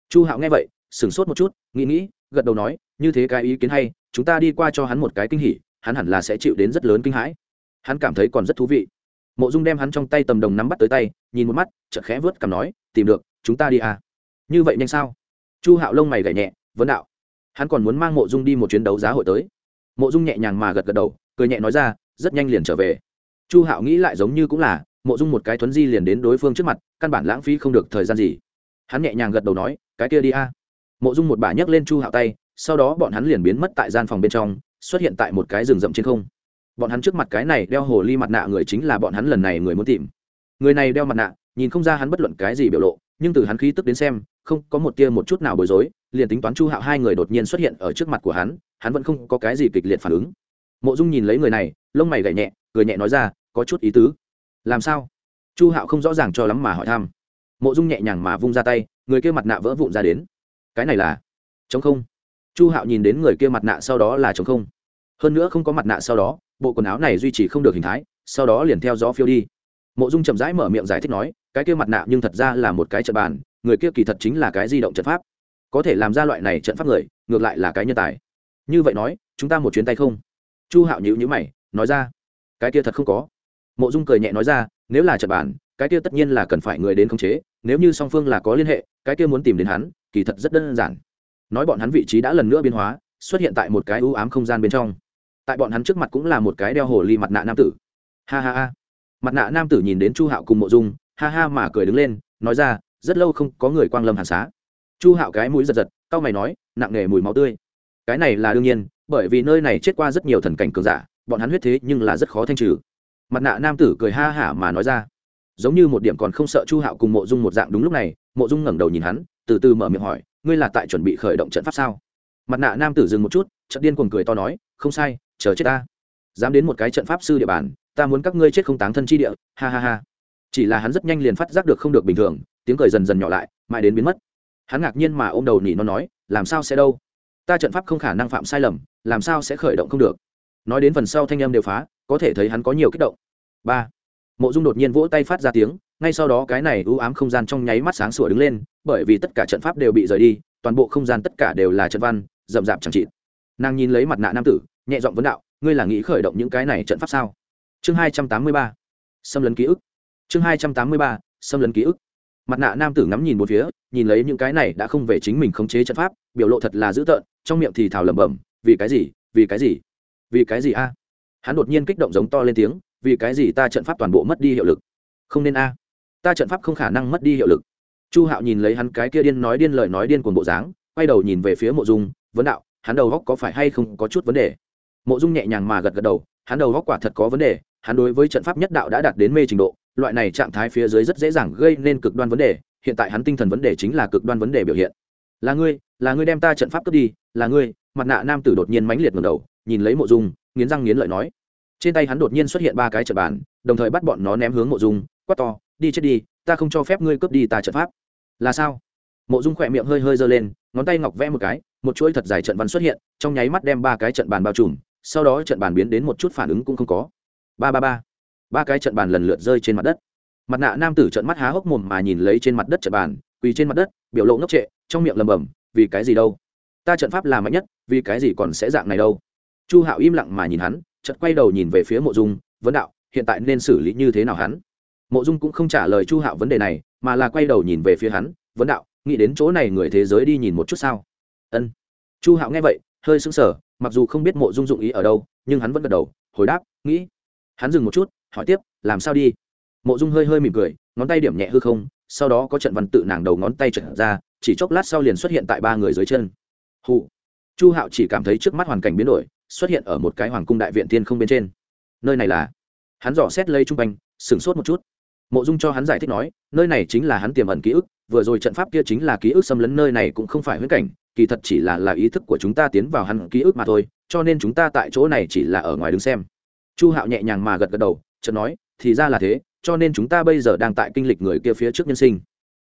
A: Chu hạo nghe vậy, sửng sốt một chút, nghĩ nghĩ, gật đầu nói, như thế cái ý kiến hay, chúng ta đi qua cho hắn một cái kinh hỉ hắn hẳn là sẽ chịu đến rất lớn kinh hãi. Hắn cảm thấy còn rất thú vị. Mộ dung đem hắn trong tay tầm đồng nắm bắt tới tay, nhìn một mắt, chợt khẽ vớt cằm nói, tìm được, chúng ta đi à. Như vậy nhanh sao? Chu hạo lông mày gảy nhẹ, vấn đạo. Hắn còn muốn mang mộ dung đi một chuyến đấu giá hội tới. Mộ dung nhẹ nhàng mà gật gật đầu, cười nhẹ nói ra, rất nhanh liền trở về. Chu hạo nghĩ lại giống như cũng là, mộ dung một cái thuấn di liền đến đối phương trước mặt, căn bản lãng phí không được thời gian gì. Hắn nhẹ nhàng gật đầu nói, cái kia đi a. Mộ dung một bà nhấc lên chu hạo tay, sau đó bọn hắn liền biến mất tại gian phòng bên trong xuất hiện tại một cái rừng rậm trên không. Bọn hắn trước mặt cái này đeo hồ ly mặt nạ người chính là bọn hắn lần này người muốn tìm. Người này đeo mặt nạ, nhìn không ra hắn bất luận cái gì biểu lộ, nhưng từ hắn khí tức đến xem, không có một tia một chút nào bối rối, liền tính toán chu hạo hai người đột nhiên xuất hiện ở trước mặt của hắn hắn vẫn không có cái gì kịch liệt phản ứng. Mộ dung nhìn lấy người này, lông mày gậy nhẹ, cười nhẹ nói ra, có chút ý tứ. Làm sao? Chu hạo không rõ ràng cho lắm mà hỏi thăm. Mộ dung nhẹ nhàng mà vung ra tay, người kia mặt nạ vỡ vụn ra đến. Cái này là chống không? Chu hạo nhìn đến người kia mặt nạ sau đó là chống không hơn nữa không có mặt nạ sau đó, bộ quần áo này duy trì không được hình thái, sau đó liền theo gió phiêu đi. Mộ dung chậm rãi mở miệng giải thích nói, cái kia mặt nạ nhưng thật ra là một cái trận bàn, người kia kỳ thật chính là cái di động trận pháp. Có thể làm ra loại này trận pháp người, ngược lại là cái nhân tài. Như vậy nói, chúng ta một chuyến tay không? Chu hạo nhữ nhữ mày, nói ra, cái kia thật không có. Mộ dung cười nhẹ nói ra, nếu là trận bàn, cái kia tất nhiên là cần phải người đến khống chế, nếu như song phương là có liên hệ, cái kia muốn tìm đến hắn, kỳ thật rất đơn giản. Nói bọn hắn vị trí đã lần nữa biến hóa, xuất hiện tại một cái ưu ám không gian bên trong tại bọn hắn trước mặt cũng là một cái đeo hồ ly mặt nạ nam tử. Ha ha ha. Mặt nạ nam tử nhìn đến chu hạo cùng mộ dung, ha ha mà cười đứng lên, nói ra, rất lâu không có người quang lâm hàn xá. Chu hạo cái mũi giật giật c a o mày nói, nặng nề mùi máu tươi. Cái này là đương nhiên, bởi vì nơi này chết qua rất nhiều thần cảnh cường giả, bọn hắn huyết thế nhưng là rất khó thanh trừ. Mặt nạ nam tử cười ha hả mà nói ra, giống như một điểm còn không sợ chu hạo cùng mộ dung một dạng đúng lúc này, mộ dung ngẩng đầu nhìn hắn, từ từ mở miệng hỏi, ngươi là tại chuẩn bị khởi động trận pháp sao? Mặt nạ nam tử dừng một chút trận điên cuồng cười to nói, không sai chờ chết ta. Dám đến một cái trận pháp sư địa bàn, ta muốn các ngươi chết không táng thân chi địa, ha ha ha. Chỉ là hắn rất nhanh liền phát giác được không được bình thường, tiếng cười dần dần nhỏ lại, mãi đến biến mất. Hắn ngạc nhiên mà ô m đầu nỉ nó nói, làm sao sẽ đâu? Ta trận pháp không khả năng phạm sai lầm, làm sao sẽ khởi động không được? Nói đến phần sau thanh âm đều phá, có thể thấy hắn có nhiều kích động. Ba. Mộ dung đột nhiên vỗ tay phát ra tiếng, ngay sau đó cái này ưu ám không gian trong nháy mắt sáng sủa đứng lên, bởi vì tất cả trận pháp đều bị rời đi, toàn bộ không gian tất cả đều là trận văn, rậm rạp chẳng trị nàng nhìn lấy mặt nạ nam tử nhẹ giọng vấn đạo, ngươi là nghĩ khởi động những cái này trận pháp sao? Chương hai trăm tám mươi ba, xâm lấn ký ức. Chương hai trăm tám mươi ba, xâm lấn ký ức. Mặt nạ nam tử ngắm nhìn một phía, nhìn lấy những cái này đã không về chính mình khống chế trận pháp, biểu lộ thật là dữ tợn, trong miệng thì thào lẩm bẩm, vì cái gì? Vì cái gì? Vì cái gì a? Hắn đột nhiên kích động giống to lên tiếng, vì cái gì ta trận pháp toàn bộ mất đi hiệu lực? Không nên a. Ta trận pháp không khả năng mất đi hiệu lực. Chu hạo nhìn lấy hắn cái kia điên nói điên lời nói điên cuồng bộ dáng, quay đầu nhìn về phía mộ dung, vấn đạo, hắn đầu góc có phải hay không có chút vấn đề? Mộ dung nhẹ nhàng mà gật gật đầu, hắn đầu góc quả thật có vấn đề, hắn đối với trận pháp nhất đạo đã đạt đến mê trình độ, loại này trạng thái phía dưới rất dễ dàng gây nên cực đoan vấn đề, hiện tại hắn tinh thần vấn đề chính là cực đoan vấn đề biểu hiện. Là ngươi là ngươi đem ta trận pháp cướp đi, là ngươi. Mặt nạ nam tử đột nhiên mãnh liệt ngầm đầu, nhìn lấy mộ dung, nghiến răng nghiến lợi nói. Trên tay hắn đột nhiên xuất hiện ba cái trận bàn, đồng thời bắt bọn nó ném hướng mộ dung, quát to, đi chết đi, ta không cho phép ngươi cướp đi ta trận pháp. Là sao? Mộ dung khỏe miệng hơi hơi giơ lên, ngón tay ngọc vẽ một cái, một chuỗi thật dài trận văn xuất hiện, trong nháy mắt đem ba cái trận bàn bao trùm sau đó trận bàn biến đến một chút phản ứng cũng không có. Ba ba ba. Ba cái trận bàn lần lượt rơi trên mặt đất. Mặt nạ nam tử trận mắt há hốc mồm mà nhìn lấy trên mặt đất trận bàn, quỳ trên mặt đất, biểu lộ ngốc trệ, trong miệng lầm bầm, vì cái gì đâu? Ta trận pháp là mạnh nhất, vì cái gì còn sẽ dạng này đâu? Chu hạo im lặng mà nhìn hắn, chợt quay đầu nhìn về phía mộ dung, vấn đạo, hiện tại nên xử lý như thế nào hắn? Mộ dung cũng không trả lời chu hạo vấn đề này, mà là quay đầu nhìn về phía hắn, vấn đạo, nghĩ đến chỗ này người thế giới đi nhìn một chút sao? Ân. Chu hạo nghe vậy, hơi sững sờ mặc dù không biết mộ dung dụng ý ở đâu, nhưng hắn vẫn gật đầu, hồi đáp, nghĩ. Hắn dừng một chút, hỏi tiếp, làm sao đi? Mộ dung hơi hơi mỉm cười, ngón tay điểm nhẹ hư không, sau đó có trận văn tự nàng đầu ngón tay trở ra, chỉ chốc lát sau liền xuất hiện tại ba người dưới chân. Hụ chu hạo chỉ cảm thấy trước mắt hoàn cảnh biến đổi, xuất hiện ở một cái hoàng cung đại viện thiên không bên trên. Nơi này là? Hắn dò xét lây chung quanh, sửng sốt một chút. Mộ dung cho hắn giải thích nói, nơi này chính là hắn tiềm ẩn ký ức, vừa rồi trận pháp kia chính là ký ức xâm lấn, nơi này cũng không phải huyễn cảnh kỳ thật chỉ là là ý thức của chúng ta tiến vào hắn ký ức mà thôi, cho nên chúng ta tại chỗ này chỉ là ở ngoài đứng xem. Chu hạo nhẹ nhàng mà gật gật đầu, chợt nói, thì ra là thế, cho nên chúng ta bây giờ đang tại kinh lịch người kia phía trước nhân sinh.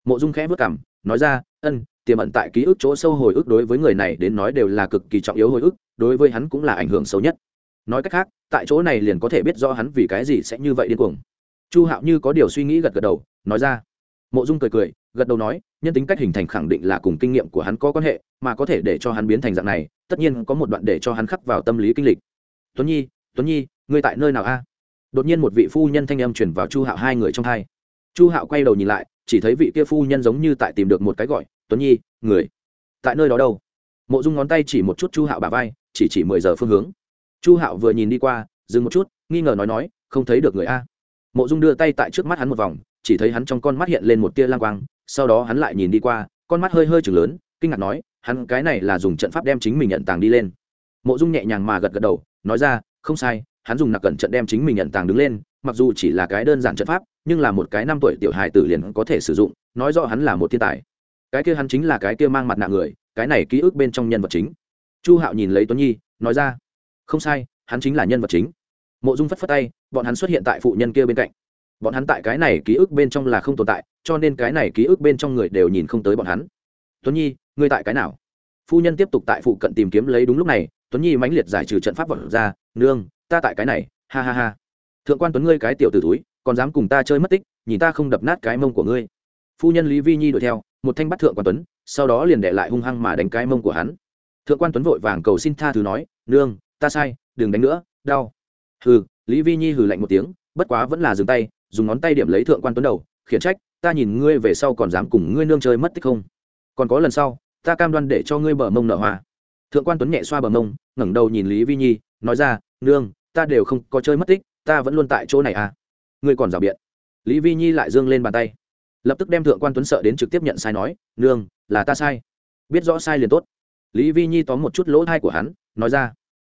A: Mộ dung khẽ vất cảm nói ra, ân, tiềm ẩn tại ký ức chỗ sâu hồi ức đối với người này đến nói đều là cực kỳ trọng yếu hồi ức, đối với hắn cũng là ảnh hưởng xấu nhất. Nói cách khác, tại chỗ này liền có thể biết rõ hắn vì cái gì sẽ như vậy điên cuồng. Chu hạo như có điều suy nghĩ gật gật đầu, nói ra mộ dung cười cười, gật đầu nói, nhân tính cách hình thành khẳng định là cùng kinh nghiệm của hắn có quan hệ, mà có thể để cho hắn biến thành dạng này, tất nhiên có một đoạn để cho hắn khắc vào tâm lý kinh lịch. Tuấn nhi tuấn nhi, ngươi tại nơi nào a? Đột nhiên một vị phu nhân thanh âm chuyển vào chu hạo hai người trong hai. Chu hạo quay đầu nhìn lại, chỉ thấy vị kia phu nhân giống như tại tìm được một cái gọi, tuấn nhi, người tại nơi đó đâu? Mộ dung ngón tay chỉ một chút chu hạo bà vai, chỉ chỉ mười giờ phương hướng. Chu hạo vừa nhìn đi qua, dừng một chút, nghi ngờ nói nói, không thấy được người a. Mộ dung đưa tay tại trước mắt hắn một vòng chỉ thấy hắn trong con mắt hiện lên một tia lang quang, sau đó hắn lại nhìn đi qua, con mắt hơi hơi chừng lớn, kinh ngạc nói, hắn cái này là dùng trận pháp đem chính mình nhận tàng đi lên. Mộ dung nhẹ nhàng mà gật gật đầu, nói ra, không sai, hắn dùng nặc cẩn trận đem chính mình nhận tàng đứng lên, mặc dù chỉ là cái đơn giản trận pháp, nhưng là một cái năm tuổi tiểu hài tử liền có thể sử dụng, nói rõ hắn là một thiên tài. Cái kia hắn chính là cái kia mang mặt nạ người, cái này ký ức bên trong nhân vật chính. Chu hạo nhìn lấy tuấn nhi, nói ra, không sai, hắn chính là nhân vật chính. Mộ dung phất phất tay, bọn hắn xuất hiện tại phụ nhân kia bên cạnh bọn hắn tại cái này ký ức bên trong là không tồn tại, cho nên cái này ký ức bên trong người đều nhìn không tới bọn hắn. Tuấn nhi, ngươi tại cái nào? Phu nhân tiếp tục tại phụ cận tìm kiếm lấy đúng lúc này, tuấn nhi mãnh liệt giải trừ trận pháp vật ra, nương, ta tại cái này, ha ha ha. Thượng quan tuấn ngươi cái tiểu t ử túi, còn dám cùng ta chơi mất tích, nhìn ta không đập nát cái mông của ngươi. Phu nhân lý vi nhi đuổi theo, một thanh bắt thượng quan tuấn, sau đó liền để lại hung hăng mà đánh cái mông của hắn. Thượng quan tuấn vội vàng cầu xin tha thứ nói, nương, ta sai, đừng đánh nữa, đau. Hừ, lý vi nhi hừ lạnh một tiếng, bất quá vẫn là dừng tay dùng ngón tay điểm lấy thượng quan tuấn đầu, khiển trách, ta nhìn ngươi về sau còn dám cùng ngươi nương chơi mất tích không? Còn có lần sau, ta cam đoan để cho ngươi bờ mông nở hoa. Thượng quan tuấn nhẹ xoa bờ mông, ngẩng đầu nhìn lý vi nhi, nói ra, nương, ta đều không có chơi mất tích, ta vẫn luôn tại chỗ này à? Ngươi còn rào biện. Lý vi nhi lại dương lên bàn tay. Lập tức đem thượng quan tuấn sợ đến trực tiếp nhận sai nói, nương, là ta sai. Biết rõ sai liền tốt. Lý vi nhi tóm một chút lỗ thai của hắn, nói ra.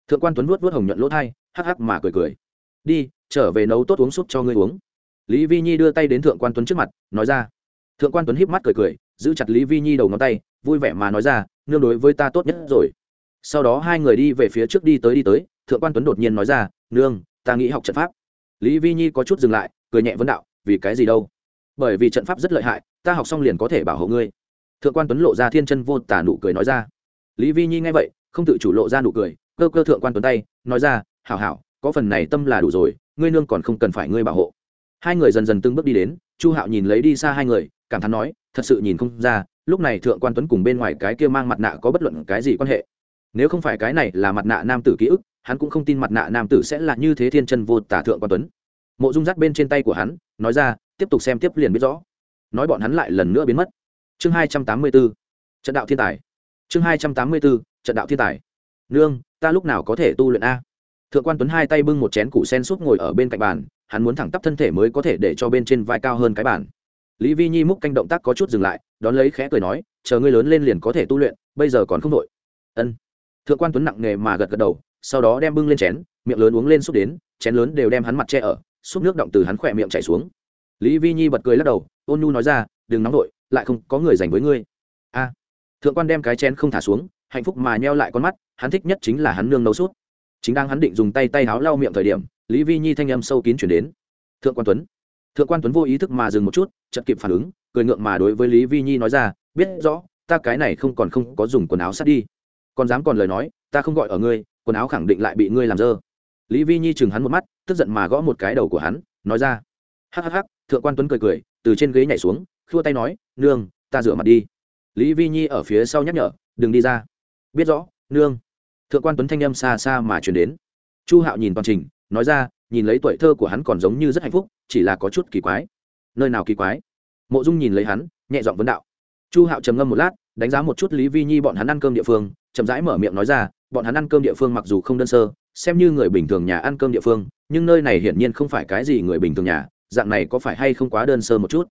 A: Thượng quan tuấn vuốt vuốt hồng nhuận lỗ thai, hắc hắc mà cười cười. Đi, trở về nấu tốt uống súp cho ngươi uống lý vi nhi đưa tay đến thượng quan tuấn trước mặt, nói ra. Thượng quan tuấn híp mắt cười cười, giữ chặt lý vi nhi đầu ngón tay, vui vẻ mà nói ra, nương đối với ta tốt nhất rồi. Sau đó hai người đi về phía trước đi tới đi tới, thượng quan tuấn đột nhiên nói ra, nương, ta nghĩ học trận pháp. Lý vi nhi có chút dừng lại, cười nhẹ vấn đạo, vì cái gì đâu? Bởi vì trận pháp rất lợi hại, ta học xong liền có thể bảo hộ ngươi. Thượng quan tuấn lộ ra thiên chân vô tả nụ cười nói ra. Lý vi nhi nghe vậy, không tự chủ lộ ra nụ cười, cơ cơ thượng quan tuấn tay, nói ra, hảo hảo, có phần này tâm là đủ rồi, ngươi nương còn không cần phải ngươi bảo hộ hai người dần dần từng bước đi đến, chu hạo nhìn lấy đi xa hai người, cảm thán nói, thật sự nhìn không ra, lúc này thượng quan tuấn cùng bên ngoài cái kia mang mặt nạ có bất luận cái gì quan hệ. Nếu không phải cái này là mặt nạ nam tử ký ức, hắn cũng không tin mặt nạ nam tử sẽ là như thế thiên chân vô tả thượng quan tuấn. Mộ dung dắt bên trên tay của hắn, nói ra, tiếp tục xem tiếp liền biết rõ. Nói bọn hắn lại lần nữa biến mất. Chương hai trăm tám mươi b ố trận đạo thiên tài. Chương hai trăm tám mươi b ố trận đạo thiên tài. Nương, ta lúc nào có thể tu luyện a? Thượng quan tuấn hai tay bưng một chén củ sen súp ngồi ở bên cạnh bàn hắn muốn thẳng tắp thân thể mới có thể để cho bên trên vai cao hơn cái bàn. Lý vi nhi múc canh động tác có chút dừng lại, đón lấy khẽ cười nói, chờ ngươi lớn lên liền có thể tu luyện, bây giờ còn không đội ân. Thượng quan tuấn nặng nghề mà gật gật đầu, sau đó đem bưng lên chén, miệng lớn uống lên xúc đến, chén lớn đều đem hắn mặt che ở xúc nước động từ hắn khỏe miệng chảy xuống. Lý vi nhi bật cười lắc đầu, ôn nhu nói ra, đừng nóng đội lại không có người dành với ngươi. A. Thượng quan đem cái chén không thả xuống, hạnh phúc mà nheo lại con mắt, hắn thích nhất chính là hắn nương nấu sút chính đang hắn định dùng tay tay háo lau miệng thời điểm, lý vi nhi thanh âm sâu kín chuyển đến. Thượng quan tuấn, thượng quan tuấn vô ý thức mà dừng một chút chật kịp phản ứng, cười ngượng mà đối với lý vi nhi nói ra, biết rõ, ta cái này không còn không có dùng quần áo sát đi. Còn dám còn lời nói, ta không gọi ở ngươi, quần áo khẳng định lại bị ngươi làm dơ. Lý vi nhi chừng hắn một mắt, tức giận mà gõ một cái đầu của hắn, nói ra, hắc hắc hắc, thượng quan tuấn cười cười, từ trên ghế nhảy xuống, khua tay nói, nương, ta rửa mặt đi. Lý vi nhi ở phía sau nhắc nhở, đừng đi ra. Biết rõ, nương thượng quan tuấn thanh âm xa xa mà chuyển đến. Chu hạo nhìn toàn trình, nói ra, nhìn lấy tuổi thơ của hắn còn giống như rất hạnh phúc, chỉ là có chút kỳ quái. Nơi nào kỳ quái? Mộ dung nhìn lấy hắn, nhẹ giọng vấn đạo. Chu hạo trầm ngâm một lát, đánh giá một chút lý vi nhi bọn hắn ăn cơm địa phương, chậm rãi mở miệng nói ra, bọn hắn ăn cơm địa phương mặc dù không đơn sơ, xem như người bình thường nhà ăn cơm địa phương, nhưng nơi này hiển nhiên không phải cái gì người bình thường nhà, dạng này có phải hay không quá đơn sơ một chút?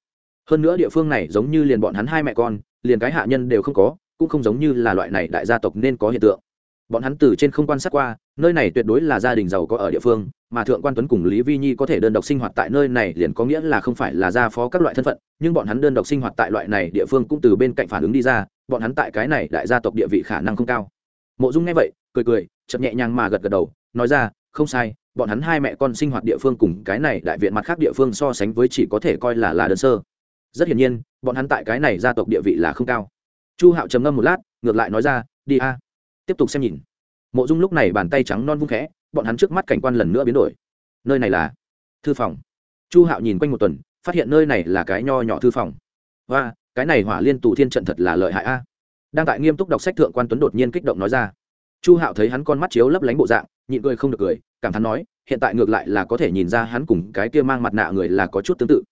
A: Hơn nữa địa phương này giống như liền bọn hắn hai mẹ con, liền cái hạ nhân đều không có, cũng không giống như là loại này đại gia tộc nên có hiện tượng bọn hắn từ trên không quan sát qua, nơi này tuyệt đối là gia đình giàu có ở địa phương, mà thượng quan tuấn cùng lý vi nhi có thể đơn độc sinh hoạt tại nơi này liền có nghĩa là không phải là gia phó các loại thân phận, nhưng bọn hắn đơn độc sinh hoạt tại loại này địa phương cũng từ bên cạnh phản ứng đi ra, bọn hắn tại cái này đại gia tộc địa vị khả năng không cao. Mộ dung nghe vậy, cười cười chậm nhẹ nhàng mà gật gật đầu, nói ra, không sai, bọn hắn hai mẹ con sinh hoạt địa phương cùng cái này đại viện mặt khác địa phương so sánh với chỉ có thể coi là là đơn sơ. Rất hiển nhiên, bọn hắn tại cái này gia tộc địa vị là không cao. Chu hạo trầm ngâm một lát, ngược lại nói ra, đi a tiếp tục xem nhìn. Mộ dung lúc này bàn tay trắng non vung khẽ, bọn hắn trước mắt cảnh quan lần nữa biến đổi. Nơi này là thư phòng. Chu hạo nhìn quanh một tuần, phát hiện nơi này là cái nho nhỏ thư phòng. Và cái này hỏa liên tù thiên trận thật là lợi hại a. Đang tại nghiêm túc đọc sách thượng quan tuấn đột nhiên kích động nói ra. Chu hạo thấy hắn con mắt chiếu lấp lánh bộ dạng, nhịn cười không được cười, cảm thán nói, hiện tại ngược lại là có thể nhìn ra hắn cùng cái kia mang mặt nạ người là có chút tương tự.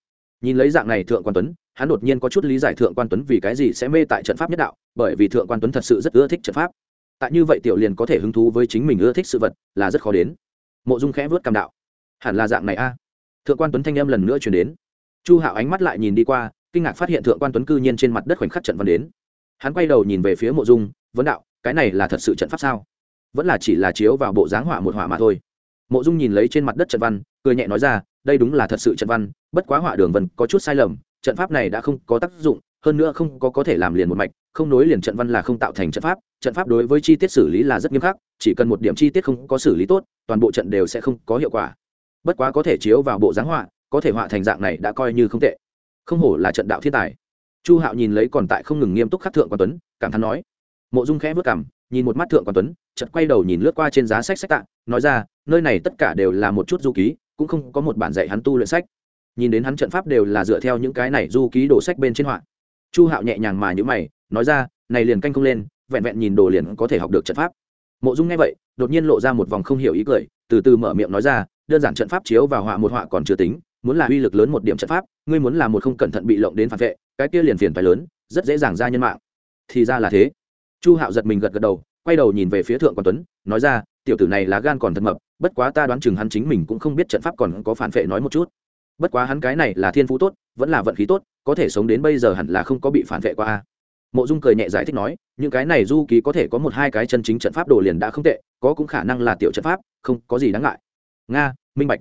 A: Nhìn lấy dạng này thượng quan tuấn, hắn đột nhiên có chút lý giải thượng quan tuấn vì cái gì sẽ mê tại trận pháp nhất đạo, bởi vì thượng quan tuấn thật sự rất ưa thích trận pháp tại như vậy tiểu liền có thể hứng thú với chính mình ưa thích sự vật, là rất khó đến. Mộ dung khẽ vớt cảm đạo. Hẳn là dạng này a. Thượng quan tuấn thanh âm lần nữa chuyển đến. Chu hạo ánh mắt lại nhìn đi qua, kinh ngạc phát hiện thượng quan tuấn cư nhiên trên mặt đất khoảnh khắc trận văn đến. Hắn quay đầu nhìn về phía mộ dung, vấn đạo, cái này là thật sự trận pháp sao? Vẫn là chỉ là chiếu vào bộ dáng họa một họa mà thôi. Mộ dung nhìn lấy trên mặt đất trận văn, cười nhẹ nói ra, đây đúng là thật sự trận văn, bất quá họa đường vân có chút sai lầm, trận pháp này đã không có tác dụng hơn nữa không có có thể làm liền một mạch, không nối liền trận văn là không tạo thành trận pháp trận pháp đối với chi tiết xử lý là rất nghiêm khắc, chỉ cần một điểm chi tiết không có xử lý tốt, toàn bộ trận đều sẽ không có hiệu quả. Bất quá có thể chiếu vào bộ dáng họa, có thể họa thành dạng này đã coi như không tệ. Không hổ là trận đạo thiên tài. Chu hạo nhìn lấy còn tại không ngừng nghiêm túc khắc thượng quan tuấn, cảm thán nói. Mộ dung khẽ vất cảm, nhìn một mắt thượng quan tuấn chật quay đầu nhìn lướt qua trên giá sách sách tạng nói ra, nơi này tất cả đều là một chút du ký, cũng không có một bản dạy hắn tu luyện sách. Nhìn đến hắn trận pháp đều là dựa theo những cái này du ký đổ sách bên trên họa chu hạo nhẹ nhàng mà nhữ mày, nói ra, này liền canh không lên, vẹn vẹn nhìn đồ liền có thể học được trận pháp. Mộ dung nghe vậy, đột nhiên lộ ra một vòng không hiểu ý cười, từ từ mở miệng nói ra, đơn giản trận pháp chiếu vào họa một họa còn chưa tính, muốn là uy lực lớn một điểm trận pháp, ngươi muốn là một không cẩn thận bị lộng đến phản vệ, cái kia liền phiền phải lớn, rất dễ dàng ra nhân mạng. Thì ra là thế. Chu hạo giật mình gật gật đầu, quay đầu nhìn về phía thượng quan tuấn, nói ra, tiểu tử này là gan còn thật mập, bất quá ta đoán chừng hắn chính mình cũng không biết trận pháp còn có phản vệ nói một chút bất quá hắn cái này là thiên phú tốt, vẫn là vận khí tốt, có thể sống đến bây giờ hẳn là không có bị phản vệ qua mộ dung cười nhẹ giải thích nói, những cái này du ký có thể có một hai cái chân chính trận pháp đồ liền đã không tệ, có cũng khả năng là tiểu trận pháp, không có gì đáng ngại. Nga, minh bạch.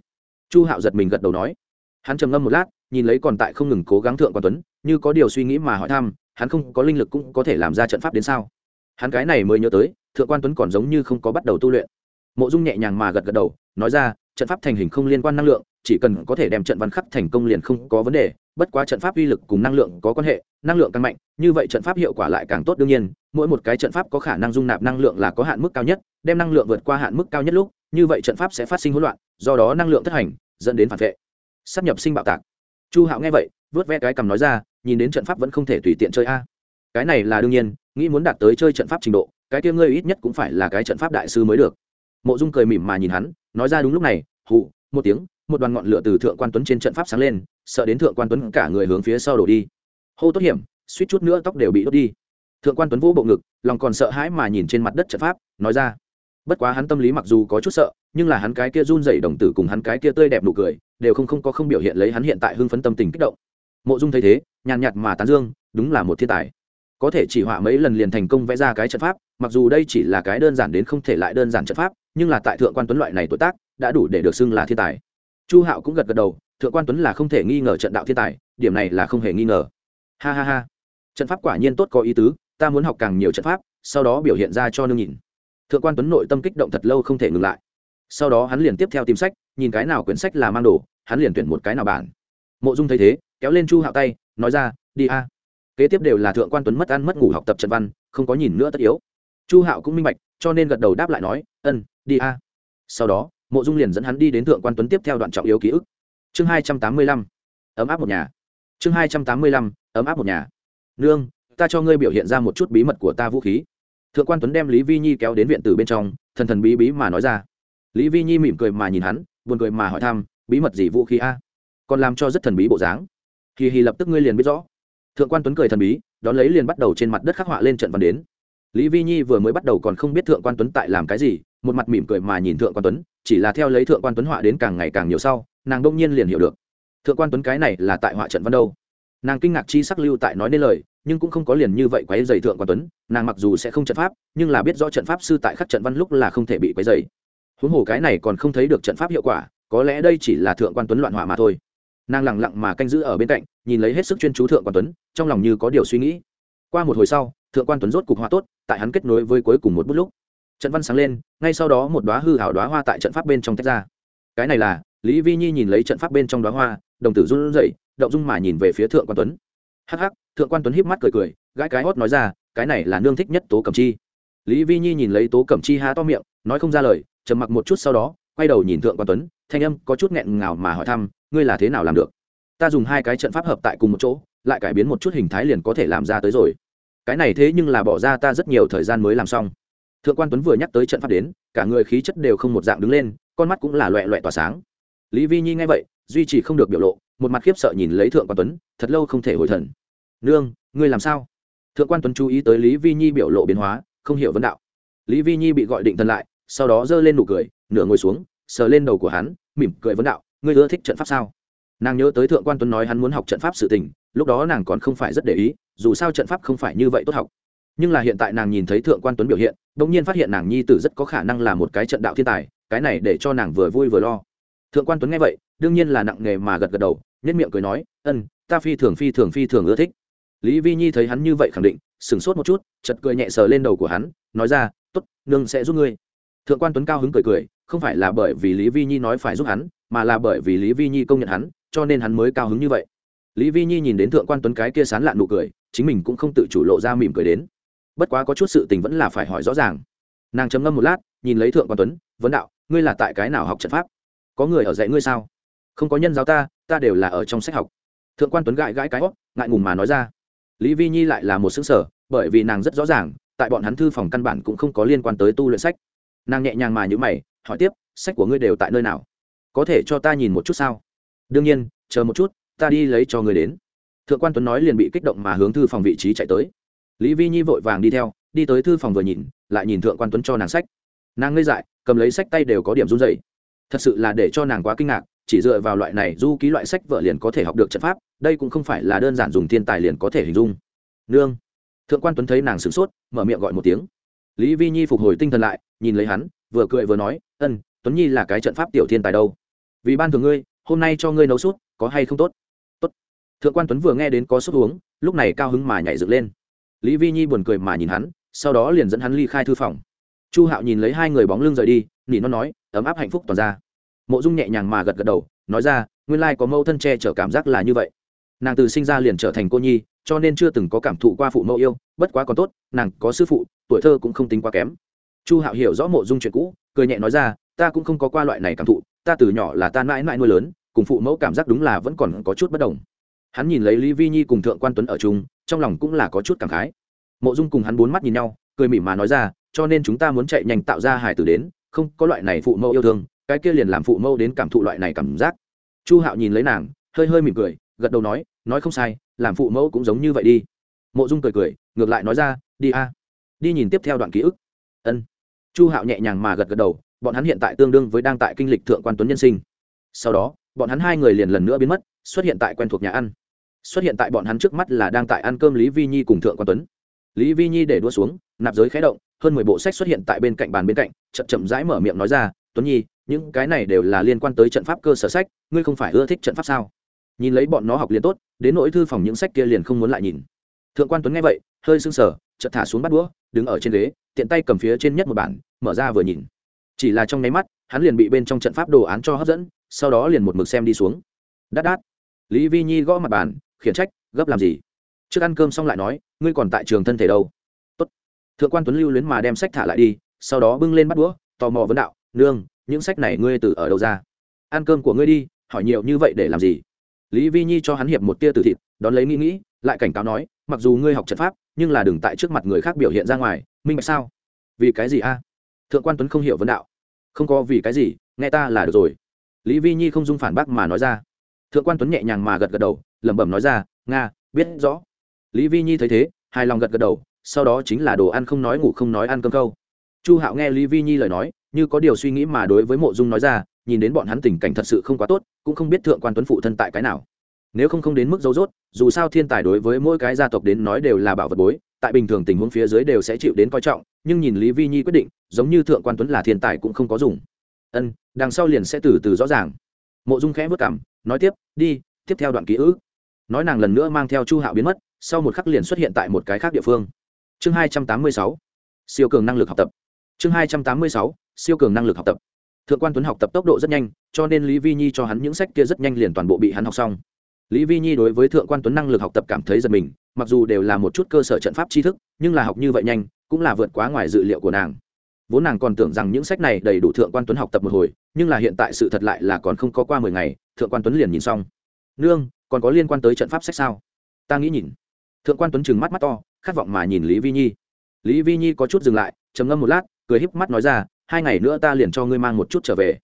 A: Chu hạo giật mình gật đầu nói. Hắn trầm ngâm một lát, nhìn lấy còn tại không ngừng cố gắng thượng quan tuấn, như có điều suy nghĩ mà hỏi thăm, hắn không có linh lực cũng có thể làm ra trận pháp đến sao? Hắn cái này mới nhớ tới, thượng quan tuấn còn giống như không có bắt đầu tu luyện. Mộ dung nhẹ nhàng mà gật gật đầu, nói ra trận pháp thành hình không liên quan năng lượng, chỉ cần có thể đem trận văn khắc thành công liền không có vấn đề, bất quá trận pháp uy lực cùng năng lượng có quan hệ, năng lượng càng mạnh, như vậy trận pháp hiệu quả lại càng tốt đương nhiên, mỗi một cái trận pháp có khả năng dung nạp năng lượng là có hạn mức cao nhất, đem năng lượng vượt qua hạn mức cao nhất lúc, như vậy trận pháp sẽ phát sinh hỗn loạn, do đó năng lượng thất hành, dẫn đến phản vệ. Sắp nhập sinh bạo tạc. Chu hạo nghe vậy, vớt ve cái cầm nói ra, nhìn đến trận pháp vẫn không thể tùy tiện chơi a. Cái này là đương nhiên, nghĩ muốn đạt tới chơi trận pháp trình độ, cái kia ngươi ít nhất cũng phải là cái trận pháp đại sư mới được. Mộ dung cười mỉm mà nhìn hắn nói ra đúng lúc này hụ một tiếng, một đoàn ngọn lửa từ thượng quan tuấn trên trận pháp sáng lên, sợ đến thượng quan tuấn cả người hướng phía sau đổ đi. Hô tốt hiểm, suýt chút nữa tóc đều bị đốt đi. Thượng quan tuấn vỗ bộ ngực, lòng còn sợ hãi mà nhìn trên mặt đất trận pháp, nói ra, bất quá hắn tâm lý mặc dù có chút sợ, nhưng là hắn cái kia run dậy đồng tử cùng hắn cái kia tươi đẹp nụ cười, đều không không có không biểu hiện lấy hắn hiện tại hưng phấn tâm tình kích động. Mộ dung thấy thế, nhàn nhạt mà tán dương, đúng là một thiên tài. Có thể chỉ họa mấy lần liền thành công vẽ ra cái trận pháp, mặc dù đây chỉ là cái đơn giản đến không thể lại đơn giản trận pháp nhưng là tại thượng quan tuấn loại này tuổi tác, đã đủ để được xưng là thiên tài. Chu hạo cũng gật gật đầu, thượng quan tuấn là không thể nghi ngờ trận đạo thiên tài, điểm này là không hề nghi ngờ. Ha ha ha. Trận pháp quả nhiên tốt có ý tứ, ta muốn học càng nhiều trận pháp, sau đó biểu hiện ra cho nương nhìn. Thượng quan tuấn nội tâm kích động thật lâu không thể ngừng lại. Sau đó hắn liền tiếp theo tìm sách, nhìn cái nào quyển sách là mang đồ, hắn liền tuyển một cái nào bản. Mộ dung thấy thế, kéo lên chu hạo tay, nói ra, đi a. Kế tiếp đều là thượng quan tuấn mất ăn mất ngủ học tập trận văn, không có nhìn nữa tất yếu. Chu hạo cũng minh bạch, cho nên gật đầu đáp lại nói, ân đi a. Sau đó, mộ dung liền dẫn hắn đi đến thượng quan tuấn tiếp theo đoạn trọng yếu ký ức. Chương hai trăm tám mươi lăm, ấm áp một nhà. Chương hai trăm tám mươi lăm, ấm áp một nhà. Nương, ta cho ngươi biểu hiện ra một chút bí mật của ta vũ khí. Thượng quan tuấn đem lý vi nhi kéo đến viện từ bên trong, thần thần bí bí mà nói ra. Lý vi nhi mỉm cười mà nhìn hắn, buồn cười mà hỏi thăm, bí mật gì vũ khí a? Còn làm cho rất thần bí bộ dáng. Kỳ hì lập tức ngươi liền biết rõ. Thượng quan tuấn cười thần bí, đón lấy liền bắt đầu trên mặt đất khắc họa lên trận văn đến. Lý vi nhi vừa mới bắt đầu còn không biết thượng quan tuấn tại làm cái gì một mặt mỉm cười mà nhìn thượng quan tuấn, chỉ là theo lấy thượng quan tuấn họa đến càng ngày càng nhiều sau, nàng đông nhiên liền hiểu được. Thượng quan tuấn cái này là tại họa trận văn đâu? Nàng kinh ngạc chi sắc lưu tại nói nên lời, nhưng cũng không có liền như vậy quấy dày thượng quan tuấn, nàng mặc dù sẽ không trận pháp, nhưng là biết rõ trận pháp sư tại khắc trận văn lúc là không thể bị quấy dày huống hồ cái này còn không thấy được trận pháp hiệu quả, có lẽ đây chỉ là thượng quan tuấn loạn họa mà thôi. Nàng lẳng lặng mà canh giữ ở bên cạnh, nhìn lấy hết sức chuyên chú thượng quan tuấn, trong lòng như có điều suy nghĩ. Qua một hồi sau, thượng quan tuấn rốt cục họa tốt, tại hắn kết nối với cuối cùng một bút lúc trận văn sáng lên, ngay sau đó một đoá hư hảo đoá hoa tại trận pháp bên trong tách ra. Cái này là, lý vi nhi nhìn lấy trận pháp bên trong đoá hoa, đồng tử run rẩy, động dung mà nhìn về phía thượng quan tuấn. Hắc hắc, thượng quan tuấn híp mắt cười cười, gãi cái hót nói ra, cái này là nương thích nhất tố cẩm chi. Lý vi nhi nhìn lấy tố cẩm chi há to miệng, nói không ra lời, trầm mặc một chút sau đó, quay đầu nhìn thượng quan tuấn, thanh âm có chút nghẹn ngào mà hỏi thăm, ngươi là thế nào làm được? Ta dùng hai cái trận pháp hợp tại cùng một chỗ, lại cải biến một chút hình thái liền có thể làm ra tới rồi. Cái này thế nhưng là bỏ ra ta rất nhiều thời gian mới làm xong thượng quan tuấn vừa nhắc tới trận pháp đến, cả người khí chất đều không một dạng đứng lên, con mắt cũng là loẹ loẹ tỏa sáng. Lý vi nhi nghe vậy, duy trì không được biểu lộ, một mặt khiếp sợ nhìn lấy thượng quan tuấn, thật lâu không thể hồi thần. Nương, ngươi làm sao? Thượng quan tuấn chú ý tới lý vi nhi biểu lộ biến hóa, không hiểu vấn đạo. Lý vi nhi bị gọi định thần lại, sau đó giơ lên nụ cười, nửa ngồi xuống, sờ lên đầu của hắn, mỉm cười vấn đạo, ngươi ưa thích trận pháp sao? Nàng nhớ tới thượng quan tuấn nói hắn muốn học trận pháp sự tình, lúc đó nàng còn không phải rất để ý, dù sao trận pháp không phải như vậy tốt học nhưng là hiện tại nàng nhìn thấy thượng quan tuấn biểu hiện đ ỗ n g nhiên phát hiện nàng nhi tử rất có khả năng là một cái trận đạo thiên tài, cái này để cho nàng vừa vui vừa lo. Thượng quan tuấn nghe vậy, đương nhiên là nặng nghề mà gật gật đầu nhất miệng cười nói, ân, ta phi thường phi thường phi thường ưa thích. Lý vi nhi thấy hắn như vậy khẳng định, sửng sốt một chút chật cười nhẹ sờ lên đầu của hắn, nói ra t ố t nương sẽ giúp ngươi. Thượng quan tuấn cao hứng cười cười, không phải là bởi vì lý vi nhi nói phải giúp hắn, mà là bởi vì lý vi nhi công nhận hắn, cho nên hắn mới cao hứng như vậy. Lý vi nhi nhìn đến thượng quan tuấn cái kia sán lạn nụ cười, chính mình cũng không tự chủ lộ ra mỉm cười đến bất quá có chút sự tình vẫn là phải hỏi rõ ràng. Nàng chấm ngâm một lát, nhìn lấy thượng quan tuấn, vấn đạo, ngươi là tại cái nào học trận pháp? Có người ở dạy ngươi sao? Không có nhân giáo ta ta đều là ở trong sách học. Thượng quan tuấn gãi gãi cái hót ngại ngùng mà nói ra. Lý vi nhi lại là một xứng sở bởi vì nàng rất rõ ràng, tại bọn hắn thư phòng căn bản cũng không có liên quan tới tu luyện sách. Nàng nhẹ nhàng mà nhữ mày, hỏi tiếp, sách của ngươi đều tại nơi nào? Có thể cho ta nhìn một chút sao? Đương nhiên, chờ một chút, ta đi lấy cho người đến. Thượng quan tuấn nói liền bị kích động mà hướng thư phòng vị trí chạy tới lý vi nhi vội vàng đi theo, đi tới thư phòng vừa nhìn, lại nhìn thượng quan tuấn cho nàng sách. Nàng ngây dại, cầm lấy sách tay đều có điểm run dày thật sự là để cho nàng quá kinh ngạc, chỉ dựa vào loại này du ký loại sách vợ liền có thể học được trận pháp, đây cũng không phải là đơn giản dùng thiên tài liền có thể hình dung. Nương. Thượng quan tuấn thấy nàng sửng sốt, mở miệng gọi một tiếng. Lý vi nhi phục hồi tinh thần lại, nhìn lấy hắn, vừa cười vừa nói, ân, tuấn nhi là cái trận pháp tiểu thiên tài đâu. Vì ban thường ngươi, hôm nay cho ngươi nấu sút có hay không tốt? Tốt. Thượng quan tuấn vừa nghe đến có sút uống, lúc này cao hứng mà nhảy dựng lên lý vi nhi buồn cười mà nhìn hắn, sau đó liền dẫn hắn ly khai thư phòng. Chu hạo nhìn lấy hai người bóng lưng rời đi, nỉ nó nói, ấm áp hạnh phúc toàn ra. Mộ dung nhẹ nhàng mà gật gật đầu, nói ra, nguyên lai có mẫu thân che chở cảm giác là như vậy. Nàng từ sinh ra liền trở thành cô nhi, cho nên chưa từng có cảm thụ qua phụ mẫu yêu, bất quá còn tốt, nàng có sư phụ, tuổi thơ cũng không tính quá kém. Chu hạo hiểu rõ mộ dung chuyện cũ, cười nhẹ nói ra, ta cũng không có qua loại này cảm thụ, ta từ nhỏ là ta mãi mãi nuôi lớn, cùng phụ mẫu cảm giác đúng là vẫn còn có chút bất đồng. Hắn nhìn lấy lý vi nhi cùng thượng quan tuấn ở chung trong lòng cũng là có chút cảm khái. Mộ dung cùng hắn bốn mắt nhìn nhau, cười mỉm mà nói ra, cho nên chúng ta muốn chạy nhanh tạo ra hải tử đến, không có loại này phụ mẫu yêu thương, cái kia liền làm phụ mẫu đến cảm thụ loại này cảm giác. Chu hạo nhìn lấy nàng, hơi hơi mỉm cười, gật đầu nói nói không sai, làm phụ mẫu cũng giống như vậy đi. Mộ dung cười cười, ngược lại nói ra, đi a, đi nhìn tiếp theo đoạn ký ức. Ân. Chu hạo nhẹ nhàng mà gật gật đầu, bọn hắn hiện tại tương đương với đang tại kinh lịch thượng quan tuấn nhân sinh. Sau đó, bọn hắn hai người liền lần nữa biến mất, xuất hiện tại quen thuộc nhà ăn xuất hiện tại bọn hắn trước mắt là đang tại ăn cơm lý vi nhi cùng thượng quan tuấn. Lý vi nhi để đua xuống, nạp giới khé động, hơn mười bộ sách xuất hiện tại bên cạnh bàn bên cạnh, chậm chậm rãi mở miệng nói ra, tuấn nhi, những cái này đều là liên quan tới trận pháp cơ sở sách, ngươi không phải ưa thích trận pháp sao? Nhìn lấy bọn nó học liền tốt, đến nỗi thư phòng những sách kia liền không muốn lại nhìn. Thượng quan tuấn nghe vậy, hơi sưng sờ, chợt thả xuống bắt đũa, đứng ở trên ghế, tiện tay cầm phía trên nhất một bản, mở ra vừa nhìn. Chỉ là trong nháy mắt, hắn liền bị bên trong trận pháp đồ án cho hấp dẫn, sau đó liền một mực xem đi xuống. Đát đát. Lý vi nhi gõ mặt bàn khiển trách, gấp làm gì? Trước ăn cơm xong lại nói, ngươi còn tại trường thân thể đâu? Tốt. thượng quan tuấn lưu luyến mà đem sách thả lại đi, sau đó bưng lên bắt đũa, tò mò vấn đạo, nương, những sách này ngươi từ ở đâu ra? Ăn cơm của ngươi đi, hỏi nhiều như vậy để làm gì? Lý vi nhi cho hắn hiệp một tia từ thịt, đón lấy nghĩ nghĩ, lại cảnh cáo nói, mặc dù ngươi học trận pháp, nhưng là đừng tại trước mặt người khác biểu hiện ra ngoài, minh bạch sao? Vì cái gì a? Thượng quan tuấn không hiểu vấn đạo. Không có vì cái gì, nghe ta là được rồi. Lý vi nhi không dung phản bác mà nói ra. Thượng quan tuấn nhẹ nhàng mà gật gật đầu lẩm bẩm nói ra, nga, biết rõ. Lý vi nhi thấy thế, hài lòng gật gật đầu, sau đó chính là đồ ăn không nói ngủ không nói ăn cơm câu. Chu hạo nghe lý vi nhi lời nói, như có điều suy nghĩ mà đối với mộ dung nói ra, nhìn đến bọn hắn tình cảnh thật sự không quá tốt, cũng không biết thượng quan tuấn phụ thân tại cái nào. Nếu không không đến mức dấu dốt dù sao thiên tài đối với mỗi cái gia tộc đến nói đều là bảo vật bối, tại bình thường tình huống phía dưới đều sẽ chịu đến coi trọng, nhưng nhìn lý vi nhi quyết định, giống như thượng quan tuấn là thiên tài cũng không có dùng. Ân, đằng sau liền sẽ từ từ rõ ràng. Mộ dung khẽ vất cảm nói tiếp, đi, tiếp theo đoạn ký ức nói nàng lần nữa mang theo chu hạo biến mất, sau một khắc liền xuất hiện tại một cái khác địa phương. Chương hai trăm tám mươi sáu, siêu cường năng lực học tập. Chương hai trăm tám mươi sáu, siêu cường năng lực học tập. Thượng quan tuấn học tập tốc độ rất nhanh, cho nên lý vi nhi cho hắn những sách kia rất nhanh liền toàn bộ bị hắn học xong. Lý vi nhi đối với thượng quan tuấn năng lực học tập cảm thấy giật mình, mặc dù đều là một chút cơ sở trận pháp tri thức, nhưng là học như vậy nhanh, cũng là vượt quá ngoài dự liệu của nàng. Vốn nàng còn tưởng rằng những sách này đầy đủ thượng quan tuấn học tập một hồi, nhưng là hiện tại sự thật lại là còn không có qua mười ngày, thượng quan tuấn liền nhìn xong. Nương còn có liên quan tới trận pháp sách sao? Ta nghĩ nhìn. Thượng quan tuấn chừng mắt mắt to, khát vọng mà nhìn lý vi nhi. Lý vi nhi có chút dừng lại, trầm ngâm một lát, cười híp mắt nói ra, hai ngày nữa ta liền cho ngươi mang một chút trở về.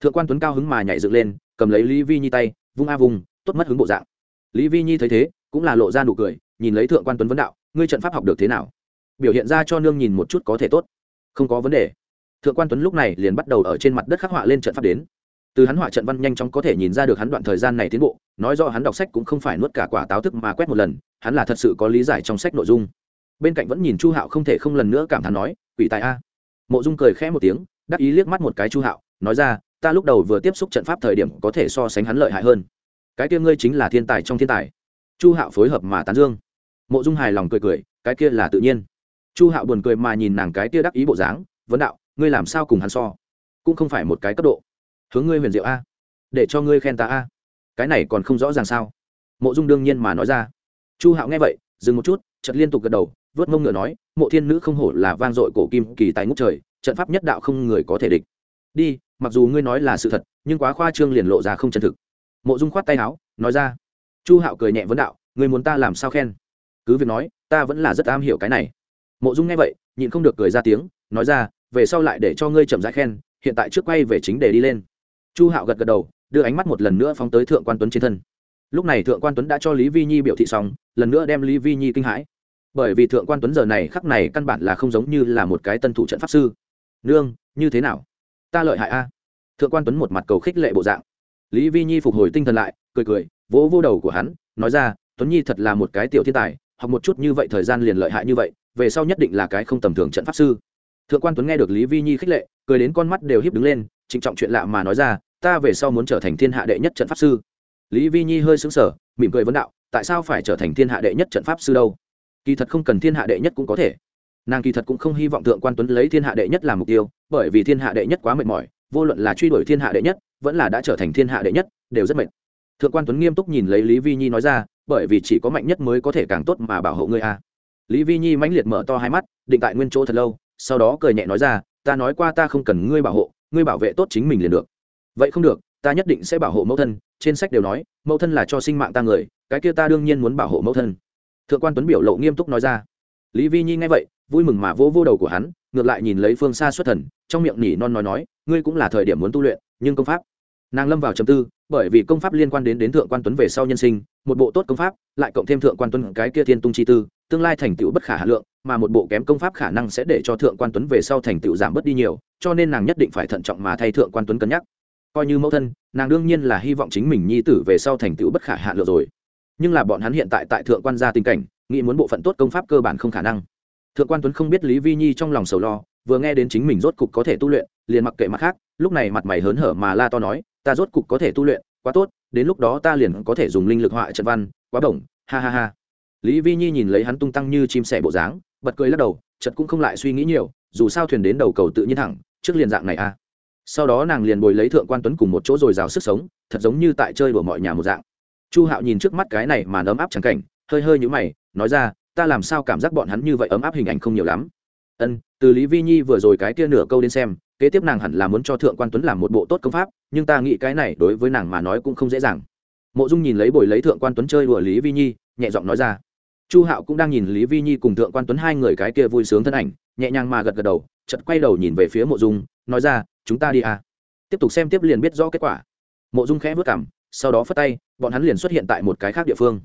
A: Thượng quan tuấn cao hứng mà nhảy dựng lên, cầm lấy lý vi nhi tay, vung a vùng tốt mất hứng bộ dạng. Lý vi nhi thấy thế, cũng là lộ ra nụ cười, nhìn lấy thượng quan tuấn vấn đạo, ngươi trận pháp học được thế nào? Biểu hiện ra cho nương nhìn một chút có thể tốt. Không có vấn đề. Thượng quan tuấn lúc này liền bắt đầu ở trên mặt đất khắc họa lên trận pháp đến. Từ hắn họa trận văn nhanh chóng có thể nhìn ra được hắn đoạn thời gian này tiến bộ nói rõ hắn đọc sách cũng không phải nuốt cả quả táo thức mà quét một lần, hắn là thật sự có lý giải trong sách nội dung. Bên cạnh vẫn nhìn chu hạo không thể không lần nữa cảm thán nói, quỷ tài a. Mộ dung cười khẽ một tiếng, đắc ý liếc mắt một cái chu hạo, nói ra, ta lúc đầu vừa tiếp xúc trận pháp thời điểm có thể so sánh hắn lợi hại hơn. Cái kia ngươi chính là thiên tài trong thiên tài. Chu hạo phối hợp mà tán dương. Mộ dung hài lòng cười cười, cái kia là tự nhiên. Chu hạo buồn cười mà nhìn nàng cái kia đắc ý bộ dáng, vấn đạo, ngươi làm sao cùng hắn so? Cũng không phải một cái cấp độ. Hướng ngươi huyền diệu a. Để cho ngươi khen ta a cái này còn không rõ ràng sao? Mộ dung đương nhiên mà nói ra. Chu hạo nghe vậy, dừng một chút chật liên tục gật đầu, vớt mông ngựa nói, mộ thiên nữ không hổ là vang dội cổ kim kỳ tài ngút trời, trận pháp nhất đạo không người có thể địch. Đi, mặc dù ngươi nói là sự thật, nhưng quá khoa trương liền lộ ra không chân thực. Mộ dung khoát tay áo, nói ra. Chu hạo cười nhẹ vấn đạo, ngươi muốn ta làm sao khen? Cứ việc nói, ta vẫn là rất am hiểu cái này. Mộ dung nghe vậy, nhịn không được cười ra tiếng, nói ra, về sau lại để cho ngươi chậm rãi khen, hiện tại trước quay về chính để đi lên. Chu hạo gật gật đầu đưa ánh mắt một lần nữa phóng tới thượng quan tuấn trên thân. Lúc này thượng quan tuấn đã cho lý vi nhi biểu thị xong, lần nữa đem lý vi nhi kinh hãi. Bởi vì thượng quan tuấn giờ này khắc này căn bản là không giống như là một cái tân thủ trận pháp sư. Nương, như thế nào? Ta lợi hại a. Thượng quan tuấn một mặt cầu khích lệ bộ dạng. Lý vi nhi phục hồi tinh thần lại, cười cười, vỗ vô đầu của hắn, nói ra, tuấn nhi thật là một cái tiểu thiên tài, học một chút như vậy thời gian liền lợi hại như vậy, về sau nhất định là cái không tầm thường trận pháp sư. Thượng quan tuấn nghe được lý vi nhi khích lệ, cười đến con mắt đều hiếp đứng lên, trịnh trọng chuyện lạ mà nói ra ta về sau muốn trở thành thiên hạ đệ nhất trận pháp sư. Lý vi nhi hơi xứng sở mỉm cười vấn đạo, tại sao phải trở thành thiên hạ đệ nhất trận pháp sư đâu? Kỳ thật không cần thiên hạ đệ nhất cũng có thể. Nàng kỳ thật cũng không hy vọng thượng quan tuấn lấy thiên hạ đệ nhất làm mục tiêu, bởi vì thiên hạ đệ nhất quá mệt mỏi, vô luận là truy đuổi thiên hạ đệ nhất, vẫn là đã trở thành thiên hạ đệ nhất, đều rất mệt. Thượng quan tuấn nghiêm túc nhìn lấy lý vi nhi nói ra, bởi vì chỉ có mạnh nhất mới có thể càng tốt mà bảo hộ ngươi a. Lý vi nhi mãnh liệt mở to hai mắt, định tại nguyên chỗ thật lâu, sau đó cười nhẹ nói ra, ta nói qua ta không cần ngươi bảo hộ, ngươi bảo vệ tốt chính mình liền được vậy không được, ta nhất định sẽ bảo hộ mẫu thân, trên sách đều nói, mẫu thân là cho sinh mạng ta người, cái kia ta đương nhiên muốn bảo hộ mẫu thân. Thượng quan tuấn biểu lộ nghiêm túc nói ra. Lý vi nhi nghe vậy, vui mừng mà vỗ vô đầu của hắn, ngược lại nhìn lấy phương xa xuất thần, trong miệng nỉ non nói nói, ngươi cũng là thời điểm muốn tu luyện, nhưng công pháp, nàng lâm vào chầm tư, bởi vì công pháp liên quan đến đến thượng quan tuấn về sau nhân sinh, một bộ tốt công pháp, lại cộng thêm thượng quan tuấn cái kia thiên tung chi tư, tương lai thành tựu bất khả hà lượng, mà một bộ kém công pháp khả năng sẽ để cho thượng quan tuấn về sau thành tựu giảm bớt đi nhiều, cho nên nàng nhất định phải thận trọng mà thay thượng quan tuấn cân nhắc coi như mẫu thân, nàng đương nhiên là hy vọng chính mình nhi tử về sau thành tựu bất khả hạ lựa rồi. Nhưng là bọn hắn hiện tại tại thượng quan gia tình cảnh, nghĩ muốn bộ phận tốt công pháp cơ bản không khả năng. Thượng quan tuấn không biết lý vi nhi trong lòng sầu lo, vừa nghe đến chính mình rốt cục có thể tu luyện, liền mặc kệ mặt khác, lúc này mặt mày hớn hở mà la to nói, ta rốt cục có thể tu luyện, quá tốt, đến lúc đó ta liền có thể dùng linh lực họa trận văn, quá bổng, ha ha ha. Lý vi nhi nhìn lấy hắn tung tăng như chim sẻ bộ dáng, bật cười lắc đầu chật cũng không lại suy nghĩ nhiều, dù sao thuyền đến đầu cầu tự nhiên thẳng, trước liền dạng này a à sau đó nàng liền bồi lấy thượng quan tuấn cùng một chỗ rồi rào sức sống, thật giống như tại chơi đùa mọi nhà một dạng. Chu hạo nhìn trước mắt cái này mà ấm áp chẳng cảnh, hơi hơi nhũ mày, nói ra, ta làm sao cảm giác bọn hắn như vậy ấm áp hình ảnh không nhiều lắm? Ân, từ lý vi nhi vừa rồi cái kia nửa câu đến xem, kế tiếp nàng hẳn là muốn cho thượng quan tuấn làm một bộ tốt công pháp, nhưng ta nghĩ cái này đối với nàng mà nói cũng không dễ dàng. Mộ dung nhìn lấy bồi lấy thượng quan tuấn chơi đùa lý vi nhi, nhẹ giọng nói ra. Chu hạo cũng đang nhìn lý vi nhi cùng thượng quan tuấn hai người cái kia vui sướng thân ảnh, nhẹ nhàng mà gật gật đầu chật quay đầu nhìn về phía mộ dung nói ra, chúng ta đi à. tiếp tục xem tiếp liền biết rõ kết quả. Mộ dung khẽ vất cảm, sau đó phất tay, bọn hắn liền xuất hiện tại một cái khác địa phương.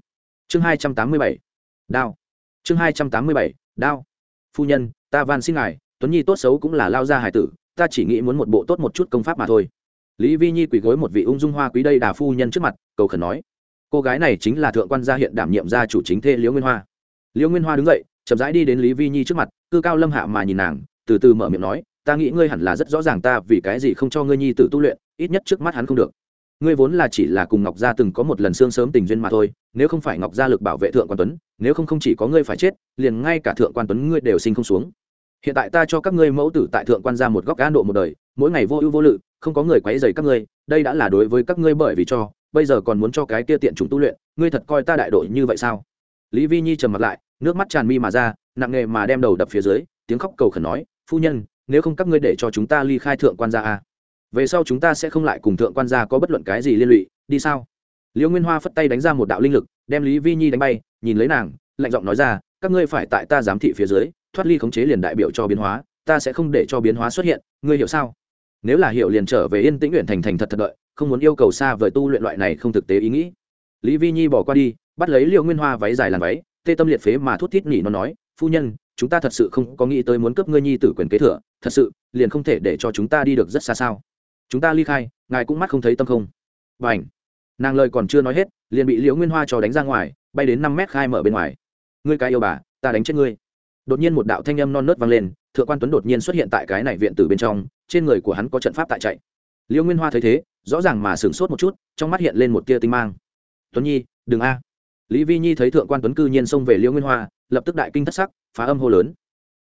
A: Chương hai trăm tám mươi bảy. Đao. Chương hai trăm tám mươi bảy. Đao. Phu nhân, ta van xin ngài, tuấn nhi tốt xấu cũng là lao gia hải tử, ta chỉ nghĩ muốn một bộ tốt một chút công pháp mà thôi. Lý vi nhi quỳ gối một vị ung dung hoa quý đây đà phu nhân trước mặt, cầu khẩn nói, cô gái này chính là thượng quan gia hiện đảm nhiệm gia chủ chính thê liễu nguyên hoa. Liễu nguyên hoa đứng dậy, chậm rãi đi đến lý vi nhi trước mặt, cư cao lâm hạ mà nhìn nàng, từ từ mở miệng nói ta nghĩ ngươi hẳn là rất rõ ràng ta vì cái gì không cho ngươi nhi tự tu luyện, ít nhất trước mắt hắn không được. Ngươi vốn là chỉ là cùng ngọc gia từng có một lần xương sớm tình duyên mà thôi, nếu không phải ngọc gia lực bảo vệ thượng quan tuấn, nếu không không chỉ có ngươi phải chết, liền ngay cả thượng quan tuấn ngươi đều sinh không xuống. Hiện tại ta cho các ngươi mẫu tử tại thượng quan gia một góc cá độ một đời, mỗi ngày vô ưu vô lự, không có người quấy dày các ngươi, đây đã là đối với các ngươi bởi vì cho, bây giờ còn muốn cho cái kia tiện chúng tu luyện, ngươi thật coi ta đại đội như vậy sao? Lý vi nhi trầm mặt lại, nước mắt tràn mi mà ra, nặng nghề mà đem đầu đập phía dưới, tiếng khóc cầu khẩn nói, phu nhân nếu không các ngươi để cho chúng ta ly khai thượng quan gia a về sau chúng ta sẽ không lại cùng thượng quan gia có bất luận cái gì liên lụy, đi sao? Liễu nguyên hoa phất tay đánh ra một đạo linh lực, đem lý vi nhi đánh bay, nhìn lấy nàng, lạnh giọng nói ra, các ngươi phải tại ta giám thị phía dưới, thoát ly khống chế liền đại biểu cho biến hóa, ta sẽ không để cho biến hóa xuất hiện, ngươi hiểu sao? Nếu là hiểu liền trở về yên tĩnh nguyện thành thành thật thật đợi, không muốn yêu cầu xa vời tu luyện loại này không thực tế ý nghĩ. Lý vi nhi bỏ qua đi, bắt lấy liệu nguyên hoa váy dài làn váy, tê tâm liệt phế mà thút thít nhỉ nó nói, phu nhân, chúng ta thật sự không có nghĩ tới muốn cướp ngươi nhi tử quyền kế thừa thật sự, liền không thể để cho chúng ta đi được rất xa sao? Chúng ta ly khai, ngài cũng mắt không thấy tâm không. Và ảnh nàng lời còn chưa nói hết, liền bị liễu nguyên hoa cho đánh ra ngoài, bay đến năm mét khai mở bên ngoài. Ngươi cái yêu bà, ta đánh chết ngươi. Đột nhiên một đạo thanh âm non nớt vang lên, thượng quan tuấn đột nhiên xuất hiện tại cái này viện tử bên trong, trên người của hắn có trận pháp tại chạy. Liễu nguyên hoa thấy thế, rõ ràng mà sửng sốt một chút, trong mắt hiện lên một tia tinh mang. Tuấn nhi, đừng a. Lý vi nhi thấy thượng quan tuấn cư nhiên xông về Liễu nguyên hoa, lập tức đại kinh thất sắc, phá âm hô lớn.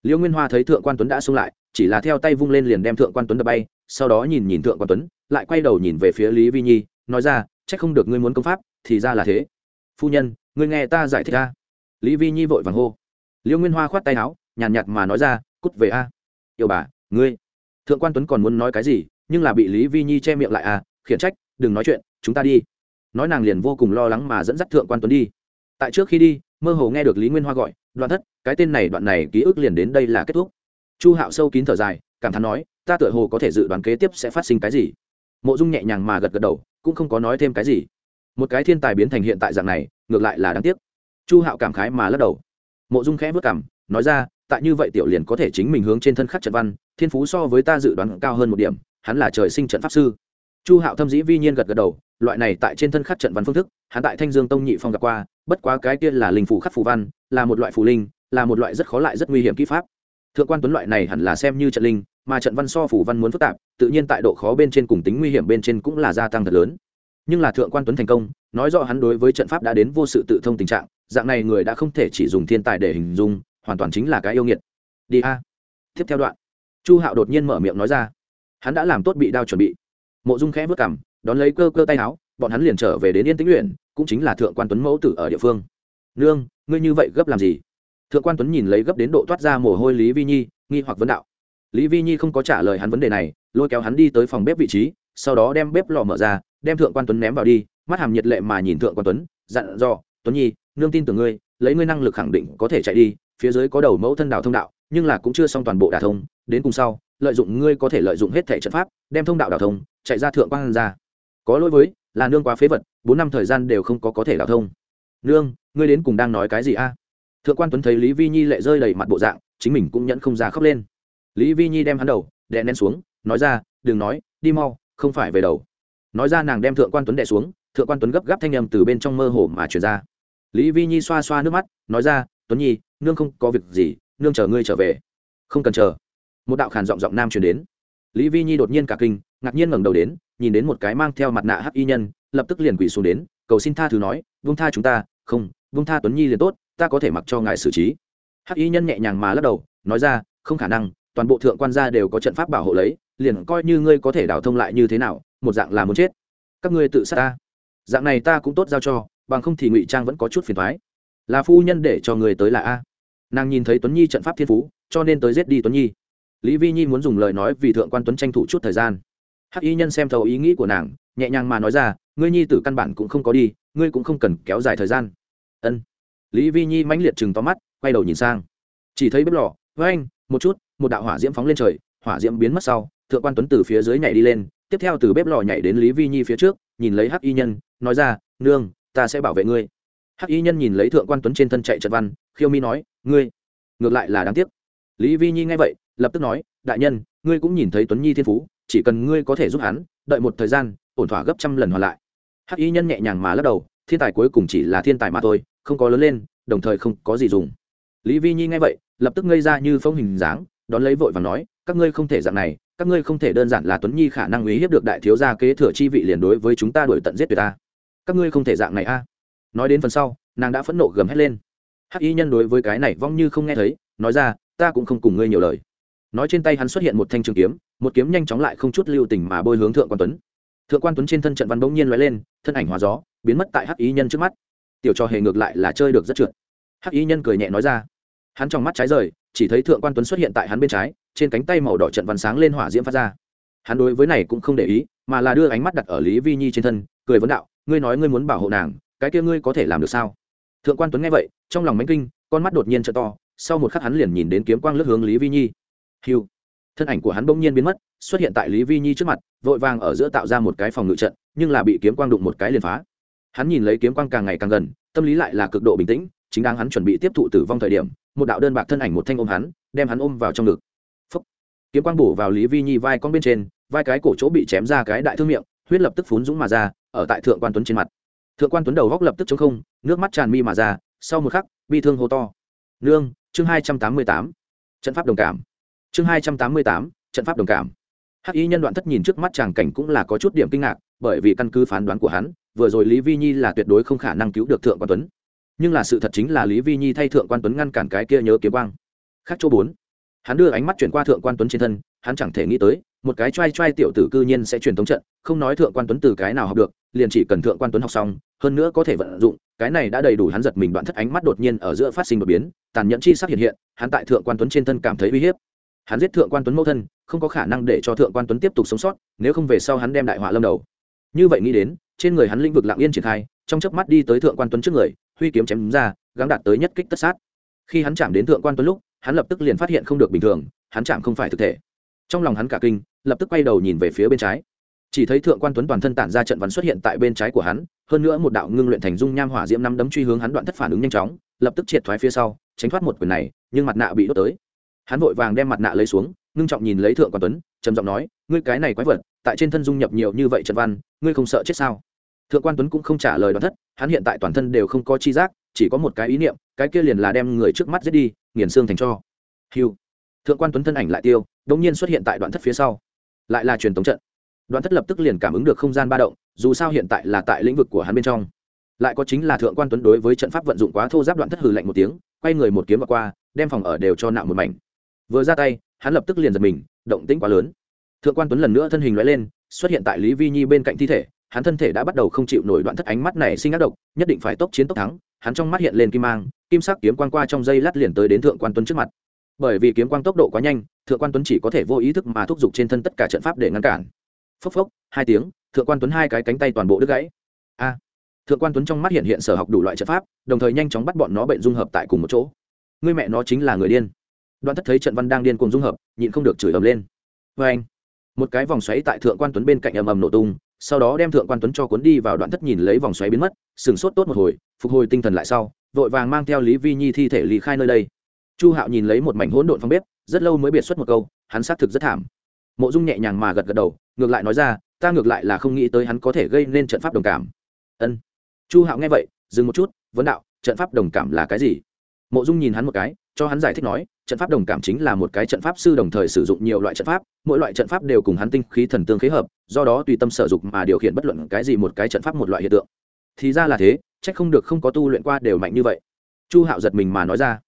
A: Liễu nguyên hoa thấy thượng quan tuấn đã xông lại chỉ là theo tay vung lên liền đem thượng quan tuấn đập bay sau đó nhìn nhìn thượng quan tuấn lại quay đầu nhìn về phía lý vi nhi nói ra trách không được ngươi muốn công pháp thì ra là thế. Phu nhân ngươi nghe ta giải thích a. Lý vi nhi vội vàng hô. Liêu nguyên hoa khoát tay áo nhàn nhạt, nhạt mà nói ra cút về a. Yêu bà ngươi. Thượng quan tuấn còn muốn nói cái gì nhưng là bị lý vi nhi che miệng lại a khiển trách đừng nói chuyện chúng ta đi. Nói nàng liền vô cùng lo lắng mà dẫn dắt thượng quan tuấn đi. Tại trước khi đi mơ hồ nghe được lý nguyên hoa gọi đoạn thất cái tên này đoạn này ký ức liền đến đây là kết thúc chu hạo sâu kín thở dài, cảm thán nói, ta tựa hồ có thể dự đoán kế tiếp sẽ phát sinh cái gì. Mộ dung nhẹ nhàng mà gật gật đầu, cũng không có nói thêm cái gì. Một cái thiên tài biến thành hiện tại dạng này, ngược lại là đáng tiếc. Chu hạo cảm khái mà lắc đầu. Mộ dung khẽ vất cảm nói ra, tại như vậy tiểu liền có thể chính mình hướng trên thân khắc trận văn, thiên phú so với ta dự đoán cao hơn một điểm, hắn là trời sinh trận pháp sư. Chu hạo thâm dĩ vi nhiên gật gật đầu, loại này tại trên thân khắc trận văn phương thức, hắn tại thanh dương tông nhị phong gặp qua, bất quá cái kia là linh phủ khắc phù văn, là một loại phù linh, là một loại rất khó lại rất nguy hiểm kỹ pháp thượng quan tuấn loại này hẳn là xem như trận linh, mà trận văn so phủ văn muốn phức tạp, tự nhiên tại độ khó bên trên cùng tính nguy hiểm bên trên cũng là gia tăng thật lớn. Nhưng là thượng quan tuấn thành công, nói rõ hắn đối với trận pháp đã đến vô sự tự thông tình trạng, dạng này người đã không thể chỉ dùng thiên tài để hình dung, hoàn toàn chính là cái yêu nghiệt. Đi a. Tiếp theo đoạn, chu hạo đột nhiên mở miệng nói ra. Hắn đã làm tốt bị đao chuẩn bị. Mộ dung khẽ vất cảm đón lấy cơ cơ tay áo, bọn hắn liền trở về đến yên tĩnh luyện cũng chính là thượng quan tuấn mẫu tử ở địa phương. Nương, ngươi như vậy gấp làm gì? Thượng quan tuấn nhìn lấy gấp đến độ toát ra mồ hôi lý vi nhi, nghi hoặc vấn đạo. Lý vi nhi không có trả lời hắn vấn đề này, lôi kéo hắn đi tới phòng bếp vị trí, sau đó đem bếp lò mở ra, đem thượng quan tuấn ném vào đi, mắt hàm nhiệt lệ mà nhìn thượng quan tuấn, dặn dò, tuấn nhi, nương tin tưởng ngươi, lấy ngươi năng lực khẳng định có thể chạy đi, phía dưới có đầu mẫu thân đạo thông đạo, nhưng là cũng chưa xong toàn bộ đả thông, đến cùng sau, lợi dụng ngươi có thể lợi dụng hết thể trận pháp, đem thông đạo đả thông, chạy ra thượng quan ra. Có lỗi với, là nương quá phế vật, bốn năm thời gian đều không có có thể đả thông. Nương, ngươi đến cùng đang nói cái gì a? Thượng quan tuấn thấy lý vi nhi lệ rơi đầy mặt bộ dạng, chính mình cũng nhẫn không ra khóc lên. Lý vi nhi đem hắn đầu, đè nén xuống, nói ra, đừng nói, đi mau, không phải về đầu. Nói ra nàng đem thượng quan tuấn đè xuống, thượng quan tuấn gấp gáp thanh â m từ bên trong mơ hồ mà chuyển ra. Lý vi nhi xoa xoa nước mắt, nói ra, tuấn nhi, nương không có việc gì, nương chờ ngươi trở về. Không cần chờ. Một đạo khàn giọng giọng nam truyền đến. Lý vi nhi đột nhiên cả kinh, ngạc nhiên ngẩng đầu đến, nhìn đến một cái mang theo mặt nạ hắc y nhân, lập tức liền quỳ xuống đến, cầu xin tha thứ nói vung tha chúng ta, không vung tha tuấn nhi liền tốt ta có thể mặc cho ngài xử trí. Hắc y nhân nhẹ nhàng mà lắc đầu, nói ra, không khả năng, toàn bộ thượng quan gia đều có trận pháp bảo hộ lấy, liền coi như ngươi có thể đảo thông lại như thế nào, một dạng là muốn chết. Các ngươi tự sát ta. Dạng này ta cũng tốt giao cho, bằng không thì ngụy trang vẫn có chút phiền thoái là phu nhân để cho người tới là a. Nàng nhìn thấy tuấn nhi trận pháp thiên phú, cho nên tới giết đi tuấn nhi. Lý vi nhi muốn dùng lời nói vì thượng quan tuấn tranh thủ chút thời gian. Hắc y nhân xem thấu ý nghĩ của nàng, nhẹ nhàng mà nói ra, ngươi nhi tử căn bản cũng không có đi, ngươi cũng không cần kéo dài thời gian. Ân lý vi nhi mãnh liệt chừng to mắt, quay đầu nhìn sang. Chỉ thấy bếp lò, với anh, một chút, một đạo hỏa diễm phóng lên trời, hỏa diễm biến mất sau, thượng quan tuấn từ phía dưới nhảy đi lên, tiếp theo từ bếp lò nhảy đến lý vi nhi phía trước, nhìn lấy hắc y nhân, nói ra, nương, ta sẽ bảo vệ ngươi. Hắc y nhân nhìn lấy thượng quan tuấn trên thân chạy trật văn, khiêu mi nói, ngươi, ngược lại là đáng tiếc. Lý vi nhi nghe vậy, lập tức nói, đại nhân, ngươi cũng nhìn thấy tuấn nhi thiên phú, chỉ cần ngươi có thể giúp hắn, đợi một thời gian, ổn thỏa gấp trăm lần hoàn lại. Hắc y nhân nhẹ nhàng mà lắc đầu, thiên tài cuối cùng chỉ là thiên tài mà thôi không có lớn lên, đồng thời không có gì dùng. Lý vi nhi nghe vậy, lập tức ngây ra như phong hình dáng, đón lấy vội và nói, các ngươi không thể dạng này, các ngươi không thể đơn giản là tuấn nhi khả năng uy hiếp được đại thiếu gia kế thừa chi vị liền đối với chúng ta đuổi tận giết tuyệt ta. Các ngươi không thể dạng này a. Nói đến phần sau, nàng đã phẫn nộ gầm hét lên. Hắc y nhân đối với cái này vong như không nghe thấy, nói ra, ta cũng không cùng ngươi nhiều lời. Nói trên tay hắn xuất hiện một thanh trường kiếm, một kiếm nhanh chóng lại không chút lưu tình mà bôi hướng thượng quan tuấn. Thượng quan tuấn trên thân trận văn bỗng nhiên lóe lên, thân ảnh hóa gió, biến mất tại hắc Y nhân trước mắt tiểu trò hề ngược lại là chơi được rất trượt. Hắc ý nhân cười nhẹ nói ra. Hắn trong mắt trái rời, chỉ thấy thượng quan tuấn xuất hiện tại hắn bên trái, trên cánh tay màu đỏ trận văn sáng lên hỏa diễm phát ra. Hắn đối với này cũng không để ý, mà là đưa ánh mắt đặt ở lý vi nhi trên thân, cười vấn đạo, ngươi nói ngươi muốn bảo hộ nàng, cái kia ngươi có thể làm được sao? Thượng quan tuấn nghe vậy, trong lòng mánh kinh, con mắt đột nhiên t to, sau một khắc hắn liền nhìn đến kiếm quang lướt hướng lý vi nhi. Hiu thân ảnh của hắn bỗng nhiên biến mất, xuất hiện tại lý vi nhi trước mặt, vội vàng ở giữa tạo ra một cái phòng ngự trận, nhưng là bị kiếm quang đụng một cái liền phá hắn nhìn lấy kiếm quang càng ngày càng gần, tâm lý lại là cực độ bình tĩnh, chính đang hắn chuẩn bị tiếp thụ tử vong thời điểm, một đạo đơn bạc thân ảnh một thanh ôm hắn, đem hắn ôm vào trong ngực. Phúc. kiếm quang bổ vào lý vi nhi vai con bên trên, vai cái cổ chỗ bị chém ra cái đại thương miệng, huyết lập tức phún dũng mà ra, ở tại thượng quan tuấn trên mặt. Thượng quan tuấn đầu góc lập tức chống không, nước mắt tràn mi mà ra, sau một khắc, bi thương hô to. Nương, chương hai trăm tám mươi tám. Trận pháp đồng cảm. Chương hai trăm tám mươi tám, trận pháp đồng cảm. Hắc y nhân đoạn thất nhìn trước mắt chàng cảnh cũng là có chút điểm kinh ngạc, bởi vì căn cứ phán đoán của hắn vừa rồi lý vi nhi là tuyệt đối không khả năng cứu được thượng quan tuấn. Nhưng là sự thật chính là lý vi nhi thay thượng quan tuấn ngăn cản cái kia nhớ kiếm quang. Khác chỗ bốn, hắn đưa ánh mắt chuyển qua thượng quan tuấn trên thân, hắn chẳng thể nghĩ tới, một cái t r a i t r a i tiểu tử cư nhiên sẽ truyền thống trận, không nói thượng quan tuấn từ cái nào học được, liền chỉ cần thượng quan tuấn học xong, hơn nữa có thể vận dụng, cái này đã đầy đủ hắn giật mình đoạn thất ánh mắt đột nhiên ở giữa phát sinh đột biến, tàn nhẫn chi sắc hiện hiện, hắn tại thượng quan tuấn trên thân cảm thấy uy hiếp. Hắn giết thượng quan tuấn mẫu thân, không có khả năng để cho thượng quan tuấn tiếp tục sống sót, nếu không về sau hắn đem đại họa lâm đầu. Như vậy nghĩ đến trên người hắn lĩnh vực lạng yên triển khai, trong chớp mắt đi tới thượng quan tuấn trước người, huy kiếm chém ra, gắng đạt tới nhất kích tất sát. Khi hắn chạm đến thượng quan tuấn lúc, hắn lập tức liền phát hiện không được bình thường, hắn chạm không phải thực thể. Trong lòng hắn cả kinh, lập tức quay đầu nhìn về phía bên trái. Chỉ thấy thượng quan tuấn toàn thân tản ra trận văn xuất hiện tại bên trái của hắn, hơn nữa một đạo ngưng luyện thành dung nham hỏa diễm năm đấm truy hướng hắn đoạn thất phản ứng nhanh chóng, lập tức triệt thoái phía sau, tránh thoát một quyền này, nhưng mặt nạ bị đốt tới. Hắn vội vàng đem mặt nạ lấy xuống, ngưng trọng nhìn lấy thượng quan tuấn trầm giọng nói, ngươi cái này quái vật, tại trên thân dung nhập nhiều như vậy Trần văn, ngươi không sợ chết sao? Thượng quan tuấn cũng không trả lời đoạn thất, hắn hiện tại toàn thân đều không có chi giác, chỉ có một cái ý niệm, cái kia liền là đem người trước mắt giết đi, nghiền xương thành cho. Hiu thượng quan tuấn thân ảnh lại tiêu, đột nhiên xuất hiện tại đoạn thất phía sau. Lại là truyền tống trận. Đoạn thất lập tức liền cảm ứng được không gian ba động, dù sao hiện tại là tại lĩnh vực của hắn bên trong. Lại có chính là thượng quan tuấn đối với trận pháp vận dụng quá thô giáp đoạn thất hừ lạnh một tiếng, quay người một kiếm và qua, đem phòng ở đều cho nạo một mảnh vừa ra tay, hắn lập tức liền giật mình, động tĩnh quá lớn. Thượng quan tuấn lần nữa thân hình loại lên, xuất hiện tại lý vi nhi bên cạnh thi thể, hắn thân thể đã bắt đầu không chịu nổi đoạn thất ánh mắt này sinh ác độc, nhất định phải tốc chiến tốc thắng, hắn trong mắt hiện lên kim mang, kim sắc kiếm quang qua trong dây lát liền tới đến thượng quan tuấn trước mặt. Bởi vì kiếm quang tốc độ quá nhanh, thượng quan tuấn chỉ có thể vô ý thức mà thúc giục trên thân tất cả trận pháp để ngăn cản. Phốc phốc, hai tiếng, thượng quan tuấn hai cái cánh tay toàn bộ đứt gãy. A! Thượng quan tuấn trong mắt hiện hiện sở học đủ loại trận pháp, đồng thời nhanh chóng bắt bọn nó bệnh dung hợp tại cùng một chỗ. Người mẹ nó chính là người điên. Đoạn thất thấy trận văn đang điên cuồng dung hợp, nhịn không được chửi ầm lên. Vê anh, một cái vòng xoáy tại thượng quan tuấn bên cạnh ầm ầm nổ tung, sau đó đem thượng quan tuấn cho cuốn đi vào đoạn thất nhìn lấy vòng xoáy biến mất, sừng sốt tốt một hồi, phục hồi tinh thần lại sau, vội vàng mang theo lý vi nhi thi thể lý khai nơi đây. Chu hạo nhìn lấy một mảnh hỗn độn phong bếp, rất lâu mới biệt xuất một câu, hắn xác thực rất thảm. Mộ dung nhẹ nhàng mà gật gật đầu, ngược lại nói ra, ta ngược lại là không nghĩ tới hắn có thể gây nên trận pháp đồng cảm. Ân. Chu hạo nghe vậy, dừng một chút, vấn đạo, trận pháp đồng cảm là cái gì? Mộ dung nhìn hắn một cái cho hắn giải thích nói, trận pháp đồng cảm chính là một cái trận pháp sư đồng thời sử dụng nhiều loại trận pháp, mỗi loại trận pháp đều cùng hắn tinh khí thần tương khế hợp, do đó tùy tâm sở dụng mà điều khiển bất luận cái gì một cái trận pháp một loại hiện tượng. Thì ra là thế trách không được không có tu luyện qua đều mạnh như vậy. Chu hạo giật mình mà nói ra.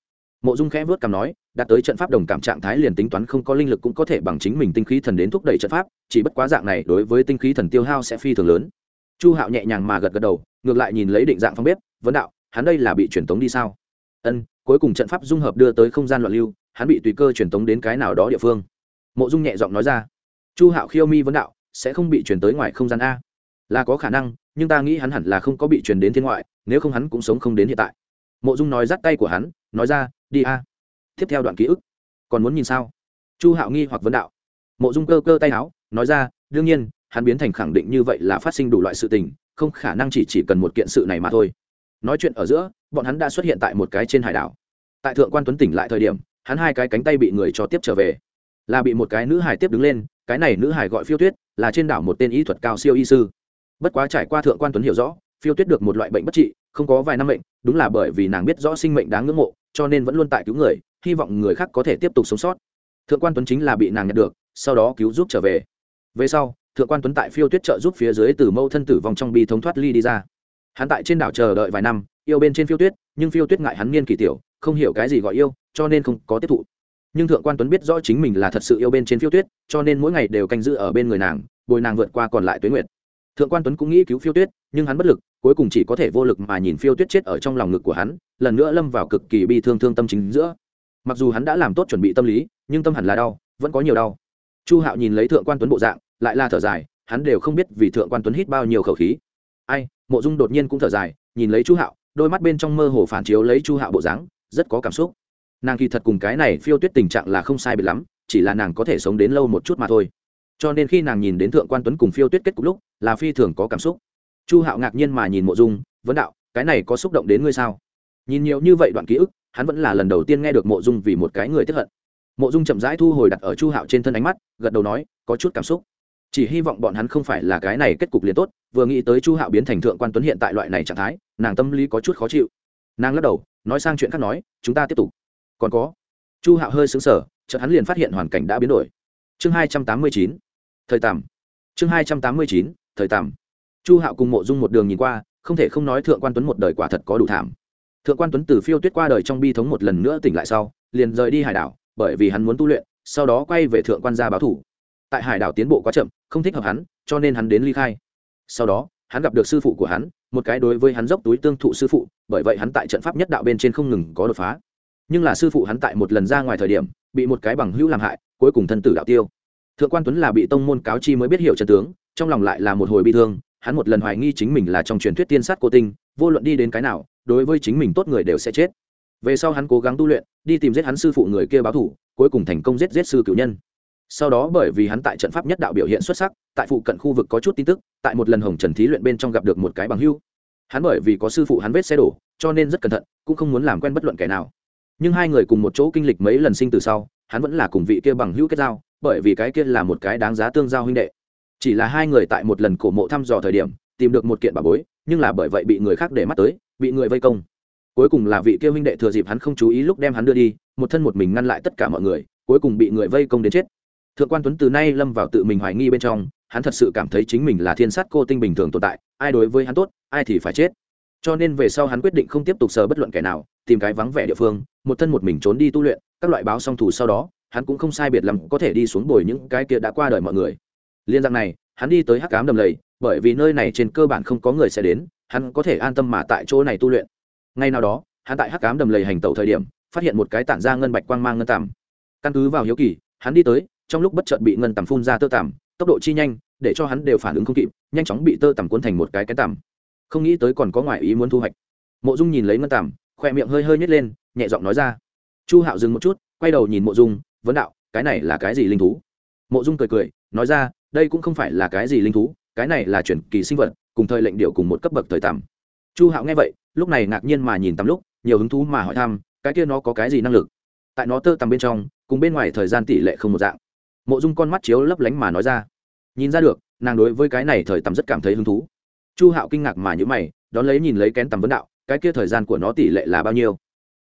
A: Mộ dung khẽ vớt cằm nói, đạt tới trận pháp đồng cảm trạng thái liền tính toán không có linh lực cũng có thể bằng chính mình tinh khí thần đến thúc đẩy trận pháp, chỉ bất quá dạng này đối với tinh khí thần tiêu hao sẽ phi thường lớn. Chu hạo nhẹ nhàng mà gật gật đầu, ngược lại nhìn lấy định dạng phong bếp, vấn đạo, hắn đây là bị truyền tống đi sao? Ân cuối cùng trận pháp dung hợp đưa tới không gian loạn lưu, hắn bị tùy cơ truyền tống đến cái nào đó địa phương. Mộ dung nhẹ giọng nói ra, chu hạo khiêu mi vấn đạo, sẽ không bị truyền tới ngoài không gian a. Là có khả năng, nhưng ta nghĩ hắn hẳn là không có bị truyền đến thiên ngoại, nếu không hắn cũng sống không đến hiện tại. Mộ dung nói dắt tay của hắn, nói ra, đi a. Tiếp theo đoạn ký ức. Còn muốn nhìn sao? Chu hạo nghi hoặc vấn đạo. Mộ dung cơ cơ tay áo nói ra, đương nhiên, hắn biến thành khẳng định như vậy là phát sinh đủ loại sự tình, không khả năng chỉ chỉ cần một kiện sự này mà thôi nói chuyện ở giữa, bọn hắn đã xuất hiện tại một cái trên hải đảo. Tại thượng quan tuấn tỉnh lại thời điểm, hắn hai cái cánh tay bị người cho tiếp trở về. Là bị một cái nữ hải tiếp đứng lên, cái này nữ hải gọi phiêu tuyết, là trên đảo một tên y thuật cao siêu y sư. Bất quá trải qua thượng quan tuấn hiểu rõ, phiêu tuyết được một loại bệnh bất trị, không có vài năm bệnh, đúng là bởi vì nàng biết rõ sinh mệnh đáng ngưỡng mộ, cho nên vẫn luôn tại cứu người, hy vọng người khác có thể tiếp tục sống sót. Thượng quan tuấn chính là bị nàng nhận được, sau đó cứu giúp trở về. Về sau, thượng quan tuấn tại phiêu tuyết trợ giúp phía dưới từ mâu thân tử vong trong bi thống thoát ly đi ra hắn tại trên đảo chờ đợi vài năm, yêu bên trên phiêu tuyết, nhưng phiêu tuyết ngại hắn niên kỳ tiểu, không hiểu cái gì gọi yêu, cho nên không có tiếp thụ. Nhưng thượng quan tuấn biết rõ chính mình là thật sự yêu bên trên phiêu tuyết, cho nên mỗi ngày đều canh giữ ở bên người nàng, bồi nàng vượt qua còn lại tuế nguyệt. Thượng quan tuấn cũng nghĩ cứu phiêu tuyết, nhưng hắn bất lực, cuối cùng chỉ có thể vô lực mà nhìn phiêu tuyết chết ở trong lòng ngực của hắn, lần nữa lâm vào cực kỳ bi thương thương tâm chính giữa. Mặc dù hắn đã làm tốt chuẩn bị tâm lý, nhưng tâm hẳn là đau, vẫn có nhiều đau. Chu hạo nhìn lấy thượng quan tuấn bộ dạng, lại là thở dài, hắn đều không biết vì thượng quan tuấn hít bao nhiêu khẩu khí. Ai? Mộ dung đột nhiên cũng thở dài, nhìn lấy chu hạo, đôi mắt bên trong mơ hồ phản chiếu lấy chu hạo bộ dáng, rất có cảm xúc. Nàng kỳ thật cùng cái này phiêu tuyết tình trạng là không sai biệt lắm, chỉ là nàng có thể sống đến lâu một chút mà thôi. Cho nên khi nàng nhìn đến thượng quan tuấn cùng phiêu tuyết kết cục lúc, là phi thường có cảm xúc. Chu hạo ngạc nhiên mà nhìn mộ dung, vấn đạo, cái này có xúc động đến ngươi sao? Nhìn nhiều như vậy đoạn ký ức, hắn vẫn là lần đầu tiên nghe được mộ dung vì một cái người tiếp hận. Mộ dung chậm rãi thu hồi đặt ở chu hạo trên thân ánh mắt, gật đầu nói, có chút cảm xúc chỉ hy vọng bọn hắn không phải là cái này kết cục liền tốt, vừa nghĩ tới chu hạo biến thành thượng quan tuấn hiện tại loại này trạng thái, nàng tâm lý có chút khó chịu. Nàng lắc đầu, nói sang chuyện khác nói, chúng ta tiếp tục. Còn có. Chu hạo hơi xứng sở chợt hắn liền phát hiện hoàn cảnh đã biến đổi. Chương hai trăm tám mươi chín, thời tạm. Chương hai trăm tám mươi chín, thời tạm. Chu hạo cùng mộ dung một đường nhìn qua, không thể không nói thượng quan tuấn một đời quả thật có đủ thảm. Thượng quan tuấn từ phiêu tuyết qua đời trong bi thống một lần nữa tỉnh lại sau, liền rời đi hải đảo, bởi vì hắn muốn tu luyện, sau đó quay về thượng quan gia báo thủ tại hải đảo tiến bộ quá chậm, không thích hợp hắn, cho nên hắn đến ly khai. Sau đó, hắn gặp được sư phụ của hắn, một cái đối với hắn dốc túi tương thụ sư phụ, bởi vậy hắn tại trận pháp nhất đạo bên trên không ngừng có đột phá. Nhưng là sư phụ hắn tại một lần ra ngoài thời điểm, bị một cái bằng hữu làm hại, cuối cùng thân tử đạo tiêu. Thượng quan tuấn là bị tông môn cáo chi mới biết hiểu trận tướng, trong lòng lại là một hồi bi thương, hắn một lần hoài nghi chính mình là trong truyền thuyết tiên sát cô tinh, vô luận đi đến cái nào, đối với chính mình tốt người đều sẽ chết. Về sau hắn cố gắng tu luyện, đi tìm giết hắn sư phụ người kia báo thủ, cuối cùng thành công giết giết sư cửu nhân sau đó bởi vì hắn tại trận pháp nhất đạo biểu hiện xuất sắc, tại phụ cận khu vực có chút tin tức, tại một lần hồng trần thí luyện bên trong gặp được một cái bằng hưu. Hắn bởi vì có sư phụ hắn vết xe đổ, cho nên rất cẩn thận, cũng không muốn làm quen bất luận kẻ nào. Nhưng hai người cùng một chỗ kinh lịch mấy lần sinh từ sau, hắn vẫn là cùng vị kia bằng hữu kết giao, bởi vì cái kia là một cái đáng giá tương giao huynh đệ. Chỉ là hai người tại một lần cổ mộ thăm dò thời điểm, tìm được một kiện bà bối, nhưng là bởi vậy bị người khác để mắt tới, bị người vây công. Cuối cùng là vị kia huynh đệ thừa dịp hắn không chú ý lúc đem hắn đưa đi, một thân một mình ngăn lại tất cả mọi người, cuối cùng bị người vây công đến chết thượng quan tuấn từ nay lâm vào tự mình hoài nghi bên trong, hắn thật sự cảm thấy chính mình là thiên sát cô tinh bình thường tồn tại, ai đối với hắn tốt, ai thì phải chết. Cho nên về sau hắn quyết định không tiếp tục sờ bất luận kẻ nào, tìm cái vắng vẻ địa phương, một thân một mình trốn đi tu luyện, các loại báo song thủ sau đó, hắn cũng không sai biệt lắm có thể đi xuống bồi những cái kia đã qua đời mọi người. Liên rằng này, hắn đi tới hắc cám đầm lầy, bởi vì nơi này trên cơ bản không có người sẽ đến, hắn có thể an tâm mà tại chỗ này tu luyện. Ngay nào đó, hắn tại hắc cám đầm lầy hành tẩu thời điểm, phát hiện một cái tản ra ngân bạch quang mang ngân tằm căn cứ vào hiếu kỳ, hắn đi tới trong lúc bất chợt bị ngân tằm phun ra tơ tằm, tốc độ chi nhanh, để cho hắn đều phản ứng không kịp, nhanh chóng bị tơ tằm cuốn thành một cái cái tằm. Không nghĩ tới còn có ngoại ý muốn thu hoạch. Mộ dung nhìn lấy ngân tằm, khoe miệng hơi hơi nhét lên, nhẹ giọng nói ra. Chu hạo dừng một chút, quay đầu nhìn mộ dung, vấn đạo, cái này là cái gì linh thú? Mộ dung cười cười, nói ra, đây cũng không phải là cái gì linh thú, cái này là chuyển kỳ sinh vật, cùng thời lệnh điệu cùng một cấp bậc thời tằm. Chu hạo nghe vậy, lúc này ngạc nhiên mà nhìn tắm lúc, nhiều hứng thú mà hỏi thăm, cái kia nó có cái gì năng lực? Tại nó tơ tằm bên trong, cùng bên ngoài thời gian tỷ lệ không một dạng mộ dung con mắt chiếu lấp lánh mà nói ra. Nhìn ra được, nàng đối với cái này thời tầm rất cảm thấy hứng thú. Chu hạo kinh ngạc mà nhữ mày, đón lấy nhìn lấy kén tầm vấn đạo, cái kia thời gian của nó tỷ lệ là bao nhiêu?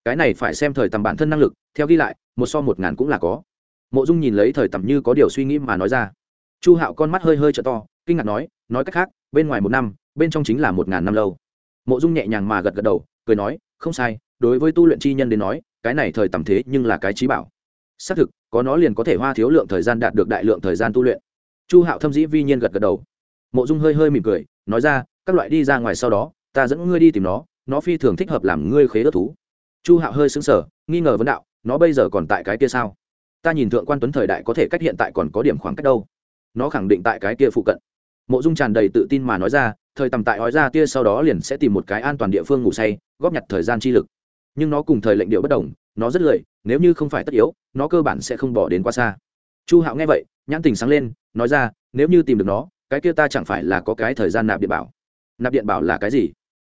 A: Cái này phải xem thời tầm bản thân năng lực, theo ghi lại, một so một ngàn cũng là có. Mộ dung nhìn lấy thời tầm như có điều suy nghĩ mà nói ra. Chu hạo con mắt hơi hơi t to, kinh ngạc nói nói cách khác, bên ngoài một năm, bên trong chính là một ngàn năm lâu. Mộ dung nhẹ nhàng mà gật gật đầu, cười nói, không sai, đối với tu luyện chi nhân đến nói, cái này thời tầm thế nhưng là cái trí bảo. Xác thực có nó liền có thể hoa thiếu lượng thời gian đạt được đại lượng thời gian tu luyện. Chu hạo thâm dĩ vi nhiên gật gật đầu. Mộ dung hơi hơi mỉm cười, nói ra, các loại đi ra ngoài sau đó, ta dẫn ngươi đi tìm nó nó phi thường thích hợp làm ngươi khế ớt thú. Chu hạo hơi xứng sở nghi ngờ vấn đạo, nó bây giờ còn tại cái kia sao? Ta nhìn thượng quan tuấn thời đại có thể cách hiện tại còn có điểm khoảng cách đâu. Nó khẳng định tại cái kia phụ cận. Mộ dung tràn đầy tự tin mà nói ra, thời tầm tại hói ra tia sau đó liền sẽ tìm một cái an toàn địa phương ngủ say, góp nhặt thời gian chi lực. Nhưng nó cùng thời lệnh điệu bất đồng nó rất lười, nếu như không phải tất yếu, nó cơ bản sẽ không bỏ đến quá xa. Chu hạo nghe vậy, nhãn tình sáng lên, nói ra, nếu như tìm được nó, cái kia ta chẳng phải là có cái thời gian nạp điện bảo. Nạp điện bảo là cái gì?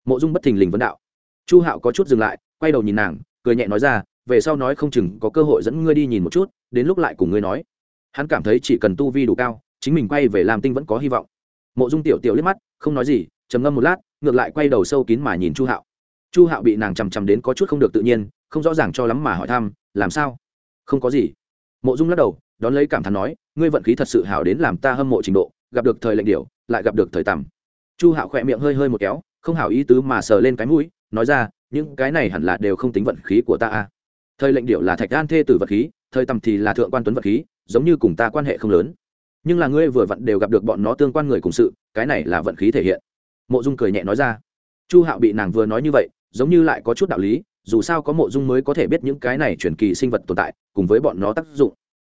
A: Mộ dung bất thình lình vấn đạo. Chu hạo có chút dừng lại, quay đầu nhìn nàng, cười nhẹ nói ra, về sau nói không chừng có cơ hội dẫn ngươi đi nhìn một chút, đến lúc lại cùng ngươi nói. Hắn cảm thấy chỉ cần tu vi đủ cao, chính mình quay về làm tinh vẫn có hy vọng. Mộ dung tiểu tiểu liếc mắt, không nói gì, trầm ngâm một lát, ngược lại quay đầu sâu kín mà nhìn chu hạo chu hạo bị nàng chằm chằm đến có chút không được tự nhiên, không rõ ràng cho lắm mà hỏi thăm, làm sao? Không có gì. Mộ dung lắc đầu, đón lấy cảm thán nói, ngươi vận khí thật sự hảo đến làm ta hâm mộ trình độ, gặp được thời lệnh điệu lại gặp được thời tầm chu hạo khỏe miệng hơi hơi một kéo, không hảo ý tứ mà sờ lên cái mũi, nói ra, những cái này hẳn là đều không tính vận khí của ta a thời lệnh điệu là thạch an thê tử vật khí, thời tầm thì là thượng quan tuấn vật khí, giống như cùng ta quan hệ không lớn. Nhưng là ngươi vừa vặn đều gặp được bọn nó tương quan người cùng sự, cái này là vận khí thể hiện. Mộ dung cười nhẹ nói ra. Chu hạo bị nàng vừa nói như vậy giống như lại có chút đạo lý, dù sao có mộ dung mới có thể biết những cái này chuyển kỳ sinh vật tồn tại, cùng với bọn nó tác dụng.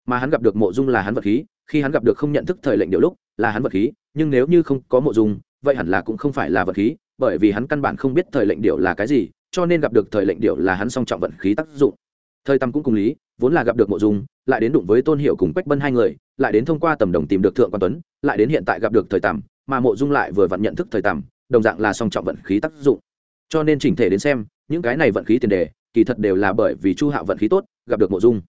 A: Mà hắn gặp được mộ dung là hắn vật khí, khi hắn gặp được không nhận thức thời lệnh điệu lúc, là hắn vật khí, nhưng nếu như không có mộ dung, vậy hẳn là cũng không phải là vật khí, bởi vì hắn căn bản không biết thời lệnh điệu là cái gì, cho nên gặp được thời lệnh điệu là hắn song trọng vận khí tác dụng. Thời tâm cũng cùng lý, vốn là gặp được mộ dung, lại đến đụng với tôn hiệu cùng quách bân hai người, lại đến thông qua tầm đồng tìm được thượng quan tuấn, lại đến hiện tại gặp được thời tầm, mà mộ dung lại vừa vặn nhận thức thời tầm, đồng dạng là song trọng vận khí tác dụng cho nên chỉnh thể đến xem, những cái này vận khí tiền đề, kỳ thật đều là bởi vì chu hạo vận khí tốt, gặp được mộ dung.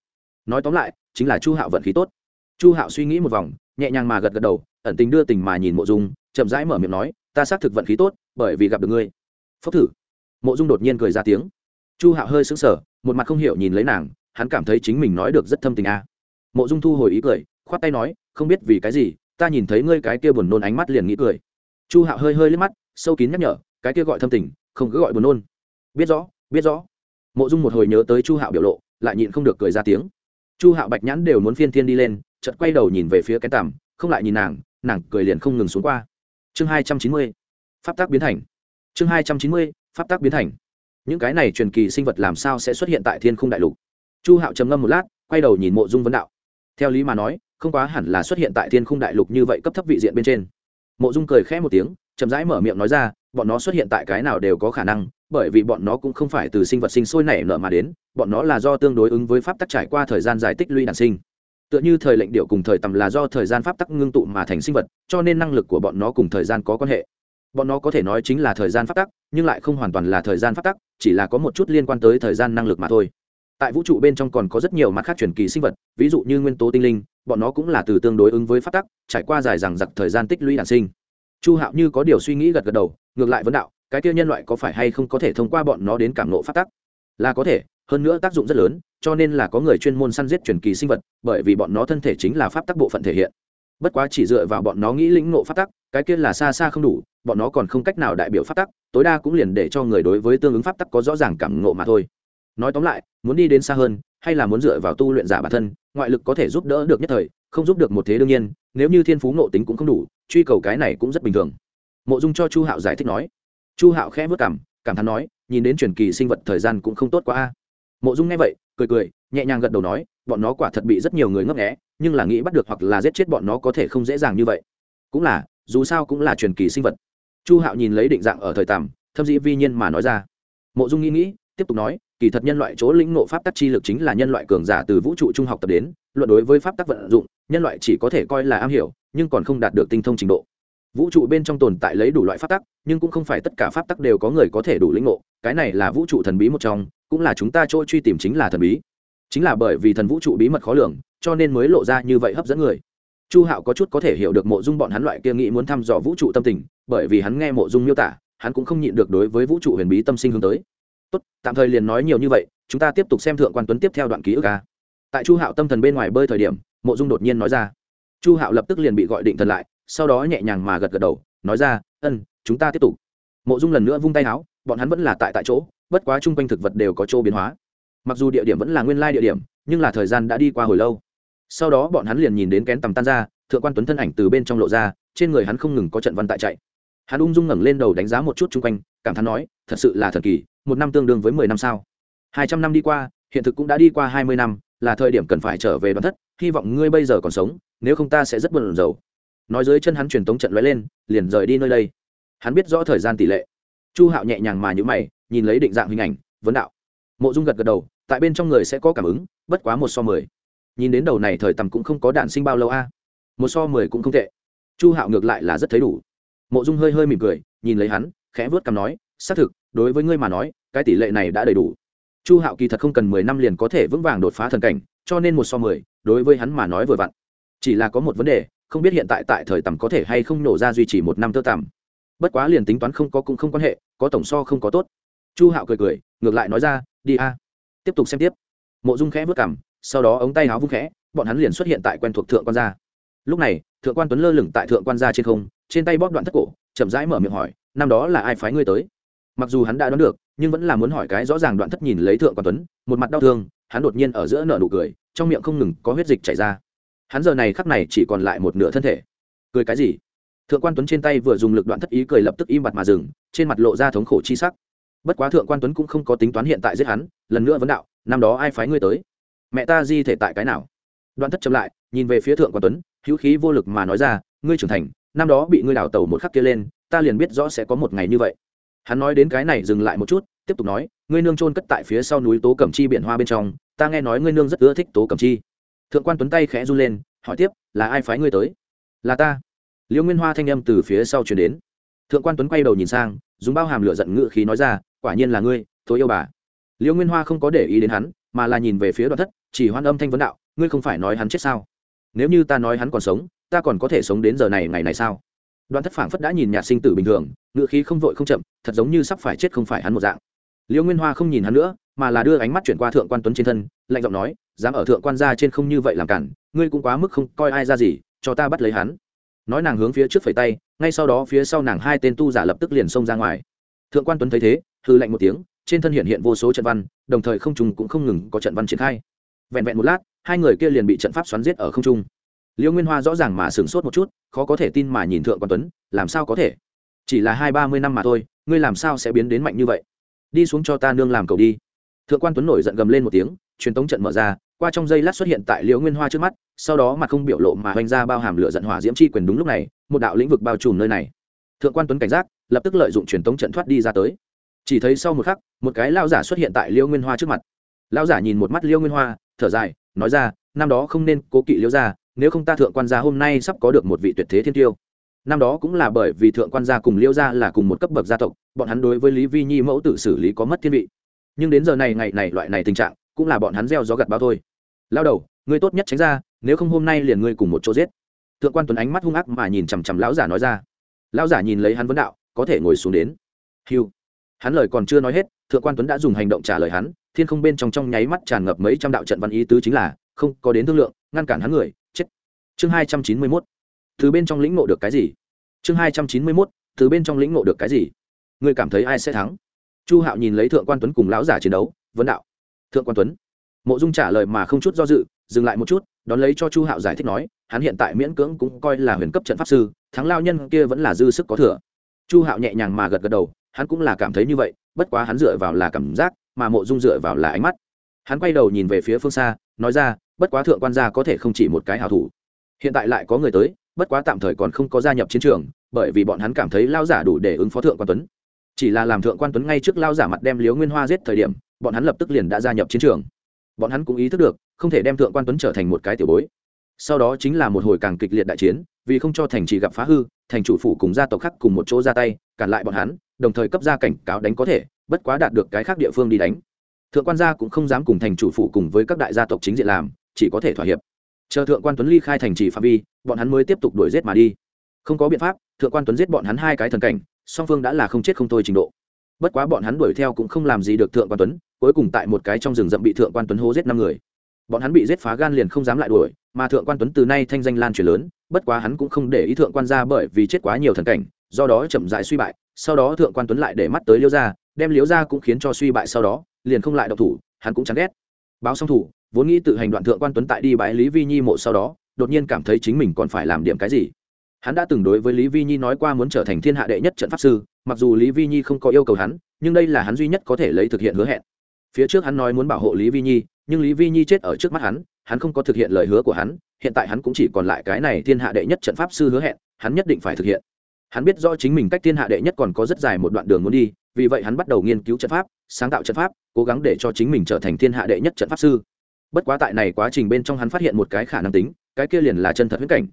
A: Nói tóm lại, chính là chu hạo vận khí tốt. Chu hạo suy nghĩ một vòng, nhẹ nhàng mà gật gật đầu, ẩn tình đưa tình mà nhìn mộ dung, chậm rãi mở miệng nói, ta xác thực vận khí tốt, bởi vì gặp được ngươi. Phốc thử. Mộ dung đột nhiên cười ra tiếng. Chu hạo hơi sững sờ, một mặt không hiểu nhìn lấy nàng, hắn cảm thấy chính mình nói được rất thâm tình a. Mộ dung thu hồi ý cười, khoát tay nói, không biết vì cái gì, ta nhìn thấy ngươi cái kia buồn nôn ánh mắt liền nghĩ cười. Chu hạo hơi hơi liếc mắt, sâu kín nhắc nhở, cái kia gọi thâm tình không cứ gọi buồn nôn. Biết rõ biết rõ. Mộ dung một hồi nhớ tới chu hạo biểu lộ, lại nhịn không được cười ra tiếng. Chu hạo bạch nhãn đều muốn phiên thiên đi lên, chợt quay đầu nhìn về phía cái tằm, không lại nhìn nàng nàng cười liền không ngừng xuống qua. Chương hai trăm chín mươi, pháp tác biến thành. Chương hai trăm chín mươi, pháp tác biến thành. Những cái này truyền kỳ sinh vật làm sao sẽ xuất hiện tại thiên khung đại lục? Chu hạo trầm ngâm một lát, quay đầu nhìn mộ dung vấn đạo. Theo lý mà nói, không quá hẳn là xuất hiện tại thiên khung đại lục như vậy cấp thấp vị diện bên trên. Mộ dung cười khẽ một tiếng, chậm rãi mở miệng nói ra bọn nó xuất hiện tại cái nào đều có khả năng, bởi vì bọn nó cũng không phải từ sinh vật sinh sôi nảy nở mà đến, bọn nó là do tương đối ứng với pháp tắc trải qua thời gian dài tích lũy đản sinh. Tựa như thời lệnh điệu cùng thời tầm là do thời gian pháp tắc ngưng tụ mà thành sinh vật, cho nên năng lực của bọn nó cùng thời gian có quan hệ. Bọn nó có thể nói chính là thời gian pháp tắc, nhưng lại không hoàn toàn là thời gian pháp tắc, chỉ là có một chút liên quan tới thời gian năng lực mà thôi. Tại vũ trụ bên trong còn có rất nhiều mặt khác truyền kỳ sinh vật, ví dụ như nguyên tố tinh linh, bọn nó cũng là từ tương đối ứng với pháp tắc, trải qua dài rằng giặc thời gian tích lũy đản sinh. Chu hạo như có điều suy nghĩ gật gật đầu ngược lại vấn đạo, cái kia nhân loại có phải hay không có thể thông qua bọn nó đến cảm nộ pháp tắc? Là có thể, hơn nữa tác dụng rất lớn, cho nên là có người chuyên môn săn giết truyền kỳ sinh vật, bởi vì bọn nó thân thể chính là pháp tắc bộ phận thể hiện. Bất quá chỉ dựa vào bọn nó nghĩ lĩnh ngộ pháp tắc, cái kia là xa xa không đủ, bọn nó còn không cách nào đại biểu pháp tắc, tối đa cũng liền để cho người đối với tương ứng pháp tắc có rõ ràng cảm ngộ mà thôi. Nói tóm lại, muốn đi đến xa hơn, hay là muốn dựa vào tu luyện giả bản thân, ngoại lực có thể giúp đỡ được nhất thời, không giúp được một thế đương nhiên, nếu như thiên phú ngộ tính cũng không đủ, truy cầu cái này cũng rất bình thường mộ dung cho chu hạo giải thích nói. Chu hạo khẽ vất cảm cảm thán nói, nhìn đến truyền kỳ sinh vật thời gian cũng không tốt quá a. Mộ dung nghe vậy, cười cười, nhẹ nhàng gật đầu nói, bọn nó quả thật bị rất nhiều người ngấp nghẽ nhưng là nghĩ bắt được hoặc là giết chết bọn nó có thể không dễ dàng như vậy. Cũng là, dù sao cũng là truyền kỳ sinh vật. Chu hạo nhìn lấy định dạng ở thời tằm thâm dĩ vi nhiên mà nói ra. Mộ dung nghĩ nghĩ, tiếp tục nói, kỳ thật nhân loại chỗ lĩnh ngộ pháp tắc chi lực chính là nhân loại cường giả từ vũ trụ trung học tập đến, luận đối với pháp tắc vận dụng, nhân loại chỉ có thể coi là am hiểu, nhưng còn không đạt được tinh thông trình độ vũ trụ bên trong tồn tại lấy đủ loại pháp tắc, nhưng cũng không phải tất cả pháp tắc đều có người có thể đủ lĩnh ngộ. Cái này là vũ trụ thần bí một trong, cũng là chúng ta chỗ truy tìm chính là thần bí. Chính là bởi vì thần vũ trụ bí mật khó lường, cho nên mới lộ ra như vậy hấp dẫn người. Chu hạo có chút có thể hiểu được mộ dung bọn hắn loại kia nghĩ muốn thăm dò vũ trụ tâm tình, bởi vì hắn nghe mộ dung miêu tả, hắn cũng không nhịn được đối với vũ trụ huyền bí tâm sinh hướng tới. Tốt, tạm thời liền nói nhiều như vậy, chúng ta tiếp tục xem thượng quan tuấn tiếp theo đoạn ký ức ca tại chu hạo tâm thần bên ngoài bơi thời điểm, mộ dung đột nhiên nói ra. Chu hạo lập tức liền bị gọi định thần lại sau đó nhẹ nhàng mà gật gật đầu, nói ra, ân, chúng ta tiếp tục. Mộ dung lần nữa vung tay áo, bọn hắn vẫn là tại tại chỗ, bất quá chung quanh thực vật đều có chỗ biến hóa. Mặc dù địa điểm vẫn là nguyên lai địa điểm, nhưng là thời gian đã đi qua hồi lâu. Sau đó bọn hắn liền nhìn đến kén tầm tan ra, thượng quan tuấn thân ảnh từ bên trong lộ ra, trên người hắn không ngừng có trận văn tại chạy. Hắn ung dung ngẩng lên đầu đánh giá một chút chung quanh, cảm thán nói, thật sự là thần kỳ, một năm tương đương với mười năm sao? Hai trăm năm đi qua, hiện thực cũng đã đi qua hai mươi năm, là thời điểm cần phải trở về đoàn thất, hy vọng ngươi bây giờ còn sống, nếu không ta sẽ rất buồn rầu nói dưới chân hắn truyền tống trận lóe lên, liền rời đi nơi đây. Hắn biết rõ thời gian tỷ lệ. Chu hạo nhẹ nhàng mà nhữ mày, nhìn lấy định dạng hình ảnh, vấn đạo. Mộ dung gật gật đầu, tại bên trong người sẽ có cảm ứng, bất quá một so mười. Nhìn đến đầu này thời tầm cũng không có đạn sinh bao lâu a. Một so mười cũng không tệ. Chu hạo ngược lại là rất thấy đủ. Mộ dung hơi hơi mỉm cười, nhìn lấy hắn, khẽ vớt cằm nói, xác thực, đối với ngươi mà nói, cái tỷ lệ này đã đầy đủ. Chu hạo kỳ thật không cần mười năm liền có thể vững vàng đột phá thần cảnh, cho nên một so mười, đối với hắn mà nói vừa vặn. Chỉ là có một vấn đề không biết hiện tại tại thời tầm có thể hay không nổ ra duy trì một năm tơ tầm bất quá liền tính toán không có cũng không quan hệ, có tổng so không có tốt. Chu hạo cười cười, ngược lại nói ra, đi a. Tiếp tục xem tiếp. Mộ dung khẽ vớt cảm sau đó ống tay áo vung khẽ, bọn hắn liền xuất hiện tại quen thuộc thượng quan gia. Lúc này, thượng quan tuấn lơ lửng tại thượng quan gia trên không, trên tay bóp đoạn thất cổ, chậm rãi mở miệng hỏi, năm đó là ai phái ngươi tới? Mặc dù hắn đã đoán được, nhưng vẫn là muốn hỏi cái rõ ràng đoạn thất nhìn lấy thượng quan tuấn, một mặt đau thương, hắn đột nhiên ở giữa nợ nụ cười, trong miệng không ngừng có huyết dịch chảy ra hắn giờ này khắc này chỉ còn lại một nửa thân thể. Cười cái gì? Thượng quan tuấn trên tay vừa dùng lực đoạn thất ý cười lập tức im bặt mà dừng, trên mặt lộ ra thống khổ chi sắc. Bất quá thượng quan tuấn cũng không có tính toán hiện tại giết hắn, lần nữa vấn đạo, năm đó ai phái ngươi tới? Mẹ ta di thể tại cái nào? Đoạn thất chậm lại, nhìn về phía thượng quan tuấn, hữu khí vô lực mà nói ra, ngươi trưởng thành, năm đó bị ngươi đào tàu một khắc kia lên, ta liền biết rõ sẽ có một ngày như vậy. Hắn nói đến cái này dừng lại một chút, tiếp tục nói, ngươi nương trôn cất tại phía sau núi tố cẩm chi biển hoa bên trong, ta nghe nói ngươi nương rất ưa thích tố cẩm chi thượng quan tuấn tay khẽ run lên, hỏi tiếp, là ai phái ngươi tới? Là ta. Liêu nguyên hoa thanh âm từ phía sau chuyển đến. Thượng quan tuấn quay đầu nhìn sang, dùng bao hàm lửa giận ngự khí nói ra, quả nhiên là ngươi, thối yêu bà. Liêu nguyên hoa không có để ý đến hắn, mà là nhìn về phía đoạn thất, chỉ hoan âm thanh vấn đạo, ngươi không phải nói hắn chết sao? Nếu như ta nói hắn còn sống, ta còn có thể sống đến giờ này ngày này sao? Đoạn thất phảng phất đã nhìn nhạt sinh tử bình thường ngự khí không vội không chậm, thật giống như sắp phải chết không phải hắn một dạng. Liễu nguyên hoa không nhìn hắn nữa, mà là đưa ánh mắt chuyển qua thượng quan tuấn trên thân, lạnh giọng nói dám ở thượng quan gia trên không như vậy làm cản, ngươi cũng quá mức không coi ai ra gì, cho ta bắt lấy hắn. Nói nàng hướng phía trước phẩy tay, ngay sau đó phía sau nàng hai tên tu giả lập tức liền xông ra ngoài. Thượng quan tuấn thấy thế hư lạnh một tiếng, trên thân hiện hiện vô số trận văn, đồng thời không trùng cũng không ngừng có trận văn triển khai. Vẹn vẹn một lát, hai người kia liền bị trận pháp xoắn giết ở không trung. Liễu nguyên hoa rõ ràng mà sửng sốt một chút, khó có thể tin mà nhìn thượng quan tuấn, làm sao có thể? Chỉ là hai ba mươi năm mà thôi, ngươi làm sao sẽ biến đến mạnh như vậy? Đi xuống cho ta nương làm cầu đi. Thượng quan tuấn nổi giận gầm lên một tiếng truyền tống trận mở ra, qua trong giây lát xuất hiện tại liễu nguyên hoa trước mắt, sau đó mặt không biểu lộ mà hoành ra bao hàm lửa giận hỏa diễm chi quyền đúng lúc này, một đạo lĩnh vực bao trùm nơi này. Thượng quan tuấn cảnh giác, lập tức lợi dụng truyền tống trận thoát đi ra tới. Chỉ thấy sau một khắc, một cái lao giả xuất hiện tại liễu nguyên hoa trước mặt. Lao giả nhìn một mắt liễu nguyên hoa, thở dài, nói ra, năm đó không nên cố kỵ liễu gia, nếu không ta thượng quan gia hôm nay sắp có được một vị tuyệt thế thiên tiêu. Năm đó cũng là bởi vì thượng quan gia cùng liễu gia là cùng một cấp bậc gia tộc, bọn hắn đối với lý vi nhi mẫu tự xử lý có mất thiên vị. Nhưng đến giờ này, ngày này, loại này tình trạng cũng là bọn hắn gieo gió gặt bao thôi. Lao đầu, ngươi tốt nhất tránh ra, nếu không hôm nay liền ngươi cùng một chỗ giết. Thượng quan tuấn ánh mắt hung ác mà nhìn chằm chằm lão giả nói ra. Lão giả nhìn lấy hắn vấn đạo, có thể ngồi xuống đến. Hiu hắn lời còn chưa nói hết, thượng quan tuấn đã dùng hành động trả lời hắn, thiên không bên trong trong nháy mắt tràn ngập mấy trăm đạo trận văn ý tứ chính là, không có đến thương lượng, ngăn cản hắn người, chết. Chương hai trăm chín mươi mốt. Từ bên trong lĩnh ngộ được cái gì? Chương hai trăm chín mươi mốt, từ bên trong lĩnh ngộ được cái gì? Ngươi cảm thấy ai sẽ thắng? Chu hạo nhìn lấy thượng quan tuấn cùng lão giả chiến đấu, vấn đạo thượng quan tuấn. Mộ dung trả lời mà không chút do dự, dừng lại một chút, đón lấy cho chu hạo giải thích nói, hắn hiện tại miễn cưỡng cũng coi là huyền cấp trận pháp sư, thắng lao nhân kia vẫn là dư sức có thừa. Chu hạo nhẹ nhàng mà gật gật đầu, hắn cũng là cảm thấy như vậy, bất quá hắn dựa vào là cảm giác, mà mộ dung dựa vào là ánh mắt. Hắn quay đầu nhìn về phía phương xa, nói ra, bất quá thượng quan gia có thể không chỉ một cái hào thủ. Hiện tại lại có người tới, bất quá tạm thời còn không có gia nhập chiến trường, bởi vì bọn hắn cảm thấy lao giả đủ để ứng phó thượng quan tuấn. Chỉ là làm thượng quan tuấn ngay trước lao giả mặt đem liếu nguyên hoa giết thời điểm bọn hắn lập tức liền đã gia nhập chiến trường. Bọn hắn cũng ý thức được, không thể đem thượng quan tuấn trở thành một cái tiểu bối. Sau đó chính là một hồi càng kịch liệt đại chiến, vì không cho thành trì gặp phá hư, thành chủ phủ cùng gia tộc khác cùng một chỗ ra tay, cản lại bọn hắn, đồng thời cấp ra cảnh cáo đánh có thể, bất quá đạt được cái khác địa phương đi đánh. Thượng quan gia cũng không dám cùng thành chủ phủ cùng với các đại gia tộc chính diện làm, chỉ có thể thỏa hiệp. Chờ thượng quan tuấn ly khai thành trì phạm vi, bọn hắn mới tiếp tục đuổi giết mà đi. Không có biện pháp, thượng quan tuấn giết bọn hắn hai cái thần cảnh, song phương đã là không chết không thôi trình độ bất quá bọn hắn đuổi theo cũng không làm gì được thượng quan tuấn, cuối cùng tại một cái trong rừng rậm bị thượng quan tuấn hố giết năm người. Bọn hắn bị giết phá gan liền không dám lại đuổi, mà thượng quan tuấn từ nay thanh danh lan truyền lớn, bất quá hắn cũng không để ý thượng quan ra bởi vì chết quá nhiều thần cảnh, do đó chậm dại suy bại, sau đó thượng quan tuấn lại để mắt tới liêu gia, đem liêu gia cũng khiến cho suy bại sau đó, liền không lại độc thủ, hắn cũng chán ghét. Báo xong thủ, vốn nghĩ tự hành đoạn thượng quan tuấn tại đi bãi lý vi nhi mộ sau đó, đột nhiên cảm thấy chính mình còn phải làm điểm cái gì hắn đã từng đối với lý vi nhi nói qua muốn trở thành thiên hạ đệ nhất trận pháp sư, mặc dù lý vi nhi không có yêu cầu hắn, nhưng đây là hắn duy nhất có thể lấy thực hiện hứa hẹn. Phía trước hắn nói muốn bảo hộ lý vi nhi, nhưng lý vi nhi chết ở trước mắt hắn hắn không có thực hiện lời hứa của hắn, hiện tại hắn cũng chỉ còn lại cái này thiên hạ đệ nhất trận pháp sư hứa hẹn, hắn nhất định phải thực hiện. Hắn biết rõ chính mình cách thiên hạ đệ nhất còn có rất dài một đoạn đường muốn đi, vì vậy hắn bắt đầu nghiên cứu trận pháp, sáng tạo trận pháp, cố gắng để cho chính mình trở thành thiên hạ đệ nhất trận pháp sư. Bất quá tại này quá trình bên trong hắn phát hiện một cái khả năng tính, cái kia liền là chân thật huyết cảnh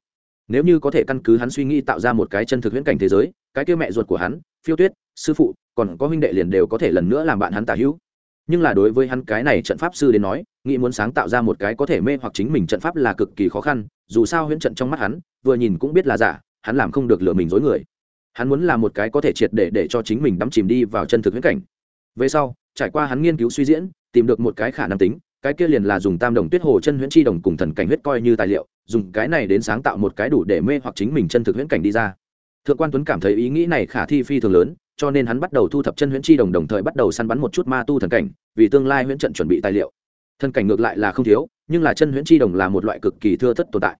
A: nếu như có thể căn cứ hắn suy nghĩ tạo ra một cái chân thực huyễn cảnh thế giới, cái kia mẹ ruột của hắn, phiêu tuyết, sư phụ, còn có huynh đệ liền đều có thể lần nữa làm bạn hắn tả hữu. Nhưng là đối với hắn cái này trận pháp sư đến nói, nghĩ muốn sáng tạo ra một cái có thể mê hoặc chính mình trận pháp là cực kỳ khó khăn, dù sao huyễn trận trong mắt hắn, vừa nhìn cũng biết là giả, hắn làm không được lừa mình dối người. Hắn muốn làm một cái có thể triệt để để cho chính mình đắm chìm đi vào chân thực huyễn cảnh. Về sau, trải qua hắn nghiên cứu suy diễn, tìm được một cái khả năng tính cái kia liền là dùng tam đồng tuyết hồ chân huyễn chi đồng cùng thần cảnh huyết coi như tài liệu, dùng cái này đến sáng tạo một cái đủ để mê hoặc chính mình chân thực huyễn cảnh đi ra. Thượng quan tuấn cảm thấy ý nghĩ này khả thi phi thường lớn, cho nên hắn bắt đầu thu thập chân huyễn chi đồng đồng thời bắt đầu săn bắn một chút ma tu thần cảnh, vì tương lai huyễn trận chuẩn bị tài liệu. Thần cảnh ngược lại là không thiếu, nhưng là chân huyễn chi đồng là một loại cực kỳ thưa thất tồn tại.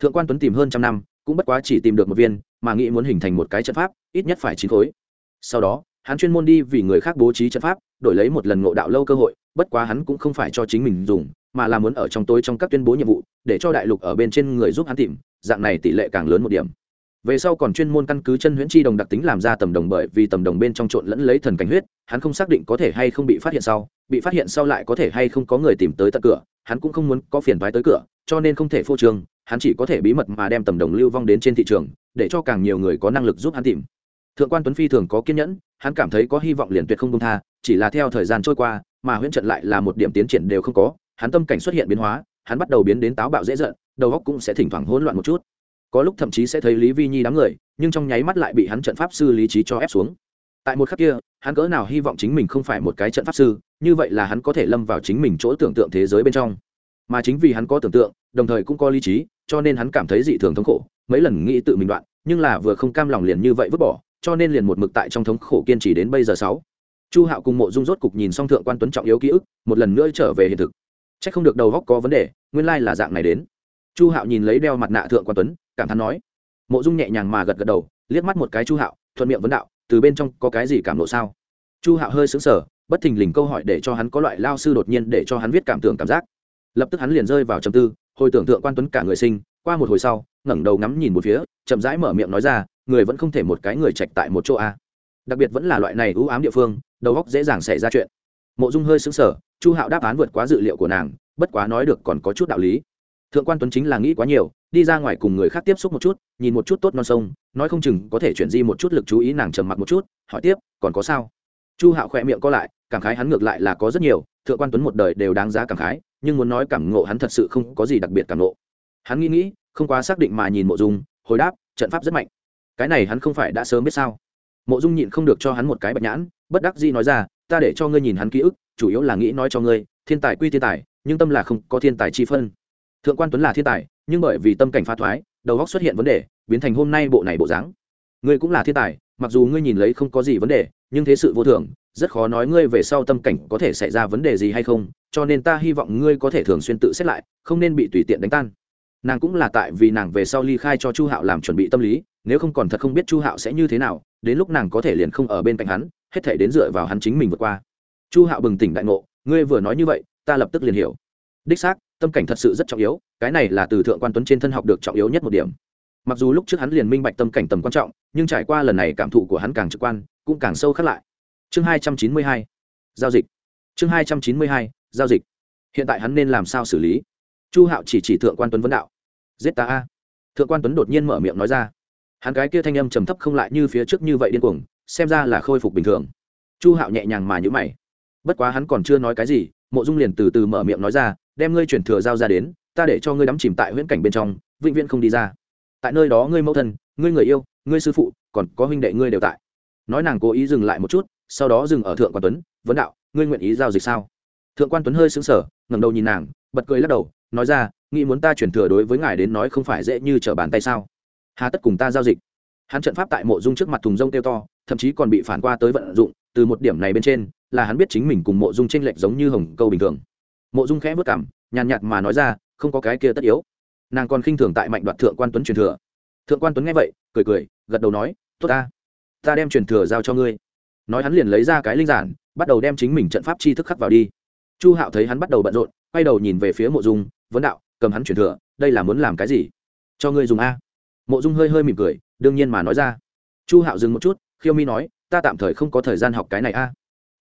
A: Thượng quan tuấn tìm hơn trăm năm, cũng bất quá chỉ tìm được một viên, mà nghĩ muốn hình thành một cái trận pháp, ít nhất phải chín khối. Sau đó, hắn chuyên môn đi vì người khác bố trí trận pháp đổi lấy một lần ngộ đạo lâu cơ hội, bất quá hắn cũng không phải cho chính mình dùng, mà là muốn ở trong tối trong các tuyên bố nhiệm vụ, để cho đại lục ở bên trên người giúp hắn tìm, dạng này tỷ lệ càng lớn một điểm. Về sau còn chuyên môn căn cứ chân huyễn chi đồng đặc tính làm ra tầm đồng bởi vì tầm đồng bên trong trộn lẫn lấy thần cảnh huyết, hắn không xác định có thể hay không bị phát hiện sau, bị phát hiện sau lại có thể hay không có người tìm tới tận cửa, hắn cũng không muốn có phiền thoái tới cửa, cho nên không thể phô trương, hắn chỉ có thể bí mật mà đem tầm đồng lưu vong đến trên thị trường, để cho càng nhiều người có năng lực giúp hắn tìm. Thượng quan tuấn phi thường có kiên nhẫn, hắn cảm thấy có hy vọng liền tuyệt không công tha chỉ là theo thời gian trôi qua, mà huyễn trận lại là một điểm tiến triển đều không có, hắn tâm cảnh xuất hiện biến hóa, hắn bắt đầu biến đến táo bạo dễ giận, đầu óc cũng sẽ thỉnh thoảng hỗn loạn một chút. Có lúc thậm chí sẽ thấy lý vi nhi đám người, nhưng trong nháy mắt lại bị hắn trận pháp sư lý trí cho ép xuống. Tại một khắc kia, hắn cỡ nào hy vọng chính mình không phải một cái trận pháp sư, như vậy là hắn có thể lâm vào chính mình chỗ tưởng tượng thế giới bên trong. Mà chính vì hắn có tưởng tượng, đồng thời cũng có lý trí, cho nên hắn cảm thấy dị thường thống khổ, mấy lần nghĩ tự mình đoạn, nhưng là vừa không cam lòng liền như vậy vứt bỏ, cho nên liền một mực tại trong thống khổ kiên trì đến bây giờ sáu chu hạo cùng mộ dung rốt cục nhìn xong thượng quan tuấn trọng yếu ký ức, một lần nữa trở về hiện thực. C h ắ c không được đầu góc có vấn đề, nguyên lai là dạng này đến. Chu hạo nhìn lấy đeo mặt nạ thượng quan tuấn, cảm thán nói. Mộ dung nhẹ nhàng mà gật gật đầu, liếc mắt một cái chu hạo, thuận miệng vấn đạo, từ bên trong có cái gì cảm lộ sao? Chu hạo hơi xứng sở bất thình lình câu hỏi để cho hắn có loại lao sư đột nhiên để cho hắn viết cảm tưởng cảm giác. Lập tức hắn liền rơi vào trầm tư, hồi tưởng thượng quan tuấn cả người sinh, qua một hồi sau, ngẩng đầu ngắm nhìn một phía, chậm rãi mở miệng nói ra, người vẫn không thể một cái người chạch tại một chỗ a. Đặc biệt vẫn là loại này ưu ám địa phương đầu óc dễ dàng xảy ra chuyện. Mộ dung hơi xứng sở chu hạo đáp án vượt quá dự liệu của nàng, bất quá nói được còn có chút đạo lý. Thượng quan tuấn chính là nghĩ quá nhiều, đi ra ngoài cùng người khác tiếp xúc một chút, nhìn một chút tốt non sông, nói không chừng có thể chuyển di một chút lực chú ý nàng trầm mặc một chút, hỏi tiếp, còn có sao? Chu hạo khỏe miệng co lại, cảm khái hắn ngược lại là có rất nhiều, thượng quan tuấn một đời đều đáng giá cảm khái, nhưng muốn nói cảm ngộ hắn thật sự không có gì đặc biệt cảm ngộ. Hắn nghĩ nghĩ, không quá xác định mà nhìn mộ dung, hồi đáp, trận pháp rất mạnh. Cái này hắn không phải đã sớm biết sao? Mộ dung nhịn không được cho hắn một cái bạch nhãn, bất đắc dĩ nói ra, ta để cho ngươi nhìn hắn ký ức, chủ yếu là nghĩ nói cho ngươi, thiên tài quy thiên tài, nhưng tâm là không có thiên tài chi phân. Thượng quan tuấn là thiên tài, nhưng bởi vì tâm cảnh pha thoái, đầu óc xuất hiện vấn đề, biến thành hôm nay bộ này bộ dáng. Ngươi cũng là thiên tài, mặc dù ngươi nhìn lấy không có gì vấn đề, nhưng thế sự vô thường, rất khó nói ngươi về sau tâm cảnh có thể xảy ra vấn đề gì hay không, cho nên ta hy vọng ngươi có thể thường xuyên tự xét lại, không nên bị tùy tiện đánh tan. Nàng cũng là tại vì nàng về sau ly khai cho chu hạo làm chuẩn bị tâm lý nếu không còn thật không biết chu hạo sẽ như thế nào, đến lúc nàng có thể liền không ở bên cạnh hắn, hết thể đến dựa vào hắn chính mình vượt qua. Chu hạo bừng tỉnh đại ngộ, ngươi vừa nói như vậy, ta lập tức liền hiểu. Đích xác, tâm cảnh thật sự rất trọng yếu, cái này là từ thượng quan tuấn trên thân học được trọng yếu nhất một điểm. Mặc dù lúc trước hắn liền minh bạch tâm cảnh tầm quan trọng, nhưng trải qua lần này cảm thụ của hắn càng trực quan, cũng càng sâu khắc lại. Chương hai trăm chín mươi hai, giao dịch. Chương hai trăm chín mươi hai, giao dịch. Hiện tại hắn nên làm sao xử lý? Chu hạo chỉ chỉ thượng quan tuấn vấn đạo. Giết ta a. Thượng quan tuấn đột nhiên mở miệng nói ra hắn cái kia thanh âm trầm thấp không lại như phía trước như vậy điên cuồng, xem ra là khôi phục bình thường. Chu hạo nhẹ nhàng mà nhữ mày. Bất quá hắn còn chưa nói cái gì, mộ dung liền từ từ mở miệng nói ra, đem ngươi chuyển thừa giao ra đến, ta để cho ngươi đắm chìm tại huyễn cảnh bên trong, vĩnh viễn không đi ra. Tại nơi đó ngươi mẫu thân, ngươi người yêu, ngươi sư phụ, còn có huynh đệ ngươi đều tại. Nói nàng cố ý dừng lại một chút, sau đó dừng ở thượng quan tuấn, vấn đạo, ngươi nguyện ý giao dịch sao? Thượng quan tuấn hơi xứng sở ngẩng đầu nhìn nàng, bật cười lắc đầu, nói ra, nghĩ muốn ta chuyển thừa đối với ngài đến nói không phải dễ như trở bàn tay sao? Hà tất cùng ta giao dịch. Hắn trận pháp tại mộ dung trước mặt thùng rông kêu to, thậm chí còn bị phản qua tới vận dụng, từ một điểm này bên trên, là hắn biết chính mình cùng mộ dung tranh lệch giống như hồng câu bình thường. Mộ dung khẽ vất cảm, nhàn nhạt mà nói ra, không có cái kia tất yếu. Nàng còn khinh thường tại mạnh đoạt thượng quan tuấn truyền thừa. Thượng quan tuấn nghe vậy, cười cười, gật đầu nói, tốt ta ta đem truyền thừa giao cho ngươi. Nói hắn liền lấy ra cái linh giản, bắt đầu đem chính mình trận pháp chi thức khắc vào đi. Chu hạo thấy hắn bắt đầu bận rộn, quay đầu nhìn về phía mộ dung, vấn đạo, cầm hắn truyền thừa, đây là muốn làm cái gì? Cho ngươi dùng a mộ dung hơi hơi mỉm cười, đương nhiên mà nói ra. Chu hạo dừng một chút, khiêu mi nói, ta tạm thời không có thời gian học cái này a. À.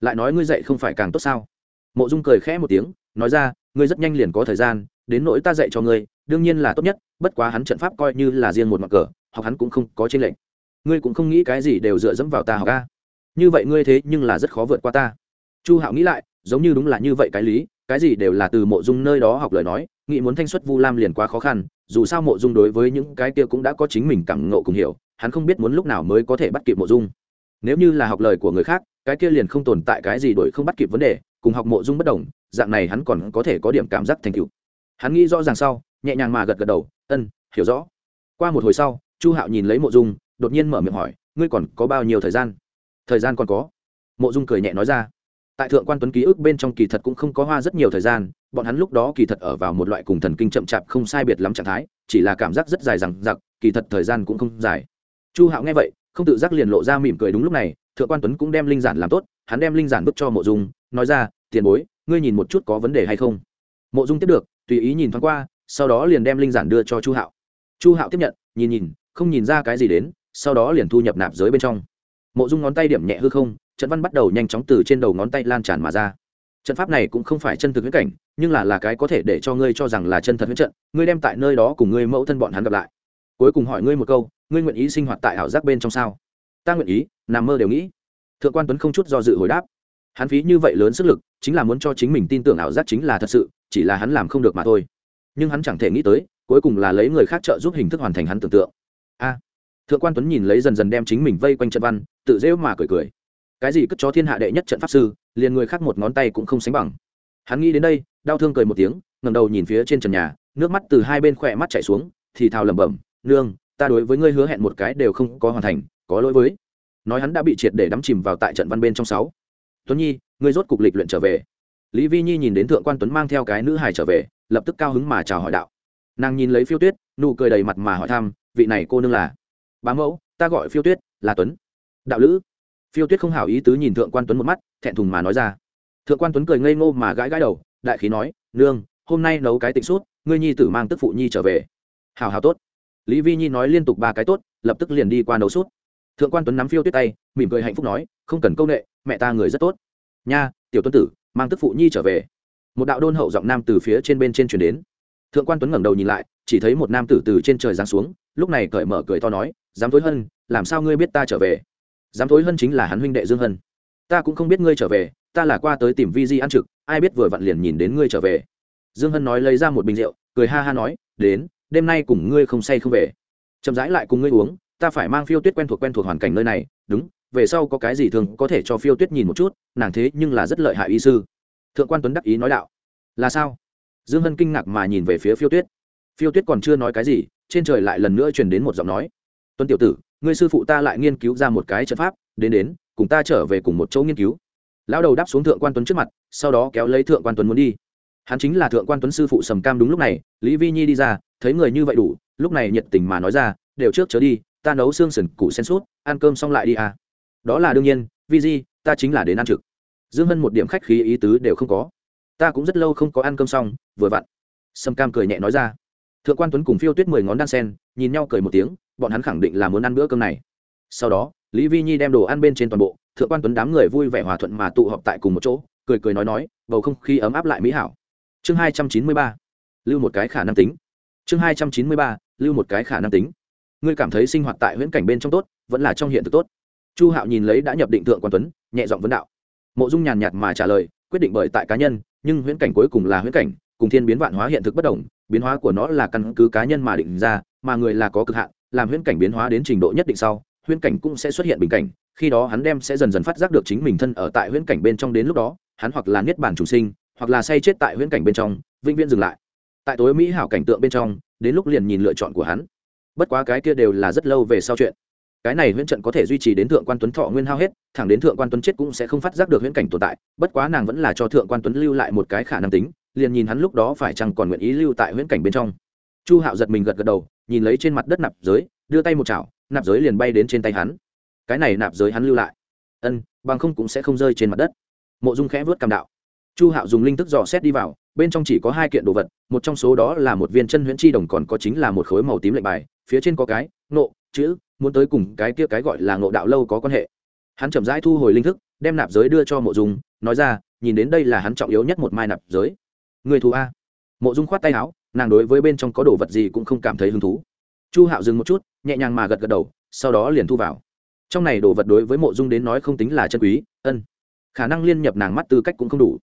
A: Lại nói ngươi dạy không phải càng tốt sao? Mộ dung cười khẽ một tiếng, nói ra, ngươi rất nhanh liền có thời gian, đến nỗi ta dạy cho ngươi, đương nhiên là tốt nhất, bất quá hắn trận pháp coi như là riêng một mặt cờ, học hắn cũng không có trên lệnh ngươi cũng không nghĩ cái gì đều dựa dẫm vào ta học a. Như vậy ngươi thế nhưng là rất khó vượt qua ta. Chu hạo nghĩ lại, giống như đúng là như vậy cái lý, cái gì đều là từ mộ dung nơi đó học lời nói nghĩ muốn thanh xuất vu lam liền quá khó khăn, dù sao mộ dung đối với những cái kia cũng đã có chính mình cảm ngộ cùng hiểu, hắn không biết muốn lúc nào mới có thể bắt kịp mộ dung. Nếu như là học lời của người khác, cái kia liền không tồn tại cái gì đổi không bắt kịp vấn đề, cùng học mộ dung bất đồng, dạng này hắn còn có thể có điểm cảm giác thành tựu. Hắn nghĩ rõ ràng sau, nhẹ nhàng mà gật gật đầu, ân, hiểu rõ. Qua một hồi sau, chu hạo nhìn lấy mộ dung, đột nhiên mở miệng hỏi, ngươi còn có bao nhiêu thời gian? Thời gian còn có. Mộ dung cười nhẹ nói ra, tại thượng quan tuấn ký ức bên trong kỳ thật cũng không có hoa rất nhiều thời gian bọn hắn lúc đó kỳ thật ở vào một loại cùng thần kinh chậm chạp không sai biệt lắm trạng thái, chỉ là cảm giác rất dài rằng giặc kỳ thật thời gian cũng không dài. Chu hạo nghe vậy, không tự giác liền lộ ra mỉm cười đúng lúc này, thượng quan tuấn cũng đem linh giản làm tốt, hắn đem linh giản bức cho mộ dung, nói ra, tiền bối, ngươi nhìn một chút có vấn đề hay không? Mộ dung tiếp được, tùy ý nhìn thoáng qua, sau đó liền đem linh giản đưa cho chu hạo. Chu hạo tiếp nhận, nhìn nhìn, không nhìn ra cái gì đến, sau đó liền thu nhập nạp giới bên trong. Mộ dung ngón tay điểm nhẹ hư không, trận văn bắt đầu nhanh chóng từ trên đầu ngón tay lan tràn mà ra trận pháp này cũng không phải chân thực huyết cảnh, nhưng là là cái có thể để cho ngươi cho rằng là chân thật huyết trận, ngươi đem tại nơi đó cùng ngươi mẫu thân bọn hắn gặp lại. Cuối cùng hỏi ngươi một câu, ngươi nguyện ý sinh hoạt tại ảo giác bên trong sao? Ta nguyện ý, nằm mơ đều nghĩ. Thượng quan tuấn không chút do dự hồi đáp. Hắn phí như vậy lớn sức lực, chính là muốn cho chính mình tin tưởng ảo giác chính là thật sự, chỉ là hắn làm không được mà thôi. Nhưng hắn chẳng thể nghĩ tới, cuối cùng là lấy người khác trợ giúp hình thức hoàn thành hắn tưởng tượng. A. Thượng quan tuấn nhìn lấy dần dần đem chính mình vây quanh trận văn, tự rêu mà cười cười. Cái gì cất cho thiên hạ đệ nhất trận pháp sư? Liền người khác một ngón tay cũng không sánh bằng. Hắn nghĩ đến đây, đau thương cười một tiếng ngầm đầu nhìn phía trên trần nhà, nước mắt từ hai bên khỏe mắt chảy xuống, thì thào lẩm bẩm, nương, ta đối với ngươi hứa hẹn một cái đều không có hoàn thành, có lỗi với. Nói hắn đã bị triệt để đắm chìm vào tại trận văn bên trong sáu. Tuấn nhi, ngươi rốt cục lịch luyện trở về. Lý vi nhi nhìn đến thượng quan tuấn mang theo cái nữ hài trở về, lập tức cao hứng mà chào hỏi đạo. Nàng nhìn lấy phiêu tuyết, nụ cười đầy mặt mà hỏi thăm, vị này cô nương là? Bá mẫu, ta gọi phiêu tuyết, là tuấn. Đạo lữ phiêu tuyết không hảo ý tứ nhìn thượng quan tuấn một mắt thẹn thùng mà nói ra. Thượng quan tuấn cười ngây ngô mà gãi gãi đầu đại khí nói nương hôm nay nấu cái tịnh suốt ngươi nhi tử mang tức phụ nhi trở về. Hào hào tốt. Lý vi nhi nói liên tục ba cái tốt lập tức liền đi qua nấu suốt. Thượng quan tuấn nắm phiêu tuyết tay mỉm cười hạnh phúc nói không cần công nghệ mẹ ta người rất tốt. Nha tiểu tuấn tử mang tức phụ nhi trở về. Một đạo đôn hậu giọng nam từ phía trên bên trên chuyển đến. Thượng quan tuấn ngẩng đầu nhìn lại chỉ thấy một nam tử từ trên trời giáng xuống lúc này cởi mở cười to nói dám thối hơn, làm sao ngươi biết ta trở về? Dám thối hân chính là hắn huynh đệ dương hân. Ta cũng không biết ngươi trở về, ta là qua tới tìm vi di ăn trực, ai biết vừa vặn liền nhìn đến ngươi trở về. Dương hân nói lấy ra một bình rượu, cười ha ha nói, đến, đêm nay cùng ngươi không say không về. Chậm rãi lại cùng ngươi uống, ta phải mang phiêu tuyết quen thuộc quen thuộc hoàn cảnh nơi này, đúng, về sau có cái gì thường có thể cho phiêu tuyết nhìn một chút, nàng thế nhưng là rất lợi hại y sư. Thượng quan tuấn đắc ý nói đạo. Là sao? Dương hân kinh ngạc mà nhìn về phía phiêu tuyết. Phiêu tuyết còn chưa nói cái gì, trên trời lại lần nữa truyền đến một giọng nói. Tuấn tiểu tử ngươi sư phụ ta lại nghiên cứu ra một cái trận pháp, đến đến, cùng ta trở về cùng một chỗ nghiên cứu. Lão đầu đáp xuống thượng quan tuấn trước mặt, sau đó kéo lấy thượng quan tuấn muốn đi. Hắn chính là thượng quan tuấn sư phụ sầm cam đúng lúc này, lý vi nhi đi ra, thấy người như vậy đủ, lúc này nhiệt tình mà nói ra, đều trước chớ đi, ta nấu xương sườn cụ sen sút, ăn cơm xong lại đi à. Đó là đương nhiên, vi di, ta chính là đến ăn trực. Dương hân một điểm khách khí ý tứ đều không có. Ta cũng rất lâu không có ăn cơm xong, vừa vặn. Sầm cam cười nhẹ nói ra thượng quan tuấn cùng phiêu tuyết mười ngón đan sen, nhìn nhau cười một tiếng, bọn hắn khẳng định là muốn ăn bữa cơm này. Sau đó, lý vi nhi đem đồ ăn bên trên toàn bộ, thượng quan tuấn đám người vui vẻ hòa thuận mà tụ họp tại cùng một chỗ, cười cười nói nói, bầu không khí ấm áp lại mỹ hảo. Chương hai trăm chín mươi ba, lưu một cái khả năng tính. Chương hai trăm chín mươi ba, lưu một cái khả năng tính. Ngươi cảm thấy sinh hoạt tại huyễn cảnh bên trong tốt, vẫn là trong hiện thực tốt. Chu hạo nhìn lấy đã nhập định thượng quan tuấn, nhẹ giọng vấn đạo. Mộ dung nhàn nhạt mà trả lời, quyết định bởi tại cá nhân, nhưng huyễn cảnh cuối cùng là huyễn cảnh, cùng thiên biến vạn hóa hiện thực bất đồng biến hóa của nó là căn cứ cá nhân mà định ra, mà người là có cực hạn, làm huyễn cảnh biến hóa đến trình độ nhất định sau, huyễn cảnh cũng sẽ xuất hiện bình cảnh, khi đó hắn đem sẽ dần dần phát giác được chính mình thân ở tại huyễn cảnh bên trong đến lúc đó, hắn hoặc là niết bàn trùng sinh, hoặc là say chết tại huyễn cảnh bên trong, vĩnh viễn dừng lại. Tại tối mỹ hảo cảnh tượng bên trong, đến lúc liền nhìn lựa chọn của hắn. Bất quá cái kia đều là rất lâu về sau chuyện. Cái này huyễn trận có thể duy trì đến thượng quan tuấn thọ nguyên hao hết, thẳng đến thượng quan tuấn chết cũng sẽ không phát giác được huyễn cảnh tồn tại, bất quá nàng vẫn là cho thượng quan tuấn lưu lại một cái khả năng tính liền nhìn hắn lúc đó phải chăng còn nguyện ý lưu tại huyễn cảnh bên trong. Chu hạo giật mình gật gật đầu, nhìn lấy trên mặt đất nạp giới, đưa tay một chảo, nạp giới liền bay đến trên tay hắn. Cái này nạp giới hắn lưu lại. Ân, bằng không cũng sẽ không rơi trên mặt đất. Mộ dung khẽ vớt cảm đạo. Chu hạo dùng linh thức dò xét đi vào, bên trong chỉ có hai kiện đồ vật, một trong số đó là một viên chân huyễn chi đồng còn có chính là một khối màu tím lệnh bài, phía trên có cái nộ chữ, muốn tới cùng cái kia cái gọi là ngộ đạo lâu có quan hệ. Hắn chậm rãi thu hồi linh thức, đem nạp giới đưa cho mộ dung, nói ra, nhìn đến đây là hắn trọng yếu nhất một mai nạp giới người thù a. Mộ dung khoát tay áo, nàng đối với bên trong có đồ vật gì cũng không cảm thấy hứng thú. Chu hạo dừng một chút, nhẹ nhàng mà gật gật đầu, sau đó liền thu vào. Trong này đồ vật đối với mộ dung đến nói không tính là chân quý, ân. Khả năng liên nhập nàng mắt tư cách cũng không đủ.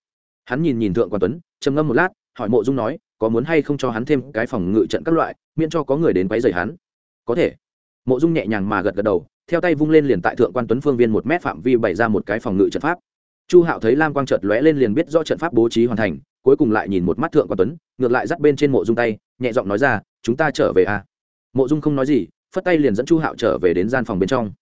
A: Hắn nhìn nhìn thượng quan tuấn, trầm ngâm một lát, hỏi mộ dung nói, có muốn hay không cho hắn thêm cái phòng ngự trận các loại, miễn cho có người đến quấy rầy hắn? Có thể. Mộ dung nhẹ nhàng mà gật gật đầu, theo tay vung lên liền tại thượng quan tuấn phương viên một mét phạm vi bày ra một cái phòng ngự trận pháp. Chu hạo thấy lam quang trợt lóe lên liền biết do trận pháp bố trí hoàn thành cuối cùng lại nhìn một mắt thượng quan tuấn, ngược lại dắt bên trên mộ dung tay, nhẹ giọng nói ra, chúng ta trở về à. mộ dung không nói gì, phất tay liền dẫn chu hạo trở về đến gian phòng bên trong.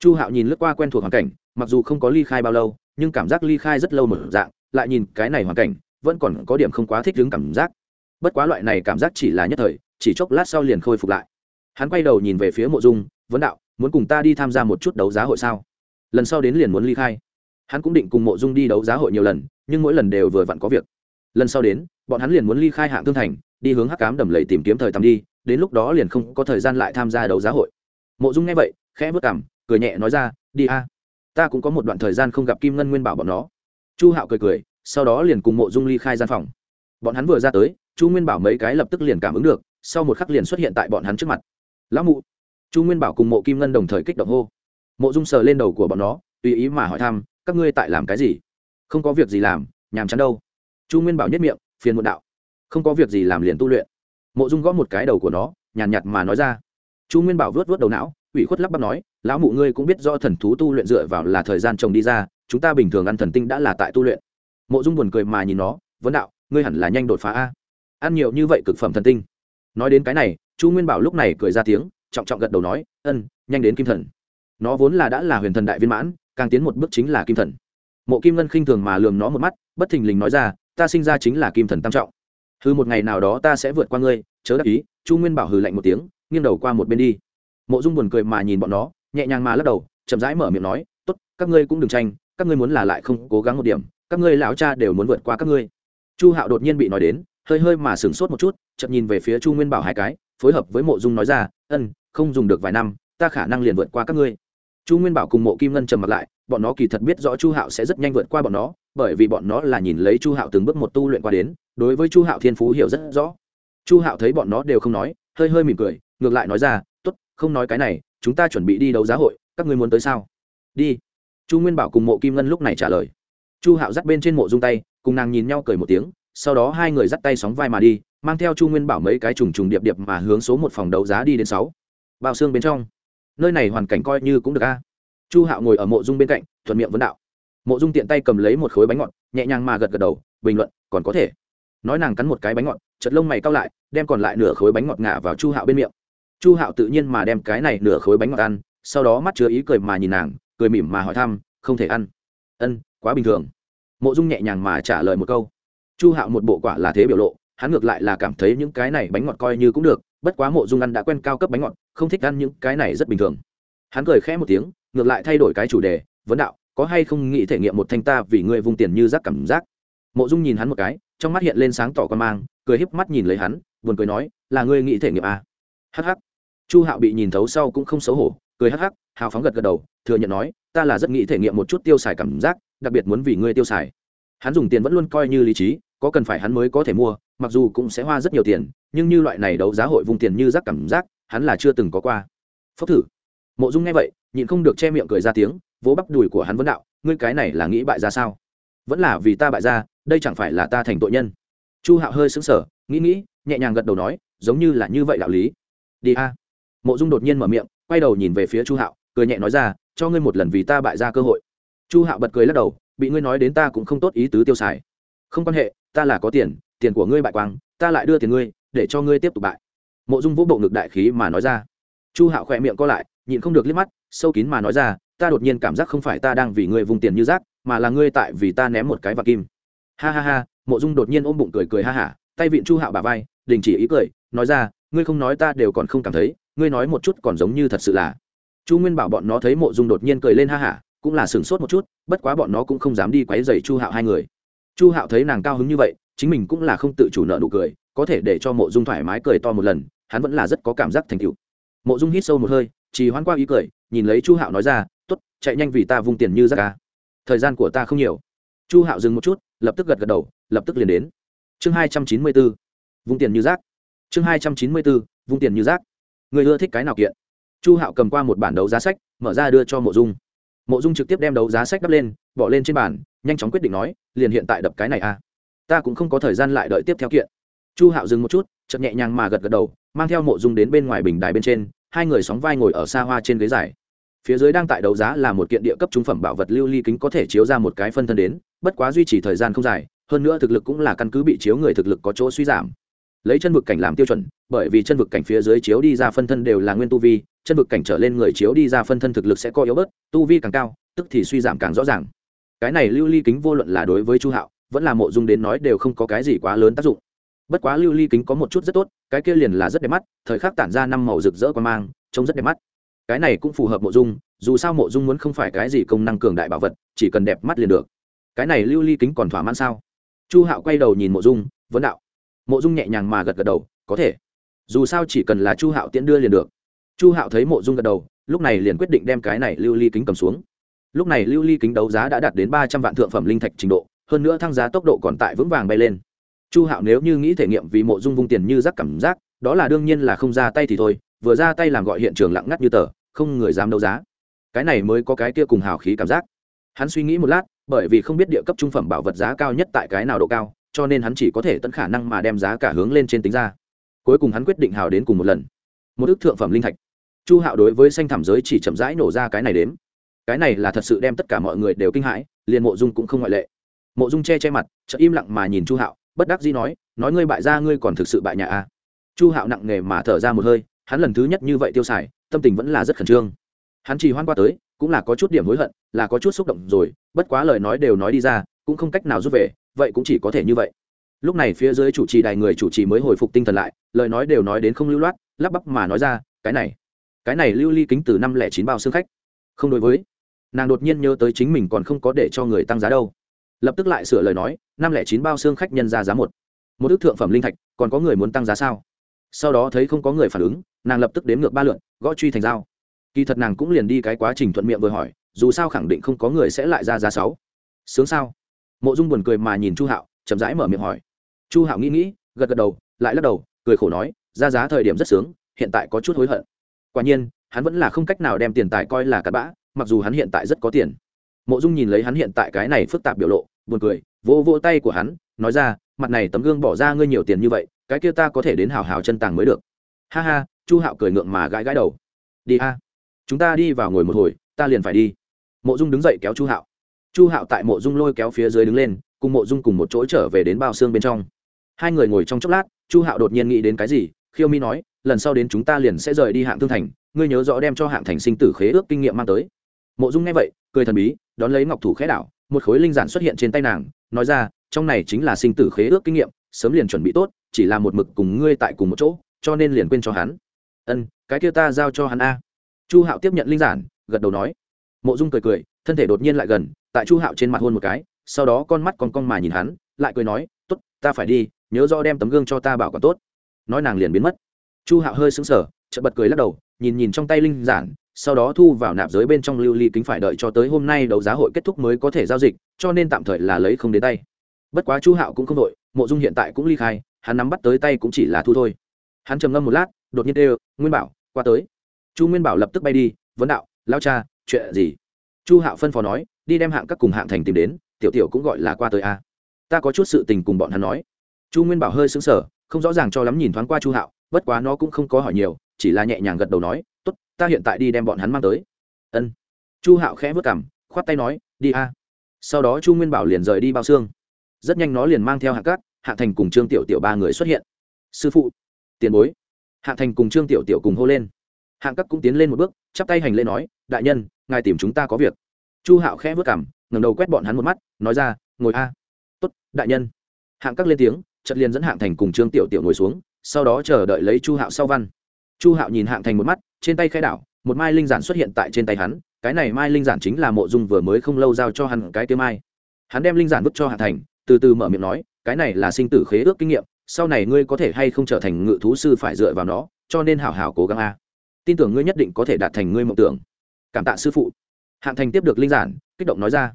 A: Chu hạo nhìn lướt qua quen thuộc hoàn cảnh, mặc dù không có ly khai bao lâu, nhưng cảm giác ly khai rất lâu một dạng, lại nhìn cái này hoàn cảnh, vẫn còn có điểm không quá thích đứng cảm giác. Bất quá loại này cảm giác chỉ là nhất thời, chỉ chốc lát sau liền khôi phục lại. Hắn quay đầu nhìn về phía mộ dung, vấn đạo, muốn cùng ta đi tham gia một chút đấu giá hội sao? Lần sau đến liền muốn ly khai. Hắn cũng định cùng mộ dung đi đấu giá hội nhiều lần, nhưng mỗi lần đều vừa vặn có việc lần sau đến, bọn hắn liền muốn ly khai hạng thương thành, đi hướng hắc cám đầm lầy tìm kiếm thời tầm đi, đến lúc đó liền không có thời gian lại tham gia đấu giá hội. Mộ dung nghe vậy, khẽ vất cảm cười nhẹ nói ra, đi a, ta cũng có một đoạn thời gian không gặp kim ngân nguyên bảo bọn nó. Chu hạo cười cười, sau đó liền cùng mộ dung ly khai gian phòng. Bọn hắn vừa ra tới, chu nguyên bảo mấy cái lập tức liền cảm ứng được, sau một khắc liền xuất hiện tại bọn hắn trước mặt. Lão mụ. Chu nguyên bảo cùng mộ kim ngân đồng thời kích động hô. Mộ dung sờ lên đầu của bọn nó, tùy ý mà hỏi thăm, các ngươi tại làm cái gì? Không có việc gì làm, nhàm chán đâu chu nguyên bảo nhất miệng, phiền muộn đạo. Không có việc gì làm liền tu luyện. Mộ dung gõ một cái đầu của nó, nhàn nhạt mà nói ra. Chu nguyên bảo vớt vớt đầu não, ủy khuất lắp bắp nói, lão mụ ngươi cũng biết do thần thú tu luyện dựa vào là thời gian trồng đi ra, chúng ta bình thường ăn thần tinh đã là tại tu luyện. Mộ dung buồn cười mà nhìn nó, vấn đạo, ngươi hẳn là nhanh đột phá a. Ăn nhiều như vậy cực phẩm thần tinh. Nói đến cái này, chu nguyên bảo lúc này cười ra tiếng, trọng trọng gật đầu nói, ân, nhanh đến kim thần. Nó vốn là đã là huyền thần đại viên mãn, càng tiến một bước chính là kim thần. Mộ kim ngân khinh thường mà lườm nó một mắt, bất thình lình nói ra ta sinh ra chính là kim thần tam trọng. Hư một ngày nào đó ta sẽ vượt qua ngươi, chớ đắc ý, chu nguyên bảo hừ lạnh một tiếng, nghiêng đầu qua một bên đi. Mộ dung buồn cười mà nhìn bọn nó, nhẹ nhàng mà lắc đầu, chậm rãi mở miệng nói, tốt, các ngươi cũng đừng tranh, các ngươi muốn là lại không cố gắng một điểm, các ngươi lão cha đều muốn vượt qua các ngươi. Chu hạo đột nhiên bị nói đến, hơi hơi mà sửng sốt một chút, chậm nhìn về phía chu nguyên bảo hai cái, phối hợp với mộ dung nói ra, ân, không dùng được vài năm, ta khả năng liền vượt qua các ngươi. Chu nguyên bảo cùng mộ kim ngân trầm mặt lại, bọn nó kỳ thật biết rõ chu hạo sẽ rất nhanh vượt qua bọn nó bởi vì bọn nó là nhìn lấy chu hạo từng bước một tu luyện qua đến, đối với chu hạo thiên phú hiểu rất rõ. Chu hạo thấy bọn nó đều không nói, hơi hơi mỉm cười, ngược lại nói ra t ố t không nói cái này, chúng ta chuẩn bị đi đấu giá hội, các ngươi muốn tới sao? Đi. Chu nguyên bảo cùng mộ kim ngân lúc này trả lời. Chu hạo dắt bên trên mộ dung tay, cùng nàng nhìn nhau cười một tiếng, sau đó hai người dắt tay sóng vai mà đi, mang theo chu nguyên bảo mấy cái trùng trùng điệp điệp mà hướng số một phòng đấu giá đi đến sáu. Bao xương bên trong. Nơi này hoàn cảnh coi như cũng được a. Chu hạo ngồi ở mộ dung bên cạnh, thuận miệng vấn đạo mộ dung tiện tay cầm lấy một khối bánh ngọt, nhẹ nhàng mà gật gật đầu, bình luận, còn có thể. Nói nàng cắn một cái bánh ngọt chật lông mày cao lại, đem còn lại nửa khối bánh ngọt ngả vào chu hạo bên miệng. Chu hạo tự nhiên mà đem cái này nửa khối bánh ngọt ăn, sau đó mắt chứa ý cười mà nhìn nàng, cười mỉm mà hỏi thăm, không thể ăn. Ân, quá bình thường. Mộ dung nhẹ nhàng mà trả lời một câu. Chu hạo một bộ quả là thế biểu lộ, hắn ngược lại là cảm thấy những cái này bánh ngọt coi như cũng được, bất quá mộ dung ăn đã quen cao cấp bánh ngọt, không thích ăn những cái này rất bình thường. Hắn cười khẽ một tiếng, ngược lại thay đổi cái chủ đề, vấn đạo có hay không nghĩ thể nghiệm một thanh ta vì ngươi vung tiền như rác cảm giác? Mộ dung nhìn hắn một cái, trong mắt hiện lên sáng tỏ con mang, cười híp mắt nhìn lấy hắn, buồn cười nói, là ngươi nghĩ thể nghiệm à. hh chu hạo bị nhìn thấu sau cũng không xấu hổ, cười hh hào phóng gật gật đầu, thừa nhận nói, ta là rất nghĩ thể nghiệm một chút tiêu xài cảm giác, đặc biệt muốn vì ngươi tiêu xài. Hắn dùng tiền vẫn luôn coi như lý trí, có cần phải hắn mới có thể mua, mặc dù cũng sẽ hoa rất nhiều tiền, nhưng như loại này đấu giá hội vùng tiền như rác cảm giác, hắn là chưa từng có qua. Phốc thử. Mộ dung nghe vậy, nhịn không được che miệng cười ra tiếng vỗ bắp đùi của hắn vấn đạo, ngươi cái này là nghĩ bại ra sao? Vẫn là vì ta bại ra đây chẳng phải là ta thành tội nhân? Chu hạo hơi xứng sở nghĩ nghĩ, nhẹ nhàng gật đầu nói, giống như là như vậy đạo lý. Đi a. Mộ dung đột nhiên mở miệng, quay đầu nhìn về phía chu hạo, cười nhẹ nói ra, cho ngươi một lần vì ta bại ra cơ hội. Chu hạo bật cười lắc đầu, bị ngươi nói đến ta cũng không tốt ý tứ tiêu xài. Không quan hệ, ta là có tiền tiền của ngươi bại quang, ta lại đưa tiền ngươi, để cho ngươi tiếp tục bại. Mộ dung vũ bộ ngực đại khí mà nói ra. Chu hạo khỏe miệng co lại, nhịn không được liếc mắt, sâu kín mà nói ra ta đột nhiên cảm giác không phải ta đang vì ngươi vùng tiền như rác, mà là ngươi tại vì ta ném một cái vạc kim. Ha ha ha, mộ dung đột nhiên ôm bụng cười cười ha hả, tay vịn chu hạo bà vai, đình chỉ ý cười, nói ra, ngươi không nói ta đều còn không cảm thấy, ngươi nói một chút còn giống như thật sự là. Chu nguyên bảo bọn nó thấy mộ dung đột nhiên cười lên ha hả, cũng là sửng sốt một chút, bất quá bọn nó cũng không dám đi quấy dày chu hạo hai người. Chu hạo thấy nàng cao hứng như vậy, chính mình cũng là không tự chủ nợ nụ cười, có thể để cho mộ dung thoải mái cười to một lần, hắn vẫn là rất có cảm giác thành tựu. Mộ dung hít sâu một hơi chỉ hoãn qua ý cười nhìn lấy chu hạo nói ra t ố t chạy nhanh vì ta vung tiền như rác ca thời gian của ta không nhiều. Chu hạo dừng một chút, lập tức gật gật đầu, lập tức liền đến. Chương hai trăm chín mươi b ố vung tiền như rác. Chương hai trăm chín mươi b ố vung tiền như rác. Người ưa thích cái nào kiện? Chu hạo cầm qua một bản đấu giá sách, mở ra đưa cho mộ dung. Mộ dung trực tiếp đem đấu giá sách đắp lên, bỏ lên trên bàn, nhanh chóng quyết định nói, liền hiện tại đập cái này à. ta cũng không có thời gian lại đợi tiếp theo kiện. Chu hạo dừng một chút chậm nhẹ nhàng mà gật gật đầu, mang theo mộ dung đến bên ngoài bình đài bên trên, hai người sóng vai ngồi ở xa hoa trên ghế dài phía dưới đang tại đấu giá là một kiện địa cấp trung phẩm bảo vật lưu ly kính có thể chiếu ra một cái phân thân đến, bất quá duy trì thời gian không dài, hơn nữa thực lực cũng là căn cứ bị chiếu người thực lực có chỗ suy giảm. Lấy chân vực cảnh làm tiêu chuẩn, bởi vì chân vực cảnh phía dưới chiếu đi ra phân thân đều là nguyên tu vi, chân vực cảnh trở lên người chiếu đi ra phân thân thực lực sẽ co yếu bớt, tu vi càng cao, tức thì suy giảm càng rõ ràng. Cái này lưu ly kính vô luận là đối với chu hạo, vẫn là mộ dung đến nói đều không có cái gì quá lớn tác dụng. Bất quá lưu ly kính có một chút rất tốt, cái kia liền là rất đẹp mắt, thời khắc tản ra năm màu rực rỡ qua mang, trông rất đẹp mắt cái này cũng phù hợp mộ dung, dù sao mộ dung muốn không phải cái gì công năng cường đại bảo vật, chỉ cần đẹp mắt liền được. Cái này lưu ly kính còn thỏa mãn sao? Chu hạo quay đầu nhìn mộ dung, vấn đạo. Mộ dung nhẹ nhàng mà gật gật đầu, có thể. Dù sao chỉ cần là chu hạo tiễn đưa liền được. Chu hạo thấy mộ dung gật đầu, lúc này liền quyết định đem cái này lưu ly kính cầm xuống. Lúc này lưu ly kính đấu giá đã đạt đến ba trăm vạn thượng phẩm linh thạch trình độ, hơn nữa thăng giá tốc độ còn tại vững vàng bay lên. Chu hạo nếu như nghĩ thể nghiệm vì mộ dung vung tiền như rác cảm giác, đó là đương nhiên là không ra tay thì thôi vừa ra tay làm gọi hiện trường lặng ngắt như tờ, không người dám đấu giá. Cái này mới có cái kia cùng hào khí cảm giác. Hắn suy nghĩ một lát, bởi vì không biết địa cấp trung phẩm bảo vật giá cao nhất tại cái nào độ cao, cho nên hắn chỉ có thể tận khả năng mà đem giá cả hướng lên trên tính ra. Cuối cùng hắn quyết định hào đến cùng một lần. Một ước thượng phẩm linh thạch. Chu hạo đối với xanh thảm giới chỉ chậm rãi nổ ra cái này đếm. Cái này là thật sự đem tất cả mọi người đều kinh hãi, liền mộ dung cũng không ngoại lệ. Mộ dung che che mặt chợ im lặng mà nhìn chu hạo, bất đắc dĩ nói nói ngươi bại ra ngươi còn thực sự bại nhà a? À. chu hạo nặng nề mà thở ra một hơi hắn lần thứ nhất như vậy tiêu xài, tâm tình vẫn là rất khẩn trương. Hắn chỉ hoan qua tới, cũng là có chút điểm hối hận, là có chút xúc động rồi, bất quá lời nói đều nói đi ra, cũng không cách nào rút về, vậy cũng chỉ có thể như vậy. Lúc này phía dưới chủ trì đài người chủ trì mới hồi phục tinh thần lại, lời nói đều nói đến không lưu loát, lắp bắp mà nói ra, cái này cái này lưu ly kính từ năm lẻ chín bao xương khách. Không đối với, nàng đột nhiên nhớ tới chính mình còn không có để cho người tăng giá đâu. Lập tức lại sửa lời nói, năm lẻ chín bao xương khách nhân ra giá một. Một ước thượng phẩm linh thạch, còn có người muốn tăng giá sao? Sau đó thấy không có người phản ứng, nàng lập tức đếm ngược ba lượn, gõ truy thành dao. Kỳ thật nàng cũng liền đi cái quá trình thuận miệng vừa hỏi, dù sao khẳng định không có người sẽ lại ra giá sáu. Sướng sao? Mộ dung buồn cười mà nhìn chu hạo, chậm rãi mở miệng hỏi. Chu hạo nghĩ nghĩ, gật gật đầu, lại lắc đầu, cười khổ nói, ra giá thời điểm rất sướng, hiện tại có chút hối hận. Quả nhiên, hắn vẫn là không cách nào đem tiền tài coi là cặn bã, mặc dù hắn hiện tại rất có tiền. Mộ dung nhìn lấy hắn hiện tại cái này phức tạp biểu lộ, buồn cười, vỗ vỗ tay của hắn, nói ra mặt này tấm gương bỏ ra ngươi nhiều tiền như vậy, cái kia ta có thể đến hào hào chân tàng mới được. Ha ha, chu hạo cười ngượng mà gãi gãi đầu. Đi a, chúng ta đi vào ngồi một hồi, ta liền phải đi. Mộ dung đứng dậy kéo chu hạo. Chu hạo tại mộ dung lôi kéo phía dưới đứng lên, cùng mộ dung cùng một chỗ trở về đến bao xương bên trong. Hai người ngồi trong chốc lát, chu hạo đột nhiên nghĩ đến cái gì, khiêu mi nói, lần sau đến chúng ta liền sẽ rời đi hạng thương thành, ngươi nhớ rõ đem cho hạng thành sinh tử khế ước kinh nghiệm mang tới. Mộ dung nghe vậy, cười thần bí, đón lấy ngọc thủ khế đảo, một khối linh giản xuất hiện trên tay nàng, nói ra trong này chính là sinh tử khế ước kinh nghiệm, sớm liền chuẩn bị tốt, chỉ là một mực cùng ngươi tại cùng một chỗ, cho nên liền quên cho hắn. Ân, cái kia ta giao cho hắn a. Chu hạo tiếp nhận linh giản, gật đầu nói. Mộ dung cười cười, thân thể đột nhiên lại gần, tại chu hạo trên mặt hôn một cái, sau đó con mắt con con mà nhìn hắn, lại cười nói t ố t ta phải đi, nhớ do đem tấm gương cho ta bảo còn tốt. Nói nàng liền biến mất. Chu hạo hơi sững sờ, chợt bật cười lắc đầu, nhìn nhìn trong tay linh giản, sau đó thu vào nạp giới bên trong lưu ly kính phải đợi cho tới hôm nay đấu giá hội kết thúc mới có thể giao dịch, cho nên tạm thời là lấy không đến tay bất quá chu hạo cũng không đội, mộ dung hiện tại cũng ly khai, hắn nắm bắt tới tay cũng chỉ là thu thôi. Hắn trầm ngâm một lát, đột nhiên kêu, nguyên bảo, qua tới. Chu nguyên bảo lập tức bay đi, vấn đạo lao cha, chuyện gì? Chu hạo phân phó nói, đi đem hạng các cùng hạng thành tìm đến, tiểu tiểu cũng gọi là qua tới a. Ta có chút sự tình cùng bọn hắn nói. Chu nguyên bảo hơi xứng sở không rõ ràng cho lắm nhìn thoáng qua chu hạo, bất quá nó cũng không có hỏi nhiều, chỉ là nhẹ nhàng gật đầu nói t ố t ta hiện tại đi đem bọn hắn mang tới. Ân. Chu hạo khẽ vất cảm khoát tay nói, đi a. Sau đó chu nguyên bảo liền rời đi bao xương rất nhanh nó liền mang theo hạng cát hạng thành cùng trương tiểu tiểu ba người xuất hiện. Sư phụ, tiền bối. Hạng thành cùng trương tiểu tiểu cùng hô lên. Hạng cát cũng tiến lên một bước, chắp tay hành lễ nói, đại nhân, ngài tìm chúng ta có việc. Chu hạo khẽ vớt cảm, ngẩng đầu quét bọn hắn một mắt, nói ra, ngồi a. Tốt, đại nhân. Hạng cát lên tiếng, chợt liền dẫn hạng thành cùng trương tiểu tiểu ngồi xuống, sau đó chờ đợi lấy chu hạo sau văn. Chu hạo nhìn hạng thành một mắt, trên tay khai đảo, một mai linh giản xuất hiện tại trên tay hắn, cái này mai linh giản chính là mộ dung vừa mới không lâu giao cho hắn cái tiêu mai. Hắn đem linh giản vứt cho hạng thành từ từ mở miệng nói, cái này là sinh tử khế ước kinh nghiệm, sau này ngươi có thể hay không trở thành ngự thú sư phải dựa vào nó, cho nên hảo hảo cố gắng a. Tin tưởng ngươi nhất định có thể đạt thành ngươi mộng tưởng. Cảm tạ sư phụ. Hạng thành tiếp được linh giản, kích động nói ra.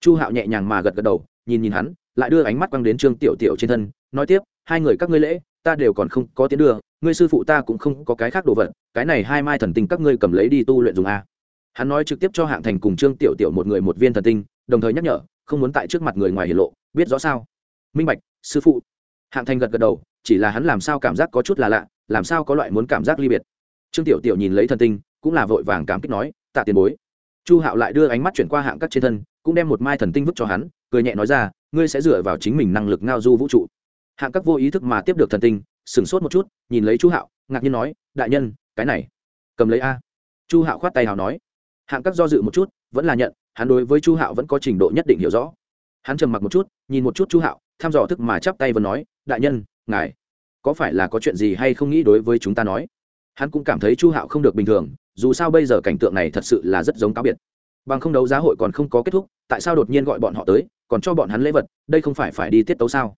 A: Chu hạo nhẹ nhàng mà gật gật đầu, nhìn nhìn hắn, lại đưa ánh mắt quăng đến trương tiểu tiểu trên thân, nói tiếp, hai người các ngươi lễ, ta đều còn không có tiến đưa ngươi sư phụ ta cũng không có cái khác đồ vật, cái này hai mai thần tinh các ngươi cầm lấy đi tu luyện dùng a. Hắn nói trực tiếp cho hạng thành cùng trương tiểu tiểu một người một viên thần tinh, đồng thời nhắc nhở không muốn tại trước mặt người ngoài hiển lộ, biết rõ sao? Minh bạch, sư phụ. Hạng thành gật gật đầu, chỉ là hắn làm sao cảm giác có chút là lạ, làm sao có loại muốn cảm giác ly biệt. Trương tiểu tiểu nhìn lấy thần tinh, cũng là vội vàng cảm kích nói, tạ tiền bối. Chu hạo lại đưa ánh mắt chuyển qua hạng các trên thân, cũng đem một mai thần tinh vứt cho hắn, cười nhẹ nói ra, ngươi sẽ dựa vào chính mình năng lực ngao du vũ trụ. Hạng các vô ý thức mà tiếp được thần tinh, sửng sốt một chút, nhìn lấy chu hạo, ngạc nhiên nói, đại nhân, cái này, cầm lấy a. Chu hạo khoát tay hào nói. Hạng các do dự một chút, vẫn là nhận hắn đối với chu hạo vẫn có trình độ nhất định hiểu rõ. Hắn trầm mặc một chút, nhìn một chút chu hạo thăm dò thức mà chắp tay và nói, đại nhân, ngài, có phải là có chuyện gì hay không nghĩ đối với chúng ta nói? Hắn cũng cảm thấy chu hạo không được bình thường, dù sao bây giờ cảnh tượng này thật sự là rất giống cáo biệt. Bằng không đấu giá hội còn không có kết thúc, tại sao đột nhiên gọi bọn họ tới, còn cho bọn hắn lễ vật, đây không phải phải đi tiết tấu sao?